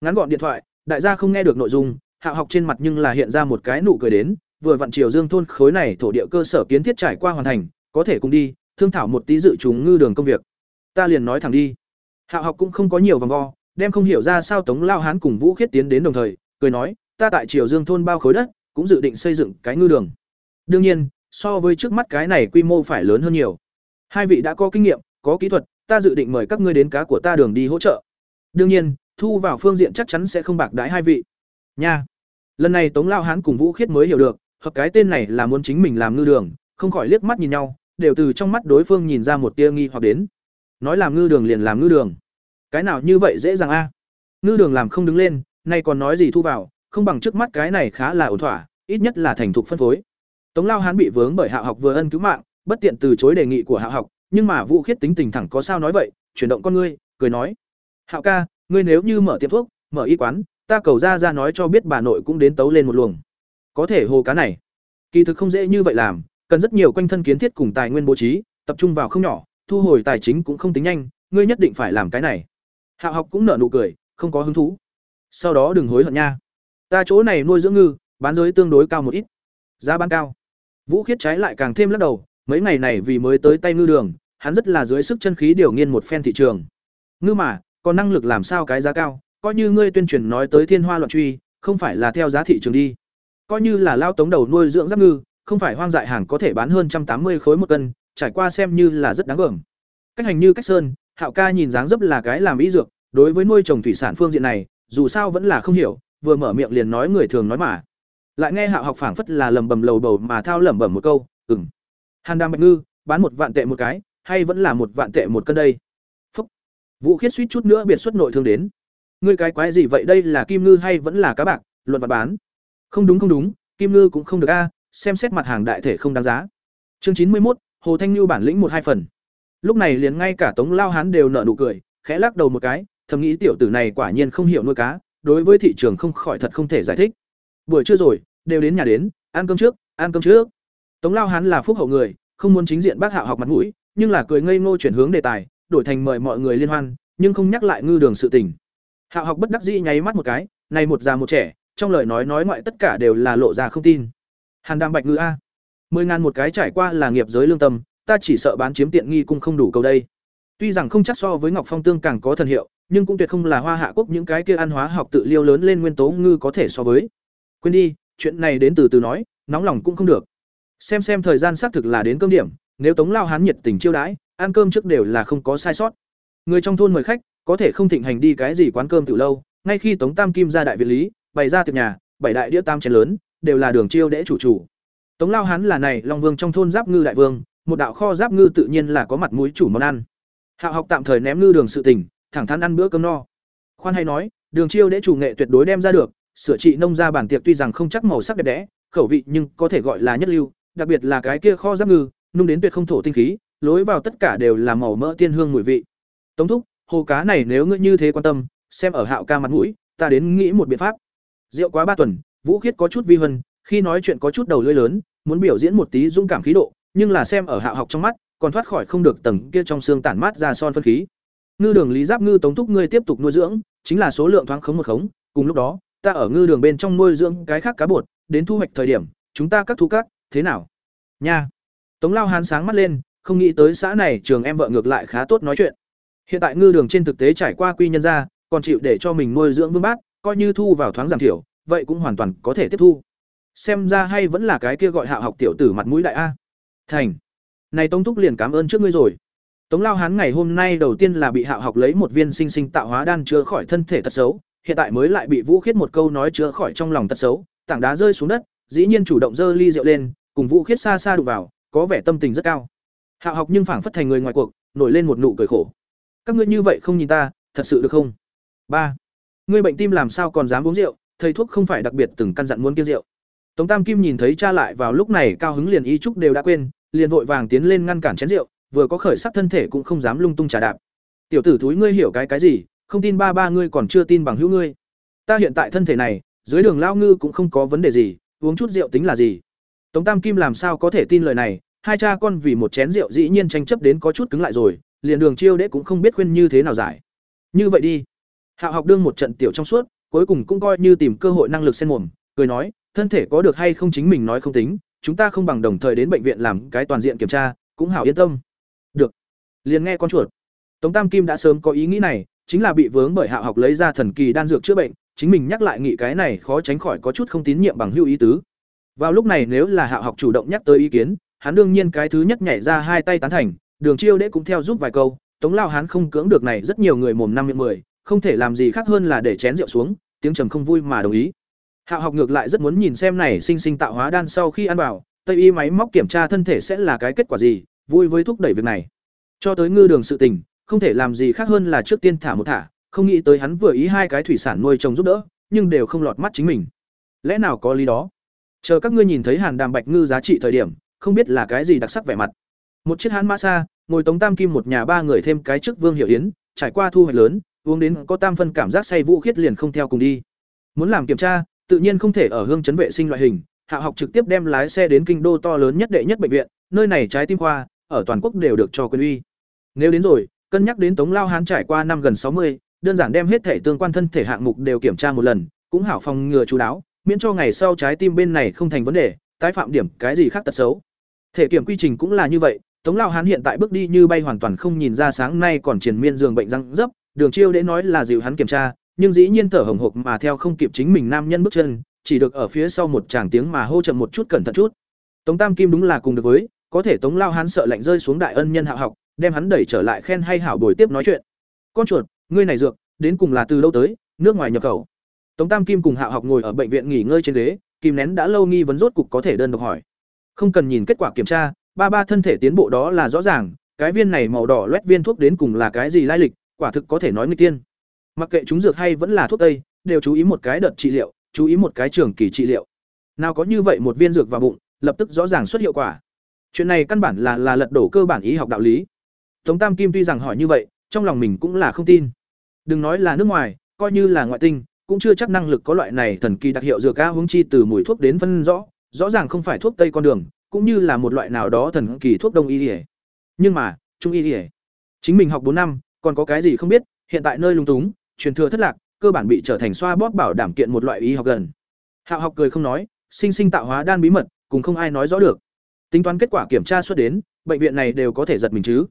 Ngắn gọn điện thoại, đại gia không nghe được nội dung, hạ học trên mặt nhưng là hiện ra một cái nụ cười đến, vừa vặn triều dương thôn khối này thổ địa cơ sở kiến thiết trải qua hoàn thành, có thể cùng đi, thương thảo một tí dự chúng ngư đường công việc. Ta liền nói thẳng đi. Hạ học cũng không có nhiều vòng vo, đem không hiểu ra sao tống lao hán cùng vũ khiết tiến đến đồng thời, cười nói, ta tại triều dương thôn bao khối đất, cũng dự định xây dựng cái ngư đường. Đương nhiên, so với trước mắt cái này quy mô phải lớn hơn nhiều. Hai vị đã có kinh nghiệm, có kỹ thuật, ta dự định mời các ngươi đến cá của ta đường đi hỗ trợ đương nhiên, thu vào phương diện chắc chắn sẽ không bạc đãi hai vị. Nha. Lần này tống lao hán cùng vũ khiết mới hiểu được, hợp cái tên này là muốn chính mình làm ngư đường, không khỏi liếc mắt nhìn nhau, đều từ trong mắt đối phương nhìn ra một tia nghi hoặc đến. Nói làm ngư đường liền làm ngư đường. Cái nào như vậy dễ dàng a? Ngư đường làm không đứng lên, nay còn nói gì thu vào, không bằng trước mắt cái này khá là ổn thỏa, ít nhất là thành thục phân phối. Tống lao hán bị vướng bởi hạ học vừa ân cứu mạng, bất tiện từ chối đề nghị của hạ học, nhưng mà vũ khiết tính tình thẳng có sao nói vậy, chuyển động con ngươi, cười nói hạo ca ngươi nếu như mở tiệm thuốc mở y quán ta cầu ra ra nói cho biết bà nội cũng đến tấu lên một luồng. Có thể hồ cá này. Kỳ thực không dễ như vậy làm cần rất nhiều quanh thân kiến thiết cùng tài nguyên bố trí tập trung vào không nhỏ thu hồi tài chính cũng không tính nhanh ngươi nhất định phải làm cái này. Hạo học cũng nở nụ cười không có hứng thú. Sau đó đừng hối hận nha. Ta chỗ này nuôi dưỡng ngư bán giới tương đối cao một ít. Giá bán cao. Vũ khiết trái lại càng thêm lắc đầu Mấy ngày này vì mới tới tay ngư đường, hắn rất là dưới sức chân khí điều nghiên một phen thị trường. Ngư mà, còn năng lực làm sao cái giá cao, coi như ngươi tuyên truyền nói tới thiên hoa loạn truy, không phải là theo giá thị trường đi. Coi như là lao tống đầu nuôi dưỡng giáp ngư, không phải hoang dại hàng có thể bán hơn trăm tám mươi khối một cân, trải qua xem như là rất đáng gờm. Cách hành như cách sơn, Hạo ca nhìn dáng dấp là cái làm ý dược, đối với nuôi trồng thủy sản phương diện này, dù sao vẫn là không hiểu, vừa mở miệng liền nói người thường nói mà. Lại nghe Hạo học phảng phất là lầm bầm lầu bầu mà thao lẩm bẩm một câu, "Ừm." Hàn Đàm Bạch Ngư, bán một vạn tệ một cái, hay vẫn là một vạn tệ một cân đây? Vũ Khiết suýt chút nữa biệt xuất nội thương đến. Ngươi cái quái gì vậy đây là kim ngư hay vẫn là cá bạc, luận vật bán? Không đúng không đúng, kim ngư cũng không được a, à, xem xét mặt hàng đại thể không đáng giá. Chương chín mươi một, Hồ Thanh Nhu bản lĩnh một hai phần. Lúc này liền ngay cả Tống Lao Hán đều nở nụ cười, khẽ lắc đầu một cái, thầm nghĩ tiểu tử này quả nhiên không hiểu nuôi cá, đối với thị trường không khỏi thật không thể giải thích. Buổi trưa rồi, đều đến nhà đến, ăn cơm trước, ăn cơm trước. Tống Lao Hán là phúc hậu người, không muốn chính diện bác Hạo học mặt mũi, nhưng là cười ngây ngô chuyển hướng đề tài, đổi thành mời mọi người liên hoan, nhưng không nhắc lại ngư đường sự tình. Hạo học bất đắc dĩ nháy mắt một cái, này một già một trẻ, trong lời nói nói ngoại tất cả đều là lộ ra không tin. Hàn Đàm Bạch ngư a, mười ngàn một cái trải qua là nghiệp giới lương tâm, ta chỉ sợ bán chiếm tiện nghi cũng không đủ cầu đây. Tuy rằng không chắc so với Ngọc Phong tương càng có thần hiệu, nhưng cũng tuyệt không là Hoa Hạ quốc những cái kia ăn hóa học tự liêu lớn lên nguyên tố ngư có thể so với. Quên đi, chuyện này đến từ từ nói, nóng lòng cũng không được. Xem xem thời gian xác thực là đến cơm điểm, nếu Tống Lao Hán nhiệt tình chiêu đãi, ăn cơm trước đều là không có sai sót. Người trong thôn mời khách, có thể không thịnh hành đi cái gì quán cơm từ lâu, ngay khi Tống Tam Kim ra đại viện lý, bày ra tiệc nhà, bảy đại đĩa tam chén lớn, đều là đường chiêu đễ chủ chủ. Tống Lao Hán là này Long Vương trong thôn Giáp Ngư đại vương, một đạo kho Giáp Ngư tự nhiên là có mặt mũi chủ món ăn. Hạ học tạm thời ném ngư đường sự tình, thẳng thắn ăn bữa cơm no. Khoan hay nói, đường chiêu đễ chủ nghệ tuyệt đối đem ra được, sửa trị nông gia bản tiệc tuy rằng không chắc màu sắc đẹp đẽ, khẩu vị nhưng có thể gọi là nhất lưu, đặc biệt là cái kia kho Giáp Ngư, nung đến tuyệt không thổ tinh khí, lối vào tất cả đều là màu mỡ tiên hương mùi vị. Tống thúc, hồ cá này nếu ngươi như thế quan tâm, xem ở Hạo ca mặt mũi, ta đến nghĩ một biện pháp. Rượu quá ba tuần, Vũ Khiết có chút vi hân khi nói chuyện có chút đầu lưỡi lớn, muốn biểu diễn một tí dũng cảm khí độ, nhưng là xem ở Hạo học trong mắt, còn thoát khỏi không được tầng kia trong xương tản mát ra son phân khí. Ngư đường Lý Giáp ngư tống thúc ngươi tiếp tục nuôi dưỡng, chính là số lượng thoáng khống một khống, cùng lúc đó, ta ở ngư đường bên trong nuôi dưỡng cái khác cá bột, đến thu hoạch thời điểm, chúng ta cắt thu cắt, thế nào? Nha. Tống Lao Hán sáng mắt lên, không nghĩ tới xã này trường em vợ ngược lại khá tốt nói chuyện. Hiện tại ngư đường trên thực tế trải qua quy nhân ra, còn chịu để cho mình nuôi dưỡng vương bát, coi như thu vào thoáng giảm thiểu, vậy cũng hoàn toàn có thể tiếp thu. Xem ra hay vẫn là cái kia gọi hạ học tiểu tử mặt mũi đại a. Thành. Này Tống Thúc liền cảm ơn trước ngươi rồi. Tống Lao Hán ngày hôm nay đầu tiên là bị hạ học lấy một viên sinh sinh tạo hóa đan chữa khỏi thân thể tật xấu, hiện tại mới lại bị Vũ Khiết một câu nói chữa khỏi trong lòng tật xấu, tảng đá rơi xuống đất, dĩ nhiên chủ động dơ ly rượu lên, cùng Vũ Khiết xa xa đụng vào, có vẻ tâm tình rất cao. Hạo học nhưng phảng phất thành người ngoài cuộc, nổi lên một nụ cười khổ. Các ngươi như vậy không nhìn ta, thật sự được không? ba Ngươi bệnh tim làm sao còn dám uống rượu, thầy thuốc không phải đặc biệt từng căn dặn muốn kiêng rượu. Tống Tam Kim nhìn thấy cha lại vào lúc này cao hứng liền ý chúc đều đã quên, liền vội vàng tiến lên ngăn cản chén rượu, vừa có khởi sắc thân thể cũng không dám lung tung trà đạp. Tiểu tử thúi ngươi hiểu cái cái gì, không tin ba ba ngươi còn chưa tin bằng hữu ngươi. Ta hiện tại thân thể này, dưới đường lao ngư cũng không có vấn đề gì, uống chút rượu tính là gì. Tống Tam Kim làm sao có thể tin lời này, hai cha con vì một chén rượu dĩ nhiên tranh chấp đến có chút cứng lại rồi, liền đường chiêu đễ cũng không biết khuyên như thế nào giải. Như vậy đi. Hạo học đương một trận tiểu trong suốt, cuối cùng cũng coi như tìm cơ hội năng lực xen mồm, cười nói, thân thể có được hay không chính mình nói không tính, chúng ta không bằng đồng thời đến bệnh viện làm cái toàn diện kiểm tra, cũng hảo yên tâm. Được. Liền nghe con chuột. Tống Tam Kim đã sớm có ý nghĩ này, chính là bị vướng bởi Hạo học lấy ra thần kỳ đan dược chữa bệnh, chính mình nhắc lại nghĩ cái này khó tránh khỏi có chút không tín nhiệm bằng hữu ý tứ. Vào lúc này nếu là Hạo học chủ động nhắc tới ý kiến, hắn đương nhiên cái thứ nhất nhảy ra hai tay tán thành, Đường Chiêu đệ cũng theo giúp vài câu, Tống Lao hắn không cưỡng được này rất nhiều người mồm năm miệng mười, không thể làm gì khác hơn là để chén rượu xuống, tiếng trầm không vui mà đồng ý. Hạo học ngược lại rất muốn nhìn xem này sinh sinh tạo hóa đan sau khi ăn vào, Tây y máy móc kiểm tra thân thể sẽ là cái kết quả gì, vui với thúc đẩy việc này. Cho tới ngư đường sự tình, không thể làm gì khác hơn là trước tiên thả một thả, không nghĩ tới hắn vừa ý hai cái thủy sản nuôi trồng giúp đỡ, nhưng đều không lọt mắt chính mình. Lẽ nào có lý đó? Chờ các ngươi nhìn thấy Hàn Đàm Bạch ngư giá trị thời điểm, không biết là cái gì đặc sắc vẻ mặt. Một chiếc hán mã xa, ngồi Tống Tam Kim một nhà ba người thêm cái trước Vương Hiểu Yến, trải qua thu hoạch lớn, uống đến có tam phân cảm giác say vũ khiết liền không theo cùng đi. Muốn làm kiểm tra, tự nhiên không thể ở hương chấn vệ sinh loại hình, Hạ học trực tiếp đem lái xe đến kinh đô to lớn nhất đệ nhất bệnh viện, nơi này trái tim khoa, ở toàn quốc đều được cho quyền uy. Nếu đến rồi, cân nhắc đến Tống Lao Hán trải qua năm gần sáu mươi, đơn giản đem hết thể tương quan thân thể hạng mục đều kiểm tra một lần, cũng hảo phòng ngừa chú đáo, miễn cho ngày sau trái tim bên này không thành vấn đề, tái phạm điểm cái gì khác tật xấu. Thể kiểm quy trình cũng là như vậy, Tống Lao Hán hiện tại bước đi như bay hoàn toàn không nhìn ra sáng nay còn triền miên giường bệnh răng dấp, Đường Chiêu để nói là dịu hắn kiểm tra, nhưng dĩ nhiên thở hồng hộc mà theo không kịp chính mình nam nhân bước chân, chỉ được ở phía sau một tràng tiếng mà hô chậm một chút cẩn thận chút. Tống Tam Kim đúng là cùng được với, có thể Tống Lao Hán sợ lạnh rơi xuống đại ân nhân hạ học, đem hắn đẩy trở lại khen hay hảo bồi tiếp nói chuyện. Con chuột, ngươi này dược, đến cùng là từ đâu tới, nước ngoài nhập khẩu. Tống Tam Kim cùng Hạ học ngồi ở bệnh viện nghỉ ngơi trên ghế, kìm nén đã lâu nghi vấn rốt cục có thể đơn độc hỏi. Không cần nhìn kết quả kiểm tra, ba ba thân thể tiến bộ đó là rõ ràng, cái viên này màu đỏ loét viên thuốc đến cùng là cái gì lai lịch, quả thực có thể nói người tiên. Mặc kệ chúng dược hay vẫn là thuốc tây, đều chú ý một cái đợt trị liệu, chú ý một cái trường kỳ trị liệu. Nào có như vậy một viên dược vào bụng, lập tức rõ ràng xuất hiệu quả. Chuyện này căn bản là là lật đổ cơ bản y học đạo lý. Tống Tam Kim tuy rằng hỏi như vậy, trong lòng mình cũng là không tin. Đừng nói là nước ngoài, coi như là ngoại tinh, cũng chưa chắc năng lực có loại này thần kỳ đặc hiệu dược a huống chi từ mùi thuốc đến phân rõ, rõ ràng không phải thuốc tây con đường, cũng như là một loại nào đó thần kỳ thuốc đông y ỉa Nhưng mà, trung y ỉa Chính mình học bốn năm, còn có cái gì không biết, hiện tại nơi lung túng, truyền thừa thất lạc, cơ bản bị trở thành xoa bóp bảo đảm kiện một loại y học gần. Hạo học cười không nói, sinh sinh tạo hóa đan bí mật, cùng không ai nói rõ được. Tính toán kết quả kiểm tra xuất đến, bệnh viện này đều có thể giật mình chứ.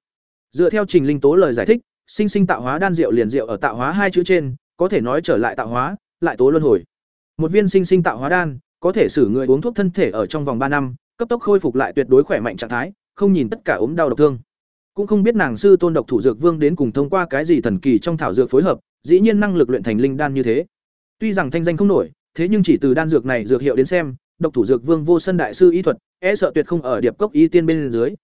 Dựa theo Trình Linh Tố lời giải thích, sinh sinh tạo hóa đan rượu liền rượu ở tạo hóa hai chữ trên, có thể nói trở lại tạo hóa, lại tố luân hồi. Một viên sinh sinh tạo hóa đan, có thể xử người uống thuốc thân thể ở trong vòng ba năm, cấp tốc khôi phục lại tuyệt đối khỏe mạnh trạng thái, không nhìn tất cả ốm đau độc thương. Cũng không biết nàng sư tôn độc thủ dược vương đến cùng thông qua cái gì thần kỳ trong thảo dược phối hợp, dĩ nhiên năng lực luyện thành linh đan như thế. Tuy rằng thanh danh không nổi, thế nhưng chỉ từ đan dược này dược hiệu đến xem, độc thủ dược vương vô sân đại sư y thuật, e sợ tuyệt không ở điệp cốc y tiên bên dưới.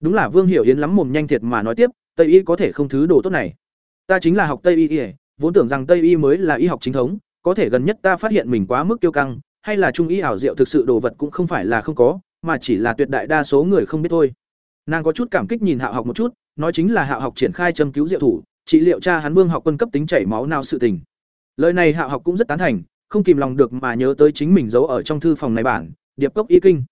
Đúng là Vương Hiểu Yến lắm mồm nhanh thiệt mà nói tiếp, Tây y có thể không thứ đồ tốt này. Ta chính là học Tây y, vốn tưởng rằng Tây y mới là y học chính thống, có thể gần nhất ta phát hiện mình quá mức kiêu căng, hay là trung y ảo diệu thực sự đồ vật cũng không phải là không có, mà chỉ là tuyệt đại đa số người không biết thôi. Nàng có chút cảm kích nhìn Hạo học một chút, nói chính là Hạo học triển khai châm cứu diệu thủ, trị liệu cha hắn Vương học quân cấp tính chảy máu nào sự tình. Lời này Hạo học cũng rất tán thành, không kìm lòng được mà nhớ tới chính mình giấu ở trong thư phòng này bản, Điệp cốc y kinh.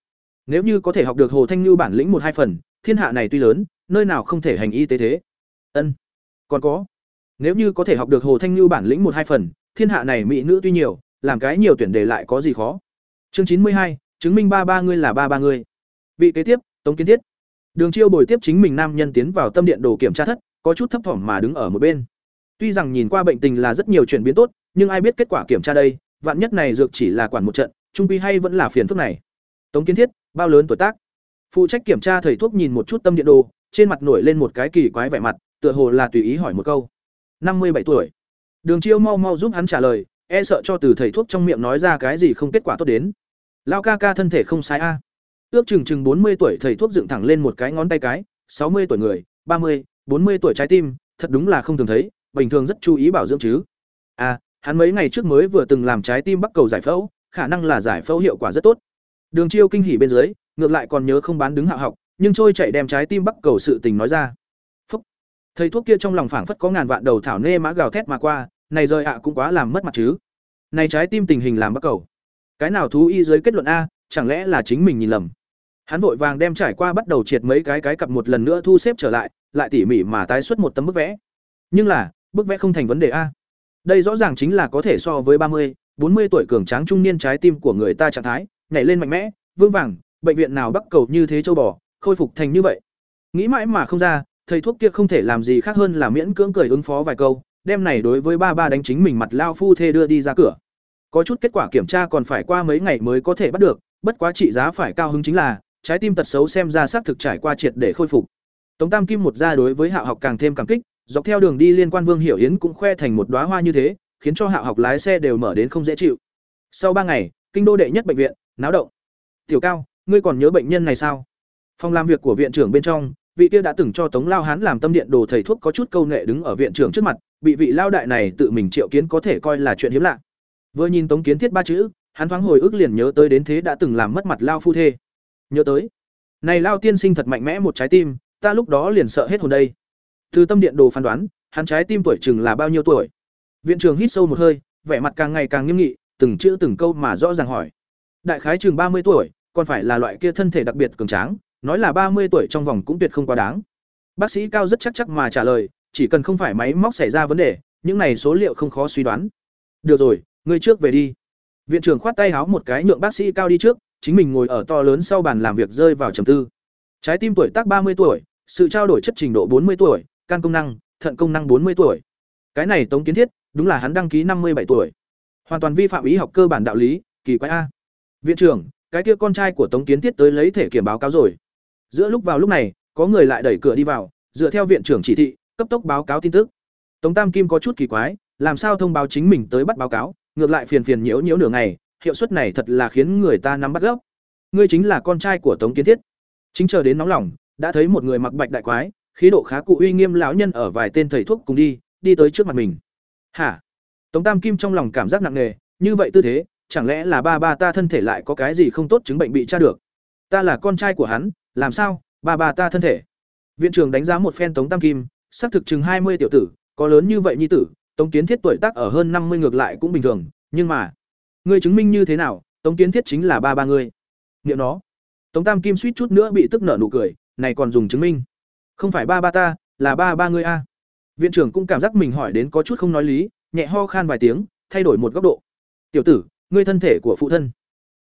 Nếu như có thể học được Hồ Thanh Nưu bản lĩnh một hai phần, thiên hạ này tuy lớn, nơi nào không thể hành y tế thế. Ân. Còn có, nếu như có thể học được Hồ Thanh Nưu bản lĩnh một hai phần, thiên hạ này mỹ nữ tuy nhiều, làm cái nhiều tuyển đề lại có gì khó. Chương chín mươi hai, chứng minh ba ba ngươi là ba ba ngươi. Vị kế tiếp, Tống Kiến Thiết. Đường Chiêu bồi tiếp chính mình nam nhân tiến vào tâm điện đồ kiểm tra thất, có chút thấp thỏm mà đứng ở một bên. Tuy rằng nhìn qua bệnh tình là rất nhiều chuyển biến tốt, nhưng ai biết kết quả kiểm tra đây, vạn nhất này dược chỉ là quản một trận, trung quy hay vẫn là phiền phức này. Tống Kiến Thiết, bao lớn tuổi tác? Phụ trách kiểm tra thầy thuốc nhìn một chút tâm điện đồ, trên mặt nổi lên một cái kỳ quái vẻ mặt, tựa hồ là tùy ý hỏi một câu. năm mươi bảy tuổi. Đường Chiêu mau mau giúp hắn trả lời, e sợ cho từ thầy thuốc trong miệng nói ra cái gì không kết quả tốt đến. Lao ca ca thân thể không sai a. Ước chừng chừng bốn mươi tuổi thầy thuốc dựng thẳng lên một cái ngón tay cái, sáu mươi tuổi người, ba mươi, bốn mươi tuổi trái tim, thật đúng là không thường thấy, bình thường rất chú ý bảo dưỡng chứ. À, hắn mấy ngày trước mới vừa từng làm trái tim bắt cầu giải phẫu, khả năng là giải phẫu hiệu quả rất tốt. Đường Chiêu kinh hỉ bên dưới, ngược lại còn nhớ không bán đứng hạ học, nhưng trôi chạy đem trái tim bắt cầu sự tình nói ra. Phúc. Thầy thuốc kia trong lòng phảng phất có ngàn vạn đầu thảo nê mã gào thét mà qua, này rời ạ cũng quá làm mất mặt chứ. Này trái tim tình hình làm bắt cầu. Cái nào thú y dưới kết luận a, chẳng lẽ là chính mình nhìn lầm. Hắn vội vàng đem trải qua bắt đầu triệt mấy cái cái cặp một lần nữa thu xếp trở lại, lại tỉ mỉ mà tái xuất một tấm bức vẽ. Nhưng là, bức vẽ không thành vấn đề a. Đây rõ ràng chính là có thể so với ba mươi, bốn mươi tuổi cường tráng trung niên trái tim của người ta trạng thái, nhảy lên mạnh mẽ, vương vàng, bệnh viện nào bắt cầu như thế châu bò, khôi phục thành như vậy. Nghĩ mãi mà không ra, thầy thuốc kia không thể làm gì khác hơn là miễn cưỡng cười ứng phó vài câu, đem này đối với ba ba đánh chính mình mặt lao phu thê đưa đi ra cửa. Có chút kết quả kiểm tra còn phải qua mấy ngày mới có thể bắt được, bất quá trị giá phải cao hứng chính là, trái tim tật xấu xem ra xác thực trải qua triệt để khôi phục. Tống Tam Kim một ra đối với hạ học càng thêm cảm kích, dọc theo đường đi liên quan Vương Hiểu Yến cũng khoe thành một đóa hoa như thế, khiến cho hạ học lái xe đều mở đến không dễ chịu. Sau ba ngày, kinh đô đệ nhất bệnh viện, náo động. Tiểu Cao, ngươi còn nhớ bệnh nhân này sao? Phòng làm việc của viện trưởng bên trong, vị kia đã từng cho Tống Lao Hán làm tâm điện đồ thầy thuốc có chút câu nệ đứng ở viện trưởng trước mặt, bị vị lao đại này tự mình triệu kiến có thể coi là chuyện hiếm lạ. Vừa nhìn Tống Kiến Thiết ba chữ, hắn thoáng hồi ức liền nhớ tới đến thế đã từng làm mất mặt lao phu thê. Nhớ tới, này lao tiên sinh thật mạnh mẽ một trái tim, ta lúc đó liền sợ hết hồn đây. Từ tâm điện đồ phán đoán, hắn trái tim tuổi chừng là bao nhiêu tuổi? Viện trưởng hít sâu một hơi, vẻ mặt càng ngày càng nghiêm nghị, từng chữ từng câu mà rõ ràng hỏi. Đại khái chừng ba mươi tuổi, còn phải là loại kia thân thể đặc biệt cường tráng, nói là ba mươi tuổi trong vòng cũng tuyệt không quá đáng. Bác sĩ cao rất chắc chắc mà trả lời, chỉ cần không phải máy móc xảy ra vấn đề, những này số liệu không khó suy đoán. Được rồi, ngươi trước về đi. Viện trưởng khoát tay háo một cái nhượng bác sĩ cao đi trước, chính mình ngồi ở to lớn sau bàn làm việc rơi vào trầm tư. Trái tim tuổi tác ba mươi tuổi, sự trao đổi chất trình độ bốn mươi tuổi, can công năng, thận công năng bốn mươi tuổi. Cái này Tống Kiến Thiết, đúng là hắn đăng ký năm mươi bảy tuổi. Hoàn toàn vi phạm ý học cơ bản đạo lý, kỳ quái a. Viện trưởng, cái kia con trai của Tống Kiến Thiết tới lấy thể kiểm báo cáo rồi. Giữa lúc vào lúc này, có người lại đẩy cửa đi vào, dựa theo viện trưởng chỉ thị, cấp tốc báo cáo tin tức. Tống Tam Kim có chút kỳ quái, làm sao thông báo chính mình tới bắt báo cáo, ngược lại phiền phiền nhiễu nhiễu nửa ngày, hiệu suất này thật là khiến người ta nắm bắt gấp. Ngươi chính là con trai của Tống Kiến Thiết. Chính chờ đến nóng lòng, đã thấy một người mặc bạch đại quái, khí độ khá cụ uy nghiêm lão nhân ở vài tên thầy thuốc cùng đi, đi tới trước mặt mình. "Hả?" Tống Tam Kim trong lòng cảm giác nặng nề, như vậy tư thế, chẳng lẽ là ba ba ta thân thể lại có cái gì không tốt chứng bệnh bị tra được? Ta là con trai của hắn, làm sao? Ba ba ta thân thể. Viện trưởng đánh giá một phen Tống Tam Kim, xác thực chừng hai mươi tiểu tử, có lớn như vậy nhi tử, Tống Kiến Thiết tuổi tác ở hơn năm mươi ngược lại cũng bình thường, nhưng mà, ngươi chứng minh như thế nào, Tống Kiến Thiết chính là ba ba ngươi. nghiệm nó. Tống Tam Kim suýt chút nữa bị tức nở nụ cười, này còn dùng chứng minh? Không phải ba ba ta, là ba ba ngươi a. Viện trưởng cũng cảm giác mình hỏi đến có chút không nói lý, nhẹ ho khan vài tiếng, thay đổi một góc độ. "Tiểu tử, ngươi thân thể của phụ thân."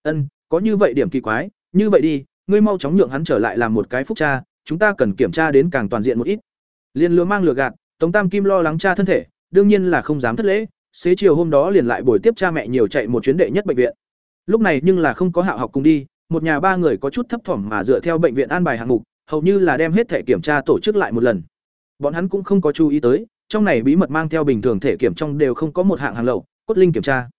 "Ân, có như vậy điểm kỳ quái, như vậy đi, ngươi mau chóng nhượng hắn trở lại làm một cái phúc cha, chúng ta cần kiểm tra đến càng toàn diện một ít." Liên lừa mang lừa gạt, Tống Tam Kim lo lắng cha thân thể, đương nhiên là không dám thất lễ, xế chiều hôm đó liền lại buổi tiếp cha mẹ nhiều chạy một chuyến đệ nhất bệnh viện. Lúc này nhưng là không có Hạo học cùng đi, một nhà ba người có chút thấp thỏm mà dựa theo bệnh viện an bài hạng mục, hầu như là đem hết thể kiểm tra tổ chức lại một lần. Bọn hắn cũng không có chú ý tới, trong này bí mật mang theo bình thường thể kiểm trong đều không có một hạng hàng lậu, cốt linh kiểm tra.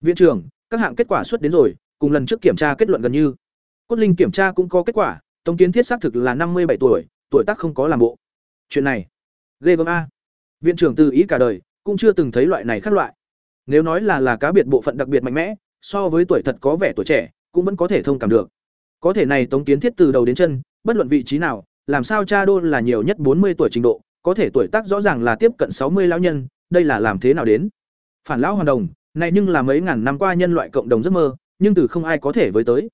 Viện trưởng, các hạng kết quả xuất đến rồi, cùng lần trước kiểm tra kết luận gần như. Cốt linh kiểm tra cũng có kết quả, Tống Kiến Thiết xác thực là năm mươi bảy tuổi, tuổi tác không có làm bộ. Chuyện này, ghê gớm a. Viện trưởng từ ý cả đời, cũng chưa từng thấy loại này khác loại. Nếu nói là là cá biệt bộ phận đặc biệt mạnh mẽ, so với tuổi thật có vẻ tuổi trẻ, cũng vẫn có thể thông cảm được. Có thể này Tống Kiến Thiết từ đầu đến chân, bất luận vị trí nào, làm sao cha đô là nhiều nhất bốn mươi tuổi trình độ, có thể tuổi tác rõ ràng là tiếp cận sáu mươi lão nhân, đây là làm thế nào đến? Phản lão hoàn đồng, này nhưng là mấy ngàn năm qua nhân loại cộng đồng giấc mơ, nhưng từ không ai có thể với tới.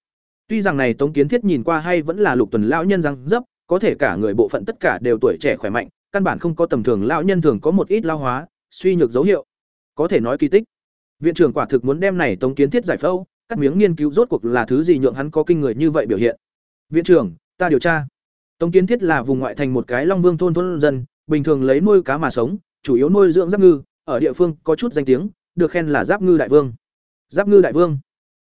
Tuy rằng này Tống Kiến Thiết nhìn qua hay vẫn là lục tuần lão nhân răng dấp, có thể cả người bộ phận tất cả đều tuổi trẻ khỏe mạnh, căn bản không có tầm thường lão nhân thường có một ít lao hóa, suy nhược dấu hiệu. Có thể nói kỳ tích. Viện trưởng quả thực muốn đem này Tống Kiến Thiết giải phẫu, cắt miếng nghiên cứu rốt cuộc là thứ gì nhượng hắn có kinh người như vậy biểu hiện. Viện trưởng, ta điều tra. Tống Kiến Thiết là vùng ngoại thành một cái Long Vương thôn thôn dân, bình thường lấy nuôi cá mà sống, chủ yếu nuôi dưỡng giáp ngư, ở địa phương có chút danh tiếng, được khen là giáp ngư đại vương. Giáp ngư đại vương.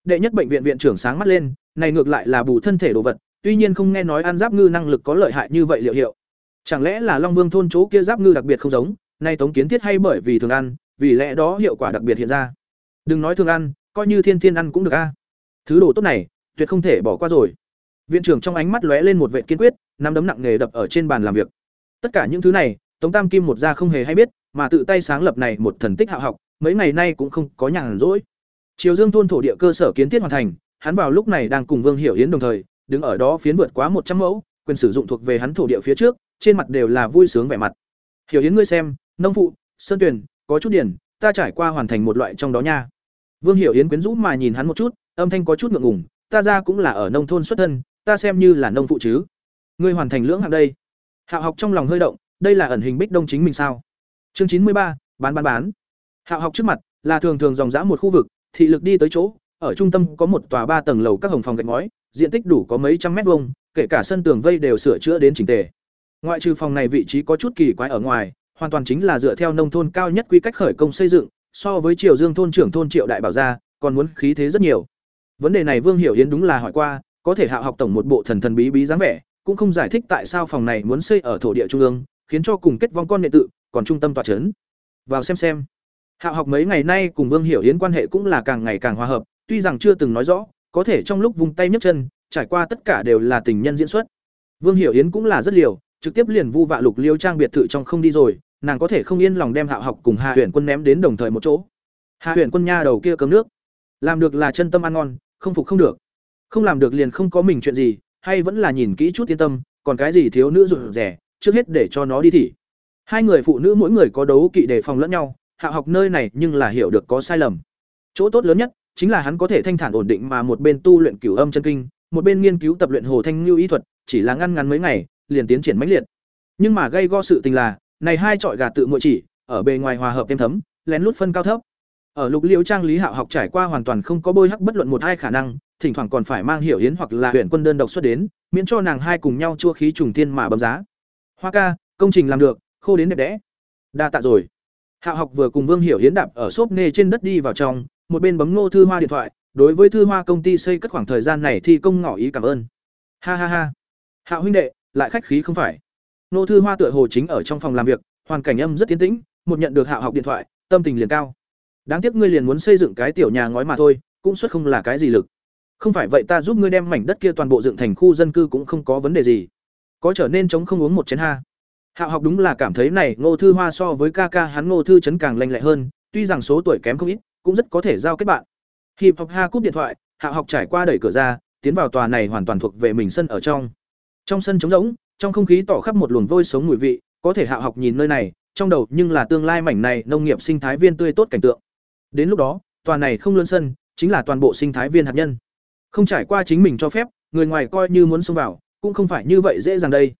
Đệ nhất bệnh viện viện trưởng sáng mắt lên, này ngược lại là bù thân thể đồ vật, tuy nhiên không nghe nói ăn giáp ngư năng lực có lợi hại như vậy liệu hiệu. Chẳng lẽ là Long Vương thôn chỗ kia giáp ngư đặc biệt không giống, nay Tống Kiến Thiết hay bởi vì thường ăn, vì lẽ đó hiệu quả đặc biệt hiện ra. Đừng nói thường ăn, coi như thiên thiên ăn cũng được a. Thứ đồ tốt này, tuyệt không thể bỏ qua rồi. Viện trưởng trong ánh mắt lóe lên một vẻ kiên quyết, nắm đấm nặng nề đập ở trên bàn làm việc. Tất cả những thứ này, Tống Tam Kim một gia không hề hay biết, mà tự tay sáng lập này một thần tích hạ học, mấy ngày nay cũng không có nhàn rỗi. chiều Dương thôn thổ địa cơ sở kiến thiết hoàn thành, hắn vào lúc này đang cùng Vương Hiểu Yến đồng thời, đứng ở đó phiến vượt quá một trăm mẫu, quyền sử dụng thuộc về hắn thổ địa phía trước, trên mặt đều là vui sướng vẻ mặt. Hiểu Yến ngươi xem, nông phụ, sơn tuyển, có chút điển, ta trải qua hoàn thành một loại trong đó nha. Vương Hiểu Yến quyến rũ mà nhìn hắn một chút, âm thanh có chút ngượng ngùng, ta ra cũng là ở nông thôn xuất thân, ta xem như là nông phụ chứ. Ngươi hoàn thành lưỡng hạng đây. Hạo học trong lòng hơi động, đây là ẩn hình bích đông chính mình sao? Chương chín mươi ba, bán bán bán. Hạo học trước mặt là thường thường dòng dã một khu vực, thị lực đi tới chỗ, ở trung tâm có một tòa ba tầng lầu các hồng phòng gạch ngói, diện tích đủ có mấy trăm mét vuông, kể cả sân tường vây đều sửa chữa đến chỉnh tề. Ngoại trừ phòng này vị trí có chút kỳ quái ở ngoài, hoàn toàn chính là dựa theo nông thôn cao nhất quy cách khởi công xây dựng, so với Triều Dương thôn trưởng thôn Triệu Đại Bảo gia, còn muốn khí thế rất nhiều. Vấn đề này Vương Hiểu Yến đúng là hỏi qua, có thể Hạo học tổng một bộ thần thần bí bí dáng vẻ, cũng không giải thích tại sao phòng này muốn xây ở thổ địa trung ương, khiến cho cùng kết vong con đệ tự, còn trung tâm tọa trấn. Vào xem xem. Hạo học mấy ngày nay cùng Vương Hiểu Yến quan hệ cũng là càng ngày càng hòa hợp, tuy rằng chưa từng nói rõ, có thể trong lúc vung tay nhấc chân, trải qua tất cả đều là tình nhân diễn xuất. Vương Hiểu Yến cũng là rất liều, trực tiếp liền vu vạ Lục Liêu trang biệt thự trong không đi rồi, nàng có thể không yên lòng đem Hạo học cùng Hạ Huyền Quân ném đến đồng thời một chỗ. Hạ Huyền Quân nha đầu kia cấm nước, làm được là chân tâm ăn ngon, không phục không được. Không làm được liền không có mình chuyện gì, hay vẫn là nhìn kỹ chút yên tâm, còn cái gì thiếu nữ rụt rẻ, trước hết để cho nó đi thì. Hai người phụ nữ mỗi người có đấu kỵ đề phòng lẫn nhau, Hạo học nơi này nhưng là hiểu được có sai lầm. Chỗ tốt lớn nhất chính là hắn có thể thanh thản ổn định mà một bên tu luyện cửu âm chân kinh, một bên nghiên cứu tập luyện hồ thanh lưu y thuật, chỉ là ngăn ngắn mấy ngày, liền tiến triển mãnh liệt. Nhưng mà gây go sự tình là, này hai trọi gà tự muội chỉ, ở bề ngoài hòa hợp thêm thấm, lén lút phân cao thấp. Ở Lục Liễu Trang Lý Hạo học trải qua hoàn toàn không có bôi hắc bất luận một hai khả năng, thỉnh thoảng còn phải mang hiểu hiến hoặc là huyện quân đơn độc xuất đến miễn cho nàng hai cùng nhau chua khí trùng tiên mà bấm giá hoa ca công trình làm được khô đến đẹp đẽ đa tạ rồi hạo học vừa cùng vương hiểu hiến đạp ở xốp nê trên đất đi vào trong một bên bấm ngô thư hoa điện thoại đối với thư hoa công ty xây cất khoảng thời gian này thì công ngỏ ý cảm ơn. Ha ha ha. Hạ huynh đệ lại khách khí không phải. Ngô thư hoa tựa hồ chính ở trong phòng làm việc hoàn cảnh âm rất tiến tĩnh một nhận được hạ học điện thoại tâm tình liền cao. Đáng tiếc ngươi liền muốn xây dựng cái tiểu nhà ngói mà thôi cũng xuất không là cái gì lực. Không phải vậy ta giúp ngươi đem mảnh đất kia toàn bộ dựng thành khu dân cư cũng không có vấn đề gì. Có trở nên chống không uống một chén ha. Hạo học đúng là cảm thấy này Ngô Thư Hoa so với ca ca hắn Ngô Thư trấn càng lanh lẹ hơn, tuy rằng số tuổi kém không ít, cũng rất có thể giao kết bạn. Hip học ha cúp điện thoại, Hạ học trải qua đẩy cửa ra, tiến vào tòa này hoàn toàn thuộc về mình sân ở trong. Trong sân trống rỗng, trong không khí tỏ khắp một luồng vôi sống mùi vị, có thể Hạ học nhìn nơi này, trong đầu nhưng là tương lai mảnh này nông nghiệp sinh thái viên tươi tốt cảnh tượng. Đến lúc đó, tòa này không lớn sân, chính là toàn bộ sinh thái viên hạt nhân. Không trải qua chính mình cho phép, người ngoài coi như muốn xông vào, cũng không phải như vậy dễ dàng đây.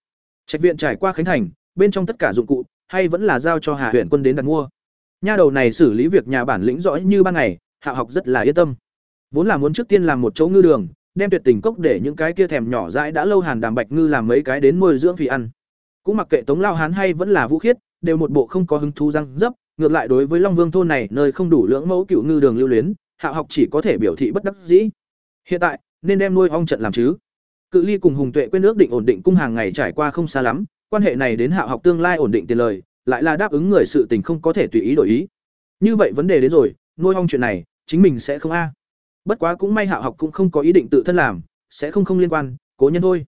Trạch viện trải qua khánh thành, bên trong tất cả dụng cụ hay vẫn là giao cho Hà Huyền quân đến đặt mua. Nha đầu này xử lý việc nhà bản lĩnh rõ như ban ngày, Hạ học rất là yên tâm. Vốn là muốn trước tiên làm một chỗ ngư đường, đem tuyệt tình cốc để những cái kia thèm nhỏ dãi đã lâu hàn đàm bạch ngư làm mấy cái đến nuôi dưỡng vì ăn. Cũng mặc kệ Tống Lao Hán hay vẫn là Vũ Khiết, đều một bộ không có hứng thú răng dấp, ngược lại đối với Long Vương thôn này nơi không đủ lưỡng mẫu cựu ngư đường lưu luyến, Hạ học chỉ có thể biểu thị bất đắc dĩ. Hiện tại, nên đem nuôi ong trận làm chứ. Cự Ly cùng Hùng Tuệ quên ước định ổn định cung hàng ngày trải qua không xa lắm, quan hệ này đến hạ học tương lai ổn định tiền lời lại là đáp ứng người sự tình không có thể tùy ý đổi ý. Như vậy vấn đề đến rồi nuôi hong chuyện này chính mình sẽ không a. Bất quá cũng may hạ học cũng không có ý định tự thân làm sẽ không không liên quan cố nhân thôi.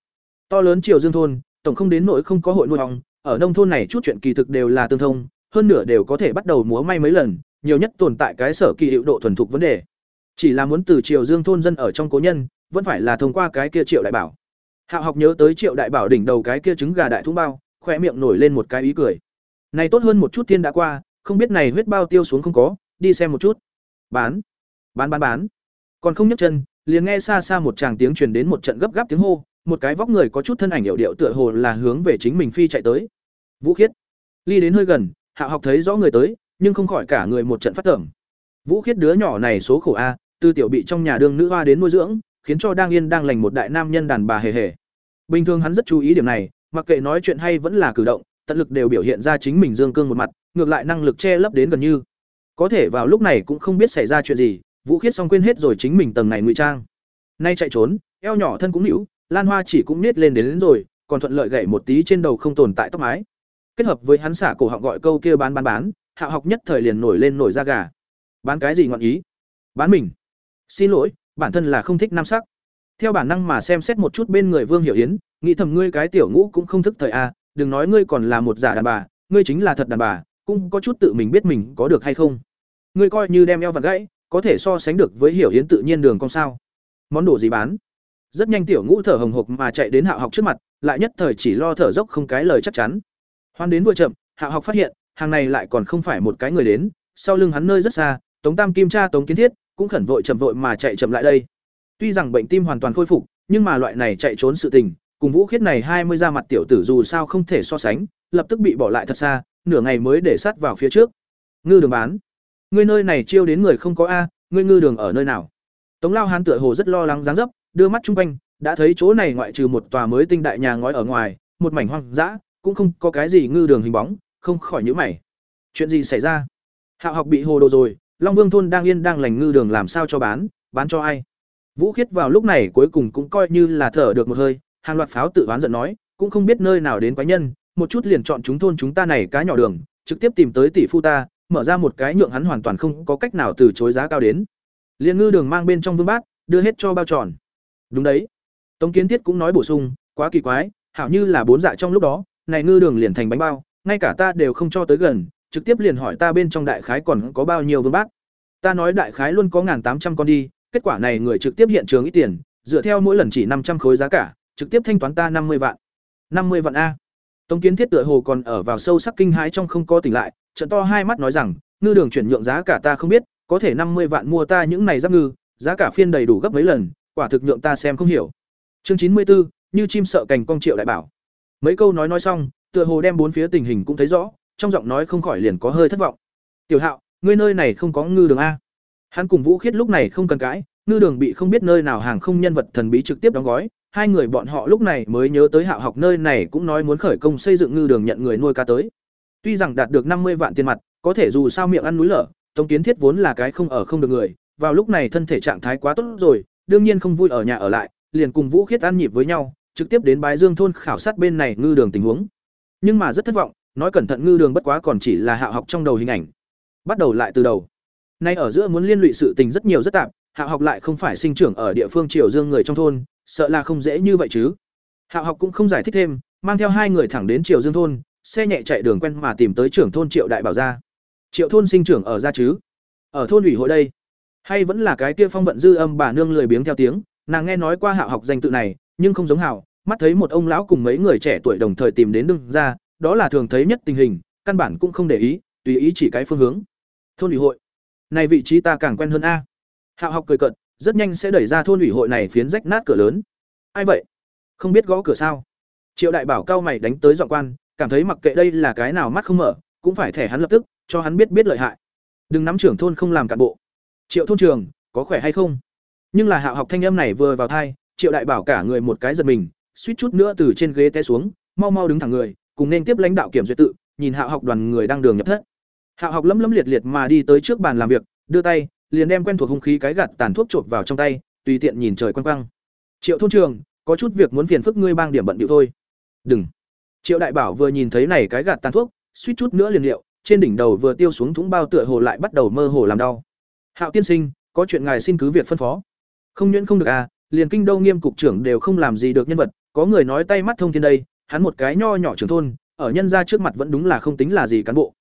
To lớn triều dương thôn tổng không đến nỗi không có hội nuôi hong ở nông thôn này chút chuyện kỳ thực đều là tương thông hơn nửa đều có thể bắt đầu múa may mấy lần nhiều nhất tồn tại cái sở kỳ hiệu độ thuần thục vấn đề. Chỉ là muốn từ triều dương thôn dân ở trong cố nhân vẫn phải là thông qua cái kia triệu đại bảo. Hạo học nhớ tới Triệu Đại Bảo đỉnh đầu cái kia trứng gà đại thúng bao, khoe miệng nổi lên một cái ý cười. Này tốt hơn một chút tiên đã qua, không biết này huyết bao tiêu xuống không có, đi xem một chút. Bán, bán bán bán. Còn không nhấc chân, liền nghe xa xa một tràng tiếng truyền đến một trận gấp gáp tiếng hô, một cái vóc người có chút thân ảnh hiệu điệu tựa hồ là hướng về chính mình phi chạy tới. Vũ Khiết. Ly đến hơi gần, hạ học thấy rõ người tới, nhưng không khỏi cả người một trận phát tởm. Vũ Khiết đứa nhỏ này số khổ a, từ tiểu bị trong nhà đương nữ hoa đến nuôi dưỡng, khiến cho đang yên đang lành một đại nam nhân đàn bà hề hề. Bình thường hắn rất chú ý điểm này, mặc kệ nói chuyện hay vẫn là cử động, tận lực đều biểu hiện ra chính mình dương cương một mặt, ngược lại năng lực che lấp đến gần như. Có thể vào lúc này cũng không biết xảy ra chuyện gì, Vũ Khiết xong quên hết rồi chính mình tầng này ngụy trang. Nay chạy trốn, eo nhỏ thân cũng nhũ, Lan Hoa chỉ cũng nết lên đến, đến rồi, còn thuận lợi gảy một tí trên đầu không tồn tại tóc mái. Kết hợp với hắn xả cổ họng gọi câu kia bán bán bán, Hạo học nhất thời liền nổi lên nổi da gà. Bán cái gì ngọn ý? Bán mình. Xin lỗi, bản thân là không thích nam sắc theo bản năng mà xem xét một chút bên người vương hiểu yến nghĩ thầm ngươi cái tiểu ngũ cũng không thức thời a đừng nói ngươi còn là một giả đàn bà ngươi chính là thật đàn bà cũng có chút tự mình biết mình có được hay không. Ngươi coi như đem eo vặt gãy có thể so sánh được với hiểu yến tự nhiên đường con sao. Món đồ gì bán? Rất nhanh tiểu ngũ thở hồng hộc mà chạy đến hạ học trước mặt lại nhất thời chỉ lo thở dốc không cái lời chắc chắn. Hoan đến vừa chậm hạ học phát hiện hàng này lại còn không phải một cái người đến sau lưng hắn nơi rất xa tống tam kim cha tống kiến thiết cũng khẩn vội chậm vội mà chạy chậm lại đây. Tuy rằng bệnh tim hoàn toàn khôi phục, nhưng mà loại này chạy trốn sự tình, cùng Vũ Khiết này hai mươi ra mặt tiểu tử dù sao không thể so sánh, lập tức bị bỏ lại thật xa, nửa ngày mới để sát vào phía trước. Ngư đường bán. Ngươi nơi này chiêu đến người không có a, ngươi ngư đường ở nơi nào? Tống Lao Hán tựa hồ rất lo lắng dáng dấp, đưa mắt chung quanh, đã thấy chỗ này ngoại trừ một tòa mới tinh đại nhà ngói ở ngoài, một mảnh hoang dã, cũng không có cái gì ngư đường hình bóng, không khỏi nhữ mày. Chuyện gì xảy ra? Hạo học bị hồ đồ rồi, Long Vương thôn đang yên đang lành ngư đường làm sao cho bán, bán cho ai? Vũ Khiết vào lúc này cuối cùng cũng coi như là thở được một hơi, hàng loạt pháo tự oán giận nói, cũng không biết nơi nào đến quái nhân, một chút liền chọn chúng thôn chúng ta này cá nhỏ đường, trực tiếp tìm tới tỷ phu ta, mở ra một cái nhượng hắn hoàn toàn không có cách nào từ chối giá cao đến. Liên ngư đường mang bên trong vương bát, đưa hết cho bao tròn. Đúng đấy. Tống Kiến Thiết cũng nói bổ sung, quá kỳ quái, hảo như là bốn dạ trong lúc đó, này ngư đường liền thành bánh bao, ngay cả ta đều không cho tới gần, trực tiếp liền hỏi ta bên trong đại khái còn có bao nhiêu vương bát ta nói đại khái luôn có ngàn tám trăm con đi kết quả này người trực tiếp hiện trường ít tiền dựa theo mỗi lần chỉ năm trăm khối giá cả trực tiếp thanh toán ta năm mươi vạn. năm mươi vạn a. Tống kiến thiết tựa hồ còn ở vào sâu sắc kinh hãi trong không có tỉnh lại, trận to hai mắt nói rằng, ngư đường chuyển nhượng giá cả ta không biết, có thể năm mươi vạn mua ta những này giáp ngư, giá cả phiên đầy đủ gấp mấy lần, quả thực nhượng ta xem không hiểu. Chương chín mươi bốn như chim sợ cành cong triệu đại bảo. Mấy câu nói nói xong, tựa hồ đem bốn phía tình hình cũng thấy rõ, trong giọng nói không khỏi liền có hơi thất vọng. Tiểu hạo, ngươi nơi này không có ngư đường a. Hắn cùng vũ khiết lúc này không cần cãi, ngư đường bị không biết nơi nào hàng không nhân vật thần bí trực tiếp đóng gói hai người bọn họ lúc này mới nhớ tới hạo học nơi này cũng nói muốn khởi công xây dựng ngư đường nhận người nuôi cá tới. Tuy rằng đạt được năm mươi vạn tiền mặt, có thể dù sao miệng ăn núi lở, tống kiến thiết vốn là cái không ở không được người, vào lúc này thân thể trạng thái quá tốt rồi, đương nhiên không vui ở nhà ở lại, liền cùng vũ khiết ăn nhịp với nhau, trực tiếp đến bái dương thôn khảo sát bên này ngư đường tình huống. Nhưng mà rất thất vọng, nói cẩn thận ngư đường bất quá còn chỉ là hạ học trong đầu hình ảnh. Bắt đầu lại từ đầu. Nay ở giữa muốn liên lụy sự tình rất nhiều rất tạp hạ học lại không phải sinh trưởng ở địa phương triều dương người trong thôn sợ là không dễ như vậy chứ. Hạ học cũng không giải thích thêm, mang theo hai người thẳng đến triều dương thôn, xe nhẹ chạy đường quen mà tìm tới trưởng thôn triệu đại bảo gia. Triệu thôn sinh trưởng ở gia chứ? Ở thôn ủy hội đây. Hay vẫn là cái kia phong vận dư âm bà nương lười biếng theo tiếng, nàng nghe nói qua hạ học danh tự này, nhưng không giống hảo mắt thấy một ông lão cùng mấy người trẻ tuổi đồng thời tìm đến đương ra, đó là thường thấy nhất tình hình, căn bản cũng không để ý, tùy ý chỉ cái phương hướng. Thôn ủy hội. Này vị trí ta càng quen hơn a. Hạo học cười cận rất nhanh sẽ đẩy ra thôn ủy hội này phiến rách nát cửa lớn. Ai vậy? Không biết gõ cửa sao? Triệu đại bảo cao mày đánh tới dọn quan, cảm thấy mặc kệ đây là cái nào mắt không mở, cũng phải thẻ hắn lập tức, cho hắn biết biết lợi hại. Đừng nắm trưởng thôn không làm cán bộ. Triệu thôn trường có khỏe hay không? Nhưng là hạo học thanh âm này vừa vào thai triệu đại bảo cả người một cái giật mình, suýt chút nữa từ trên ghế té xuống, mau mau đứng thẳng người, cùng nên tiếp lãnh đạo kiểm duyệt tự, nhìn hạo học đoàn người đang đường nhập thất. Hạo học lấm lấm liệt liệt mà đi tới trước bàn làm việc, đưa tay liền đem quen thuộc hung khí cái gạt tàn thuốc trộn vào trong tay, tùy tiện nhìn trời quăng quăng triệu thôn trường, có chút việc muốn phiền phức ngươi bang điểm bận điệu thôi. Đừng. Triệu đại bảo vừa nhìn thấy này cái gạt tàn thuốc, suýt chút nữa liền liệu, trên đỉnh đầu vừa tiêu xuống thúng bao tựa hồ lại bắt đầu mơ hồ làm đau. Hạo tiên sinh, có chuyện ngài xin cứ việc phân phó. Không nhuyễn không được à liền kinh đô nghiêm cục trưởng đều không làm gì được nhân vật, có người nói tay mắt thông thiên đây, hắn một cái nho nhỏ trưởng thôn, ở nhân gia trước mặt vẫn đúng là không tính là gì cán bộ.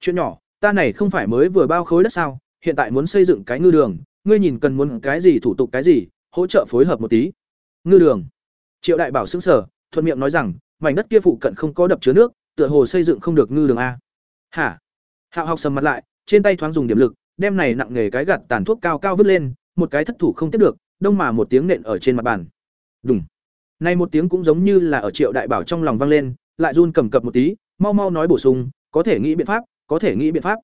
Chuyện nhỏ, ta này không phải mới vừa bao khối đất sao hiện tại muốn xây dựng cái ngư đường ngươi nhìn cần muốn cái gì thủ tục cái gì hỗ trợ phối hợp một tí. Ngư đường. Triệu đại bảo sững sở thuận miệng nói rằng mảnh đất kia phụ cận không có đập chứa nước tựa hồ xây dựng không được ngư đường a. Hả? Hạo học sầm mặt lại trên tay thoáng dùng điểm lực đem này nặng nghề cái gạt tàn thuốc cao cao vứt lên một cái thất thủ không tiếp được đông mà một tiếng nện ở trên mặt bàn. Đùng, nay một tiếng cũng giống như là ở triệu đại bảo trong lòng vang lên lại run cầm cập một tí mau mau nói bổ sung có thể nghĩ biện pháp có thể nghĩ biện pháp.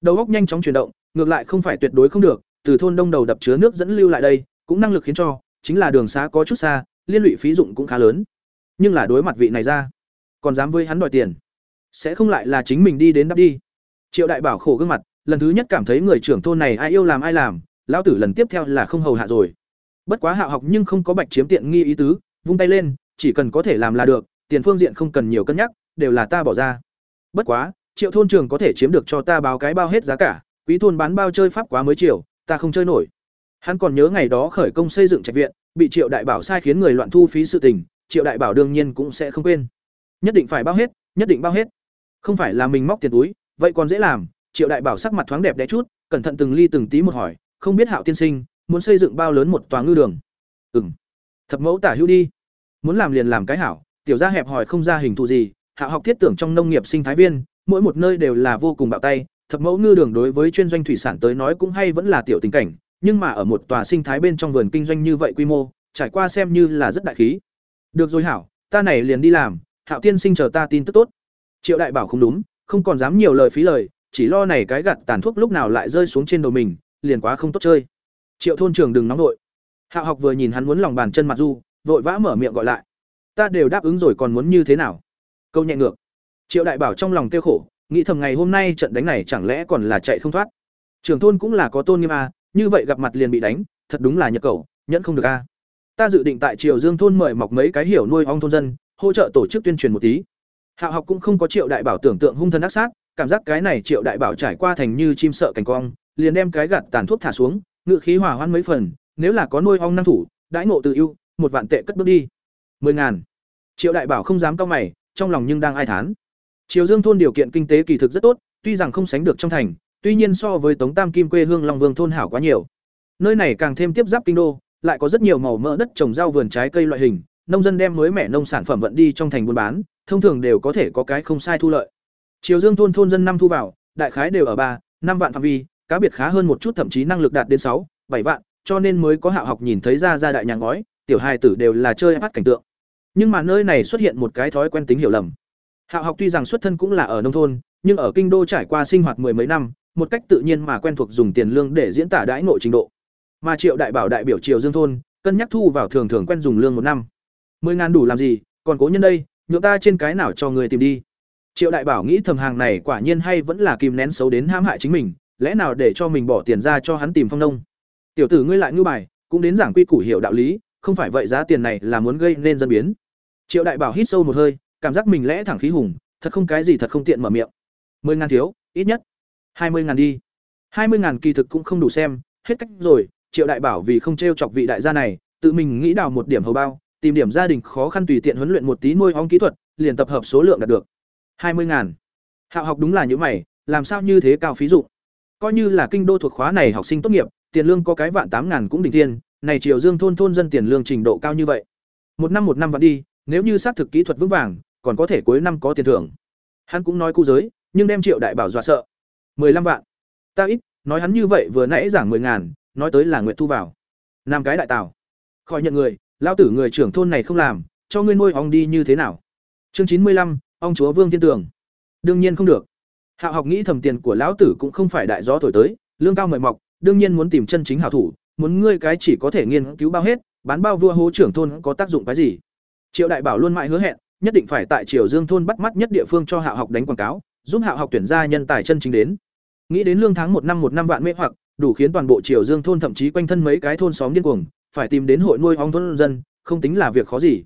Đầu óc nhanh chóng chuyển động ngược lại không phải tuyệt đối không được, từ thôn đông đầu đập chứa nước dẫn lưu lại đây, cũng năng lực khiến cho, chính là đường xá có chút xa, liên lụy phí dụng cũng khá lớn. Nhưng là đối mặt vị này ra, còn dám với hắn đòi tiền, sẽ không lại là chính mình đi đến đắp đi. Triệu đại bảo khổ gương mặt, lần thứ nhất cảm thấy người trưởng thôn này ai yêu làm ai làm, lão tử lần tiếp theo là không hầu hạ rồi. Bất quá hạ học nhưng không có bạch chiếm tiện nghi ý tứ, vung tay lên, chỉ cần có thể làm là được, tiền phương diện không cần nhiều cân nhắc, đều là ta bỏ ra. Bất quá, triệu thôn trường có thể chiếm được cho ta báo cái bao hết giá cả quý thôn bán bao chơi pháp quá mới chiều, ta không chơi nổi. Hắn còn nhớ ngày đó khởi công xây dựng trạch viện, bị triệu đại bảo sai khiến người loạn thu phí sự tình, triệu đại bảo đương nhiên cũng sẽ không quên. Nhất định phải bao hết, nhất định bao hết. Không phải là mình móc tiền túi, vậy còn dễ làm, triệu đại bảo sắc mặt thoáng đẹp đẽ chút, cẩn thận từng ly từng tí một hỏi, không biết hạo tiên sinh, muốn xây dựng bao lớn một tòa ngư đường? Ừng thập mẫu tả hữu đi. Muốn làm liền làm cái hảo, tiểu gia hẹp hòi không ra hình thù gì, hạ học thiết tưởng trong nông nghiệp sinh thái viên, mỗi một nơi đều là vô cùng bạo tay thập mẫu ngư đường đối với chuyên doanh thủy sản tới nói cũng hay vẫn là tiểu tình cảnh, nhưng mà ở một tòa sinh thái bên trong vườn kinh doanh như vậy quy mô, trải qua xem như là rất đại khí. Được rồi hảo, ta này liền đi làm, hạo tiên sinh chờ ta tin tức tốt. Triệu đại bảo không đúng, không còn dám nhiều lời phí lời, chỉ lo này cái gặt tàn thuốc lúc nào lại rơi xuống trên đầu mình, liền quá không tốt chơi. Triệu thôn trường đừng nóng vội. Hạo học vừa nhìn hắn muốn lòng bàn chân mặt du, vội vã mở miệng gọi lại. Ta đều đáp ứng rồi còn muốn như thế nào? Câu nhẹ ngược. Triệu đại bảo trong lòng kêu khổ nghĩ thầm ngày hôm nay trận đánh này chẳng lẽ còn là chạy không thoát? Trưởng thôn cũng là có tôn nghiêm a, như vậy gặp mặt liền bị đánh, thật đúng là nhược cầu, nhẫn không được a. Ta dự định tại triều dương thôn mời mọc mấy cái hiểu nuôi ong thôn dân, hỗ trợ tổ chức tuyên truyền một tí. Hạo học cũng không có triệu đại bảo tưởng tượng hung thân ác sát, cảm giác cái này triệu đại bảo trải qua thành như chim sợ cảnh cong, liền đem cái gạt tàn thuốc thả xuống, ngự khí hỏa hoãn mấy phần, nếu là có nuôi ong năng thủ, đãi ngộ tự ưu, một vạn tệ cất bước đi. Mười ngàn. Triệu đại bảo không dám cau mày, trong lòng nhưng đang ai thán triều dương thôn điều kiện kinh tế kỳ thực rất tốt, tuy rằng không sánh được trong thành, tuy nhiên so với tống tam kim quê hương long vương thôn hảo quá nhiều. Nơi này càng thêm tiếp giáp kinh đô, lại có rất nhiều màu mỡ đất trồng rau vườn trái cây loại hình, nông dân đem mới mẻ nông sản phẩm vận đi trong thành buôn bán, thông thường đều có thể có cái không sai thu lợi. Triều dương thôn thôn dân năm thu vào, đại khái đều ở ba, năm vạn phạm vi, cá biệt khá hơn một chút, thậm chí năng lực đạt đến sáu, bảy vạn, cho nên mới có hạ học nhìn thấy ra ra đại nhà ngói, tiểu hài tử đều là chơi bắt cảnh tượng. Nhưng mà nơi này xuất hiện một cái thói quen tính hiểu lầm hạ học tuy rằng xuất thân cũng là ở nông thôn, nhưng ở kinh đô trải qua sinh hoạt mười mấy năm, một cách tự nhiên mà quen thuộc dùng tiền lương để diễn tả đãi ngộ trình độ. Mà triệu đại bảo đại biểu triều dương thôn, cân nhắc thu vào thường thường quen dùng lương một năm. Mười ngàn đủ làm gì, còn cố nhân đây, nhượng ta trên cái nào cho người tìm đi. Triệu đại bảo nghĩ thầm hàng này quả nhiên hay vẫn là kìm nén xấu đến hãm hại chính mình, lẽ nào để cho mình bỏ tiền ra cho hắn tìm phong nông? Tiểu tử ngươi lại ngư bài, cũng đến giảng quy củ hiểu đạo lý, không phải vậy giá tiền này là muốn gây nên dân biến. Triệu đại bảo hít sâu một hơi cảm giác mình lẽ thẳng khí hùng, thật không cái gì thật không tiện mở miệng. Mười ngàn thiếu, ít nhất. Hai mươi ngàn đi. Hai mươi ngàn kỳ thực cũng không đủ xem, hết cách rồi, triệu đại bảo vì không t r e o chọc vị đại gia này, tự mình nghĩ đào một điểm hầu bao, tìm điểm gia đình khó khăn tùy tiện huấn luyện một tí nuôi ong kỹ thuật, liền tập hợp số lượng đạt được. Hai mươi ngàn. Hạo học đúng là những mày, làm sao như thế cao phí dụng? Coi như là kinh đô thuộc khóa này học sinh tốt nghiệp, tiền lương có cái vạn tám ngàn cũng đỉnh thiên, này triều dương thôn thôn dân tiền lương trình độ cao như vậy. Một năm một năm vẫn đi, nếu như xác thực kỹ thuật vững vàng còn có thể cuối năm có tiền thưởng. Hắn cũng nói cu giới, nhưng đem triệu đại bảo dọa sợ. mười lăm vạn. Ta ít, nói hắn như vậy vừa nãy giảng mười ngàn, nói tới là nguyện thu vào. Năm cái đại tảo khỏi nhận người, lao tử người trưởng thôn này không làm, cho ngươi nuôi ong đi như thế nào? Chương chín mươi lăm ông chúa vương thiên tường. Đương nhiên không được. Hạo học nghĩ thầm tiền của lão tử cũng không phải đại gió thổi tới, lương cao mời mọc, đương nhiên muốn tìm chân chính hảo thủ, muốn ngươi cái chỉ có thể nghiên cứu bao hết, bán bao vua hố trưởng thôn có tác dụng cái gì? Triệu đại bảo luôn mãi hứa hẹn nhất định phải tại triều dương thôn bắt mắt nhất địa phương cho hạ học đánh quảng cáo, giúp hạ học tuyển ra nhân tài chân chính đến. Nghĩ đến lương tháng một năm một năm vạn mê hoặc, đủ khiến toàn bộ triều dương thôn thậm chí quanh thân mấy cái thôn xóm điên cuồng, phải tìm đến hội nuôi ong thôn dân, không tính là việc khó gì.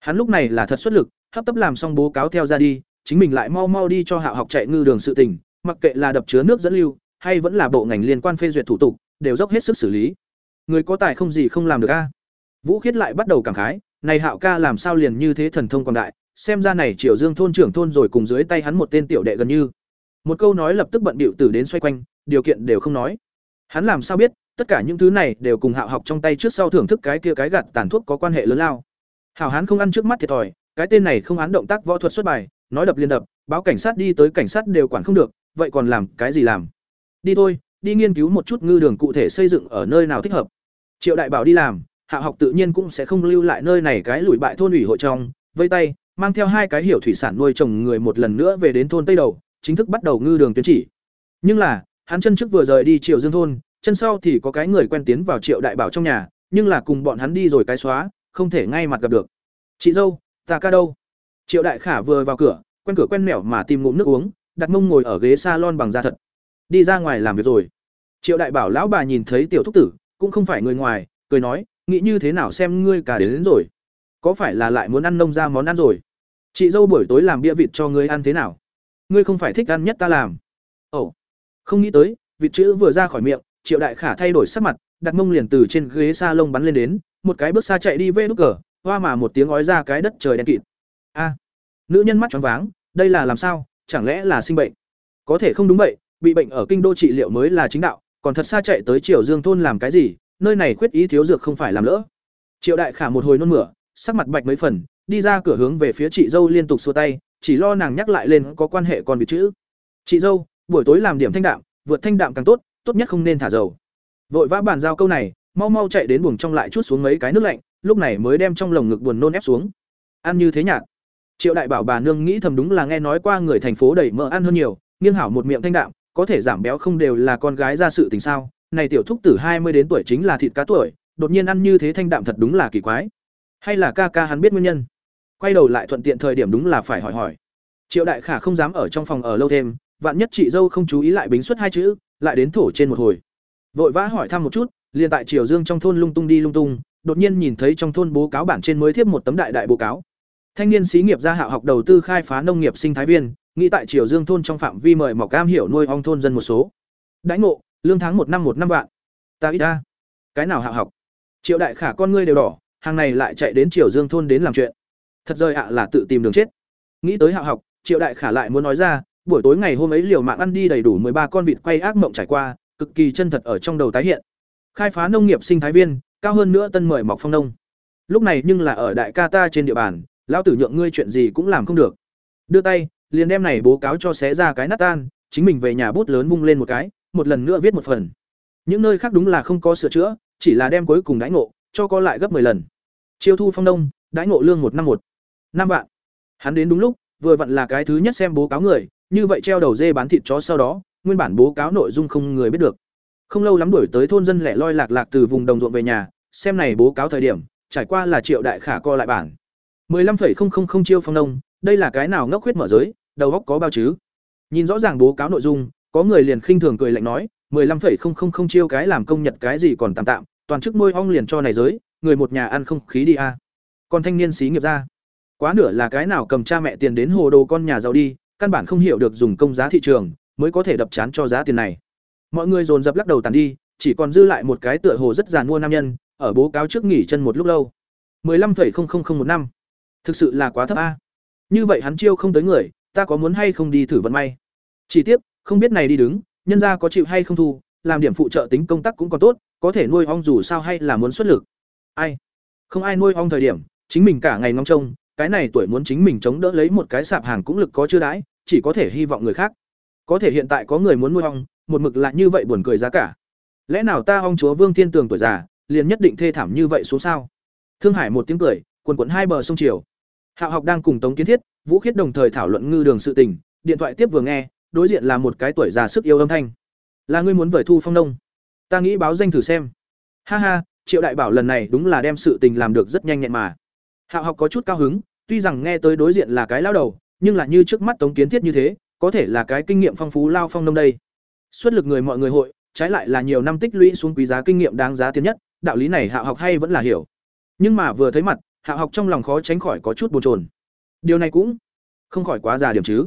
Hắn lúc này là thật xuất lực, hấp tấp làm xong bố cáo theo ra đi, chính mình lại mau mau đi cho hạ học chạy ngư đường sự tình, mặc kệ là đập chứa nước dẫn lưu, hay vẫn là bộ ngành liên quan phê duyệt thủ tục, đều dốc hết sức xử lý. Người có tài không gì không làm được a? Vũ khiết lại bắt đầu cảm khái này hạo ca làm sao liền như thế thần thông quảng đại, xem ra này triều dương thôn trưởng thôn rồi cùng dưới tay hắn một tên tiểu đệ gần như. Một câu nói lập tức bận bịu tử đến xoay quanh, điều kiện đều không nói. Hắn làm sao biết, tất cả những thứ này đều cùng hạo học trong tay trước sau thưởng thức cái kia cái gạt tàn thuốc có quan hệ lớn lao. Hảo hắn không ăn trước mắt thiệt thòi, cái tên này không án động tác võ thuật xuất bài, nói đập liên đập, báo cảnh sát đi tới cảnh sát đều quản không được, vậy còn làm cái gì làm? Đi thôi, đi nghiên cứu một chút ngư đường cụ thể xây dựng ở nơi nào thích hợp. Triệu đại bảo đi làm hạ học tự nhiên cũng sẽ không lưu lại nơi này cái lùi bại thôn ủy hội trong, vây tay, mang theo hai cái hiểu thủy sản nuôi trồng người một lần nữa về đến thôn tây đầu, chính thức bắt đầu ngư đường tuyến chỉ. Nhưng là, hắn chân trước vừa rời đi triệu dương thôn, chân sau thì có cái người quen tiến vào triệu đại bảo trong nhà, nhưng là cùng bọn hắn đi rồi cái xóa, không thể ngay mặt gặp được. Chị dâu, ta ca đâu? Triệu đại khả vừa vào cửa, quen cửa quen mẻo mà tìm ngụm nước uống, đặt mông ngồi ở ghế salon bằng da thật. Đi ra ngoài làm việc rồi. Triệu đại bảo lão bà nhìn thấy tiểu thúc tử, cũng không phải người ngoài, cười nói nghĩ như thế nào xem ngươi cả đến, đến rồi? Có phải là lại muốn ăn nông ra món ăn rồi? Chị dâu buổi tối làm bia vịt cho ngươi ăn thế nào? Ngươi không phải thích ăn nhất ta làm. Ồ không nghĩ tới vịt chữ vừa ra khỏi miệng triệu đại khả thay đổi sắc mặt đặt mông liền từ trên ghế sa lông bắn lên đến một cái bước xa chạy đi vê đúc cờ hoa mà một tiếng ói ra cái đất trời đen kịt. A nữ nhân mắt choáng váng đây là làm sao? Chẳng lẽ là sinh bệnh? Có thể không đúng vậy bị bệnh ở kinh đô trị liệu mới là chính đạo còn thật xa chạy tới triều dương thôn làm cái gì? Nơi này khuyết ý thiếu dược không phải làm lỡ. Triệu đại khả một hồi nôn mửa, sắc mặt bạch mấy phần, đi ra cửa hướng về phía chị dâu liên tục xua tay, chỉ lo nàng nhắc lại lên có quan hệ còn bị chữ. Chị dâu, buổi tối làm điểm thanh đạm, vượt thanh đạm càng tốt tốt nhất không nên thả dầu. Vội vã bàn giao câu này, mau mau chạy đến buồng trong lại chút xuống mấy cái nước lạnh, lúc này mới đem trong lồng ngực buồn nôn ép xuống. Ăn như thế nhạt. Triệu đại bảo bà nương nghĩ thầm đúng là nghe nói qua người thành phố đầy mỡ ăn hơn nhiều, nghiêng hảo một miệng thanh đạm, có thể giảm béo không đều là con gái ra sự tình sao? Này tiểu thúc tử hai mươi đến tuổi chính là thịt cá tuổi, đột nhiên ăn như thế thanh đạm thật đúng là kỳ quái. Hay là ca ca hắn biết nguyên nhân? Quay đầu lại thuận tiện thời điểm đúng là phải hỏi hỏi. Triệu đại khả không dám ở trong phòng ở lâu thêm, vạn nhất chị dâu không chú ý lại bính xuất hai chữ, lại đến thổ trên một hồi. Vội vã hỏi thăm một chút, liền tại triều dương trong thôn lung tung đi lung tung, đột nhiên nhìn thấy trong thôn bố cáo bản trên mới thiếp một tấm đại đại bố cáo. Thanh niên xí nghiệp gia hạo học đầu tư khai phá nông nghiệp sinh thái viên, nghĩ tại triều dương thôn trong phạm vi mời mọc cam hiểu nuôi ong thôn dân một số. Đãi ngộ lương tháng một năm một năm vạn. Ta ít ta cái nào hạ học? Triệu đại khả con ngươi đều đỏ, hàng này lại chạy đến triều dương thôn đến làm chuyện. Thật rời ạ là tự tìm đường chết. Nghĩ tới hạ học, triệu đại khả lại muốn nói ra, buổi tối ngày hôm ấy liều mạng ăn đi đầy đủ ba con vịt quay ác mộng trải qua, cực kỳ chân thật ở trong đầu tái hiện. Khai phá nông nghiệp sinh thái viên, cao hơn nữa tân mời mọc phong nông. Lúc này nhưng là ở đại ca ta trên địa bàn, lão tử nhượng ngươi chuyện gì cũng làm không được. Đưa tay, liền đem này bố cáo cho xé ra cái nát tan, chính mình về nhà bút lớn vung lên một cái một lần nữa viết một phần. Những nơi khác đúng là không có sửa chữa chỉ là đem cuối cùng đãi ngộ cho có lại gấp 10 lần. Chiêu thu phong đông đãi ngộ lương một năm một. Năm vạn. Hắn đến đúng lúc vừa vặn là cái thứ nhất xem bố cáo người như vậy treo đầu dê bán thịt chó sau đó nguyên bản bố cáo nội dung không người biết được. Không lâu lắm đuổi tới thôn dân lẻ loi lạc lạc từ vùng đồng ruộng về nhà, xem này bố cáo thời điểm, trải qua là Triệu Đại Khả co lại bản. 15,000 chiêu phong nông, đây là cái nào ngốc huyết mở giới, đầu góc có bao chứ? Nhìn rõ ràng bố cáo nội dung, có người liền khinh thường cười lạnh nói, 15,000 chiêu cái làm công nhật cái gì còn tạm tạm, toàn chức nuôi ong liền cho này giới, người một nhà ăn không khí đi a. Còn thanh niên xí nghiệp ra, quá nửa là cái nào cầm cha mẹ tiền đến hồ đồ con nhà giàu đi, căn bản không hiểu được dùng công giá thị trường, mới có thể đập chán cho giá tiền này. Mọi người dồn dập lắc đầu tàn đi, chỉ còn dư lại một cái tựa hồ rất giàn mua nam nhân, ở bố cáo trước nghỉ chân một lúc lâu. 15,000 một năm. Thực sự là quá thấp a. Như vậy hắn chiêu không tới người, ta có muốn hay không đi thử vận may. Chỉ tiếc, không biết này đi đứng, nhân gia có chịu hay không thu, làm điểm phụ trợ tính công tác cũng còn tốt, có thể nuôi ong dù sao hay là muốn xuất lực. Ai? Không ai nuôi ong thời điểm, chính mình cả ngày ngóng trông, cái này tuổi muốn chính mình chống đỡ lấy một cái sạp hàng cũng lực có chưa đãi, chỉ có thể hy vọng người khác. Có thể hiện tại có người muốn nuôi ong, một mực lại như vậy buồn cười giá cả. Lẽ nào ta ong chúa Vương Thiên Tường tuổi già, liền nhất định thê thảm như vậy xuống sao? Thương Hải một tiếng cười, quần quần hai bờ sông chiều. Hạo học đang cùng Tống Kiến Thiết, Vũ Khiết đồng thời thảo luận ngư đường sự tình, điện thoại tiếp vừa nghe, đối diện là một cái tuổi già sức yêu âm thanh. Là ngươi muốn vời thu phong nông? Ta nghĩ báo danh thử xem. Ha ha, Triệu đại bảo lần này đúng là đem sự tình làm được rất nhanh nhẹn mà. Hạo học có chút cao hứng, tuy rằng nghe tới đối diện là cái lao đầu, nhưng là như trước mắt Tống Kiến Thiết như thế, có thể là cái kinh nghiệm phong phú lao phong nông đây. Xuất lực người mọi người hội, trái lại là nhiều năm tích lũy xuống quý giá kinh nghiệm đáng giá tiến nhất, đạo lý này Hạo học hay vẫn là hiểu. Nhưng mà vừa thấy mặt, Hạo học trong lòng khó tránh khỏi có chút bồn chồn. Điều này cũng không khỏi quá già điểm chứ.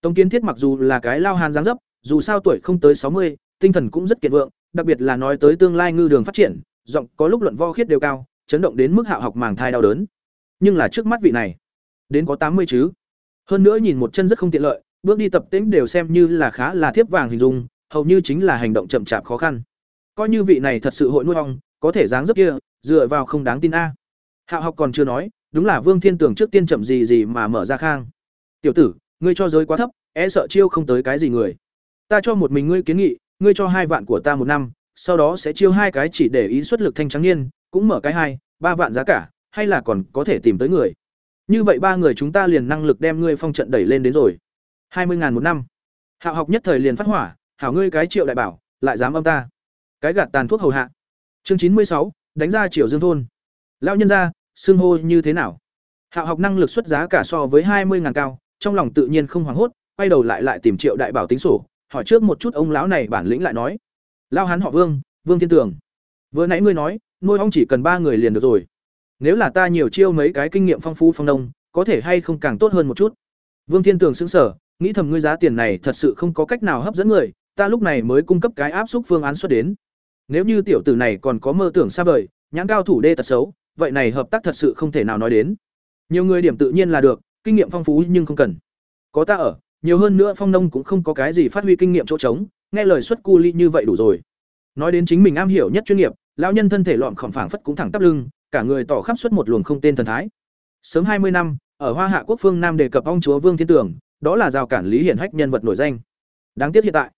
Tống Kiến Thiết mặc dù là cái lao hàn dáng dấp, dù sao tuổi không tới sáu mươi, tinh thần cũng rất kiệt vượng, đặc biệt là nói tới tương lai ngư đường phát triển, giọng có lúc luận vo khiết đều cao, chấn động đến mức Hạo học màng thai đau đớn. Nhưng là trước mắt vị này, đến có tám mươi chứ. Hơn nữa nhìn một chân rất không tiện lợi, bước đi tập tễnh đều xem như là khá là thiếp vàng hình dung, hầu như chính là hành động chậm chạp khó khăn. Coi như vị này thật sự hội nuôi ong, có thể dáng dấp kia, dựa vào không đáng tin a. Hạo học còn chưa nói, đúng là Vương Thiên Tưởng trước tiên chậm gì gì mà mở ra khang. "Tiểu tử, ngươi cho giới quá thấp, e sợ chiêu không tới cái gì người. Ta cho một mình ngươi kiến nghị, ngươi cho hai vạn của ta một năm, sau đó sẽ chiêu hai cái chỉ để ý xuất lực thanh trắng niên, cũng mở cái hai, ba vạn giá cả, hay là còn có thể tìm tới người. Như vậy ba người chúng ta liền năng lực đem ngươi phong trận đẩy lên đến rồi. hai mươi ngàn một năm. Hạo học nhất thời liền phát hỏa, hảo ngươi cái triệu đại bảo, lại dám âm ta. Cái gạt tàn thuốc hầu hạ. Chương chín mươi sáu, đánh ra triều Dương thôn. Lão nhân gia, xưng hô như thế nào? Hạo học năng lực xuất giá cả so với hai mươi ngàn cao, trong lòng tự nhiên không hoảng hốt, quay đầu lại lại tìm Triệu đại bảo tính sổ, hỏi trước một chút ông lão này bản lĩnh lại nói. Lao hắn họ Vương, Vương Thiên Tường. Vừa nãy ngươi nói, nuôi ong chỉ cần ba người liền được rồi. Nếu là ta nhiều chiêu mấy cái kinh nghiệm phong phú phong nông, có thể hay không càng tốt hơn một chút. Vương Thiên Tường sững sờ, nghĩ thầm ngươi giá tiền này thật sự không có cách nào hấp dẫn người, ta lúc này mới cung cấp cái áp xúc phương án xuất đến. Nếu như tiểu tử này còn có mơ tưởng xa vời, nhãn cao thủ đê tật xấu, vậy này hợp tác thật sự không thể nào nói đến. Nhiều người điểm tự nhiên là được, kinh nghiệm phong phú nhưng không cần. Có ta ở, nhiều hơn nữa phong nông cũng không có cái gì phát huy kinh nghiệm chỗ trống, nghe lời xuất cu ly như vậy đủ rồi. Nói đến chính mình am hiểu nhất chuyên nghiệp, lão nhân thân thể lọn khỏng phảng phất cũng thẳng tắp lưng, cả người tỏ khắp suốt một luồng không tên thần thái. Sớm hai mươi năm, ở Hoa Hạ quốc phương Nam đề cập ông chúa Vương Thiên Tưởng, đó là rào cản lý hiển hách nhân vật nổi danh. Đáng tiếc hiện tại,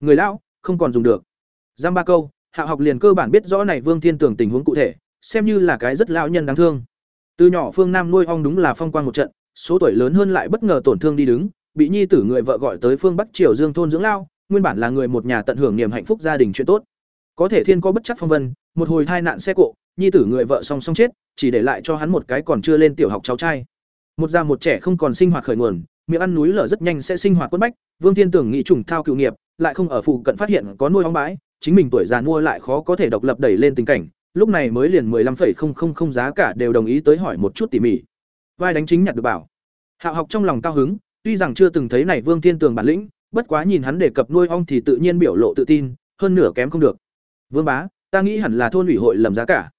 người lão không còn dùng được. Giam ba câu, Hạ học liền cơ bản biết rõ này Vương Thiên Tưởng tình huống cụ thể, xem như là cái rất lão nhân đáng thương. Từ nhỏ phương Nam nuôi ong đúng là phong quang một trận, số tuổi lớn hơn lại bất ngờ tổn thương đi đứng, bị nhi tử người vợ gọi tới phương Bắc Triều Dương thôn dưỡng lao, nguyên bản là người một nhà tận hưởng niềm hạnh phúc gia đình chuyện tốt. Có thể thiên có bất chấp phong vân, một hồi tai nạn xe cộ, nhi tử người vợ song song chết, chỉ để lại cho hắn một cái còn chưa lên tiểu học cháu trai. Một già một trẻ không còn sinh hoạt khởi nguồn, miệng ăn núi lở rất nhanh sẽ sinh hoạt quân bách, Vương Thiên tưởng nghĩ trùng thao cựu nghiệp, lại không ở phụ cận phát hiện có nuôi ong bãi, chính mình tuổi già mua lại khó có thể độc lập đẩy lên tình cảnh, lúc này mới liền 15,000 giá cả đều đồng ý tới hỏi một chút tỉ mỉ. Vai đánh chính nhặt được bảo. Hạo học trong lòng cao hứng, tuy rằng chưa từng thấy này Vương Thiên Tường bản lĩnh, bất quá nhìn hắn đề cập nuôi ong thì tự nhiên biểu lộ tự tin, hơn nửa kém không được. Vương bá, ta nghĩ hẳn là thôn ủy hội lầm giá cả.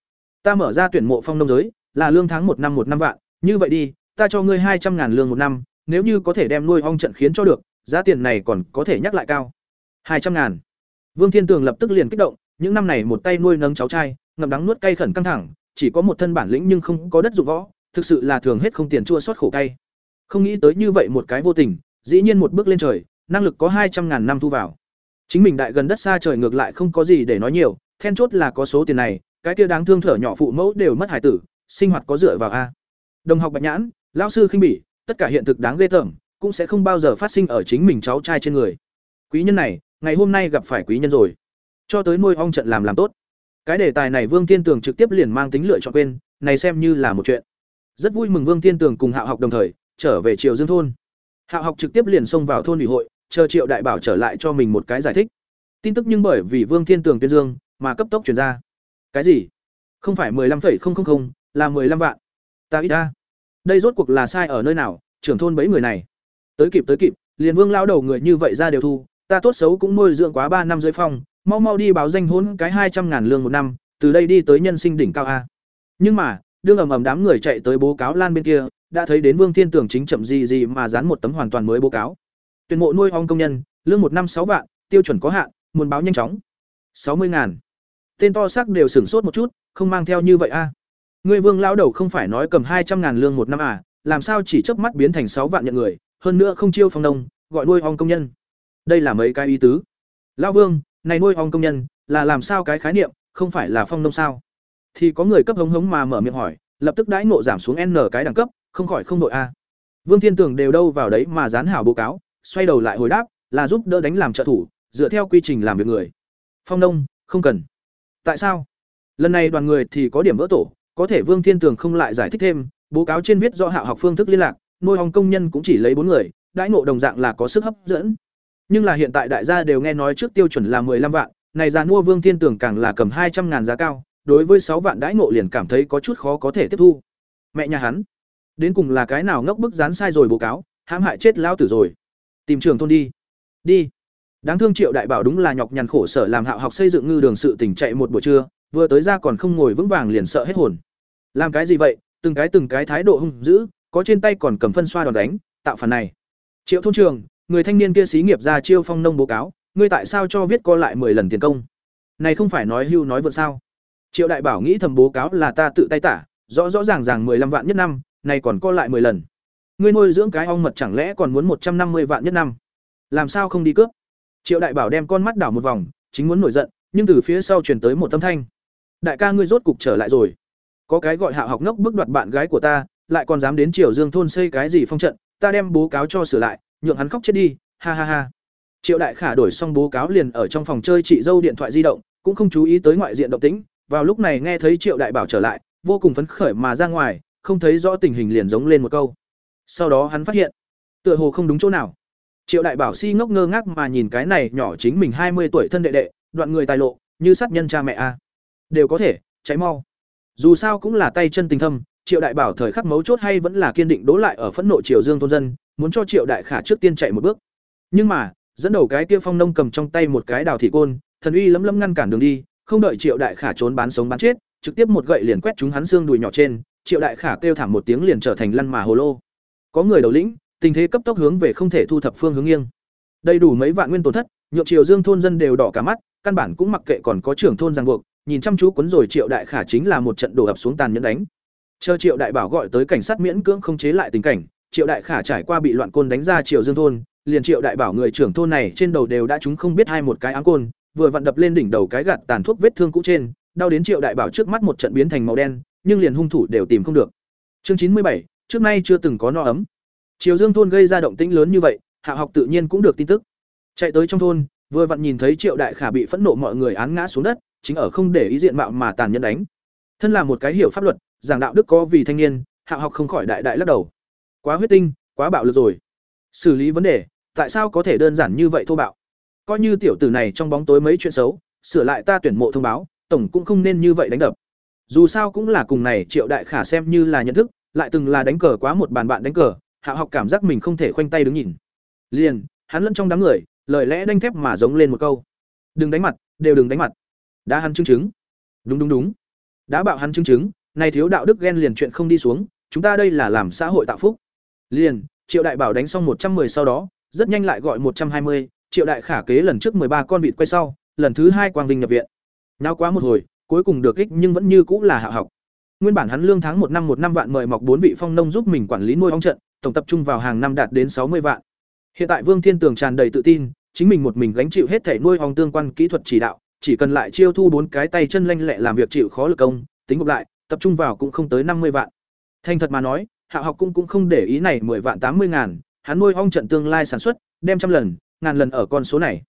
Ta mở ra tuyển mộ phong nông giới, là lương tháng một năm một năm vạn, như vậy đi, ta cho ngươi hai trăm ngàn lương một năm, nếu như có thể đem nuôi ong trận khiến cho được, giá tiền này còn có thể nhắc lại cao. hai trăm ngàn. Vương Thiên Tường lập tức liền kích động, những năm này một tay nuôi nấng cháu trai, ngậm đắng nuốt cay khẩn căng thẳng, chỉ có một thân bản lĩnh nhưng không có đất dụng võ, thực sự là thường hết không tiền chua xót khổ cay. Không nghĩ tới như vậy một cái vô tình, dĩ nhiên một bước lên trời, năng lực có hai trăm ngàn năm thu vào. Chính mình đại gần đất xa trời ngược lại không có gì để nói nhiều, then chốt là có số tiền này, cái kia đáng thương thở nhỏ phụ mẫu đều mất hải tử, sinh hoạt có dựa vào a. Đồng học Bạch Nhãn, lão sư khinh bỉ, tất cả hiện thực đáng ghê tởm, cũng sẽ không bao giờ phát sinh ở chính mình cháu trai trên người. Quý nhân này, ngày hôm nay gặp phải quý nhân rồi. cho tới nuôi ong trận làm làm tốt cái đề tài này vương thiên tường trực tiếp liền mang tính lựa chọn quên này xem như là một chuyện rất vui mừng vương thiên tường cùng hạo học đồng thời, trở về triều dương thôn. Hạo học trực tiếp liền xông vào thôn ủy hội, chờ triệu đại bảo trở lại cho mình một cái giải thích. Tin tức nhưng bởi vì vương thiên tường tuyên dương, mà cấp tốc chuyển ra. Cái gì? Không phải mười lăm phẩy không không không, là mười lăm vạn. Ta ít ta đây rốt cuộc là sai ở nơi nào? Trưởng thôn bấy người này. Tới kịp tới kịp, liền vương lao đầu người như vậy ra đều thu, ta tốt xấu cũng nuôi dưỡng quá ba năm dưới phong, mau mau đi báo danh hôn cái hai trăm ngàn lương một năm, từ đây đi tới nhân sinh đỉnh cao a. Nhưng mà đương ầm ầm đám người chạy tới bố cáo lan bên kia, đã thấy đến vương thiên tường chính chậm gì gì mà dán một tấm hoàn toàn mới bố cáo. Tuyển mộ nuôi ong công nhân, lương một năm sáu vạn, tiêu chuẩn có hạn, muốn báo nhanh chóng. Sáu mươi ngàn. Tên to xác đều sửng sốt một chút, không mang theo như vậy a. Ngươi vương lão đầu không phải nói cầm hai trăm ngàn lương một năm à làm sao chỉ chớp mắt biến thành sáu vạn nhận người, hơn nữa không chiêu phong nông, gọi nuôi ong công nhân. Đây là mấy cái ý tứ? Lão vương, này nuôi ong công nhân, là làm sao cái khái niệm, không phải là phong nông sao? Thì có người cấp hống hống mà mở miệng hỏi lập tức đãi ngộ giảm xuống n cái đẳng cấp không khỏi không đội a. Vương thiên tường đều đâu vào đấy mà dán hảo báo cáo xoay đầu lại hồi đáp là giúp đỡ đánh làm trợ thủ dựa theo quy trình làm việc người. Phong nông không cần. Tại sao? Lần này đoàn người thì có điểm vỡ tổ có thể vương thiên tường không lại giải thích thêm báo cáo trên viết do hạ học phương thức liên lạc nuôi ong công nhân cũng chỉ lấy bốn người đãi ngộ đồng dạng là có sức hấp dẫn. Nhưng là hiện tại đại gia đều nghe nói trước tiêu chuẩn là 15 vạn, này giá mua Vương Thiên Tưởng càng là cầm 200 ngàn giá cao, đối với 6 vạn đãi ngộ liền cảm thấy có chút khó có thể tiếp thu. Mẹ nhà hắn, đến cùng là cái nào ngốc bức dán sai rồi bố cáo, hãm hại chết lao tử rồi. Tìm trường thôn đi. Đi. Đáng thương Triệu Đại Bảo đúng là nhọc nhằn khổ sở làm hạo học xây dựng ngư đường sự tỉnh chạy một buổi trưa, vừa tới ra còn không ngồi vững vàng liền sợ hết hồn. Làm cái gì vậy? Từng cái từng cái thái độ hung dữ, có trên tay còn cầm phân xoa đòn đánh, tạo phản này. Triệu thôn trường, người thanh niên kia xí nghiệp ra chiêu phong nông báo cáo ngươi tại sao cho viết co lại mười lần tiền công này không phải nói hưu nói vượt sao triệu đại bảo nghĩ thầm bố cáo là ta tự tay tả, rõ rõ ràng ràng mười lăm vạn nhất năm này còn co lại mười lần. Ngươi nuôi dưỡng cái ong mật chẳng lẽ còn muốn một trăm năm mươi vạn nhất năm? Làm sao không đi cướp? Triệu đại bảo đem con mắt đảo một vòng, chính muốn nổi giận, nhưng từ phía sau truyền tới một tâm thanh. Đại ca ngươi rốt cục trở lại rồi. Có cái gọi hạ học ngốc bức đoạt bạn gái của ta, lại còn dám đến triều dương thôn xây cái gì phong trận, ta đem bố cáo cho sửa lại, nhượng hắn khóc chết đi, ha ha ha. Triệu đại khả đổi xong bố cáo liền ở trong phòng chơi chị dâu điện thoại di động, cũng không chú ý tới ngoại diện động tĩnh vào lúc này nghe thấy triệu đại bảo trở lại vô cùng phấn khởi mà ra ngoài không thấy rõ tình hình liền giống lên một câu. Sau đó hắn phát hiện tựa hồ không đúng chỗ nào. Triệu đại bảo si ngốc ngơ ngác mà nhìn cái này nhỏ chính mình hai mươi tuổi thân đệ đệ đoạn người tài lộ như sát nhân cha mẹ a. Đều có thể cháy mau. Dù sao cũng là tay chân tình thâm triệu đại bảo thời khắc mấu chốt hay vẫn là kiên định đố lại ở phẫn nộ triều dương thôn dân muốn cho Triệu Đại Khả trước tiên chạy một bước. Nhưng mà, dẫn đầu cái kia Phong Nông cầm trong tay một cái đào thị côn, thần uy lấm lấm ngăn cản đường đi, không đợi Triệu Đại Khả trốn bán sống bán chết, trực tiếp một gậy liền quét chúng hắn xương đùi nhỏ trên, Triệu Đại Khả kêu thảm một tiếng liền trở thành lăn mà hồ lô. Có người đầu lĩnh, tình thế cấp tốc hướng về không thể thu thập phương hướng nghiêng. Đầy đủ mấy vạn nguyên tổn thất, nhượng Triều Dương thôn dân đều đỏ cả mắt, căn bản cũng mặc kệ còn có trưởng thôn ràng buộc, nhìn chăm chú cuốn rồi Triệu Đại Khả chính là một trận đổ ập xuống tàn nhẫn đánh. Chờ Triệu Đại Bảo gọi tới cảnh sát miễn cưỡng không chế lại tình cảnh, triệu đại khả trải qua bị loạn côn đánh ra triệu dương thôn liền triệu đại bảo người trưởng thôn này trên đầu đều đã chúng không biết hai một cái áng côn vừa vặn đập lên đỉnh đầu cái gạt tàn thuốc vết thương cũ trên, đau đến triệu đại bảo trước mắt một trận biến thành màu đen, nhưng liền hung thủ đều tìm không được. Chương chín mươi bảy, trước nay chưa từng có no ấm. Triều dương thôn gây ra động tĩnh lớn như vậy, hạ học tự nhiên cũng được tin tức. Chạy tới trong thôn, vừa vặn nhìn thấy triệu đại khả bị phẫn nộ mọi người án ngã xuống đất, chính ở không để ý diện mạo mà tàn nhẫn đánh. Thân là một cái hiểu pháp luật, giảng đạo đức có vì thanh niên, hạ học không khỏi đại đại lắc đầu. Quá huyết tinh, quá bạo lực rồi. Xử lý vấn đề, tại sao có thể đơn giản như vậy thô bạo? Coi như tiểu tử này trong bóng tối mấy chuyện xấu sửa lại ta tuyển mộ thông báo tổng cũng không nên như vậy đánh đập. Dù sao cũng là cùng này triệu đại khả xem như là nhận thức lại từng là đánh cờ quá một bàn bạn đánh cờ hạ học cảm giác mình không thể khoanh tay đứng nhìn. Liền hắn lẫn trong đám người lời lẽ đanh thép mà giống lên một câu. Đừng đánh mặt đều đừng đánh mặt. Đã hắn chứng chứng. Đúng đúng đúng. Đã bạo hắn chứng chứng này thiếu đạo đức ghen liền chuyện không đi xuống chúng ta đây là làm xã hội tạo phúc. Liền, Triệu Đại Bảo đánh xong một trăm 110 sau đó, rất nhanh lại gọi một trăm hai mươi. Triệu Đại Khả kế lần trước ba con vịt quay sau, lần thứ hai quang vinh nhập viện. náo quá một hồi, cuối cùng được ích nhưng vẫn như cũng là hạ học. Nguyên bản hắn lương tháng một năm một năm vạn mời mọc bốn vị phong nông giúp mình quản lý nuôi ong trận, tổng tập trung vào hàng năm đạt đến sáu mươi vạn. Hiện tại Vương Thiên Tường tràn đầy tự tin, chính mình một mình gánh chịu hết thể nuôi ong tương quan kỹ thuật chỉ đạo, chỉ cần lại chiêu thu bốn cái tay chân lanh lẹ làm việc chịu khó lực công, tính gộp lại, tập trung vào cũng không tới năm mươi vạn. Thành thật mà nói, hạ học cũng cũng không để ý này mười vạn tám mươi ngàn hắn nuôi ong trận tương lai sản xuất đem trăm lần ngàn lần ở con số này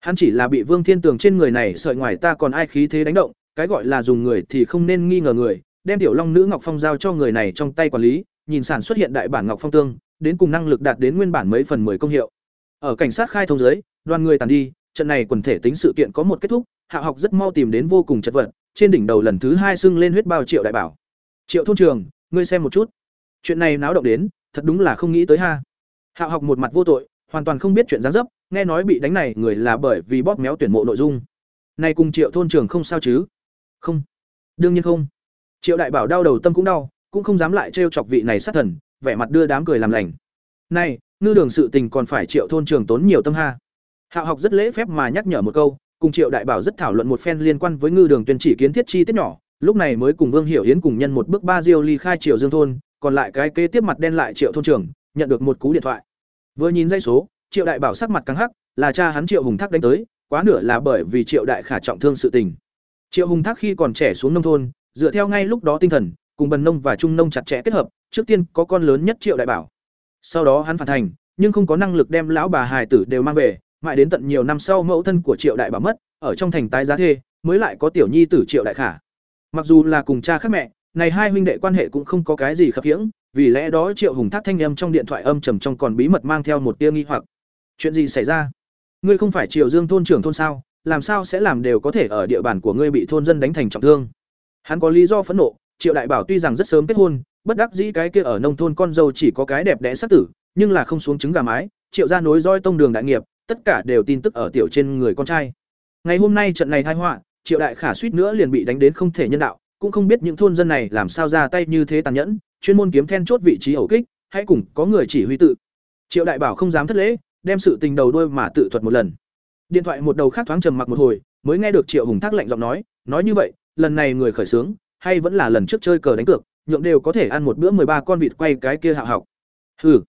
Hắn chỉ là bị Vương Thiên Tường trên người này sợi ngoài ta còn ai khí thế đánh động, cái gọi là dùng người thì không nên nghi ngờ người, đem tiểu long nữ ngọc phong giao cho người này trong tay quản lý, nhìn sản xuất hiện đại bản ngọc phong tương, đến cùng năng lực đạt đến nguyên bản mấy phần 10 công hiệu. Ở cảnh sát khai thông giới, đoàn người tàn đi, trận này quần thể tính sự kiện có một kết thúc, Hạ học rất mau tìm đến vô cùng chất vật, trên đỉnh đầu lần thứ hai xưng lên huyết bao triệu đại bảo. Triệu thôn trường, ngươi xem một chút. Chuyện này náo động đến, thật đúng là không nghĩ tới ha. Hạ học một mặt vô tội, hoàn toàn không biết chuyện gián dấp, nghe nói bị đánh này người là bởi vì bóp méo tuyển mộ nội dung. Này cùng Triệu thôn trường không sao chứ? Không. Đương nhiên không. Triệu đại bảo đau đầu tâm cũng đau, cũng không dám lại trêu chọc vị này sát thần, vẻ mặt đưa đám cười làm lành. Này, ngư đường sự tình còn phải Triệu thôn trường tốn nhiều tâm ha. Hạ học rất lễ phép mà nhắc nhở một câu, cùng Triệu đại bảo rất thảo luận một phen liên quan với ngư đường tuyên chỉ kiến thiết chi tiết nhỏ, lúc này mới cùng Vương Hiểu Yến cùng nhân một bước ba diêu ly khai Triệu Dương thôn, còn lại cái kế tiếp mặt đen lại Triệu thôn trưởng, nhận được một cú điện thoại. Vừa nhìn dây số, Triệu đại bảo sắc mặt căng hắc, là cha hắn Triệu Hùng Thác đánh tới, quá nửa là bởi vì Triệu đại khả trọng thương sự tình. Triệu Hùng Thác khi còn trẻ xuống nông thôn, dựa theo ngay lúc đó tinh thần, cùng bần nông và trung nông chặt chẽ kết hợp, trước tiên có con lớn nhất Triệu đại bảo. Sau đó hắn phản thành, nhưng không có năng lực đem lão bà hài tử đều mang về, mãi đến tận nhiều năm sau mẫu thân của Triệu đại bảo mất, ở trong thành tái giá thê, mới lại có tiểu nhi tử Triệu đại khả. Mặc dù là cùng cha khác mẹ, này hai huynh đệ quan hệ cũng không có cái gì khập khiễng, vì lẽ đó Triệu Hùng Thác thanh âm trong điện thoại âm trầm trong còn bí mật mang theo một tia nghi hoặc. Chuyện gì xảy ra? Ngươi không phải Triệu Dương thôn trưởng thôn sao, làm sao sẽ làm đều có thể ở địa bàn của ngươi bị thôn dân đánh thành trọng thương? Hắn có lý do phẫn nộ, Triệu Đại Bảo tuy rằng rất sớm kết hôn, bất đắc dĩ cái kia ở nông thôn con dâu chỉ có cái đẹp đẽ sắc tử, nhưng là không xuống trứng gà mái, Triệu gia nối roi tông đường đại nghiệp, tất cả đều tin tức ở tiểu trên người con trai. Ngày hôm nay trận này thai họa, Triệu Đại Khả suýt nữa liền bị đánh đến không thể nhân đạo, cũng không biết những thôn dân này làm sao ra tay như thế tàn nhẫn, chuyên môn kiếm then chốt vị trí ẩu kích, hãy cùng có người chỉ huy tự. Triệu Đại Bảo không dám thất lễ, đem sự tình đầu đuôi mà tự thuật một lần. Điện thoại một đầu khác thoáng trầm mặc một hồi, mới nghe được Triệu Hùng Thác lạnh giọng nói, nói như vậy, lần này người khởi sướng, hay vẫn là lần trước chơi cờ đánh cược, nhượng đều có thể ăn một bữa ba con vịt quay cái kia hạ học. Hừ,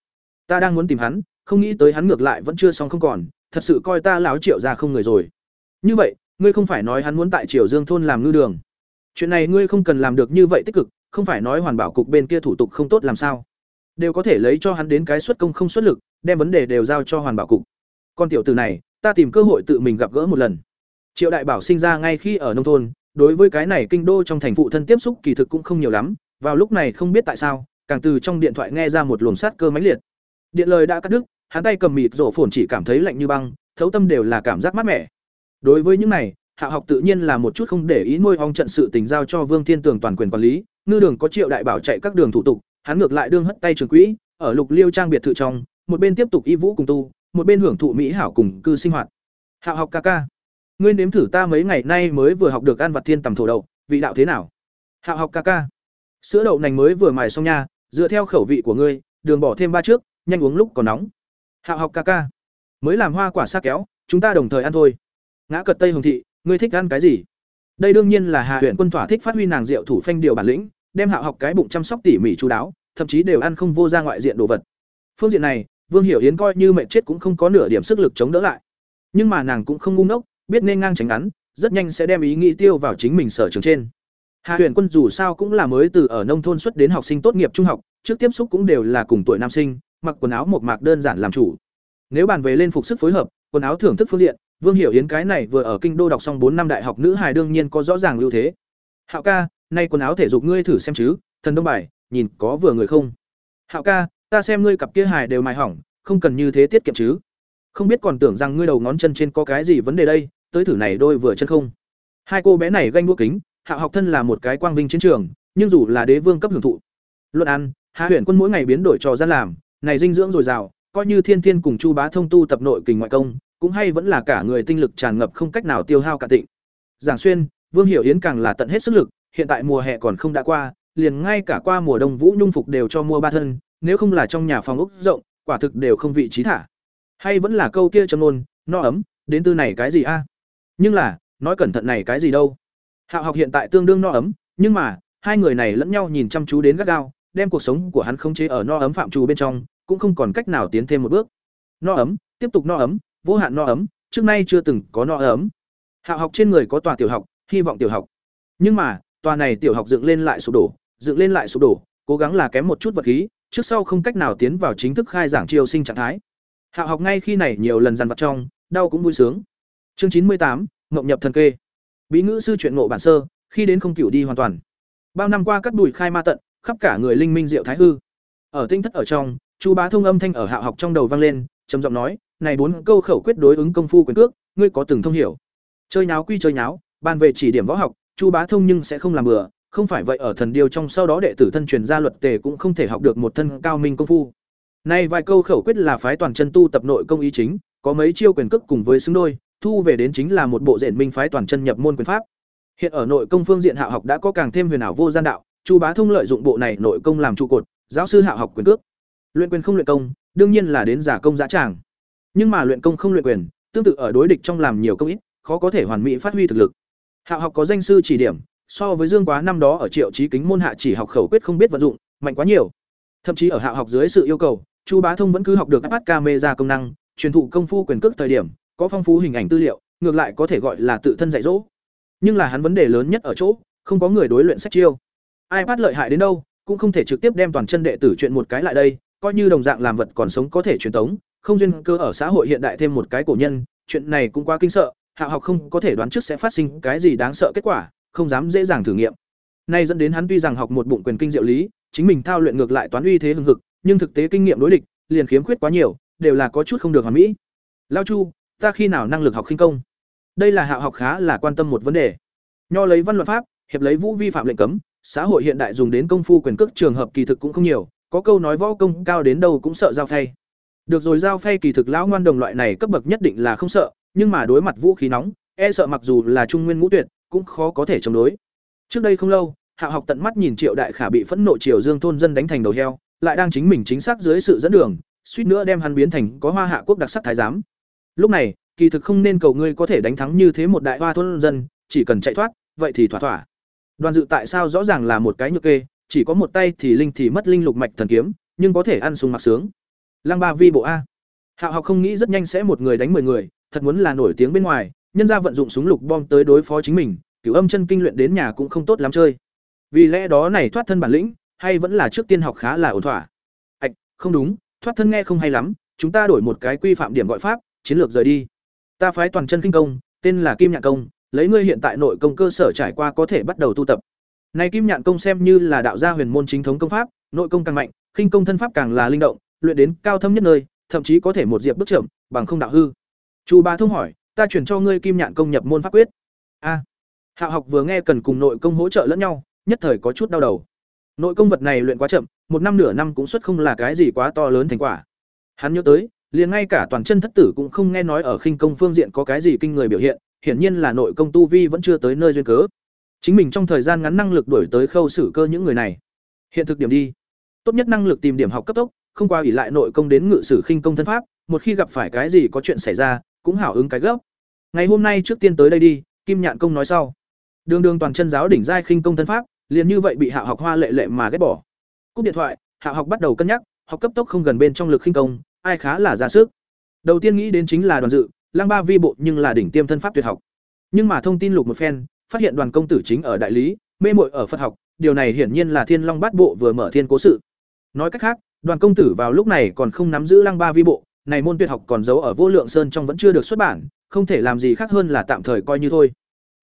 ta đang muốn tìm hắn, không nghĩ tới hắn ngược lại vẫn chưa xong không còn, thật sự coi ta lão Triệu ra không người rồi. Như vậy, ngươi không phải nói hắn muốn tại Triều Dương thôn làm ngư đường? Chuyện này ngươi không cần làm được như vậy tích cực, không phải nói hoàn bảo cục bên kia thủ tục không tốt làm sao? Đều có thể lấy cho hắn đến cái xuất công không xuất lực, đem vấn đề đều giao cho hoàn bảo cục. Con tiểu tử này, ta tìm cơ hội tự mình gặp gỡ một lần. Triệu Đại Bảo sinh ra ngay khi ở nông thôn, đối với cái này kinh đô trong thành phụ thân tiếp xúc kỳ thực cũng không nhiều lắm, vào lúc này không biết tại sao, càng từ trong điện thoại nghe ra một luồng sát cơ mãnh liệt. Điện lời đã cắt đứt, hắn tay cầm mịt rổ phồn chỉ cảm thấy lạnh như băng, thấu tâm đều là cảm giác mát mẻ. Đối với những này, Hạ học tự nhiên là một chút không để ý nuôi ong trận sự tình giao cho Vương Thiên Tường toàn quyền quản lý, ngư đường có Triệu Đại Bảo chạy các đường thủ tục, hắn ngược lại đương hất tay trường quỹ, ở Lục Liêu trang biệt thự trong, một bên tiếp tục y vũ cùng tu, một bên hưởng thụ mỹ hảo cùng cư sinh hoạt. Hạ học ca ca, ngươi nếm thử ta mấy ngày nay mới vừa học được ăn vặt thiên tầm thổ đậu, vị đạo thế nào? Hạ học ca ca, sữa đậu nành mới vừa mài xong nha, dựa theo khẩu vị của ngươi, đường bỏ thêm ba trước, nhanh uống lúc còn nóng. Hạ học ca ca, mới làm hoa quả sắc kéo, chúng ta đồng thời ăn thôi. Ngã cật tây hồng thị, ngươi thích ăn cái gì? Đây đương nhiên là Hạ huyện quân thỏa thích phát huy nàng diệu thủ phanh điều bản lĩnh, đem Hạ học cái bụng chăm sóc tỉ mỉ chú đáo, thậm chí đều ăn không vô ra ngoại diện đồ vật. Phương diện này, Vương Hiểu Yến coi như mẹ chết cũng không có nửa điểm sức lực chống đỡ lại. Nhưng mà nàng cũng không ngu ngốc, biết nên ngang tránh ngắn, rất nhanh sẽ đem ý nghĩ tiêu vào chính mình sở trường trên. Hạ huyện Quân dù sao cũng là mới từ ở nông thôn xuất đến học sinh tốt nghiệp trung học, trước tiếp xúc cũng đều là cùng tuổi nam sinh, mặc quần áo một mạc đơn giản làm chủ. Nếu bàn về lên phục sức phối hợp, quần áo thưởng thức phương diện, Vương Hiểu Yến cái này vừa ở kinh đô đọc xong bốn năm đại học nữ hài đương nhiên có rõ ràng ưu thế. Hạo ca, nay quần áo thể dục ngươi thử xem chứ, thần đông bài, nhìn có vừa người không? Hạo ca, ta xem ngươi cặp kia hài đều mài hỏng, không cần như thế tiết kiệm chứ. Không biết còn tưởng rằng ngươi đầu ngón chân trên có cái gì vấn đề đây, tới thử này đôi vừa chân không. Hai cô bé này ganh đua kính, Hạo học thân là một cái quang vinh chiến trường, nhưng dù là đế vương cấp hưởng thụ. Luận ăn, Hạ Huyền Quân mỗi ngày biến đổi trò gian làm, này dinh dưỡng dồi dào, coi như Thiên Thiên cùng Chu Bá thông tu tập nội kình ngoại công, cũng hay vẫn là cả người tinh lực tràn ngập không cách nào tiêu hao cả tịnh. Giảng xuyên, Vương Hiểu Yến càng là tận hết sức lực, hiện tại mùa hè còn không đã qua, liền ngay cả qua mùa đông vũ nhung phục đều cho mua ba thân, nếu không là trong nhà phòng ốc rộng, quả thực đều không vị trí thả. Hay vẫn là câu kia trầm luôn, no ấm, đến từ này cái gì a? Nhưng là, nói cẩn thận này cái gì đâu? Hạo học hiện tại tương đương no ấm, nhưng mà, hai người này lẫn nhau nhìn chăm chú đến gắt gao, đem cuộc sống của hắn khống chế ở no ấm phạm trù bên trong, cũng không còn cách nào tiến thêm một bước. No ấm, tiếp tục no ấm, vô hạn no ấm, trước nay chưa từng có no ấm. Hạo học trên người có tòa tiểu học, hy vọng tiểu học. Nhưng mà, tòa này tiểu học dựng lên lại sụp đổ, dựng lên lại sụp đổ, cố gắng là kém một chút vật khí, trước sau không cách nào tiến vào chính thức khai giảng triều sinh trạng thái. Hạo học ngay khi này nhiều lần dằn vặt trong, đau cũng vui sướng. chương chín mươi tám ngộng nhập thần kê bí ngữ sư chuyện ngộ bản sơ khi đến không cửu đi hoàn toàn bao năm qua cắt đùi khai ma tận khắp cả người linh minh diệu thái hư ở tinh thất ở trong chu bá thông âm thanh ở hạ học trong đầu vang lên trầm giọng nói này bốn câu khẩu quyết đối ứng công phu quyền cước, ngươi có từng thông hiểu? Chơi nháo quy chơi nháo, bàn về chỉ điểm võ học, chu bá thông nhưng sẽ không làm bừa, không phải vậy ở thần điều trong sau đó đệ tử thân truyền gia luật tề cũng không thể học được một thân cao minh công phu. Này vài câu khẩu quyết là phái toàn chân tu tập nội công ý chính, có mấy chiêu quyền cước cùng với xứng đôi, thu về đến chính là một bộ diện minh phái toàn chân nhập môn quyền pháp. Hiện ở nội công phương diện hạ học đã có càng thêm huyền ảo vô gian đạo, chu bá thông lợi dụng bộ này nội công làm trụ cột, giáo sư hạ học quyền cước. Luyện quyền không luyện công, đương nhiên là đến giả công giá tràng nhưng mà luyện công không luyện quyền, tương tự ở đối địch trong làm nhiều công ít, khó có thể hoàn mỹ phát huy thực lực. Hạ học có danh sư chỉ điểm, so với dương quá năm đó ở triệu trí kính môn hạ chỉ học khẩu quyết không biết vận dụng, mạnh quá nhiều. Thậm chí ở hạ học dưới sự yêu cầu, chu bá thông vẫn cứ học được áp camera công năng, truyền thụ công phu quyền cước thời điểm, có phong phú hình ảnh tư liệu, ngược lại có thể gọi là tự thân dạy dỗ. Nhưng là hắn vấn đề lớn nhất ở chỗ, không có người đối luyện sách chiêu. ai bắt lợi hại đến đâu, cũng không thể trực tiếp đem toàn chân đệ tử chuyện một cái lại đây, coi như đồng dạng làm vật còn sống có thể truyền tống không duyên cơ ở xã hội hiện đại thêm một cái cổ nhân, chuyện này cũng quá kinh sợ, hạ học không có thể đoán trước sẽ phát sinh cái gì đáng sợ kết quả, không dám dễ dàng thử nghiệm. Nay dẫn đến hắn tuy rằng học một bụng quyền kinh diệu lý, chính mình thao luyện ngược lại toán uy thế hưng hực, nhưng thực tế kinh nghiệm đối địch, liền khiếm khuyết quá nhiều, đều là có chút không được hoàn mỹ. Lao chu, ta khi nào năng lực học khinh công? Đây là hạ học khá là quan tâm một vấn đề. Nho lấy văn luật pháp, hiệp lấy vũ vi phạm lệnh cấm, xã hội hiện đại dùng đến công phu quyền cước trường hợp kỳ thực cũng không nhiều, có câu nói võ công cao đến đâu cũng sợ giao thay được rồi, giao phay kỳ thực lão ngoan đồng loại này cấp bậc nhất định là không sợ, nhưng mà đối mặt vũ khí nóng e sợ mặc dù là trung nguyên ngũ tuyệt, cũng khó có thể chống đối. Trước đây không lâu, hạ học tận mắt nhìn triệu đại khả bị phẫn nộ triều dương thôn dân đánh thành đầu heo, lại đang chính mình chính xác dưới sự dẫn đường, suýt nữa đem hắn biến thành có hoa hạ quốc đặc sắc thái giám. Lúc này, kỳ thực không nên cầu ngươi có thể đánh thắng như thế một đại hoa thôn dân, chỉ cần chạy thoát, vậy thì thỏa thỏa. Đoàn dự tại sao rõ ràng là một cái nhược kê, chỉ có một tay thì linh thì mất linh lục mạch thần kiếm, nhưng có thể ăn sung mặc sướng lăng ba vi bộ a. Hạo học không nghĩ rất nhanh sẽ một người đánh mười người, thật muốn là nổi tiếng bên ngoài, nhân ra vận dụng súng lục bom tới đối phó chính mình cửu âm chân kinh luyện đến nhà cũng không tốt lắm chơi. Vì lẽ đó này thoát thân bản lĩnh, hay vẫn là trước tiên học khá là ổn thỏa. Ạch không đúng, thoát thân nghe không hay lắm, chúng ta đổi một cái quy phạm điểm gọi pháp, chiến lược rời đi. Ta phái toàn chân kinh công, tên là kim nhạn công, lấy ngươi hiện tại nội công cơ sở trải qua có thể bắt đầu tu tập. Này kim nhạn công xem như là đạo gia huyền môn chính thống công pháp, nội công càng mạnh, khinh công thân pháp càng là linh động luyện đến cao thâm nhất nơi, thậm chí có thể một diệp bước chậm, bằng không đạo hư. Chu ba thông hỏi, ta chuyển cho ngươi kim nhạn công nhập môn pháp quyết. A. Hạo học vừa nghe cần cùng nội công hỗ trợ lẫn nhau, nhất thời có chút đau đầu. Nội công vật này luyện quá chậm, một năm nửa năm cũng xuất không là cái gì quá to lớn thành quả. Hắn nhớ tới, liền ngay cả toàn chân thất tử cũng không nghe nói ở khinh công phương diện có cái gì kinh người biểu hiện, hiển nhiên là nội công tu vi vẫn chưa tới nơi duyên cớ. Chính mình trong thời gian ngắn năng lực đuổi tới khâu xử cơ những người này. Hiện thực điểm đi. Tốt nhất năng lực tìm điểm học cấp tốc không qua ủy lại nội công đến ngự sử khinh công thân pháp, một khi gặp phải cái gì có chuyện xảy ra, cũng hảo ứng cái gốc ngày hôm nay trước tiên tới đây đi, kim nhạn công nói sau. Đường đường toàn chân giáo đỉnh giai khinh công thân pháp, liền như vậy bị hạ học hoa lệ lệ mà ghét bỏ. Cúp điện thoại, hạ học bắt đầu cân nhắc, học cấp tốc không gần bên trong lực khinh công, ai khá là ra sức. Đầu tiên nghĩ đến chính là đoàn dự, lăng ba vi bộ nhưng là đỉnh tiêm thân pháp tuyệt học. Nhưng mà thông tin lục một phen, phát hiện đoàn công tử chính ở đại lý, mê muội ở phật học, điều này hiển nhiên là thiên long bát bộ vừa mở thiên cố sự. Nói cách khác đoàn công tử vào lúc này còn không nắm giữ lăng ba vi bộ, này môn tuyệt học còn giấu ở vô lượng sơn trong vẫn chưa được xuất bản, không thể làm gì khác hơn là tạm thời coi như thôi.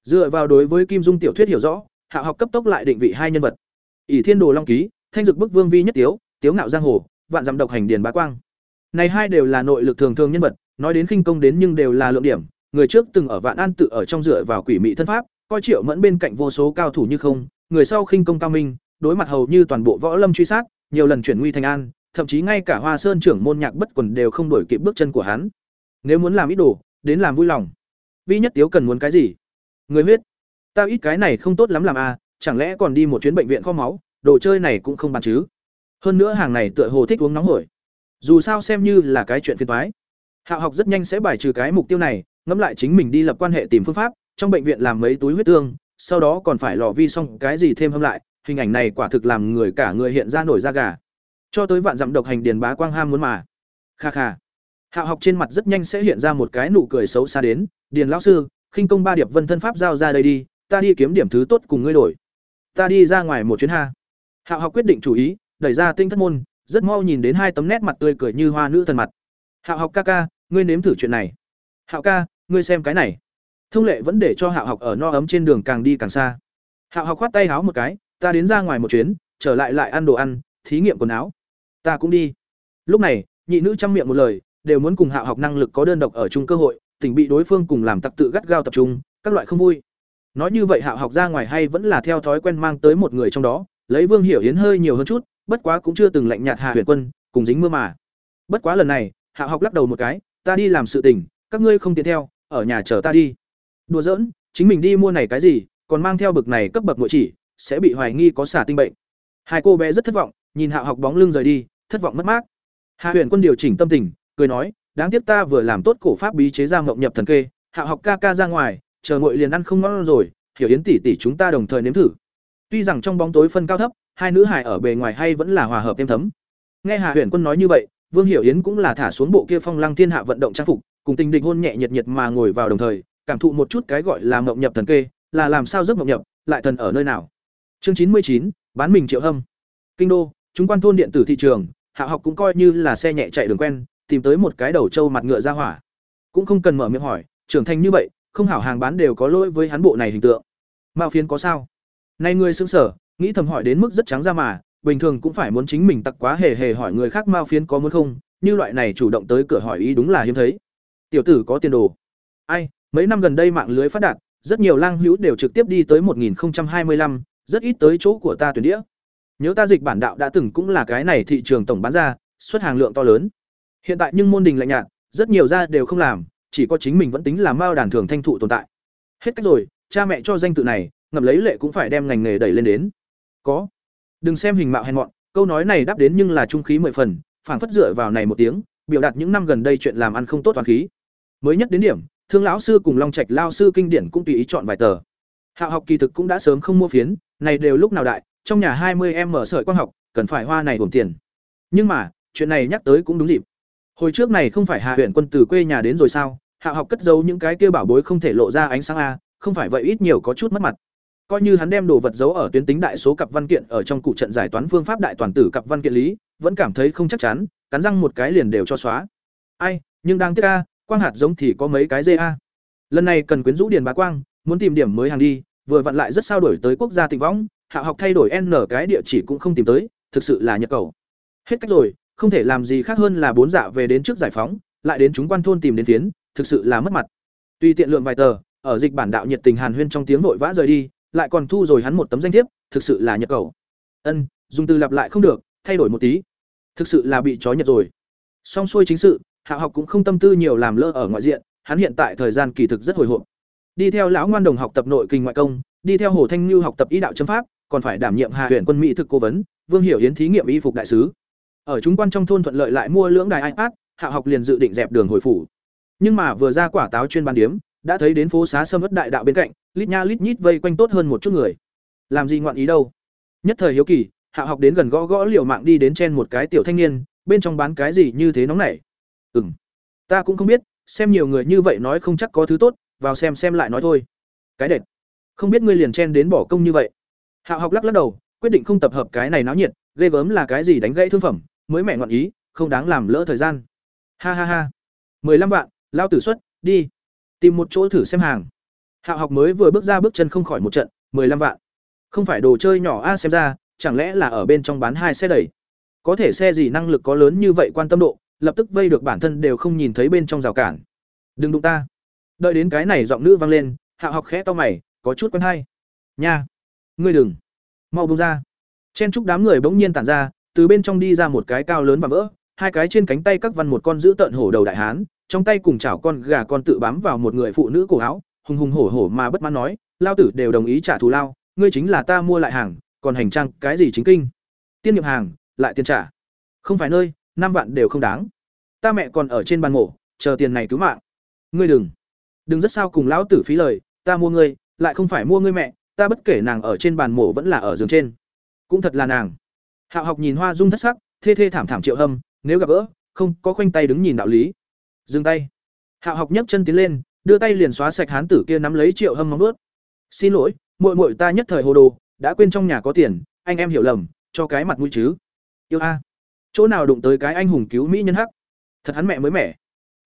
Dựa vào đối với kim dung tiểu thuyết hiểu rõ, hạ học cấp tốc lại định vị hai nhân vật. Ỷ thiên đồ long ký, thanh dực bức vương vi nhất tiếu tiếu ngạo giang hồ, vạn dặm độc hành điền bá quang. Này hai đều là nội lực thường thường nhân vật, nói đến khinh công đến nhưng đều là lượng điểm, người trước từng ở vạn an tự ở trong dựa vào quỷ mị thân pháp, coi triệu mẫn bên cạnh vô số cao thủ như không, người sau khinh công cao minh, đối mặt hầu như toàn bộ võ lâm truy sát nhiều lần chuyển nguy thành an, thậm chí ngay cả hoa sơn trưởng môn nhạc bất quần đều không đổi kịp bước chân của hắn. Nếu muốn làm ít đồ, đến làm vui lòng. Vi nhất tiếu cần muốn cái gì? Người huyết. Tao ít cái này không tốt lắm làm à chẳng lẽ còn đi một chuyến bệnh viện kho máu, đồ chơi này cũng không bàn chứ? Hơn nữa hàng này tựa hồ thích uống nóng hổi. Dù sao xem như là cái chuyện phiền toái. Hạo học rất nhanh sẽ bài trừ cái mục tiêu này, ngẫm lại chính mình đi lập quan hệ tìm phương pháp, trong bệnh viện làm mấy túi huyết tương, sau đó còn phải lò vi xong cái gì thêm hâm lại hình ảnh này quả thực làm người cả người hiện ra nổi da gà. Cho tới vạn dặm độc hành điền bá quang ham muốn mà. Kha kha. Hạo học trên mặt rất nhanh sẽ hiện ra một cái nụ cười xấu xa đến, điền lão sư, khinh công ba điệp vân thân pháp giao ra đây đi, ta đi kiếm điểm thứ tốt cùng ngươi đổi. Ta đi ra ngoài một chuyến ha. Hạo học quyết định chủ ý, đẩy ra tinh thất môn, rất mau nhìn đến hai tấm nét mặt tươi cười như hoa nữ thần mặt. Hạo học ca ca, ngươi nếm thử chuyện này. Hạo ca, ngươi xem cái này. Thông lệ vẫn để cho hạo học ở no ấm trên đường càng đi càng xa. Hạo học khoát tay háo một cái ta đến ra ngoài một chuyến, trở lại lại ăn đồ ăn, thí nghiệm quần áo. Ta cũng đi. Lúc này, nhị nữ chăm miệng một lời, đều muốn cùng hạ học năng lực có đơn độc ở chung cơ hội, tỉnh bị đối phương cùng làm tặc tự gắt gao tập trung, các loại không vui. Nói như vậy hạ học ra ngoài hay vẫn là theo thói quen mang tới một người trong đó, lấy vương hiểu hiến hơi nhiều hơn chút, bất quá cũng chưa từng lạnh nhạt hạ huyền quân, cùng dính mưa mà. Bất quá lần này, hạ học lắc đầu một cái, ta đi làm sự tình, các ngươi không tiện theo, ở nhà chờ ta đi. Đùa giỡn, chính mình đi mua này cái gì, còn mang theo bực này cấp bậc nội chỉ sẽ bị hoài nghi có xả tinh bệnh. Hai cô bé rất thất vọng, nhìn hạ học bóng lưng rời đi, thất vọng mất mát. Hạ huyền quân điều chỉnh tâm tình, cười nói, đáng tiếc ta vừa làm tốt cổ pháp bí chế ra mộng nhập thần kê, hạ học ca ca ra ngoài, chờ ngội liền ăn không ngon rồi, hiểu yến tỷ tỷ chúng ta đồng thời nếm thử. Tuy rằng trong bóng tối phân cao thấp, hai nữ hải ở bề ngoài hay vẫn là hòa hợp êm thấm. Nghe hạ huyền quân nói như vậy, vương hiểu yến cũng là thả xuống bộ kia phong lăng thiên hạ vận động trang phục, cùng tình địch hôn nhẹ nhiệt nhiệt mà ngồi vào đồng thời, cảm thụ một chút cái gọi là mộng nhập thần kê, là làm sao giấc mộng nhập, lại thần ở nơi nào chương chín mươi chín bán mình triệu hâm. Kinh đô chúng quan thôn điện tử thị trường hạ học cũng coi như là xe nhẹ chạy đường quen tìm tới một cái đầu trâu mặt ngựa ra hỏa. Cũng không cần mở miệng hỏi trưởng thành như vậy không hảo hàng bán đều có lỗi với hắn bộ này hình tượng. Mao phiến có sao? Nay người xứng sở nghĩ thầm hỏi đến mức rất trắng ra mà bình thường cũng phải muốn chính mình tặc quá hề hề hỏi người khác mao phiến có muốn không như loại này chủ động tới cửa hỏi ý đúng là hiếm thấy. Tiểu tử có tiền đồ. Ai mấy năm gần đây mạng lưới phát đạt rất nhiều lang hữu đều trực tiếp đi tới 1025, rất ít tới chỗ của ta tuyển đĩa. Nhớ ta dịch bản đạo đã từng cũng là cái này thị trường tổng bán ra, xuất hàng lượng to lớn. Hiện tại nhưng môn đình lạnh nhạt, rất nhiều gia đều không làm, chỉ có chính mình vẫn tính là mao đàn thường thanh thụ tồn tại. Hết cách rồi, cha mẹ cho danh tự này, ngậm lấy lệ cũng phải đem ngành nghề đẩy lên đến. Có. Đừng xem hình mạo hèn mọn, câu nói này đáp đến nhưng là trung khí mười phần, phảng phất dựa vào này một tiếng, biểu đạt những năm gần đây chuyện làm ăn không tốt toàn khí. Mới nhất đến điểm, thương lão sư cùng long trạch lao sư kinh điển cũng tùy ý chọn vài tờ hạo học kỳ thực cũng đã sớm không mua phiến, này đều lúc nào đại, trong nhà hai mươi em mở sợi quang học, cần phải hoa này gồm tiền. Nhưng mà, chuyện này nhắc tới cũng đúng dịp. Hồi trước này không phải hạ huyện quân từ quê nhà đến rồi sao, hạ học cất giấu những cái kia bảo bối không thể lộ ra ánh sáng a, không phải vậy ít nhiều có chút mất mặt. Coi như hắn đem đồ vật giấu ở tuyến tính đại số cặp văn kiện ở trong cụ trận giải toán phương pháp đại toàn tử cặp văn kiện lý, vẫn cảm thấy không chắc chắn, cắn răng một cái liền đều cho xóa. Ai, nhưng đang tiếc a, quang hạt giống thì có mấy cái dê a. Lần này cần quyến rũ điền bá quang muốn tìm điểm mới hàng đi vừa vặn lại rất sao đổi tới quốc gia tịnh võng hạ học thay đổi n cái địa chỉ cũng không tìm tới thực sự là nhập cầu. Hết cách rồi không thể làm gì khác hơn là bốn dạ về đến trước giải phóng lại đến chúng quan thôn tìm đến tiến, thực sự là mất mặt. Tuy tiện lượng vài tờ ở dịch bản đạo nhiệt tình hàn huyên trong tiếng vội vã rời đi lại còn thu rồi hắn một tấm danh thiếp thực sự là nhập cầu. Ân dùng từ lặp lại không được thay đổi một tí. Thực sự là bị trói nhật rồi. Xong xuôi chính sự hạ học cũng không tâm tư nhiều làm lơ ở ngoại diện hắn hiện tại thời gian kỳ thực rất hồi hộp đi theo lão ngoan đồng học tập nội kinh ngoại công, đi theo hồ thanh lưu học tập ý đạo chấm pháp, còn phải đảm nhiệm hạ huyện quân mỹ thực cố vấn, vương hiểu yến thí nghiệm y phục đại sứ. Ở chúng quan trong thôn thuận lợi lại mua lưỡng đài ipad, hạ học liền dự định dẹp đường hồi phủ. Nhưng mà vừa ra quả táo chuyên ban điếm, đã thấy đến phố xá sâm ất đại đạo bên cạnh, lít nha lít nhít vây quanh tốt hơn một chút người. Làm gì ngoạn ý đâu? Nhất thời hiếu kỳ, hạ học đến gần gõ gõ liều mạng đi đến trên một cái tiểu thanh niên, bên trong bán cái gì như thế nóng nảy. Ừ m ta cũng không biết, xem nhiều người như vậy nói không chắc có thứ tốt vào xem xem lại nói thôi. Cái đệt. Không biết ngươi liền chen đến bỏ công như vậy. Hạ học lắc lắc đầu, quyết định không tập hợp cái này náo nhiệt, ghê gớm là cái gì đánh gãy thương phẩm, mới mẹ ngoạn ý, không đáng làm lỡ thời gian. Ha ha ha. Mười lăm vạn, lao tử xuất, đi. Tìm một chỗ thử xem hàng. Hạ học mới vừa bước ra bước chân không khỏi một trận, mười lăm vạn. Không phải đồ chơi nhỏ a xem ra, chẳng lẽ là ở bên trong bán hai xe đẩy? Có thể xe gì năng lực có lớn như vậy quan tâm độ, lập tức vây được bản thân đều không nhìn thấy bên trong rào cản. Đừng đụng ta đợi đến cái này giọng nữ vang lên, hạ học khẽ to mày, có chút quen hay. Nha, ngươi đừng. Mau bông ra. Chen chúc đám người bỗng nhiên tản ra, từ bên trong đi ra một cái cao lớn và vỡ, hai cái trên cánh tay các văn một con giữ tợn hổ đầu đại hán, trong tay cùng chảo con gà con tự bám vào một người phụ nữ cổ áo, hùng hùng hổ hổ mà bất mãn nói, lao tử đều đồng ý trả thù lao, ngươi chính là ta mua lại hàng, còn hành trang cái gì chính kinh? Tiên nhiệm hàng, lại tiền trả. Không phải nơi, năm vạn đều không đáng. Ta mẹ còn ở trên bàn mổ, chờ tiền này cứu mạng. Ngươi đừng đừng rất sao cùng lão tử phí lời, ta mua ngươi, lại không phải mua ngươi mẹ, ta bất kể nàng ở trên bàn mổ vẫn là ở giường trên. Cũng thật là nàng. Hạo học nhìn hoa dung thất sắc, thê thê thảm thảm triệu hâm, nếu gặp gỡ, không có khoanh tay đứng nhìn đạo lý. Dừng tay. Hạo học nhấc chân tiến lên, đưa tay liền xóa sạch hán tử kia nắm lấy triệu hâm móng ướt xin lỗi, muội muội ta nhất thời hồ đồ, đã quên trong nhà có tiền, anh em hiểu lầm, cho cái mặt mũi chứ. Yêu a. Chỗ nào đụng tới cái anh hùng cứu mỹ nhân hắc. Thật hắn mẹ mới mẻ.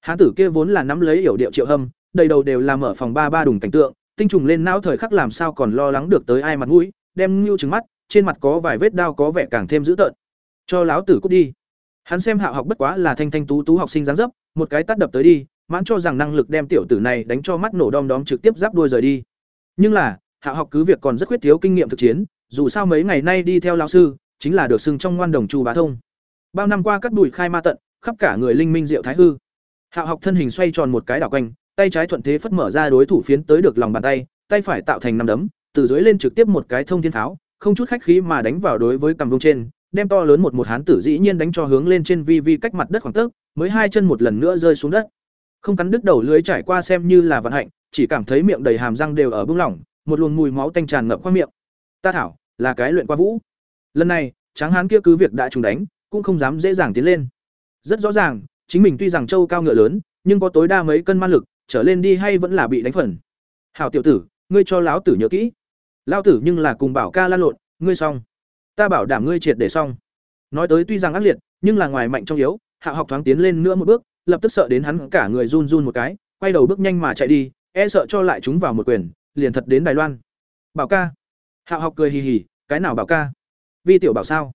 Hán tử kia vốn là nắm lấy yểu điệu triệu hâm đầy đầu đều làm mở phòng ba ba đùng cảnh tượng, tinh trùng lên não thời khắc làm sao còn lo lắng được tới ai mặt mũi, đem ngưu trứng mắt, trên mặt có vài vết đao có vẻ càng thêm dữ tợn. Cho láo tử cút đi. Hắn xem hạ học bất quá là thanh thanh tú tú học sinh dáng dấp, một cái tắt đập tới đi, mãn cho rằng năng lực đem tiểu tử này đánh cho mắt nổ đom đóm trực tiếp giáp đuôi rời đi. Nhưng là, hạ học cứ việc còn rất khuyết thiếu kinh nghiệm thực chiến, dù sao mấy ngày nay đi theo lão sư, chính là được xưng trong ngoan đồng chu bá thông. Bao năm qua các đùi khai ma tận, khắp cả người linh minh diệu thái hư. Hạ học thân hình xoay tròn một cái đảo quanh tay trái thuận thế phất mở ra đối thủ phiến tới được lòng bàn tay tay phải tạo thành năm đấm, từ dưới lên trực tiếp một cái thông thiên tháo, không chút khách khí mà đánh vào đối với cằm vông trên, đem to lớn một một hán tử dĩ nhiên đánh cho hướng lên trên vi vi cách mặt đất khoảng tấc, mới hai chân một lần nữa rơi xuống đất. Không cắn đứt đầu lưới trải qua xem như là vận hạnh, chỉ cảm thấy miệng đầy hàm răng đều ở bưng lỏng, một luồng mùi máu tanh tràn ngập qua miệng. Ta thảo, là cái luyện qua vũ. Lần này, tráng hán kia cứ việc đã trùng đánh, cũng không dám dễ dàng tiến lên. Rất rõ ràng, chính mình tuy rằng châu cao ngựa lớn, nhưng có tối đa mấy cân man lực trở lên đi hay vẫn là bị đánh phần? Hảo tiểu tử, ngươi cho lão tử nhớ kỹ. Lão tử nhưng là cùng bảo ca lan lộn, ngươi xong. Ta bảo đảm ngươi triệt để xong. Nói tới tuy rằng ác liệt, nhưng là ngoài mạnh trong yếu, hạ học thoáng tiến lên nữa một bước, lập tức sợ đến hắn cả người run run một cái, quay đầu bước nhanh mà chạy đi e sợ cho lại chúng vào một quyền, liền thật đến đài loan. Bảo ca. Hạ học cười hì hì, cái nào bảo ca? Vi tiểu bảo sao?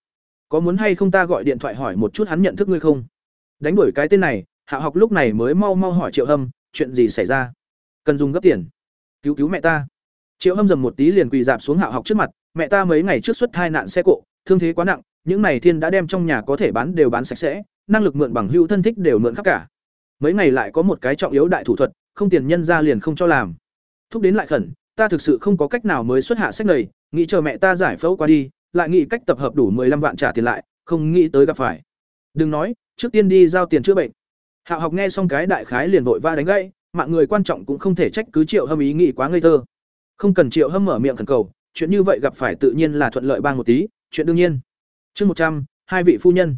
Có muốn hay không ta gọi điện thoại hỏi một chút hắn nhận thức ngươi không? Đánh đuổi cái tên này, hạ học lúc này mới mau mau hỏi triệu hâm chuyện gì xảy ra? Cần dùng gấp tiền. Cứu cứu mẹ ta. Triệu hâm dầm một tí liền quỳ dạp xuống hạ học trước mặt, mẹ ta mấy ngày trước xuất hai nạn xe cộ, thương thế quá nặng, những này thiên đã đem trong nhà có thể bán đều bán sạch sẽ, năng lực mượn bằng hữu thân thích đều mượn khắp cả. Mấy ngày lại có một cái trọng yếu đại thủ thuật, không tiền nhân ra liền không cho làm. Thúc đến lại khẩn, ta thực sự không có cách nào mới xuất hạ sách này, nghĩ chờ mẹ ta giải phẫu qua đi, lại nghĩ cách tập hợp đủ 15 vạn trả tiền lại, không nghĩ tới gặp phải. Đừng nói, trước tiên đi giao tiền chữa bệnh hạo học nghe xong cái đại khái liền vội va đánh gãy, mạng người quan trọng cũng không thể trách cứ triệu hâm ý nghĩ quá ngây thơ. Không cần triệu hâm mở miệng khẩn cầu, chuyện như vậy gặp phải tự nhiên là thuận lợi bang một tí, chuyện đương nhiên. Chương một trăm, hai vị phu nhân.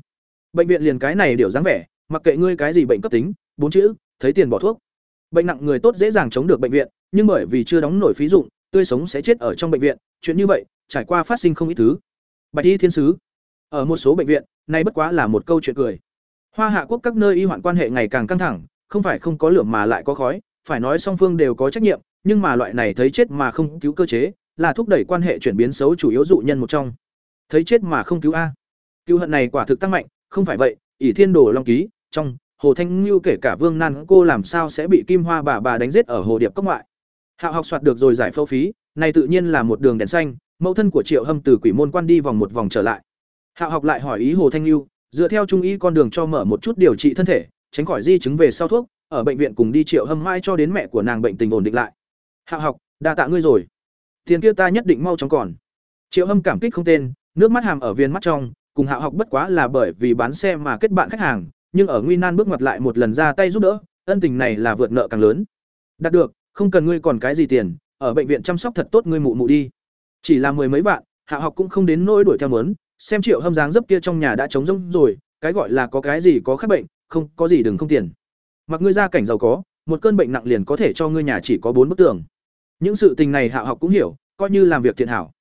Bệnh viện liền cái này điều dáng vẻ, mặc kệ ngươi cái gì bệnh cấp tính, bốn chữ, thấy tiền bỏ thuốc. Bệnh nặng người tốt dễ dàng chống được bệnh viện, nhưng bởi vì chưa đóng nổi phí dụng, tươi sống sẽ chết ở trong bệnh viện, chuyện như vậy, trải qua phát sinh không ít thứ. Bạch y thiên sứ, ở một số bệnh viện nay bất quá là một câu chuyện cười hoa hạ quốc các nơi y hoạn quan hệ ngày càng căng thẳng không phải không có lửa mà lại có khói phải nói song phương đều có trách nhiệm nhưng mà loại này thấy chết mà không cứu cơ chế là thúc đẩy quan hệ chuyển biến xấu chủ yếu dụ nhân một trong. Thấy chết mà không cứu a. Cứu hận này quả thực tăng mạnh không phải vậy ỷ thiên đồ long ký trong hồ thanh Nưu kể cả vương nan cô làm sao sẽ bị kim hoa bà bà đánh giết ở hồ điệp cốc ngoại. Hạo học soạt được rồi giải phẫu phí này tự nhiên là một đường đèn xanh mẫu thân của triệu hâm từ quỷ môn quan đi vòng một vòng trở lại. Hạo học lại hỏi ý hồ thanh Nưu, dựa theo trung y con đường cho mở một chút điều trị thân thể, tránh khỏi di chứng về sau thuốc, ở bệnh viện cùng đi triệu hâm mai cho đến mẹ của nàng bệnh tình ổn định lại. Hạo học, đa tạ ngươi rồi. Tiền kia ta nhất định mau chóng còn. Triệu hâm cảm kích không tên, nước mắt hàm ở viên mắt trong, cùng hạo học bất quá là bởi vì bán xe mà kết bạn khách hàng, nhưng ở nguy nan bước ngoặt lại một lần ra tay giúp đỡ, ân tình này là vượt nợ càng lớn. Đạt được, không cần ngươi còn cái gì tiền, ở bệnh viện chăm sóc thật tốt ngươi mụ mụ đi. Chỉ là mười mấy vạn, hạ học cũng không đến nỗi đuổi theo mớn xem triệu hâm dáng dấp kia trong nhà đã trống rỗng rồi, cái gọi là có cái gì có khác bệnh, không, có gì đừng không tiền. Mặc ngươi ra cảnh giàu có, một cơn bệnh nặng liền có thể cho ngươi nhà chỉ có bốn bức tường. Những sự tình này hạ học cũng hiểu, coi như làm việc thiện hảo.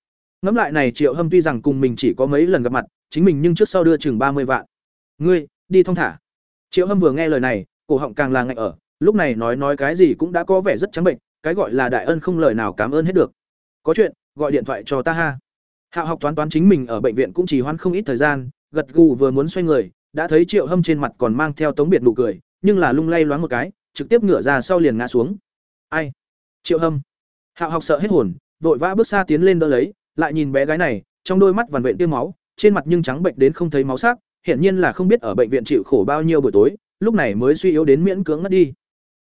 Ngẫm lại này triệu hâm tuy rằng cùng mình chỉ có mấy lần gặp mặt, chính mình nhưng trước sau đưa chừng ba mươi vạn. Ngươi, đi thong thả. Triệu hâm vừa nghe lời này, cổ họng càng là ngạnh ở, lúc này nói nói cái gì cũng đã có vẻ rất trắng bệnh, cái gọi là đại ân không lời nào cảm ơn hết được. Có chuyện, gọi điện thoại cho ta ha hạo học toán toán chính mình ở bệnh viện cũng chỉ hoãn không ít thời gian, gật gù vừa muốn xoay người, đã thấy triệu hâm trên mặt còn mang theo tống biệt nụ cười, nhưng là lung lay loáng một cái, trực tiếp ngửa ra sau liền ngã xuống. Ai? Triệu hâm. Hạo học sợ hết hồn, vội vã bước xa tiến lên đỡ lấy, lại nhìn bé gái này, trong đôi mắt vằn vện tia máu, trên mặt nhưng trắng bệnh đến không thấy máu sắc, hiển nhiên là không biết ở bệnh viện chịu khổ bao nhiêu buổi tối, lúc này mới suy yếu đến miễn cưỡng ngất đi.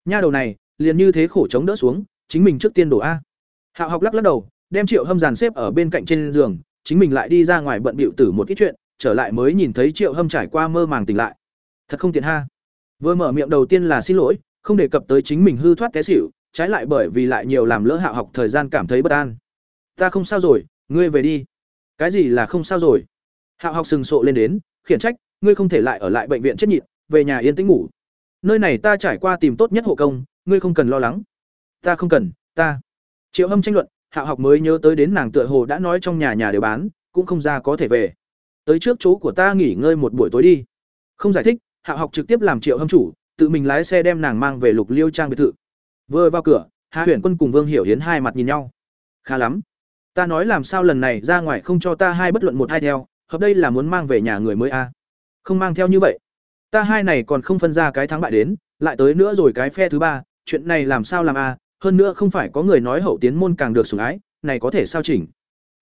Nha đầu này, liền như thế khổ chống đỡ xuống, chính mình trước tiên đổ a. Hạo học lắc lắc đầu đem triệu hâm dàn xếp ở bên cạnh trên giường, chính mình lại đi ra ngoài bận bịu tử một ít chuyện, trở lại mới nhìn thấy triệu hâm trải qua mơ màng tỉnh lại. Thật không tiện ha. Vừa mở miệng đầu tiên là xin lỗi, không đề cập tới chính mình hư thoát té xỉu, trái lại bởi vì lại nhiều làm lỡ hạ học thời gian cảm thấy bất an. Ta không sao rồi, ngươi về đi. Cái gì là không sao rồi? Hạ học sừng sộ lên đến, khiển trách, ngươi không thể lại ở lại bệnh viện chết nhịn, về nhà yên tĩnh ngủ. Nơi này ta trải qua tìm tốt nhất hộ công, ngươi không cần lo lắng. Ta không cần, ta. Triệu hâm tranh luận hạ học mới nhớ tới đến nàng tựa hồ đã nói trong nhà nhà đều bán, cũng không ra có thể về. Tới trước chỗ của ta nghỉ ngơi một buổi tối đi. Không giải thích hạ học trực tiếp làm triệu hâm chủ, tự mình lái xe đem nàng mang về lục liêu trang biệt thự. Vừa vào cửa hạ huyền quân cùng vương hiểu hiến hai mặt nhìn nhau. Khá lắm. Ta nói làm sao lần này ra ngoài không cho ta hai bất luận một hai theo, hợp đây là muốn mang về nhà người mới a. À. không mang theo như vậy. Ta hai này còn không phân ra cái thắng bại đến, lại tới nữa rồi cái phe thứ ba, chuyện này làm sao làm a à? Hơn nữa không phải có người nói hậu tiến môn càng được sủng ái, này có thể sao chỉnh?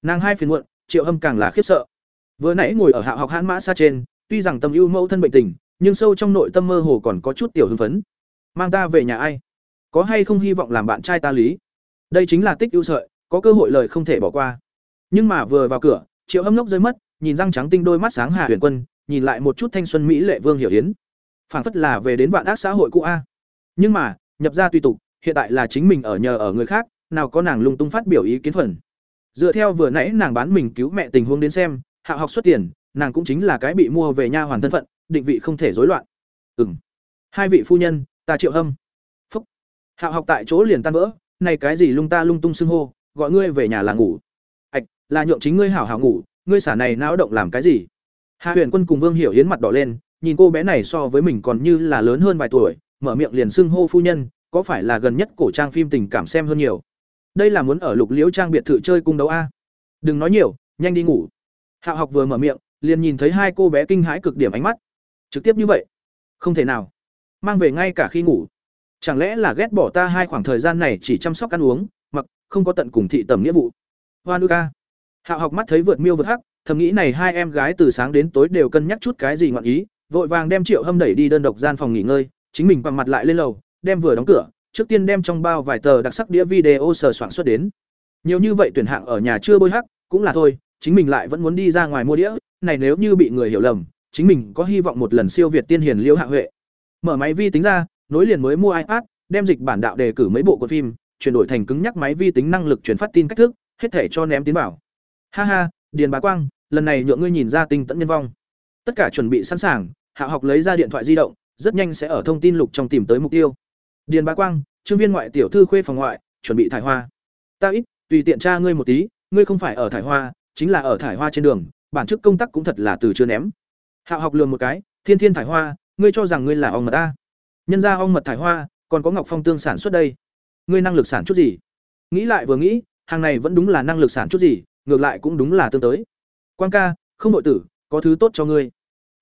Nàng hai phiền muộn, triệu hâm càng là khiếp sợ. Vừa nãy ngồi ở hạ học hãn mã xa trên, tuy rằng tâm ưu mẫu thân bệnh tình, nhưng sâu trong nội tâm mơ hồ còn có chút tiểu hưng phấn. Mang ta về nhà ai? Có hay không hy vọng làm bạn trai ta lý? Đây chính là tích ưu sợi, có cơ hội lời không thể bỏ qua. Nhưng mà vừa vào cửa, triệu hâm lốc rơi mất, nhìn răng trắng tinh đôi mắt sáng hà huyền quân, nhìn lại một chút thanh xuân mỹ lệ vương hiểu hiến phảng phất là về đến vạn ác xã hội cũ a. Nhưng mà, nhập ra tùy tục hiện tại là chính mình ở nhờ ở người khác, nào có nàng lung tung phát biểu ý kiến thuần. dựa theo vừa nãy nàng bán mình cứu mẹ tình huống đến xem, hạ học xuất tiền, nàng cũng chính là cái bị mua về nha hoàn thân phận, định vị không thể rối loạn. Ừng hai vị phu nhân, ta triệu hâm. Phúc. Hạ học tại chỗ liền tan vỡ, này cái gì lung ta lung tung xưng hô, gọi ngươi về nhà là ngủ. Ạch, là nhượng chính ngươi hảo hảo ngủ, ngươi xả này não động làm cái gì? Hạ huyền quân cùng vương hiểu hiến mặt đỏ lên, nhìn cô bé này so với mình còn như là lớn hơn vài tuổi, mở miệng liền xưng hô phu nhân có phải là gần nhất cổ trang phim tình cảm xem hơn nhiều? Đây là muốn ở lục liễu trang biệt thự chơi cung đấu a? Đừng nói nhiều, nhanh đi ngủ. Hạ học vừa mở miệng, liền nhìn thấy hai cô bé kinh hãi cực điểm ánh mắt. Trực tiếp như vậy? Không thể nào. Mang về ngay cả khi ngủ. Chẳng lẽ là ghét bỏ ta hai khoảng thời gian này chỉ chăm sóc ăn uống, mặc, không có tận cùng thị tầm nghĩa vụ? Hoa nữ ca hạ học mắt thấy vượt miêu vượt hắc, thầm nghĩ này hai em gái từ sáng đến tối đều cân nhắc chút cái gì ngọn ý, vội vàng đem triệu hâm đẩy đi đơn độc gian phòng nghỉ ngơi, chính mình bằng mặt lại lên lầu đem vừa đóng cửa, trước tiên đem trong bao vài tờ đặc sắc đĩa video sờ soạn xuất đến. Nhiều như vậy tuyển hạng ở nhà chưa bôi hắc, cũng là thôi, chính mình lại vẫn muốn đi ra ngoài mua đĩa, này nếu như bị người hiểu lầm, chính mình có hy vọng một lần siêu việt tiên hiền liễu hạ huệ. Mở máy vi tính ra, nối liền mới mua ipad, đem dịch bản đạo đề cử mấy bộ của phim, chuyển đổi thành cứng nhắc máy vi tính năng lực truyền phát tin cách thức, hết thể cho ném tiến vào. ha ha, điền bá quang, lần này nhượng ngươi nhìn ra tinh tận nhân vong. Tất cả chuẩn bị sẵn sàng, hạ học lấy ra điện thoại di động, rất nhanh sẽ ở thông tin lục trong tìm tới mục tiêu điền bá quang, trương viên ngoại tiểu thư khuê phòng ngoại, chuẩn bị thải hoa. Ta ít, tùy tiện tra ngươi một tí, ngươi không phải ở thải hoa, chính là ở thải hoa trên đường, bản chức công tác cũng thật là từ chưa ném. Hạo học lường một cái, thiên thiên thải hoa, ngươi cho rằng ngươi là ong mật ta. Nhân ra ong mật thải hoa, còn có ngọc phong tương sản xuất đây. Ngươi năng lực sản chút gì? Nghĩ lại vừa nghĩ, hàng này vẫn đúng là năng lực sản chút gì, ngược lại cũng đúng là tương tới. Quang ca, không đội tử, có thứ tốt cho ngươi.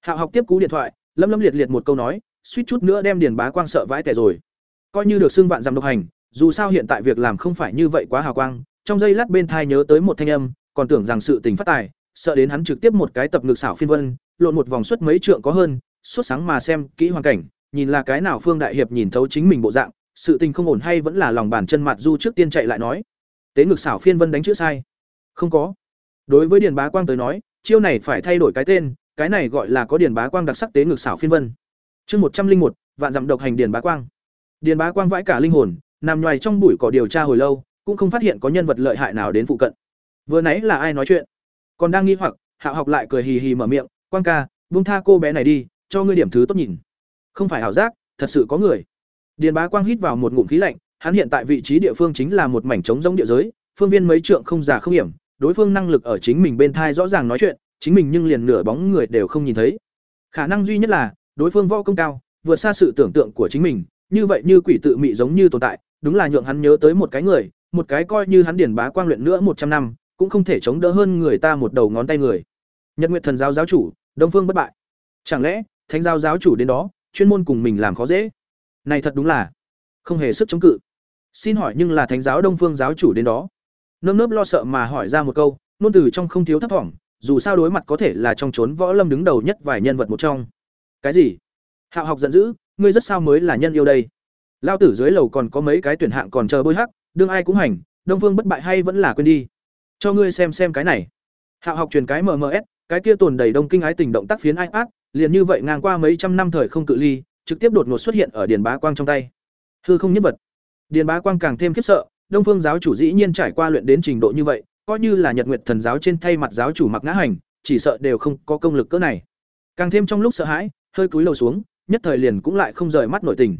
Hạo học tiếp cú điện thoại lâm lâm liệt liệt một câu nói, suýt chút nữa đem điền bá quang sợ vãi tẻ rồi coi như được xưng vạn dặm độc hành, dù sao hiện tại việc làm không phải như vậy quá hào quang, trong giây lát bên thai nhớ tới một thanh âm, còn tưởng rằng sự tình phát tài, sợ đến hắn trực tiếp một cái tập ngược xảo phiên vân, lộn một vòng suất mấy trượng có hơn suốt sáng mà xem kỹ hoàn cảnh, nhìn là cái nào phương đại hiệp nhìn thấu chính mình bộ dạng, sự tình không ổn hay vẫn là lòng bàn chân mặt du trước tiên chạy lại nói. Tế ngược xảo phiên vân đánh chữ sai. Không có. Đối với điền bá quang tới nói, chiêu này phải thay đổi cái tên, cái này gọi là có điền bá quang đặc sắc tế ngược xảo phiên vân. Chương một trăm linh một, vạn dặm độc hành điền bá quang điền bá quang vãi cả linh hồn, nằm nhoài trong bụi cỏ điều tra hồi lâu, cũng không phát hiện có nhân vật lợi hại nào đến phụ cận. Vừa nãy là ai nói chuyện? Còn đang nghi hoặc, hạ học lại cười hì hì mở miệng, quang ca, buông tha cô bé này đi, cho ngươi điểm thứ tốt nhìn. Không phải ảo giác, thật sự có người. Điền bá quang hít vào một ngụm khí lạnh, hắn hiện tại vị trí địa phương chính là một mảnh trống giống địa giới, phương viên mấy trượng không già không hiểm, đối phương năng lực ở chính mình bên thai rõ ràng nói chuyện, chính mình nhưng liền nửa bóng người đều không nhìn thấy. Khả năng duy nhất là, đối phương võ công cao, vượt xa sự tưởng tượng của chính mình như vậy như quỷ tự mị giống như tồn tại, đúng là nhượng hắn nhớ tới một cái người, một cái coi như hắn điển bá quang luyện nữa một trăm năm, cũng không thể chống đỡ hơn người ta một đầu ngón tay người. Nhật nguyệt thần giáo giáo chủ, đông phương bất bại. Chẳng lẽ, thánh giáo giáo chủ đến đó, chuyên môn cùng mình làm khó dễ? Này thật đúng là không hề sức chống cự. Xin hỏi nhưng là thánh giáo đông phương giáo chủ đến đó? Nơm nớp lo sợ mà hỏi ra một câu nôn từ trong không thiếu thấp thỏm, dù sao đối mặt có thể là trong trốn võ lâm đứng đầu nhất vài nhân vật một trong. Cái gì? Hạo học giận dữ ngươi rất sao mới là nhân yêu đây? Lao tử dưới lầu còn có mấy cái tuyển hạng còn chờ bôi hắc, đương ai cũng hành, đông phương bất bại hay vẫn là quên đi. Cho ngươi xem xem cái này. Hạo học truyền cái mms cái kia tồn đầy đông kinh ái tình động tác phiến ai ác, liền như vậy ngang qua mấy trăm năm thời không cự ly, trực tiếp đột ngột xuất hiện ở điền bá quang trong tay. Hư không nhất vật. Điền bá quang càng thêm khiếp sợ, đông phương giáo chủ dĩ nhiên trải qua luyện đến trình độ như vậy, coi như là nhật nguyệt thần giáo trên thay mặt giáo chủ mặc ngã hành, chỉ sợ đều không có công lực cỡ này. Càng thêm trong lúc sợ hãi, hơi cúi đầu xuống nhất thời liền cũng lại không rời mắt nội tình.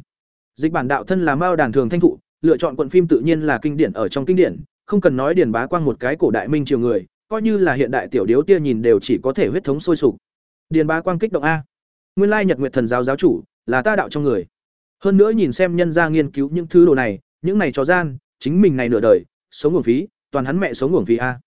Dịch bản đạo thân là mao đàn thường thanh thụ, lựa chọn quận phim tự nhiên là kinh điển ở trong kinh điển, không cần nói điền bá quang một cái cổ đại minh triều người, coi như là hiện đại tiểu điếu tia nhìn đều chỉ có thể huyết thống sôi sục. Điền bá quang kích động a. Nguyên lai nhật nguyệt thần giáo giáo chủ là ta đạo trong người. Hơn nữa nhìn xem nhân gia nghiên cứu những thứ đồ này, những này cho gian, chính mình này nửa đời, sống uổng phí, toàn hắn mẹ sống uổng phí a.